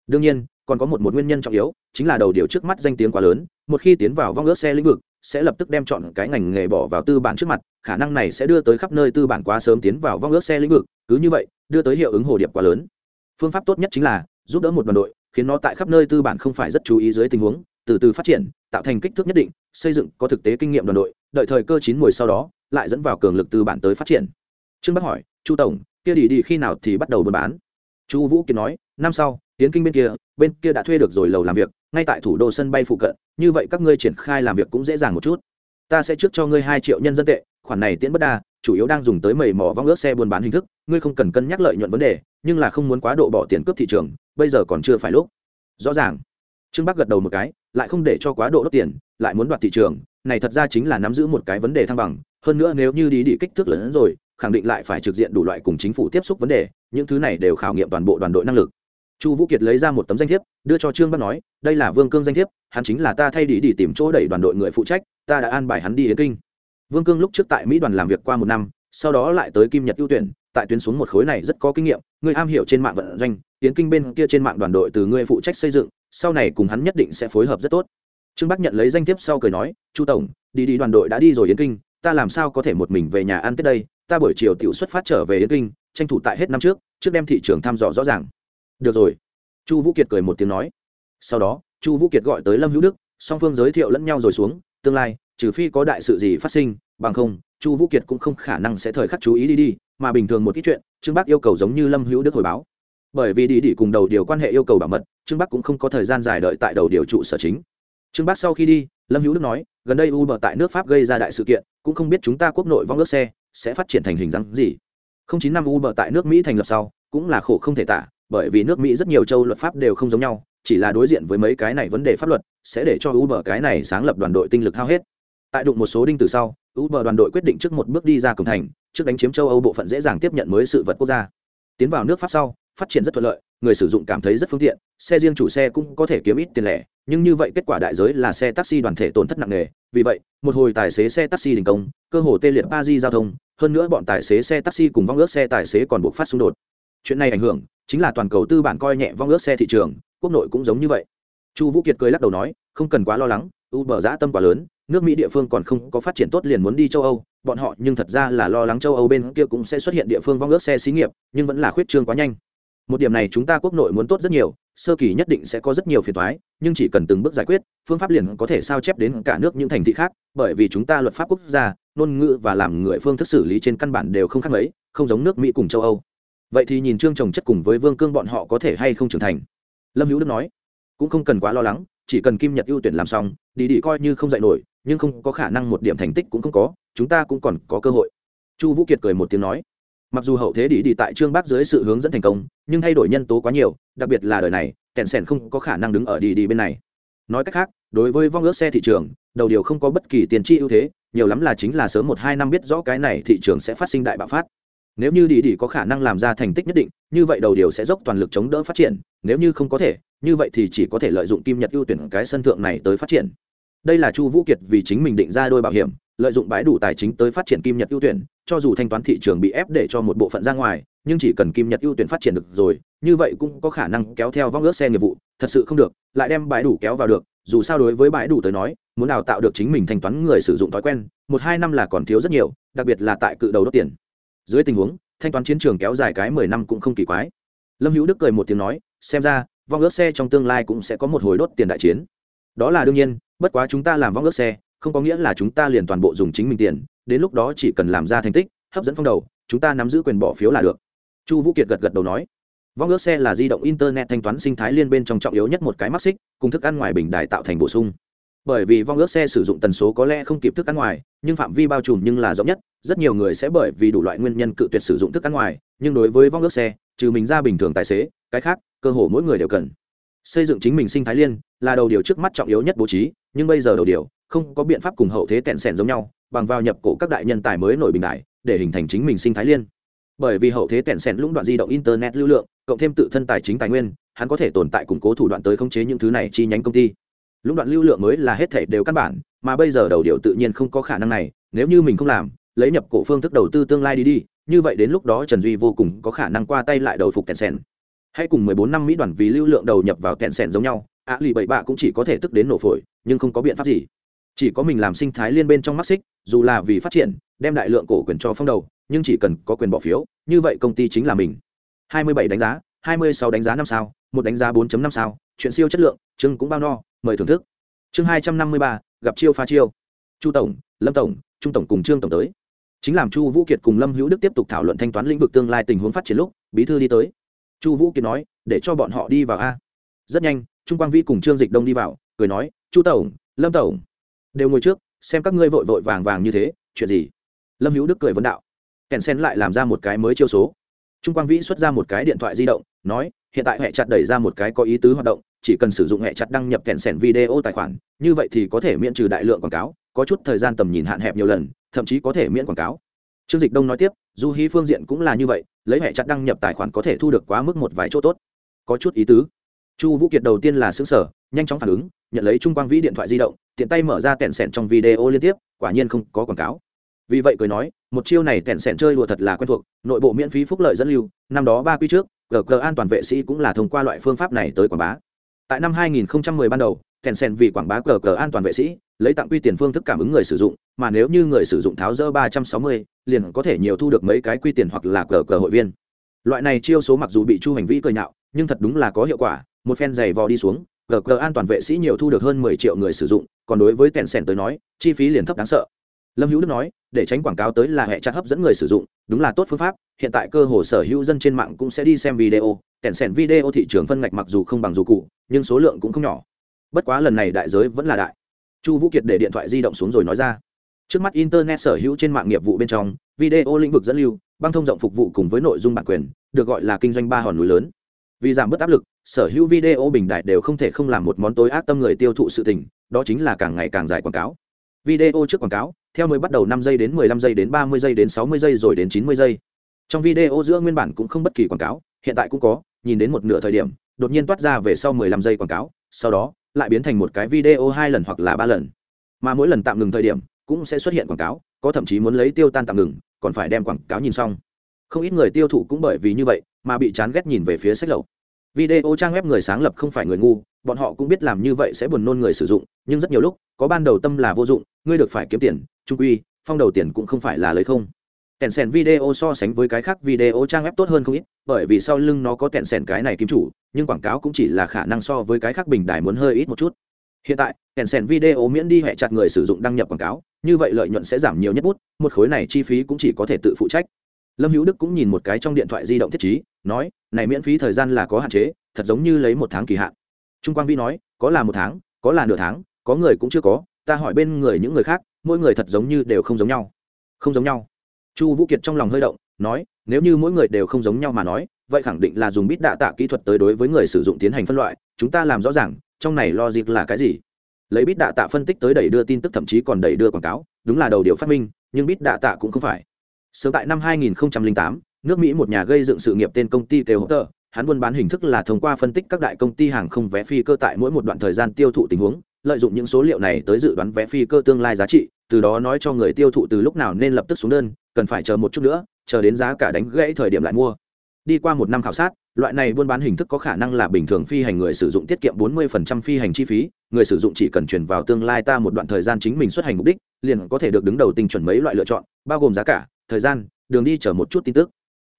Đương nhiên, còn có một một nguyên nhân trọng yếu, chính là đầu điều trước mắt danh tiếng quá lớn, một khi tiến vào vong ước xe lĩnh vực, sẽ lập tức đem chọn cái ngành nghề bỏ vào tư bản trước mặt, khả năng này sẽ đưa tới khắp nơi tư bản quá sớm tiến vào vong ước xe lĩnh vực, cứ như vậy, đưa tới hiệu ứng hồ điệp quá lớn. Phương pháp tốt nhất chính là giúp đỡ một đoàn đội, khiến nó tại khắp nơi tư bản không phải rất chú ý dưới tình huống từ từ phát triển, tạo thành kích thước nhất định, xây dựng có thực tế kinh nghiệm đoàn đội, đợi thời cơ chín mùi sau đó, lại dẫn vào cường lực tư bản tới phát triển. Trương bắc hỏi, chu tổng, kia đi đi khi nào thì bắt đầu buôn bán? Chu vũ kiệt nói, năm sau, tiến kinh bên kia bên kia đã thuê được rồi lầu làm việc, ngay tại thủ đô sân bay phụ cận, như vậy các ngươi triển khai làm việc cũng dễ dàng một chút. Ta sẽ trước cho ngươi hai triệu nhân dân tệ, khoản này tiễn bất đa, chủ yếu đang dùng tới mầy mò vong ước xe buôn bán hình thức, ngươi không cần cân nhắc lợi nhuận vấn đề, nhưng là không muốn quá độ bỏ tiền cướp thị trường, bây giờ còn chưa phải lúc. Rõ ràng trương bắc gật đầu một cái, lại không để cho quá độ đốt tiền, lại muốn đoạt thị trường, này thật ra chính là nắm giữ một cái vấn đề thăng bằng, hơn nữa nếu như đi đi kích thước lớn hơn rồi, khẳng định lại phải trực diện đủ loại cùng chính phủ tiếp xúc vấn đề, những thứ này đều khảo nghiệm toàn bộ đoàn đội năng lực. Chu vũ kiệt lấy ra một tấm danh thiếp, đưa cho trương bắc nói, đây là vương cương danh thiếp, hắn chính là ta thay đi đi tìm chỗ đẩy đoàn đội người phụ trách, ta đã an bài hắn đi đến kinh. Vương cương lúc trước tại mỹ đoàn làm việc qua một năm, sau đó lại tới kim nhật ưu tuyển, tại tuyến xuống một khối này rất có kinh nghiệm, người am hiểu trên mạng vận doanh tiến kinh bên kia trên mạng đoàn đội từ ngươi phụ trách xây dựng sau này cùng hắn nhất định sẽ phối hợp rất tốt. Trương bắc nhận lấy danh thiếp sau cười nói, chu tổng, đi đi, đoàn đội đã đi rồi yến kinh, ta làm sao có thể một mình về nhà ăn tết đây? Ta buổi chiều tiểu xuất phát trở về yến kinh, tranh thủ tại hết năm trước trước đem thị trường thăm dò rõ ràng. Được rồi. Chu vũ kiệt cười một tiếng nói. Sau đó, chu vũ kiệt gọi tới lâm hữu đức, song phương giới thiệu lẫn nhau rồi xuống, tương lai, trừ phi có đại sự gì phát sinh, bằng không, chu vũ kiệt cũng không khả năng sẽ thời khắc chú ý đi đi, mà bình thường một ít chuyện, trương bắc yêu cầu giống như lâm hữu đức hồi báo bởi vì đi đi cùng đầu điều quan hệ yêu cầu bảo mật, trương bắc cũng không có thời gian dài đợi tại đầu điều trụ sở chính. Trương bắc sau khi đi, lâm hữu đức nói, gần đây uber tại nước pháp gây ra đại sự kiện, cũng không biết chúng ta quốc nội vong ước xe sẽ phát triển thành hình dáng gì. Không chín năm uber tại nước mỹ thành lập sau, cũng là khổ không thể tả, bởi vì nước mỹ rất nhiều châu luật pháp đều không giống nhau, chỉ là đối diện với mấy cái này vấn đề pháp luật, sẽ để cho uber cái này sáng lập đoàn đội tinh lực hao hết. Tại đụng một số đinh từ sau, uber đoàn đội quyết định trước một bước đi ra cổng thành, trước đánh chiếm châu âu bộ phận dễ dàng tiếp nhận mới sự vật quốc gia. Tiến vào nước pháp sau phát triển rất thuận lợi, người sử dụng cảm thấy rất phương tiện, xe riêng chủ xe cũng có thể kiếm ít tiền lẻ, nhưng như vậy kết quả đại giới là xe taxi đoàn thể tổn thất nặng nề, vì vậy, một hồi tài xế xe taxi đình công, cơ hồ tê liệt ba di giao thông, hơn nữa bọn tài xế xe taxi cùng vong ước xe tài xế còn buộc phát xung đột. Chuyện này ảnh hưởng chính là toàn cầu tư bản coi nhẹ vong ước xe thị trường, quốc nội cũng giống như vậy. Chu vũ kiệt cười lắc đầu nói, không cần quá lo lắng, uber giã tâm quá lớn, nước mỹ địa phương còn không có phát triển tốt liền muốn đi châu âu, bọn họ nhưng thật ra là lo lắng châu âu bên kia cũng sẽ xuất hiện địa phương vong ước xe xí nghiệp, nhưng vẫn là khuyết trương quá nhanh một điểm này chúng ta quốc nội muốn tốt rất nhiều sơ kỳ nhất định sẽ có rất nhiều phiền toái, nhưng chỉ cần từng bước giải quyết phương pháp liền có thể sao chép đến cả nước những thành thị khác bởi vì chúng ta luật pháp quốc gia ngôn ngữ và làm người phương thức xử lý trên căn bản đều không khác mấy không giống nước mỹ cùng châu âu. Vậy thì nhìn trương trồng chất cùng với vương cương bọn họ có thể hay không trưởng thành? Lâm hữu đức nói cũng không cần quá lo lắng chỉ cần kim nhật ưu tuyển làm xong đi đi coi như không dạy nổi nhưng không có khả năng một điểm thành tích cũng không có chúng ta cũng còn có cơ hội. Chu vũ kiệt cười một tiếng nói mặc dù hậu thế đi đi tại trương bắc dưới sự hướng dẫn thành công, nhưng thay đổi nhân tố quá nhiều, đặc biệt là đời này kẹn sẻn không có khả năng đứng ở đi đi bên này. Nói cách khác, đối với vong ước xe thị trường, đầu điều không có bất kỳ tiền tri ưu thế, nhiều lắm là chính là sớm một hai năm biết rõ cái này thị trường sẽ phát sinh đại bạo phát. Nếu như đi đi có khả năng làm ra thành tích nhất định, như vậy đầu điều sẽ dốc toàn lực chống đỡ phát triển, nếu như không có thể, như vậy thì chỉ có thể lợi dụng kim nhật ưu tuyển cái sân thượng này tới phát triển. Đây là chu vũ kiệt vì chính mình định ra đôi bảo hiểm lợi dụng bãi đủ tài chính tới phát triển kim nhật ưu tuyển, cho dù thanh toán thị trường bị ép để cho một bộ phận ra ngoài, nhưng chỉ cần kim nhật ưu tuyển phát triển được rồi, như vậy cũng có khả năng kéo theo vong ước xe nghiệp vụ, thật sự không được, lại đem bãi đủ kéo vào được, dù sao đối với bãi đủ tới nói, muốn đào tạo được chính mình thanh toán người sử dụng thói quen, một hai năm là còn thiếu rất nhiều, đặc biệt là tại cự đầu đốt tiền. Dưới tình huống, thanh toán chiến trường kéo dài cái mười năm cũng không kỳ quái. Lâm hữu đức cười một tiếng nói, xem ra, vong ước xe trong tương lai cũng sẽ có một hồi đốt tiền đại chiến. Đó là đương nhiên, bất quá chúng ta làm vong ước xe không có nghĩa là chúng ta liền toàn bộ dùng chính mình tiền, đến lúc đó chỉ cần làm ra thành tích, hấp dẫn phong đầu, chúng ta nắm giữ quyền bỏ phiếu là được. Chu vũ kiệt gật gật đầu nói. Vong ước xe là di động internet thanh toán sinh thái liên bên trong trọng yếu nhất một cái mắc xích, cùng thức ăn ngoài bình đại tạo thành bổ sung. Bởi vì vong ước xe sử dụng tần số có lẽ không kịp thức ăn ngoài, nhưng phạm vi bao trùm nhưng là rộng nhất, rất nhiều người sẽ bởi vì đủ loại nguyên nhân cự tuyệt sử dụng thức ăn ngoài, nhưng đối với vong ước xe, trừ mình ra bình thường tài xế, cái khác, cơ hồ mỗi người đều cần. Xây dựng chính mình sinh thái liên là đầu điều trước mắt trọng yếu nhất bố trí, nhưng bây giờ đầu điều không có biện pháp cùng hậu thế tẹn sẻn giống nhau, bằng vào nhập cổ các đại nhân tài mới nổi bình đại, để hình thành chính mình sinh thái liên. Bởi vì hậu thế tẹn sẻn lũng đoạn di động internet lưu lượng, cộng thêm tự thân tài chính tài nguyên, hắn có thể tồn tại củng cố thủ đoạn tới khống chế những thứ này chi nhánh công ty. Lũng đoạn lưu lượng mới là hết thể đều căn bản, mà bây giờ đầu điều tự nhiên không có khả năng này, nếu như mình không làm, lấy nhập cổ phương thức đầu tư tương lai đi đi, như vậy đến lúc đó trần duy vô cùng có khả năng qua tay lại đầu phục tẹn sẻn. Hãy cùng 14 năm mỹ đoàn vì lưu lượng đầu nhập vào tẹn sẻn giống nhau, ạ lì bảy bạ cũng chỉ có thể tức đến nổ phổi, nhưng không có biện pháp gì chỉ có mình làm sinh thái liên bên trong mắt xích dù là vì phát triển đem đại lượng cổ quyền cho phong đầu nhưng chỉ cần có quyền bỏ phiếu như vậy công ty chính là mình. 27 đánh giá 26 đánh giá năm sao một đánh giá 4.5 sao chuyện siêu chất lượng chương cũng bao no mời thưởng thức. Chương 253, gặp chiêu pha chiêu. Chu tổng lâm tổng trung tổng cùng trương tổng tới. Chính làm chu vũ kiệt cùng lâm hữu đức tiếp tục thảo luận thanh toán lĩnh vực tương lai tình huống phát triển lúc bí thư đi tới. Chu vũ kiệt nói để cho bọn họ đi vào a. Rất nhanh trung quang vĩ cùng trương dịch đông đi vào cười nói chu tổng lâm tổng đều ngồi trước, xem các ngươi vội vội vàng vàng như thế, chuyện gì? Lâm hữu đức cười vấn đạo. Kèn sen lại làm ra một cái mới chiêu số. Trung quang vĩ xuất ra một cái điện thoại di động, nói, hiện tại hệ chặt đẩy ra một cái có ý tứ hoạt động, chỉ cần sử dụng hệ chặt đăng nhập kèn sen video tài khoản, như vậy thì có thể miễn trừ đại lượng quảng cáo, có chút thời gian tầm nhìn hạn hẹp nhiều lần, thậm chí có thể miễn quảng cáo. Trương dịch đông nói tiếp, dù hí phương diện cũng là như vậy, lấy hệ chặt đăng nhập tài khoản có thể thu được quá mức một vài chỗ tốt. Có chút ý tứ. Chu vũ kiệt đầu tiên là xứng sở nhanh chóng phản ứng, nhận lấy trung quang vĩ điện thoại di động tiện tay mở ra tẹn sẹn trong video liên tiếp quả nhiên không có quảng cáo. Vì vậy cười nói một chiêu này tẹn sẹn chơi đùa thật là quen thuộc nội bộ miễn phí phúc lợi dẫn lưu năm đó ba quy trước gg an toàn vệ sĩ cũng là thông qua loại phương pháp này tới quảng bá. Tại năm 2010 ban đầu tẹn sẹn vì quảng bá cờ cờ an toàn vệ sĩ lấy tặng quy tiền phương thức cảm ứng người sử dụng mà nếu như người sử dụng tháo rỡ 360, liền có thể nhiều thu được mấy cái quy tiền hoặc là cờ cờ hội viên. Loại này chiêu số mặc dù bị chu hành vi cười nhạo nhưng thật đúng là có hiệu quả một phen giày vò đi xuống gg an toàn vệ sĩ nhiều thu được hơn 10 triệu người sử dụng, còn đối với Tencent tới nói, chi phí liền thấp đáng sợ. Lâm hữu đức nói, để tránh quảng cáo tới là hệ chặt hấp dẫn người sử dụng, đúng là tốt phương pháp, hiện tại cơ hồ sở hữu dân trên mạng cũng sẽ đi xem video, tèn sèn video thị trường phân ngạch mặc dù không bằng dù cụ nhưng số lượng cũng không nhỏ. Bất quá lần này đại giới vẫn là đại. Chu vũ kiệt để điện thoại di động xuống rồi nói ra. Trước mắt internet sở hữu trên mạng nghiệp vụ bên trong, video lĩnh vực dẫn lưu, băng thông rộng phục vụ cùng với nội dung bản quyền, được gọi là kinh doanh ba hòn núi lớn vì giảm bớt áp lực, sở hữu video bình đại đều không thể không làm một món tối ác tâm người tiêu thụ sự tình, đó chính là càng ngày càng dài quảng cáo. Video trước quảng cáo, theo mới bắt đầu năm giây đến 15 giây đến 30 giây đến 60 giây rồi đến 90 giây. Trong video giữa nguyên bản cũng không bất kỳ quảng cáo, hiện tại cũng có, nhìn đến một nửa thời điểm, đột nhiên toát ra về sau 15 giây quảng cáo, sau đó, lại biến thành một cái video hai lần hoặc là ba lần. Mà mỗi lần tạm ngừng thời điểm, cũng sẽ xuất hiện quảng cáo, có thậm chí muốn lấy tiêu tan tạm ngừng, còn phải đem quảng cáo nhìn xong. Không ít người tiêu thụ cũng bởi vì như vậy mà bị chán ghét nhìn về phía sách lậu. Video trang web người sáng lập không phải người ngu, bọn họ cũng biết làm như vậy sẽ buồn nôn người sử dụng, nhưng rất nhiều lúc, có ban đầu tâm là vô dụng, ngươi được phải kiếm tiền, trung quy, phong đầu tiền cũng không phải là lấy không. Kèn sèn video so sánh với cái khác video trang web tốt hơn không ít, bởi vì sau lưng nó có kèn sèn cái này kiếm chủ, nhưng quảng cáo cũng chỉ là khả năng so với cái khác bình đài muốn hơi ít một chút. Hiện tại kèn sèn video miễn đi hệ chặt người sử dụng đăng nhập quảng cáo, như vậy lợi nhuận sẽ giảm nhiều nhất bút, một khối này chi phí cũng chỉ có thể tự phụ trách lâm hữu đức cũng nhìn một cái trong điện thoại di động thiết chí nói, này miễn phí thời gian là có hạn chế, thật giống như lấy một tháng kỳ hạn. Trung quang vi nói, có là một tháng, có là nửa tháng, có người cũng chưa có, ta hỏi bên người những người khác, mỗi người thật giống như đều không giống nhau. Không giống nhau. Chu vũ kiệt trong lòng hơi động, nói, nếu như mỗi người đều không giống nhau mà nói, vậy khẳng định là dùng bít đạ tạ kỹ thuật tới đối với người sử dụng tiến hành phân loại, chúng ta làm rõ ràng, trong này logic là cái gì? Lấy bít đạ tạ phân tích tới đẩy đưa tin tức, thậm chí còn đẩy đưa quảng cáo, đúng là đầu điều phát minh, nhưng bít đạ tạ cũng không phải sớm tại năm 2008, nước mỹ một nhà gây dựng sự nghiệp tên công ty kêu hỗ hắn buôn bán hình thức là thông qua phân tích các đại công ty hàng không vé phi cơ tại mỗi một đoạn thời gian tiêu thụ tình huống lợi dụng những số liệu này tới dự đoán vé phi cơ tương lai giá trị từ đó nói cho người tiêu thụ từ lúc nào nên lập tức xuống đơn cần phải chờ một chút nữa chờ đến giá cả đánh gãy thời điểm lại mua. Đi qua một năm khảo sát loại này buôn bán hình thức có khả năng là bình thường phi hành người sử dụng tiết kiệm 40% phi hành chi phí người sử dụng chỉ cần chuyển vào tương lai ta một đoạn thời gian chính mình xuất hành mục đích liền có thể được đứng đầu tinh chuẩn mấy loại lựa chọn, bao gồm giá cả, thời gian, đường đi chờ một chút tin tức.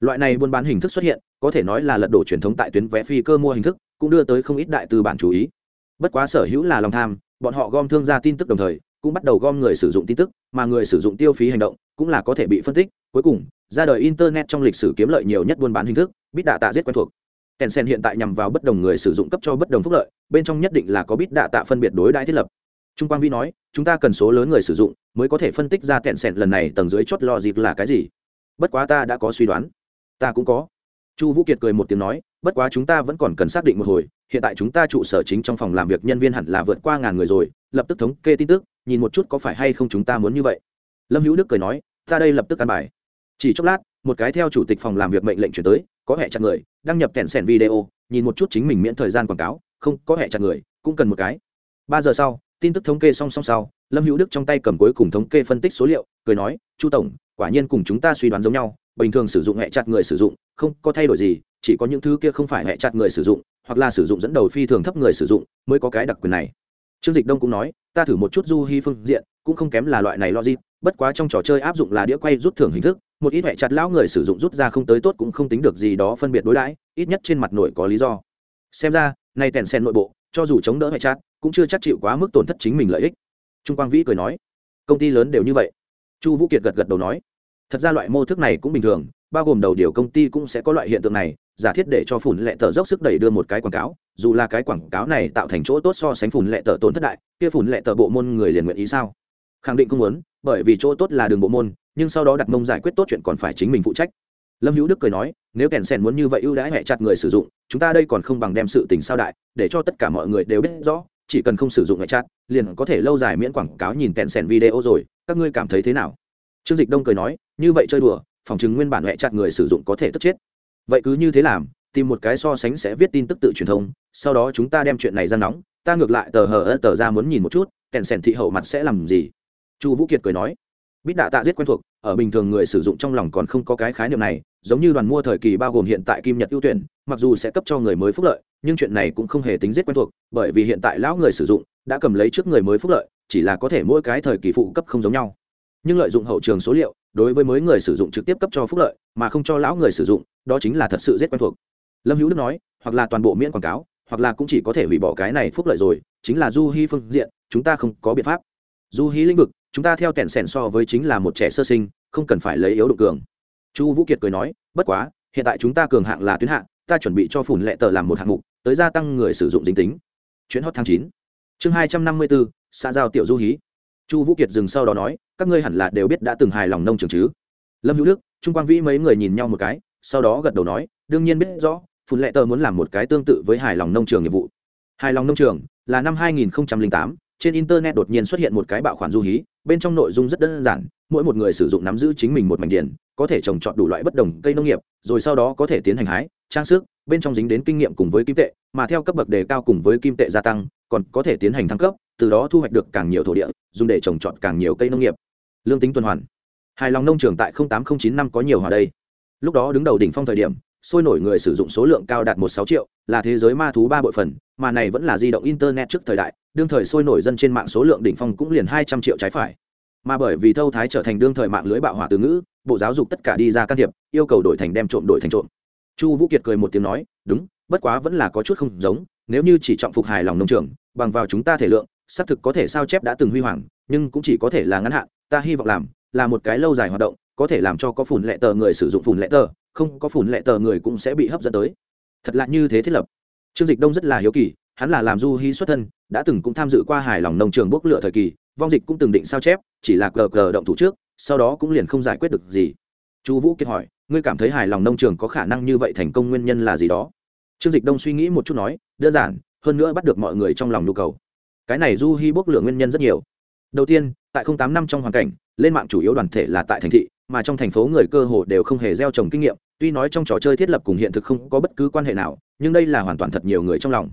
Loại này buôn bán hình thức xuất hiện, có thể nói là lật đổ truyền thống tại tuyến vé phi cơ mua hình thức, cũng đưa tới không ít đại tư bản chú ý. Bất quá sở hữu là lòng tham, bọn họ gom thương gia tin tức đồng thời, cũng bắt đầu gom người sử dụng tin tức, mà người sử dụng tiêu phí hành động, cũng là có thể bị phân tích. Cuối cùng, ra đời internet trong lịch sử kiếm lợi nhiều nhất buôn bán hình thức bít đạ tạ giết quen thuộc. Tencent hiện tại nhằm vào bất đồng người sử dụng cấp cho bất đồng phúc lợi, bên trong nhất định là có bít đạ tạ phân biệt đối đãi thiết lập trung quang vi nói, chúng ta cần số lớn người sử dụng mới có thể phân tích ra Tencent lần này tầng dưới chốt lo dịp là cái gì. Bất quá ta đã có suy đoán. Ta cũng có. Chu vũ kiệt cười một tiếng nói, bất quá chúng ta vẫn còn cần xác định một hồi, hiện tại chúng ta trụ sở chính trong phòng làm việc nhân viên hẳn là vượt qua ngàn người rồi, lập tức thống kê tin tức, nhìn một chút có phải hay không chúng ta muốn như vậy. Lâm hữu đức cười nói, ta đây lập tức ăn bài. Chỉ chốc lát, một cái theo chủ tịch phòng làm việc mệnh lệnh chuyển tới, có hệ chặt người, đăng nhập kẹn sẻn video, nhìn một chút chính mình miễn thời gian quảng cáo, không, có hệ chặt người, cũng cần một cái. Ba giờ sau tin tức thống kê song song sau, lâm hữu đức trong tay cầm cuối cùng thống kê phân tích số liệu, cười nói, chu tổng, quả nhiên cùng chúng ta suy đoán giống nhau, bình thường sử dụng hệ chặt người sử dụng, không có thay đổi gì, chỉ có những thứ kia không phải hệ chặt người sử dụng, hoặc là sử dụng dẫn đầu phi thường thấp người sử dụng, mới có cái đặc quyền này. Trương dịch đông cũng nói, ta thử một chút du hy phương diện, cũng không kém là loại này logic, bất quá trong trò chơi áp dụng là đĩa quay rút thưởng hình thức, một ít hệ chặt lão người sử dụng rút ra không tới tốt cũng không tính được gì đó phân biệt đối đãi, ít nhất trên mặt nổi có lý do. Xem ra nay tèn sen nội bộ cho dù chống đỡ hệ chát, cũng chưa chắc chịu quá mức tổn thất chính mình lợi ích. Trung quang vĩ cười nói công ty lớn đều như vậy. Chu vũ kiệt gật gật đầu nói thật ra loại mô thức này cũng bình thường bao gồm đầu điều công ty cũng sẽ có loại hiện tượng này giả thiết để cho phủn lệ tờ dốc sức đẩy đưa một cái quảng cáo dù là cái quảng cáo này tạo thành chỗ tốt so sánh phủn lệ tờ tổn thất đại kia phủn lệ tờ bộ môn người liền nguyện ý sao? Khẳng định không muốn bởi vì chỗ tốt là đường bộ môn nhưng sau đó đặt mông giải quyết tốt chuyện còn phải chính mình phụ trách lâm hữu đức cười nói, nếu kèn sen muốn như vậy ưu đãi hẹ chặt người sử dụng, chúng ta đây còn không bằng đem sự tình sao đại, để cho tất cả mọi người đều biết rõ, chỉ cần không sử dụng hẹ chặt, liền có thể lâu dài miễn quảng cáo nhìn kèn sen video rồi, các ngươi cảm thấy thế nào? Trương dịch đông cười nói, như vậy chơi đùa, phòng chứng nguyên bản hẹ chặt người sử dụng có thể tức chết. Vậy cứ như thế làm, tìm một cái so sánh sẽ viết tin tức tự truyền thông, sau đó chúng ta đem chuyện này ra nóng, ta ngược lại tờ hờ tờ ra muốn nhìn một chút kèn sen thị hậu mặt sẽ làm gì? Chu vũ kiệt cười nói, bít đạ tạ giết quen thuộc ở bình thường người sử dụng trong lòng còn không có cái khái niệm này, giống như đoàn mua thời kỳ bao gồm hiện tại kim nhật ưu tuyển, mặc dù sẽ cấp cho người mới phúc lợi, nhưng chuyện này cũng không hề tính giết quen thuộc, bởi vì hiện tại lão người sử dụng đã cầm lấy trước người mới phúc lợi, chỉ là có thể mỗi cái thời kỳ phụ cấp không giống nhau. Nhưng lợi dụng hậu trường số liệu, đối với mới người sử dụng trực tiếp cấp cho phúc lợi, mà không cho lão người sử dụng, đó chính là thật sự giết quen thuộc. Lâm hữu đức nói, hoặc là toàn bộ miễn quảng cáo, hoặc là cũng chỉ có thể hủy bỏ cái này phúc lợi rồi, chính là du hy phương diện, chúng ta không có biện pháp. Du hí lĩnh vực chúng ta theo kẹn sẻn so với chính là một trẻ sơ sinh không cần phải lấy yếu độ cường. Chu vũ kiệt cười nói bất quá hiện tại chúng ta cường hạng là tuyến hạng ta chuẩn bị cho phủn lệ tờ làm một hạng mục tới gia tăng người sử dụng dính tính. Chuyến hot tháng chín. Chương hai trăm năm mươi bốn xã giao tiểu du hí. Chu vũ kiệt dừng sau đó nói các ngươi hẳn là đều biết đã từng hài lòng nông trường chứ? Lâm hữu đức trung quang vĩ mấy người nhìn nhau một cái sau đó gật đầu nói đương nhiên biết rõ phun lệ tờ muốn làm một cái tương tự với hài lòng nông trường nghiệp vụ. Hài lòng nông trường là năm 2008, trên internet đột nhiên xuất hiện một cái bạo khoản du hí bên trong nội dung rất đơn giản, mỗi một người sử dụng nắm giữ chính mình một mảnh điển có thể trồng trọt đủ loại bất đồng cây nông nghiệp, rồi sau đó có thể tiến hành hái, trang sức, bên trong dính đến kinh nghiệm cùng với kim tệ, mà theo cấp bậc đề cao cùng với kim tệ gia tăng, còn có thể tiến hành thăng cấp, từ đó thu hoạch được càng nhiều thổ địa, dùng để trồng trọt càng nhiều cây nông nghiệp. Lương tính tuần hoàn. Hài lòng nông trường tại tám nghìn chín năm có nhiều hòa đây. Lúc đó đứng đầu đỉnh phong thời điểm sôi nổi người sử dụng số lượng cao đạt một sáu triệu, là thế giới ma thú ba bội phần, mà này vẫn là di động internet trước thời đại, đương thời sôi nổi dân trên mạng số lượng đỉnh phong cũng liền hai trăm triệu trái phải. Mà bởi vì thâu thái trở thành đương thời mạng lưới bạo hỏa từ ngữ, bộ giáo dục tất cả đi ra can thiệp, yêu cầu đổi thành đem trộm đổi thành trộm. Chu vũ kiệt cười một tiếng nói, đúng, bất quá vẫn là có chút không giống, nếu như chỉ trọng phục hài lòng nông trường, bằng vào chúng ta thể lượng, xác thực có thể sao chép đã từng huy hoàng, nhưng cũng chỉ có thể là ngắn hạn, ta hy vọng làm, là một cái lâu dài hoạt động, có thể làm cho có phùn lệ tờ người sử dụng phùn lệ tờ không có phủn lệ tờ người cũng sẽ bị hấp dẫn tới. Thật lạ như thế thiết lập. Trương dịch đông rất là hiếu kỳ, hắn là làm du hy xuất thân, đã từng cũng tham dự qua hài lòng nông trường bốc lửa thời kỳ, vong dịch cũng từng định sao chép, chỉ là cờ cờ động thủ trước, sau đó cũng liền không giải quyết được gì. Chu vũ kiệt hỏi, ngươi cảm thấy hài lòng nông trường có khả năng như vậy thành công nguyên nhân là gì đó? Trương dịch đông suy nghĩ một chút nói, đơn giản, hơn nữa bắt được mọi người trong lòng nhu cầu. Cái này du hy bốc lửa nguyên nhân rất nhiều. Đầu tiên, tại không tám năm trong hoàn cảnh, lên mạng chủ yếu đoàn thể là tại thành thị mà trong thành phố người cơ hồ đều không hề gieo trồng kinh nghiệm, tuy nói trong trò chơi thiết lập cùng hiện thực không có bất cứ quan hệ nào, nhưng đây là hoàn toàn thật nhiều người trong lòng.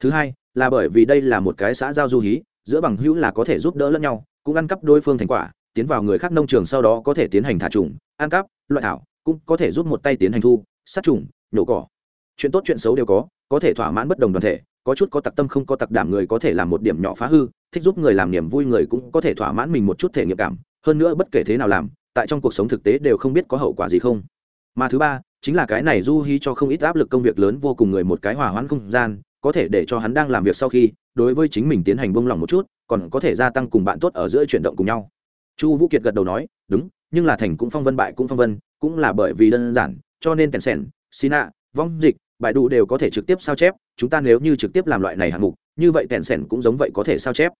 Thứ hai, là bởi vì đây là một cái xã giao du hí, giữa bằng hữu là có thể giúp đỡ lẫn nhau, cũng ăn cắp đối phương thành quả, tiến vào người khác nông trường sau đó có thể tiến hành thả trùng, ăn cắp, loại thảo, cũng có thể giúp một tay tiến hành thu, sát trùng, nhổ cỏ. Chuyện tốt chuyện xấu đều có có thể thỏa mãn bất đồng đoàn thể, có chút có tặc tâm không có tặc đảm người có thể làm một điểm nhỏ phá hư, thích giúp người làm niềm vui người cũng có thể thỏa mãn mình một chút thể nghiệm cảm, hơn nữa bất kể thế nào làm tại trong cuộc sống thực tế đều không biết có hậu quả gì không. Mà thứ ba, chính là cái này du hy cho không ít áp lực công việc lớn vô cùng người một cái hòa hoãn không gian, có thể để cho hắn đang làm việc sau khi, đối với chính mình tiến hành bông lòng một chút, còn có thể gia tăng cùng bạn tốt ở giữa chuyển động cùng nhau. Chu vũ kiệt gật đầu nói, đúng, nhưng là thành cũng phong vân bại cũng phong vân, cũng là bởi vì đơn giản, cho nên kèn sèn ạ, vong dịch, bài đủ đều có thể trực tiếp sao chép, chúng ta nếu như trực tiếp làm loại này hạng mục, như vậy kèn sèn cũng giống vậy có thể sao chép.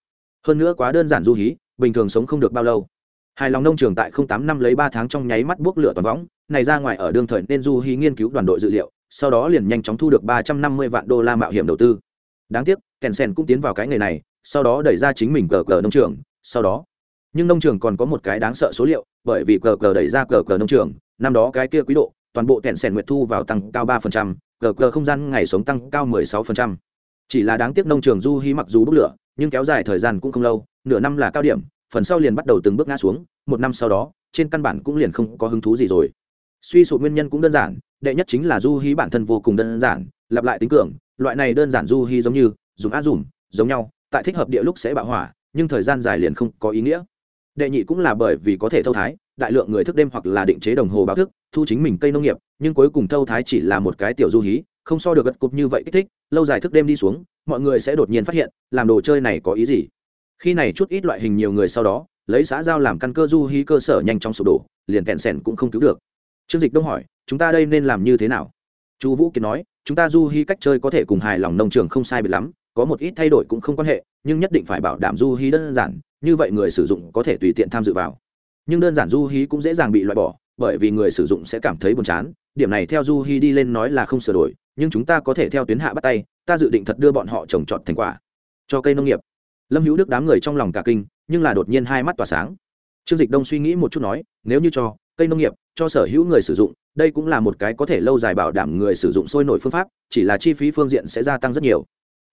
Hơn nữa quá đơn giản du hí, bình thường sống không được bao lâu hài lòng nông trường tại không tám năm lấy ba tháng trong nháy mắt buốc lửa toàn võng, này ra ngoài ở đương thời nên du hí nghiên cứu đoàn đội dữ liệu, sau đó liền nhanh chóng thu được ba trăm năm mươi vạn đô la mạo hiểm đầu tư. Đáng tiếc, kèn sen cũng tiến vào cái nghề này, sau đó đẩy ra chính mình cờ cờ nông trường, sau đó. Nhưng nông trường còn có một cái đáng sợ số liệu, bởi vì cờ cờ đẩy ra cờ cờ nông trường, năm đó cái kia quý độ, toàn bộ kèn sen nguyệt thu vào tăng cao ba phần trăm, cờ cờ không gian ngày sống tăng cao mười sáu phần trăm. Chỉ là đáng tiếc nông trường du hí mặc dù bốc lửa, nhưng kéo dài thời gian cũng không lâu, nửa năm là cao điểm phần sau liền bắt đầu từng bước ngã xuống, một năm sau đó, trên căn bản cũng liền không có hứng thú gì rồi. Suy sụp nguyên nhân cũng đơn giản, đệ nhất chính là du hí bản thân vô cùng đơn giản, lặp lại tính cường, loại này đơn giản du hí giống như, dùng á dùm, giống nhau, tại thích hợp địa lúc sẽ bạo hỏa, nhưng thời gian dài liền không có ý nghĩa. Đệ nhị cũng là bởi vì có thể thâu thái, đại lượng người thức đêm hoặc là định chế đồng hồ báo thức, thu chính mình cây nông nghiệp, nhưng cuối cùng thâu thái chỉ là một cái tiểu du hí, không so được gật cục như vậy kích thích, lâu dài thức đêm đi xuống, mọi người sẽ đột nhiên phát hiện, làm đồ chơi này có ý gì khi này chút ít loại hình nhiều người sau đó, lấy xã giao làm căn cơ du hí cơ sở nhanh chóng sụp đổ, liền kẹn sẻn cũng không cứu được. Trương dịch đông hỏi, chúng ta đây nên làm như thế nào? Chu vũ kiệt nói, chúng ta du hí cách chơi có thể cùng hài lòng nông trường không sai biệt lắm, có một ít thay đổi cũng không quan hệ, nhưng nhất định phải bảo đảm du hí đơn giản, như vậy người sử dụng có thể tùy tiện tham dự vào. Nhưng đơn giản du hí cũng dễ dàng bị loại bỏ, bởi vì người sử dụng sẽ cảm thấy buồn chán. Điểm này theo du hí đi lên nói là không sửa đổi, nhưng chúng ta có thể theo tuyến hạ bắt tay, ta dự định thật đưa bọn họ trồng trọt thành quả. Cho cây nông nghiệp lâm hữu đức đám người trong lòng cả kinh, nhưng là đột nhiên hai mắt tỏa sáng. Trương dịch đông suy nghĩ một chút nói, nếu như cho, cây nông nghiệp, cho sở hữu người sử dụng, đây cũng là một cái có thể lâu dài bảo đảm người sử dụng sôi nổi phương pháp, chỉ là chi phí phương diện sẽ gia tăng rất nhiều.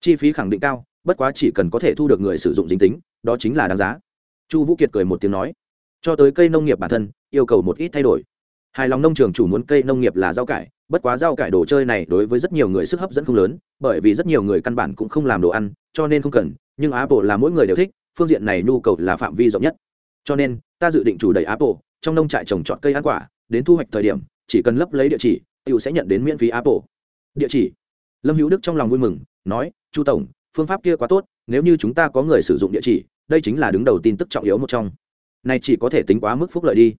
Chi phí khẳng định cao, bất quá chỉ cần có thể thu được người sử dụng dính tính, đó chính là đáng giá. Chu vũ kiệt cười một tiếng nói, cho tới cây nông nghiệp bản thân, yêu cầu một ít thay đổi. Hài lòng nông trường chủ muốn cây nông nghiệp là rau cải, bất quá rau cải đồ chơi này đối với rất nhiều người sức hấp dẫn không lớn, bởi vì rất nhiều người căn bản cũng không làm đồ ăn, cho nên không cần nhưng apple là mỗi người đều thích, phương diện này nhu cầu là phạm vi rộng nhất. Cho nên, ta dự định chủ đầy apple, trong nông trại trồng trọt cây ăn quả, đến thu hoạch thời điểm, chỉ cần lấp lấy địa chỉ, tiểu sẽ nhận đến miễn phí apple. Địa chỉ. Lâm hữu đức trong lòng vui mừng, nói, chu tổng, phương pháp kia quá tốt, nếu như chúng ta có người sử dụng địa chỉ, đây chính là đứng đầu tin tức trọng yếu một trong. Này chỉ có thể tính quá mức phúc lợi đi.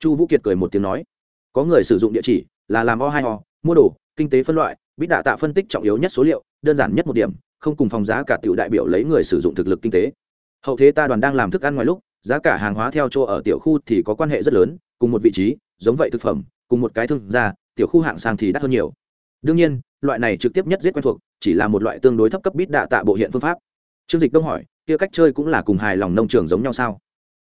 Chu vũ kiệt cười một tiếng nói, có người sử dụng địa chỉ là làm o hai o, mua đồ, kinh tế phân loại biết đạ tạ phân tích trọng yếu nhất số liệu, đơn giản nhất một điểm không cùng phòng giá cả tiểu đại biểu lấy người sử dụng thực lực kinh tế. Hậu thế ta đoàn đang làm thức ăn ngoài lúc, giá cả hàng hóa theo chỗ ở tiểu khu thì có quan hệ rất lớn, cùng một vị trí, giống vậy thực phẩm, cùng một cái thương gia, tiểu khu hạng sang thì đắt hơn nhiều. Đương nhiên, loại này trực tiếp nhất giết quen thuộc, chỉ là một loại tương đối thấp cấp bít đạ tạ bộ hiện phương pháp. Trương dịch đông hỏi, kia cách chơi cũng là cùng hài lòng nông trường giống nhau sao?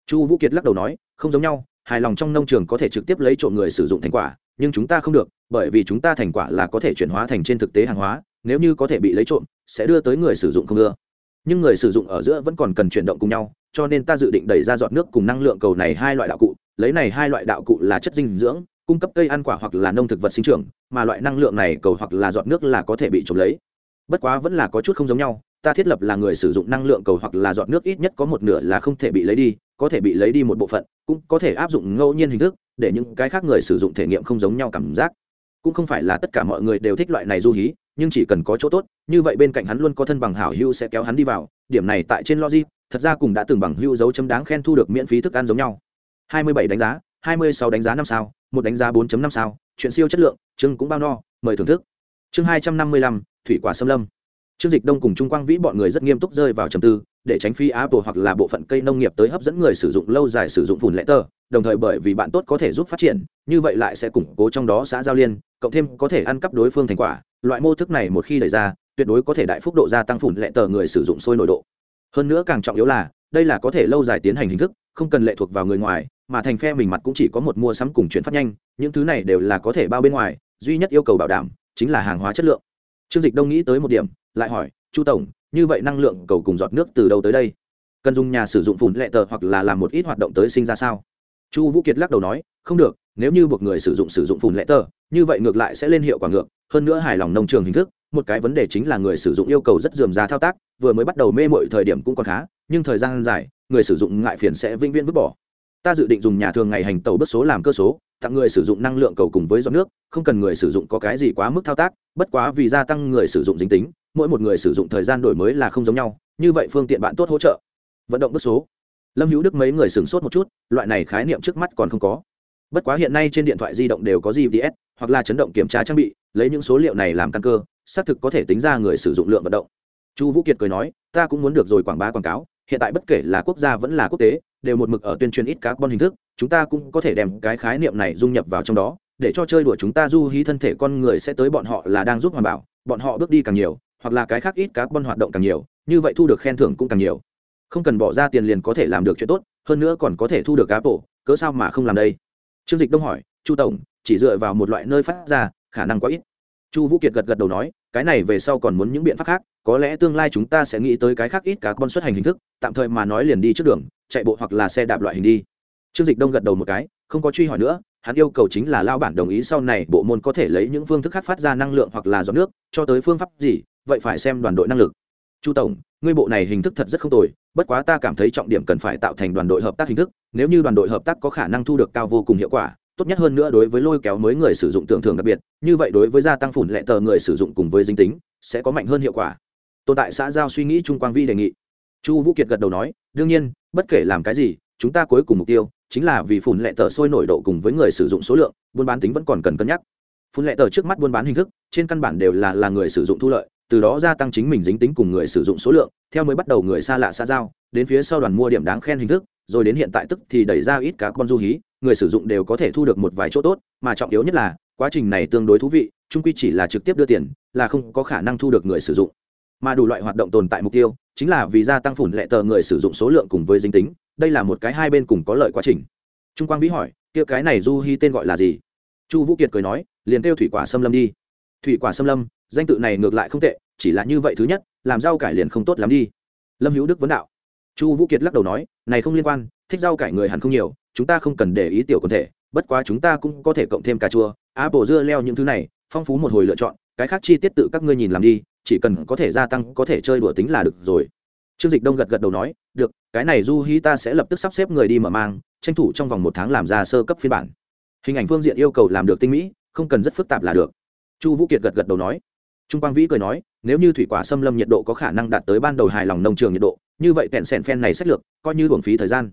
Chu vũ kiệt lắc đầu nói, không giống nhau, hài lòng trong nông trường có thể trực tiếp lấy trộm người sử dụng thành quả, nhưng chúng ta không được, bởi vì chúng ta thành quả là có thể chuyển hóa thành trên thực tế hàng hóa nếu như có thể bị lấy trộm, sẽ đưa tới người sử dụng không ưa. Nhưng người sử dụng ở giữa vẫn còn cần chuyển động cùng nhau, cho nên ta dự định đẩy ra giọt nước cùng năng lượng cầu này hai loại đạo cụ. Lấy này hai loại đạo cụ là chất dinh dưỡng, cung cấp cây ăn quả hoặc là nông thực vật sinh trưởng, mà loại năng lượng này cầu hoặc là giọt nước là có thể bị trộm lấy. Bất quá vẫn là có chút không giống nhau, ta thiết lập là người sử dụng năng lượng cầu hoặc là giọt nước ít nhất có một nửa là không thể bị lấy đi, có thể bị lấy đi một bộ phận, cũng có thể áp dụng ngẫu nhiên hình thức, để những cái khác người sử dụng thể nghiệm không giống nhau cảm giác. Cũng không phải là tất cả mọi người đều thích loại này du hí nhưng chỉ cần có chỗ tốt như vậy bên cạnh hắn luôn có thân bằng hảo hưu sẽ kéo hắn đi vào. Điểm này tại trên logic thật ra cùng đã từng bằng hưu dấu chấm đáng khen thu được miễn phí thức ăn giống nhau. 27 đánh giá 26 đánh giá năm sao một đánh giá 4.5 sao chuyện siêu chất lượng chương cũng bao no mời thưởng thức. Chương 255, thủy quả xâm lâm. Trương Dịch Đông cùng Trung Quang Vĩ bọn người rất nghiêm túc rơi vào trầm tư, để tránh phi Apple hoặc là bộ phận cây nông nghiệp tới hấp dẫn người sử dụng lâu dài sử dụng phùn lệ tờ, đồng thời bởi vì bạn tốt có thể giúp phát triển, như vậy lại sẽ củng cố trong đó xã giao liên, cộng thêm có thể ăn cắp đối phương thành quả, loại mô thức này một khi đẩy ra, tuyệt đối có thể đại phúc độ gia tăng phùn lệ tờ người sử dụng sôi nổi độ. Hơn nữa càng trọng yếu là, đây là có thể lâu dài tiến hành hình thức, không cần lệ thuộc vào người ngoài, mà thành phe mình mặt cũng chỉ có một mua sắm cùng chuyển phát nhanh, những thứ này đều là có thể bao bên ngoài, duy nhất yêu cầu bảo đảm chính là hàng hóa chất lượng. Trương Dịch Đông nghĩ tới một điểm, lại hỏi, chu tổng như vậy năng lượng cầu cùng giọt nước từ đâu tới đây? Cần dùng nhà sử dụng phùn lệ tờ hoặc là làm một ít hoạt động tới sinh ra sao? Chu vũ kiệt lắc đầu nói, không được, nếu như buộc người sử dụng sử dụng phùn lệ tờ, như vậy ngược lại sẽ lên hiệu quả ngược. Hơn nữa hài lòng nông trường hình thức, một cái vấn đề chính là người sử dụng yêu cầu rất dườm ra thao tác, vừa mới bắt đầu mê mội thời điểm cũng còn khá, nhưng thời gian dài, người sử dụng ngại phiền sẽ vĩnh viễn vứt bỏ. Ta dự định dùng nhà thường ngày hành tàu bước số làm cơ số, tặng người sử dụng năng lượng cầu cùng với giọt nước, không cần người sử dụng có cái gì quá mức thao tác, bất quá vì gia tăng người sử dụng dính tính mỗi một người sử dụng thời gian đổi mới là không giống nhau, như vậy phương tiện bạn tốt hỗ trợ. Vận động bước số. Lâm hữu đức mấy người sửng sốt một chút, loại này khái niệm trước mắt còn không có. Bất quá hiện nay trên điện thoại di động đều có gps hoặc là chấn động kiểm tra trang bị, lấy những số liệu này làm căn cơ, xác thực có thể tính ra người sử dụng lượng vận động. Chu vũ kiệt cười nói, ta cũng muốn được rồi quảng bá quảng cáo, hiện tại bất kể là quốc gia vẫn là quốc tế, đều một mực ở tuyên truyền ít carbon hình thức, chúng ta cũng có thể đem cái khái niệm này dung nhập vào trong đó, để cho chơi đùa chúng ta du hí thân thể con người sẽ tới bọn họ là đang giúp hoàn bảo, bọn họ bước đi càng nhiều hoặc là cái khác ít carbon hoạt động càng nhiều, như vậy thu được khen thưởng cũng càng nhiều. Không cần bỏ ra tiền liền có thể làm được chuyện tốt, hơn nữa còn có thể thu được apple, cớ sao mà không làm đây? Trương dịch đông hỏi, chu tổng, chỉ dựa vào một loại nơi phát ra, khả năng quá ít. Chu vũ kiệt gật gật đầu nói, cái này về sau còn muốn những biện pháp khác, có lẽ tương lai chúng ta sẽ nghĩ tới cái khác ít cá con xuất hành hình thức, tạm thời mà nói liền đi trước đường, chạy bộ hoặc là xe đạp loại hình đi. Trương dịch đông gật đầu một cái, không có truy hỏi nữa, hắn yêu cầu chính là lao bản đồng ý sau này bộ môn có thể lấy những phương thức khác phát ra năng lượng hoặc là giọt nước, cho tới phương pháp gì vậy phải xem đoàn đội năng lực. Chu tổng, ngươi bộ này hình thức thật rất không tồi, bất quá ta cảm thấy trọng điểm cần phải tạo thành đoàn đội hợp tác hình thức, nếu như đoàn đội hợp tác có khả năng thu được cao vô cùng hiệu quả, tốt nhất hơn nữa đối với lôi kéo mới người sử dụng tưởng thưởng đặc biệt, như vậy đối với gia tăng phủn lệ tờ người sử dụng cùng với dính tính, sẽ có mạnh hơn hiệu quả. Tồn tại xã giao suy nghĩ trung quang vi đề nghị. Chu vũ kiệt gật đầu nói, đương nhiên, bất kể làm cái gì, chúng ta cuối cùng mục tiêu chính là vì phủn lệ tờ sôi nổi độ cùng với người sử dụng số lượng, buôn bán tính vẫn còn cần cân nhắc. Phun lệ tờ trước mắt buôn bán hình thức, trên căn bản đều là là người sử dụng thu lợi từ đó gia tăng chính mình dính tính cùng người sử dụng số lượng, theo mới bắt đầu người xa lạ xa giao, đến phía sau đoàn mua điểm đáng khen hình thức, rồi đến hiện tại tức thì đẩy ra ít cá con du hí, người sử dụng đều có thể thu được một vài chỗ tốt, mà trọng yếu nhất là, quá trình này tương đối thú vị trung quy chỉ là trực tiếp đưa tiền, là không có khả năng thu được người sử dụng. Mà đủ loại hoạt động tồn tại mục tiêu, chính là vì gia tăng phủn lệ tờ người sử dụng số lượng cùng với dính tính, đây là một cái hai bên cùng có lợi quá trình. Trung quang vĩ hỏi, kia cái này du hy tên gọi là gì? Chu vũ kiệt cười nói, liền kêu thủy quả xâm lâm đi thủy quả xâm lâm, danh tự này ngược lại không tệ, chỉ là như vậy thứ nhất, làm rau cải liền không tốt lắm đi. Lâm hữu đức vấn đạo. Chu vũ kiệt lắc đầu nói, này không liên quan, thích rau cải người hẳn không nhiều, chúng ta không cần để ý tiểu quần thể, bất quá chúng ta cũng có thể cộng thêm cà chua á bổ dưa leo những thứ này, phong phú một hồi lựa chọn, cái khác chi tiết tự các ngươi nhìn làm đi, chỉ cần có thể gia tăng, có thể chơi đùa tính là được rồi. Trương dịch đông gật gật đầu nói, được, cái này du hi ta sẽ lập tức sắp xếp người đi mở mang, tranh thủ trong vòng một tháng làm ra sơ cấp phiên bản. Hình ảnh phương diện yêu cầu làm được tinh mỹ, không cần rất phức tạp là được chu vũ kiệt gật gật đầu nói. Trung quang vĩ cười nói, nếu như thủy quả xâm lâm nhiệt độ có khả năng đạt tới ban đầu hài lòng nông trường nhiệt độ, như vậy tẹn sẻn phen này sách lược, coi như hưởng phí thời gian.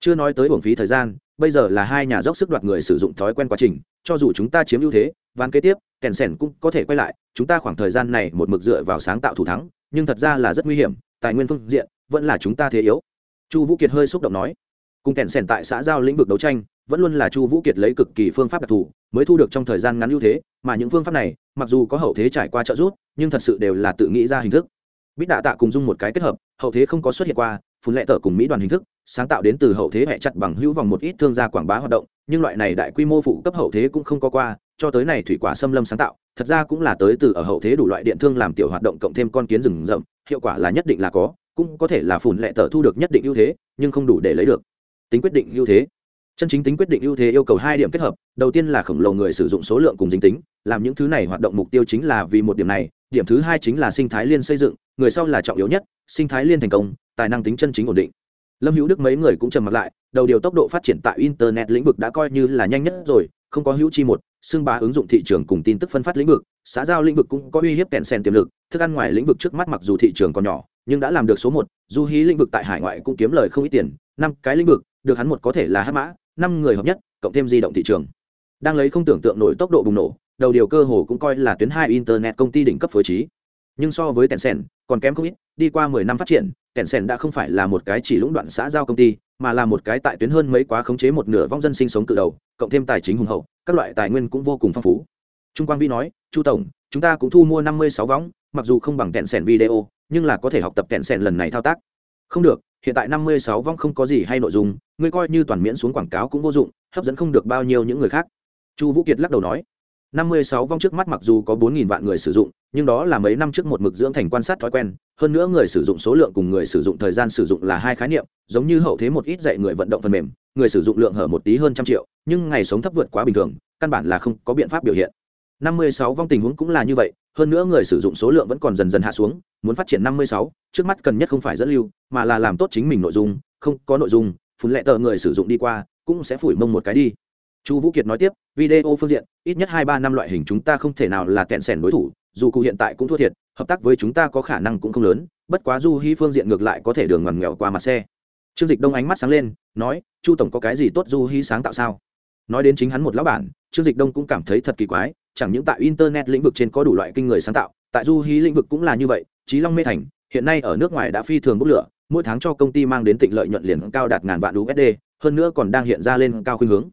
Chưa nói tới hưởng phí thời gian, bây giờ là hai nhà dốc sức đoạt người sử dụng thói quen quá trình, cho dù chúng ta chiếm ưu thế, ván kế tiếp, tẹn sẻn cũng có thể quay lại, chúng ta khoảng thời gian này một mực dựa vào sáng tạo thủ thắng, nhưng thật ra là rất nguy hiểm, tài nguyên phương diện vẫn là chúng ta thế yếu. Chu vũ kiệt hơi xúc động nói. Cùng kèn sèn tại xã giao lĩnh vực đấu tranh vẫn luôn là chu vũ kiệt lấy cực kỳ phương pháp đặc thù, mới thu được trong thời gian ngắn ưu thế, mà những phương pháp này, mặc dù có hậu thế trải qua trợ giúp, nhưng thật sự đều là tự nghĩ ra hình thức. Bít đạ tạ cùng dung một cái kết hợp, hậu thế không có xuất hiện qua, phun lệ tờ cùng mỹ đoàn hình thức, sáng tạo đến từ hậu thế hẹ chặt bằng hữu vòng một ít thương gia quảng bá hoạt động, nhưng loại này đại quy mô phụ cấp hậu thế cũng không có qua, cho tới này thủy quả xâm lâm sáng tạo, thật ra cũng là tới từ ở hậu thế đủ loại điện thương làm tiểu hoạt động cộng thêm con kiến rừng rậm, hiệu quả là nhất định là có, cũng có thể là phủn lệ tờ thu được nhất định ưu thế, nhưng không đủ để lấy được. Tính quyết định ưu thế chân chính tính quyết định ưu thế yêu cầu hai điểm kết hợp, đầu tiên là khổng lồ người sử dụng số lượng cùng dính tính, làm những thứ này hoạt động mục tiêu chính là vì một điểm này, điểm thứ hai chính là sinh thái liên xây dựng, người sau là trọng yếu nhất, sinh thái liên thành công, tài năng tính chân chính ổn định. Lâm hữu đức mấy người cũng trầm mặt lại, đầu điều tốc độ phát triển tại internet lĩnh vực đã coi như là nhanh nhất rồi, không có hữu chi một, xưng bá ứng dụng thị trường cùng tin tức phân phát lĩnh vực, xã giao lĩnh vực cũng có uy hiếp kèn sen tiềm lực, thức ăn ngoài lĩnh vực trước mắt mặc dù thị trường còn nhỏ, nhưng đã làm được số một, du hí lĩnh vực tại hải ngoại cũng kiếm lời không ít tiền, năm cái lĩnh vực, được hắn một có thể là hát mã năm người hợp nhất, cộng thêm di động thị trường. Đang lấy không tưởng tượng nổi tốc độ bùng nổ, đầu điều cơ hồ cũng coi là tuyến hai internet công ty đỉnh cấp phối trí. Nhưng so với tencent, còn kém không ít, đi qua mười năm phát triển, tencent đã không phải là một cái chỉ lũng đoạn xã giao công ty, mà là một cái tại tuyến hơn mấy quá khống chế một nửa vong dân sinh sống cự đầu, cộng thêm tài chính hùng hậu, các loại tài nguyên cũng vô cùng phong phú. Trung quang vi nói, chu tổng, chúng ta cũng thu mua năm mươi sáu võng, mặc dù không bằng tencent video, nhưng là có thể học tập tencent lần này thao tác. Không được hiện tại năm mươi sáu vong không có gì hay nội dung, ngươi coi như toàn miễn xuống quảng cáo cũng vô dụng, hấp dẫn không được bao nhiêu những người khác. Chu vũ kiệt lắc đầu nói. năm mươi sáu vong trước mắt mặc dù có bốn nghìn vạn người sử dụng, nhưng đó là mấy năm trước một mực dưỡng thành quan sát thói quen, hơn nữa người sử dụng số lượng cùng người sử dụng thời gian sử dụng là hai khái niệm, giống như hậu thế một ít dạy người vận động phần mềm, người sử dụng lượng hở một tí hơn trăm triệu, nhưng ngày sống thấp vượt quá bình thường, căn bản là không có biện pháp biểu hiện. năm mươi sáu vong tình huống cũng là như vậy hơn nữa người sử dụng số lượng vẫn còn dần dần hạ xuống, muốn phát triển năm mươi sáu, trước mắt cần nhất không phải dẫn lưu, mà là làm tốt chính mình nội dung, không có nội dung, phun lệ tờ người sử dụng đi qua, cũng sẽ phủi mông một cái đi. Chu vũ kiệt nói tiếp, video phương diện, ít nhất hai ba năm loại hình chúng ta không thể nào là kẹn sẻn đối thủ, dù cụ hiện tại cũng thua thiệt, hợp tác với chúng ta có khả năng cũng không lớn, bất quá du hy phương diện ngược lại có thể đường ngằn nghèo qua mặt xe. Trương dịch đông ánh mắt sáng lên, nói, chu tổng có cái gì tốt du hy sáng tạo sao? Nói đến chính hắn một lão bản, trương dịch đông cũng cảm thấy thật kỳ quái chẳng những tại internet lĩnh vực trên có đủ loại kinh người sáng tạo, tại du hí lĩnh vực cũng là như vậy trí long mê thành, hiện nay ở nước ngoài đã phi thường bốc lửa, mỗi tháng cho công ty mang đến tịnh lợi nhuận liền cao đạt ngàn vạn usd hơn nữa còn đang hiện ra lên cao khuynh hướng.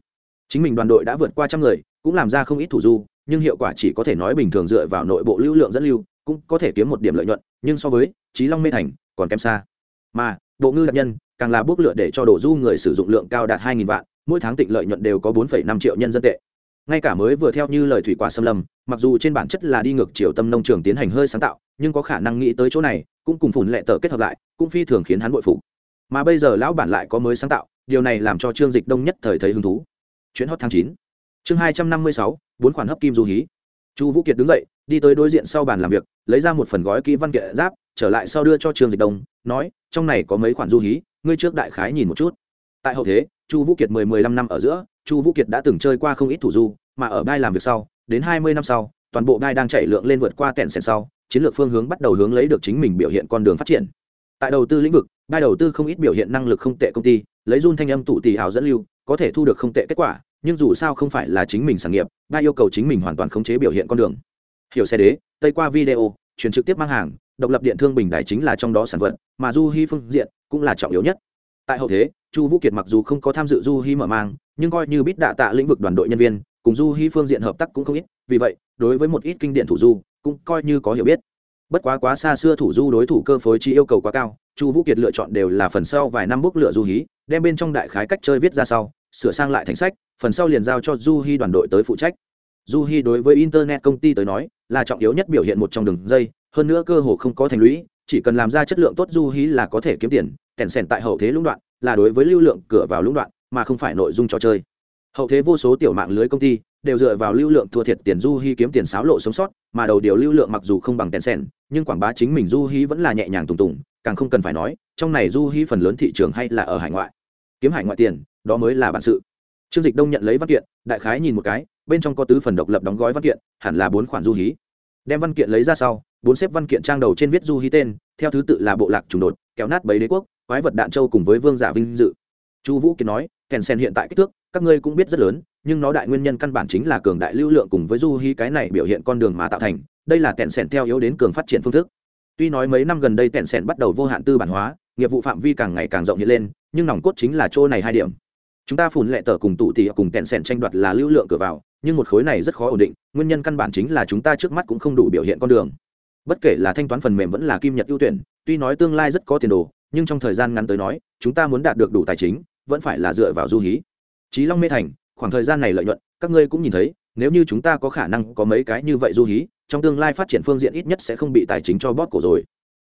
Chính mình đoàn đội đã vượt qua trăm người, cũng làm ra không ít thủ du, nhưng hiệu quả chỉ có thể nói bình thường dựa vào nội bộ lưu lượng dẫn lưu, cũng có thể kiếm một điểm lợi nhuận, nhưng so với trí long mê thành còn kém xa. Mà, bộ ngư đặc nhân, càng là bốc lửa để cho đổ du người sử dụng lượng cao đạt hai vạn, mỗi tháng tịnh lợi nhuận đều có bốn năm triệu nhân dân tệ ngay cả mới vừa theo như lời thủy quả xâm lâm, mặc dù trên bản chất là đi ngược chiều tâm nông trường tiến hành hơi sáng tạo, nhưng có khả năng nghĩ tới chỗ này, cũng cùng phủn lệ tờ kết hợp lại, cũng phi thường khiến hắn bội phụ mà bây giờ lão bản lại có mới sáng tạo, điều này làm cho trương dịch đông nhất thời thấy hứng thú. Chuyến hot tháng chín. Chương hai trăm năm mươi sáu, bốn khoản hấp kim du hí. Chu vũ kiệt đứng dậy, đi tới đối diện sau bàn làm việc, lấy ra một phần gói kỹ văn kiện giáp, trở lại sau đưa cho trương dịch đông, nói, trong này có mấy khoản du hí, ngươi trước đại khái nhìn một chút. Tại hậu thế, chu vũ kiệt mười mười lăm năm ở giữa chu vũ kiệt đã từng chơi qua không ít thủ du, mà ở đai làm việc sau, đến hai mươi năm sau, toàn bộ đai đang chạy lượng lên vượt qua kẹn sèn sau, chiến lược phương hướng bắt đầu hướng lấy được chính mình biểu hiện con đường phát triển. Tại đầu tư lĩnh vực đai đầu tư không ít biểu hiện năng lực không tệ công ty, lấy run thanh âm tụ tỷ hào dẫn lưu, có thể thu được không tệ kết quả, nhưng dù sao không phải là chính mình sản nghiệp đai yêu cầu chính mình hoàn toàn khống chế biểu hiện con đường. Hiểu xe đế, tây qua video, chuyển trực tiếp mang hàng, độc lập điện thương bình đại chính là trong đó sản vật, mà du hy phương diện cũng là trọng yếu nhất. Tại hậu thế, chu vũ kiệt mặc dù không có tham dự du hy mở mang nhưng coi như biết đạ tạ lĩnh vực đoàn đội nhân viên, cùng du hy phương diện hợp tác cũng không ít, vì vậy, đối với một ít kinh điển thủ du, cũng coi như có hiểu biết. Bất quá quá xa xưa thủ du đối thủ cơ phối chi yêu cầu quá cao, chu vũ kiệt lựa chọn đều là phần sau vài năm bốc lựa du hí, đem bên trong đại khái cách chơi viết ra sau, sửa sang lại thành sách, phần sau liền giao cho du hy đoàn đội tới phụ trách. Du hy đối với internet công ty tới nói, là trọng yếu nhất biểu hiện một trong đường dây, hơn nữa cơ hồ không có thành lũy, chỉ cần làm ra chất lượng tốt du hí là có thể kiếm tiền, kèn sèn tại hậu thế lũng đoạn, là đối với lưu lượng cửa vào lũng đoạn mà không phải nội dung trò chơi. Hậu thế vô số tiểu mạng lưới công ty đều dựa vào lưu lượng thua thiệt tiền du hy kiếm tiền sáo lộ sống sót, mà đầu điều lưu lượng mặc dù không bằng tiền sèn nhưng quảng bá chính mình du hy vẫn là nhẹ nhàng tùng tùng, càng không cần phải nói, trong này du hy phần lớn thị trường hay là ở hải ngoại. Kiếm hải ngoại tiền, đó mới là bản sự. Trương dịch đông nhận lấy văn kiện, đại khái nhìn một cái, bên trong có tứ phần độc lập đóng gói văn kiện, hẳn là bốn khoản du hí. Đem văn kiện lấy ra sau, bốn xếp văn kiện trang đầu trên viết du hí tên, theo thứ tự là bộ lạc trùng đột, kéo nát bấy đế quốc, quái vật đạn châu cùng với vương giả vinh dự. Chu vũ kiệt nói kèn sen hiện tại kích thước, các ngươi cũng biết rất lớn, nhưng nó đại nguyên nhân căn bản chính là cường đại lưu lượng cùng với du hi cái này biểu hiện con đường mà tạo thành, đây là kèn sen theo yếu đến cường phát triển phương thức. Tuy nói mấy năm gần đây kèn sen bắt đầu vô hạn tư bản hóa, nghiệp vụ phạm vi càng ngày càng rộng hiện lên, nhưng nòng cốt chính là chỗ này hai điểm. Chúng ta phùn lệ tờ cùng tụ thì cùng kèn sen tranh đoạt là lưu lượng cửa vào, nhưng một khối này rất khó ổn định, nguyên nhân căn bản chính là chúng ta trước mắt cũng không đủ biểu hiện con đường. Bất kể là thanh toán phần mềm vẫn là kim nhật ưu tuyển, tuy nói tương lai rất có tiền đồ, nhưng trong thời gian ngắn tới nói, chúng ta muốn đạt được đủ tài chính vẫn phải là dựa vào du hí. Trí long mê thành, khoảng thời gian này lợi nhuận, các ngươi cũng nhìn thấy, nếu như chúng ta có khả năng có mấy cái như vậy du hí, trong tương lai phát triển phương diện ít nhất sẽ không bị tài chính cho bót cổ rồi.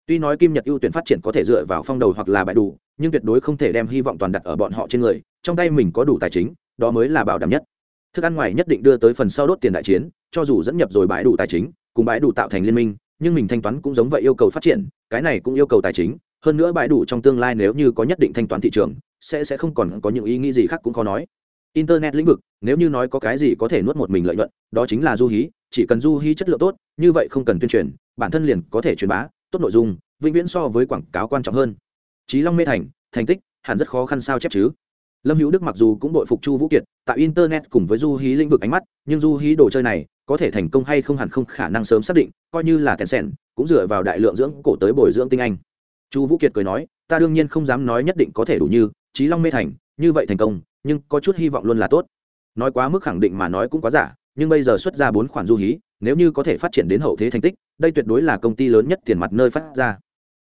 Tuy nói kim nhật ưu tuyển phát triển có thể dựa vào phong đầu hoặc là bãi đủ, nhưng tuyệt đối không thể đem hy vọng toàn đặt ở bọn họ trên người, trong tay mình có đủ tài chính, đó mới là bảo đảm nhất. Thức ăn ngoài nhất định đưa tới phần sau đốt tiền đại chiến, cho dù dẫn nhập rồi bãi đủ tài chính, cùng bãi đủ tạo thành liên minh, nhưng mình thanh toán cũng giống vậy yêu cầu phát triển, cái này cũng yêu cầu tài chính hơn nữa bãi đủ trong tương lai nếu như có nhất định thanh toán thị trường, sẽ sẽ không còn có những ý nghĩ gì khác cũng khó nói. Internet lĩnh vực, nếu như nói có cái gì có thể nuốt một mình lợi nhuận, đó chính là du hí, chỉ cần du hí chất lượng tốt, như vậy không cần tuyên truyền, bản thân liền có thể truyền bá, tốt nội dung, vĩnh viễn so với quảng cáo quan trọng hơn. Trí long mê thành thành tích, hẳn rất khó khăn sao chép chứ? Lâm hữu đức mặc dù cũng đội phục chu vũ kiệt, tại internet cùng với du hí lĩnh vực ánh mắt, nhưng du hí đồ chơi này, có thể thành công hay không hẳn không khả năng sớm xác định, coi như là kèn sèn cũng dựa vào đại lượng dưỡng cổ tới bồi dưỡng tinh anh chu vũ kiệt cười nói, ta đương nhiên không dám nói nhất định có thể đủ như trí long mê thành, như vậy thành công, nhưng có chút hy vọng luôn là tốt. Nói quá mức khẳng định mà nói cũng quá giả, nhưng bây giờ xuất ra bốn khoản du hí, nếu như có thể phát triển đến hậu thế thành tích, đây tuyệt đối là công ty lớn nhất tiền mặt nơi phát ra.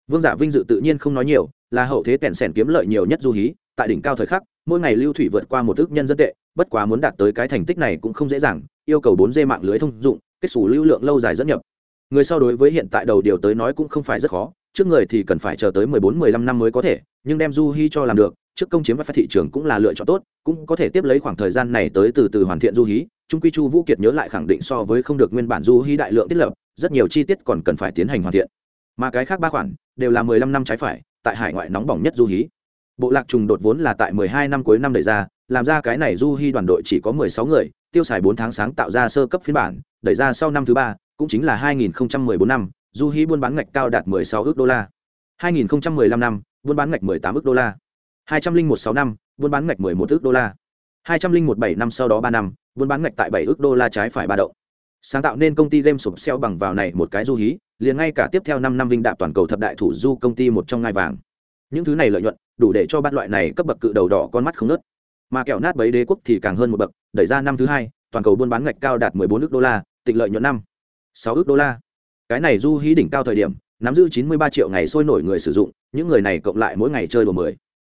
Vương giả vinh dự tự nhiên không nói nhiều, là hậu thế kèn sèn kiếm lợi nhiều nhất du hí, tại đỉnh cao thời khắc, mỗi ngày lưu thủy vượt qua một ước nhân dân tệ, bất quá muốn đạt tới cái thành tích này cũng không dễ dàng, yêu cầu bốn d mạng lưới thông dụng, kết xù lưu lượng lâu dài dẫn nhập. Người sau đối với hiện tại đầu điều tới nói cũng không phải rất khó trước người thì cần phải chờ tới mười bốn, mười lăm năm mới có thể, nhưng đem du hí cho làm được, trước công chiếm và phát thị trường cũng là lựa chọn tốt, cũng có thể tiếp lấy khoảng thời gian này tới từ từ hoàn thiện du hí, trung quy chu vũ kiệt nhớ lại khẳng định so với không được nguyên bản du hí đại lượng thiết lập, rất nhiều chi tiết còn cần phải tiến hành hoàn thiện. Mà cái khác ba khoản, đều là mười lăm năm trái phải, tại hải ngoại nóng bỏng nhất du hí. Bộ lạc trùng đột vốn là tại mười hai năm cuối năm đẩy ra, làm ra cái này du hí đoàn đội chỉ có mười sáu người, tiêu xài bốn tháng sáng tạo ra sơ cấp phiên bản, đẩy ra sau năm thứ ba, cũng chính là hai nghìn bốn năm du hí buôn bán ngạch cao đạt mười sáu ước đô la. hai nghìn năm, buôn bán ngạch mười tám ước đô la. hai trăm linh một sáu năm, buôn bán ngạch mười một ước đô la. hai trăm linh một bảy năm sau đó ba năm, buôn bán ngạch tại 7 ước đô la trái phải ba động. Sáng tạo nên công ty game sụp xeo bằng vào này một cái du hí, liền ngay cả tiếp theo năm năm vinh đạp toàn cầu thập đại thủ du công ty một trong ngai vàng. Những thứ này lợi nhuận, đủ để cho bát loại này cấp bậc cự đầu đỏ con mắt không nớt mà kẹo nát bấy đế quốc thì càng hơn một bậc, đẩy ra năm thứ hai, toàn cầu buôn bán ngạch cao đạt 14 ước đô la tịnh lợi nhuận năm 6 ước đô la cái này du hí đỉnh cao thời điểm, nắm giữ 93 triệu ngày sôi nổi người sử dụng, những người này cộng lại mỗi ngày chơi đùa 10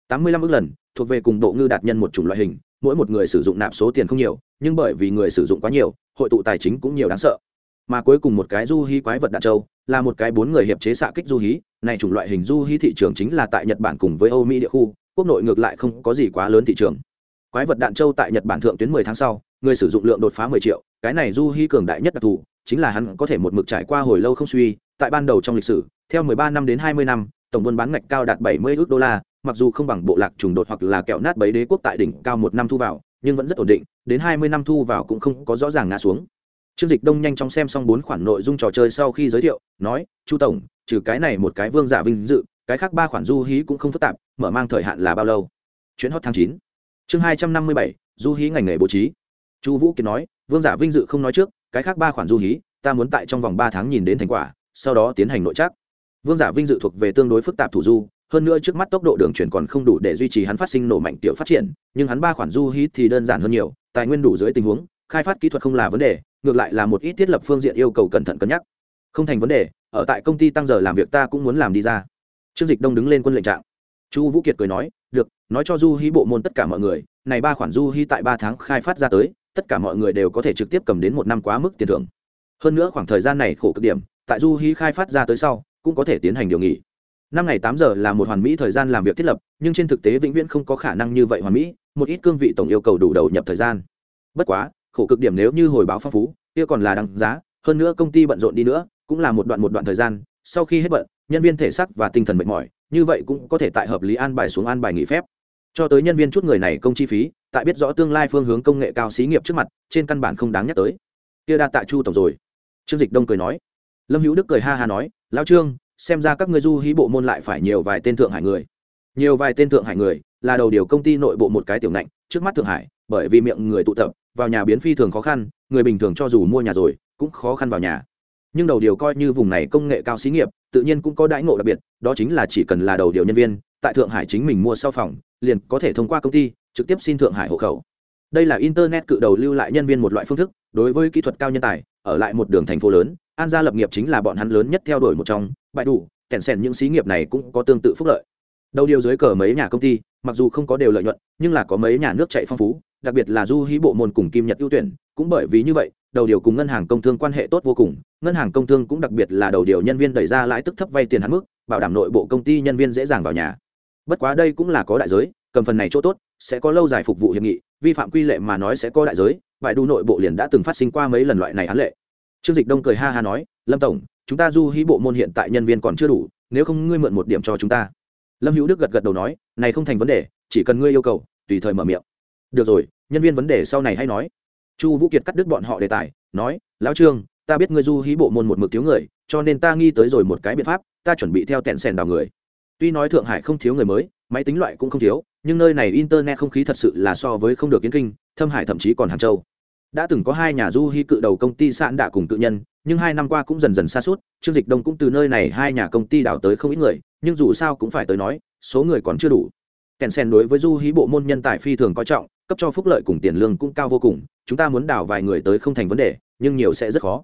85 ước lần, thuộc về cùng độ ngư đạt nhân một chủng loại hình, mỗi một người sử dụng nạp số tiền không nhiều, nhưng bởi vì người sử dụng quá nhiều, hội tụ tài chính cũng nhiều đáng sợ. Mà cuối cùng một cái du hí quái vật đạn châu là một cái bốn người hiệp chế xạ kích du hí, này chủng loại hình du hí thị trường chính là tại nhật bản cùng với âu mỹ địa khu, quốc nội ngược lại không có gì quá lớn thị trường. Quái vật đạn châu tại nhật bản thượng tuyến 10 tháng sau, người sử dụng lượng đột phá 10 triệu, cái này du hí cường đại nhất đặc thù chính là hắn có thể một mực trải qua hồi lâu không suy tại ban đầu trong lịch sử theo 13 năm đến 20 năm tổng buôn bán ngạch cao đạt 70 ước đô la mặc dù không bằng bộ lạc trùng đột hoặc là kẹo nát bấy đế quốc tại đỉnh cao một năm thu vào nhưng vẫn rất ổn định đến 20 năm thu vào cũng không có rõ ràng ngã xuống Trương Dịch Đông nhanh chóng xem xong bốn khoản nội dung trò chơi sau khi giới thiệu, nói: "Chu tổng, trừ cái này một cái vương giả vinh dự, cái khác ba khoản du hí cũng không phức tạp, mở mang thời hạn là bao lâu?" Chuyến hot tháng chín, Chương hai trăm năm mươi bảy, du hí ngành nghề bố trí. Chu Vũ Kiệt nói: "Vương giả vinh dự không nói trước, cái khác ba khoản du hí, ta muốn tại trong vòng ba tháng nhìn đến thành quả, sau đó tiến hành nội trác. Vương giả vinh dự thuộc về tương đối phức tạp thủ du, hơn nữa trước mắt tốc độ đường chuyển còn không đủ để duy trì hắn phát sinh nổ mạnh tiểu phát triển, nhưng hắn ba khoản du hí thì đơn giản hơn nhiều, tài nguyên đủ dưới tình huống, khai phát kỹ thuật không là vấn đề, ngược lại là một ít thiết lập phương diện yêu cầu cẩn thận cân nhắc. Không thành vấn đề ở tại công ty tăng giờ làm việc ta cũng muốn làm đi ra. Trương dịch đông đứng lên quân lệnh trạng. Chu vũ kiệt cười nói được nói cho du hí bộ môn tất cả mọi người này ba khoản du hí tại ba tháng khai phát ra tới tất cả mọi người đều có thể trực tiếp cầm đến một năm quá mức tiền thưởng. Hơn nữa khoảng thời gian này khổ cực điểm, tại du hí khai phát ra tới sau, cũng có thể tiến hành điều nghỉ. Năm ngày tám giờ là một hoàn mỹ thời gian làm việc thiết lập, nhưng trên thực tế vĩnh viễn không có khả năng như vậy hoàn mỹ, một ít cương vị tổng yêu cầu đủ đầu nhập thời gian. Bất quá, khổ cực điểm nếu như hồi báo phong phú, kia còn là đáng giá, hơn nữa công ty bận rộn đi nữa, cũng là một đoạn một đoạn thời gian, sau khi hết bận, nhân viên thể xác và tinh thần mệt mỏi, như vậy cũng có thể tại hợp lý an bài xuống an bài nghỉ phép cho tới nhân viên chút người này công chi phí, tại biết rõ tương lai phương hướng công nghệ cao xí nghiệp trước mặt, trên căn bản không đáng nhắc tới. Kia đa tạ chu tổng rồi. Trương dịch đông cười nói. Lâm hữu đức cười ha ha nói. Lao trương, xem ra các ngươi du hí bộ môn lại phải nhiều vài tên thượng hải người. Nhiều vài tên thượng hải người là đầu điều công ty nội bộ một cái tiểu ngạnh, trước mắt thượng hải, bởi vì miệng người tụ tập, vào nhà biến phi thường khó khăn, người bình thường cho dù mua nhà rồi, cũng khó khăn vào nhà. Nhưng đầu điều coi như vùng này công nghệ cao xí nghiệp, tự nhiên cũng có đãi ngộ đặc biệt, đó chính là chỉ cần là đầu điều nhân viên, tại thượng hải chính mình mua sau phòng liền có thể thông qua công ty trực tiếp xin thượng hải hộ khẩu. Đây là internet cự đầu lưu lại nhân viên một loại phương thức, đối với kỹ thuật cao nhân tài, ở lại một đường thành phố lớn, an gia lập nghiệp chính là bọn hắn lớn nhất theo đuổi một trong, bại đủ kèn sèn những xí nghiệp này cũng có tương tự phúc lợi. Đầu điều dưới cờ mấy nhà công ty, mặc dù không có đều lợi nhuận, nhưng là có mấy nhà nước chạy phong phú, đặc biệt là du hí bộ môn cùng kim nhật ưu tuyển, cũng bởi vì như vậy, đầu điều cùng ngân hàng công thương quan hệ tốt vô cùng, ngân hàng công thương cũng đặc biệt là đầu điều nhân viên đẩy ra lãi tức thấp vay tiền hạn mức, bảo đảm nội bộ công ty nhân viên dễ dàng vào nhà bất quá đây cũng là có đại giới, cầm phần này chỗ tốt, sẽ có lâu dài phục vụ hiệp nghị, vi phạm quy lệ mà nói sẽ có đại giới, bại đu nội bộ liền đã từng phát sinh qua mấy lần loại này án lệ. Trương dịch đông cười ha ha nói, lâm tổng, chúng ta du hí bộ môn hiện tại nhân viên còn chưa đủ, nếu không ngươi mượn một điểm cho chúng ta. Lâm hữu đức gật gật đầu nói, này không thành vấn đề, chỉ cần ngươi yêu cầu, tùy thời mở miệng. Được rồi, nhân viên vấn đề sau này hay nói. Chu vũ kiệt cắt đứt bọn họ đề tài, nói, lão trương, ta biết ngươi du hí bộ môn một mực thiếu người, cho nên ta nghi tới rồi một cái biện pháp, ta chuẩn bị theo tẹn sèn đào người tuy nói thượng hải không thiếu người mới, máy tính loại cũng không thiếu, nhưng nơi này internet không khí thật sự là so với không được kiến kinh, thâm hải thậm chí còn hàng châu. Đã từng có hai nhà du hy cự đầu công ty sạn đạ cùng tự nhân, nhưng hai năm qua cũng dần dần xa suốt, trương dịch đông cũng từ nơi này hai nhà công ty đào tới không ít người, nhưng dù sao cũng phải tới nói, số người còn chưa đủ. Kèn sen đối với du hí bộ môn nhân tài phi thường coi trọng, cấp cho phúc lợi cùng tiền lương cũng cao vô cùng, chúng ta muốn đào vài người tới không thành vấn đề, nhưng nhiều sẽ rất khó.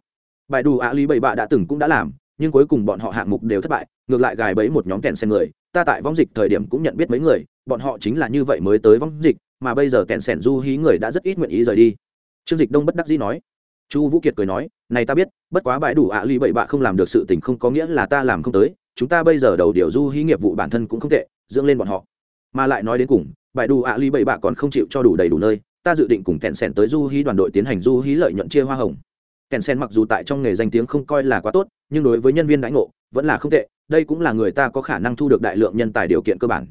Bài đủ ạ lý bảy bạ đã từng cũng đã làm nhưng cuối cùng bọn họ hạng mục đều thất bại, ngược lại gài bẫy một nhóm kèn sen người. Ta tại vong dịch thời điểm cũng nhận biết mấy người, bọn họ chính là như vậy mới tới vong dịch, mà bây giờ kèn sen du hí người đã rất ít nguyện ý rời đi. Trương dịch đông bất đắc dĩ nói. Chu vũ kiệt cười nói, này ta biết, bất quá bãi đủ ạ ly bậy bạ không làm được sự tình không có nghĩa là ta làm không tới, chúng ta bây giờ đầu điều du hí nghiệp vụ bản thân cũng không tệ, dưỡng lên bọn họ. Mà lại nói đến cùng, bãi đủ ạ ly bậy bạ còn không chịu cho đủ đầy đủ nơi, ta dự định cùng kèn sẻn tới du hí đoàn đội tiến hành du hí lợi nhuận chia hoa hồng kẹn sen mặc dù tại trong nghề danh tiếng không coi là quá tốt, nhưng đối với nhân viên đãi ngộ, vẫn là không tệ, đây cũng là người ta có khả năng thu được đại lượng nhân tài điều kiện cơ bản.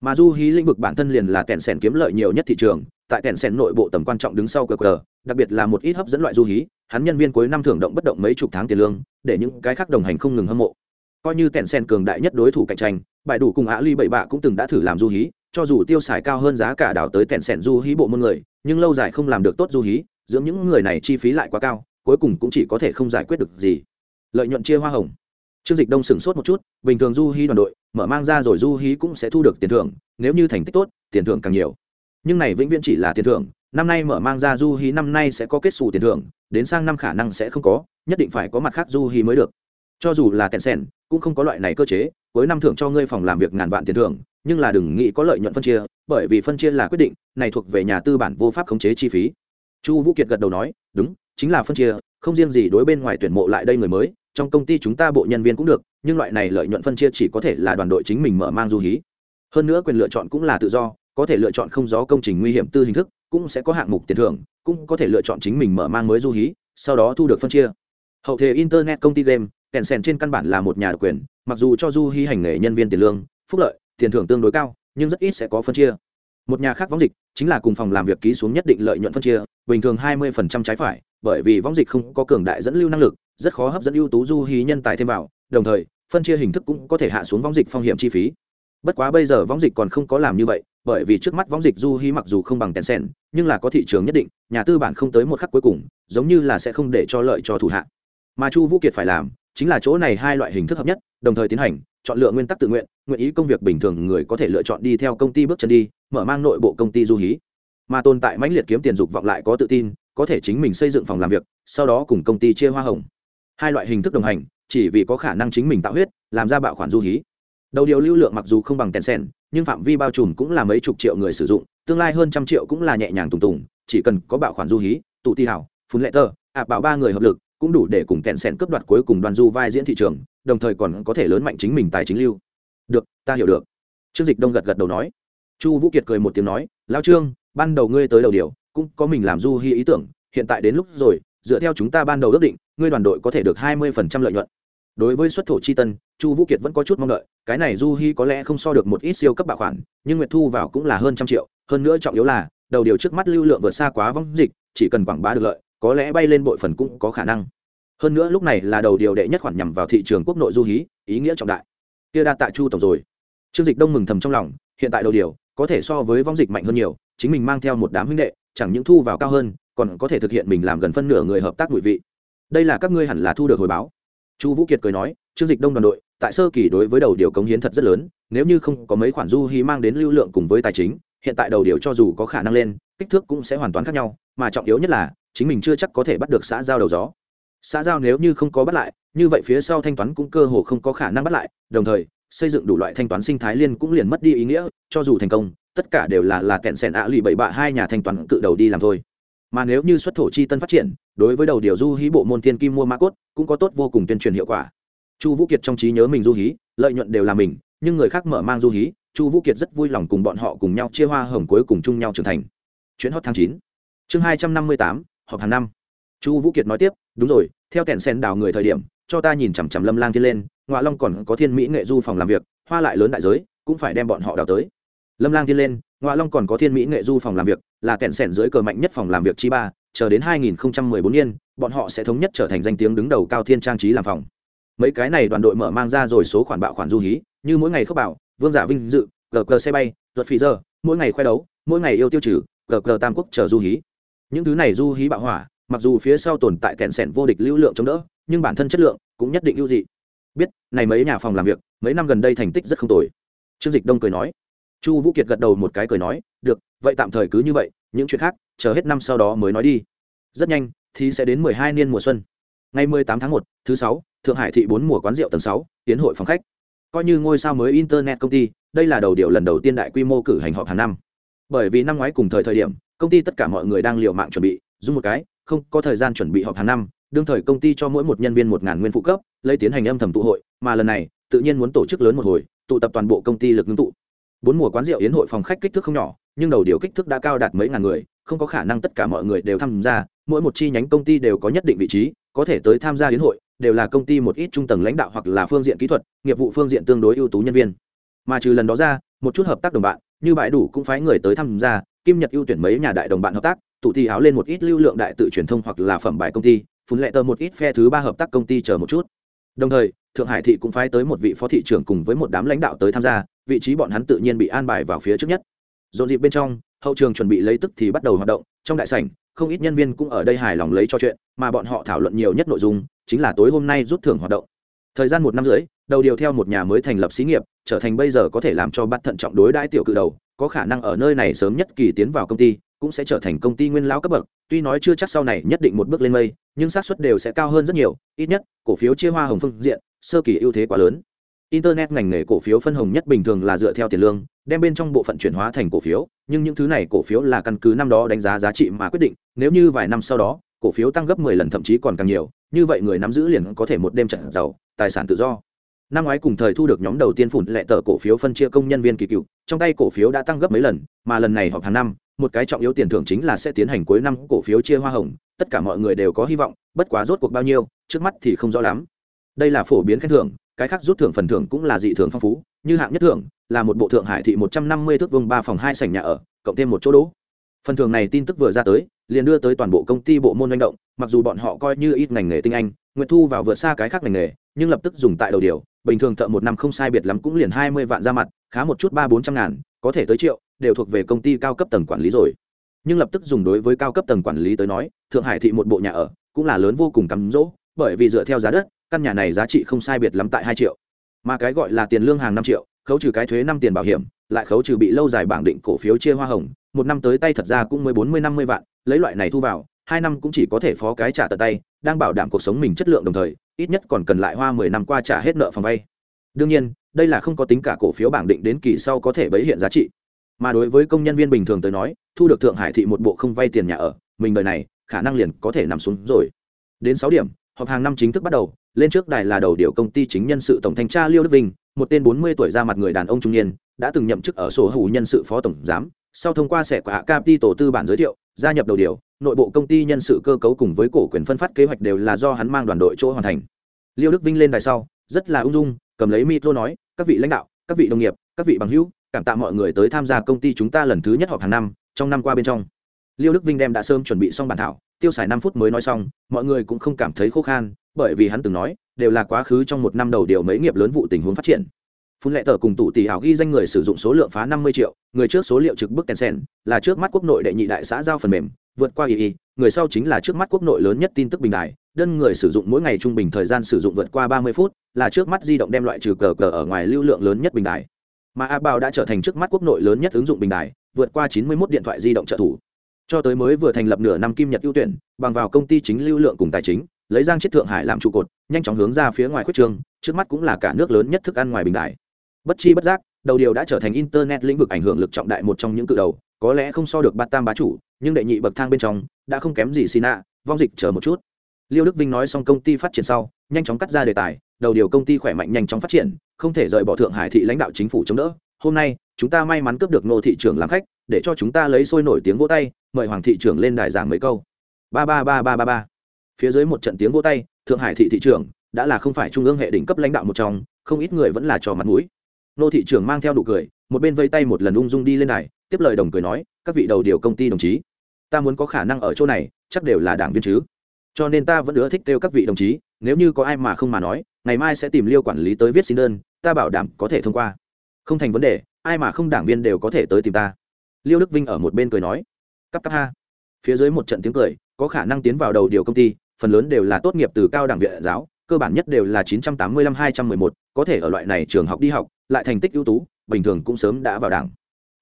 Mà du hí lĩnh vực bản thân liền là kẹn sen kiếm lợi nhiều nhất thị trường, tại kẹn sen nội bộ tầm quan trọng đứng sau cờ cờ đặc biệt là một ít hấp dẫn loại du hí, hắn nhân viên cuối năm thưởng động bất động mấy chục tháng tiền lương, để những cái khác đồng hành không ngừng hâm mộ. Coi như kẹn sen cường đại nhất đối thủ cạnh tranh, bài đủ cùng á ly bảy bạ cũng từng đã thử làm du hí, cho dù tiêu xài cao hơn giá cả đảo tới kẹn sen du hí bộ môn người, nhưng lâu dài không làm được tốt du hí, dưỡng những người này chi phí lại quá cao cuối cùng cũng chỉ có thể không giải quyết được gì. Lợi nhuận chia hoa hồng. Trương dịch đông sửng sốt một chút, bình thường du hí đoàn đội, mở mang ra rồi du hí cũng sẽ thu được tiền thưởng, nếu như thành tích tốt, tiền thưởng càng nhiều. Nhưng này vĩnh viễn chỉ là tiền thưởng, năm nay mở mang ra du hí năm nay sẽ có kết xù tiền thưởng, đến sang năm khả năng sẽ không có, nhất định phải có mặt khác du hí mới được. Cho dù là kèn sen cũng không có loại này cơ chế, cuối năm thưởng cho ngươi phòng làm việc ngàn vạn tiền thưởng, nhưng là đừng nghĩ có lợi nhuận phân chia, bởi vì phân chia là quyết định, này thuộc về nhà tư bản vô pháp khống chế chi phí. Chu vũ kiệt gật đầu nói, đúng chính là phân chia, không riêng gì đối bên ngoài tuyển mộ lại đây người mới, trong công ty chúng ta bộ nhân viên cũng được, nhưng loại này lợi nhuận phân chia chỉ có thể là đoàn đội chính mình mở mang du hí. Hơn nữa quyền lựa chọn cũng là tự do, có thể lựa chọn không gió công trình nguy hiểm tư hình thức, cũng sẽ có hạng mục tiền thưởng, cũng có thể lựa chọn chính mình mở mang mới du hí, sau đó thu được phân chia. Hậu thế internet công ty game, kèn sèn trên căn bản là một nhà độc quyền, mặc dù cho du hí hành nghề nhân viên tiền lương, phúc lợi, tiền thưởng tương đối cao, nhưng rất ít sẽ có phân chia. Một nhà khác võng dịch, chính là cùng phòng làm việc ký xuống nhất định lợi nhuận phân chia, bình thường hai 20% trái phải bởi vì võng dịch không có cường đại dẫn lưu năng lực, rất khó hấp dẫn ưu tú du hí nhân tài thêm vào, đồng thời, phân chia hình thức cũng có thể hạ xuống võng dịch phong hiểm chi phí. Bất quá bây giờ võng dịch còn không có làm như vậy, bởi vì trước mắt võng dịch du hí mặc dù không bằng tiền sen nhưng là có thị trường nhất định, nhà tư bản không tới một khắc cuối cùng, giống như là sẽ không để cho lợi cho thủ hạ. Mà chu vũ kiệt phải làm, chính là chỗ này hai loại hình thức hợp nhất, đồng thời tiến hành, chọn lựa nguyên tắc tự nguyện nguyện ý công việc bình thường người có thể lựa chọn đi theo công ty bước chân đi, mở mang nội bộ công ty du hí. Mà tồn tại mãnh liệt kiếm tiền dục vọng lại có tự tin có thể chính mình xây dựng phòng làm việc, sau đó cùng công ty chia hoa hồng. Hai loại hình thức đồng hành, chỉ vì có khả năng chính mình tạo huyết, làm ra bạo khoản du hí. Đầu điều lưu lượng mặc dù không bằng tèn sen nhưng phạm vi bao trùm cũng là mấy chục triệu người sử dụng, tương lai hơn trăm triệu cũng là nhẹ nhàng tùng tùng, chỉ cần có bạo khoản du hí, tụ ti hảo, phun lệ tơ, ạ bảo ba người hợp lực, cũng đủ để cùng kẹn sen cướp đoạt cuối cùng đoàn du vai diễn thị trường, đồng thời còn có thể lớn mạnh chính mình tài chính lưu. Được, ta hiểu được. Trương dịch đông gật gật đầu nói. Chu vũ kiệt cười một tiếng nói lao trương, ban đầu ngươi tới đầu điều cũng có mình làm du hy ý tưởng, hiện tại đến lúc rồi, dựa theo chúng ta ban đầu ước định, ngươi đoàn đội có thể được hai mươi phần trăm lợi nhuận. Đối với xuất thổ chi tân, chu vũ kiệt vẫn có chút mong đợi, cái này du hy có lẽ không so được một ít siêu cấp bảo khoản, nhưng nguyệt thu vào cũng là hơn trăm triệu, hơn nữa trọng yếu là, đầu điều trước mắt lưu lượng vượt xa quá vong dịch, chỉ cần quảng bá được lợi, có lẽ bay lên bội phần cũng có khả năng. Hơn nữa lúc này là đầu điều đệ nhất khoản nhằm vào thị trường quốc nội du hí, ý nghĩa trọng đại. Kia đa tạ chu tổng rồi. Trương dịch đông mừng thầm trong lòng, hiện tại đầu điều có thể so với vong dịch mạnh hơn nhiều, chính mình mang theo một đám huynh đệ chẳng những thu vào cao hơn, còn có thể thực hiện mình làm gần phân nửa người hợp tác ngụy vị. Đây là các ngươi hẳn là thu được hồi báo. Chu vũ kiệt cười nói chương dịch đông đoàn đội, tại sơ kỳ đối với đầu điều cống hiến thật rất lớn, nếu như không có mấy khoản du hy mang đến lưu lượng cùng với tài chính, hiện tại đầu điều cho dù có khả năng lên, kích thước cũng sẽ hoàn toàn khác nhau, mà trọng yếu nhất là, chính mình chưa chắc có thể bắt được xã giao đầu gió. Xã giao nếu như không có bắt lại, như vậy phía sau thanh toán cũng cơ hồ không có khả năng bắt lại, đồng thời, xây dựng đủ loại thanh toán sinh thái liên cũng liền mất đi ý nghĩa, cho dù thành công tất cả đều là là kẹn sẻn ạ lì bảy bạ hai nhà thanh toán cự đầu đi làm thôi. Mà nếu như xuất thổ chi tân phát triển, đối với đầu điều du hí bộ môn thiên kim mua mã cốt, cũng có tốt vô cùng tuyên truyền hiệu quả. Chu vũ kiệt trong trí nhớ mình du hí, lợi nhuận đều là mình, nhưng người khác mở mang du hí, chu vũ kiệt rất vui lòng cùng bọn họ cùng nhau chia hoa hồng cuối cùng chung nhau trưởng thành. Chuyến hot tháng chín, chương hai trăm năm mươi tám, họp hàng năm. Chu vũ kiệt nói tiếp, đúng rồi, theo kẹn sen đào người thời điểm, cho ta nhìn chằm chằm lâm lang thiên lên ngoại long còn có thiên mỹ nghệ du phòng làm việc, hoa lại lớn đại giới, cũng phải đem bọn họ đào tới lâm lang thiên lên, ngoại long còn có thiên mỹ nghệ du phòng làm việc, là kẹn sẻn dưới cờ mạnh nhất phòng làm việc chi ba, chờ đến 2014 niên, bọn họ sẽ thống nhất trở thành danh tiếng đứng đầu cao thiên trang trí làm phòng. Mấy cái này đoàn đội mở mang ra rồi số khoản bạo khoản du hí, như mỗi ngày khớp bảo, vương giả vinh dự gờ cờ xe bay, ruột phi giờ, mỗi ngày khoe đấu, mỗi ngày yêu tiêu trừ gờ cờ tam quốc chờ du hí. Những thứ này du hí bạo hỏa, mặc dù phía sau tồn tại kẹn sẻn vô địch lưu lượng chống đỡ, nhưng bản thân chất lượng cũng nhất định ưu dị. Biết, này mấy nhà phòng làm việc, mấy năm gần đây thành tích rất không tồi. Trương dịch đông cười nói chu vũ kiệt gật đầu một cái cười nói, được, vậy tạm thời cứ như vậy, những chuyện khác, chờ hết năm sau đó mới nói đi. Rất nhanh, thì sẽ đến mười hai niên mùa xuân. Ngày mười tám tháng một, thứ sáu, thượng hải thị bốn mùa quán rượu tầng sáu, tiến hội phòng khách. Coi như ngôi sao mới internet công ty, đây là đầu điều lần đầu tiên đại quy mô cử hành họp hàng năm. Bởi vì năm ngoái cùng thời thời điểm, công ty tất cả mọi người đang liều mạng chuẩn bị, dùng một cái, không có thời gian chuẩn bị họp hàng năm, đương thời công ty cho mỗi một nhân viên một ngàn nguyên phụ cấp, lấy tiến hành âm thầm tụ hội, mà lần này, tự nhiên muốn tổ chức lớn một hồi, tụ tập toàn bộ công ty lực ngưng tụ bốn mùa quán rượu yến hội phòng khách kích thước không nhỏ, nhưng đầu điều kích thước đã cao đạt mấy ngàn người, không có khả năng tất cả mọi người đều tham gia, mỗi một chi nhánh công ty đều có nhất định vị trí, có thể tới tham gia yến hội, đều là công ty một ít trung tầng lãnh đạo hoặc là phương diện kỹ thuật, nghiệp vụ phương diện tương đối ưu tú nhân viên. Mà trừ lần đó ra, một chút hợp tác đồng bạn, như bãi đủ cũng phái người tới tham gia, kim nhật ưu tuyển mấy nhà đại đồng bạn hợp tác, tụ thi áo lên một ít lưu lượng đại tự truyền thông hoặc là phẩm bài công ty, phun lệ tờ một ít phe thứ ba hợp tác công ty chờ một chút. Đồng thời, thượng hải thị cũng phái tới một vị phó thị trưởng cùng với một đám lãnh đạo tới tham gia vị trí bọn hắn tự nhiên bị an bài vào phía trước nhất. Dồn dịp bên trong, hậu trường chuẩn bị lấy tức thì bắt đầu hoạt động, trong đại sảnh, không ít nhân viên cũng ở đây hài lòng lấy cho chuyện, mà bọn họ thảo luận nhiều nhất nội dung, chính là tối hôm nay rút thưởng hoạt động. Thời gian một năm rưỡi, đầu điều theo một nhà mới thành lập xí nghiệp, trở thành bây giờ có thể làm cho bắt thận trọng đối đãi tiểu cự đầu, có khả năng ở nơi này sớm nhất kỳ tiến vào công ty, cũng sẽ trở thành công ty nguyên lão cấp bậc. Tuy nói chưa chắc sau này nhất định một bước lên mây, nhưng xác suất đều sẽ cao hơn rất nhiều, ít nhất, cổ phiếu chia hoa hồng phương diện, sơ kỳ ưu thế quá lớn internet ngành nghề cổ phiếu phân hồng nhất bình thường là dựa theo tiền lương, đem bên trong bộ phận chuyển hóa thành cổ phiếu, nhưng những thứ này cổ phiếu là căn cứ năm đó đánh giá giá trị mà quyết định, nếu như vài năm sau đó, cổ phiếu tăng gấp 10 lần thậm chí còn càng nhiều, như vậy người nắm giữ liền có thể một đêm trận giàu, tài sản tự do. Năm ngoái cùng thời thu được nhóm đầu tiên phủn lệ tờ cổ phiếu phân chia công nhân viên kỳ cựu, trong tay cổ phiếu đã tăng gấp mấy lần, mà lần này họp hàng năm, một cái trọng yếu tiền thưởng chính là sẽ tiến hành cuối năm cổ phiếu chia hoa hồng, tất cả mọi người đều có hy vọng, bất quá rốt cuộc bao nhiêu, trước mắt thì không rõ lắm. Đây là phổ biến khen thưởng cái khác rút thưởng phần thưởng cũng là dị thưởng phong phú, như hạng nhất thưởng là một bộ thượng hải thị một trăm năm mươi thước vương ba phòng hai sảnh nhà ở, cộng thêm một chỗ đỗ. Phần thưởng này tin tức vừa ra tới, liền đưa tới toàn bộ công ty bộ môn manh động, mặc dù bọn họ coi như ít ngành nghề tinh anh nguyện thu vào vượt xa cái khác ngành nghề, nhưng lập tức dùng tại đầu điều, bình thường thợ một năm không sai biệt lắm cũng liền hai mươi vạn ra mặt, khá một chút ba bốn trăm ngàn, có thể tới triệu, đều thuộc về công ty cao cấp tầng quản lý rồi. Nhưng lập tức dùng đối với cao cấp tầng quản lý tới nói, thượng hải thị một bộ nhà ở cũng là lớn vô cùng cắm rỗ, bởi vì dựa theo giá đất căn nhà này giá trị không sai biệt lắm tại hai triệu. Mà cái gọi là tiền lương hàng năm triệu, khấu trừ cái thuế năm tiền bảo hiểm, lại khấu trừ bị lâu dài bảng định cổ phiếu chia hoa hồng, một năm tới tay thật ra cũng mới bốn mươi năm mươi vạn, lấy loại này thu vào, hai năm cũng chỉ có thể phó cái trả tận tay, đang bảo đảm cuộc sống mình chất lượng đồng thời, ít nhất còn cần lại hoa mười năm qua trả hết nợ phòng vay. Đương nhiên, đây là không có tính cả cổ phiếu bảng định đến kỳ sau có thể bấy hiện giá trị. Mà đối với công nhân viên bình thường tới nói, thu được thượng hải thị một bộ không vay tiền nhà ở, mình đời này, khả năng liền có thể nằm xuống rồi. Đến sáu điểm, họp hàng năm chính thức bắt đầu lên trước đài là đầu điều công ty chính nhân sự tổng thanh tra liêu đức vinh, một tên bốn mươi tuổi ra mặt người đàn ông trung niên, đã từng nhậm chức ở sổ hữu nhân sự phó tổng giám, sau thông qua sẻ của hạ tổ tư bản giới thiệu, gia nhập đầu điều, nội bộ công ty nhân sự cơ cấu cùng với cổ quyền phân phát kế hoạch đều là do hắn mang đoàn đội chỗ hoàn thành. Liêu đức vinh lên đài sau, rất là ung dung, cầm lấy micro nói, các vị lãnh đạo, các vị đồng nghiệp, các vị bằng hữu, cảm tạ mọi người tới tham gia công ty chúng ta lần thứ nhất họp hàng năm, trong năm qua bên trong. Liêu đức vinh đem đã sớm chuẩn bị xong bản thảo tiêu xài năm phút mới nói xong, mọi người cũng không cảm thấy khô khan, bởi vì hắn từng nói, đều là quá khứ trong một năm đầu điều mấy nghiệp lớn vụ tình huống phát triển. Phun lệ tờ cùng tụ tỷ ảo ghi danh người sử dụng số lượng phá năm mươi triệu, người trước số liệu trực bức kèn sen là trước mắt quốc nội đệ nhị đại xã giao phần mềm, vượt qua ii người sau chính là trước mắt quốc nội lớn nhất tin tức bình đại đơn người sử dụng mỗi ngày trung bình thời gian sử dụng vượt qua ba mươi phút, là trước mắt di động đem loại trừ cờ cờ ở ngoài lưu lượng lớn nhất bình đại mà a bao đã trở thành trước mắt quốc nội lớn nhất ứng dụng bình đại vượt qua chín mươi 91 điện thoại di động trợ thủ cho tới mới vừa thành lập nửa năm kim nhật ưu tuyển, bằng vào công ty chính lưu lượng cùng tài chính, lấy giang chết thượng hải làm trụ cột, nhanh chóng hướng ra phía ngoài khuất trường, trước mắt cũng là cả nước lớn nhất thức ăn ngoài bình đại. Bất chi bất giác, đầu điều đã trở thành internet lĩnh vực ảnh hưởng lực trọng đại một trong những cự đầu, có lẽ không so được bát tam bá chủ, nhưng đệ nhị bậc thang bên trong, đã không kém gì xin ạ vong dịch chờ một chút. Liêu đức vinh nói xong công ty phát triển sau, nhanh chóng cắt ra đề tài, đầu điều công ty khỏe mạnh nhanh chóng phát triển, không thể rời bỏ thượng hải thị lãnh đạo chính phủ chống đỡ. Hôm nay, chúng ta may mắn cướp được nô thị trưởng làm khách để cho chúng ta lấy sôi nổi tiếng vỗ tay, mời hoàng thị trưởng lên đài giảng mấy câu. Ba ba ba ba ba ba. Phía dưới một trận tiếng vỗ tay, thượng hải thị thị trưởng, đã là không phải trung ương hệ đỉnh cấp lãnh đạo một trong, không ít người vẫn là trò mặt mũi. Nô thị trưởng mang theo đủ cười, một bên vây tay một lần ung dung đi lên đài, tiếp lời đồng cười nói, các vị đầu điều công ty đồng chí, ta muốn có khả năng ở chỗ này, chắc đều là đảng viên chứ. Cho nên ta vẫn ưa thích kêu các vị đồng chí, nếu như có ai mà không mà nói, ngày mai sẽ tìm liêu quản lý tới viết xin đơn, ta bảo đảm có thể thông qua. Không thành vấn đề, ai mà không đảng viên đều có thể tới tìm ta liêu đức vinh ở một bên cười nói cắp cắp ha. Phía dưới một trận tiếng cười có khả năng tiến vào đầu điều công ty phần lớn đều là tốt nghiệp từ cao đẳng viện giáo cơ bản nhất đều là 985-211, có thể ở loại này trường học đi học lại thành tích ưu tú bình thường cũng sớm đã vào đảng.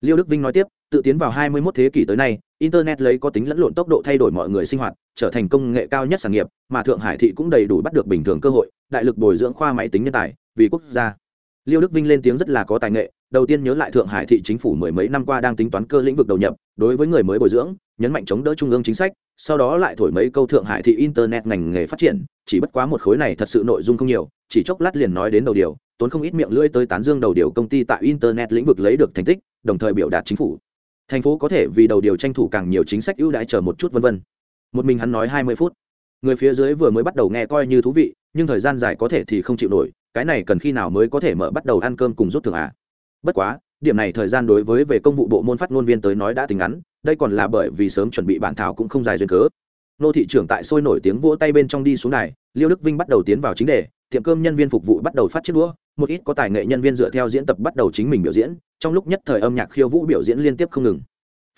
Liêu đức vinh nói tiếp tự tiến vào 21 thế kỷ tới nay internet lấy có tính lẫn lộn tốc độ thay đổi mọi người sinh hoạt trở thành công nghệ cao nhất sản nghiệp mà thượng hải thị cũng đầy đủ bắt được bình thường cơ hội đại lực bồi dưỡng khoa máy tính nhân tài vì quốc gia. Liêu đức vinh lên tiếng rất là có tài nghệ đầu tiên nhớ lại thượng hải thị chính phủ mười mấy năm qua đang tính toán cơ lĩnh vực đầu nhập, đối với người mới bồi dưỡng, nhấn mạnh chống đỡ trung ương chính sách, sau đó lại thổi mấy câu thượng hải thị internet ngành nghề phát triển, chỉ bất quá một khối này thật sự nội dung không nhiều, chỉ chốc lát liền nói đến đầu điều, tốn không ít miệng lưỡi tới tán dương đầu điều công ty tại internet lĩnh vực lấy được thành tích, đồng thời biểu đạt chính phủ. Thành phố có thể vì đầu điều tranh thủ càng nhiều chính sách ưu đãi chờ một chút vân vân. Một mình hắn nói hai mươi phút. Người phía dưới vừa mới bắt đầu nghe coi như thú vị, nhưng thời gian dài có thể thì không chịu nổi, cái này cần khi nào mới có thể mở bắt đầu ăn cơm cùng rút thưởng à bất quá, điểm này thời gian đối với về công vụ bộ môn phát ngôn viên tới nói đã tính ngắn, đây còn là bởi vì sớm chuẩn bị bản thảo cũng không dài duyên cớ. Nô thị trưởng tại sôi nổi tiếng vỗ tay bên trong đi xuống này liêu đức vinh bắt đầu tiến vào chính đề, tiệm cơm nhân viên phục vụ bắt đầu phát chiếc đũa, một ít có tài nghệ nhân viên dựa theo diễn tập bắt đầu chính mình biểu diễn, trong lúc nhất thời âm nhạc khiêu vũ biểu diễn liên tiếp không ngừng.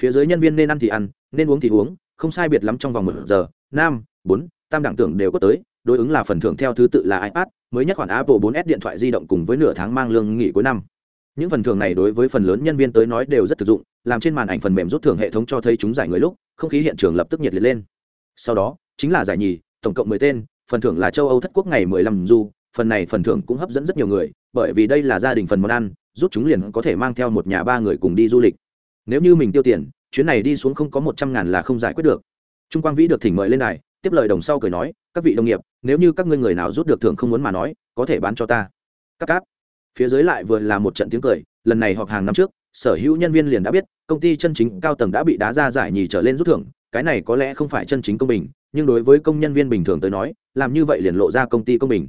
Phía dưới nhân viên nên ăn thì ăn, nên uống thì uống, không sai biệt lắm trong vòng một giờ nam bốn, tam đẳng tưởng đều có tới, đối ứng là phần thưởng theo thứ tự là ipad, mới nhất khoản apple 4s điện thoại di động cùng với nửa tháng mang lương nghỉ cuối năm những phần thưởng này đối với phần lớn nhân viên tới nói đều rất thực dụng, làm trên màn ảnh phần mềm rút thưởng hệ thống cho thấy chúng giải người lúc, không khí hiện trường lập tức nhiệt liệt lên. Sau đó, chính là giải nhì, tổng cộng mười tên, phần thưởng là châu âu thất quốc ngày mười lăm du, phần này phần thưởng cũng hấp dẫn rất nhiều người, bởi vì đây là gia đình phần món ăn, rút chúng liền có thể mang theo một nhà ba người cùng đi du lịch. Nếu như mình tiêu tiền, chuyến này đi xuống không có một trăm ngàn là không giải quyết được. Trung quang vĩ được thỉnh mời lên này tiếp lời đồng sau cười nói, các vị đồng nghiệp, nếu như các ngươi người nào rút được thưởng không muốn mà nói, có thể bán cho ta. Các cáp phía dưới lại vừa là một trận tiếng cười, lần này họp hàng năm trước, sở hữu nhân viên liền đã biết, công ty chân chính cao tầng đã bị đá ra giải nhì trở lên rút thưởng, cái này có lẽ không phải chân chính công bình, nhưng đối với công nhân viên bình thường tới nói, làm như vậy liền lộ ra công ty công bình.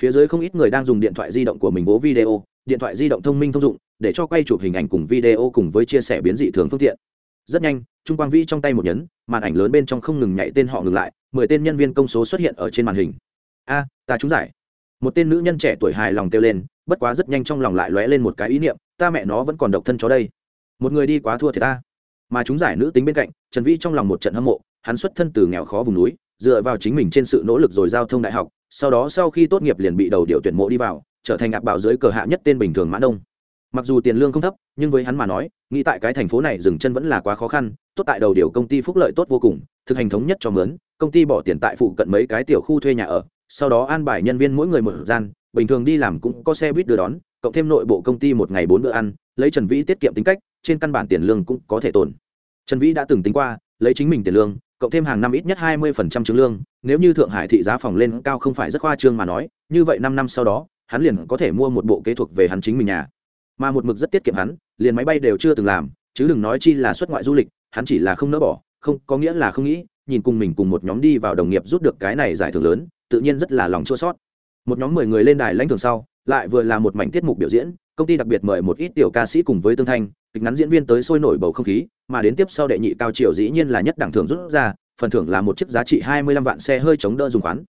Phía dưới không ít người đang dùng điện thoại di động của mình bố video, điện thoại di động thông minh thông dụng, để cho quay chụp hình ảnh cùng video cùng với chia sẻ biến dị thường phương tiện. Rất nhanh, trung quang vĩ trong tay một nhấn, màn ảnh lớn bên trong không ngừng nhảy tên họ ngừng lại, mười tên nhân viên công số xuất hiện ở trên màn hình. A, ta trúng giải. Một tên nữ nhân trẻ tuổi hài lòng kêu lên bất quá rất nhanh trong lòng lại lóe lên một cái ý niệm, ta mẹ nó vẫn còn độc thân chó đây. Một người đi quá thua thì ta. Mà chúng giải nữ tính bên cạnh, trần vĩ trong lòng một trận hâm mộ, hắn xuất thân từ nghèo khó vùng núi, dựa vào chính mình trên sự nỗ lực rồi giao thông đại học, sau đó sau khi tốt nghiệp liền bị đầu điệu tuyển mộ đi vào, trở thành ạc bảo dưới cờ hạ nhất tên bình thường mã đông mặc dù tiền lương không thấp, nhưng với hắn mà nói, nghĩ tại cái thành phố này dừng chân vẫn là quá khó khăn, tốt tại đầu điều công ty phúc lợi tốt vô cùng, thực hành thống nhất cho mướn, công ty bỏ tiền tại phụ cận mấy cái tiểu khu thuê nhà ở, sau đó an bài nhân viên mỗi người một gian bình thường đi làm cũng có xe buýt đưa đón, cộng thêm nội bộ công ty một ngày bốn bữa ăn, lấy trần vĩ tiết kiệm tính cách, trên căn bản tiền lương cũng có thể tồn. Trần vĩ đã từng tính qua, lấy chính mình tiền lương, cộng thêm hàng năm ít nhất hai mươi phần trăm trứng lương, nếu như thượng hải thị giá phòng lên cao không phải rất khoa trương mà nói, như vậy năm năm sau đó, hắn liền có thể mua một bộ kế thuộc về hắn chính mình nhà. Mà một mực rất tiết kiệm hắn, liền máy bay đều chưa từng làm, chứ đừng nói chi là xuất ngoại du lịch, hắn chỉ là không nỡ bỏ, không, có nghĩa là không nghĩ, nhìn cùng mình cùng một nhóm đi vào đồng nghiệp rút được cái này giải thưởng lớn, tự nhiên rất là lòng chua sót một nhóm mười người lên đài lãnh thưởng sau, lại vừa là một mảnh tiết mục biểu diễn, công ty đặc biệt mời một ít tiểu ca sĩ cùng với tương thanh, kịch ngắn diễn viên tới sôi nổi bầu không khí, mà đến tiếp sau đệ nhị cao triều dĩ nhiên là nhất đẳng thưởng rút ra, phần thưởng là một chiếc giá trị hai mươi lăm vạn xe hơi chống đỡ dùng khoán.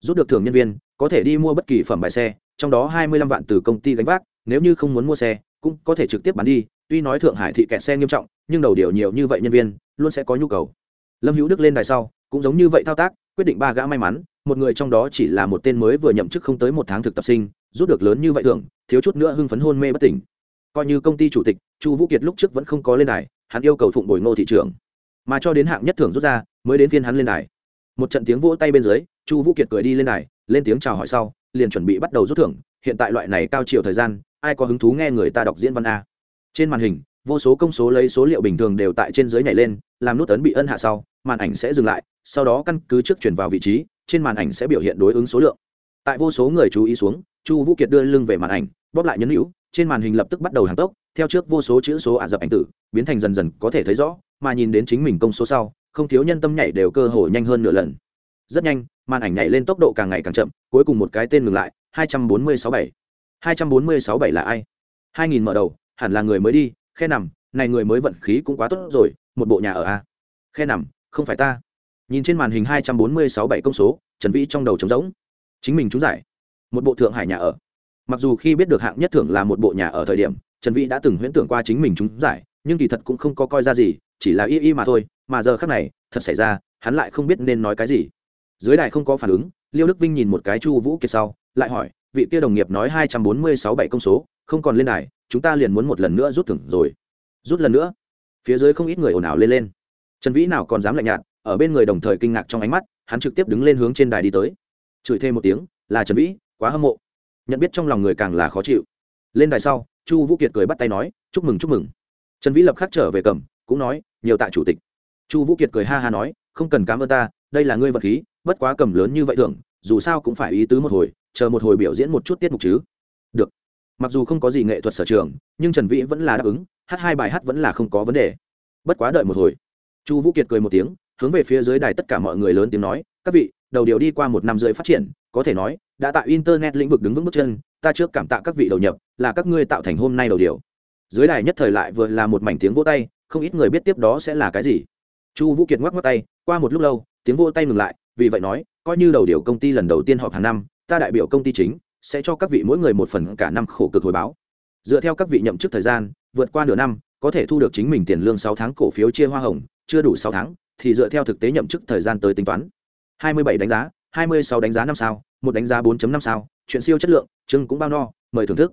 Rút được thưởng nhân viên, có thể đi mua bất kỳ phẩm bài xe, trong đó hai mươi lăm vạn từ công ty gánh vác, nếu như không muốn mua xe, cũng có thể trực tiếp bán đi, tuy nói thượng hải thị kẹt xe nghiêm trọng, nhưng đầu điều nhiều như vậy nhân viên, luôn sẽ có nhu cầu. Lâm hữu đức lên đài sau, cũng giống như vậy thao tác, quyết định ba gã may mắn một người trong đó chỉ là một tên mới vừa nhậm chức không tới một tháng thực tập sinh, rút được lớn như vậy thưởng, thiếu chút nữa hưng phấn hôn mê bất tỉnh. Coi như công ty chủ tịch, chu vũ kiệt lúc trước vẫn không có lên đài, hắn yêu cầu phụng bồi ngô thị trường mà cho đến hạng nhất thưởng rút ra, mới đến phiên hắn lên đài. Một trận tiếng vỗ tay bên dưới, chu vũ kiệt cười đi lên đài, lên tiếng chào hỏi sau, liền chuẩn bị bắt đầu rút thưởng. Hiện tại loại này cao chiều thời gian, ai có hứng thú nghe người ta đọc diễn văn a? Trên màn hình, vô số công số lấy số liệu bình thường đều tại trên dưới nhảy lên, làm nút tấn bị ân hạ sau màn ảnh sẽ dừng lại, sau đó căn cứ trước chuyển vào vị trí, trên màn ảnh sẽ biểu hiện đối ứng số lượng. Tại vô số người chú ý xuống, chu vũ kiệt đưa lưng về màn ảnh, bóp lại nhấn hữu, trên màn hình lập tức bắt đầu hàng tốc, theo trước vô số chữ số ả dập ảnh tử, biến thành dần dần có thể thấy rõ, mà nhìn đến chính mình công số sau, không thiếu nhân tâm nhảy đều cơ hồ nhanh hơn nửa lần. Rất nhanh, màn ảnh nhảy lên tốc độ càng ngày càng chậm, cuối cùng một cái tên ngừng lại, hai trăm bốn mươi sáu bảy. hai trăm bốn mươi sáu bảy là ai? hai nghìn mở đầu, hẳn là người mới đi, khe nằm, này người mới vận khí cũng quá tốt rồi, một bộ nhà ở a. Khe nằm không phải ta. Nhìn trên màn hình hai trăm bốn mươi sáu bảy công số, trần vĩ trong đầu trống rỗng. Chính mình trúng giải. Một bộ thượng hải nhà ở. Mặc dù khi biết được hạng nhất thưởng là một bộ nhà ở thời điểm, trần vĩ đã từng huyễn tưởng qua chính mình trúng giải, nhưng kỳ thật cũng không có coi ra gì, chỉ là y y mà thôi, mà giờ khác này, thật xảy ra, hắn lại không biết nên nói cái gì. Dưới đài không có phản ứng, liêu đức vinh nhìn một cái chu vũ kiệt sau, lại hỏi, vị kia đồng nghiệp nói hai trăm bốn mươi sáu bảy công số, không còn lên đài, chúng ta liền muốn một lần nữa rút thưởng rồi. Rút lần nữa. Phía dưới không ít người ồn ào lên lên trần vĩ nào còn dám lạnh nhạt, ở bên người đồng thời kinh ngạc trong ánh mắt, hắn trực tiếp đứng lên hướng trên đài đi tới. Chửi thêm một tiếng, là trần vĩ, quá hâm mộ. Nhận biết trong lòng người càng là khó chịu. Lên đài sau, chu vũ kiệt cười bắt tay nói, chúc mừng chúc mừng. Trần vĩ lập khắc trở về cầm, cũng nói, nhiều tạ chủ tịch. Chu vũ kiệt cười ha ha nói, không cần cảm ơn ta, đây là ngươi vật khí, bất quá cầm lớn như vậy thường dù sao cũng phải ý tứ một hồi, chờ một hồi biểu diễn một chút tiết mục chứ. Được. Mặc dù không có gì nghệ thuật sở trường, nhưng trần vĩ vẫn là đáp ứng, hát hai bài hát vẫn là không có vấn đề. Bất quá đợi một hồi chu vũ kiệt cười một tiếng, hướng về phía dưới đài tất cả mọi người lớn tiếng nói, các vị, đầu điều đi qua một năm rưỡi phát triển, có thể nói, đã tạo internet lĩnh vực đứng vững bước chân, ta trước cảm tạ các vị đầu nhập, là các ngươi tạo thành hôm nay đầu điều. Dưới đài nhất thời lại vừa là một mảnh tiếng vỗ tay, không ít người biết tiếp đó sẽ là cái gì. Chu vũ kiệt ngoắc ngoắc tay, qua một lúc lâu, tiếng vỗ tay ngừng lại, vì vậy nói, coi như đầu điều công ty lần đầu tiên họp hàng năm, ta đại biểu công ty chính, sẽ cho các vị mỗi người một phần cả năm khổ cực hồi báo. Dựa theo các vị nhậm chức thời gian, vượt qua nửa năm, có thể thu được chính mình tiền lương sáu tháng cổ phiếu chia hoa hồng chưa đủ sáu tháng, thì dựa theo thực tế nhậm chức thời gian tới tính toán. Hai mươi bảy đánh giá, hai mươi sáu đánh giá năm sao, một đánh giá 4 năm sao, chuyện siêu chất lượng, chương cũng bao no, mời thưởng thức.